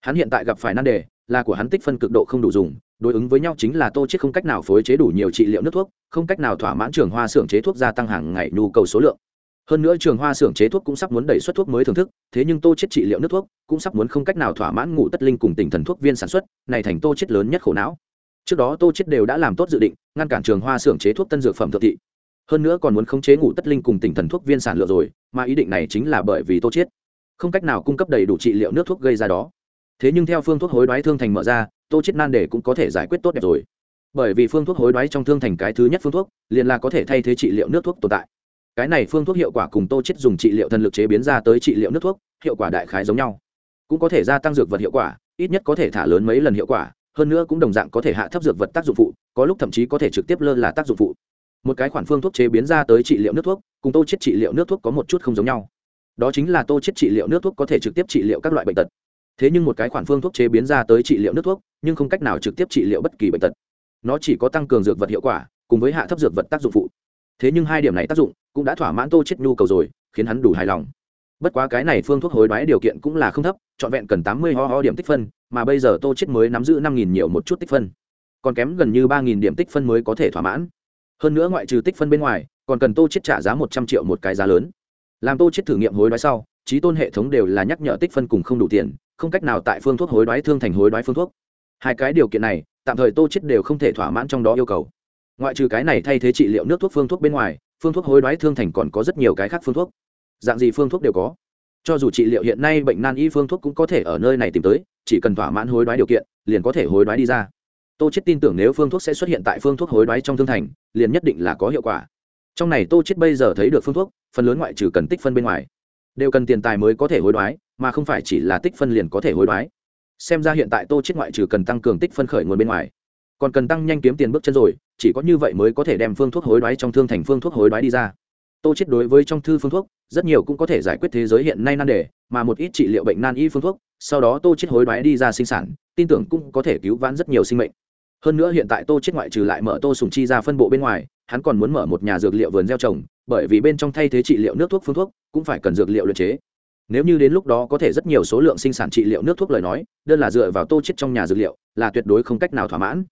Hắn hiện tại gặp phải nan đề, là của hắn tích phân cực độ không đủ dùng đối ứng với nhau chính là tô chết không cách nào phối chế đủ nhiều trị liệu nước thuốc, không cách nào thỏa mãn trường hoa xưởng chế thuốc gia tăng hàng ngày nhu cầu số lượng. Hơn nữa trường hoa xưởng chế thuốc cũng sắp muốn đẩy xuất thuốc mới thưởng thức, thế nhưng tô chết trị liệu nước thuốc cũng sắp muốn không cách nào thỏa mãn ngủ tất linh cùng tỉnh thần thuốc viên sản xuất, này thành tô chết lớn nhất khổ não. Trước đó tô chết đều đã làm tốt dự định, ngăn cản trường hoa xưởng chế thuốc tân dược phẩm thượng thị. Hơn nữa còn muốn khống chế ngủ tất linh cùng tỉnh thần thuốc viên sản lượng rồi, mà ý định này chính là bởi vì tô chết không cách nào cung cấp đầy đủ trị liệu nước thuốc gây ra đó. Thế nhưng theo phương thuốc hối đoái thương thành mở ra tô chết nan đề cũng có thể giải quyết tốt đẹp rồi. Bởi vì phương thuốc hối đoái trong thương thành cái thứ nhất phương thuốc, liền là có thể thay thế trị liệu nước thuốc tồn tại. Cái này phương thuốc hiệu quả cùng tô chết dùng trị liệu thần lực chế biến ra tới trị liệu nước thuốc, hiệu quả đại khái giống nhau. Cũng có thể gia tăng dược vật hiệu quả, ít nhất có thể thả lớn mấy lần hiệu quả, hơn nữa cũng đồng dạng có thể hạ thấp dược vật tác dụng phụ, có lúc thậm chí có thể trực tiếp lơ là tác dụng phụ. Một cái khoản phương thuốc chế biến ra tới trị liệu nước thuốc, cùng tô chết trị liệu nước thuốc có một chút không giống nhau. Đó chính là tô chết trị liệu nước thuốc có thể trực tiếp trị liệu các loại bệnh tật thế nhưng một cái khoản phương thuốc chế biến ra tới trị liệu nước thuốc, nhưng không cách nào trực tiếp trị liệu bất kỳ bệnh tật. Nó chỉ có tăng cường dược vật hiệu quả, cùng với hạ thấp dược vật tác dụng phụ. Thế nhưng hai điểm này tác dụng cũng đã thỏa mãn tô chết nhu cầu rồi, khiến hắn đủ hài lòng. Bất quá cái này phương thuốc hối đoái điều kiện cũng là không thấp, trọn vẹn cần tám mươi ho ho điểm tích phân, mà bây giờ tô chết mới nắm giữ năm nghìn nhiều một chút tích phân. Còn kém gần như ba nghìn điểm tích phân mới có thể thỏa mãn. Hơn nữa ngoại trừ tích phân bên ngoài, còn cần tô chết trả giá một trăm triệu một cái giá lớn. Làm tô chết thử nghiệm hối đoái sau, trí tôn hệ thống đều là nhắc nhở tích phân cùng không đủ tiền không cách nào tại phương thuốc hối đoái thương thành hối đoái phương thuốc. Hai cái điều kiện này, tạm thời tô chết đều không thể thỏa mãn trong đó yêu cầu. Ngoại trừ cái này thay thế trị liệu nước thuốc phương thuốc bên ngoài, phương thuốc hối đoái thương thành còn có rất nhiều cái khác phương thuốc. Dạng gì phương thuốc đều có. Cho dù trị liệu hiện nay bệnh nan y phương thuốc cũng có thể ở nơi này tìm tới, chỉ cần thỏa mãn hối đoái điều kiện, liền có thể hối đoái đi ra. Tô chết tin tưởng nếu phương thuốc sẽ xuất hiện tại phương thuốc hối đoái trong thương thành, liền nhất định là có hiệu quả. Trong này tô chết bây giờ thấy được phương thuốc, phần lớn ngoại trừ cần tích phân bên ngoài. Đều cần tiền tài mới có thể hối đoái mà không phải chỉ là tích phân liền có thể hối đoái. Xem ra hiện tại tô chết ngoại trừ cần tăng cường tích phân khởi nguồn bên ngoài, còn cần tăng nhanh kiếm tiền bước chân rồi, chỉ có như vậy mới có thể đem phương thuốc hối đoái trong thương thành phương thuốc hối đoái đi ra. Tô chết đối với trong thư phương thuốc, rất nhiều cũng có thể giải quyết thế giới hiện nay nan đề, mà một ít trị liệu bệnh nan y phương thuốc, sau đó tô chết hối đoái đi ra sinh sản, tin tưởng cũng có thể cứu vãn rất nhiều sinh mệnh. Hơn nữa hiện tại tô chết ngoại trừ lại mở tô sùng chi ra phân bộ bên ngoài, hắn còn muốn mở một nhà dược liệu vườn gieo trồng, bởi vì bên trong thay thế trị liệu nước thuốc phương thuốc, cũng phải cần dược liệu luyện chế nếu như đến lúc đó có thể rất nhiều số lượng sinh sản trị liệu nước thuốc lời nói, đơn là dựa vào tô chết trong nhà dược liệu, là tuyệt đối không cách nào thỏa mãn.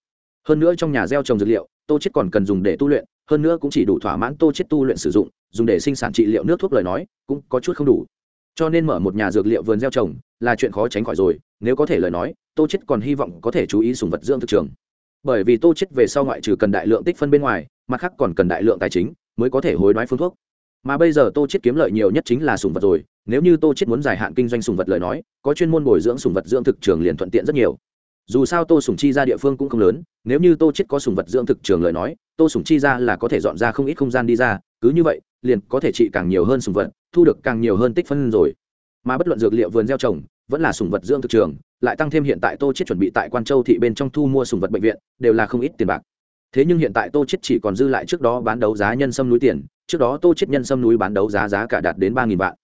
Hơn nữa trong nhà gieo trồng dược liệu, tô chết còn cần dùng để tu luyện, hơn nữa cũng chỉ đủ thỏa mãn tô chết tu luyện sử dụng, dùng để sinh sản trị liệu nước thuốc lời nói, cũng có chút không đủ. Cho nên mở một nhà dược liệu vườn gieo trồng, là chuyện khó tránh khỏi rồi, nếu có thể lời nói, tô chết còn hy vọng có thể chú ý sùng vật dưỡng thực trường. Bởi vì tô chết về sau ngoại trừ cần đại lượng tích phân bên ngoài, mặt khác còn cần đại lượng tài chính, mới có thể hối đoái phương thuốc. Mà bây giờ tô chết kiếm lợi nhiều nhất chính là sùng vật rồi nếu như tô chết muốn dài hạn kinh doanh sùng vật lời nói, có chuyên môn bồi dưỡng sùng vật dưỡng thực trường liền thuận tiện rất nhiều. Dù sao tô sùng chi ra địa phương cũng không lớn, nếu như tô chết có sùng vật dưỡng thực trường lời nói, tô sùng chi ra là có thể dọn ra không ít không gian đi ra, cứ như vậy, liền có thể trị càng nhiều hơn sùng vật, thu được càng nhiều hơn tích phân rồi. Mà bất luận dược liệu vườn gieo trồng, vẫn là sùng vật dưỡng thực trường, lại tăng thêm hiện tại tô chết chuẩn bị tại quan châu thị bên trong thu mua sùng vật bệnh viện, đều là không ít tiền bạc. Thế nhưng hiện tại tô chết chỉ còn dư lại trước đó bán đấu giá nhân sâm núi tiền, trước đó tô chết nhân sâm núi bán đấu giá giá cả đạt đến ba nghìn vạn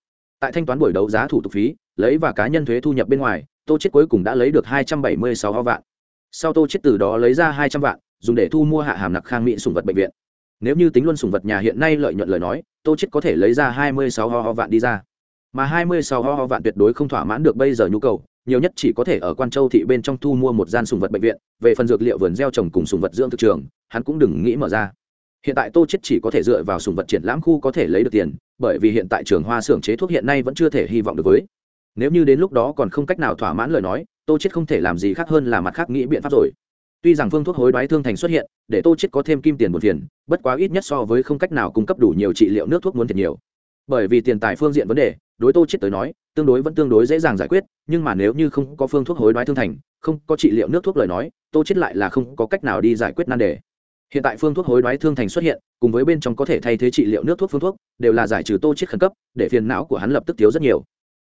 tại thanh toán buổi đấu giá thủ tục phí, lấy và cá nhân thuế thu nhập bên ngoài, tô chết cuối cùng đã lấy được hai trăm bảy mươi sáu vạn. Sau tô chết từ đó lấy ra hai trăm vạn, dùng để thu mua hạ hàm nặc khang mỹ sùng vật bệnh viện. Nếu như tính luôn sùng vật nhà hiện nay lợi nhuận lời nói, tô chết có thể lấy ra hai mươi sáu ho ho vạn đi ra. Mà hai mươi sáu ho ho vạn tuyệt đối không thỏa mãn được bây giờ nhu cầu, nhiều nhất chỉ có thể ở quan châu thị bên trong thu mua một gian sùng vật bệnh viện, về phần dược liệu vườn gieo trồng cùng sùng vật dưỡng thực trường, hắn cũng đừng nghĩ mở ra hiện tại tô chết chỉ có thể dựa vào sùng vật triển lãm khu có thể lấy được tiền, bởi vì hiện tại trường hoa xưởng chế thuốc hiện nay vẫn chưa thể hy vọng được với. Nếu như đến lúc đó còn không cách nào thỏa mãn lời nói, tô chết không thể làm gì khác hơn là mặt khác nghĩ biện pháp rồi. Tuy rằng phương thuốc hối đoái thương thành xuất hiện, để tô chết có thêm kim tiền một tiền, bất quá ít nhất so với không cách nào cung cấp đủ nhiều trị liệu nước thuốc muốn thiệt nhiều. Bởi vì tiền tài phương diện vấn đề, đối tô chết tới nói, tương đối vẫn tương đối dễ dàng giải quyết, nhưng mà nếu như không có phương thuốc hối đoái thương thành, không có trị liệu nước thuốc lời nói, tô chết lại là không có cách nào đi giải quyết nan đề hiện tại phương thuốc hối đoái thương thành xuất hiện, cùng với bên trong có thể thay thế trị liệu nước thuốc phương thuốc, đều là giải trừ tô chết khẩn cấp, để phiền não của hắn lập tức thiếu rất nhiều.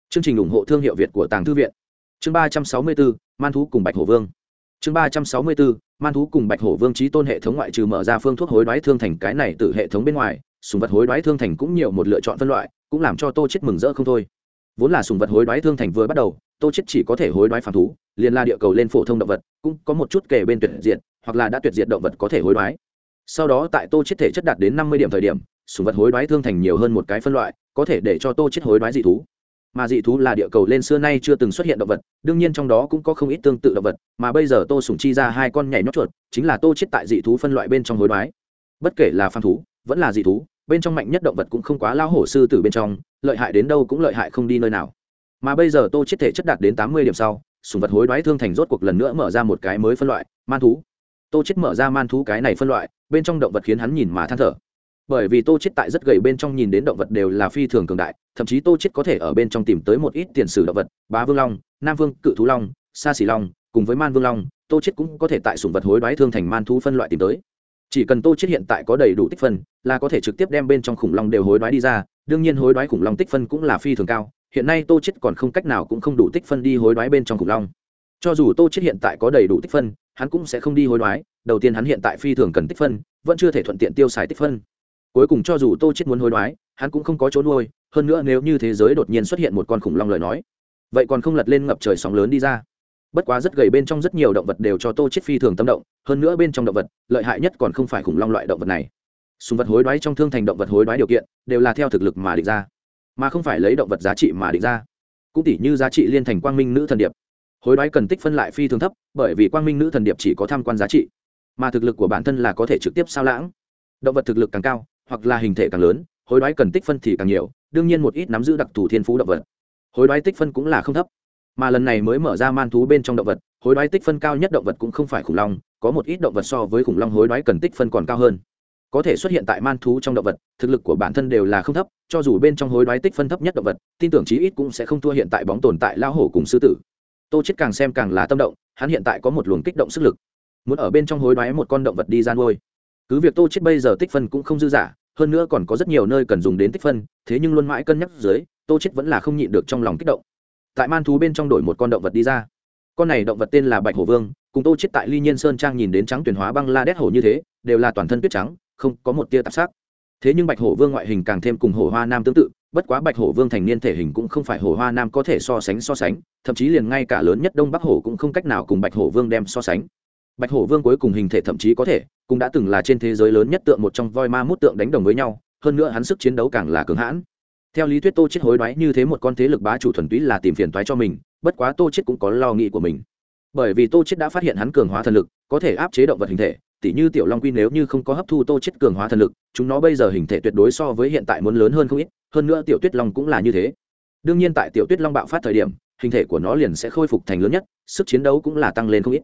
Chương trình ủng hộ thương hiệu việt của tàng thư viện. Chương ba trăm sáu mươi bốn man thú cùng bạch hổ vương. Chương ba trăm sáu mươi bốn man thú cùng bạch hổ vương trí tôn hệ thống ngoại trừ mở ra phương thuốc hối đoái thương thành cái này từ hệ thống bên ngoài, sùng vật hối đoái thương thành cũng nhiều một lựa chọn phân loại, cũng làm cho tô chết mừng rỡ không thôi. Vốn là sùng vật hối đoái thương thành vừa bắt đầu tô chết chỉ có thể hối đoái phản thú, liền la địa cầu lên phổ thông động vật, cũng có một chút kể bên tuyệt diệt, hoặc là đã tuyệt diệt động vật có thể hối đoái. Sau đó tại tô chết thể chất đạt đến năm mươi điểm thời điểm sùng vật hối đoái thương thành nhiều hơn một cái phân loại, có thể để cho tô chết hối đoái dị thú. Mà dị thú là địa cầu lên xưa nay chưa từng xuất hiện động vật, đương nhiên trong đó cũng có không ít tương tự động vật, mà bây giờ tô sùng chi ra hai con nhảy nhót chuột, chính là tô chết tại dị thú phân loại bên trong hối đoái. Bất kể là phàm thú, vẫn là dị thú, bên trong mạnh nhất động vật cũng không quá lao hổ sư từ bên trong, lợi hại đến đâu cũng lợi hại không đi nơi nào mà bây giờ tô chết thể chất đạt đến tám mươi điểm sau, sùng vật hối đoái thương thành rốt cuộc lần nữa mở ra một cái mới phân loại, man thú. Tô chết mở ra man thú cái này phân loại, bên trong động vật khiến hắn nhìn mà than thở. Bởi vì tô chết tại rất gầy bên trong nhìn đến động vật đều là phi thường cường đại, thậm chí tô chết có thể ở bên trong tìm tới một ít tiền sử động vật, bá vương long, nam vương, cự thú long, sa xỉ long, cùng với man vương long, tô chết cũng có thể tại sùng vật hối đoái thương thành man thú phân loại tìm tới. Chỉ cần tô chết hiện tại có đầy đủ tích phân, là có thể trực tiếp đem bên trong khủng long đều hối đoái đi ra, đương nhiên hối đoái khủng long tích phân cũng là phi thường cao hiện nay tô chết còn không cách nào cũng không đủ tích phân đi hối đoái bên trong khủng long. Cho dù tô chết hiện tại có đầy đủ tích phân, hắn cũng sẽ không đi hối đoái. Đầu tiên hắn hiện tại phi thường cần tích phân, vẫn chưa thể thuận tiện tiêu xài tích phân. Cuối cùng cho dù tô chết muốn hối đoái, hắn cũng không có chỗ nuôi. Hơn nữa nếu như thế giới đột nhiên xuất hiện một con khủng long lời nói, vậy còn không lật lên ngập trời sóng lớn đi ra. Bất quá rất gầy bên trong rất nhiều động vật đều cho tô chết phi thường tâm động. Hơn nữa bên trong động vật, lợi hại nhất còn không phải khủng long loại động vật này. Sùng vật hối đoái trong thương thành động vật hối đoái điều kiện, đều là theo thực lực mà định ra mà không phải lấy động vật giá trị mà định ra. Cũng tỷ như giá trị liên thành quang minh nữ thần điệp. Hối đoái cần tích phân lại phi thường thấp, bởi vì quang minh nữ thần điệp chỉ có tham quan giá trị, mà thực lực của bản thân là có thể trực tiếp sao lãng. Động vật thực lực càng cao, hoặc là hình thể càng lớn, hối đoái cần tích phân thì càng nhiều, đương nhiên một ít nắm giữ đặc thù thiên phú động vật. Hối đoái tích phân cũng là không thấp, mà lần này mới mở ra man thú bên trong động vật, hối đoái tích phân cao nhất động vật cũng không phải khủng long, có một ít động vật so với khủng long hối đoái cần tích phân còn cao hơn có thể xuất hiện tại man thú trong động vật, thực lực của bản thân đều là không thấp, cho dù bên trong hối đoái tích phân thấp nhất động vật, tin tưởng chí ít cũng sẽ không thua hiện tại bóng tồn tại lao hổ cùng sư tử. Tô chết càng xem càng là tâm động, hắn hiện tại có một luồng kích động sức lực. Muốn ở bên trong hối đoái một con động vật đi ra nuôi. Cứ việc tô chết bây giờ tích phân cũng không dư giả, hơn nữa còn có rất nhiều nơi cần dùng đến tích phân, thế nhưng luôn mãi cân nhắc dưới, tô chết vẫn là không nhịn được trong lòng kích động. Tại man thú bên trong đổi một con động vật đi ra. Con này động vật tên là bạch hổ vương, cùng tô chết tại ly nhiên sơn trang nhìn đến trắng tuyển hóa băng la đét hổ như thế đều là toàn thân tuyết trắng, không có một tia tạp sắc. Thế nhưng bạch hổ vương ngoại hình càng thêm cùng hổ hoa nam tương tự, bất quá bạch hổ vương thành niên thể hình cũng không phải hổ hoa nam có thể so sánh so sánh, thậm chí liền ngay cả lớn nhất đông bắc hổ cũng không cách nào cùng bạch hổ vương đem so sánh. Bạch hổ vương cuối cùng hình thể thậm chí có thể, cũng đã từng là trên thế giới lớn nhất tượng một trong voi ma mút tượng đánh đồng với nhau, hơn nữa hắn sức chiến đấu càng là cường hãn. Theo lý thuyết tô chết hối đoái như thế một con thế lực bá chủ thuần túy là tìm phiền toái cho mình, bất quá tô chết cũng có lo nghĩ của mình. Bởi vì tô chết đã phát hiện hắn cường hóa thần lực, có thể áp chế động vật hình thể tỉ như tiểu long quy nếu như không có hấp thu tô chết cường hóa thần lực, chúng nó bây giờ hình thể tuyệt đối so với hiện tại muốn lớn hơn không ít, hơn nữa tiểu tuyết long cũng là như thế. Đương nhiên tại tiểu tuyết long bạo phát thời điểm, hình thể của nó liền sẽ khôi phục thành lớn nhất, sức chiến đấu cũng là tăng lên không ít.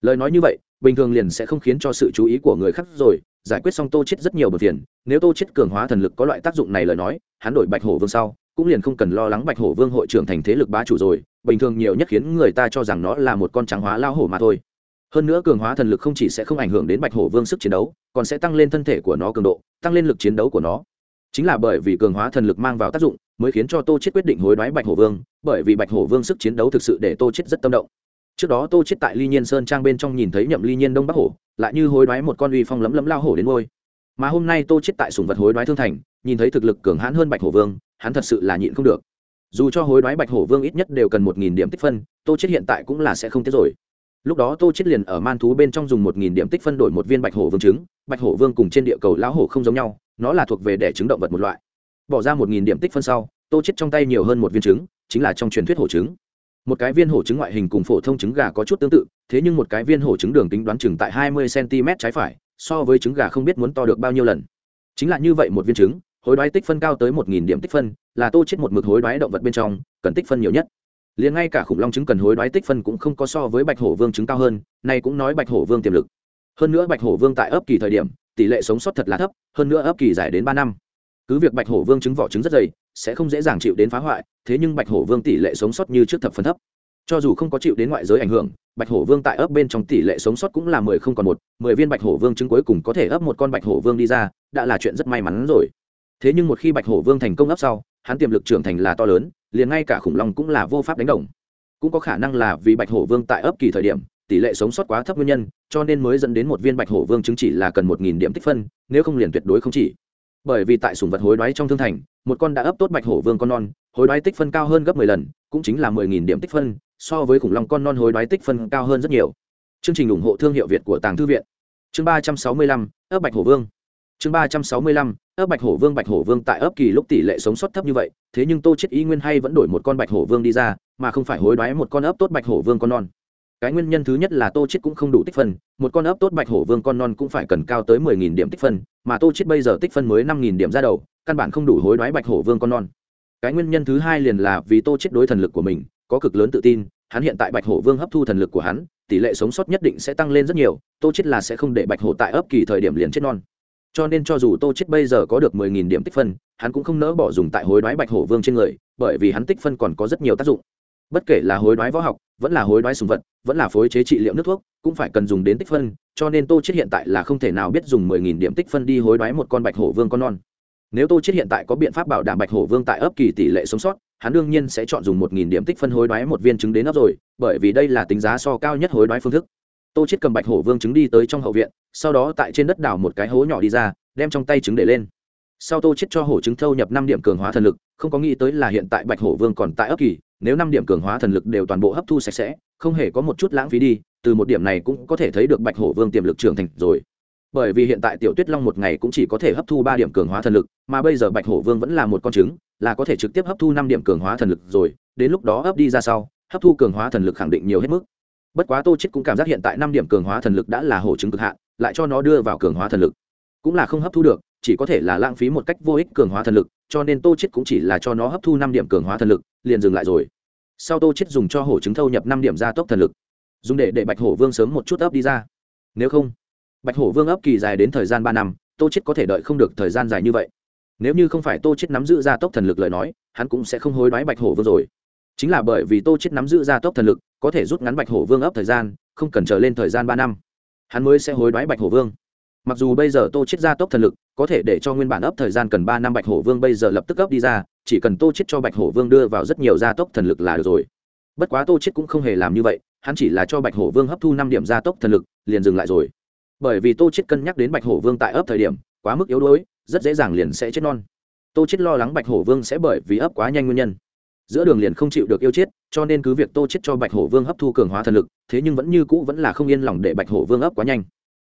Lời nói như vậy, bình thường liền sẽ không khiến cho sự chú ý của người khác rồi, giải quyết xong tô chết rất nhiều bờ phiền nếu tô chết cường hóa thần lực có loại tác dụng này lời nói, hắn đổi bạch hổ vương sau, cũng liền không cần lo lắng bạch hổ vương hội trưởng thành thế lực bá chủ rồi, bình thường nhiều nhất khiến người ta cho rằng nó là một con trắng hóa lao hổ mà thôi hơn nữa cường hóa thần lực không chỉ sẽ không ảnh hưởng đến bạch hổ vương sức chiến đấu, còn sẽ tăng lên thân thể của nó cường độ, tăng lên lực chiến đấu của nó. Chính là bởi vì cường hóa thần lực mang vào tác dụng, mới khiến cho tô chết quyết định hối đoái bạch hổ vương, bởi vì bạch hổ vương sức chiến đấu thực sự để tô chết rất tâm động. Trước đó tô chết tại ly nhiên sơn trang bên trong nhìn thấy nhậm ly nhiên đông bắc hổ, lại như hối đoái một con uy phong lấm lấm lao hổ đến ngôi. Mà hôm nay tô chết tại sùng vật hối đoái thương thành, nhìn thấy thực lực cường hãn hơn bạch hổ vương, hắn thật sự là nhịn không được. Dù cho hối đoái bạch hổ vương ít nhất đều cần một nghìn điểm tích phân, tô chết hiện tại cũng là sẽ không tiếc rồi lúc đó tô chết liền ở man thú bên trong dùng một nghìn điểm tích phân đổi một viên bạch hổ vương trứng. Bạch hổ vương cùng trên địa cầu lão hổ không giống nhau, nó là thuộc về đẻ trứng động vật một loại. Bỏ ra một nghìn điểm tích phân sau, tô chết trong tay nhiều hơn một viên trứng, chính là trong truyền thuyết hổ trứng. Một cái viên hổ trứng ngoại hình cùng phổ thông trứng gà có chút tương tự, thế nhưng một cái viên hổ trứng đường tính đoán chừng tại hai mươi cm trái phải, so với trứng gà không biết muốn to được bao nhiêu lần. Chính là như vậy một viên trứng, hối đoái tích phân cao tới một nghìn điểm tích phân, là tô chết một mực hối đoái động vật bên trong, cần tích phân nhiều nhất liền ngay cả khủng long trứng cần hối đoái tích phân cũng không có so với bạch hổ vương trứng cao hơn này cũng nói bạch hổ vương tiềm lực. Hơn nữa bạch hổ vương tại ấp kỳ thời điểm, tỷ lệ sống sót thật là thấp, hơn nữa ấp kỳ dài đến ba năm. Cứ việc bạch hổ vương trứng vỏ trứng rất dày, sẽ không dễ dàng chịu đến phá hoại, thế nhưng bạch hổ vương tỷ lệ sống sót như trước thập phân thấp. Cho dù không có chịu đến ngoại giới ảnh hưởng, bạch hổ vương tại ấp bên trong tỷ lệ sống sót cũng là mười không còn một, mười viên bạch hổ vương trứng cuối cùng có thể ấp một con bạch hổ vương đi ra, đã là chuyện rất may mắn rồi. Thế nhưng một khi bạch hổ vương thành công ấp sau hắn tiềm lực trưởng thành là to lớn, liền ngay cả khủng long cũng là vô pháp đánh đồng. Cũng có khả năng là vì bạch hổ vương tại ấp kỳ thời điểm, tỷ lệ sống sót quá thấp nguyên nhân, cho nên mới dẫn đến một viên bạch hổ vương chứng chỉ là cần một nghìn điểm tích phân, nếu không liền tuyệt đối không chỉ. Bởi vì tại sùng vật hối đoái trong thương thành, một con đã ấp tốt bạch hổ vương con non, hối đoái tích phân cao hơn gấp mười lần, cũng chính là mười nghìn điểm tích phân, so với khủng long con non hối đoái tích phân cao hơn rất nhiều. Chương trình ủng hộ thương hiệu việt của tàng thư viện. Chương ba trăm sáu mươi lăm, ấp bạch hổ vương chương ba trăm sáu mươi lăm, ấp bạch hổ vương, bạch hổ vương tại ấp kỳ lúc tỷ lệ sống sót thấp như vậy, thế nhưng tô chết ý nguyên hay vẫn đổi một con bạch hổ vương đi ra, mà không phải hối đoái một con ấp tốt bạch hổ vương con non. Cái nguyên nhân thứ nhất là tô chết cũng không đủ tích phân, một con ấp tốt bạch hổ vương con non cũng phải cần cao tới mười nghìn điểm tích phân, mà tô chết bây giờ tích phân mới năm nghìn điểm ra đầu, căn bản không đủ hối đoái bạch hổ vương con non. Cái nguyên nhân thứ hai liền là vì tô chết đối thần lực của mình có cực lớn tự tin, hắn hiện tại bạch hổ vương hấp thu thần lực của hắn, tỷ lệ sống sót nhất định sẽ tăng lên rất nhiều, tô chết là sẽ không để bạch hổ tại ấp kỳ thời điểm liền chết non cho nên cho dù tô chết bây giờ có được mười nghìn điểm tích phân, hắn cũng không nỡ bỏ dùng tại hối đoái bạch hổ vương trên người, bởi vì hắn tích phân còn có rất nhiều tác dụng. Bất kể là hối đoái võ học, vẫn là hối đoái sùng vật, vẫn là phối chế trị liệu nước thuốc, cũng phải cần dùng đến tích phân, cho nên tô chết hiện tại là không thể nào biết dùng mười nghìn điểm tích phân đi hối đoái một con bạch hổ vương con non. Nếu tô chết hiện tại có biện pháp bảo đảm bạch hổ vương tại ấp kỳ tỷ lệ sống sót, hắn đương nhiên sẽ chọn dùng một nghìn điểm tích phân hối đoái một viên trứng đến ấp rồi, bởi vì đây là tính giá so cao nhất hối đoái phương thức tô chết cầm bạch hổ vương trứng đi tới trong hậu viện, sau đó tại trên đất đào một cái hố nhỏ đi ra, đem trong tay trứng để lên. Sau tô chết cho hổ trứng thâu nhập năm điểm cường hóa thần lực, không có nghĩ tới là hiện tại bạch hổ vương còn tại ấp kỳ, nếu năm điểm cường hóa thần lực đều toàn bộ hấp thu sạch sẽ, không hề có một chút lãng phí đi, từ một điểm này cũng có thể thấy được bạch hổ vương tiềm lực trưởng thành rồi. Bởi vì hiện tại tiểu tuyết long một ngày cũng chỉ có thể hấp thu ba điểm cường hóa thần lực, mà bây giờ bạch hổ vương vẫn là một con trứng, là có thể trực tiếp hấp thu năm điểm cường hóa thần lực rồi, đến lúc đó ấp đi ra sau, hấp thu cường hóa thần lực khẳng định nhiều hết mức bất quá tô chết cũng cảm giác hiện tại năm điểm cường hóa thần lực đã là hổ trứng cực hạn, lại cho nó đưa vào cường hóa thần lực. Cũng là không hấp thu được, chỉ có thể là lãng phí một cách vô ích cường hóa thần lực, cho nên tô chết cũng chỉ là cho nó hấp thu năm điểm cường hóa thần lực, liền dừng lại rồi. Sau tô chết dùng cho hổ trứng thâu nhập năm điểm gia tốc thần lực. Dùng để để bạch hổ vương sớm một chút ấp đi ra. Nếu không, bạch hổ vương ấp kỳ dài đến thời gian ba năm, tô chết có thể đợi không được thời gian dài như vậy. Nếu như không phải tô chết nắm giữ gia tốc thần lực lời nói, hắn cũng sẽ không hối đoái bạch hổ vương rồi chính là bởi vì tô chết nắm giữ gia tốc thần lực, có thể rút ngắn bạch hổ vương ấp thời gian, không cần chờ lên thời gian ba năm. Hắn mới sẽ hối đoái bạch hổ vương. Mặc dù bây giờ tô chết gia tốc thần lực, có thể để cho nguyên bản ấp thời gian cần ba năm bạch hổ vương bây giờ lập tức ấp đi ra, chỉ cần tô chết cho bạch hổ vương đưa vào rất nhiều gia tốc thần lực là được rồi. Bất quá tô chết cũng không hề làm như vậy, hắn chỉ là cho bạch hổ vương hấp thu năm điểm gia tốc thần lực, liền dừng lại rồi. Bởi vì tô chết cân nhắc đến bạch hổ vương tại ấp thời điểm, quá mức yếu đuối, rất dễ dàng liền sẽ chết non. Tô chết lo lắng bạch hổ vương sẽ bởi vì ấp quá nhanh nguyên nhân giữa đường liền không chịu được yêu chết, cho nên cứ việc tô chết cho bạch hổ vương hấp thu cường hóa thần lực, thế nhưng vẫn như cũ vẫn là không yên lòng để bạch hổ vương ấp quá nhanh.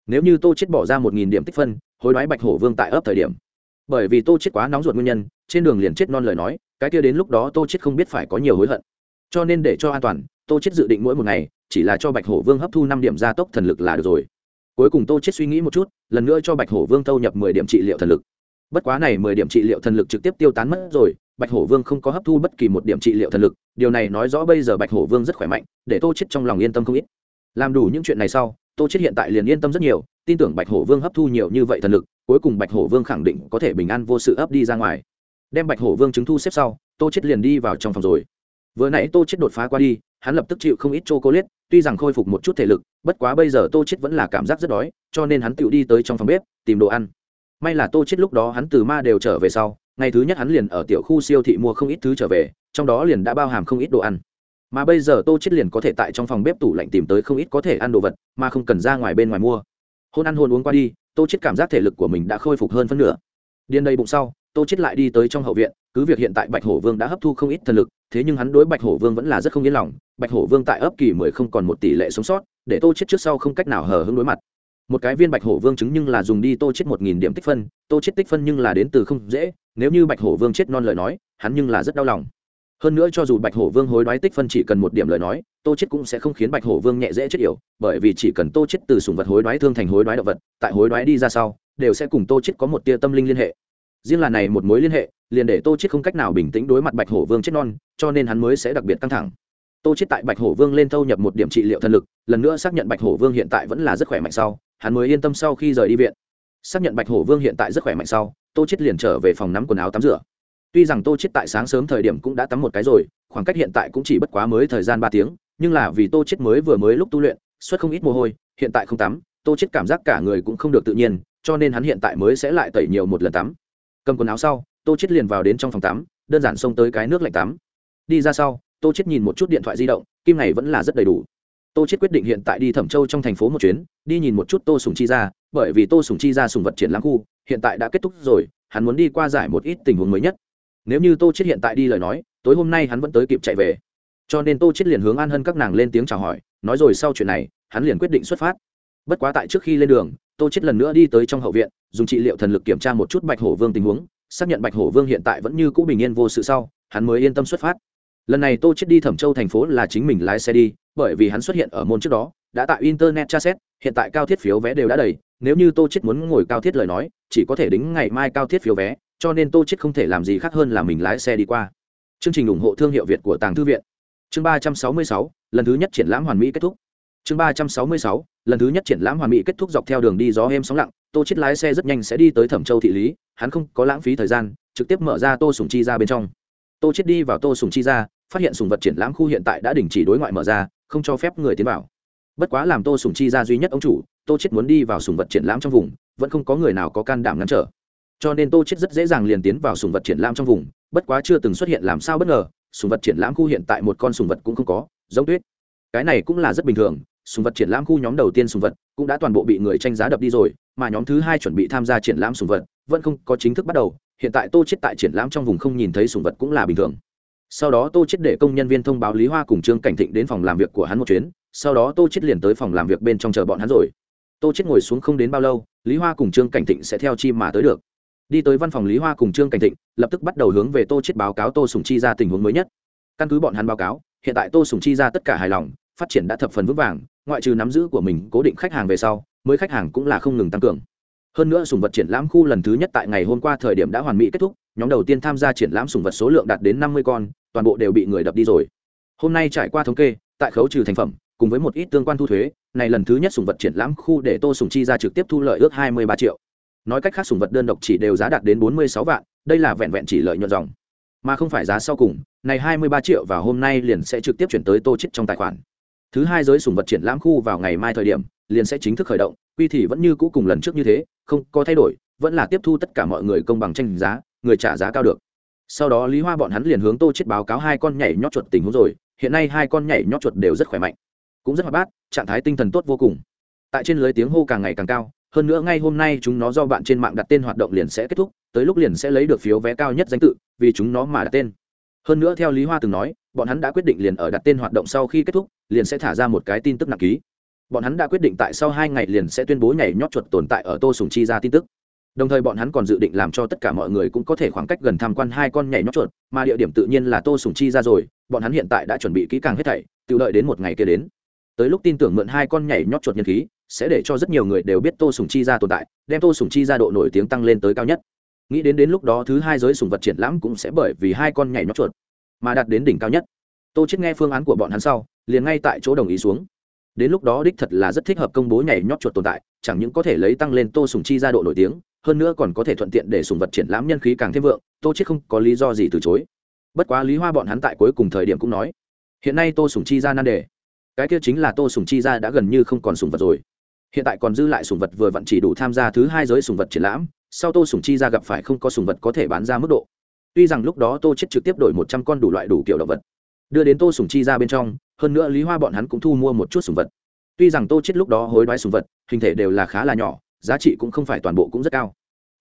Nếu như tô chết bỏ ra một nghìn điểm tích phân, hối đoái bạch hổ vương tại ấp thời điểm. Bởi vì tô chết quá nóng ruột nguyên nhân, trên đường liền chết non lời nói, cái kia đến lúc đó tô chết không biết phải có nhiều hối hận. Cho nên để cho an toàn, tô chết dự định mỗi một ngày, chỉ là cho bạch hổ vương hấp thu năm điểm gia tốc thần lực là được rồi. Cuối cùng tô chết suy nghĩ một chút, lần nữa cho bạch hổ vương thâu nhập mười điểm trị liệu thần lực. Bất quá này mười điểm trị liệu thần lực trực tiếp tiêu tán mất rồi bạch hổ vương không có hấp thu bất kỳ một điểm trị liệu thần lực, điều này nói rõ bây giờ bạch hổ vương rất khỏe mạnh, để tô chết trong lòng yên tâm không ít. Làm đủ những chuyện này sau, tô chết hiện tại liền yên tâm rất nhiều, tin tưởng bạch hổ vương hấp thu nhiều như vậy thần lực, cuối cùng bạch hổ vương khẳng định có thể bình an vô sự ấp đi ra ngoài. Đem bạch hổ vương chứng thu xếp sau, tô chết liền đi vào trong phòng rồi. Vừa nãy tô chết đột phá qua đi, hắn lập tức chịu không ít chocolate, tuy rằng khôi phục một chút thể lực, bất quá bây giờ tô chết vẫn là cảm giác rất đói, cho nên hắn tự đi tới trong phòng bếp, tìm đồ ăn. May là tô chết lúc đó hắn từ ma đều trở về sau ngày thứ nhất hắn liền ở tiểu khu siêu thị mua không ít thứ trở về, trong đó liền đã bao hàm không ít đồ ăn. Mà bây giờ tô chết liền có thể tại trong phòng bếp tủ lạnh tìm tới không ít có thể ăn đồ vật, mà không cần ra ngoài bên ngoài mua. Hôn ăn hôn uống qua đi, tô chết cảm giác thể lực của mình đã khôi phục hơn phân nửa. Điên đầy bụng sau, tô chết lại đi tới trong hậu viện, cứ việc hiện tại bạch hổ vương đã hấp thu không ít thần lực, thế nhưng hắn đối bạch hổ vương vẫn là rất không yên lòng. Bạch hổ vương tại ấp kỳ mười không còn một tỷ lệ sống sót, để tô chết trước sau không cách nào hờ hững đối mặt một cái viên bạch hổ vương chứng nhưng là dùng đi tô chết một nghìn điểm tích phân, tô chết tích phân nhưng là đến từ không dễ, nếu như bạch hổ vương chết non lời nói, hắn nhưng là rất đau lòng. Hơn nữa cho dù bạch hổ vương hối đoái tích phân chỉ cần một điểm lời nói, tô chết cũng sẽ không khiến bạch hổ vương nhẹ dễ chết yểu, bởi vì chỉ cần tô chết từ sùng vật hối đoái thương thành hối đoái động vật, tại hối đoái đi ra sau, đều sẽ cùng tô chết có một tia tâm linh liên hệ. Riêng là này một mối liên hệ, liền để tô chết không cách nào bình tĩnh đối mặt bạch hổ vương chết non, cho nên hắn mới sẽ đặc biệt căng thẳng. Tô chết tại bạch hổ vương lên thâu nhập một điểm trị liệu thần lực, lần nữa xác nhận bạch hổ vương hiện tại vẫn là rất khỏe mạnh sau hắn mới yên tâm sau khi rời đi viện. Xác nhận bạch hổ vương hiện tại rất khỏe mạnh sau, tô chết liền trở về phòng nắm quần áo tắm rửa. Tuy rằng tô chết tại sáng sớm thời điểm cũng đã tắm một cái rồi, khoảng cách hiện tại cũng chỉ bất quá mới thời gian ba tiếng, nhưng là vì tô chết mới vừa mới lúc tu luyện xuất không ít mồ hôi, hiện tại không tắm, tô chết cảm giác cả người cũng không được tự nhiên, cho nên hắn hiện tại mới sẽ lại tẩy nhiều một lần tắm. Cầm quần áo sau, tô chết liền vào đến trong phòng tắm, đơn giản xông tới cái nước lạnh tắm. Đi ra sau, tô chết nhìn một chút điện thoại di động, kim này vẫn là rất đầy đủ tô chết quyết định hiện tại đi thẩm châu trong thành phố một chuyến, đi nhìn một chút tô sùng chi ra bởi vì tô sùng chi ra sùng vật triển lãm khu, hiện tại đã kết thúc rồi, hắn muốn đi qua giải một ít tình huống mới nhất. Nếu như tô chết hiện tại đi lời nói, tối hôm nay hắn vẫn tới kịp chạy về. Cho nên tô chết liền hướng an hân các nàng lên tiếng chào hỏi, nói rồi sau chuyện này, hắn liền quyết định xuất phát. Bất quá tại trước khi lên đường, tô chết lần nữa đi tới trong hậu viện, dùng trị liệu thần lực kiểm tra một chút bạch hổ vương tình huống, xác nhận bạch hổ vương hiện tại vẫn như cũ bình yên vô sự sau, hắn mới yên tâm xuất phát. Lần này tô chết đi thẩm châu thành phố là chính mình lái xe đi bởi vì hắn xuất hiện ở môn trước đó, đã tại internet tra xét, hiện tại cao thiết phiếu vé đều đã đầy, nếu như tô chết muốn ngồi cao thiết lời nói, chỉ có thể đính ngày mai cao thiết phiếu vé, cho nên tô chết không thể làm gì khác hơn là mình lái xe đi qua. Chương trình ủng hộ thương hiệu việt của tàng thư viện. Chương ba trăm sáu mươi sáu, lần thứ nhất triển lãm hoàn mỹ kết thúc. Chương ba trăm sáu mươi sáu, lần thứ nhất triển lãm hoàn mỹ kết thúc dọc theo đường đi gió êm sóng lặng, tô chết lái xe rất nhanh sẽ đi tới thẩm châu thị lý, hắn không có lãng phí thời gian, trực tiếp mở ra tô sùng chi ra bên trong. Tô chết đi vào tô sùng chi ra, phát hiện sùng vật triển lãm khu hiện tại đã đình chỉ đối ngoại mở ra không cho phép người tiến vào. Bất quá làm tô sùng chi ra duy nhất ông chủ, tô chết muốn đi vào sùng vật triển lãm trong vùng, vẫn không có người nào có can đảm ngăn trở. Cho nên tô chết rất dễ dàng liền tiến vào sùng vật triển lãm trong vùng, bất quá chưa từng xuất hiện làm sao bất ngờ, sùng vật triển lãm khu hiện tại một con sùng vật cũng không có, giống tuyết. Cái này cũng là rất bình thường, sùng vật triển lãm khu nhóm đầu tiên sùng vật cũng đã toàn bộ bị người tranh giá đập đi rồi, mà nhóm thứ hai chuẩn bị tham gia triển lãm sùng vật vẫn không có chính thức bắt đầu. Hiện tại tô chết tại triển lãm trong vùng không nhìn thấy sùng vật cũng là bình thường sau đó tô chết để công nhân viên thông báo lý hoa cùng trương cảnh thịnh đến phòng làm việc của hắn một chuyến, sau đó tô chết liền tới phòng làm việc bên trong chờ bọn hắn rồi. Tô chết ngồi xuống không đến bao lâu, lý hoa cùng trương cảnh thịnh sẽ theo chi mà tới được. Đi tới văn phòng lý hoa cùng trương cảnh thịnh, lập tức bắt đầu hướng về tô chết báo cáo tô sùng chi ra tình huống mới nhất. Căn cứ bọn hắn báo cáo, hiện tại tô sùng chi ra tất cả hài lòng, phát triển đã thập phần vững vàng, ngoại trừ nắm giữ của mình, cố định khách hàng về sau, mới khách hàng cũng là không ngừng tăng cường hơn nữa sùng vật triển lãm khu lần thứ nhất tại ngày hôm qua thời điểm đã hoàn mỹ kết thúc, nhóm đầu tiên tham gia triển lãm sùng vật số lượng đạt đến năm mươi con, toàn bộ đều bị người đập đi rồi. Hôm nay trải qua thống kê, tại khấu trừ thành phẩm, cùng với một ít tương quan thu thuế, này lần thứ nhất sùng vật triển lãm khu để tô sùng chi ra trực tiếp thu lợi ước hai mươi ba triệu. Nói cách khác sùng vật đơn độc chỉ đều giá đạt đến bốn mươi sáu vạn, đây là vẹn vẹn chỉ lợi nhuận dòng. Mà không phải giá sau cùng, này hai mươi ba triệu và hôm nay liền sẽ trực tiếp chuyển tới tô chết trong tài khoản. Thứ hai giới sùng vật triển lãm khu vào ngày mai thời điểm, liền sẽ chính thức khởi động, quy thì vẫn như cũ cùng lần trước như thế không có thay đổi, vẫn là tiếp thu tất cả mọi người công bằng tranh giá, người trả giá cao được. Sau đó lý hoa bọn hắn liền hướng tô chết báo cáo hai con nhảy nhót chuột tình huống rồi, hiện nay hai con nhảy nhót chuột đều rất khỏe mạnh, cũng rất hoạt bát, trạng thái tinh thần tốt vô cùng. Tại trên lưới tiếng hô càng ngày càng cao, hơn nữa ngay hôm nay chúng nó do bạn trên mạng đặt tên hoạt động liền sẽ kết thúc, tới lúc liền sẽ lấy được phiếu vé cao nhất danh tự, vì chúng nó mà đặt tên. Hơn nữa theo lý hoa từng nói, bọn hắn đã quyết định liền ở đặt tên hoạt động sau khi kết thúc, liền sẽ thả ra một cái tin tức nặng ký bọn hắn đã quyết định tại sau hai ngày liền sẽ tuyên bố nhảy nhót chuột tồn tại ở tô sùng chi ra tin tức. Đồng thời bọn hắn còn dự định làm cho tất cả mọi người cũng có thể khoảng cách gần tham quan hai con nhảy nhót chuột, mà địa điểm tự nhiên là tô sùng chi ra rồi, bọn hắn hiện tại đã chuẩn bị kỹ càng hết thảy, tự đợi đến một ngày kia đến. Tới lúc tin tưởng mượn hai con nhảy nhót chuột nhân khí, sẽ để cho rất nhiều người đều biết tô sùng chi ra tồn tại, đem tô sùng chi ra độ nổi tiếng tăng lên tới cao nhất. Nghĩ đến đến lúc đó thứ hai giới sùng vật triển lãm cũng sẽ bởi vì hai con nhảy nhót chuột mà đạt đến đỉnh cao nhất. Tô chết nghe phương án của bọn hắn sau, liền ngay tại chỗ đồng ý xuống đến lúc đó đích thật là rất thích hợp công bố nhảy nhót chuột tồn tại, chẳng những có thể lấy tăng lên tô sùng chi ra độ nổi tiếng, hơn nữa còn có thể thuận tiện để sùng vật triển lãm nhân khí càng thêm vượng, tô chết không có lý do gì từ chối. Bất quá lý hoa bọn hắn tại cuối cùng thời điểm cũng nói, hiện nay tô sùng chi ra nan đề. Cái kia chính là tô sùng chi ra đã gần như không còn sùng vật rồi. Hiện tại còn dư lại sùng vật vừa vặn chỉ đủ tham gia thứ hai giới sùng vật triển lãm, sau tô sùng chi ra gặp phải không có sùng vật có thể bán ra mức độ. Tuy rằng lúc đó tô chết trực tiếp đổi một trăm con đủ loại đủ kiểu động vật, đưa đến tô sùng chi ra bên trong hơn nữa lý hoa bọn hắn cũng thu mua một chút sùng vật tuy rằng tô chết lúc đó hối đoái sùng vật hình thể đều là khá là nhỏ giá trị cũng không phải toàn bộ cũng rất cao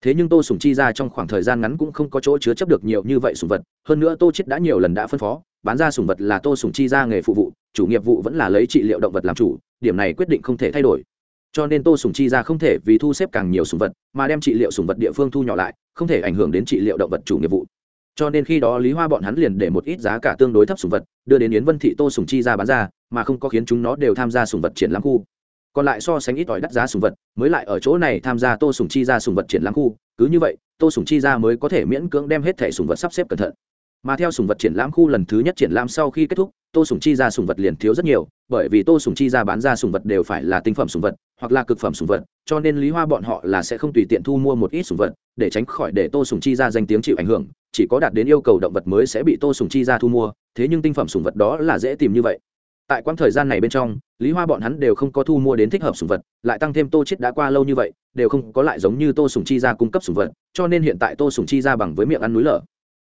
thế nhưng tô sùng chi ra trong khoảng thời gian ngắn cũng không có chỗ chứa chấp được nhiều như vậy sùng vật hơn nữa tô chết đã nhiều lần đã phân phó bán ra sùng vật là tô sùng chi ra nghề phụ vụ chủ nghiệp vụ vẫn là lấy trị liệu động vật làm chủ điểm này quyết định không thể thay đổi cho nên tô sùng chi ra không thể vì thu xếp càng nhiều sùng vật mà đem trị liệu sùng vật địa phương thu nhỏ lại không thể ảnh hưởng đến trị liệu động vật chủ nghiệp vụ cho nên khi đó lý hoa bọn hắn liền để một ít giá cả tương đối thấp sùng vật, đưa đến yến vân thị tô sùng chi ra bán ra, mà không có khiến chúng nó đều tham gia sùng vật triển lãm khu. Còn lại so sánh ít ỏi đắt giá sùng vật, mới lại ở chỗ này tham gia tô sùng chi ra sùng vật triển lãm khu. Cứ như vậy, tô sùng chi ra mới có thể miễn cưỡng đem hết thẻ sùng vật sắp xếp cẩn thận. Mà theo sùng vật triển lãm khu lần thứ nhất triển lãm sau khi kết thúc, tô sùng chi ra sùng vật liền thiếu rất nhiều, bởi vì tô sùng chi ra bán ra sùng vật đều phải là tinh phẩm sùng vật, hoặc là cực phẩm sùng vật, cho nên lý hoa bọn họ là sẽ không tùy tiện thu mua một ít sùng vật, để tránh khỏi để tô sùng chi ra danh tiếng chịu ảnh hưởng chỉ có đạt đến yêu cầu động vật mới sẽ bị tô sùng chi ra thu mua, thế nhưng tinh phẩm sùng vật đó là dễ tìm như vậy. Tại quãng thời gian này bên trong, lý hoa bọn hắn đều không có thu mua đến thích hợp sùng vật, lại tăng thêm tô chết đã qua lâu như vậy, đều không có lại giống như tô sùng chi ra cung cấp sùng vật, cho nên hiện tại tô sùng chi ra bằng với miệng ăn núi lở.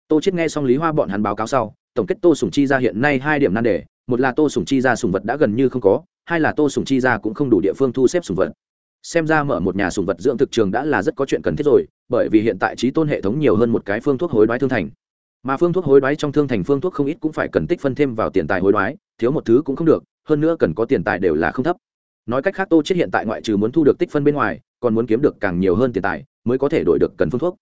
Tô chết nghe xong lý hoa bọn hắn báo cáo sau, tổng kết tô sùng chi ra hiện nay hai điểm nan đề, một là tô sùng chi ra sùng vật đã gần như không có, hai là tô sùng chi ra cũng không đủ địa phương thu xếp sùng vật xem ra mở một nhà sùng vật dưỡng thực trường đã là rất có chuyện cần thiết rồi, bởi vì hiện tại trí tôn hệ thống nhiều hơn một cái phương thuốc hối đoái thương thành. Mà phương thuốc hối đoái trong thương thành phương thuốc không ít cũng phải cần tích phân thêm vào tiền tài hối đoái, thiếu một thứ cũng không được, hơn nữa cần có tiền tài đều là không thấp. Nói cách khác tô chết hiện tại ngoại trừ muốn thu được tích phân bên ngoài, còn muốn kiếm được càng nhiều hơn tiền tài, mới có thể đổi được cần phương thuốc.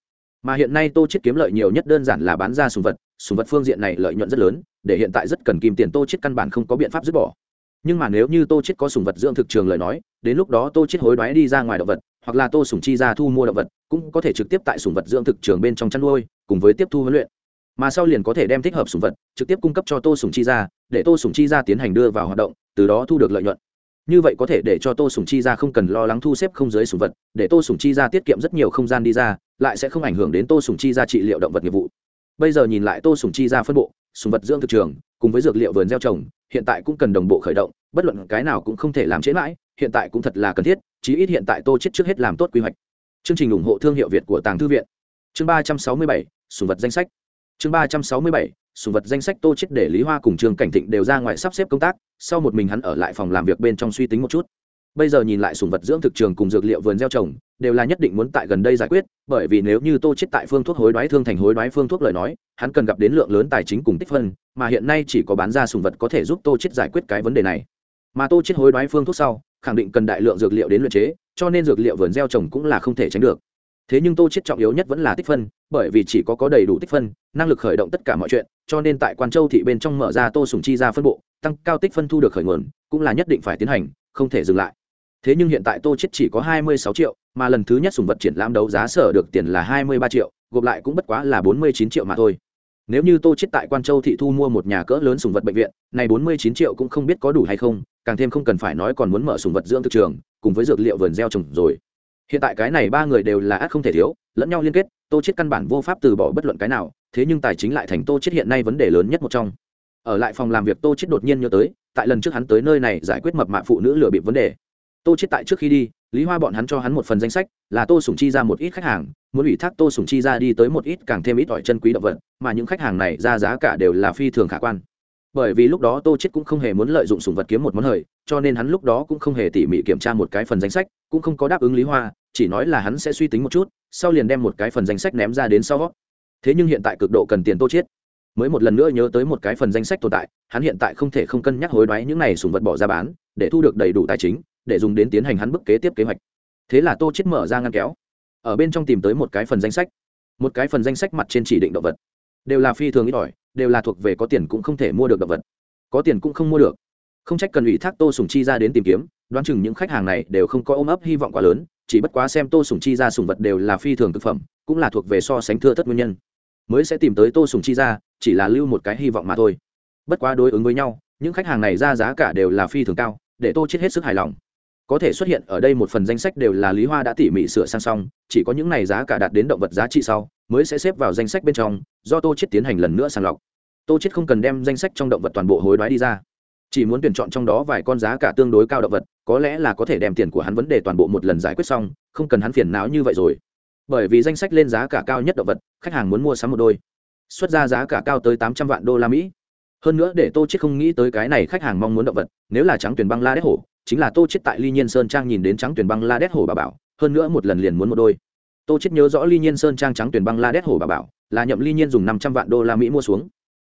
Mà hiện nay tô chết kiếm lợi nhiều nhất đơn giản là bán ra sùng vật sùng vật phương diện này lợi nhuận rất lớn, để hiện tại rất cần kim tiền tô chết căn bản không có biện pháp dứt bỏ nhưng mà nếu như tô chết có sùng vật dưỡng thực trường lời nói, đến lúc đó tô chết hối đoái đi ra ngoài động vật, hoặc là tô sùng chi ra thu mua động vật, cũng có thể trực tiếp tại sùng vật dưỡng thực trường bên trong chăn nuôi, cùng với tiếp thu huấn luyện. Mà sau liền có thể đem thích hợp sùng vật trực tiếp cung cấp cho tô sùng chi ra, để tô sùng chi ra tiến hành đưa vào hoạt động, từ đó thu được lợi nhuận. Như vậy có thể để cho tô sùng chi ra không cần lo lắng thu xếp không giới sùng vật, để tô sùng chi ra tiết kiệm rất nhiều không gian đi ra, lại sẽ không ảnh hưởng đến tô sùng chi ra trị liệu động vật nghiệp vụ. Bây giờ nhìn lại tô sùng chi ra phân bộ sùng vật dưỡng thực trường, cùng với dược liệu vườn gieo trồng, hiện tại cũng cần đồng bộ khởi động, bất luận cái nào cũng không thể làm chế mãi, hiện tại cũng thật là cần thiết, chí ít hiện tại tô chết trước hết làm tốt quy hoạch. Chương trình ủng hộ thương hiệu việt của tàng thư viện. Chương ba trăm sáu mươi bảy, sùng vật danh sách. Chương ba trăm sáu mươi bảy, sùng vật danh sách tô chết để lý hoa cùng trương cảnh thịnh đều ra ngoài sắp xếp công tác, sau một mình hắn ở lại phòng làm việc bên trong suy tính một chút bây giờ nhìn lại sùng vật dưỡng thực trường cùng dược liệu vườn gieo trồng, đều là nhất định muốn tại gần đây giải quyết, bởi vì nếu như tô chết tại phương thuốc hối đoái thương thành hối đoái phương thuốc lời nói, hắn cần gặp đến lượng lớn tài chính cùng tích phân, mà hiện nay chỉ có bán ra sùng vật có thể giúp tô chết giải quyết cái vấn đề này. Mà tô chết hối đoái phương thuốc sau, khẳng định cần đại lượng dược liệu đến luyện chế, cho nên dược liệu vườn gieo trồng cũng là không thể tránh được. Thế nhưng tô chết trọng yếu nhất vẫn là tích phân, bởi vì chỉ có có đầy đủ tích phân, năng lực khởi động tất cả mọi chuyện, cho nên tại quan châu thị bên trong mở ra tô sùng chi ra phân bộ, tăng cao tích phân thu được khởi nguồn, cũng là nhất định phải tiến hành, không thể dừng lại thế nhưng hiện tại tô chết chỉ có hai mươi sáu triệu, mà lần thứ nhất sùng vật triển lãm đấu giá sở được tiền là hai mươi ba triệu, gộp lại cũng bất quá là bốn mươi chín triệu mà thôi. Nếu như tô chết tại quan châu thị thu mua một nhà cỡ lớn sùng vật bệnh viện, này bốn mươi chín triệu cũng không biết có đủ hay không, càng thêm không cần phải nói còn muốn mở sùng vật dưỡng thực trường, cùng với dược liệu vườn gieo trồng rồi. Hiện tại cái này ba người đều là át không thể thiếu, lẫn nhau liên kết, tô chết căn bản vô pháp từ bỏ bất luận cái nào, thế nhưng tài chính lại thành tô chết hiện nay vấn đề lớn nhất một trong. Ở lại phòng làm việc tô chết đột nhiên nhớ tới, tại lần trước hắn tới nơi này giải quyết mập mạ phụ nữ lừa bịp vấn đề tô chết tại trước khi đi lý hoa bọn hắn cho hắn một phần danh sách là tô sủng chi ra một ít khách hàng muốn ủy thác tô sủng chi ra đi tới một ít càng thêm ít ỏi chân quý động vật mà những khách hàng này ra giá cả đều là phi thường khả quan. Bởi vì lúc đó tô chết cũng không hề muốn lợi dụng sủng vật kiếm một món hời cho nên hắn lúc đó cũng không hề tỉ mỉ kiểm tra một cái phần danh sách cũng không có đáp ứng lý hoa chỉ nói là hắn sẽ suy tính một chút sau liền đem một cái phần danh sách ném ra đến sau. Thế nhưng hiện tại cực độ cần tiền tô chết, mới một lần nữa nhớ tới một cái phần danh sách tồn tại hắn hiện tại không thể không cân nhắc hối đoái những này sùng vật bỏ ra bán để thu được đầy đủ tài chính để dùng đến tiến hành hắn bước kế tiếp kế hoạch. Thế là tô chết mở ra ngăn kéo. Ở bên trong tìm tới một cái phần danh sách. Một cái phần danh sách mặt trên chỉ định động vật. Đều là phi thường ít ỏi, đều là thuộc về có tiền cũng không thể mua được động vật. Có tiền cũng không mua được. Không trách cần ủy thác tô sùng chi ra đến tìm kiếm, đoán chừng những khách hàng này đều không có ôm ấp hy vọng quá lớn, chỉ bất quá xem tô sùng chi ra sùng vật đều là phi thường thực phẩm, cũng là thuộc về so sánh thưa tất nguyên nhân. Mới sẽ tìm tới tô sùng chi ra, chỉ là lưu một cái hy vọng mà thôi. Bất quá đối ứng với nhau, những khách hàng này ra giá cả đều là phi thường cao, để tô chết hết sức hài lòng có thể xuất hiện ở đây một phần danh sách đều là lý hoa đã tỉ mỉ sửa sang xong, chỉ có những này giá cả đạt đến động vật giá trị sau, mới sẽ xếp vào danh sách bên trong, do tô chết tiến hành lần nữa sàng lọc. Tô chết không cần đem danh sách trong động vật toàn bộ hối đoái đi ra. Chỉ muốn tuyển chọn trong đó vài con giá cả tương đối cao động vật, có lẽ là có thể đem tiền của hắn vấn đề toàn bộ một lần giải quyết xong, không cần hắn phiền não như vậy rồi. Bởi vì danh sách lên giá cả cao nhất động vật, khách hàng muốn mua sắm một đôi. Xuất ra giá cả cao tới tám trăm vạn đô la mỹ. Hơn nữa, để tô chết không nghĩ tới cái này khách hàng mong muốn động vật, nếu là trắng tuyển băng la đét hổ chính là tô chết tại ly nhiên sơn trang nhìn đến trắng tuyển băng la đét hồ bà bảo, hơn nữa một lần liền muốn một đôi. Tô chết nhớ rõ ly nhiên sơn trang trắng tuyển băng la đét hồ bà bảo, là nhậm ly nhiên dùng năm trăm vạn đô la mỹ mua xuống.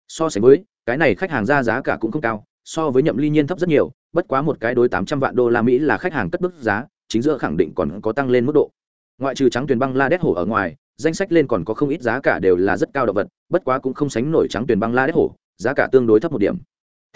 So sánh với, cái này khách hàng ra giá cả cũng không cao, so với nhậm ly nhiên thấp rất nhiều, bất quá một cái đối tám trăm vạn đô la mỹ là khách hàng cất bức giá, chính giữa khẳng định còn có tăng lên mức độ. Ngoại trừ trắng tuyển băng la đét hổ ở ngoài, danh sách lên còn có không ít giá cả đều là rất cao động vật, bất quá cũng không sánh nổi trắng tuyển băng la đét hổ giá cả tương đối thấp một điểm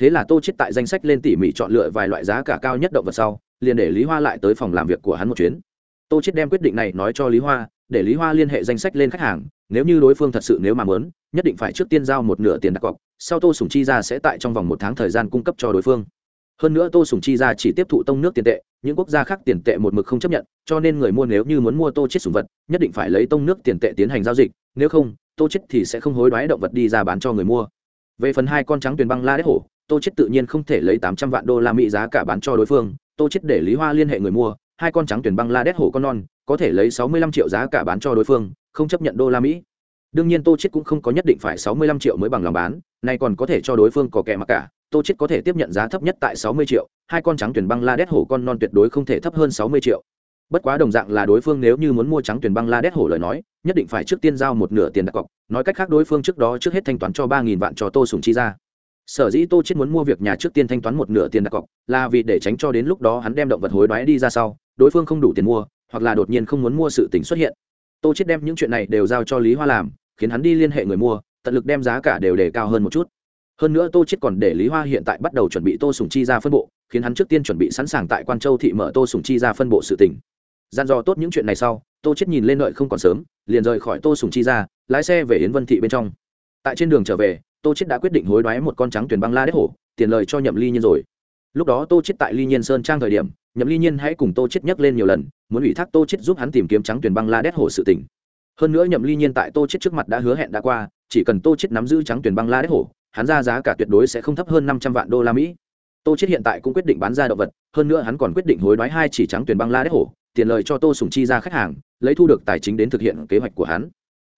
thế là tô chết tại danh sách lên tỉ mỉ chọn lựa vài loại giá cả cao nhất động vật sau, liền để lý hoa lại tới phòng làm việc của hắn một chuyến. Tô chết đem quyết định này nói cho lý hoa, để lý hoa liên hệ danh sách lên khách hàng, nếu như đối phương thật sự nếu mà muốn, nhất định phải trước tiên giao một nửa tiền đặt cọc, sau tô sùng chi ra sẽ tại trong vòng một tháng thời gian cung cấp cho đối phương. Hơn nữa tô sùng chi ra chỉ tiếp thụ tông nước tiền tệ, những quốc gia khác tiền tệ một mực không chấp nhận, cho nên người mua nếu như muốn mua tô chết sùng vật, nhất định phải lấy tông nước tiền tệ tiến hành giao dịch, nếu không, tô chết thì sẽ không hối đoái động vật đi ra bán cho người mua. Về phần hai con trắng tuyền băng la Đế hổ tô chết tự nhiên không thể lấy tám trăm vạn đô la mỹ giá cả bán cho đối phương, tô chết để lý hoa liên hệ người mua, hai con trắng tuyển băng la đét hổ con non, có thể lấy sáu mươi lăm triệu giá cả bán cho đối phương, không chấp nhận đô la mỹ. Đương nhiên tô chết cũng không có nhất định phải sáu mươi lăm triệu mới bằng lòng bán này còn có thể cho đối phương có kẻ mặc cả, tô chết có thể tiếp nhận giá thấp nhất tại sáu mươi triệu, hai con trắng tuyển băng la đét hổ con non tuyệt đối không thể thấp hơn sáu mươi triệu. Bất quá đồng dạng là đối phương nếu như muốn mua trắng tuyển băng la đét hổ lời nói, nhất định phải trước tiên giao một nửa tiền đặt cọc, nói cách khác đối phương trước đó trước hết thanh toán cho ba nghìn vạn cho tô sùng chi ra sở dĩ tô chết muốn mua việc nhà trước tiên thanh toán một nửa tiền đặt cọc, là vì để tránh cho đến lúc đó hắn đem động vật hối đoái đi ra sau, đối phương không đủ tiền mua, hoặc là đột nhiên không muốn mua sự tình xuất hiện. Tô chết đem những chuyện này đều giao cho lý hoa làm, khiến hắn đi liên hệ người mua, tận lực đem giá cả đều để cao hơn một chút. Hơn nữa tô chết còn để lý hoa hiện tại bắt đầu chuẩn bị tô sùng chi ra phân bộ, khiến hắn trước tiên chuẩn bị sẵn sàng tại quan châu thị mở tô sùng chi ra phân bộ sự tình. Gian dò tốt những chuyện này sau, tô chết nhìn lên lợi không còn sớm, liền rời khỏi tô sùng chi ra, lái xe về yến vân thị bên trong. Tại trên đường trở về tô chết đã quyết định hối đoái một con trắng tuyển băng la Đét hổ, tiền lời cho nhậm ly nhiên rồi. Lúc đó tô chết tại ly nhiên sơn trang thời điểm, nhậm ly nhiên hãy cùng tô chết nhắc lên nhiều lần, muốn ủy thác tô chết giúp hắn tìm kiếm trắng tuyển băng la đét hổ sự tình. hơn nữa nhậm ly nhiên tại tô chết trước mặt đã hứa hẹn đã qua, chỉ cần tô chết nắm giữ trắng tuyển băng la đét hổ, hắn ra giá cả tuyệt đối sẽ không thấp hơn năm trăm vạn đô la mỹ. Tô chết hiện tại cũng quyết định bán ra động vật, hơn nữa hắn còn quyết định hối đoái hai chỉ trắng tuyển băng la đét hổ, tiền lời cho tô sùng chi ra khách hàng, lấy thu được tài chính đến thực hiện kế hoạch của hắn.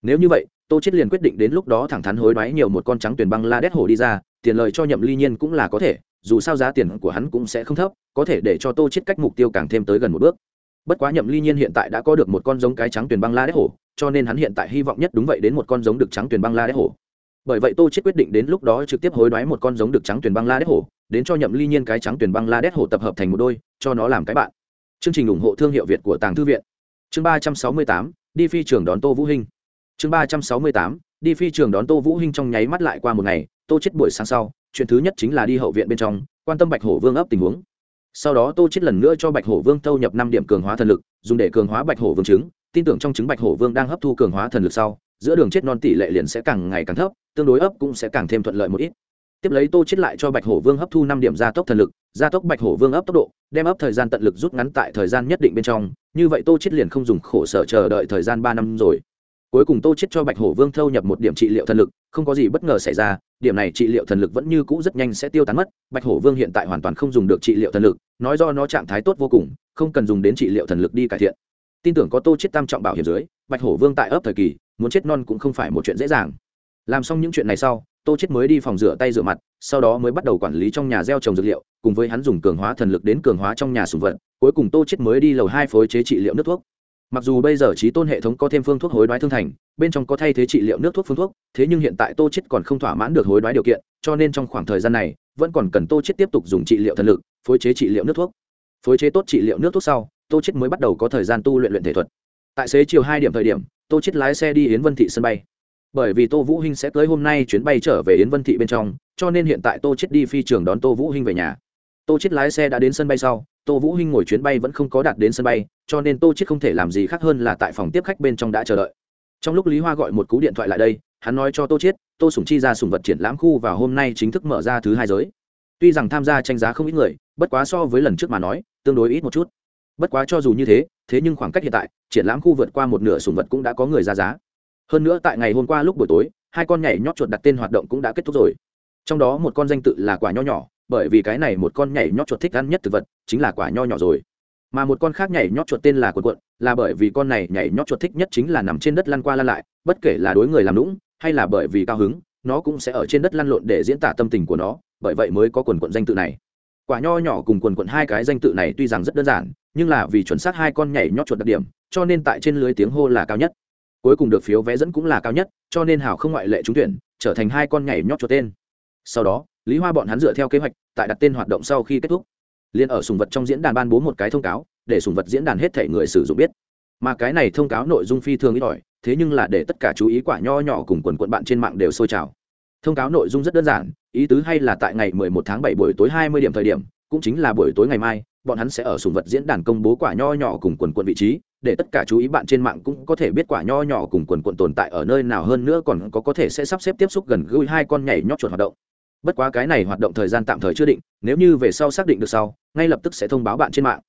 Nếu như vậy tô chết liền quyết định đến lúc đó thẳng thắn hối đoái nhiều một con trắng tuyển băng la đét hổ đi ra, tiền lời cho nhậm ly nhiên cũng là có thể, dù sao giá tiền của hắn cũng sẽ không thấp, có thể để cho tô chết cách mục tiêu càng thêm tới gần một bước. Bất quá nhậm ly nhiên hiện tại đã có được một con giống cái trắng tuyển băng la đét hổ, cho nên hắn hiện tại hy vọng nhất đúng vậy đến một con giống được trắng tuyển băng la đét hổ. Bởi vậy tô chết quyết định đến lúc đó trực tiếp hối đoái một con giống được trắng tuyển băng la đét hổ, đến cho nhậm ly nhiên cái trắng tuyển băng la đét hổ tập hợp thành một đôi, cho nó làm cái bạn. Chương trình ủng hộ thương hiệu việt của tàng thư viện. Chương ba trăm sáu mươi tám, đi phi trường đón tô vũ hinh chương ba trăm sáu mươi tám, đi phi trường đón tô vũ hinh trong nháy mắt lại qua một ngày, tô chết buổi sáng sau, chuyện thứ nhất chính là đi hậu viện bên trong, quan tâm bạch hổ vương ấp tình huống. Sau đó tô chết lần nữa cho bạch hổ vương thâu nhập năm điểm cường hóa thần lực, dùng để cường hóa bạch hổ vương trứng tin tưởng trong trứng bạch hổ vương đang hấp thu cường hóa thần lực sau, giữa đường chết non tỷ lệ liền sẽ càng ngày càng thấp, tương đối ấp cũng sẽ càng thêm thuận lợi một ít. Tiếp lấy tô chết lại cho bạch hổ vương hấp thu năm điểm gia tốc thần lực, gia tốc bạch hổ vương ấp tốc độ, đem ấp thời gian tận lực rút ngắn tại thời gian nhất định bên trong, như vậy tô chết liền không dùng khổ sở chờ đợi thời gian ba năm rồi cuối cùng tô chết cho bạch hổ vương thâu nhập một điểm trị liệu thần lực, không có gì bất ngờ xảy ra, điểm này trị liệu thần lực vẫn như cũ rất nhanh sẽ tiêu tán mất, bạch hổ vương hiện tại hoàn toàn không dùng được trị liệu thần lực, nói do nó trạng thái tốt vô cùng, không cần dùng đến trị liệu thần lực đi cải thiện. Tin tưởng có tô chết tam trọng bảo hiểm dưới, bạch hổ vương tại ấp thời kỳ, muốn chết non cũng không phải một chuyện dễ dàng. Làm xong những chuyện này sau, tô chết mới đi phòng rửa tay rửa mặt, sau đó mới bắt đầu quản lý trong nhà gieo trồng dược liệu, cùng với hắn dùng cường hóa thần lực đến cường hóa trong nhà sùng vật, cuối cùng tô chết mới đi lầu hai phối chế trị liệu nước thuốc mặc dù bây giờ trí tôn hệ thống có thêm phương thuốc hối đoái thương thành, bên trong có thay thế trị liệu nước thuốc phương thuốc, thế nhưng hiện tại tô chết còn không thỏa mãn được hối đoái điều kiện, cho nên trong khoảng thời gian này, vẫn còn cần tô chết tiếp tục dùng trị liệu thần lực, phối chế trị liệu nước thuốc. Phối chế tốt trị liệu nước thuốc sau, tô chết mới bắt đầu có thời gian tu luyện luyện thể thuật. Tại xế chiều hai điểm thời điểm, tô chết lái xe đi yến vân thị sân bay. Bởi vì tô vũ hinh sẽ tới hôm nay chuyến bay trở về yến vân thị bên trong, cho nên hiện tại tô chết đi phi trường đón tô vũ hinh về nhà. Tô chết lái xe đã đến sân bay sau tô vũ hinh ngồi chuyến bay vẫn không có đạt đến sân bay, cho nên tô chết không thể làm gì khác hơn là tại phòng tiếp khách bên trong đã chờ đợi. Trong lúc lý hoa gọi một cú điện thoại lại đây, hắn nói cho tô chết tô sủng chi ra sủng vật triển lãm khu và hôm nay chính thức mở ra thứ hai giới. Tuy rằng tham gia tranh giá không ít người, bất quá so với lần trước mà nói, tương đối ít một chút. Bất quá cho dù như thế thế nhưng khoảng cách hiện tại, triển lãm khu vượt qua một nửa sủng vật cũng đã có người ra giá. Hơn nữa tại ngày hôm qua lúc buổi tối, hai con nhảy nhót chuột đặt tên hoạt động cũng đã kết thúc rồi trong đó một con danh tự là quả nho nhỏ, bởi vì cái này một con nhảy nhót chuột thích ăn nhất thực vật chính là quả nho nhỏ rồi. Mà một con khác nhảy nhót chuột tên là cuộn cuộn là bởi vì con này nhảy nhót chuột thích nhất chính là nằm trên đất lăn qua lăn lại, bất kể là đối người làm lũng hay là bởi vì cao hứng, nó cũng sẽ ở trên đất lăn lộn để diễn tả tâm tình của nó, bởi vậy mới có quần quận danh tự này. Quả nho nhỏ cùng quần quận hai cái danh tự này tuy rằng rất đơn giản, nhưng là vì chuẩn xác hai con nhảy nhót chuột đặc điểm, cho nên tại trên lưới tiếng hô là cao nhất. Cuối cùng được phiếu vé dẫn cũng là cao nhất, cho nên hảo không ngoại lệ trúng tuyển, trở thành hai con nhảy nhót chuột tên sau đó, lý hoa bọn hắn dựa theo kế hoạch, tại đặt tên hoạt động sau khi kết thúc. Liên ở sùng vật trong diễn đàn ban bố một cái thông cáo, để sùng vật diễn đàn hết thể người sử dụng biết. Mà cái này thông cáo nội dung phi thường ít ỏi, thế nhưng là để tất cả chú ý quả nho nhỏ cùng quần quận bạn trên mạng đều sôi trào. Thông cáo nội dung rất đơn giản, ý tứ hay là tại ngày 11 tháng 7 buổi tối 20 điểm thời điểm, cũng chính là buổi tối ngày mai, bọn hắn sẽ ở sùng vật diễn đàn công bố quả nho nhỏ cùng quần quận vị trí, để tất cả chú ý bạn trên mạng cũng có thể biết quả nho nhỏ cùng quần quận tồn tại ở nơi nào hơn nữa còn có có thể sẽ sắp xếp tiếp xúc gần gũi hai con nhảy nhót chuột hoạt động bất quá cái này hoạt động thời gian tạm thời chưa định, nếu như về sau xác định được sau, ngay lập tức sẽ thông báo bạn trên mạng.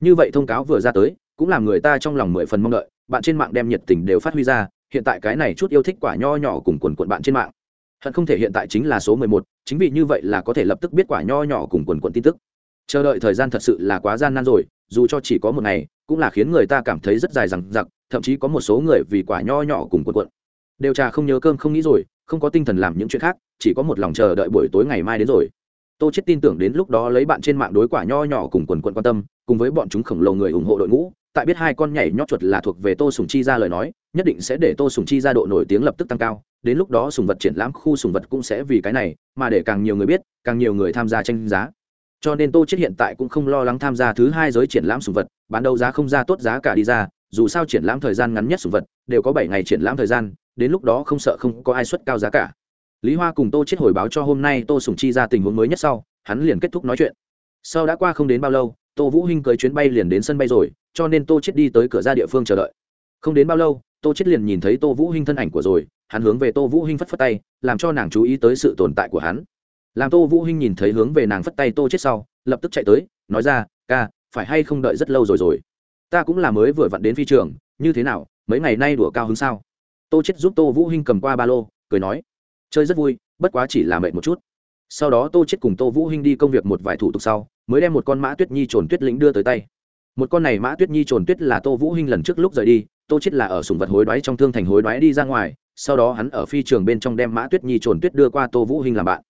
Như vậy thông cáo vừa ra tới, cũng làm người ta trong lòng mười phần mong đợi, bạn trên mạng đem nhiệt tình đều phát huy ra, hiện tại cái này chút yêu thích quả nho nhỏ cùng quần quận bạn trên mạng. Hận không thể hiện tại chính là số mười một, chính vì như vậy là có thể lập tức biết quả nho nhỏ cùng quần quận tin tức. Chờ đợi thời gian thật sự là quá gian nan rồi, dù cho chỉ có một ngày, cũng là khiến người ta cảm thấy rất dài rằng giặc thậm chí có một số người vì quả nho nhỏ cùng quần quận. Đều trà không nhớ cơm không nghĩ rồi không có tinh thần làm những chuyện khác, chỉ có một lòng chờ đợi buổi tối ngày mai đến rồi. Tô chết tin tưởng đến lúc đó lấy bạn trên mạng đối quả nho nhỏ cùng quần quận quan tâm, cùng với bọn chúng khổng lồ người ủng hộ đội ngũ, tại biết hai con nhảy nhót chuột là thuộc về tô sùng chi ra lời nói, nhất định sẽ để tô sùng chi ra độ nổi tiếng lập tức tăng cao, đến lúc đó sùng vật triển lãm khu sùng vật cũng sẽ vì cái này mà để càng nhiều người biết, càng nhiều người tham gia tranh giá. Cho nên tô chết hiện tại cũng không lo lắng tham gia thứ hai giới triển lãm sùng vật, bán đấu giá không ra tốt giá cả đi ra, dù sao triển lãm thời gian ngắn nhất sùng vật đều có bảy ngày triển lãm thời gian đến lúc đó không sợ không có ai xuất cao giá cả. Lý hoa cùng tô chết hồi báo cho hôm nay tô sùng chi ra tình huống mới nhất sau, hắn liền kết thúc nói chuyện. Sau đã qua không đến bao lâu, tô vũ hinh cưới chuyến bay liền đến sân bay rồi, cho nên tô chết đi tới cửa ra địa phương chờ đợi. Không đến bao lâu, tô chết liền nhìn thấy tô vũ hinh thân ảnh của rồi, hắn hướng về tô vũ hinh phất phất tay, làm cho nàng chú ý tới sự tồn tại của hắn. Làm tô vũ hinh nhìn thấy hướng về nàng phất tay tô chết sau, lập tức chạy tới, nói ra, ca, phải hay không đợi rất lâu rồi rồi? Ta cũng là mới vừa vặn đến phi trường, như thế nào, mấy ngày nay đùa cao hứng sao? Tô chết giúp tô vũ hinh cầm qua ba lô, cười nói, chơi rất vui, bất quá chỉ là mệt một chút. Sau đó tô chết cùng tô vũ hinh đi công việc một vài thủ tục sau, mới đem một con mã tuyết nhi trồn tuyết lĩnh đưa tới tay. Một con này mã tuyết nhi trồn tuyết là tô vũ hinh lần trước lúc rời đi, tô chết là ở sùng vật hối đoái trong thương thành hối đoái đi ra ngoài, sau đó hắn ở phi trường bên trong đem mã tuyết nhi trồn tuyết đưa qua tô vũ hinh làm bạn.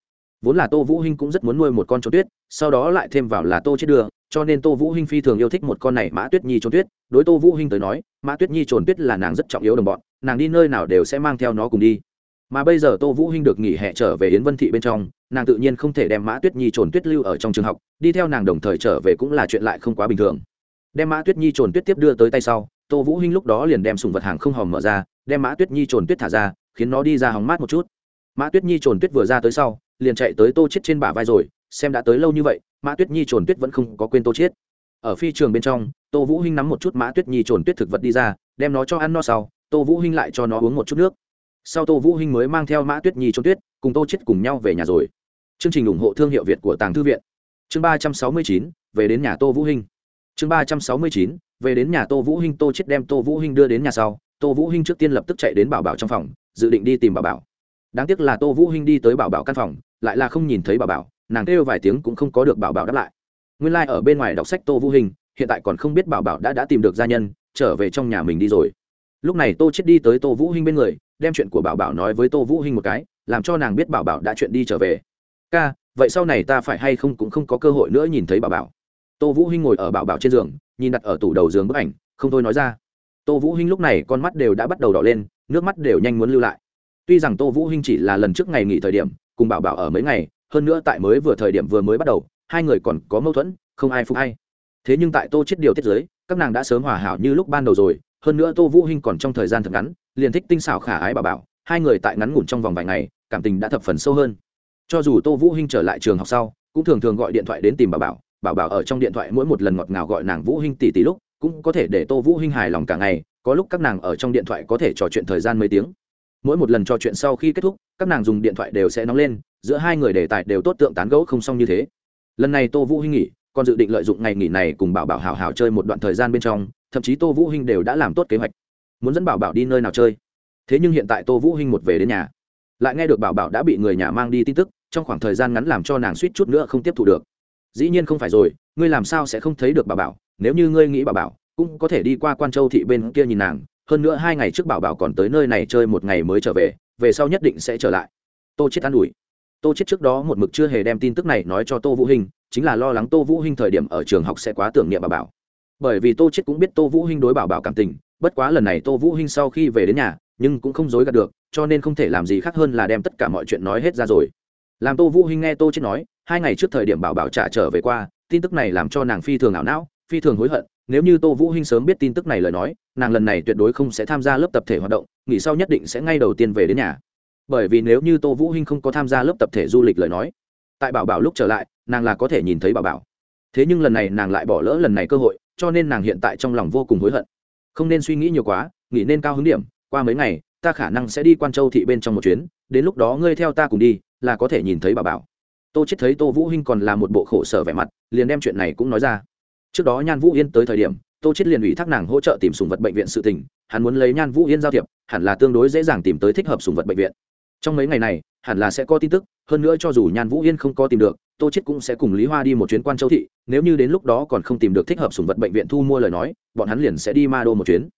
Vốn là tô vũ hinh cũng rất muốn nuôi một con trồn tuyết, sau đó lại thêm vào là tô chết đưa, cho nên tô vũ hinh phi thường yêu thích một con này mã tuyết nhi trồn tuyết. Đối tô vũ hinh tới nói, mã tuyết nhi trồn tuyết là nàng rất trọng yếu đồng bọn nàng đi nơi nào đều sẽ mang theo nó cùng đi. Mà bây giờ tô vũ hinh được nghỉ hè trở về yến vân thị bên trong, nàng tự nhiên không thể đem mã tuyết nhi trồn tuyết lưu ở trong trường học, đi theo nàng đồng thời trở về cũng là chuyện lại không quá bình thường. Đem mã tuyết nhi trồn tuyết tiếp đưa tới tay sau, tô vũ hinh lúc đó liền đem sùng vật hàng không hòm mở ra, đem mã tuyết nhi trồn tuyết thả ra, khiến nó đi ra hóng mát một chút. Mã tuyết nhi trồn tuyết vừa ra tới sau, liền chạy tới tô chết trên bả vai rồi, xem đã tới lâu như vậy, mã tuyết nhi trồn tuyết vẫn không có quên tô chết ở phi trường bên trong, tô vũ hinh nắm một chút mã tuyết nhi trồn tuyết thực vật đi ra, đem nó cho ăn no sau tô vũ hinh lại cho nó uống một chút nước. Sau tô vũ hinh mới mang theo mã tuyết nhi trốn tuyết cùng tô chết cùng nhau về nhà rồi. Chương trình ủng hộ thương hiệu việt của tàng thư viện. Chương ba trăm sáu mươi chín, về đến nhà tô vũ hinh. Chương ba trăm sáu mươi chín, về đến nhà tô vũ hinh, tô chết đem tô vũ hinh đưa đến nhà sau. Tô vũ hinh trước tiên lập tức chạy đến bảo bảo trong phòng, dự định đi tìm bảo bảo. Đáng tiếc là tô vũ hinh đi tới bảo bảo căn phòng, lại là không nhìn thấy bảo bảo, nàng kêu vài tiếng cũng không có được bảo bảo đáp lại. Nguyên lai like ở bên ngoài đọc sách tô vũ hinh, hiện tại còn không biết bảo bảo đã đã tìm được gia nhân, trở về trong nhà mình đi rồi lúc này tô chết đi tới tô vũ hinh bên người, đem chuyện của bảo bảo nói với tô vũ hinh một cái, làm cho nàng biết bảo bảo đã chuyện đi trở về. Ca, vậy sau này ta phải hay không cũng không có cơ hội nữa nhìn thấy bảo bảo. Tô vũ hinh ngồi ở bảo bảo trên giường, nhìn đặt ở tủ đầu giường bức ảnh, không thôi nói ra. Tô vũ hinh lúc này con mắt đều đã bắt đầu đỏ lên, nước mắt đều nhanh muốn lưu lại. Tuy rằng tô vũ hinh chỉ là lần trước ngày nghỉ thời điểm, cùng bảo bảo ở mấy ngày, hơn nữa tại mới vừa thời điểm vừa mới bắt đầu, hai người còn có mâu thuẫn, không ai phục hay. Thế nhưng tại tô chết điều tiết giới các nàng đã sớm hòa hảo như lúc ban đầu rồi hơn nữa tô vũ hinh còn trong thời gian thật ngắn, liền thích tinh xảo khả ái bà bảo, hai người tại ngắn ngủn trong vòng vài ngày, cảm tình đã thập phần sâu hơn. Cho dù tô vũ hinh trở lại trường học sau, cũng thường thường gọi điện thoại đến tìm bà bảo bảo bảo ở trong điện thoại mỗi một lần ngọt ngào gọi nàng vũ hinh tỷ tỷ lúc, cũng có thể để tô vũ hinh hài lòng cả ngày, có lúc các nàng ở trong điện thoại có thể trò chuyện thời gian mấy tiếng. Mỗi một lần trò chuyện sau khi kết thúc, các nàng dùng điện thoại đều sẽ nóng lên, giữa hai người đề tài đều tốt tượng tán gẫu không xong như thế. Lần này tô vũ hinh nghỉ, còn dự định lợi dụng ngày nghỉ này cùng bảo bảo hào hào chơi một đoạn thời gian bên trong thậm chí tô vũ hinh đều đã làm tốt kế hoạch. Muốn dẫn bảo bảo đi nơi nào chơi? Thế nhưng hiện tại tô vũ hinh một về đến nhà, lại nghe được bảo bảo đã bị người nhà mang đi tin tức, trong khoảng thời gian ngắn làm cho nàng suýt chút nữa không tiếp thu được. Dĩ nhiên không phải rồi, ngươi làm sao sẽ không thấy được bảo bảo? Nếu như ngươi nghĩ bảo bảo, cũng có thể đi qua quan châu thị bên kia nhìn nàng, hơn nữa hai ngày trước bảo bảo còn tới nơi này chơi một ngày mới trở về về sau nhất định sẽ trở lại. Tô chết an ủi. Tô chết trước đó một mực chưa hề đem tin tức này nói cho tô vũ hinh, chính là lo lắng tô vũ hinh thời điểm ở trường học sẽ quá tưởng niệm bảo bảo bởi vì tô chết cũng biết tô vũ hinh đối bảo bảo cảm tình, bất quá lần này tô vũ hinh sau khi về đến nhà, nhưng cũng không dối gạt được, cho nên không thể làm gì khác hơn là đem tất cả mọi chuyện nói hết ra rồi. Làm tô vũ hinh nghe tô chết nói, hai ngày trước thời điểm bảo bảo trả trở về qua, tin tức này làm cho nàng phi thường ảo não, phi thường hối hận, nếu như tô vũ hinh sớm biết tin tức này lời nói, nàng lần này tuyệt đối không sẽ tham gia lớp tập thể hoạt động, nghỉ sau nhất định sẽ ngay đầu tiên về đến nhà. Bởi vì nếu như tô vũ hinh không có tham gia lớp tập thể du lịch lời nói, tại bảo bảo lúc trở lại, nàng là có thể nhìn thấy bảo bảo. Thế nhưng lần này nàng lại bỏ lỡ lần này cơ hội cho nên nàng hiện tại trong lòng vô cùng hối hận. Không nên suy nghĩ nhiều quá, nghỉ nên cao hứng điểm, qua mấy ngày, ta khả năng sẽ đi quan châu thị bên trong một chuyến, đến lúc đó ngươi theo ta cùng đi, là có thể nhìn thấy bảo bảo. Tô chết thấy tô vũ hinh còn là một bộ khổ sở vẻ mặt, liền đem chuyện này cũng nói ra. Trước đó nhan vũ yên tới thời điểm, tô chết liền ủy thác nàng hỗ trợ tìm sùng vật bệnh viện sự tình, hắn muốn lấy nhan vũ yên giao thiệp, hẳn là tương đối dễ dàng tìm tới thích hợp sùng vật bệnh viện. Trong mấy ngày này, hẳn là sẽ có tin tức, hơn nữa cho dù nhan vũ yên không có tìm được tô chết cũng sẽ cùng lý hoa đi một chuyến quan châu thị, nếu như đến lúc đó còn không tìm được thích hợp sùng vật bệnh viện thu mua lời nói, bọn hắn liền sẽ đi ma đô một chuyến.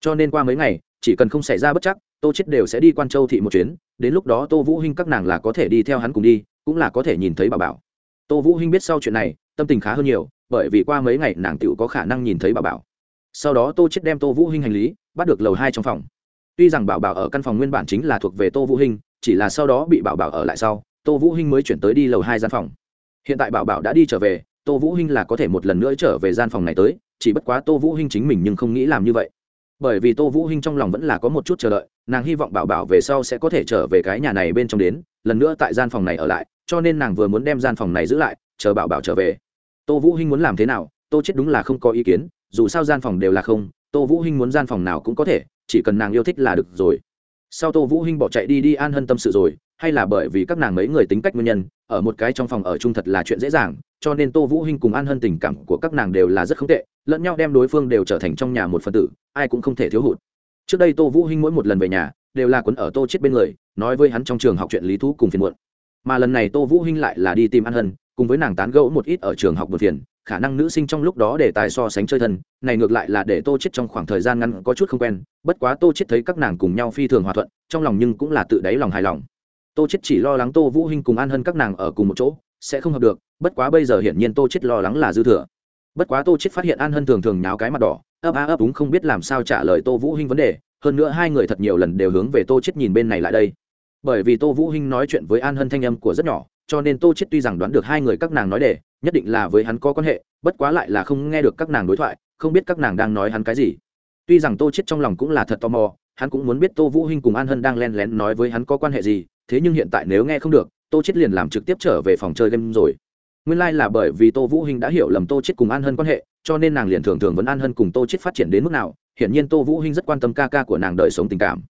Cho nên qua mấy ngày, chỉ cần không xảy ra bất chắc, tô chết đều sẽ đi quan châu thị một chuyến, đến lúc đó tô vũ hinh các nàng là có thể đi theo hắn cùng đi, cũng là có thể nhìn thấy bà bảo. Tô vũ hinh biết sau chuyện này, tâm tình khá hơn nhiều, bởi vì qua mấy ngày nàng tựu có khả năng nhìn thấy bà bảo. Sau đó tô chết đem tô vũ hinh hành lý, bắt được lầu hai trong phòng. Tuy rằng bảo bảo ở căn phòng nguyên bản chính là thuộc về tô vũ hinh, chỉ là sau đó bị bảo bảo ở lại sau, tô vũ hinh mới chuyển tới đi lầu hai gian phòng hiện tại bảo bảo đã đi trở về, tô vũ hinh là có thể một lần nữa trở về gian phòng này tới, chỉ bất quá tô vũ hinh chính mình nhưng không nghĩ làm như vậy. Bởi vì tô vũ hinh trong lòng vẫn là có một chút chờ đợi, nàng hy vọng bảo bảo về sau sẽ có thể trở về cái nhà này bên trong đến, lần nữa tại gian phòng này ở lại, cho nên nàng vừa muốn đem gian phòng này giữ lại, chờ bảo bảo trở về. Tô vũ hinh muốn làm thế nào, tô chết đúng là không có ý kiến, dù sao gian phòng đều là không, tô vũ hinh muốn gian phòng nào cũng có thể, chỉ cần nàng yêu thích là được rồi. Sau tô vũ hinh bỏ chạy đi đi an hân tâm sự rồi hay là bởi vì các nàng mấy người tính cách nguyên nhân, ở một cái trong phòng ở chung thật là chuyện dễ dàng, cho nên tô vũ hinh cùng an hân tình cảm của các nàng đều là rất không tệ, lẫn nhau đem đối phương đều trở thành trong nhà một phần tử, ai cũng không thể thiếu hụt. Trước đây tô vũ hinh mỗi một lần về nhà, đều là quấn ở tô chết bên người, nói với hắn trong trường học chuyện lý thú cùng phiền muộn. Mà lần này tô vũ hinh lại là đi tìm an hân, cùng với nàng tán gẫu một ít ở trường học buồn phiền, khả năng nữ sinh trong lúc đó để tài so sánh chơi thân, này ngược lại là để tô chết trong khoảng thời gian ngắn có chút không quen, bất quá tô chết thấy các nàng cùng nhau phi thường hòa thuận, trong lòng nhưng cũng là tự đáy lòng hài lòng tô chết chỉ lo lắng tô vũ hinh cùng an hân các nàng ở cùng một chỗ, sẽ không hợp được, bất quá bây giờ hiển nhiên tô chết lo lắng là dư thừa. Bất quá tô chết phát hiện an hân thường thường nháo cái mặt đỏ, ấp a ấp úng không biết làm sao trả lời tô vũ hinh vấn đề, hơn nữa hai người thật nhiều lần đều hướng về tô chết nhìn bên này lại đây. Bởi vì tô vũ hinh nói chuyện với an hân thanh âm của rất nhỏ, cho nên tô chết tuy rằng đoán được hai người các nàng nói đề, nhất định là với hắn có quan hệ, bất quá lại là không nghe được các nàng đối thoại, không biết các nàng đang nói hắn cái gì. Tuy rằng tô chết trong lòng cũng là thật tò mò, hắn cũng muốn biết tô vũ hinh cùng an hân đang len lén nói với hắn có quan hệ gì thế nhưng hiện tại nếu nghe không được, tô chết liền làm trực tiếp trở về phòng chơi game rồi. Nguyên lai like là bởi vì tô vũ hinh đã hiểu lầm tô chết cùng an hân quan hệ, cho nên nàng liền thường thường vẫn an hân cùng tô chết phát triển đến mức nào, hiển nhiên tô vũ hinh rất quan tâm ca ca của nàng đời sống tình cảm.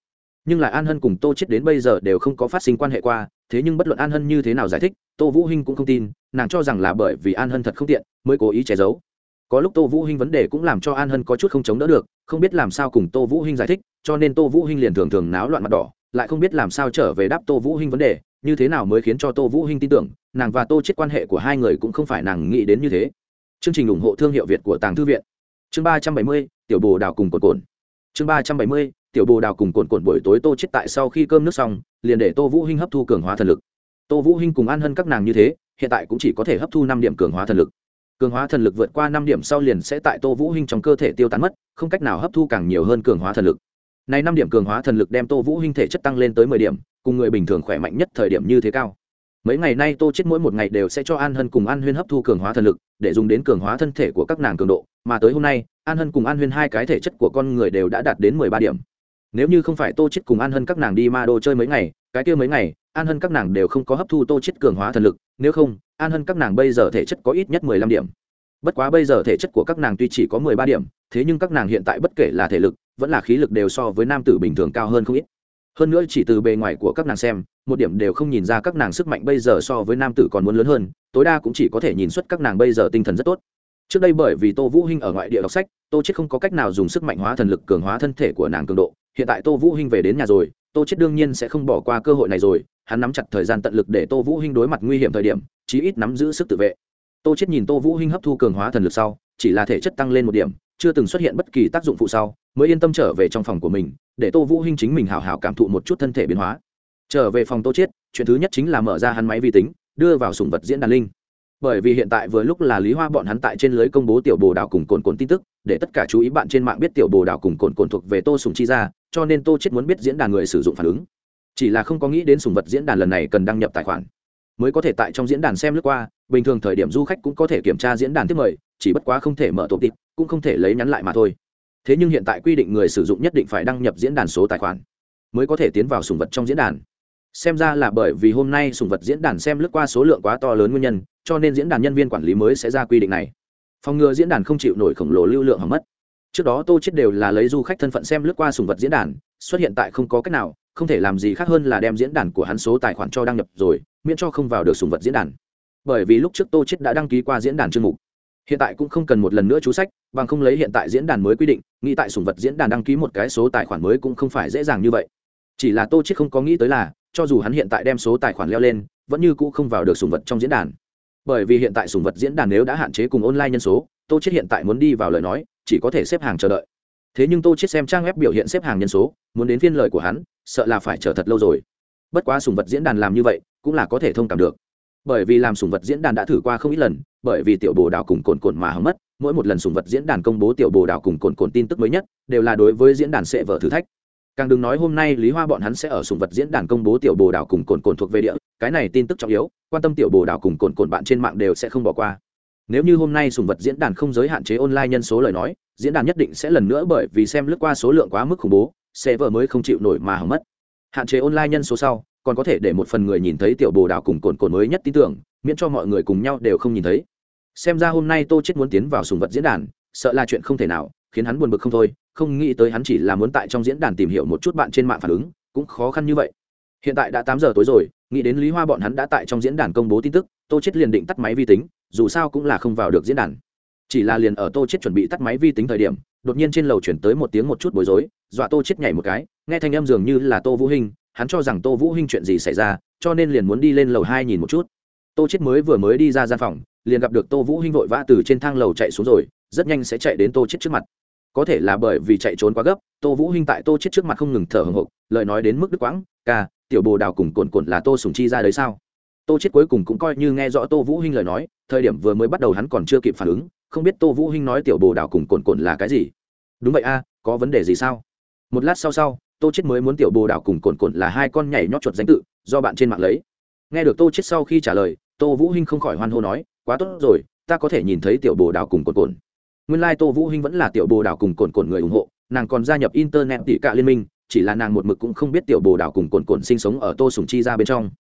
Nhưng lại an hân cùng tô chết đến bây giờ đều không có phát sinh quan hệ qua, thế nhưng bất luận an hân như thế nào giải thích, tô vũ hinh cũng không tin, nàng cho rằng là bởi vì an hân thật không tiện mới cố ý che giấu. Có lúc tô vũ hinh vấn đề cũng làm cho an hân có chút không chống đỡ được, không biết làm sao cùng tô vũ hinh giải thích, cho nên tô vũ hinh liền thường thường náo loạn mặt đỏ lại không biết làm sao trở về đáp tô vũ hinh vấn đề, như thế nào mới khiến cho tô vũ hinh tin tưởng, nàng và tô chết quan hệ của hai người cũng không phải nàng nghĩ đến như thế. Chương trình ủng hộ thương hiệu việt của tàng thư viện. Chương ba trăm bảy mươi, tiểu bồ đào cùng cột cồn chương ba trăm bảy mươi, tiểu bồ đào cùng cồn cồn buổi tối tô chết tại sau khi cơm nước xong, liền để tô vũ hinh hấp thu cường hóa thần lực. Tô vũ hinh cùng an hân các nàng như thế, hiện tại cũng chỉ có thể hấp thu năm điểm cường hóa thần lực. Cường hóa thần lực vượt qua năm điểm sau liền sẽ tại tô vũ hinh trong cơ thể tiêu tán mất, không cách nào hấp thu càng nhiều hơn cường hóa thần lực này năm điểm cường hóa thần lực đem tô vũ hinh thể chất tăng lên tới mười điểm, cùng người bình thường khỏe mạnh nhất thời điểm như thế cao. Mấy ngày nay tô chết mỗi một ngày đều sẽ cho an hân cùng an huyên hấp thu cường hóa thần lực, để dùng đến cường hóa thân thể của các nàng cường độ, mà tới hôm nay, an hân cùng an huyên hai cái thể chất của con người đều đã đạt đến mười ba điểm. Nếu như không phải tô chết cùng an hân các nàng đi ma đô chơi mấy ngày, cái kia mấy ngày, an hân các nàng đều không có hấp thu tô chết cường hóa thần lực, nếu không, an hân các nàng bây giờ thể chất có ít nhất mười lăm điểm bất quá bây giờ thể chất của các nàng tuy chỉ có mười ba điểm, thế nhưng các nàng hiện tại bất kể là thể lực, vẫn là khí lực đều so với nam tử bình thường cao hơn không ít. Hơn nữa chỉ từ bề ngoài của các nàng xem, một điểm đều không nhìn ra các nàng sức mạnh bây giờ so với nam tử còn muốn lớn hơn, tối đa cũng chỉ có thể nhìn xuất các nàng bây giờ tinh thần rất tốt. Trước đây bởi vì tô vũ hinh ở ngoại địa đọc sách, tô chết không có cách nào dùng sức mạnh hóa thần lực cường hóa thân thể của nàng cường độ. Hiện tại tô vũ hinh về đến nhà rồi, tô chết đương nhiên sẽ không bỏ qua cơ hội này rồi, hắn nắm chặt thời gian tận lực để tô vũ hinh đối mặt nguy hiểm thời điểm, chí ít nắm giữ sức tự vệ tô chết nhìn tô vũ hinh hấp thu cường hóa thần lực sau, chỉ là thể chất tăng lên một điểm, chưa từng xuất hiện bất kỳ tác dụng phụ sau, mới yên tâm trở về trong phòng của mình, để tô vũ hinh chính mình hào hào cảm thụ một chút thân thể biến hóa. Trở về phòng tô chết chuyện thứ nhất chính là mở ra hắn máy vi tính, đưa vào sủng vật diễn đàn linh bởi vì hiện tại vừa lúc là lý hoa bọn hắn tại trên lưới công bố tiểu bồ đào cùng cồn cồn tin tức, để tất cả chú ý bạn trên mạng biết tiểu bồ đào cùng cồn cồn thuộc về tô sùng chi ra, cho nên tô chết muốn biết diễn đàn người sử dụng phản ứng. Chỉ là không có nghĩ đến sùng vật diễn đàn lần này cần đăng nhập tài khoản. Mới có thể tại trong diễn đàn xem lướt qua bình thường thời điểm du khách cũng có thể kiểm tra diễn đàn tiếp mời, chỉ bất quá không thể mở tổ tịp cũng không thể lấy nhắn lại mà thôi. Thế nhưng hiện tại quy định người sử dụng nhất định phải đăng nhập diễn đàn số tài khoản, mới có thể tiến vào sùng vật trong diễn đàn. Xem ra là bởi vì hôm nay sùng vật diễn đàn xem lướt qua số lượng quá to lớn nguyên nhân, cho nên diễn đàn nhân viên quản lý mới sẽ ra quy định này. Phòng ngừa diễn đàn không chịu nổi khổng lồ lưu lượng hỏng mất. Trước đó tô chết đều là lấy du khách thân phận xem lướt qua sùng vật diễn đàn, xuất hiện tại không có cách nào, không thể làm gì khác hơn là đem diễn đàn của hắn số tài khoản cho đăng nhập rồi, miễn cho không vào được sùng vật diễn đàn bởi vì lúc trước tô chết đã đăng ký qua diễn đàn chương mục. Hiện tại cũng không cần một lần nữa chú sách, bằng không lấy hiện tại diễn đàn mới quy định, nghĩ tại sủng vật diễn đàn đăng ký một cái số tài khoản mới cũng không phải dễ dàng như vậy. Chỉ là tô chết không có nghĩ tới là, cho dù hắn hiện tại đem số tài khoản leo lên, vẫn như cũ không vào được sủng vật trong diễn đàn. Bởi vì hiện tại sủng vật diễn đàn nếu đã hạn chế cùng online nhân số, tô chết hiện tại muốn đi vào lời nói, chỉ có thể xếp hàng chờ đợi. Thế nhưng tô chết xem trang web biểu hiện xếp hàng nhân số, muốn đến phiên lời của hắn, sợ là phải chờ thật lâu rồi. Bất quá sùng vật diễn đàn làm như vậy, cũng là có thể thông cảm được bởi vì làm sùng vật diễn đàn đã thử qua không ít lần, bởi vì tiểu bồ đào cùng cồn cồn mà hầm mất, mỗi một lần sùng vật diễn đàn công bố tiểu bồ đào cùng cồn cồn tin tức mới nhất, đều là đối với diễn đàn sẽ vở thử thách. Càng đừng nói hôm nay lý hoa bọn hắn sẽ ở sùng vật diễn đàn công bố tiểu bồ đào cùng cồn cồn thuộc về địa, cái này tin tức trọng yếu, quan tâm tiểu bồ đào cùng cồn cồn bạn trên mạng đều sẽ không bỏ qua. Nếu như hôm nay sùng vật diễn đàn không giới hạn chế online nhân số lời nói, diễn đàn nhất định sẽ lần nữa bởi vì xem lướt qua số lượng quá mức khủng bố, sẽ vợ mới không chịu nổi mà hỏng mất. Hạn chế online nhân số sau còn có thể để một phần người nhìn thấy tiểu bồ đào cùng cồn cồn mới nhất tin tưởng, miễn cho mọi người cùng nhau đều không nhìn thấy. Xem ra hôm nay tô chết muốn tiến vào sùng vật diễn đàn, sợ là chuyện không thể nào, khiến hắn buồn bực không thôi, không nghĩ tới hắn chỉ là muốn tại trong diễn đàn tìm hiểu một chút bạn trên mạng phản ứng, cũng khó khăn như vậy. Hiện tại đã tám giờ tối rồi, nghĩ đến lý hoa bọn hắn đã tại trong diễn đàn công bố tin tức, tô chết liền định tắt máy vi tính, dù sao cũng là không vào được diễn đàn. Chỉ là liền ở tô chết chuẩn bị tắt máy vi tính thời điểm, đột nhiên trên lầu chuyển tới một tiếng một chút bối rối, dọa tô chết nhảy một cái, nghe thanh âm dường như là tô vũ hình hắn cho rằng tô vũ hinh chuyện gì xảy ra, cho nên liền muốn đi lên lầu hai nhìn một chút. Tô chết mới vừa mới đi ra gian phòng, liền gặp được tô vũ hinh vội vã từ trên thang lầu chạy xuống rồi, rất nhanh sẽ chạy đến tô chết trước mặt. Có thể là bởi vì chạy trốn quá gấp, tô vũ hinh tại tô chết trước mặt không ngừng thở hổn hộc, lời nói đến mức đứt quãng, ca, tiểu bồ đào cùng cồn cồn là tô sùng chi ra đấy sao? Tô chết cuối cùng cũng coi như nghe rõ tô vũ hinh lời nói, thời điểm vừa mới bắt đầu hắn còn chưa kịp phản ứng, không biết tô vũ hinh nói tiểu bồ đào cùng cồn cồn là cái gì. Đúng vậy a, có vấn đề gì sao? Một lát sau sau tô chết mới muốn tiểu bồ đào cùng cồn cồn là hai con nhảy nhót chuột danh tự, do bạn trên mạng lấy. Nghe được tô chết sau khi trả lời, tô vũ hinh không khỏi hoan hô nói, quá tốt rồi, ta có thể nhìn thấy tiểu bồ đào cùng cồn cồn. Nguyên lai tô vũ hinh vẫn là tiểu bồ đào cùng cồn cồn người ủng hộ, nàng còn gia nhập internet tỷ cả liên minh, chỉ là nàng một mực cũng không biết tiểu bồ đào cùng cồn cồn sinh sống ở tô sùng chi ra bên trong.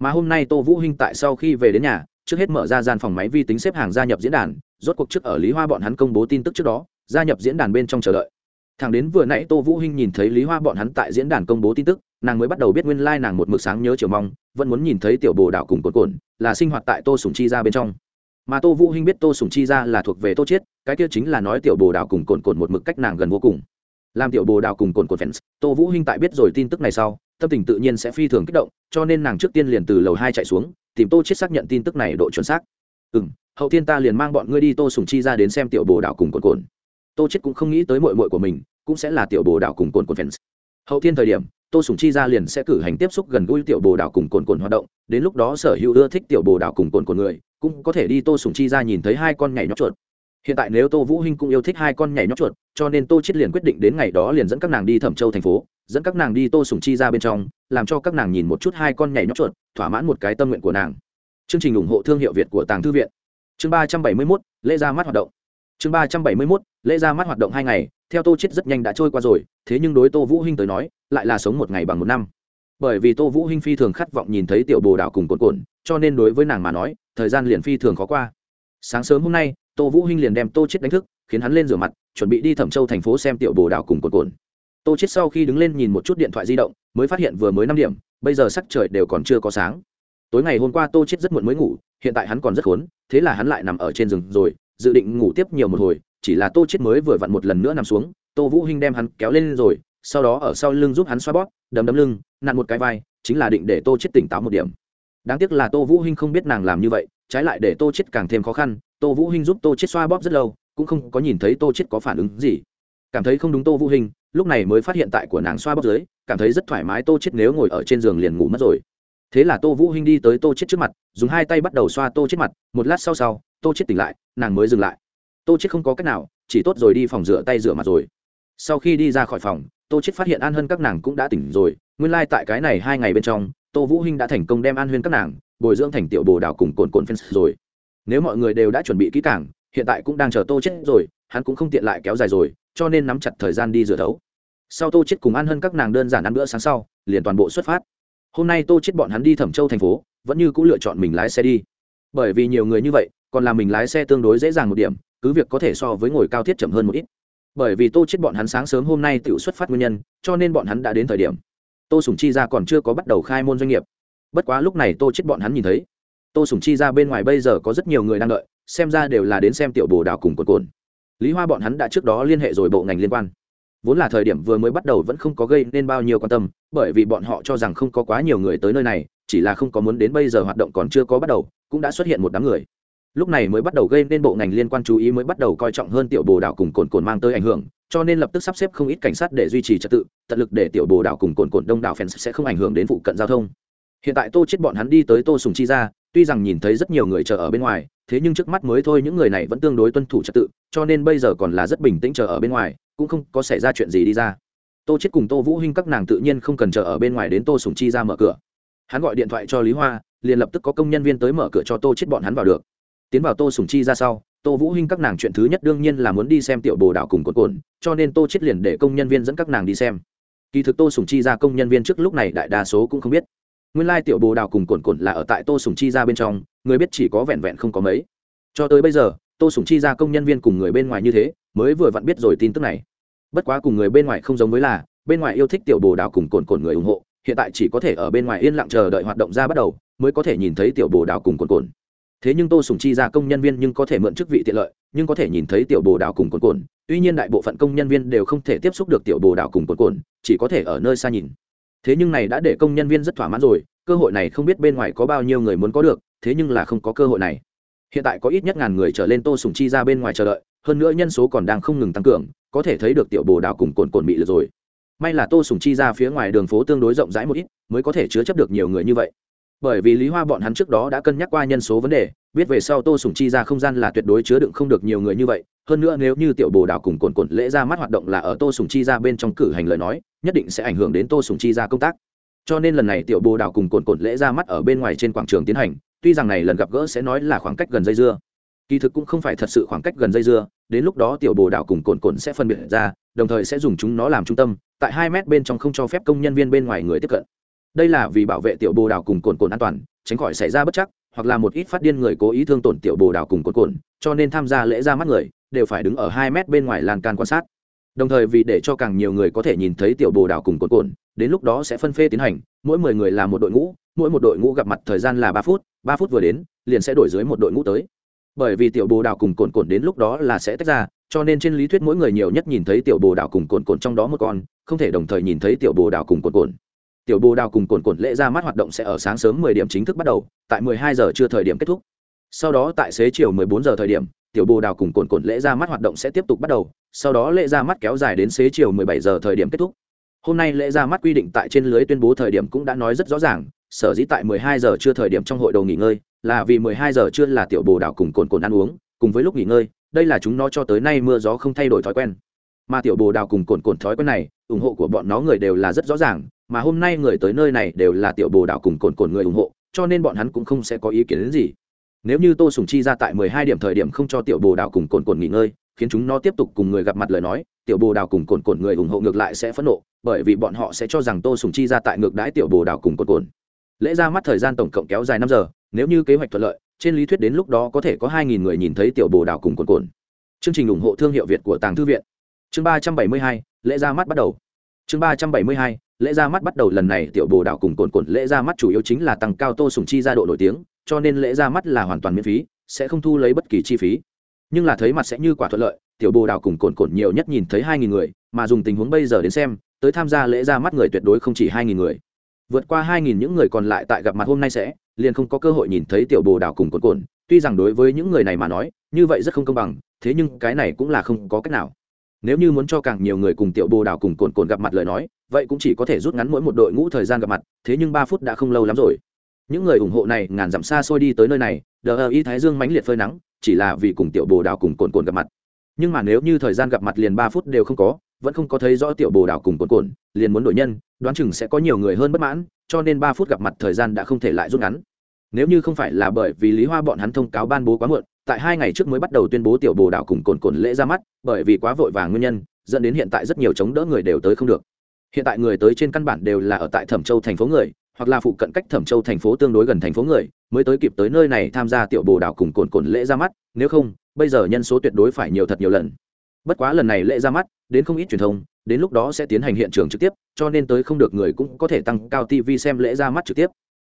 Mà hôm nay tô vũ hinh tại sau khi về đến nhà, trước hết mở ra gian phòng máy vi tính xếp hàng gia nhập diễn đàn, rốt cuộc trước ở lý hoa bọn hắn công bố tin tức trước đó, gia nhập diễn đàn bên trong chờ đợi thằng đến vừa nãy tô vũ hinh nhìn thấy lý hoa bọn hắn tại diễn đàn công bố tin tức nàng mới bắt đầu biết nguyên lai nàng một mực sáng nhớ chiều mong vẫn muốn nhìn thấy tiểu bồ đảo cùng cồn cồn là sinh hoạt tại tô sùng chi ra bên trong. Mà tô vũ hinh biết tô sùng chi ra là thuộc về tô chiết cái kia chính là nói tiểu bồ đảo cùng cồn cồn một mực cách nàng gần vô cùng. Làm tiểu bồ đào cùng cồn cồn fans tô vũ hinh tại biết rồi tin tức này sau tâm tình tự nhiên sẽ phi thường kích động cho nên nàng trước tiên liền từ lầu hai chạy xuống tìm tô chiết xác nhận tin tức này độ chuẩn xác. Ừ, hậu thiên ta liền mang bọn ngươi đi tô sùng chi ra đến xem tiểu bồ đào cùng cồn cồn tô chết cũng không nghĩ tới muội muội của mình cũng sẽ là tiểu bồ đảo cùng cồn cồn fans. Hậu thiên thời điểm tô sùng chi ra liền sẽ cử hành tiếp xúc gần gũi tiểu bồ đảo cùng cồn cồn hoạt động đến lúc đó sở hữu ưa thích tiểu bồ đảo cùng cồn cồn người cũng có thể đi tô sùng chi ra nhìn thấy hai con nhảy nhót chuột. Hiện tại nếu tô vũ hinh cũng yêu thích hai con nhảy nhót chuột cho nên tô chết liền quyết định đến ngày đó liền dẫn các nàng đi thẩm châu thành phố dẫn các nàng đi tô sùng chi ra bên trong làm cho các nàng nhìn một chút hai con nhảy nhót chuột thỏa mãn một cái tâm nguyện của nàng. Chương trình ủng hộ thương hiệu việt của tàng thư viện. Chương ba trăm bảy mươi 371, lễ ra mắt hoạt động chương ba trăm bảy mươi 371, lễ ra mắt hoạt động hai ngày theo tô chết rất nhanh đã trôi qua rồi thế nhưng đối tô vũ hinh tới nói lại là sống một ngày bằng một năm. Bởi vì tô vũ hinh phi thường khát vọng nhìn thấy tiểu bồ đào cùng cồn cồn cho nên đối với nàng mà nói thời gian liền phi thường khó qua. Sáng sớm hôm nay tô vũ hinh liền đem tô chết đánh thức khiến hắn lên rửa mặt chuẩn bị đi thẩm châu thành phố xem tiểu bồ đào cùng cồn cồn tô chết sau khi đứng lên nhìn một chút điện thoại di động mới phát hiện vừa mới năm điểm bây giờ sắc trời đều còn chưa có sáng. Tối ngày hôm qua tô chết rất muộn mới ngủ hiện tại hắn còn rất khốn thế là hắn lại nằm ở trên giường rồi dự định ngủ tiếp nhiều một hồi, chỉ là tô chết mới vừa vặn một lần nữa nằm xuống, tô vũ hinh đem hắn kéo lên rồi, sau đó ở sau lưng giúp hắn xoa bóp, đấm đấm lưng, nặn một cái vai, chính là định để tô chết tỉnh táo một điểm. Đáng tiếc là tô vũ hinh không biết nàng làm như vậy, trái lại để tô chết càng thêm khó khăn, tô vũ hinh giúp tô chết xoa bóp rất lâu, cũng không có nhìn thấy tô chết có phản ứng gì. Cảm thấy không đúng tô vũ hinh, lúc này mới phát hiện tại của nàng xoa bóp dưới, cảm thấy rất thoải mái tô chết nếu ngồi ở trên giường liền ngủ mất rồi. Thế là tô vũ hinh đi tới tô chết trước mặt, dùng hai tay bắt đầu xoa tô chết mặt, một lát sau sau tô chết tỉnh lại, nàng mới dừng lại. Tô chết không có cách nào, chỉ tốt rồi đi phòng rửa tay rửa mặt rồi. Sau khi đi ra khỏi phòng, tô chết phát hiện an hân các nàng cũng đã tỉnh rồi. Nguyên lai like tại cái này hai ngày bên trong, tô vũ hinh đã thành công đem an huyên các nàng, bồi dưỡng thành tiểu bồ đào cùng cồn cồn fans rồi. Nếu mọi người đều đã chuẩn bị kỹ càng, hiện tại cũng đang chờ tô chết rồi, hắn cũng không tiện lại kéo dài rồi, cho nên nắm chặt thời gian đi rửa thấu. Sau tô chết cùng an hân các nàng đơn giản ăn bữa sáng sau, liền toàn bộ xuất phát. Hôm nay tô chết bọn hắn đi thẩm châu thành phố, vẫn như cũng lựa chọn mình lái xe đi. Bởi vì nhiều người như vậy còn là mình lái xe tương đối dễ dàng một điểm, cứ việc có thể so với ngồi cao thiết chậm hơn một ít. Bởi vì tô chết bọn hắn sáng sớm hôm nay tự xuất phát nguyên nhân, cho nên bọn hắn đã đến thời điểm. Tô sùng chi ra còn chưa có bắt đầu khai môn doanh nghiệp. Bất quá lúc này tô chết bọn hắn nhìn thấy. Tô sùng chi ra bên ngoài bây giờ có rất nhiều người đang đợi, xem ra đều là đến xem tiểu bồ đào cùng cồn cồn lý hoa bọn hắn đã trước đó liên hệ rồi bộ ngành liên quan. Vốn là thời điểm vừa mới bắt đầu vẫn không có gây nên bao nhiêu quan tâm, bởi vì bọn họ cho rằng không có quá nhiều người tới nơi này, chỉ là không có muốn đến bây giờ hoạt động còn chưa có bắt đầu, cũng đã xuất hiện một đám người lúc này mới bắt đầu gây nên bộ ngành liên quan chú ý mới bắt đầu coi trọng hơn tiểu bồ đảo cùng cồn cồn mang tới ảnh hưởng, cho nên lập tức sắp xếp không ít cảnh sát để duy trì trật tự, tận lực để tiểu bồ đảo cùng cồn cồn đông đảo phèn sẽ không ảnh hưởng đến phụ cận giao thông. Hiện tại tô chết bọn hắn đi tới tô sùng chi ra tuy rằng nhìn thấy rất nhiều người chờ ở bên ngoài, thế nhưng trước mắt mới thôi những người này vẫn tương đối tuân thủ trật tự, cho nên bây giờ còn là rất bình tĩnh chờ ở bên ngoài, cũng không có xảy ra chuyện gì đi ra. Tô chết cùng tô vũ hinh các nàng tự nhiên không cần chờ ở bên ngoài đến tô sùng chi ra mở cửa. Hắn gọi điện thoại cho lý hoa, liền lập tức có công nhân viên tới mở cửa cho tô chết bọn hắn vào được tiến vào tô sùng chi ra sau, tô vũ hinh các nàng chuyện thứ nhất đương nhiên là muốn đi xem tiểu bồ đảo cùng cồn cồn cho nên tô chết liền để công nhân viên dẫn các nàng đi xem. Kỳ thực tô sùng chi ra công nhân viên trước lúc này đại đa số cũng không biết. Nguyên lai tiểu bồ đào cùng cồn cồn là ở tại tô sùng chi ra bên trong, người biết chỉ có vẹn vẹn không có mấy. Cho tới bây giờ, tô sùng chi ra công nhân viên cùng người bên ngoài như thế, mới vừa vặn biết rồi tin tức này. Bất quá cùng người bên ngoài không giống với là, bên ngoài yêu thích tiểu bồ đào cùng cồn cồn người ủng hộ, hiện tại chỉ có thể ở bên ngoài yên lặng chờ đợi hoạt động ra bắt đầu, mới có thể nhìn thấy tiểu bồ đào cùng cồn cồn thế nhưng tô sùng chi ra công nhân viên nhưng có thể mượn chức vị tiện lợi, nhưng có thể nhìn thấy tiểu bồ đào cùng cồn cồn tuy nhiên đại bộ phận công nhân viên đều không thể tiếp xúc được tiểu bồ đào cùng cồn cồn chỉ có thể ở nơi xa nhìn. Thế nhưng này đã để công nhân viên rất thỏa mãn rồi, cơ hội này không biết bên ngoài có bao nhiêu người muốn có được, thế nhưng là không có cơ hội này. Hiện tại có ít nhất ngàn người trở lên tô sùng chi ra bên ngoài chờ đợi, hơn nữa nhân số còn đang không ngừng tăng cường, có thể thấy được tiểu bồ đào cùng cồn cồn bị lượt rồi. May là tô sùng chi ra phía ngoài đường phố tương đối rộng rãi một ít, mới có thể chứa chấp được nhiều người như vậy bởi vì lý hoa bọn hắn trước đó đã cân nhắc qua nhân số vấn đề, biết về sau tô sùng chi ra không gian là tuyệt đối chứa đựng không được nhiều người như vậy, hơn nữa nếu như tiểu bồ đào cùng cồn cồn lễ ra mắt hoạt động là ở tô sùng chi ra bên trong cử hành lời nói, nhất định sẽ ảnh hưởng đến tô sùng chi ra công tác. Cho nên lần này tiểu bồ đào cùng cồn cồn lễ ra mắt ở bên ngoài trên quảng trường tiến hành, tuy rằng này lần gặp gỡ sẽ nói là khoảng cách gần dây dưa, kỳ thực cũng không phải thật sự khoảng cách gần dây dưa, đến lúc đó tiểu bồ đào cùng cồn cồn sẽ phân biệt ra, đồng thời sẽ dùng chúng nó làm trung tâm, tại hai mét bên trong không cho phép công nhân viên bên ngoài người tiếp cận đây là vì bảo vệ tiểu bồ đào cùng cồn cồn an toàn, tránh khỏi xảy ra bất chắc, hoặc là một ít phát điên người cố ý thương tổn tiểu bồ đào cùng cồn cồn, cho nên tham gia lễ ra mắt người, đều phải đứng ở hai mét bên ngoài lan can quan sát. Đồng thời vì để cho càng nhiều người có thể nhìn thấy tiểu bồ đào cùng cồn cồn, đến lúc đó sẽ phân phê tiến hành, mỗi mười người là một đội ngũ, mỗi một đội ngũ gặp mặt thời gian là ba phút ba phút vừa đến, liền sẽ đổi dưới một đội ngũ tới. Bởi vì tiểu bồ đào cùng cồn cồn đến lúc đó là sẽ tách ra, cho nên trên lý thuyết mỗi người nhiều nhất nhìn thấy tiểu bồ đào cùng cồn cồn trong đó một con, không thể đồng thời nhìn thấy tiểu bồ đào cùng cồn cồn tiểu bồ đào cùng cồn cồn lễ ra mắt hoạt động sẽ ở sáng sớm 10 điểm chính thức bắt đầu, tại 12 giờ trưa thời điểm kết thúc. Sau đó tại xế chiều 14 giờ thời điểm, tiểu bồ đào cùng cồn cồn lễ ra mắt hoạt động sẽ tiếp tục bắt đầu, sau đó lễ ra mắt kéo dài đến xế chiều 17 giờ thời điểm kết thúc. Hôm nay lễ ra mắt quy định tại trên lưới tuyên bố thời điểm cũng đã nói rất rõ ràng, sở dĩ tại 12 giờ trưa thời điểm trong hội đầu nghỉ ngơi, là vì 12 giờ trưa là tiểu bồ Đào cùng cồn cồn ăn uống, cùng với lúc nghỉ ngơi, đây là chúng nó cho tới nay mưa gió không thay đổi thói quen. Mà tiểu bồ đào cùng cồn cồn thói quen này, ủng hộ của bọn nó người đều là rất rõ ràng mà hôm nay người tới nơi này đều là tiểu bồ đảo cùng cồn cồn người ủng hộ, cho nên bọn hắn cũng không sẽ có ý kiến đến gì. Nếu như tô sùng chi ra tại 12 điểm thời điểm không cho tiểu bồ đảo cùng cồn cồn nghỉ ngơi, khiến chúng nó tiếp tục cùng người gặp mặt lời nói, tiểu bồ đào cùng cồn cồn người ủng hộ ngược lại sẽ phẫn nộ, bởi vì bọn họ sẽ cho rằng tô sùng chi ra tại ngược đãi tiểu bồ đào cùng cồn cồn. Lễ ra mắt thời gian tổng cộng kéo dài năm giờ, nếu như kế hoạch thuận lợi, trên lý thuyết đến lúc đó có thể có hai nghìn người nhìn thấy tiểu bồ đào cùng cồn cồn. Chương trình ủng hộ thương hiệu việt của tàng thư viện. Chương ba trăm bảy mươi hai, lễ ra mắt bắt đầu. Chương ba trăm bảy mươi hai lễ ra mắt bắt đầu lần này tiểu bồ đảo cùng cồn cồn lễ ra mắt chủ yếu chính là tăng cao tô sùng chi ra độ nổi tiếng, cho nên lễ ra mắt là hoàn toàn miễn phí, sẽ không thu lấy bất kỳ chi phí. Nhưng là thấy mặt sẽ như quả thuận lợi, tiểu bồ đào cùng cồn cồn nhiều nhất nhìn thấy hai nghìn người, mà dùng tình huống bây giờ đến xem, tới tham gia lễ ra mắt người tuyệt đối không chỉ hai nghìn người. Vượt qua hai nghìn những người còn lại tại gặp mặt hôm nay sẽ, liền không có cơ hội nhìn thấy tiểu bồ đào cùng cồn cồn, tuy rằng đối với những người này mà nói, như vậy rất không công bằng, thế nhưng cái này cũng là không có cách nào. Nếu như muốn cho càng nhiều người cùng tiểu bồ đào cùng cồn cồn gặp mặt lời nói vậy cũng chỉ có thể rút ngắn mỗi một đội ngũ thời gian gặp mặt, thế nhưng ba phút đã không lâu lắm rồi. Những người ủng hộ này ngàn dặm xa xôi đi tới nơi này, đờ y thái dương mãnh liệt phơi nắng, chỉ là vì cùng tiểu bồ đào cùng cồn cồn gặp mặt. Nhưng mà nếu như thời gian gặp mặt liền ba phút đều không có, vẫn không có thấy rõ tiểu bồ đào cùng cồn cồn, liền muốn đổi nhân, đoán chừng sẽ có nhiều người hơn bất mãn, cho nên ba phút gặp mặt thời gian đã không thể lại rút ngắn. Nếu như không phải là bởi vì lý hoa bọn hắn thông cáo ban bố quá muộn, tại hai ngày trước mới bắt đầu tuyên bố tiểu bồ đào cùng cồn cồn lễ ra mắt, bởi vì quá vội vàng nguyên nhân, dẫn đến hiện tại rất nhiều chống đỡ người đều tới không được hiện tại người tới trên căn bản đều là ở tại thẩm châu thành phố người, hoặc là phụ cận cách thẩm châu thành phố tương đối gần thành phố người, mới tới kịp tới nơi này tham gia tiểu bồ đảo cùng cồn cồn lễ ra mắt, nếu không, bây giờ nhân số tuyệt đối phải nhiều thật nhiều lần. Bất quá lần này lễ ra mắt, đến không ít truyền thông, đến lúc đó sẽ tiến hành hiện trường trực tiếp, cho nên tới không được người cũng có thể tăng cao tv xem lễ ra mắt trực tiếp.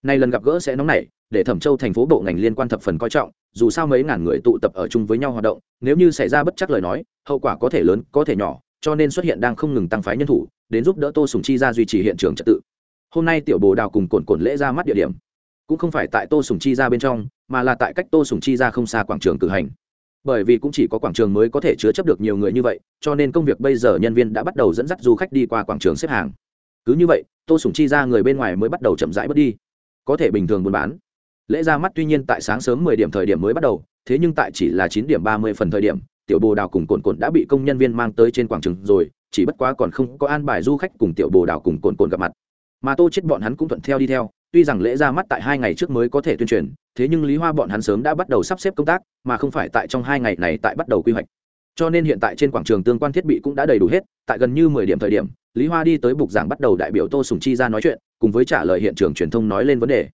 Nay lần gặp gỡ sẽ nóng nảy, để thẩm châu thành phố bộ ngành liên quan thập phần coi trọng, dù sao mấy ngàn người tụ tập ở chung với nhau hoạt động, nếu như xảy ra bất chắc lời nói, hậu quả có thể lớn, có thể nhỏ cho nên xuất hiện đang không ngừng tăng phái nhân thủ, đến giúp đỡ tô sùng chi ra duy trì hiện trường trật tự. Hôm nay tiểu bồ đào cùng cồn cồn lễ ra mắt địa điểm. Cũng không phải tại tô sùng chi ra bên trong, mà là tại cách tô sùng chi ra không xa quảng trường cử hành. Bởi vì cũng chỉ có quảng trường mới có thể chứa chấp được nhiều người như vậy, cho nên công việc bây giờ nhân viên đã bắt đầu dẫn dắt du khách đi qua quảng trường xếp hàng. Cứ như vậy, tô sùng chi ra người bên ngoài mới bắt đầu chậm rãi bớt đi. Có thể bình thường buôn bán. Lễ ra mắt tuy nhiên tại sáng sớm mười điểm thời điểm mới bắt đầu, thế nhưng tại chỉ là chín điểm ba mươi phần thời điểm tiểu bồ đào cùng cồn cồn đã bị công nhân viên mang tới trên quảng trường rồi, chỉ bất quá còn không có an bài du khách cùng tiểu bồ đào cùng cồn cồn gặp mặt. Mà tô chết bọn hắn cũng thuận theo đi theo, tuy rằng lễ ra mắt tại hai ngày trước mới có thể tuyên truyền, thế nhưng lý hoa bọn hắn sớm đã bắt đầu sắp xếp công tác, mà không phải tại trong hai ngày này tại bắt đầu quy hoạch. Cho nên hiện tại trên quảng trường tương quan thiết bị cũng đã đầy đủ hết, tại gần như mười điểm thời điểm, lý hoa đi tới bục giảng bắt đầu đại biểu tô sùng chi ra nói chuyện, cùng với trả lời hiện trường truyền thông nói lên vấn đề.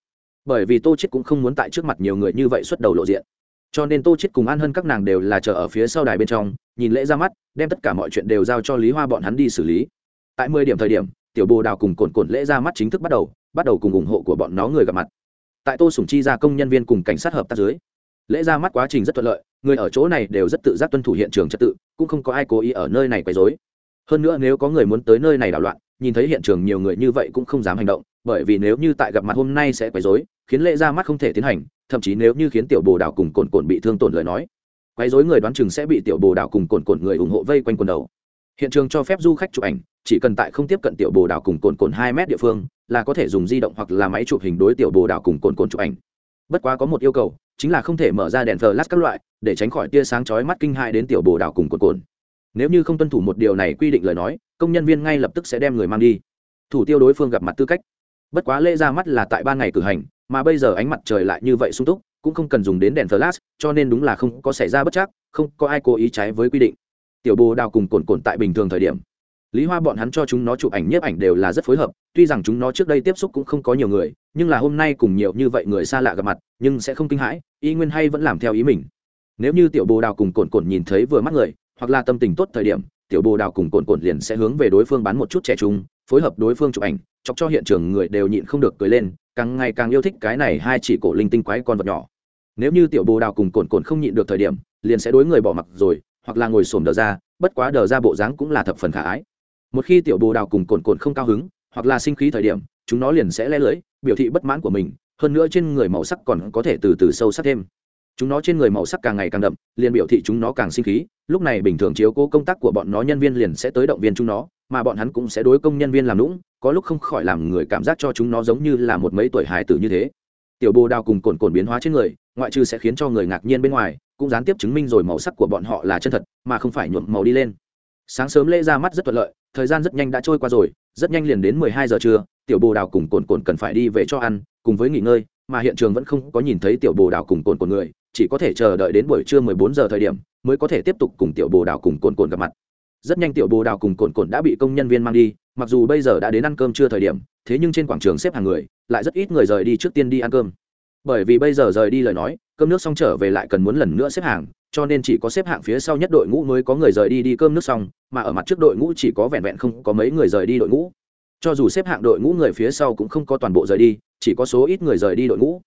Bởi vì tô chết cũng không muốn tại trước mặt nhiều người như vậy xuất đầu lộ diện cho nên tô chết cùng an hơn các nàng đều là chờ ở phía sau đài bên trong, nhìn lễ ra mắt, đem tất cả mọi chuyện đều giao cho lý hoa bọn hắn đi xử lý. Tại mười điểm thời điểm, tiểu bồ đào cùng cồn cồn lễ ra mắt chính thức bắt đầu bắt đầu cùng ủng hộ của bọn nó người gặp mặt. Tại tô sùng chi ra công nhân viên cùng cảnh sát hợp tác dưới, lễ ra mắt quá trình rất thuận lợi, người ở chỗ này đều rất tự giác tuân thủ hiện trường trật tự, cũng không có ai cố ý ở nơi này quấy rối. Hơn nữa nếu có người muốn tới nơi này đảo loạn, nhìn thấy hiện trường nhiều người như vậy cũng không dám hành động, bởi vì nếu như tại gặp mặt hôm nay sẽ quấy rối khiến lễ ra mắt không thể tiến hành, thậm chí nếu như khiến tiểu bồ đảo cùng cồn cồn bị thương tổn lời nói, quấy rối người đoán chừng sẽ bị tiểu bồ đảo cùng cồn cồn người ủng hộ vây quanh quần đầu. Hiện trường cho phép du khách chụp ảnh, chỉ cần tại không tiếp cận tiểu bồ đảo cùng cồn cồn hai mét địa phương, là có thể dùng di động hoặc là máy chụp hình đối tiểu bồ đảo cùng cồn cồn chụp ảnh. Bất quá có một yêu cầu, chính là không thể mở ra đèn flash các loại, để tránh khỏi tia sáng chói mắt kinh hại đến tiểu bồ đảo cùng cồn cồn. Nếu như không tuân thủ một điều này quy định lời nói, công nhân viên ngay lập tức sẽ đem người mang đi. Thủ tiêu đối phương gặp mặt tư cách. Bất quá lễ ra mắt là tại ban ngày cử hành mà bây giờ ánh mặt trời lại như vậy sung túc, cũng không cần dùng đến đèn flash, cho nên đúng là không có xảy ra bất chắc, không có ai cố ý trái với quy định. Tiểu bồ đào cùng cồn cồn tại bình thường thời điểm. Lý hoa bọn hắn cho chúng nó chụp ảnh nhiếp ảnh đều là rất phối hợp, tuy rằng chúng nó trước đây tiếp xúc cũng không có nhiều người, nhưng là hôm nay cùng nhiều như vậy người xa lạ gặp mặt, nhưng sẽ không kinh hãi, y nguyên hay vẫn làm theo ý mình. Nếu như tiểu bồ đào cùng cồn cồn nhìn thấy vừa mắt người, hoặc là tâm tình tốt thời điểm, tiểu bồ đào cùng cồn cồn liền sẽ hướng về đối phương bán một chút trẻ trung, phối hợp đối phương chụp ảnh, chọc cho hiện trường người đều nhịn không được cười lên càng ngày càng yêu thích cái này hai chỉ cổ linh tinh quái con vật nhỏ. Nếu như tiểu bồ đào cùng cồn cồn không nhịn được thời điểm, liền sẽ đối người bỏ mặc rồi, hoặc là ngồi xổm đờ ra, bất quá đờ ra bộ dáng cũng là thập phần khả ái. Một khi tiểu bồ đào cùng cồn cồn không cao hứng, hoặc là sinh khí thời điểm, chúng nó liền sẽ le lưỡi biểu thị bất mãn của mình, hơn nữa trên người màu sắc còn có thể từ từ sâu sắc thêm. Chúng nó trên người màu sắc càng ngày càng đậm, liền biểu thị chúng nó càng sinh khí, lúc này bình thường chiếu cố công tác của bọn nó nhân viên liền sẽ tới động viên chúng nó, mà bọn hắn cũng sẽ đối công nhân viên làm lũng có lúc không khỏi làm người cảm giác cho chúng nó giống như là một mấy tuổi hài tử như thế. Tiểu bồ đào cùng cồn cồn biến hóa trên người, ngoại trừ sẽ khiến cho người ngạc nhiên bên ngoài, cũng gián tiếp chứng minh rồi màu sắc của bọn họ là chân thật, mà không phải nhuộm màu đi lên. Sáng sớm lễ ra mắt rất thuận lợi, thời gian rất nhanh đã trôi qua rồi, rất nhanh liền đến mười hai giờ trưa, tiểu bồ đào cùng cồn cồn cần phải đi về cho ăn, cùng với nghỉ ngơi, mà hiện trường vẫn không có nhìn thấy tiểu bồ đào cùng cồn cồn người, chỉ có thể chờ đợi đến buổi trưa mười bốn giờ thời điểm, mới có thể tiếp tục cùng tiểu bồ đào cùng cồn cồn gặp mặt rất nhanh tiểu bồ đào cùng cồn cồn đã bị công nhân viên mang đi, mặc dù bây giờ đã đến ăn cơm trưa thời điểm, thế nhưng trên quảng trường xếp hàng người, lại rất ít người rời đi trước tiên đi ăn cơm. Bởi vì bây giờ rời đi lời nói, cơm nước xong trở về lại cần muốn lần nữa xếp hàng, cho nên chỉ có xếp hạng phía sau nhất đội ngũ mới có người rời đi đi cơm nước xong, mà ở mặt trước đội ngũ chỉ có vẹn vẹn không có mấy người rời đi đội ngũ. Cho dù xếp hạng đội ngũ người phía sau cũng không có toàn bộ rời đi, chỉ có số ít người rời đi đội ngũ.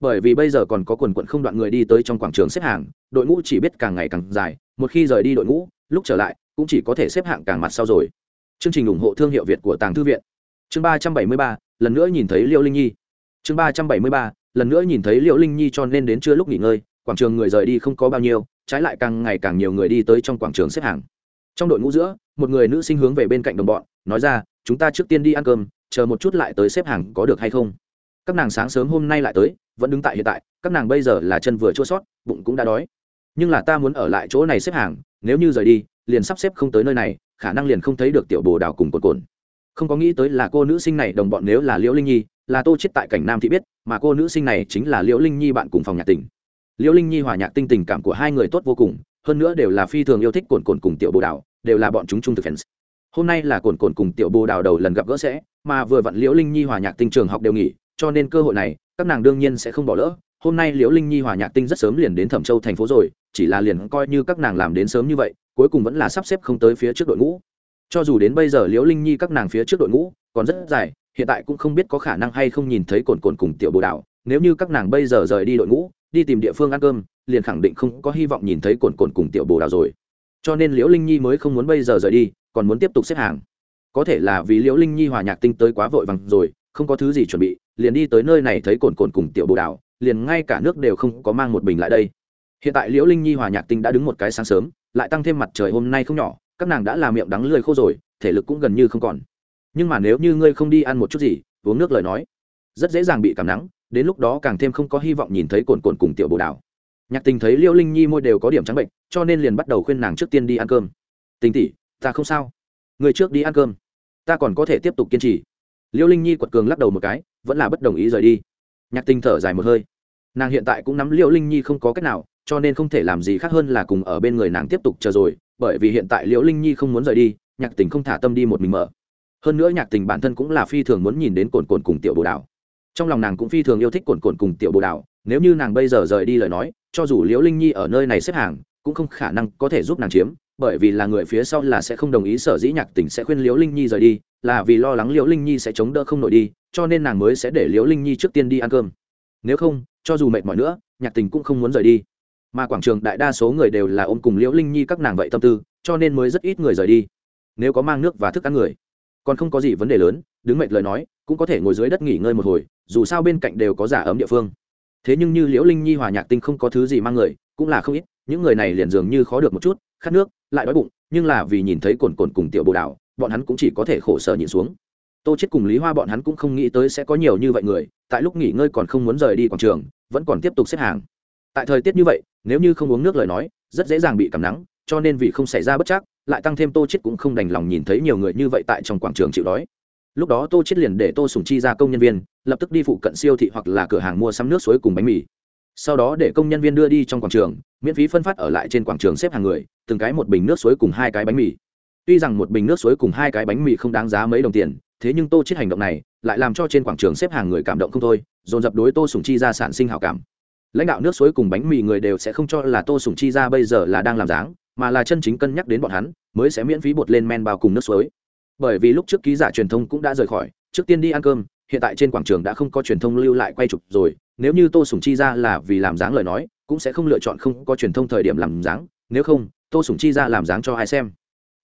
Bởi vì bây giờ còn có quần quận không đoạn người đi tới trong quảng trường xếp hàng, đội ngũ chỉ biết càng ngày càng dài, một khi rời đi đội ngũ, lúc trở lại cũng chỉ có thể xếp hạng càng mặt sau rồi. Chương trình ủng hộ thương hiệu việt của tàng thư viện. Chương ba trăm bảy mươi ba, lần nữa nhìn thấy liêu linh nhi. Chương ba trăm bảy mươi ba, lần nữa nhìn thấy liễu linh nhi cho nên đến trưa lúc nghỉ ngơi, quảng trường người rời đi không có bao nhiêu, trái lại càng ngày càng nhiều người đi tới trong quảng trường xếp hàng trong đội ngũ giữa, một người nữ sinh hướng về bên cạnh đồng bọn, nói ra, chúng ta trước tiên đi ăn cơm, chờ một chút lại tới xếp hàng có được hay không? Các nàng sáng sớm hôm nay lại tới, vẫn đứng tại hiện tại, các nàng bây giờ là chân vừa chua sót, bụng cũng đã đói. Nhưng là ta muốn ở lại chỗ này xếp hàng, nếu như rời đi liền sắp xếp không tới nơi này, khả năng liền không thấy được tiểu bồ đào cùng cồn cồn. Không có nghĩ tới là cô nữ sinh này đồng bọn nếu là liễu linh nhi, là tô chết tại cảnh nam thị biết, mà cô nữ sinh này chính là liễu linh nhi bạn cùng phòng nhạc tình. Liễu linh nhi hòa nhạc tinh tình cảm của hai người tốt vô cùng, hơn nữa đều là phi thường yêu thích cồn cồn cùng tiểu bồ đào, đều là bọn chúng trung thực fans. Hôm nay là cồn cồn cùng tiểu bồ đào đầu lần gặp gỡ sẽ, mà vừa vặn liễu linh nhi hòa nhạc tinh trường học đều nghỉ, cho nên cơ hội này, các nàng đương nhiên sẽ không bỏ lỡ. Hôm nay liễu linh nhi hòa nhạc tinh rất sớm liền đến thẩm châu thành phố rồi, chỉ là liền coi như các nàng làm đến sớm như vậy cuối cùng vẫn là sắp xếp không tới phía trước đội ngũ. Cho dù đến bây giờ liễu linh nhi các nàng phía trước đội ngũ còn rất dài, hiện tại cũng không biết có khả năng hay không nhìn thấy cồn cồn cùng tiểu bồ đào. Nếu như các nàng bây giờ rời đi đội ngũ, đi tìm địa phương ăn cơm, liền khẳng định không có hy vọng nhìn thấy cồn cồn cùng tiểu bồ đào rồi. Cho nên liễu linh nhi mới không muốn bây giờ rời đi, còn muốn tiếp tục xếp hàng. Có thể là vì liễu linh nhi hòa nhạc tinh tới quá vội vàng rồi, không có thứ gì chuẩn bị, liền đi tới nơi này thấy cồn cồn cùng tiểu bồ đào, liền ngay cả nước đều không có mang một bình lại đây. Hiện tại liễu linh nhi hòa nhạc tinh đã đứng một cái sáng sớm lại tăng thêm mặt trời hôm nay không nhỏ, các nàng đã làm miệng đắng lười khô rồi, thể lực cũng gần như không còn. Nhưng mà nếu như ngươi không đi ăn một chút gì, uống nước lời nói, rất dễ dàng bị cảm nắng, đến lúc đó càng thêm không có hy vọng nhìn thấy cồn cồn cùng tiểu bồ đào. Nhạc tình thấy liêu linh nhi môi đều có điểm trắng bệnh, cho nên liền bắt đầu khuyên nàng trước tiên đi ăn cơm. Tình tỷ, ta không sao. Người trước đi ăn cơm. Ta còn có thể tiếp tục kiên trì. Liêu linh nhi quật cường lắc đầu một cái, vẫn là bất đồng ý rời đi. Nhạc tình thở dài một hơi. Nàng hiện tại cũng nắm liêu linh nhi không có cách nào cho nên không thể làm gì khác hơn là cùng ở bên người nàng tiếp tục chờ rồi, bởi vì hiện tại liễu linh nhi không muốn rời đi, nhạc tình không thả tâm đi một mình mở. Hơn nữa nhạc tình bản thân cũng là phi thường muốn nhìn đến cồn cồn cùng tiểu bồ đào. Trong lòng nàng cũng phi thường yêu thích cồn cồn cùng tiểu bồ đào, nếu như nàng bây giờ rời đi lời nói, cho dù liễu linh nhi ở nơi này xếp hàng, cũng không khả năng có thể giúp nàng chiếm, bởi vì là người phía sau là sẽ không đồng ý sở dĩ nhạc tình sẽ khuyên liễu linh nhi rời đi, là vì lo lắng liễu linh nhi sẽ chống đỡ không nổi đi, cho nên nàng mới sẽ để liễu linh nhi trước tiên đi ăn cơm. Nếu không, cho dù mệt mỏi nữa, nhạc tình cũng không muốn rời đi mà quảng trường đại đa số người đều là ôm cùng liễu linh nhi các nàng vậy tâm tư, cho nên mới rất ít người rời đi. Nếu có mang nước và thức ăn người, còn không có gì vấn đề lớn, đứng mệt lời nói, cũng có thể ngồi dưới đất nghỉ ngơi một hồi, dù sao bên cạnh đều có giả ấm địa phương. Thế nhưng như liễu linh nhi, hòa nhạc tinh không có thứ gì mang người, cũng là không ít, những người này liền dường như khó được một chút, khát nước, lại đói bụng, nhưng là vì nhìn thấy cồn cồn cùng tiểu bồ đào, bọn hắn cũng chỉ có thể khổ sở nhìn xuống. Tô chết cùng lý hoa bọn hắn cũng không nghĩ tới sẽ có nhiều như vậy người, tại lúc nghỉ ngơi còn không muốn rời đi quảng trường, vẫn còn tiếp tục xếp hàng tại thời tiết như vậy, nếu như không uống nước lời nói, rất dễ dàng bị cảm nắng, cho nên vì không xảy ra bất chắc, lại tăng thêm tô chết cũng không đành lòng nhìn thấy nhiều người như vậy tại trong quảng trường chịu đói. Lúc đó tô chết liền để tô sùng chi ra công nhân viên, lập tức đi phụ cận siêu thị hoặc là cửa hàng mua sắm nước suối cùng bánh mì. Sau đó để công nhân viên đưa đi trong quảng trường, miễn phí phân phát ở lại trên quảng trường xếp hàng người, từng cái một bình nước suối cùng hai cái bánh mì. Tuy rằng một bình nước suối cùng hai cái bánh mì không đáng giá mấy đồng tiền, thế nhưng tô chết hành động này lại làm cho trên quảng trường xếp hàng người cảm động không thôi, dồn dập đối tô sùng chi ra sản sinh hảo cảm lãnh đạo nước suối cùng bánh mì người đều sẽ không cho là tô sùng chi ra bây giờ là đang làm dáng, mà là chân chính cân nhắc đến bọn hắn, mới sẽ miễn phí bột lên men bao cùng nước suối. Bởi vì lúc trước ký giả truyền thông cũng đã rời khỏi, trước tiên đi ăn cơm, hiện tại trên quảng trường đã không có truyền thông lưu lại quay chụp rồi, nếu như tô sùng chi ra là vì làm dáng lời nói, cũng sẽ không lựa chọn không có truyền thông thời điểm làm dáng, nếu không, tô sùng chi ra làm dáng cho ai xem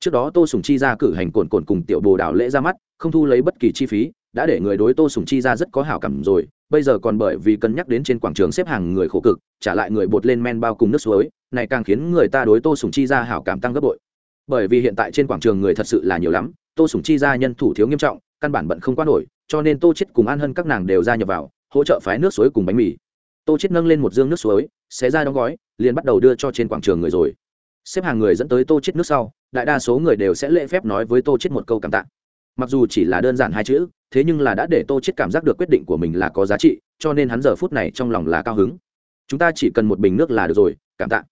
trước đó tô sùng chi ra cử hành cồn cồn cùng tiểu bồ đào lễ ra mắt, không thu lấy bất kỳ chi phí, đã để người đối tô sùng chi ra rất có hảo cảm rồi, bây giờ còn bởi vì cân nhắc đến trên quảng trường xếp hàng người khổ cực, trả lại người bột lên men bao cùng nước suối, này càng khiến người ta đối tô sùng chi ra hảo cảm tăng gấp bội. Bởi vì hiện tại trên quảng trường người thật sự là nhiều lắm, tô sùng chi ra nhân thủ thiếu nghiêm trọng, căn bản bận không qua nổi, cho nên tô chết cùng an hân các nàng đều ra nhập vào, hỗ trợ phái nước suối cùng bánh mì. Tô chết nâng lên một dương nước suối, xé ra đóng gói, liền bắt đầu đưa cho trên quảng trường người rồi xếp hàng người dẫn tới tô chết nước sau, đại đa số người đều sẽ lễ phép nói với tô chết một câu cảm tạ. Mặc dù chỉ là đơn giản hai chữ, thế nhưng là đã để tô chết cảm giác được quyết định của mình là có giá trị, cho nên hắn giờ phút này trong lòng là cao hứng. Chúng ta chỉ cần một bình nước là được rồi, cảm tạ.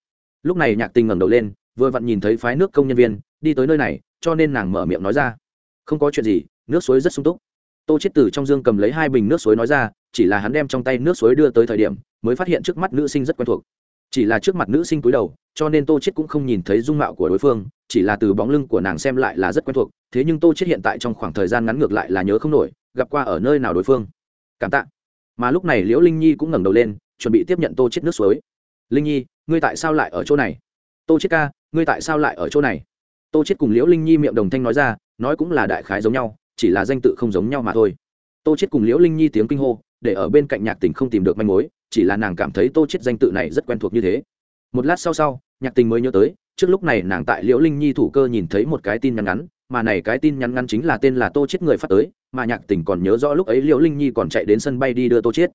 Lúc này nhạc tình ngẩng đầu lên, vừa vặn nhìn thấy phái nước công nhân viên, đi tới nơi này, cho nên nàng mở miệng nói ra. Không có chuyện gì, nước suối rất sung túc. Tô chết từ trong dương cầm lấy hai bình nước suối nói ra, chỉ là hắn đem trong tay nước suối đưa tới thời điểm, mới phát hiện trước mắt nữ sinh rất quen thuộc chỉ là trước mặt nữ sinh túi đầu, cho nên tô chết cũng không nhìn thấy dung mạo của đối phương, chỉ là từ bóng lưng của nàng xem lại là rất quen thuộc, thế nhưng tô chết hiện tại trong khoảng thời gian ngắn ngược lại là nhớ không nổi, gặp qua ở nơi nào đối phương. Cảm tạ. Mà lúc này liễu linh nhi cũng ngẩng đầu lên, chuẩn bị tiếp nhận tô chết nước suối. Linh nhi, ngươi tại sao lại ở chỗ này? Tô chết ca, ngươi tại sao lại ở chỗ này? Tô chết cùng liễu linh nhi miệng đồng thanh nói ra, nói cũng là đại khái giống nhau, chỉ là danh tự không giống nhau mà thôi. Tô chết cùng liễu linh nhi tiếng kinh hô, để ở bên cạnh nhạc tình không tìm được manh mối chỉ là nàng cảm thấy tô chết danh tự này rất quen thuộc như thế. Một lát sau sau, nhạc tình mới nhớ tới, trước lúc này nàng tại liễu linh nhi thủ cơ nhìn thấy một cái tin nhắn ngắn, mà này cái tin nhắn ngắn chính là tên là tô chết người phát tới, mà nhạc tình còn nhớ rõ lúc ấy liễu linh nhi còn chạy đến sân bay đi đưa tô chết.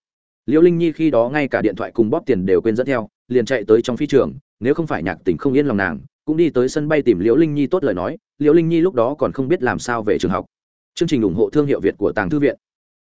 Liễu linh nhi khi đó ngay cả điện thoại cùng bóp tiền đều quên dẫn theo, liền chạy tới trong phi trường, nếu không phải nhạc tình không yên lòng nàng, cũng đi tới sân bay tìm liễu linh nhi tốt lời nói, liễu linh nhi lúc đó còn không biết làm sao về trường học. Chương trình ủng hộ thương hiệu việt của tàng thư viện.